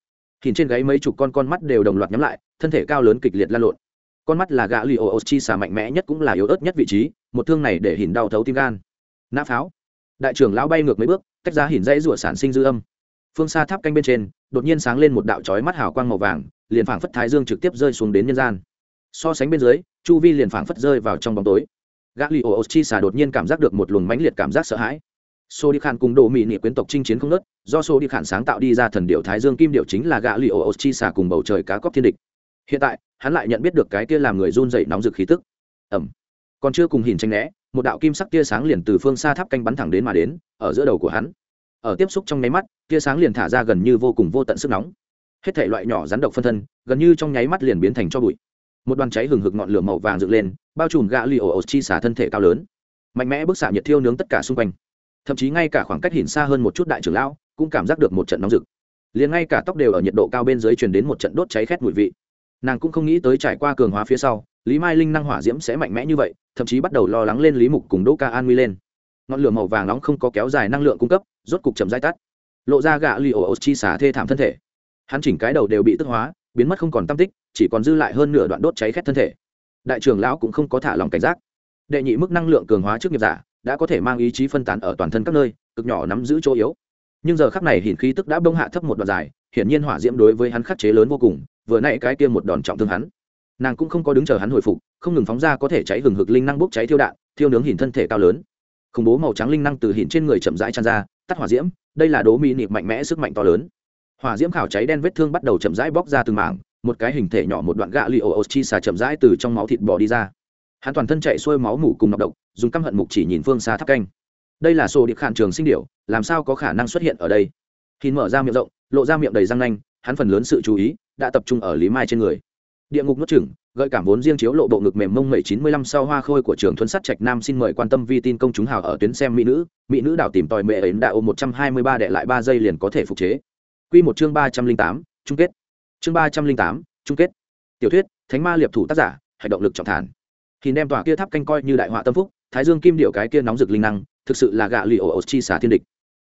Hình trên gáy mấy chục con con mắt đều đồng loạt nhắm lại thân thể cao lớn kịch liệt lan lộn con mắt là gã li ô chi xà mạnh mẽ nhất cũng là yếu ớt nhất vị trí một thương này để hình đau thấu tim gan. Nã pháo. Đại trưởng lão bay ngược mấy bước tách ra hình dãy rủa sản sinh dư âm. Phương xa tháp canh bên trên đột nhiên sáng lên một đạo trói mắt hào quang màu vàng liền phảng phất thái dương trực tiếp rơi xuống đến nhân gian. So sánh bên dưới chu vi liền phảng phất rơi vào trong bóng tối. Gã li ô chi xà đột nhiên cảm giác được một luồng mãnh liệt cảm giác sợ hãi. Sô Đi Khan cùng Đồ Mị Nị quyến tộc chinh chiến không ngớt, do Sô Đi Khan sáng tạo đi ra thần điệu Thái Dương Kim điệu chính là gã Li Ô Chi xà cùng bầu trời cá cóc thiên địch. Hiện tại, hắn lại nhận biết được cái kia làm người run rẩy nóng rực khí tức. Ầm. Còn chưa cùng hình tranh né, một đạo kim sắc tia sáng liền từ phương xa tháp canh bắn thẳng đến mà đến, ở giữa đầu của hắn. Ở tiếp xúc trong nháy mắt, tia sáng liền thả ra gần như vô cùng vô tận sức nóng. Hết thảy loại nhỏ rắn độc phân thân, gần như trong nháy mắt liền biến thành cho bụi. Một đoàn cháy hừng hực ngọn lửa màu vàng dựng lên, bao trùm gã Li ổ Chi xả thân thể cao lớn. Mạnh mẽ bức xạ nhiệt thiêu nướng tất cả xung quanh thậm chí ngay cả khoảng cách hình xa hơn một chút đại trưởng lão cũng cảm giác được một trận nóng rực liền ngay cả tóc đều ở nhiệt độ cao bên dưới truyền đến một trận đốt cháy khét mùi vị nàng cũng không nghĩ tới trải qua cường hóa phía sau, lý mai linh năng hỏa diễm sẽ mạnh mẽ như vậy, thậm chí bắt đầu lo lắng lên lý mục cùng đỗ ca an nguy lên. Ngọn lửa màu vàng nóng không có kéo dài năng lượng cung cấp, rốt cục chậm dai tắt. Lộ ra gạ li ổ chi xả thê thảm thân thể. Hắn chỉnh cái đầu đều bị tức hóa, biến mất không còn tam tích, chỉ còn dư lại hơn nửa đoạn đốt cháy khét thân thể. Đại trưởng lão cũng không có thả lòng cảnh giác. Đệ nhị mức năng lượng cường hóa trước nghiệp giả, đã có thể mang ý chí phân tán ở toàn thân các nơi, cực nhỏ nắm giữ chỗ yếu. Nhưng giờ khắc này hiển khí tức đã bông hạ thấp một đoạn dài, hiển nhiên hỏa diễm đối với hắn khắc chế lớn vô cùng vừa nãy cái kia một đòn trọng thương hắn. Nàng cũng không có đứng chờ hắn hồi phục, không ngừng phóng ra có thể cháy hừng hực linh năng bốc cháy thiêu đạn, thiêu nướng hình thân thể cao lớn. Khủng bố màu trắng linh năng từ hiển trên người chậm rãi tràn ra, tắt hỏa diễm, đây là đố mỹ nịp mạnh mẽ sức mạnh to lớn. Hỏa diễm khảo cháy đen vết thương bắt đầu chậm rãi bóc ra từng mảng, một cái hình thể nhỏ một đoạn gạ li ô chi xà chậm rãi từ trong máu thịt bò đi ra. Hắn toàn thân chạy xuôi máu mủ cùng nọc độc, dùng căm hận mục chỉ nhìn phương xa tháp canh. Đây là sổ điệp khản trường sinh điệu làm sao có khả năng xuất hiện ở đây? Khi mở ra miệng rộng, lộ ra miệng đầy răng nanh, hắn phần lớn sự chú ý đã tập trung ở lý mai trên người. Địa ngục nuốt chừng gợi cảm vốn riêng chiếu lộ bộ ngực mềm mông mẩy chín mươi lăm sau hoa khôi của trường thuần sắt trạch nam xin mời quan tâm vi tin công chúng hào ở tuyến xem mỹ nữ mỹ nữ đảo tìm tòi mẹ ấy đã ôm một trăm hai mươi ba đệ lại ba giây liền có thể phục chế. Quy một chương ba trăm linh tám, chung kết. Chương ba trăm linh tám, chung kết. Tiểu thuyết, thánh ma liệp thủ tác giả hạch động lực trọng thản. Thì đem tòa kia tháp canh coi như đại họa tâm phúc, thái dương kim điệu cái kia nóng rực linh năng, thực sự là gạ lì ổ chi xả thiên địch.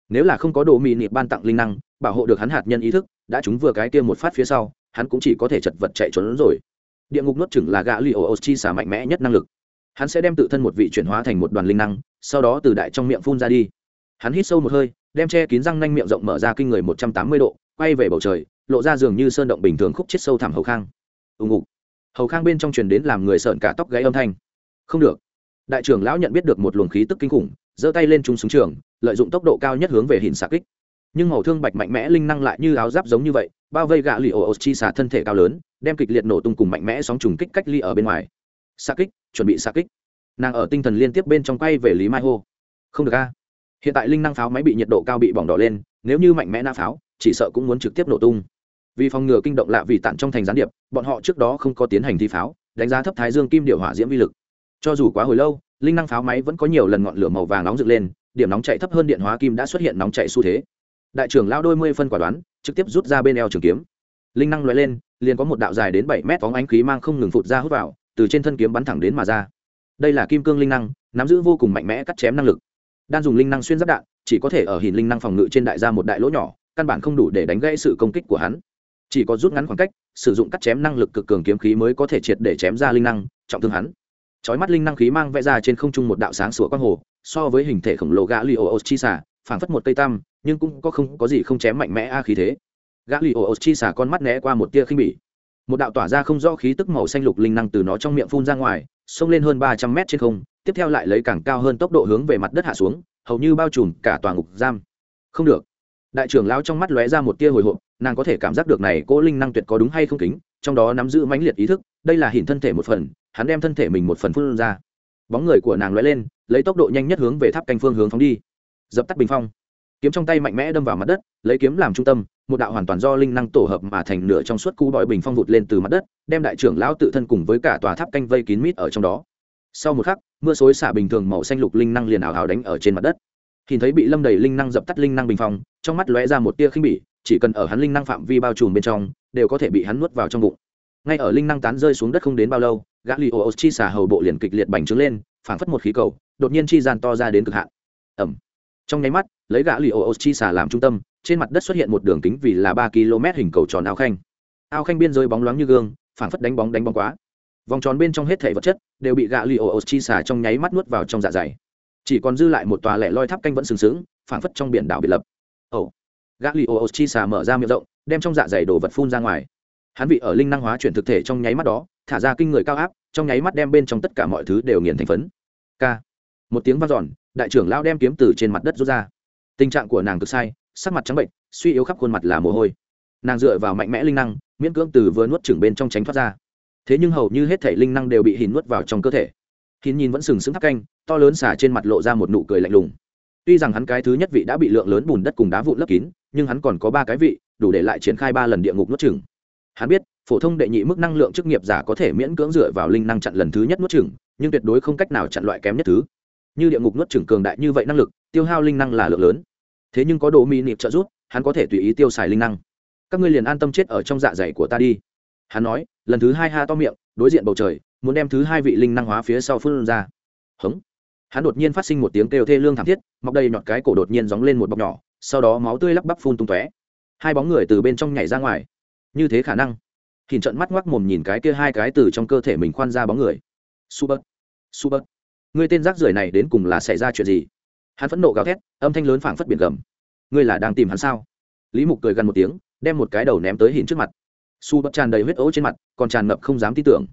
Nếu là không có đồ mì nịp ban tặng linh năng, bảo hộ được hắn hạt nhân ý thức, đã chúng vừa cái kia một phát phía sau hắn cũng chỉ có thể chật vật chạy trốn rồi. Địa ngục nuốt chừng là gã lì ô chi xả mạnh mẽ nhất năng lực. Hắn sẽ đem tự thân một vị chuyển hóa thành một đoàn linh năng, sau đó từ đại trong miệng phun ra đi. Hắn hít sâu một hơi, đem che kín răng nanh miệng rộng mở ra kinh người một trăm tám mươi độ, quay về bầu trời, lộ ra giường như sơn động bình thường khúc chết sâu thẳm hầu khang. Ù ngục. Hầu khang bên trong truyền đến làm người sợn cả tóc gáy âm thanh. Không được. Đại trưởng lão nhận biết được một luồng khí tức kinh khủng, giơ tay lên trúng súng trường, lợi dụng tốc độ cao nhất hướng về hình xạ kích nhưng màu thương bạch mạnh mẽ linh năng lại như áo giáp giống như vậy, bao vây gạ lì ổ chi xả thân thể cao lớn, đem kịch liệt nổ tung cùng mạnh mẽ sóng trùng kích cách ly ở bên ngoài. Xa kích, chuẩn bị xa kích. Nàng ở tinh thần liên tiếp bên trong quay về lý mai hô. Không được a. Hiện tại linh năng pháo máy bị nhiệt độ cao bị bỏng đỏ lên, nếu như mạnh mẽ na pháo, chỉ sợ cũng muốn trực tiếp nổ tung. Vì phòng ngừa kinh động lạ vì tặng trong thành gián điệp, bọn họ trước đó không có tiến hành thi pháo, đánh giá thấp thái dương kim điệu hỏa diễm vi lực. Cho dù quá hồi lâu, linh năng pháo máy vẫn có nhiều lần ngọn lửa màu vàng nóng dựng lên, điểm nóng chạy thấp hơn điện hóa kim đã xuất hiện nóng chạy xu thế đại trưởng lao đôi mươi phân quả đoán, trực tiếp rút ra bên eo trường kiếm. Linh năng loại lên, liền có một đạo dài đến bảy mét phóng ánh khí mang không ngừng phụt ra hút vào, từ trên thân kiếm bắn thẳng đến mà ra. Đây là kim cương linh năng, nắm giữ vô cùng mạnh mẽ cắt chém năng lực. Đang dùng linh năng xuyên giáp đạn, chỉ có thể ở hình linh năng phòng ngự trên đại ra một đại lỗ nhỏ, căn bản không đủ để đánh gãy sự công kích của hắn. Chỉ có rút ngắn khoảng cách, sử dụng cắt chém năng lực cực cường kiếm khí mới có thể triệt để chém ra linh năng, trọng thương hắn. Chói mắt linh năng khí mang vẽ ra trên không trung một đạo sáng sủa quang hồ, so với hình thể khổng lồ gã li ô chi xả phảng phất một cây tam nhưng cũng có không, có gì không chém mạnh mẽ a khí thế. Gã li ổ chi xả con mắt né qua một tia khinh bỉ. Một đạo tỏa ra không rõ khí tức màu xanh lục linh năng từ nó trong miệng phun ra ngoài, xông lên hơn ba trăm mét trên không, tiếp theo lại lấy càng cao hơn tốc độ hướng về mặt đất hạ xuống, hầu như bao trùm cả tòa ngục giam. Không được. Đại trưởng lão trong mắt lóe ra một tia hồi hộp, nàng có thể cảm giác được này cỗ linh năng tuyệt có đúng hay không kính, trong đó nắm giữ mãnh liệt ý thức, đây là hình thân thể một phần, hắn đem thân thể mình một phần phun ra. Bóng người của nàng lóe lên, lấy tốc độ nhanh nhất hướng về tháp canh phương hướng phóng đi dập tắt bình phong. Kiếm trong tay mạnh mẽ đâm vào mặt đất, lấy kiếm làm trung tâm, một đạo hoàn toàn do linh năng tổ hợp mà thành nửa trong suốt cú bòi bình phong vụt lên từ mặt đất, đem đại trưởng lão tự thân cùng với cả tòa tháp canh vây kín mít ở trong đó. Sau một khắc, mưa xối xả bình thường màu xanh lục linh năng liền ảo hào đánh ở trên mặt đất. Nhìn thấy bị lâm đầy linh năng dập tắt linh năng bình phong, trong mắt lóe ra một tia khinh bỉ, chỉ cần ở hắn linh năng phạm vi bao trùm bên trong, đều có thể bị hắn nuốt vào trong bụng. Ngay ở linh năng tán rơi xuống đất không đến bao lâu gã li ô chi xả hầu bộ liền kịch liệt bành trướng lên, phảng phất một khí cầu, đột nhiên chi gian to ra đến cực hạn. Ẩm trong nháy mắt, lấy gã li ô chi xà làm trung tâm, trên mặt đất xuất hiện một đường kính vì là ba km hình cầu tròn ao khanh. Ao khanh biên giới bóng loáng như gương, phảng phất đánh bóng đánh bóng quá. Vòng tròn bên trong hết thể vật chất đều bị gã li ô chi xà trong nháy mắt nuốt vào trong dạ dày. Chỉ còn dư lại một tòa lẻ loi tháp canh vẫn sừng sững, phảng phất trong biển đảo biệt lập. Ồ. Gã li ô chi xà mở ra miệng rộng, đem trong dạ dày đồ vật phun ra ngoài. Hắn vị ở linh năng hóa chuyển thực thể trong nháy mắt đó, thả ra kinh người cao áp, trong nháy mắt đem bên trong tất cả mọi thứ đều nghiền thành phấn. K một tiếng v a n giòn đại trưởng lao đem kiếm từ trên mặt đất rút ra. Tình trạng của nàng cực sai sắc mặt trắng bệnh suy yếu khắp khuôn mặt là mồ hôi. Nàng dựa vào mạnh mẽ linh năng miễn cưỡng từ vừa nuốt chửng bên trong tránh thoát ra. Thế nhưng hầu như hết thể linh năng đều bị hìn nuốt vào trong cơ thể. Hìn nhìn vẫn sừng sững thắp canh to lớn xả trên mặt lộ ra một nụ cười lạnh lùng. Tuy rằng hắn cái thứ nhất vị đã bị lượng lớn bùn đất cùng đá vụn lấp kín nhưng hắn còn có ba cái vị đủ để lại triển khai ba lần địa ngục nuốt chửng. hắn biết phổ thông đệ nhị mức năng lượng chức nghiệp giả có thể miễn cưỡng dựa vào linh năng chặn lần thứ nhất nuốt chửng, nhưng tuyệt đối không cách nào chặn loại kém nhất thứ như địa ngục nuốt chừng cường đại như vậy năng lực, tiêu hao linh năng là lượng lớn. Thế nhưng có đồ Mỹ nịp trợ giúp, hắn có thể tùy ý tiêu xài linh năng. Các ngươi liền an tâm chết ở trong dạ dày của ta đi. Hắn nói, lần thứ hai ha to miệng, đối diện bầu trời, muốn đem thứ hai vị linh năng hóa phía sau phun ra. Hống. Hắn đột nhiên phát sinh một tiếng kêu thê lương thảm thiết, mọc đầy nhọt cái cổ đột nhiên gióng lên một bọc nhỏ, sau đó máu tươi lắp bắp phun tung tóe. Hai bóng người từ bên trong nhảy ra ngoài. Như thế khả năng. Hình trận mắt ngoác mồm nhìn cái kia hai cái từ trong cơ thể mình khoan ra bóng người. Super super Ngươi tên rác rưởi này đến cùng là xảy ra chuyện gì? Hắn phẫn nộ gào thét, âm thanh lớn phảng phất biển gầm. Ngươi là đang tìm hắn sao? Lý mục cười gần một tiếng, đem một cái đầu ném tới hình trước mặt. Su bớt tràn đầy huyết ố trên mặt, còn tràn ngập không dám tin tưởng.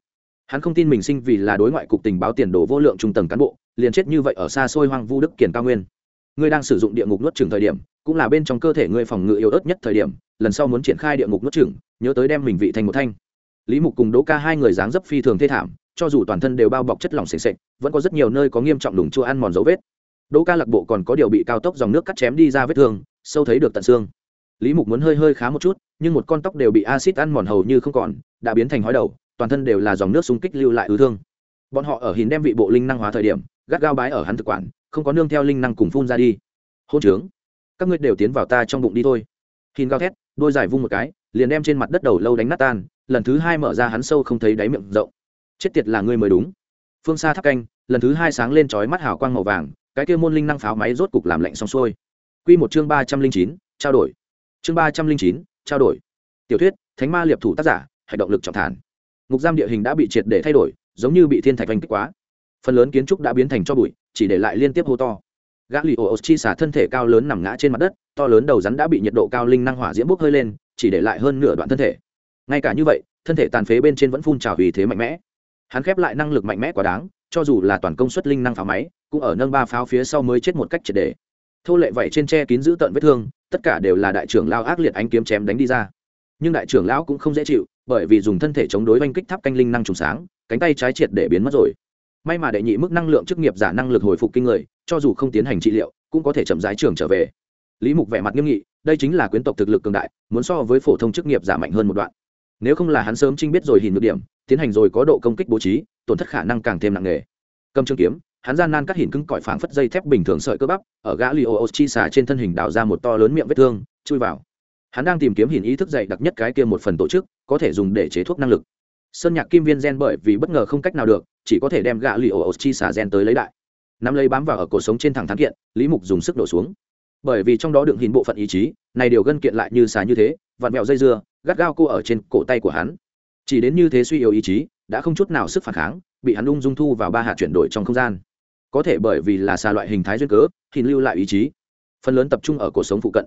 Hắn không tin mình sinh vì là đối ngoại cục tình báo tiền đồ vô lượng trung tầng cán bộ, liền chết như vậy ở xa xôi hoang vu đức kiển cao nguyên. Ngươi đang sử dụng địa ngục nuốt trừng thời điểm, cũng là bên trong cơ thể ngươi phòng ngự yếu ớt nhất thời điểm, lần sau muốn triển khai địa ngục nuốt trừng nhớ tới đem mình vị thành một thanh. Lý mục cùng đỗ ca hai người dáng dấp phi thường thê thảm cho dù toàn thân đều bao bọc chất lỏng sền sệt, vẫn có rất nhiều nơi có nghiêm trọng đùng chua ăn mòn dấu vết. Đỗ ca lạc bộ còn có điều bị cao tốc dòng nước cắt chém đi ra vết thương sâu thấy được tận xương. Lý mục muốn hơi hơi khá một chút nhưng một con tóc đều bị acid ăn mòn hầu như không còn đã biến thành hói đầu toàn thân đều là dòng nước xung kích lưu lại ứ thương. Bọn họ ở hình đem vị bộ linh năng hóa thời điểm gắt gao bái ở hắn thực quản không có nương theo linh năng cùng phun ra đi. Hôn trướng. Các ngươi đều tiến vào ta trong bụng đi thôi. Hình gao thét đôi dài vung một cái liền đem trên mặt đất đầu lâu đánh nát tan lần thứ hai mở ra hắn sâu không thấy đáy miệng rộng chết tiệt là ngươi mới đúng. Phương xa tháp canh, lần thứ hai sáng lên trói mắt hào quang màu vàng, cái kia môn linh năng pháo máy rốt cục làm lạnh xong xuôi. Q một chương ba trăm linh chín, trao đổi. Chương ba trăm linh chín, trao đổi. Tiểu thuyết, thánh ma liệp thủ tác giả, hành động lực trọng thản. Ngục giam địa hình đã bị triệt để thay đổi, giống như bị thiên thạch oanh kích quá. Phần lớn kiến trúc đã biến thành cho bụi, chỉ để lại liên tiếp hô to. Gã lì ổ chi xả thân thể cao lớn nằm ngã trên mặt đất, to lớn đầu rắn đã bị nhiệt độ cao linh năng hỏa diễm bốc hơi lên, chỉ để lại hơn nửa đoạn thân thể. Ngay cả như vậy, thân thể tàn phế bên trên vẫn phun trào vì thế mạnh mẽ hắn khép lại năng lực mạnh mẽ quá đáng, cho dù là toàn công suất linh năng pháo máy, cũng ở nâng ba pháo phía sau mới chết một cách triệt đề thô lệ vậy trên tre kín giữ tận vết thương, tất cả đều là đại trưởng lao ác liệt ánh kiếm chém đánh đi ra. Nhưng đại trưởng lão cũng không dễ chịu, bởi vì dùng thân thể chống đối oanh kích tháp canh linh năng trùng sáng, cánh tay trái triệt để biến mất rồi. May mà đệ nhị mức năng lượng chức nghiệp giả năng lực hồi phục kinh người, cho dù không tiến hành trị liệu, cũng có thể chậm rãi trường trở về. Lý mục vẻ mặt nghiêm nghị, đây chính là quyến tộc thực lực cường đại, muốn so với phổ thông chức nghiệp giả mạnh hơn một đoạn. Nếu không là hắn sớm trinh biết rồi hình được điểm tiến hành rồi có độ công kích bố trí, tổn thất khả năng càng thêm nặng nề. Cầm trường kiếm, hắn gian nan cắt hình cứng cỏi phảng phất dây thép bình thường sợi cơ bắp, ở gã li ô chi xà trên thân hình đào ra một to lớn miệng vết thương, chui vào. Hắn đang tìm kiếm hình ý thức dậy đặc nhất cái kia một phần tổ chức, có thể dùng để chế thuốc năng lực. Sơn nhạc kim viên gen bởi vì bất ngờ không cách nào được, chỉ có thể đem gã li ô chi xà gen tới lấy đại. Nắm lấy bám vào ở cổ sống trên thẳng thắn kiện, lý mục dùng sức đổ xuống. Bởi vì trong đó đựng hình bộ phận ý chí, này điều gân kiện lại như xà như thế, vặn vẹo dây dưa, gắt gao cô ở trên cổ tay của hắn chỉ đến như thế suy yếu ý chí, đã không chút nào sức phản kháng, bị hắn ung dung thu vào ba hạt chuyển đổi trong không gian. Có thể bởi vì là xa loại hình thái duyên cớ, thì lưu lại ý chí. Phần lớn tập trung ở cổ sống phụ cận.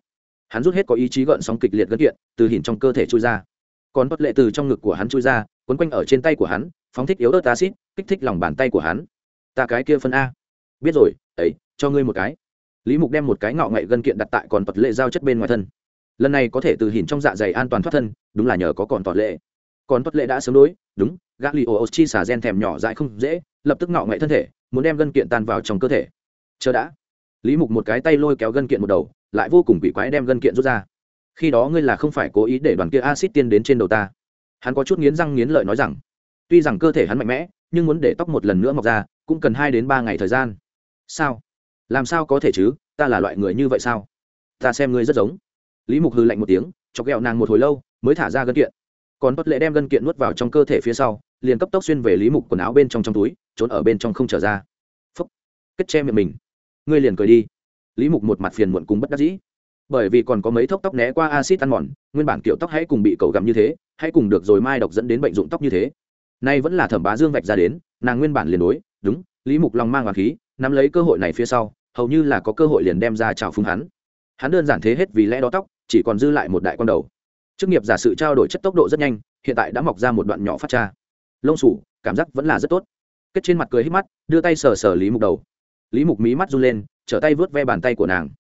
Hắn rút hết có ý chí gợn sóng kịch liệt gân kiện, từ hình trong cơ thể chui ra. Còn bất lệ từ trong ngực của hắn chui ra, quấn quanh ở trên tay của hắn, phóng thích yếu ớt acid kích thích lòng bàn tay của hắn. Ta cái kia phân a. Biết rồi, ấy, cho ngươi một cái. Lý mục đem một cái ngọ ngậy gân kiện đặt tại còn vật lệ giao chất bên ngoài thân. Lần này có thể từ hình trong dạ dày an toàn thoát thân, đúng là nhờ có còn tọt lệ còn tuất lệ đã sớm đối, đúng gã li ô chi xả gen thèm nhỏ dại không dễ, lập tức ngọ ngậy thân thể, muốn đem gân kiện tan vào trong cơ thể. Chờ đã. Lý mục một cái tay lôi kéo gân kiện một đầu, lại vô cùng bị quái đem gân kiện rút ra. Khi đó ngươi là không phải cố ý để đoàn kia acid tiên đến trên đầu ta. Hắn có chút nghiến răng nghiến lợi nói rằng, tuy rằng cơ thể hắn mạnh mẽ, nhưng muốn để tóc một lần nữa mọc ra, cũng cần hai đến ba ngày thời gian. Sao? Làm sao có thể chứ? Ta là loại người như vậy sao? Ta xem ngươi rất giống. Lý mục hư lạnh một tiếng, chọc ghẹo nàng một hồi lâu, mới thả ra gân kiện còn bất lệ đem gân kiện nuốt vào trong cơ thể phía sau, liền cấp tốc xuyên về lý mục quần áo bên trong trong túi, trốn ở bên trong không trở ra. Phúc. Kết che miệng mình. Ngươi liền cười đi. Lý mục một mặt phiền muộn cùng bất đắc dĩ. Bởi vì còn có mấy thốc tóc né qua acid ăn mòn, nguyên bản kiểu tóc hãy cùng bị cầu gặm như thế, hãy cùng được rồi mai độc dẫn đến bệnh dụng tóc như thế. Nay vẫn là thẩm bá dương vạch ra đến, nàng nguyên bản liền đối, đúng, lý mục lòng mang hoàng khí, nắm lấy cơ hội này phía sau, hầu như là có cơ hội liền đem ra chào phúng hắn. Hắn đơn giản thế hết vì lẽ đó tóc, chỉ còn dư lại một đại quan đầu chức nghiệp giả sự trao đổi chất tốc độ rất nhanh, hiện tại đã mọc ra một đoạn nhỏ phát tra. Lông sủ, cảm giác vẫn là rất tốt. Kết trên mặt cười hít mắt, đưa tay sờ sờ lý mục đầu. Lý mục mí mắt run lên, trở tay vớt ve bàn tay của nàng.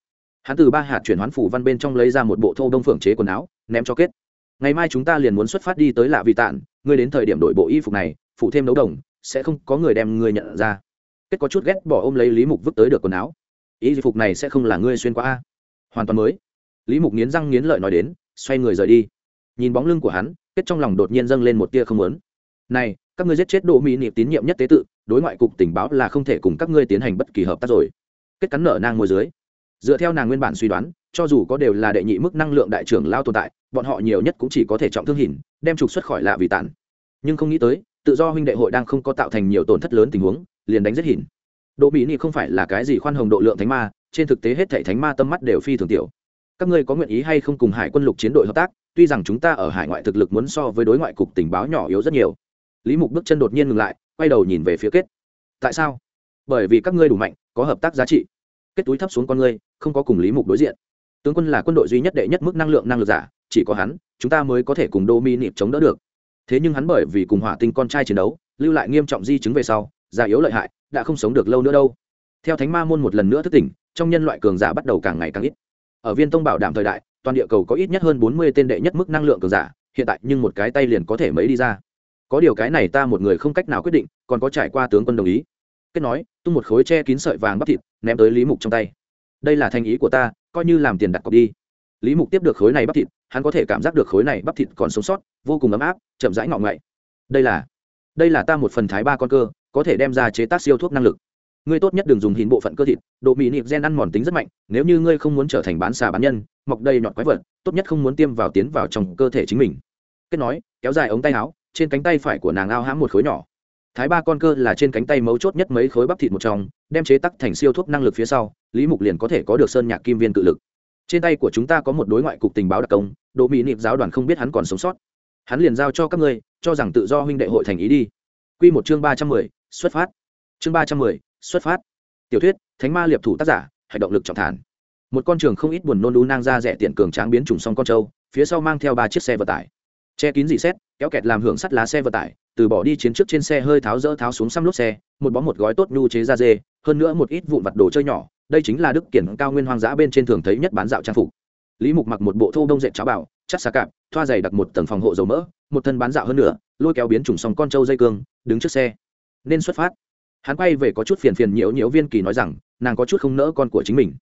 Hắn từ ba hạt chuyển hoán phủ văn bên trong lấy ra một bộ thô đông phượng chế quần áo, ném cho kết. Ngày mai chúng ta liền muốn xuất phát đi tới lạ vị tạn ngươi đến thời điểm đội bộ y phục này phụ thêm đấu đồng, sẽ không có người đem ngươi nhận ra. Kết có chút ghét bỏ ôm lấy lý mục vứt tới được quần áo. Y phục này sẽ không là ngươi xuyên qua a. Hoàn toàn mới. Lý mục nghiến răng nghiến lợi nói đến xoay người rời đi. Nhìn bóng lưng của hắn, kết trong lòng đột nhiên dâng lên một tia không lớn này, các ngươi giết chết Đỗ mỹ niệm tín nhiệm nhất tế tự, đối ngoại cục tình báo là không thể cùng các ngươi tiến hành bất kỳ hợp tác rồi. Kết cắn nở nang môi dưới. Dựa theo nàng nguyên bản suy đoán, cho dù có đều là đệ nhị mức năng lượng đại trưởng lao tồn tại, bọn họ nhiều nhất cũng chỉ có thể trọng thương hình, đem trục xuất khỏi lạ vì tản. Nhưng không nghĩ tới, tự do huynh đệ hội đang không có tạo thành nhiều tổn thất lớn tình huống, liền đánh giết hình. Đỗ mỹ niệm không phải là cái gì khoan hồng độ lượng thánh ma, trên thực tế hết thảy thánh ma tâm mắt đều phi thường tiểu các ngươi có nguyện ý hay không cùng hải quân lục chiến đội hợp tác? Tuy rằng chúng ta ở hải ngoại thực lực muốn so với đối ngoại cục tình báo nhỏ yếu rất nhiều. Lý mục bước chân đột nhiên ngừng lại, quay đầu nhìn về phía kết. Tại sao? Bởi vì các ngươi đủ mạnh, có hợp tác giá trị. Kết túi thấp xuống con ngươi, không có cùng lý mục đối diện. Tướng quân là quân đội duy nhất đệ nhất mức năng lượng năng lực giả, chỉ có hắn, chúng ta mới có thể cùng đô mi nịp chống đỡ được. Thế nhưng hắn bởi vì cùng hỏa tinh con trai chiến đấu, lưu lại nghiêm trọng di chứng về sau, già yếu lợi hại, đã không sống được lâu nữa đâu. Theo thánh ma môn một lần nữa thức tỉnh, trong nhân loại cường giả bắt đầu càng ngày càng ít ở viên tông bảo đảm thời đại, toàn địa cầu có ít nhất hơn bốn mươi tên đệ nhất mức năng lượng cường giả, hiện tại nhưng một cái tay liền có thể mấy đi ra. Có điều cái này ta một người không cách nào quyết định, còn có trải qua tướng quân đồng ý. Kết nói, tung một khối che kín sợi vàng bắp thịt, ném tới lý mục trong tay. Đây là thành ý của ta, coi như làm tiền đặt cọc đi. Lý mục tiếp được khối này bắp thịt, hắn có thể cảm giác được khối này bắp thịt còn sống sót, vô cùng ấm áp, chậm rãi ngọ ngậy. Đây là đây là ta một phần thái ba con cơ, có thể đem ra chế tác siêu thuốc năng lực ngươi tốt nhất đừng dùng hình bộ phận cơ thịt, độ mỹ nịp gen ăn mòn tính rất mạnh, nếu như ngươi không muốn trở thành bán xà bán nhân, mọc đầy nhọt quái vật, tốt nhất không muốn tiêm vào tiến vào trong cơ thể chính mình. Kết nói, kéo dài ống tay áo, trên cánh tay phải của nàng ao hãm một khối nhỏ. Thái ba con cơ là trên cánh tay mấu chốt nhất mấy khối bắp thịt một trong, đem chế tắc thành siêu thuốc năng lực phía sau, lý mục liền có thể có được sơn nhạc kim viên cự lực. Trên tay của chúng ta có một đối ngoại cục tình báo đặc công, độ mỹ niệm giáo đoàn không biết hắn còn sống sót. Hắn liền giao cho các ngươi, cho rằng tự do huynh đệ hội thành ý đi. Q một chương ba trăm mười, xuất phát. Chương ba trăm mười xuất phát. Tiểu thuyết, thánh ma liệp thủ tác giả hành động lực trọng thản. Một con trường không ít buồn nôn đu nang ra rẻ tiện cường tráng biến chủng song con trâu, phía sau mang theo ba chiếc xe vận tải. Che kín dị xét, kéo kẹt làm hưởng sắt lá xe vận tải, từ bỏ đi chiến trước trên xe hơi tháo rỡ tháo xuống xăm lốp xe, một bó một gói tốt nhu chế da dê, hơn nữa một ít vụn vặt đồ chơi nhỏ, đây chính là đức kiển cao nguyên hoang dã bên trên thường thấy nhất bán dạo trang phục. Lý mục mặc một bộ thô đông dệt cháo bảo chắc xà cạp, thoa dày đặt một tầng phòng hộ dầu mỡ, một thân bán dạo hơn nữa, lôi kéo biến chủng sòng con trâu dây cương, đứng trước xe. Nên xuất phát hắn quay về có chút phiền phiền nhiễu nhiễu viên kỳ nói rằng nàng có chút không nỡ con của chính mình.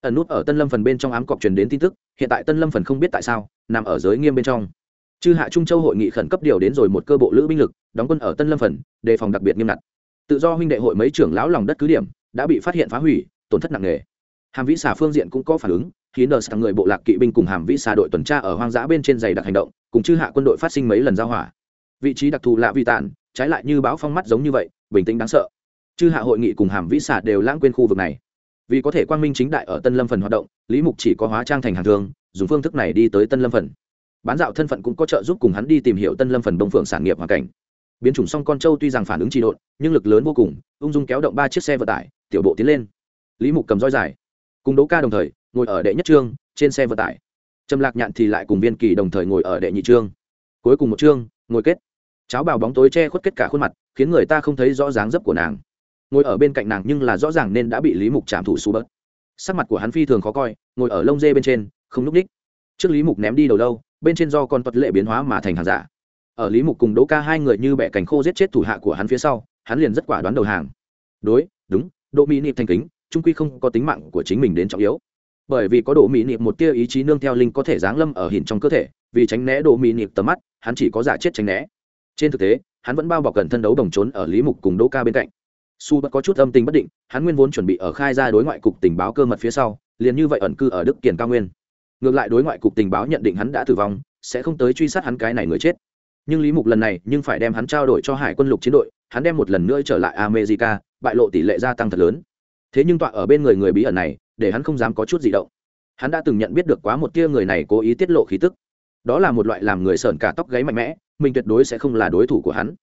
Ẩn nút ở tân lâm phần bên trong ám cọc truyền đến tin tức hiện tại tân lâm phần không biết tại sao nằm ở giới nghiêm bên trong. Chư hạ trung châu hội nghị khẩn cấp điều đến rồi một cơ bộ lữ binh lực đóng quân ở tân lâm phần đề phòng đặc biệt nghiêm ngặt. Tự do huynh đệ hội mấy trưởng lão lòng đất cứ điểm đã bị phát hiện phá hủy tổn thất nặng nề. Hàm vĩ xà phương diện cũng có phản ứng khiến đờ sang người bộ lạc kỵ binh cùng hàm vĩ xà đội tuần tra ở hoang dã bên trên giày đặc hành động cùng chư hạ quân đội phát sinh mấy lần giao hỏa. Vị trí đặc thù lạ vi tàn, trái lại như báo phong mắt giống như vậy bình tĩnh đáng sợ chư hạ hội nghị cùng hàm vĩ xạ đều lãng quên khu vực này. Vì có thể quang minh chính đại ở tân lâm phần hoạt động, lý mục chỉ có hóa trang thành hàng thường, dùng phương thức này đi tới tân lâm phần. Bán dạo thân phận cũng có trợ giúp cùng hắn đi tìm hiểu tân lâm phần đông phượng sản nghiệp hoàn cảnh. Biến chủng song con trâu tuy rằng phản ứng trị độn, nhưng lực lớn vô cùng, ung dung kéo động ba chiếc xe vận tải, tiểu bộ tiến lên. Lý mục cầm roi dài. Cùng đấu ca đồng thời, ngồi ở đệ nhất trương trên xe vận tải. Trầm lạc nhạn thì lại cùng viên kỳ đồng thời ngồi ở đệ nhị trương cuối cùng một trương ngồi kết. Cháo bào bóng tối che khuất kết cả khuôn mặt, khiến người ta không thấy rõ dáng dấp của nàng ngồi ở bên cạnh nàng nhưng là rõ ràng nên đã bị lý mục chạm thủ xú bớt. Sắc mặt của hắn phi thường khó coi, ngồi ở lông dê bên trên, không n ú c ních. Trước lý mục ném đi đầu lâu, bên trên do con tuật lệ biến hóa mà thành hàng giả. Ở lý mục cùng đỗ ca hai người như bẻ cành khô giết chết thủ hạ của hắn phía sau, hắn liền rất quả đoán đầu hàng. Đối, đúng, đỗ mỹ niệm thành kính, trung quy không có tính mạng của chính mình đến trọng yếu. Bởi vì có đỗ mỹ niệm một tia ý chí nương theo linh có thể giáng lâm ở hình trong cơ thể, vì tránh né đỗ mỹ niệm tầm mắt, hắn chỉ có giả chết tránh né. Trên thực tế, hắn vẫn bao bọc gần thân đấu đồng trốn ở lý mục cùng đỗ ca bên cạnh su bất có chút âm tình bất định, hắn nguyên vốn chuẩn bị ở khai ra đối ngoại cục tình báo cơ mật phía sau, liền như vậy ẩn cư ở đức kiền cao nguyên. Ngược lại đối ngoại cục tình báo nhận định hắn đã tử vong, sẽ không tới truy sát hắn cái này người chết. Nhưng lý mục lần này nhưng phải đem hắn trao đổi cho hải quân lục chiến đội, hắn đem một lần nữa trở lại america, bại lộ tỷ lệ gia tăng thật lớn. Thế nhưng tọa ở bên người người bí ẩn này, để hắn không dám có chút gì động. Hắn đã từng nhận biết được quá một tia người này cố ý tiết lộ khí tức. Đó là một loại làm người sởn cả tóc gáy mạnh mẽ, mình tuyệt đối sẽ không là đối thủ của hắn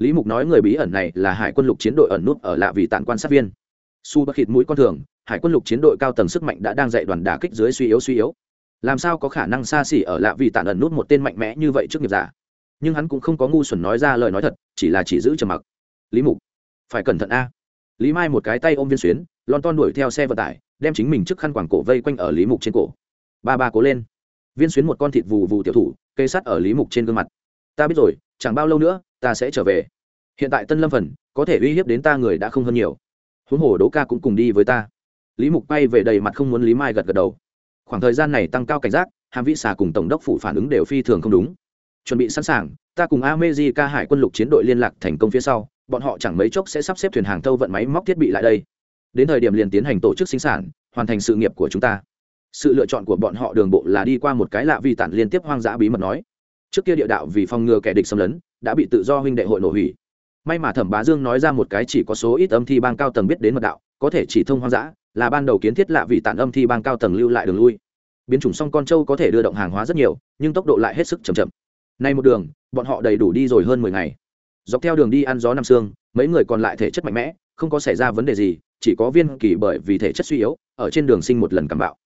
lý mục nói người bí ẩn này là hải quân lục chiến đội ẩn nút ở lạ vì tản quan sát viên. Su bất khịt mũi con thường, hải quân lục chiến đội cao tầng sức mạnh đã đang dạy đoàn đả kích dưới suy yếu suy yếu. Làm sao có khả năng xa xỉ ở lạ vì tản ẩn nút một tên mạnh mẽ như vậy trước nghiệp giả? Nhưng hắn cũng không có ngu xuẩn nói ra lời nói thật, chỉ là chỉ giữ trầm mặc. Lý mục, phải cẩn thận a. Lý mai một cái tay ôm viên xuyến, lon ton đuổi theo xe vận tải, đem chính mình trước khăn quảng cổ vây quanh ở lý mục trên cổ. Ba ba cố lên. Viên xuyến một con thịt vù vù tiểu thủ cây sắt ở lý mục trên gương mặt. Ta biết rồi chẳng bao lâu nữa, ta sẽ trở về. Hiện tại tân lâm phần, có thể uy hiếp đến ta người đã không hơn nhiều. Huống hồ đỗ ca cũng cùng đi với ta. Lý mục bay về đầy mặt không muốn lý mai gật gật đầu. Khoảng thời gian này tăng cao cảnh giác, hàm vĩ xà cùng tổng đốc phủ phản ứng đều phi thường không đúng. Chuẩn bị sẵn sàng, ta cùng amezi ca hải quân lục chiến đội liên lạc thành công phía sau, bọn họ chẳng mấy chốc sẽ sắp xếp thuyền hàng thâu vận máy móc thiết bị lại đây. Đến thời điểm liền tiến hành tổ chức sinh sản, hoàn thành sự nghiệp của chúng ta. Sự lựa chọn của bọn họ đường bộ là đi qua một cái lạ vi tản liên tiếp hoang dã bí mật nói trước kia địa đạo vì phòng ngừa kẻ địch xâm lấn, đã bị tự do huynh đệ hội nổ hủy. May mà thẩm bá dương nói ra một cái chỉ có số ít âm thi bang cao tầng biết đến mật đạo, có thể chỉ thông hoang dã, là ban đầu kiến thiết lạ vì tản âm thi bang cao tầng lưu lại đường lui. Biến chủng song con trâu có thể đưa động hàng hóa rất nhiều, nhưng tốc độ lại hết sức chậm chậm. Nay một đường, bọn họ đầy đủ đi rồi hơn mười ngày. Dọc theo đường đi ăn gió năm xương mấy người còn lại thể chất mạnh mẽ, không có xảy ra vấn đề gì, chỉ có viên kỳ bởi vì thể chất suy yếu, ở trên đường sinh một lần cảm bạo.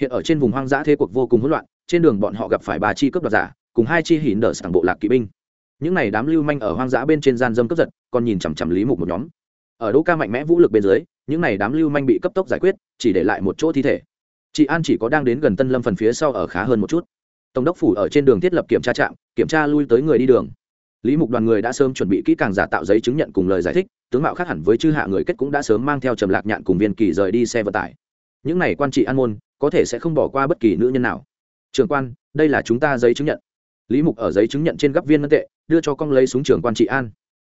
Hiện ở trên vùng hoang dã thế cuộc vô cùng hỗn loạn, trên đường bọn họ gặp phải ba chi cướp đoạt giả cùng hai chi hỉn đỡ sẵn bộ lạc kỵ binh. Những này đám lưu manh ở hoang dã bên trên gian dâm cướp giật, còn nhìn chằm chằm lý mục một nhóm. Ở đỗ ca mạnh mẽ vũ lực bên dưới, những này đám lưu manh bị cấp tốc giải quyết, chỉ để lại một chỗ thi thể. Chị an chỉ có đang đến gần tân lâm phần phía sau ở khá hơn một chút. Tổng đốc phủ ở trên đường thiết lập kiểm tra trạm, kiểm tra lui tới người đi đường. Lý mục đoàn người đã sớm chuẩn bị kỹ càng giả tạo giấy chứng nhận cùng lời giải thích, tướng mạo khác hẳn với chư hạ người kết cũng đã sớm mang theo trầm lạc nhạn cùng viên kỳ rời đi xe vận tải. Những này quan trị an môn, có thể sẽ không bỏ qua bất kỳ nữ nhân nào. Trường quan, đây là chúng ta giấy chứng nhận lý mục ở giấy chứng nhận trên gấp viên ngân tệ, đưa cho con lấy súng trưởng quan trị an.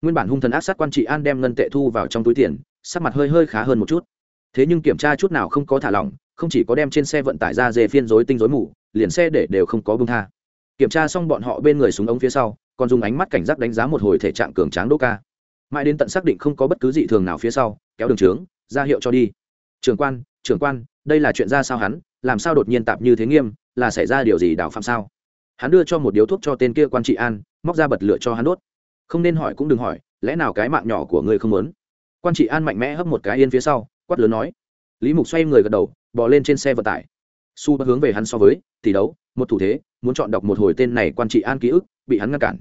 Nguyên bản hung thần ác sát quan trị an đem ngân tệ thu vào trong túi tiền, sắc mặt hơi hơi khá hơn một chút. Thế nhưng kiểm tra chút nào không có thả lỏng, không chỉ có đem trên xe vận tải ra dề phiên rối tinh rối mù, liền xe để đều không có bưng tha. Kiểm tra xong bọn họ bên người súng ống phía sau, còn dùng ánh mắt cảnh giác đánh giá một hồi thể trạng cường tráng đô ca. Mãi đến tận xác định không có bất cứ dị thường nào phía sau, kéo đường trướng, ra hiệu cho đi. Trưởng quan trưởng quan, đây là chuyện ra sao hắn? Làm sao đột nhiên tạp như thế nghiêm? Là xảy ra điều gì đào phạm sao? Hắn đưa cho một điếu thuốc cho tên kia quan trị an, móc ra bật lửa cho hắn đốt. Không nên hỏi cũng đừng hỏi, lẽ nào cái mạng nhỏ của ngươi không muốn? Quan trị an mạnh mẽ hấp một cái yên phía sau, quát lớn nói. Lý mục xoay người gật đầu bỏ lên trên xe vận tải. Su bất hướng về hắn so với, tỷ đấu, một thủ thế, muốn chọn đọc một hồi tên này quan trị an ký ức, bị hắn ngăn cản.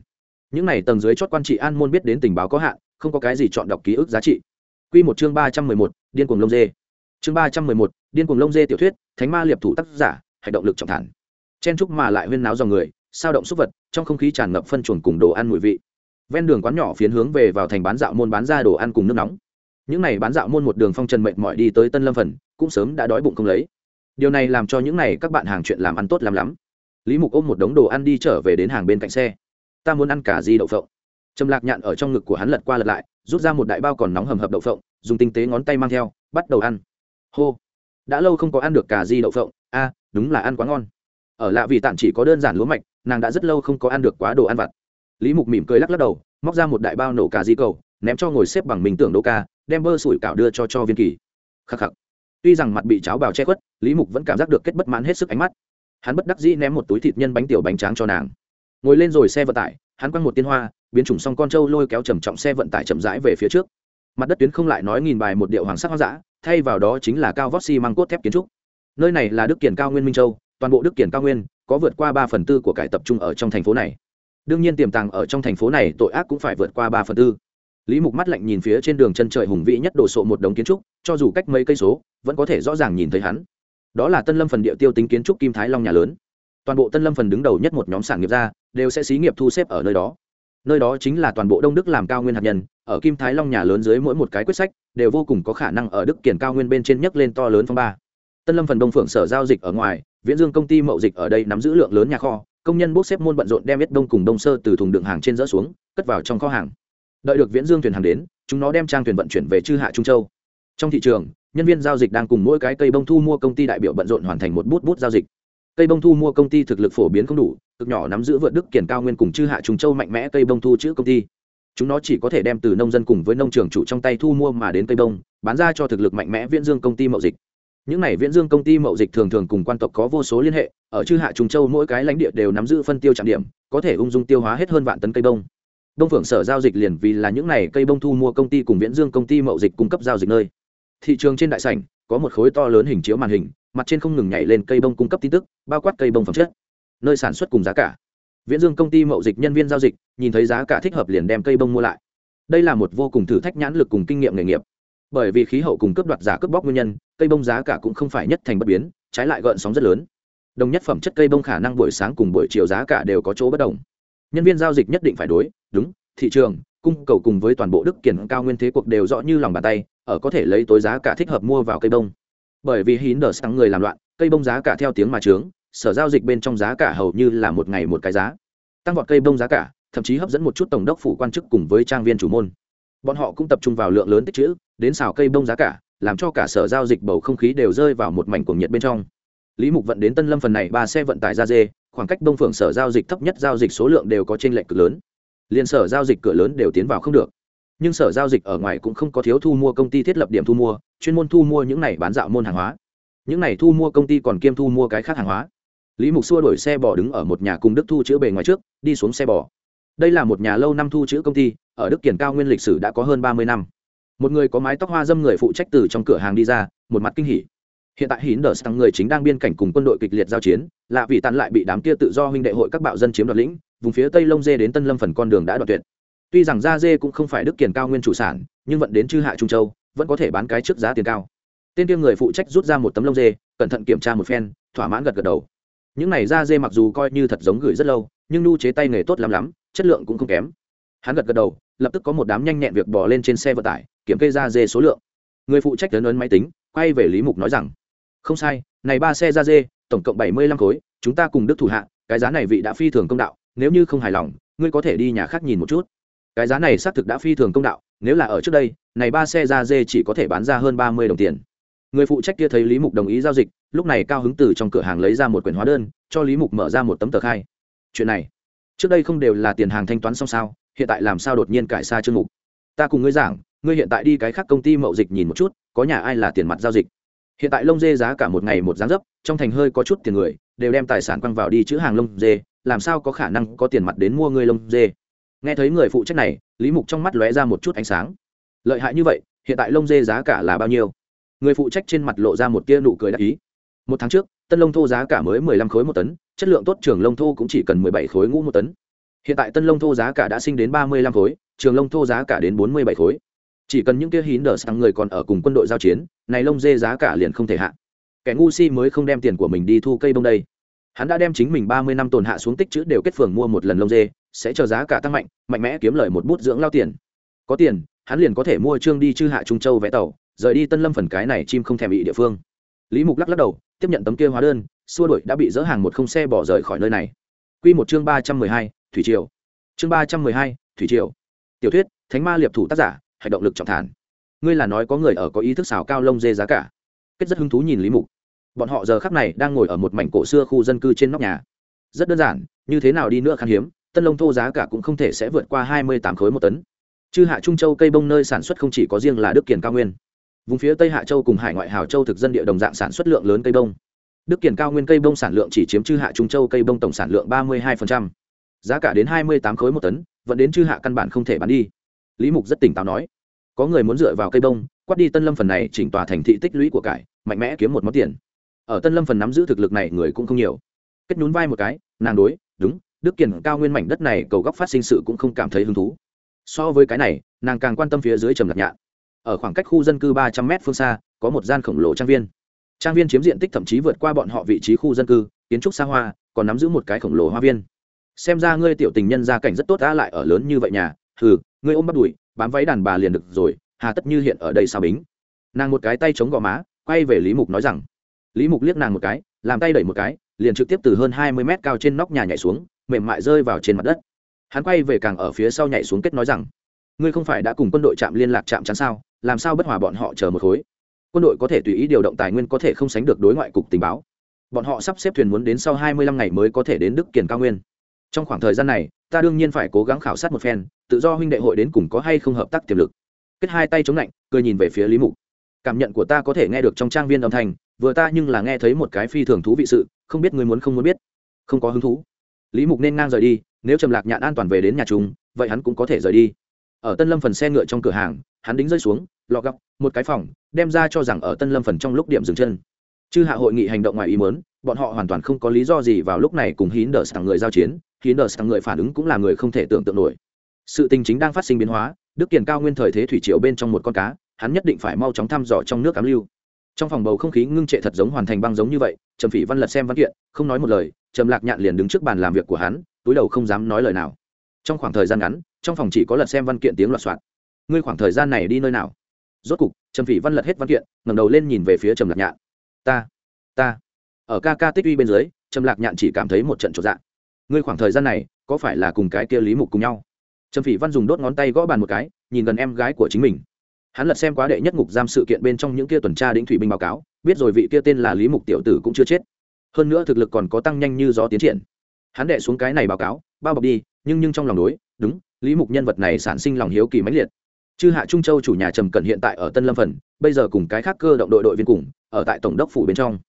Những này tầng dưới chót quan trị an môn biết đến tình báo có hạn, không có cái gì chọn đọc ký ức giá trị. Quy một chương ba trăm mười một, điên cuồng lông dê. Chương ba trăm mười một, điên cuồng lông dê tiểu thuyết, thánh ma liệp thủ tác giả, hành động lực trọng thản chen trúc mà lại huyên náo dòng người, sao động súc vật, trong không khí tràn ngập phân chuồn cùng đồ ăn mùi vị. Ven đường quán nhỏ phiến hướng về vào thành bán dạo môn bán ra đồ ăn cùng nước nóng. Những này bán dạo môn một đường phong trần mệnh mọi đi tới tân lâm phần, cũng sớm đã đói bụng không lấy. Điều này làm cho những này các bạn hàng chuyện làm ăn tốt làm lắm. Lý mục ôm một đống đồ ăn đi trở về đến hàng bên cạnh xe. Ta muốn ăn cả di đậu phộng. Trầm lạc nhạn ở trong ngực của hắn lật qua lật lại, rút ra một đại bao còn nóng hầm hập đậu phộng, dùng tinh tế ngón tay mang theo, bắt đầu ăn. Hô. Đã lâu không có ăn được cả di đậu phộng. A, đúng là ăn quá ngon ở lạ vì tạm chỉ có đơn giản lúa mạch, nàng đã rất lâu không có ăn được quá đồ ăn vặt. Lý mục mỉm cười lắc lắc đầu, móc ra một đại bao nổ cà di cầu, ném cho ngồi xếp bằng mình tưởng đô ca, đem bơ sủi cảo đưa cho cho viên kỳ. Khắc khắc. Tuy rằng mặt bị cháo bào che khuất, lý mục vẫn cảm giác được kết bất mãn hết sức ánh mắt. Hắn bất đắc dĩ ném một túi thịt nhân bánh tiểu bánh tráng cho nàng. Ngồi lên rồi xe vận tải, hắn quăng một tiên hoa, biến chủng xong con trâu lôi kéo trầm trọng xe vận tải chậm rãi về phía trước. Mặt đất tuyến không lại nói nghìn bài một điệu hoàng sắc hoang dã, thay vào đó chính là cao vóc xi măng cốt thép kiến trúc. Nơi này là đức kiển cao nguyên minh châu toàn bộ đức kiển cao nguyên có vượt qua ba phần tư của cải tập trung ở trong thành phố này. Đương nhiên tiềm tàng ở trong thành phố này tội ác cũng phải vượt qua ba phần tư. Lý mục mắt lạnh nhìn phía trên đường chân trời hùng vĩ nhất đồ sộ một đống kiến trúc, cho dù cách mấy cây số, vẫn có thể rõ ràng nhìn thấy hắn. Đó là tân lâm phần địa tiêu tính kiến trúc kim thái long nhà lớn. Toàn bộ tân lâm phần đứng đầu nhất một nhóm sản nghiệp ra đều sẽ xí nghiệp thu xếp ở nơi đó. Nơi đó chính là toàn bộ đông đức làm cao nguyên hạt nhân, ở kim thái long nhà lớn dưới mỗi một cái quyết sách, đều vô cùng có khả năng ở đức kiển cao nguyên bên trên nhấc lên to lớn phong ba. Tân lâm phần đông phượng sở giao dịch ở ngoài viễn dương công ty mậu dịch ở đây nắm giữ lượng lớn nhà kho, công nhân bốc xếp môn bận rộn đem ít đông cùng đông sơ từ thùng đựng hàng trên dỡ xuống, cất vào trong kho hàng. Đợi được viễn dương thuyền hàng đến, chúng nó đem trang thuyền vận chuyển về chư hạ trung châu. Trong thị trường, nhân viên giao dịch đang cùng mỗi cái cây bông thu mua công ty đại biểu bận rộn hoàn thành một bút bút giao dịch. Cây bông thu mua công ty thực lực phổ biến không đủ, cực nhỏ nắm giữ vượt đức, kiển cao nguyên cùng chư hạ trung châu mạnh mẽ cây bông thu chữ công ty. Chúng nó chỉ có thể đem từ nông dân cùng với nông trường chủ trong tay thu mua mà đến cây bông, bán ra cho thực lực mạnh mẽ viễn dương công ty mậu dịch những này viễn dương công ty mậu dịch thường thường cùng quan tộc có vô số liên hệ, ở chư hạ trung châu mỗi cái lãnh địa đều nắm giữ phân tiêu trạm điểm, có thể ung dung tiêu hóa hết hơn vạn tấn cây bông. Đông phượng sở giao dịch liền vì là những này cây bông thu mua công ty cùng viễn dương công ty mậu dịch cung cấp giao dịch nơi. Thị trường trên đại sảnh, có một khối to lớn hình chiếu màn hình, mặt trên không ngừng nhảy lên cây bông cung cấp tin tức, bao quát cây bông phẩm chất, nơi sản xuất cùng giá cả. Viễn dương công ty mậu dịch nhân viên giao dịch, nhìn thấy giá cả thích hợp liền đem cây bông mua lại. Đây là một vô cùng thử thách nhãn lực cùng kinh nghiệm nghề nghiệp bởi vì khí hậu cùng cướp đoạt giả cướp bóc nguyên nhân, cây bông giá cả cũng không phải nhất thành bất biến, trái lại gợn sóng rất lớn. Đồng nhất phẩm chất cây bông khả năng buổi sáng cùng buổi chiều giá cả đều có chỗ bất đồng. Nhân viên giao dịch nhất định phải đối, đúng, thị trường, cung cầu cùng với toàn bộ đức kiển cao nguyên thế cuộc đều rõ như lòng bàn tay, ở có thể lấy tối giá cả thích hợp mua vào cây bông. Bởi vì hín đờ sáng người làm loạn, cây bông giá cả theo tiếng mà trướng, sở giao dịch bên trong giá cả hầu như là một ngày một cái giá. Tăng vọt cây bông giá cả, thậm chí hấp dẫn một chút tổng đốc phủ quan chức cùng với trang viên chủ môn. Bọn họ cũng tập trung vào lượng lớn tích chữ đến xào cây bông giá cả, làm cho cả sở giao dịch bầu không khí đều rơi vào một mảnh cuồng nhiệt bên trong. Lý mục vận đến tân lâm phần này ba xe vận tải ra dê, khoảng cách đông phượng sở giao dịch thấp nhất giao dịch số lượng đều có trên lệnh cực lớn. Liền sở giao dịch cửa lớn đều tiến vào không được. Nhưng sở giao dịch ở ngoài cũng không có thiếu thu mua công ty thiết lập điểm thu mua, chuyên môn thu mua những này bán dạo môn hàng hóa. Những này thu mua công ty còn kiêm thu mua cái khác hàng hóa. Lý mục xua đổi xe bò đứng ở một nhà cung đức thu chữ bề ngoài trước, đi xuống xe bò. Đây là một nhà lâu năm thu chữ công ty, ở đức kiển cao nguyên lịch sử đã có hơn ba mươi năm một người có mái tóc hoa dâm người phụ trách từ trong cửa hàng đi ra, một mặt kinh hỉ. Hiện tại hín đờ sang người chính đang biên cảnh cùng quân đội kịch liệt giao chiến, lạ vì tàn lại bị đám kia tự do huynh đệ hội các bạo dân chiếm đoạt lĩnh, vùng phía tây lông dê đến tân lâm phần con đường đã đoạt tuyệt. Tuy rằng da dê cũng không phải đức kiền cao nguyên chủ sản, nhưng vận đến chư hạ trung châu, vẫn có thể bán cái trước giá tiền cao. Tên kia người phụ trách rút ra một tấm lông dê, cẩn thận kiểm tra một phen, thỏa mãn gật gật đầu. Những này da dê mặc dù coi như thật giống gửi rất lâu, nhưng nu chế tay nghề tốt lắm lắm, chất lượng cũng không kém. Hắn gật gật đầu lập tức có một đám nhanh nhẹn việc bỏ lên trên xe vận tải, kiểm kê ra dê số lượng. Người phụ trách lớn ấn máy tính, quay về lý mục nói rằng, không sai, này ba xe ra dê, tổng cộng bảy mươi lăm khối, chúng ta cùng đức thủ hạ, cái giá này vị đã phi thường công đạo, nếu như không hài lòng, ngươi có thể đi nhà khác nhìn một chút. Cái giá này xác thực đã phi thường công đạo, nếu là ở trước đây, này ba xe ra dê chỉ có thể bán ra hơn ba mươi đồng tiền. Người phụ trách kia thấy lý mục đồng ý giao dịch, lúc này cao hứng từ trong cửa hàng lấy ra một quyển hóa đơn, cho lý mục mở ra một tấm tờ khai. Chuyện này, trước đây không đều là tiền hàng thanh toán xong sao? Hiện tại làm sao đột nhiên cải xa chương mục? Ta cùng ngươi giảng, ngươi hiện tại đi cái khác công ty mậu dịch nhìn một chút, có nhà ai là tiền mặt giao dịch? Hiện tại lông dê giá cả một ngày một giá dấp, trong thành hơi có chút tiền người, đều đem tài sản quăng vào đi chữ hàng lông dê, làm sao có khả năng có tiền mặt đến mua ngươi lông dê? Nghe thấy người phụ trách này, lý mục trong mắt lóe ra một chút ánh sáng. Lợi hại như vậy, hiện tại lông dê giá cả là bao nhiêu? Người phụ trách trên mặt lộ ra một tia nụ cười đại ý. Một tháng trước, tân lông thô giá cả mới mười lăm khối một tấn, chất lượng tốt trường lông thô cũng chỉ cần mười bảy khối ngũ một tấn hiện tại tân lông thô giá cả đã sinh đến ba mươi lăm khối, trường lông thô giá cả đến bốn mươi bảy khối. Chỉ cần những kia hín đờ sang người còn ở cùng quân đội giao chiến, này lông dê giá cả liền không thể hạ. Kẻ ngu si mới không đem tiền của mình đi thu cây bông đây. Hắn đã đem chính mình ba mươi năm tồn hạ xuống tích chữ đều kết phường mua một lần lông dê, sẽ chờ giá cả tăng mạnh mạnh mẽ kiếm lời một bút dưỡng lao tiền. Có tiền, hắn liền có thể mua trương đi chư hạ trung châu vẽ tàu, rời đi tân lâm phần cái này chim không thèm bị địa phương. Lý mục lắc lắc đầu, tiếp nhận tấm kia hóa đơn, xua đổi đã bị dỡ hàng một không xe bỏ rời khỏi nơi này. Q một chương ba trăm mười hai thủy triều. Chương ba trăm mười hai, thủy triều. Tiểu thuyết, thánh ma liệp thủ tác giả, hành động lực trọng thản. Ngươi là nói có người ở có ý thức xào cao lông dê giá cả. Kết rất hứng thú nhìn lý mục. Bọn họ giờ khắc này đang ngồi ở một mảnh cổ xưa khu dân cư trên nóc nhà. Rất đơn giản, như thế nào đi nữa khan hiếm, tân lông thô giá cả cũng không thể sẽ vượt qua hai mươi tám khối một tấn. Chư hạ trung châu cây bông nơi sản xuất không chỉ có riêng là đức kiền cao nguyên. Vùng phía tây hạ châu cùng hải ngoại hào châu thực dân địa đồng dạng sản xuất lượng lớn cây bông. Đức kiền cao nguyên cây bông sản lượng chỉ chiếm chư hạ trung châu cây bông tổng sản lượng ba mươi hai giá cả đến hai mươi tám khối một tấn, vẫn đến chư hạ căn bản không thể bán đi. Lý mục rất tỉnh táo nói, có người muốn dựa vào cây bông, quát đi tân lâm phần này chỉnh tòa thành thị tích lũy của cải, mạnh mẽ kiếm một món tiền. Ở tân lâm phần nắm giữ thực lực này người cũng không nhiều. Kết nhún vai một cái, nàng đối, đúng, đức kiền cao nguyên mảnh đất này cầu góc phát sinh sự cũng không cảm thấy hứng thú. So với cái này, nàng càng quan tâm phía dưới trầm lạc nhạn. Ở khoảng cách khu dân cư ba trăm m phương xa, có một gian khổng lồ trang viên. Trang viên chiếm diện tích thậm chí vượt qua bọn họ vị trí khu dân cư, kiến trúc xa hoa, còn nắm giữ một cái khổng lồ hoa viên xem ra ngươi tiểu tình nhân gia cảnh rất tốt đã lại ở lớn như vậy nhà. Hừ, ngươi ôm bắt đùi, bám váy đàn bà liền được rồi, hà tất như hiện ở đây sao bính? Nàng một cái tay chống gò má, quay về lý mục nói rằng, lý mục liếc nàng một cái, làm tay đẩy một cái, liền trực tiếp từ hơn hai mươi mét cao trên nóc nhà nhảy xuống, mềm mại rơi vào trên mặt đất. Hắn quay về càng ở phía sau nhảy xuống kết nói rằng, ngươi không phải đã cùng quân đội trạm liên lạc trạm chắn sao, làm sao bất hòa bọn họ chờ một khối? Quân đội có thể tùy ý điều động tài nguyên có thể không sánh được đối ngoại cục tình báo. Bọn họ sắp xếp thuyền muốn đến sau hai mươi lăm ngày mới có thể đến đức kiền cao nguyên trong khoảng thời gian này, ta đương nhiên phải cố gắng khảo sát một phen, tự do huynh đệ hội đến cùng có hay không hợp tác tiềm lực. Kết hai tay chống lạnh, cười nhìn về phía lý mục. Cảm nhận của ta có thể nghe được trong trang viên âm thanh, vừa ta nhưng là nghe thấy một cái phi thường thú vị sự, không biết người muốn không muốn biết. Không có hứng thú. Lý mục nên ngang rời đi, nếu trầm lạc nhạn an toàn về đến nhà chúng, vậy hắn cũng có thể rời đi. Ở tân lâm phần xe ngựa trong cửa hàng, hắn đính rơi xuống lọ gấp một cái phòng, đem ra cho rằng ở tân lâm phần trong lúc điểm dừng chân. Chư hạ hội nghị hành động ngoài ý mớn bọn họ hoàn toàn không có lý do gì vào lúc này cùng hín đỡ sẵn người giao chiến hín đờ sang người phản ứng cũng là người không thể tưởng tượng nổi. Sự tình chính đang phát sinh biến hóa, đức kiền cao nguyên thời thế thủy triều bên trong một con cá, hắn nhất định phải mau chóng thăm dò trong nước cám lưu. Trong phòng bầu không khí ngưng trệ thật giống hoàn thành băng giống như vậy, trầm phỉ văn lật xem văn kiện, không nói một lời, trầm lạc nhạn liền đứng trước bàn làm việc của hắn, túi đầu không dám nói lời nào. Trong khoảng thời gian ngắn, trong phòng chỉ có lật xem văn kiện tiếng loạt soạn ngươi khoảng thời gian này đi nơi nào? Rốt cục, trầm phỉ văn lật hết văn kiện, ngẩng đầu lên nhìn về phía trầm lạc nhạn. Ta ta. Ở ca ca tích uy bên dưới, trầm lạc nhạn chỉ cảm thấy một trận chột dạng ngươi khoảng thời gian này có phải là cùng cái kia lý mục cùng nhau trầm phỉ văn dùng đốt ngón tay gõ bàn một cái nhìn gần em gái của chính mình hắn lật xem quá đệ nhất ngục giam sự kiện bên trong những kia tuần tra đĩnh thủy binh báo cáo biết rồi vị kia tên là lý mục tiểu tử cũng chưa chết hơn nữa thực lực còn có tăng nhanh như gió tiến triển hắn đệ xuống cái này báo cáo bao bọc đi nhưng nhưng trong lòng đối đúng lý mục nhân vật này sản sinh lòng hiếu kỳ mãnh liệt chư hạ trung châu chủ nhà trầm cẩn hiện tại ở tân lâm phần bây giờ cùng cái khác cơ động đội đội viên cùng ở tại tổng đốc phủ bên trong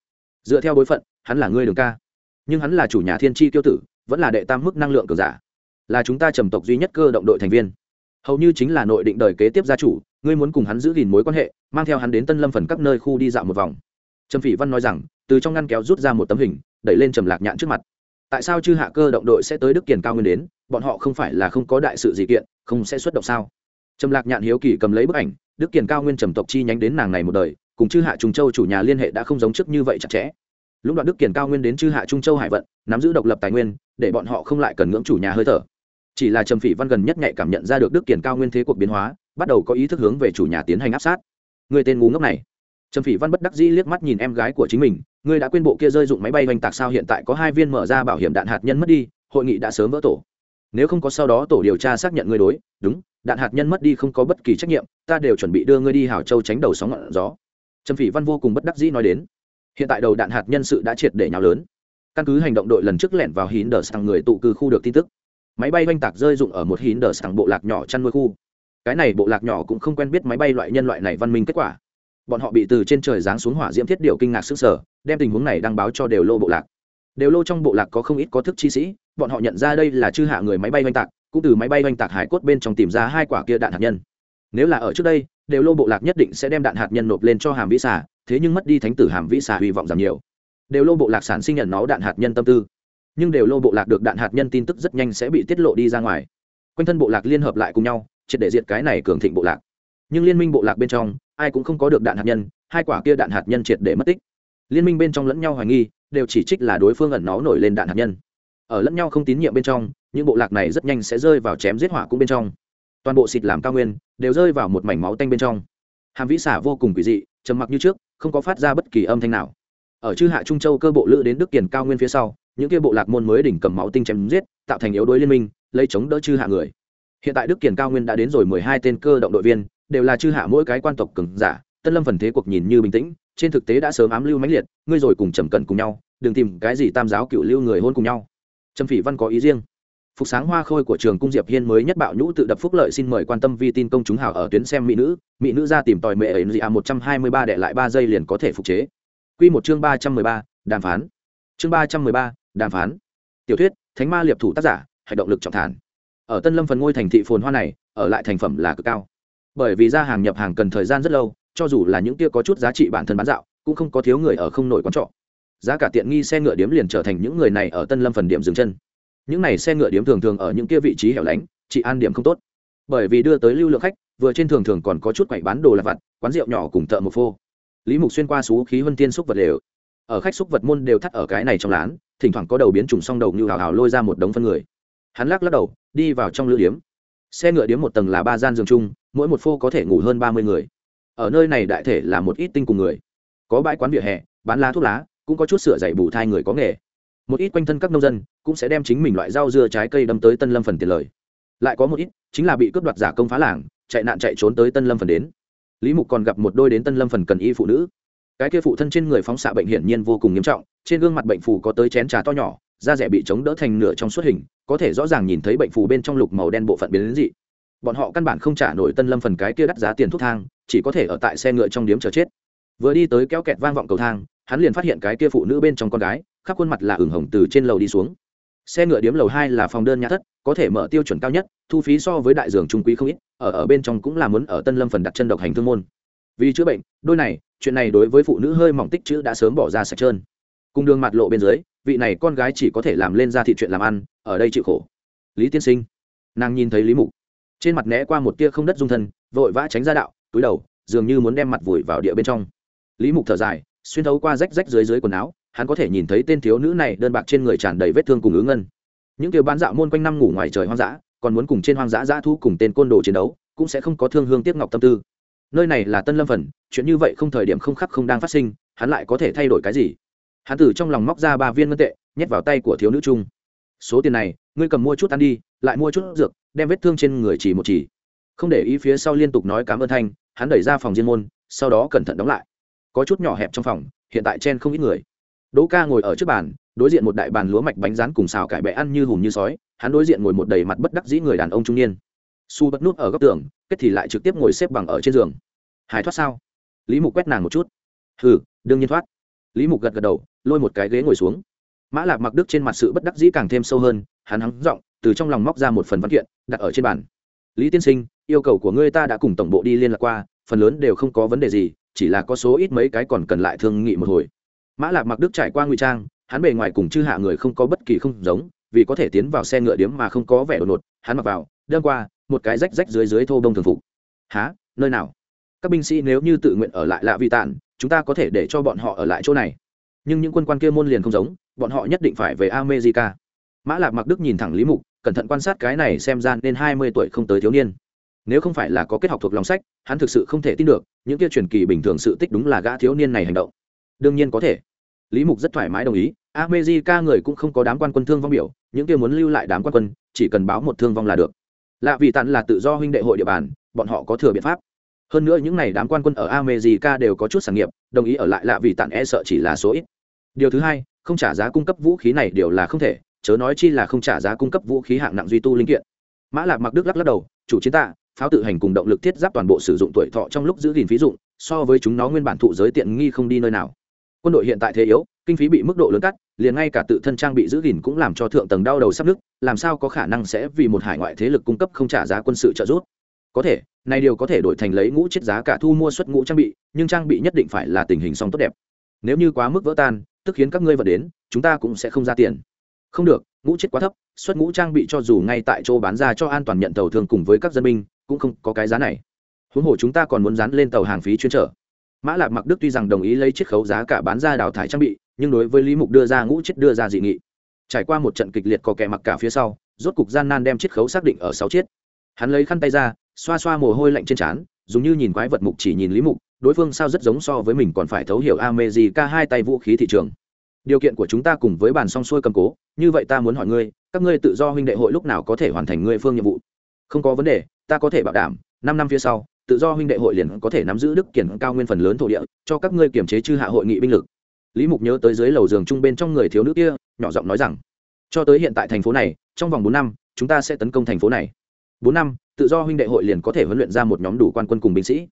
dựa theo bối phận hắn là ngươi đường ca nhưng hắn là chủ nhà thiên tri tiêu tử vẫn là đệ tam mức năng lượng cường giả. Là chúng ta trầm tộc duy nhất cơ động đội thành viên. Hầu như chính là nội định đời kế tiếp gia chủ, ngươi muốn cùng hắn giữ gìn mối quan hệ, mang theo hắn đến tân lâm phần các nơi khu đi dạo một vòng. Trầm phỉ văn nói rằng, từ trong ngăn kéo rút ra một tấm hình, đẩy lên trầm lạc nhạn trước mặt. Tại sao chư hạ cơ động đội sẽ tới đức kiền cao nguyên đến, bọn họ không phải là không có đại sự gì kiện, không sẽ xuất động sao? Trầm lạc nhạn hiếu kỳ cầm lấy bức ảnh, đức kiền cao nguyên trầm tộc chi nhánh đến nàng này một đời, cùng chư hạ Trùng châu chủ nhà liên hệ đã không giống trước như vậy chặt chẽ lúc đoạn đức kiền cao nguyên đến chư hạ trung châu hải vận, nắm giữ độc lập tài nguyên, để bọn họ không lại cần ngưỡng chủ nhà hơi thở. Chỉ là trầm phỉ văn gần nhất nhạy cảm nhận ra được đức kiền cao nguyên thế cuộc biến hóa, bắt đầu có ý thức hướng về chủ nhà tiến hành áp sát. Người tên ngu ngốc này. Trầm phỉ văn bất đắc dĩ liếc mắt nhìn em gái của chính mình, ngươi đã quên bộ kia rơi dụng máy bay oanh tạc sao hiện tại có hai viên mở ra bảo hiểm đạn hạt nhân mất đi, hội nghị đã sớm vỡ tổ. Nếu không có sau đó tổ điều tra xác nhận ngươi đối, đúng, đạn hạt nhân mất đi không có bất kỳ trách nhiệm, ta đều chuẩn bị đưa ngươi đi hào châu tránh đầu sóng ngọn gió. Trầm phỉ văn vô cùng bất đắc dĩ nói đến hiện tại đầu đạn hạt nhân sự đã triệt để nhào lớn. Căn cứ hành động đội lần trước lẻn vào hín đờ sang người tụ cư khu được tin tức, máy bay oanh tạc rơi dụng ở một hín đờ sang bộ lạc nhỏ chăn nuôi khu. Cái này bộ lạc nhỏ cũng không quen biết máy bay loại nhân loại này văn minh kết quả. Bọn họ bị từ trên trời giáng xuống hỏa diễm thiết điều kinh ngạc sức sở đem tình huống này đăng báo cho đều lô bộ lạc. Đều lô trong bộ lạc có không ít có thức chi sĩ, bọn họ nhận ra đây là chư hạ người máy bay oanh tạc, cũng từ máy bay oanh tạc hải cốt bên trong tìm ra hai quả kia đạn hạt nhân. Nếu là ở trước đây, đều lô bộ lạc nhất định sẽ đem đạn hạt nhân nộp lên cho hàm vĩ xả thế nhưng mất đi thánh tử hàm vĩ xà hy vọng giảm nhiều. Đều lô bộ lạc sản sinh nhận nó đạn hạt nhân tâm tư. Nhưng đều lô bộ lạc được đạn hạt nhân tin tức rất nhanh sẽ bị tiết lộ đi ra ngoài. Quanh thân bộ lạc liên hợp lại cùng nhau, triệt để diệt cái này cường thịnh bộ lạc. Nhưng liên minh bộ lạc bên trong, ai cũng không có được đạn hạt nhân, hai quả kia đạn hạt nhân triệt để mất tích. Liên minh bên trong lẫn nhau hoài nghi, đều chỉ trích là đối phương ẩn nó nổi lên đạn hạt nhân. Ở lẫn nhau không tín nhiệm bên trong, những bộ lạc này rất nhanh sẽ rơi vào chém giết hỏa cũng bên trong. Toàn bộ xịt làm cao nguyên, đều rơi vào một mảnh máu tanh bên trong. Hàm vĩ xả vô cùng quỷ dị, trầm mặc như trước không có phát ra bất kỳ âm thanh nào. Ở chư hạ trung châu cơ bộ lữ đến đức kiền cao nguyên phía sau, những kia bộ lạc môn mới đỉnh cầm máu tinh chém giết, tạo thành yếu đối liên minh, lấy chống đỡ chư hạ người. Hiện tại đức kiền cao nguyên đã đến rồi mười hai tên cơ động đội viên, đều là chư hạ mỗi cái quan tộc cường giả, tân lâm phần thế cuộc nhìn như bình tĩnh, trên thực tế đã sớm ám lưu mãnh liệt, ngươi rồi cùng trầm cận cùng nhau, đừng tìm cái gì tam giáo cựu lưu người hôn cùng nhau. Trầm phỉ văn có ý riêng phục sáng hoa khôi của trường cung diệp hiên mới nhất bạo nhũ tự đập phúc lợi xin mời quan tâm vi tin công chúng hào ở tuyến xem mỹ nữ. Mỹ nữ ra tìm tòi mẹ ấy gì à, một trăm hai mươi ba đệ lại ba giây liền có thể phục chế. Quy một chương ba trăm mười ba, đàm phán. Chương ba trăm mười ba, đàm phán. Tiểu thuyết, thánh ma liệp thủ tác giả, hành động lực trọng thản. Ở tân lâm phần ngôi thành thị phồn hoa này, ở lại thành phẩm là cực cao. Bởi vì ra hàng nhập hàng cần thời gian rất lâu, cho dù là những kia có chút giá trị bản thân bán dạo, cũng không có thiếu người ở không nổi quán trọ. Giá cả tiện nghi xe ngựa điếm liền trở thành những người này ở tân lâm phần điểm dừng chân những này xe ngựa điếm thường thường ở những kia vị trí hẻo lánh, chị an điểm không tốt. Bởi vì đưa tới lưu lượng khách, vừa trên thường thường còn có chút quậy bán đồ lặt vặt, quán rượu nhỏ cùng thợ một phô. Lý mục xuyên qua xú khí huân tiên xúc vật đều. ở khách xúc vật môn đều thắt ở cái này trong lán, thỉnh thoảng có đầu biến trùng song đầu như hào hào lôi ra một đống phân người. Hắn lắc lắc đầu, đi vào trong lữ điếm. Xe ngựa điếm một tầng là ba gian giường chung, mỗi một phô có thể ngủ hơn ba mươi người. Ở nơi này đại thể là một ít tinh cùng người. Có bãi quán vỉa hè, bán lá thuốc lá, cũng có chút sửa dạy bù thai người có nghề một ít quanh thân các nông dân cũng sẽ đem chính mình loại rau dưa trái cây đâm tới tân lâm phần tiền lời lại có một ít chính là bị cướp đoạt giả công phá làng chạy nạn chạy trốn tới tân lâm phần đến lý mục còn gặp một đôi đến tân lâm phần cần y phụ nữ cái kia phụ thân trên người phóng xạ bệnh hiển nhiên vô cùng nghiêm trọng trên gương mặt bệnh phù có tới chén trà to nhỏ da rẻ bị chống đỡ thành nửa trong suốt hình có thể rõ ràng nhìn thấy bệnh phù bên trong lục màu đen bộ phận biến đến dị bọn họ căn bản không trả nổi tân lâm phần cái kia đắt giá tiền thuốc thang chỉ có thể ở tại xe ngựa trong điếm chờ chết vừa đi tới kéo kẹt vang vọng cầu thang hắn liền phát hiện cái kia phụ nữ bên trong con gái khắp khuôn mặt là ửng hồng từ trên lầu đi xuống. Xe ngựa điếm lầu hai là phòng đơn nhà thất, có thể mở tiêu chuẩn cao nhất, thu phí so với đại dường trung quý không ít, ở ở bên trong cũng là muốn ở tân lâm phần đặt chân độc hành thương môn. Vì chữa bệnh, đôi này, chuyện này đối với phụ nữ hơi mỏng tích chữ đã sớm bỏ ra sạch trơn. Cùng đường mặt lộ bên dưới, vị này con gái chỉ có thể làm lên ra thị chuyện làm ăn, ở đây chịu khổ. Lý tiên sinh. Nàng nhìn thấy lý mục. Trên mặt né qua một tia không đất dung thân, vội vã tránh ra đạo, túi đầu, dường như muốn đem mặt vùi vào địa bên trong. Lý mục thở dài, xuyên thấu qua rách rách dưới dưới quần áo hắn có thể nhìn thấy tên thiếu nữ này đơn bạc trên người tràn đầy vết thương cùng ứng ngân. Những kiểu bán dạo môn quanh năm ngủ ngoài trời hoang dã, còn muốn cùng trên hoang dã dã thu cùng tên côn đồ chiến đấu, cũng sẽ không có thương hương tiếc ngọc tâm tư. Nơi này là tân lâm phần, chuyện như vậy không thời điểm không khắc không đang phát sinh, hắn lại có thể thay đổi cái gì? Hắn từ trong lòng móc ra ba viên ngân tệ, nhét vào tay của thiếu nữ trung số tiền này, ngươi cầm mua chút ăn đi, lại mua chút dược, đem vết thương trên người chỉ một chỉ. Không để ý phía sau liên tục nói cảm ơn thanh, hắn đẩy ra phòng diên môn, sau đó cẩn thận đóng lại. Có chút nhỏ hẹp trong phòng, hiện tại chen không ít người đỗ ca ngồi ở trước bàn đối diện một đại bàn lúa mạch bánh rán cùng xào cải bẹ ăn như hùm như sói hắn đối diện ngồi một đầy mặt bất đắc dĩ người đàn ông trung niên. Su bất nút ở góc tường kết thì lại trực tiếp ngồi xếp bằng ở trên giường. Hải thoát sao? Lý mục quét nàng một chút. Hừ, đương nhiên thoát. Lý mục gật gật đầu lôi một cái ghế ngồi xuống. Mã lạc mặc đức trên mặt sự bất đắc dĩ càng thêm sâu hơn hắn hắng giọng từ trong lòng móc ra một phần văn kiện đặt ở trên bàn. Lý tiên sinh yêu cầu của ngươi ta đã cùng tổng bộ đi liên lạc qua phần lớn đều không có vấn đề gì chỉ là có số ít mấy cái còn cần lại thương nghị một hồi mã lạc mặc đức trải qua ngụy trang, hắn bề ngoài cùng chư hạ người không có bất kỳ không giống, vì có thể tiến vào xe ngựa điếm mà không có vẻ đột ngột, hắn mặc vào đơn qua, một cái rách rách dưới dưới thô đông thường phục. Há nơi nào? Các binh sĩ nếu như tự nguyện ở lại lạ vi tản chúng ta có thể để cho bọn họ ở lại chỗ này. Nhưng những quân quan kia môn liền không giống, bọn họ nhất định phải về america. Mã lạc mặc đức nhìn thẳng lý mục, cẩn thận quan sát cái này xem ra nên hai mươi tuổi không tới thiếu niên. Nếu không phải là có kết học thuộc lòng sách, hắn thực sự không thể tin được, những kia truyền kỳ bình thường sự tích đúng là gã thiếu niên này hành động đương nhiên có thể. Lý mục rất thoải mái đồng ý, america người cũng không có đám quan quân thương vong biểu, những kia muốn lưu lại đám quan quân, chỉ cần báo một thương vong là được. Lạ vì tặn là tự do huynh đệ hội địa bàn, bọn họ có thừa biện pháp. Hơn nữa những n à y đám quan quân ở america đều có chút sản nghiệp, đồng ý ở lại lạ vì tặn e sợ chỉ là số ít. Điều thứ hai, không trả giá cung cấp vũ khí này đều là không thể, chớ nói chi là không trả giá cung cấp vũ khí hạng nặng duy tu linh kiện. Mã lạc mặc đức lắc lắc đầu, chủ chiến tạ, pháo tự hành cùng động lực thiết giáp toàn bộ sử dụng tuổi thọ trong lúc giữ gìn phí dụng, so với chúng nó nguyên bản thụ giới tiện nghi không đi nơi nào quân đội hiện tại thế yếu, kinh phí bị mức độ lớn cắt, liền ngay cả tự thân trang bị giữ gìn cũng làm cho thượng tầng đau đầu sắp nứt, làm sao có khả năng sẽ vì một hải ngoại thế lực cung cấp không trả giá quân sự trợ giúp? Có thể, này điều có thể đổi thành lấy ngũ chiết giá cả thu mua xuất ngũ trang bị, nhưng trang bị nhất định phải là tình hình song tốt đẹp. Nếu như quá mức vỡ tan, tức khiến các ngươi vật đến, chúng ta cũng sẽ không ra tiền. Không được, ngũ chiết quá thấp, xuất ngũ trang bị cho dù ngay tại chỗ bán ra cho an toàn nhận tàu thường cùng với các dân binh, cũng không có cái giá này. Huống hồ chúng ta còn muốn dán lên tàu hàng phí chuyên trở mã lạc mặc đức tuy rằng đồng ý lấy chiết khấu giá cả bán ra đào thải trang bị nhưng đối với lý mục đưa ra ngũ chiết đưa ra dị nghị trải qua một trận kịch liệt có kẻ mặc cả phía sau rốt cục gian nan đem chiết khấu xác định ở sáu chiết hắn lấy khăn tay ra xoa xoa mồ hôi lạnh trên trán dùng như nhìn quái vật mục chỉ nhìn lý mục đối phương sao rất giống so với mình còn phải thấu hiểu America hai tay vũ khí thị trường. Điều kiện của chúng ta cùng với bàn song xuôi cầm cố, như vậy ta muốn hỏi ngươi, các ngươi tự do huynh đệ hội lúc nào có thể hoàn thành ngươi phương nhiệm vụ? Không có vấn đề, ta có thể bảo đảm, năm năm phía sau, tự do huynh đệ hội liền có thể nắm giữ đức kiển cao nguyên phần lớn thổ địa, cho các ngươi kiểm chế chư hạ hội nghị binh lực. Lý Mục nhớ tới dưới lầu giường trung bên trong người thiếu nữ kia, nhỏ giọng nói rằng, cho tới hiện tại thành phố này, trong vòng bốn năm, chúng ta sẽ tấn công thành phố này. Bốn năm, tự do huynh đệ hội liền có thể huấn luyện ra một nhóm đủ quan quân cùng binh sĩ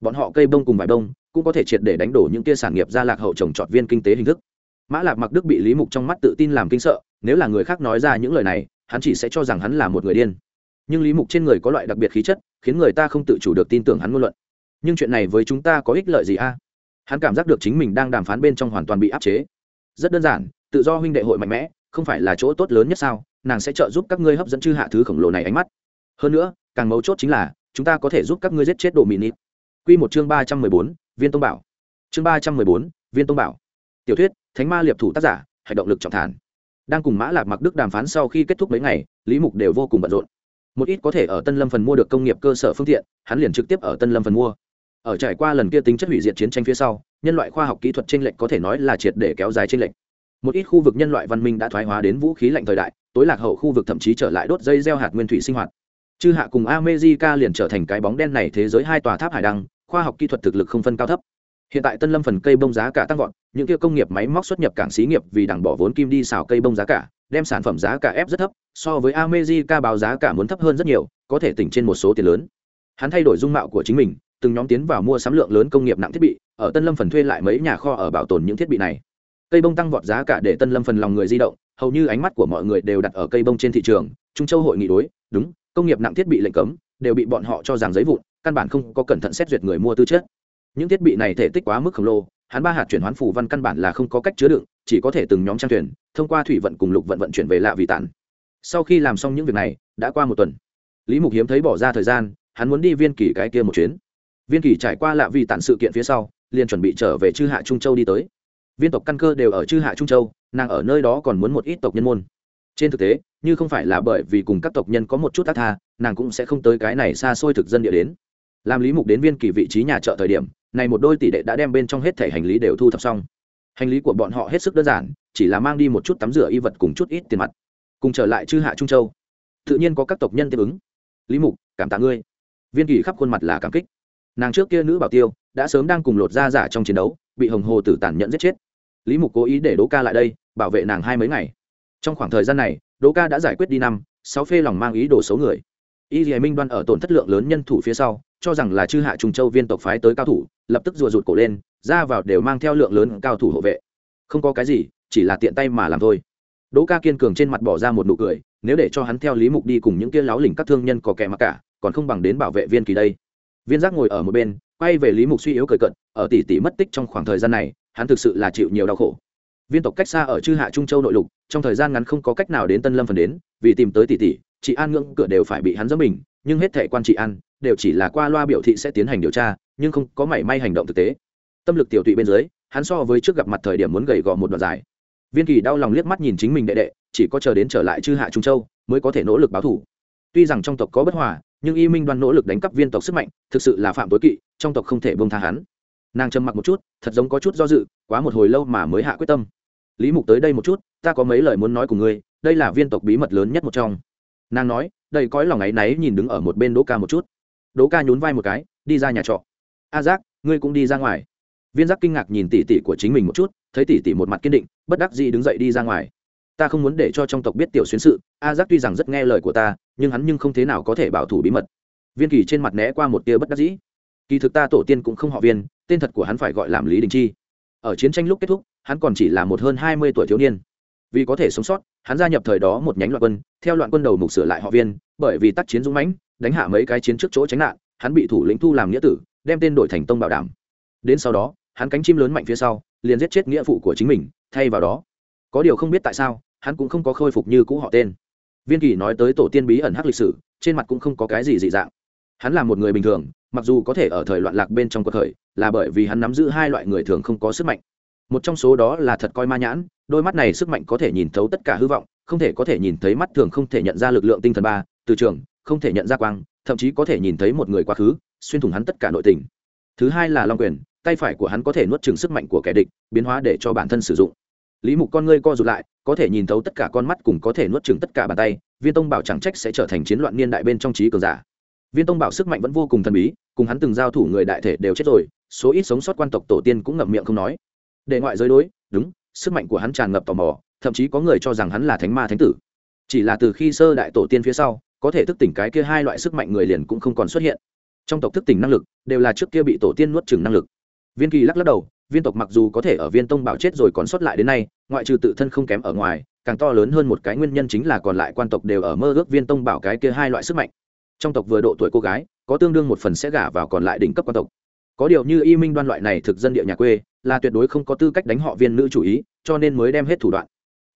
bọn họ cây bông cùng vải bông cũng có thể triệt để đánh đổ những tia sản nghiệp ra lạc hậu trồng trọt viên kinh tế hình thức mã lạc mặc đức bị lý mục trong mắt tự tin làm kinh sợ nếu là người khác nói ra những lời này hắn chỉ sẽ cho rằng hắn là một người điên nhưng lý mục trên người có loại đặc biệt khí chất khiến người ta không tự chủ được tin tưởng hắn ngôn luận nhưng chuyện này với chúng ta có ích lợi gì a hắn cảm giác được chính mình đang đàm phán bên trong hoàn toàn bị áp chế rất đơn giản tự do huynh đệ hội mạnh mẽ không phải là chỗ tốt lớn nhất sao nàng sẽ trợ giúp các ngươi hấp dẫn chư hạ thứ khổng lồ này ánh mắt hơn nữa càng mấu chốt chính là chúng ta có thể giúp các ngươi giết chết đồ mì nít Quy một chương ba trăm mười bốn, Viên Tông Bảo. Chương ba trăm mười bốn, Viên Tông Bảo. Tiểu thuyết, Thánh Ma Liệp Thủ tác giả, hành động lực trọng thản. Đang cùng Mã Lạc Mặc Đức đàm phán sau khi kết thúc mấy ngày, Lý Mục đều vô cùng bận rộn. Một ít có thể ở Tân Lâm phần mua được công nghiệp cơ sở phương tiện, hắn liền trực tiếp ở Tân Lâm phần mua. Ở trải qua lần kia tính chất hủy diệt chiến tranh phía sau, nhân loại khoa học kỹ thuật chênh lệch có thể nói là triệt để kéo dài chênh lệch. Một ít khu vực nhân loại văn minh đã thoái hóa đến vũ khí lạnh thời đại, tối lạc hậu khu vực thậm chí trở lại đốt dây gieo hạt nguyên thủy sinh hoạt. Chư hạ cùng amejica liền trở thành cái bóng đen này thế giới hai tòa tháp hải đăng, khoa học kỹ thuật thực lực không phân cao thấp hiện tại tân lâm phần cây bông giá cả tăng vọt những kia công nghiệp máy móc xuất nhập cảng xí nghiệp vì đảng bỏ vốn kim đi xào cây bông giá cả đem sản phẩm giá cả ép rất thấp, so với America báo giá cả muốn thấp hơn rất nhiều, có thể tỉnh trên một số tiền lớn. Hắn thay đổi dung mạo của chính mình, từng nhóm tiến vào mua sắm lượng lớn công nghiệp nặng thiết bị, ở tân lâm phần thuê lại mấy nhà kho ở bảo tồn những thiết bị này. Cây bông tăng vọt giá cả để tân lâm phần lòng người di động, hầu như ánh mắt của mọi người đều đặt ở cây bông trên thị trường, trung châu hội nghị đối, đúng, công nghiệp nặng thiết bị lệnh cấm, đều bị bọn họ cho rằng giấy vụn, căn bản không có cẩn thận xét duyệt người mua tư chất. Những thiết bị này thể tích quá mức khổng lồ hắn ba hạt chuyển hoán phủ văn căn bản là không có cách chứa đựng, chỉ có thể từng nhóm trang thuyền, thông qua thủy vận cùng lục vận vận chuyển về lạ vị tản. Sau khi làm xong những việc này, đã qua một tuần. Lý mục hiếm thấy bỏ ra thời gian, hắn muốn đi viên kỳ cái kia một chuyến. Viên kỳ trải qua lạ vị tản sự kiện phía sau, liền chuẩn bị trở về chư hạ trung châu đi tới. Viên tộc căn cơ đều ở chư hạ trung châu, nàng ở nơi đó còn muốn một ít tộc nhân môn. Trên thực tế, như không phải là bởi vì cùng các tộc nhân có một chút tác tha, nàng cũng sẽ không tới cái này xa xôi thực dân địa đến. Làm lý mục đến viên kỳ vị trí nhà chợ thời điểm này một đôi tỷ đệ đã đem bên trong hết thẻ hành lý đều thu thập xong. Hành lý của bọn họ hết sức đơn giản, chỉ là mang đi một chút tắm rửa y vật cùng chút ít tiền mặt. Cùng trở lại chư hạ trung châu, tự nhiên có các tộc nhân tiếp ứng. Lý mục, cảm tạ ngươi. Viên kỳ khắp khuôn mặt là cảm kích. Nàng trước kia nữ bảo tiêu, đã sớm đang cùng lột ra giả trong chiến đấu, bị hồng hồ tử tàn nhẫn giết chết. Lý mục cố ý để đỗ ca lại đây, bảo vệ nàng hai mấy ngày. Trong khoảng thời gian này, đỗ ca đã giải quyết đi năm, sáu phê lòng mang ý đồ xấu người. Y dì minh đoan ở tổn thất lượng lớn nhân thủ phía sau, cho rằng là chư hạ trung châu viên tộc phái tới cao thủ lập tức rùa rụt cổ lên, ra vào đều mang theo lượng lớn cao thủ hộ vệ. Không có cái gì, chỉ là tiện tay mà làm thôi. Đỗ ca kiên cường trên mặt bỏ ra một nụ cười, nếu để cho hắn theo lý mục đi cùng những kia láo lỉnh các thương nhân có kẻ mặc cả, còn không bằng đến bảo vệ viên kỳ đây. Viên giác ngồi ở một bên, quay về lý mục suy yếu cười cận ở tỷ tỷ mất tích trong khoảng thời gian này, hắn thực sự là chịu nhiều đau khổ. Viên tộc cách xa ở chư hạ trung châu nội lục, trong thời gian ngắn không có cách nào đến tân lâm phần đến, vì tìm tới tỷ tỷ, chị an ngưỡng cửa đều phải bị hắn giấm mình, nhưng hết thệ quan trị an, đều chỉ là qua loa biểu thị sẽ tiến hành điều tra nhưng không có mảy may hành động thực tế. Tâm lực tiểu tụy bên dưới, hắn so với trước gặp mặt thời điểm muốn gầy gò một đoạn dài. Viên kỳ đau lòng liếc mắt nhìn chính mình đệ đệ, chỉ có chờ đến trở lại chư hạ trung châu, mới có thể nỗ lực báo thủ. Tuy rằng trong tộc có bất hòa, nhưng y minh đoan nỗ lực đánh cắp viên tộc sức mạnh, thực sự là phạm tối kỵ, trong tộc không thể bông tha hắn. Nàng trầm mặc một chút, thật giống có chút do dự, quá một hồi lâu mà mới hạ quyết tâm. Lý mục tới đây một chút, ta có mấy lời muốn nói cùng ngươi, đây là viên tộc bí mật lớn nhất một trong. Nàng nói, đầy cõi lòng áy náy nhìn đứng ở một bên đỗ ca một chút. Đỗ ca nhún vai một cái, đi ra nhà trọ a giác, ngươi cũng đi ra ngoài. Viên giác kinh ngạc nhìn tỉ tỉ của chính mình một chút, thấy tỉ tỉ một mặt kiên định, bất đắc dĩ đứng dậy đi ra ngoài. Ta không muốn để cho trong tộc biết tiểu xuyến sự, a giác tuy rằng rất nghe lời của ta, nhưng hắn nhưng không thế nào có thể bảo thủ bí mật. Viên kỳ trên mặt né qua một tia bất đắc dĩ. Kỳ thực ta tổ tiên cũng không họ viên, tên thật của hắn phải gọi làm lý đình chi. Ở chiến tranh lúc kết thúc, hắn còn chỉ là một hơn hai mươi tuổi thiếu niên. Vì có thể sống sót, hắn gia nhập thời đó một nhánh loạn quân, theo loạn quân đầu mục sửa lại họ viên, bởi vì tác chiến dũng mãnh, đánh hạ mấy cái chiến trước chỗ tránh nạn, hắn bị thủ lĩnh thu làm nghĩa tử đem tên đổi thành tông bảo đảm. Đến sau đó, hắn cánh chim lớn mạnh phía sau, liền giết chết nghĩa phụ của chính mình, thay vào đó, có điều không biết tại sao, hắn cũng không có khôi phục như cũ họ tên. Viên kỳ nói tới tổ tiên bí ẩn hắc lịch sử, trên mặt cũng không có cái gì dị dạng. Hắn là một người bình thường, mặc dù có thể ở thời loạn lạc bên trong cuộc khởi, là bởi vì hắn nắm giữ hai loại người thường không có sức mạnh. Một trong số đó là thật coi ma nhãn, đôi mắt này sức mạnh có thể nhìn thấu tất cả hư vọng, không thể có thể nhìn thấy mắt thường không thể nhận ra lực lượng tinh thần ba, từ trường, không thể nhận ra quang, thậm chí có thể nhìn thấy một người quá khứ xuyên thủng hắn tất cả nội tình. Thứ hai là long quyền, tay phải của hắn có thể nuốt chừng sức mạnh của kẻ địch, biến hóa để cho bản thân sử dụng. Lý mục con ngươi co rụt lại, có thể nhìn thấu tất cả con mắt cùng có thể nuốt chừng tất cả bàn tay, viên tông bảo chẳng trách sẽ trở thành chiến loạn niên đại bên trong trí cường giả. Viên tông bảo sức mạnh vẫn vô cùng thần bí, cùng hắn từng giao thủ người đại thể đều chết rồi, số ít sống sót quan tộc tổ tiên cũng ngậm miệng không nói. Để ngoại giới đối, đúng, sức mạnh của hắn tràn ngập tò mò, thậm chí có người cho rằng hắn là thánh ma thánh tử. Chỉ là từ khi sơ đại tổ tiên phía sau, có thể thức tỉnh cái kia hai loại sức mạnh người liền cũng không còn xuất hiện trong tộc thức tỉnh năng lực, đều là trước kia bị tổ tiên nuốt chừng năng lực. Viên kỳ lắc lắc đầu, viên tộc mặc dù có thể ở viên tông bảo chết rồi còn sót lại đến nay, ngoại trừ tự thân không kém ở ngoài, càng to lớn hơn một cái nguyên nhân chính là còn lại quan tộc đều ở mơ ước viên tông bảo cái kia hai loại sức mạnh. Trong tộc vừa độ tuổi cô gái, có tương đương một phần sẽ gả vào còn lại đỉnh cấp quan tộc. Có điều như y minh đoan loại này thực dân địa nhà quê, là tuyệt đối không có tư cách đánh họ viên nữ chủ ý, cho nên mới đem hết thủ đoạn.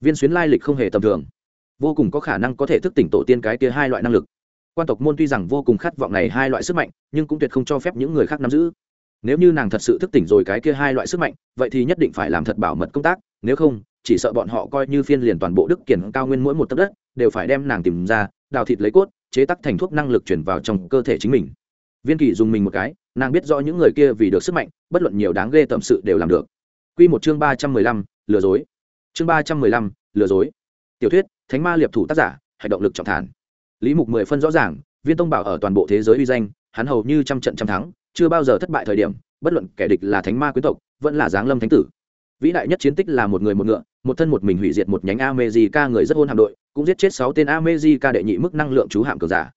Viên xuyến lai lịch không hề tầm thường. Vô cùng có khả năng có thể thức tỉnh tổ tiên cái kia hai loại năng lực quan tộc môn tuy rằng vô cùng khát vọng này hai loại sức mạnh, nhưng cũng tuyệt không cho phép những người khác nắm giữ. Nếu như nàng thật sự thức tỉnh rồi cái kia hai loại sức mạnh, vậy thì nhất định phải làm thật bảo mật công tác, nếu không, chỉ sợ bọn họ coi như phiên liền toàn bộ đức kiển cao nguyên mỗi một tấc đất, đều phải đem nàng tìm ra, đào thịt lấy cốt, chế tắc thành thuốc năng lực chuyển vào trong cơ thể chính mình. Viên kỳ dùng mình một cái, nàng biết rõ những người kia vì được sức mạnh, bất luận nhiều đáng ghê tậm sự đều làm được. Q một chương ba trăm mười lăm, lừa dối. Chương ba trăm mười lăm, lừa dối. Tiểu thuyết, thánh ma liệp thủ tác giả, hành động lực trọng thản lý mục mười phân rõ ràng, viên tông bảo ở toàn bộ thế giới uy danh, hắn hầu như trăm trận trăm thắng, chưa bao giờ thất bại thời điểm, bất luận kẻ địch là thánh ma quý tộc, vẫn là giáng lâm thánh tử. Vĩ đại nhất chiến tích là một người một ngựa, một thân một mình hủy diệt một nhánh amejica người rất hôn hạm đội, cũng giết chết sáu tên amejica đệ nhị mức năng lượng chú hạm cường giả.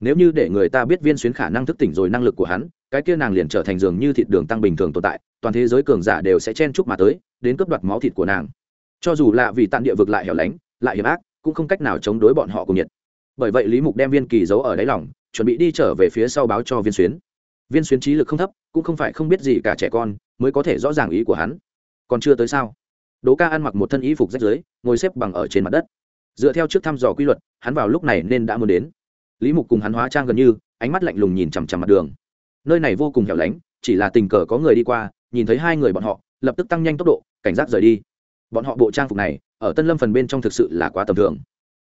Nếu như để người ta biết viên xuyến khả năng thức tỉnh rồi năng lực của hắn, cái kia nàng liền trở thành dường như thịt đường tăng bình thường tồn tại, toàn thế giới cường giả đều sẽ chen chúc mà tới, đến cướp đoạt máu thịt của nàng. Cho dù là vì tạm địa vực lại hẻo lánh, lại hiểm ác, cũng không cách nào chống đối bọn họ cùng nhiệt bởi vậy lý mục đem viên kỳ giấu ở đáy lòng, chuẩn bị đi trở về phía sau báo cho viên xuyến. Viên xuyến trí lực không thấp, cũng không phải không biết gì cả trẻ con, mới có thể rõ ràng ý của hắn. Còn chưa tới sao? Đỗ ca ăn mặc một thân ý phục rách rưới, ngồi xếp bằng ở trên mặt đất. Dựa theo trước thăm dò quy luật, hắn vào lúc này nên đã muốn đến. Lý mục cùng hắn hóa trang gần như, ánh mắt lạnh lùng nhìn chằm chằm mặt đường. Nơi này vô cùng hẻo lánh, chỉ là tình cờ có người đi qua, nhìn thấy hai người bọn họ, lập tức tăng nhanh tốc độ, cảnh giác rời đi. Bọn họ bộ trang phục này, ở tân lâm phần bên trong thực sự là quá tầm thường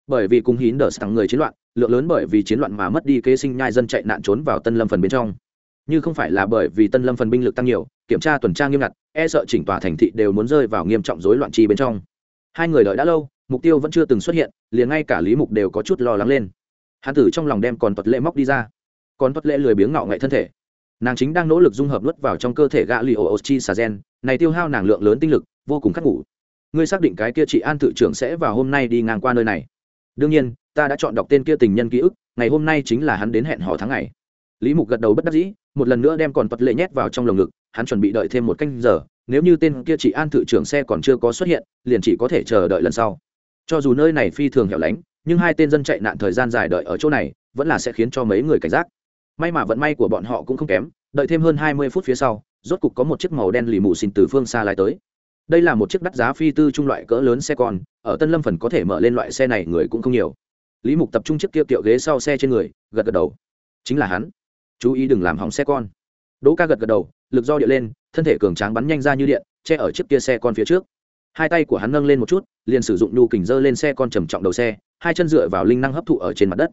bởi vì cùng hín đỡ tăng người chiến loạn, lượng lớn bởi vì chiến loạn mà mất đi kế sinh nhai dân chạy nạn trốn vào tân lâm phần bên trong. Như không phải là bởi vì tân lâm phần binh lực tăng nhiều, kiểm tra tuần tra nghiêm ngặt e sợ chỉnh tòa thành thị đều muốn rơi vào nghiêm trọng rối loạn chi bên trong. Hai người đợi đã lâu, mục tiêu vẫn chưa từng xuất hiện, liền ngay cả lý mục đều có chút lo lắng lên. Hắn tử trong lòng đem còn tuật lệ móc đi ra. Còn tuật lệ lười biếng ngạo ngậy thân thể. Nàng chính đang nỗ lực dung hợp nuốt vào trong cơ thể gã lì ô chi xà gen, này tiêu hao nàng lượng lớn tinh lực, vô cùng khắc ngủ. Ngươi xác định cái kia chị an tự trưởng sẽ vào hôm nay đi ngang qua nơi này đương nhiên, ta đã chọn đọc tên kia tình nhân ký ức, ngày hôm nay chính là hắn đến hẹn hò tháng ngày. Lý mục gật đầu bất đắc dĩ, một lần nữa đem còn vật lệ nhét vào trong lồng ngực, hắn chuẩn bị đợi thêm một canh giờ, nếu như tên kia chị an tự trưởng xe còn chưa có xuất hiện, liền chỉ có thể chờ đợi lần sau. Cho dù nơi này phi thường hẻo lánh, nhưng hai tên dân chạy nạn thời gian dài đợi ở chỗ này, vẫn là sẽ khiến cho mấy người cảnh giác. May mà vận may của bọn họ cũng không kém, đợi thêm hơn hai mươi phút phía sau, rốt cục có một chiếc màu đen lì mù xin từ phương xa lái tới đây là một chiếc đắt giá phi tư trung loại cỡ lớn xe con, ở tân lâm phần có thể mở lên loại xe này người cũng không nhiều. Lý mục tập trung chiếc kia kiệu ghế sau xe trên người, gật gật đầu. Chính là hắn. Chú ý đừng làm hỏng xe con. Đỗ ca gật gật đầu, lực do địa lên, thân thể cường tráng bắn nhanh ra như điện, che ở chiếc kia xe con phía trước. Hai tay của hắn nâng lên một chút, liền sử dụng nhu kình dơ lên xe con trầm trọng đầu xe, hai chân dựa vào linh năng hấp thụ ở trên mặt đất.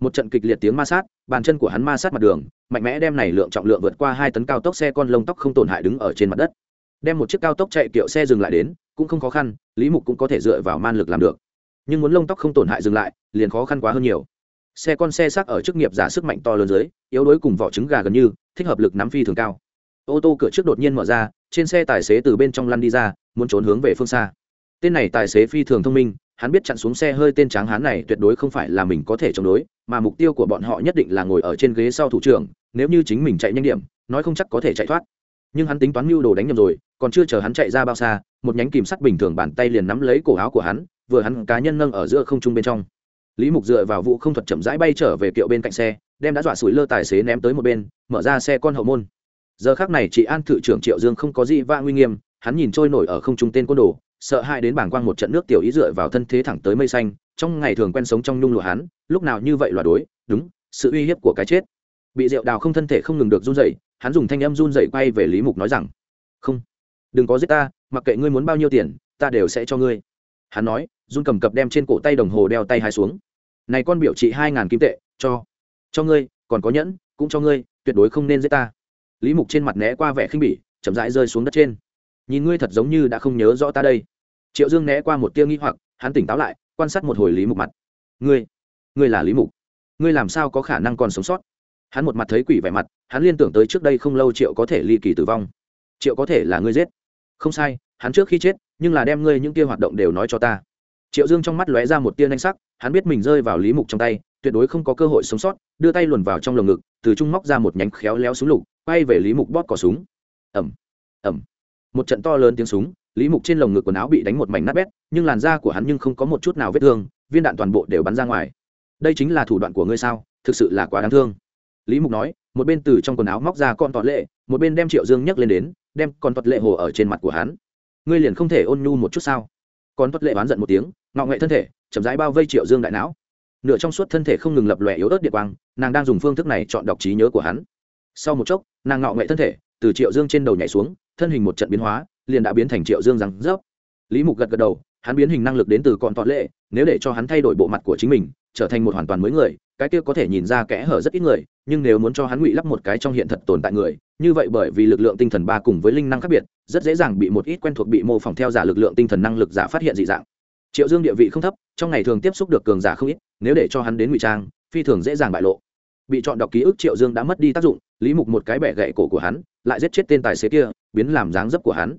Một trận kịch liệt tiếng ma sát, bàn chân của hắn ma sát mặt đường, mạnh mẽ đem này lượng trọng lượng vượt qua hai tấn cao tốc xe con lông tóc không tổn hại đứng ở trên mặt đất đem một chiếc cao tốc chạy kiệu xe dừng lại đến, cũng không khó khăn, lý mục cũng có thể dựa vào man lực làm được. Nhưng muốn lông tóc không tổn hại dừng lại, liền khó khăn quá hơn nhiều. Xe con xe xác ở chức nghiệp giả sức mạnh to lớn dưới, yếu đuối cùng vỏ trứng gà gần như, thích hợp lực nắm phi thường cao. Ô tô cửa trước đột nhiên mở ra, trên xe tài xế từ bên trong lăn đi ra, muốn trốn hướng về phương xa. Tên này tài xế phi thường thông minh, hắn biết chặn xuống xe hơi tên tráng hán này tuyệt đối không phải là mình có thể chống đối, mà mục tiêu của bọn họ nhất định là ngồi ở trên ghế sau thủ trưởng, nếu như chính mình chạy nhanh điểm, nói không chắc có thể chạy thoát nhưng hắn tính toán mưu đồ đánh nhầm rồi, còn chưa chờ hắn chạy ra bao xa, một nhánh kìm sắt bình thường bàn tay liền nắm lấy cổ áo của hắn, vừa hắn cá nhân nâng ở giữa không trung bên trong lý mục dựa vào vụ không thuật chậm rãi bay trở về kiệu bên cạnh xe, đem đã dọa sủi lơ tài xế ném tới một bên, mở ra xe con hậu môn giờ khác này chị an thự trưởng triệu dương không có gì va nguy nghiêm, hắn nhìn trôi nổi ở không trung tên côn đồ, sợ hãi đến bảng quang một trận nước tiểu ý dựa vào thân thế thẳng tới mây xanh, trong ngày thường quen sống trong nhung lụa hắn, lúc nào như vậy là đối, đúng, sự uy hiếp của cái chết bị rượu đào không thân thể không ngừng được run rẩy hắn dùng thanh âm run dậy quay về lý mục nói rằng, không, đừng có giết ta, mặc kệ ngươi muốn bao nhiêu tiền, ta đều sẽ cho ngươi. Hắn nói, run cầm cập đem trên cổ tay đồng hồ đeo tay hai xuống. Này con biểu trị hai ngàn kim tệ, cho cho ngươi, còn có nhẫn, cũng cho ngươi, tuyệt đối không nên giết ta. Lý mục trên mặt né qua vẻ khinh bỉ, chậm rãi rơi xuống đất trên. Nhìn ngươi thật giống như đã không nhớ rõ ta đây. Triệu dương né qua một tia nghi hoặc, hắn tỉnh táo lại, quan sát một hồi lý mục mặt. Ngươi ngươi là lý mục. Ngươi làm sao có khả năng còn sống sót? Hắn một mặt thấy quỷ vẻ mặt, hắn liên tưởng tới trước đây không lâu triệu có thể ly kỳ tử vong. Triệu có thể là ngươi giết. Không sai, hắn trước khi chết, nhưng là đem ngươi những tia hoạt động đều nói cho ta. Triệu dương trong mắt lóe ra một tia nhanh sắc, hắn biết mình rơi vào lý mục trong tay, tuyệt đối không có cơ hội sống sót, đưa tay luồn vào trong lồng ngực, từ trung móc ra một nhánh khéo léo súng lục, quay về lý mục bóp cỏ súng. Ẩm ẩm một trận to lớn tiếng súng, lý mục trên lồng ngực quần áo bị đánh một mảnh nát bét, nhưng làn da của hắn nhưng không có một chút nào vết thương, viên đạn toàn bộ đều bắn ra ngoài. Đây chính là thủ đoạn của ngươi sao? Thực sự là quá đáng thương lý mục nói, một bên từ trong quần áo móc ra con tọt lệ, một bên đem triệu dương nhấc lên đến, đem con tọt lệ hồ ở trên mặt của hắn. Ngươi liền không thể ôn nhu một chút sao? Con tọt lệ oán giận một tiếng ngọ nghệ thân thể, chậm rãi bao vây triệu dương đại não. Nửa trong suốt thân thể không ngừng lập lòe yếu ớt địa quang, nàng đang dùng phương thức này chọn đọc trí nhớ của hắn. Sau một chốc, nàng ngọ nghệ thân thể từ triệu dương trên đầu nhảy xuống, thân hình một trận biến hóa, liền đã biến thành triệu dương rằng rớp. Lý mục gật gật đầu, hắn biến hình năng lực đến từ con tọt lệ, nếu để cho hắn thay đổi bộ mặt của chính mình, trở thành một hoàn toàn mới người cái kia có thể nhìn ra kẽ hở rất ít người, nhưng nếu muốn cho hắn ngụy lắp một cái trong hiện thật tồn tại người, như vậy bởi vì lực lượng tinh thần ba cùng với linh năng khác biệt, rất dễ dàng bị một ít quen thuộc bị mô phỏng theo giả lực lượng tinh thần năng lực giả phát hiện dị dạng. Triệu dương địa vị không thấp, trong ngày thường tiếp xúc được cường giả không ít, nếu để cho hắn đến ngụy trang, phi thường dễ dàng bại lộ. Bị chọn đọc ký ức triệu dương đã mất đi tác dụng, lý mục một cái bẻ gậy cổ của hắn, lại giết chết tên tài xế kia, biến làm dáng dấp của hắn.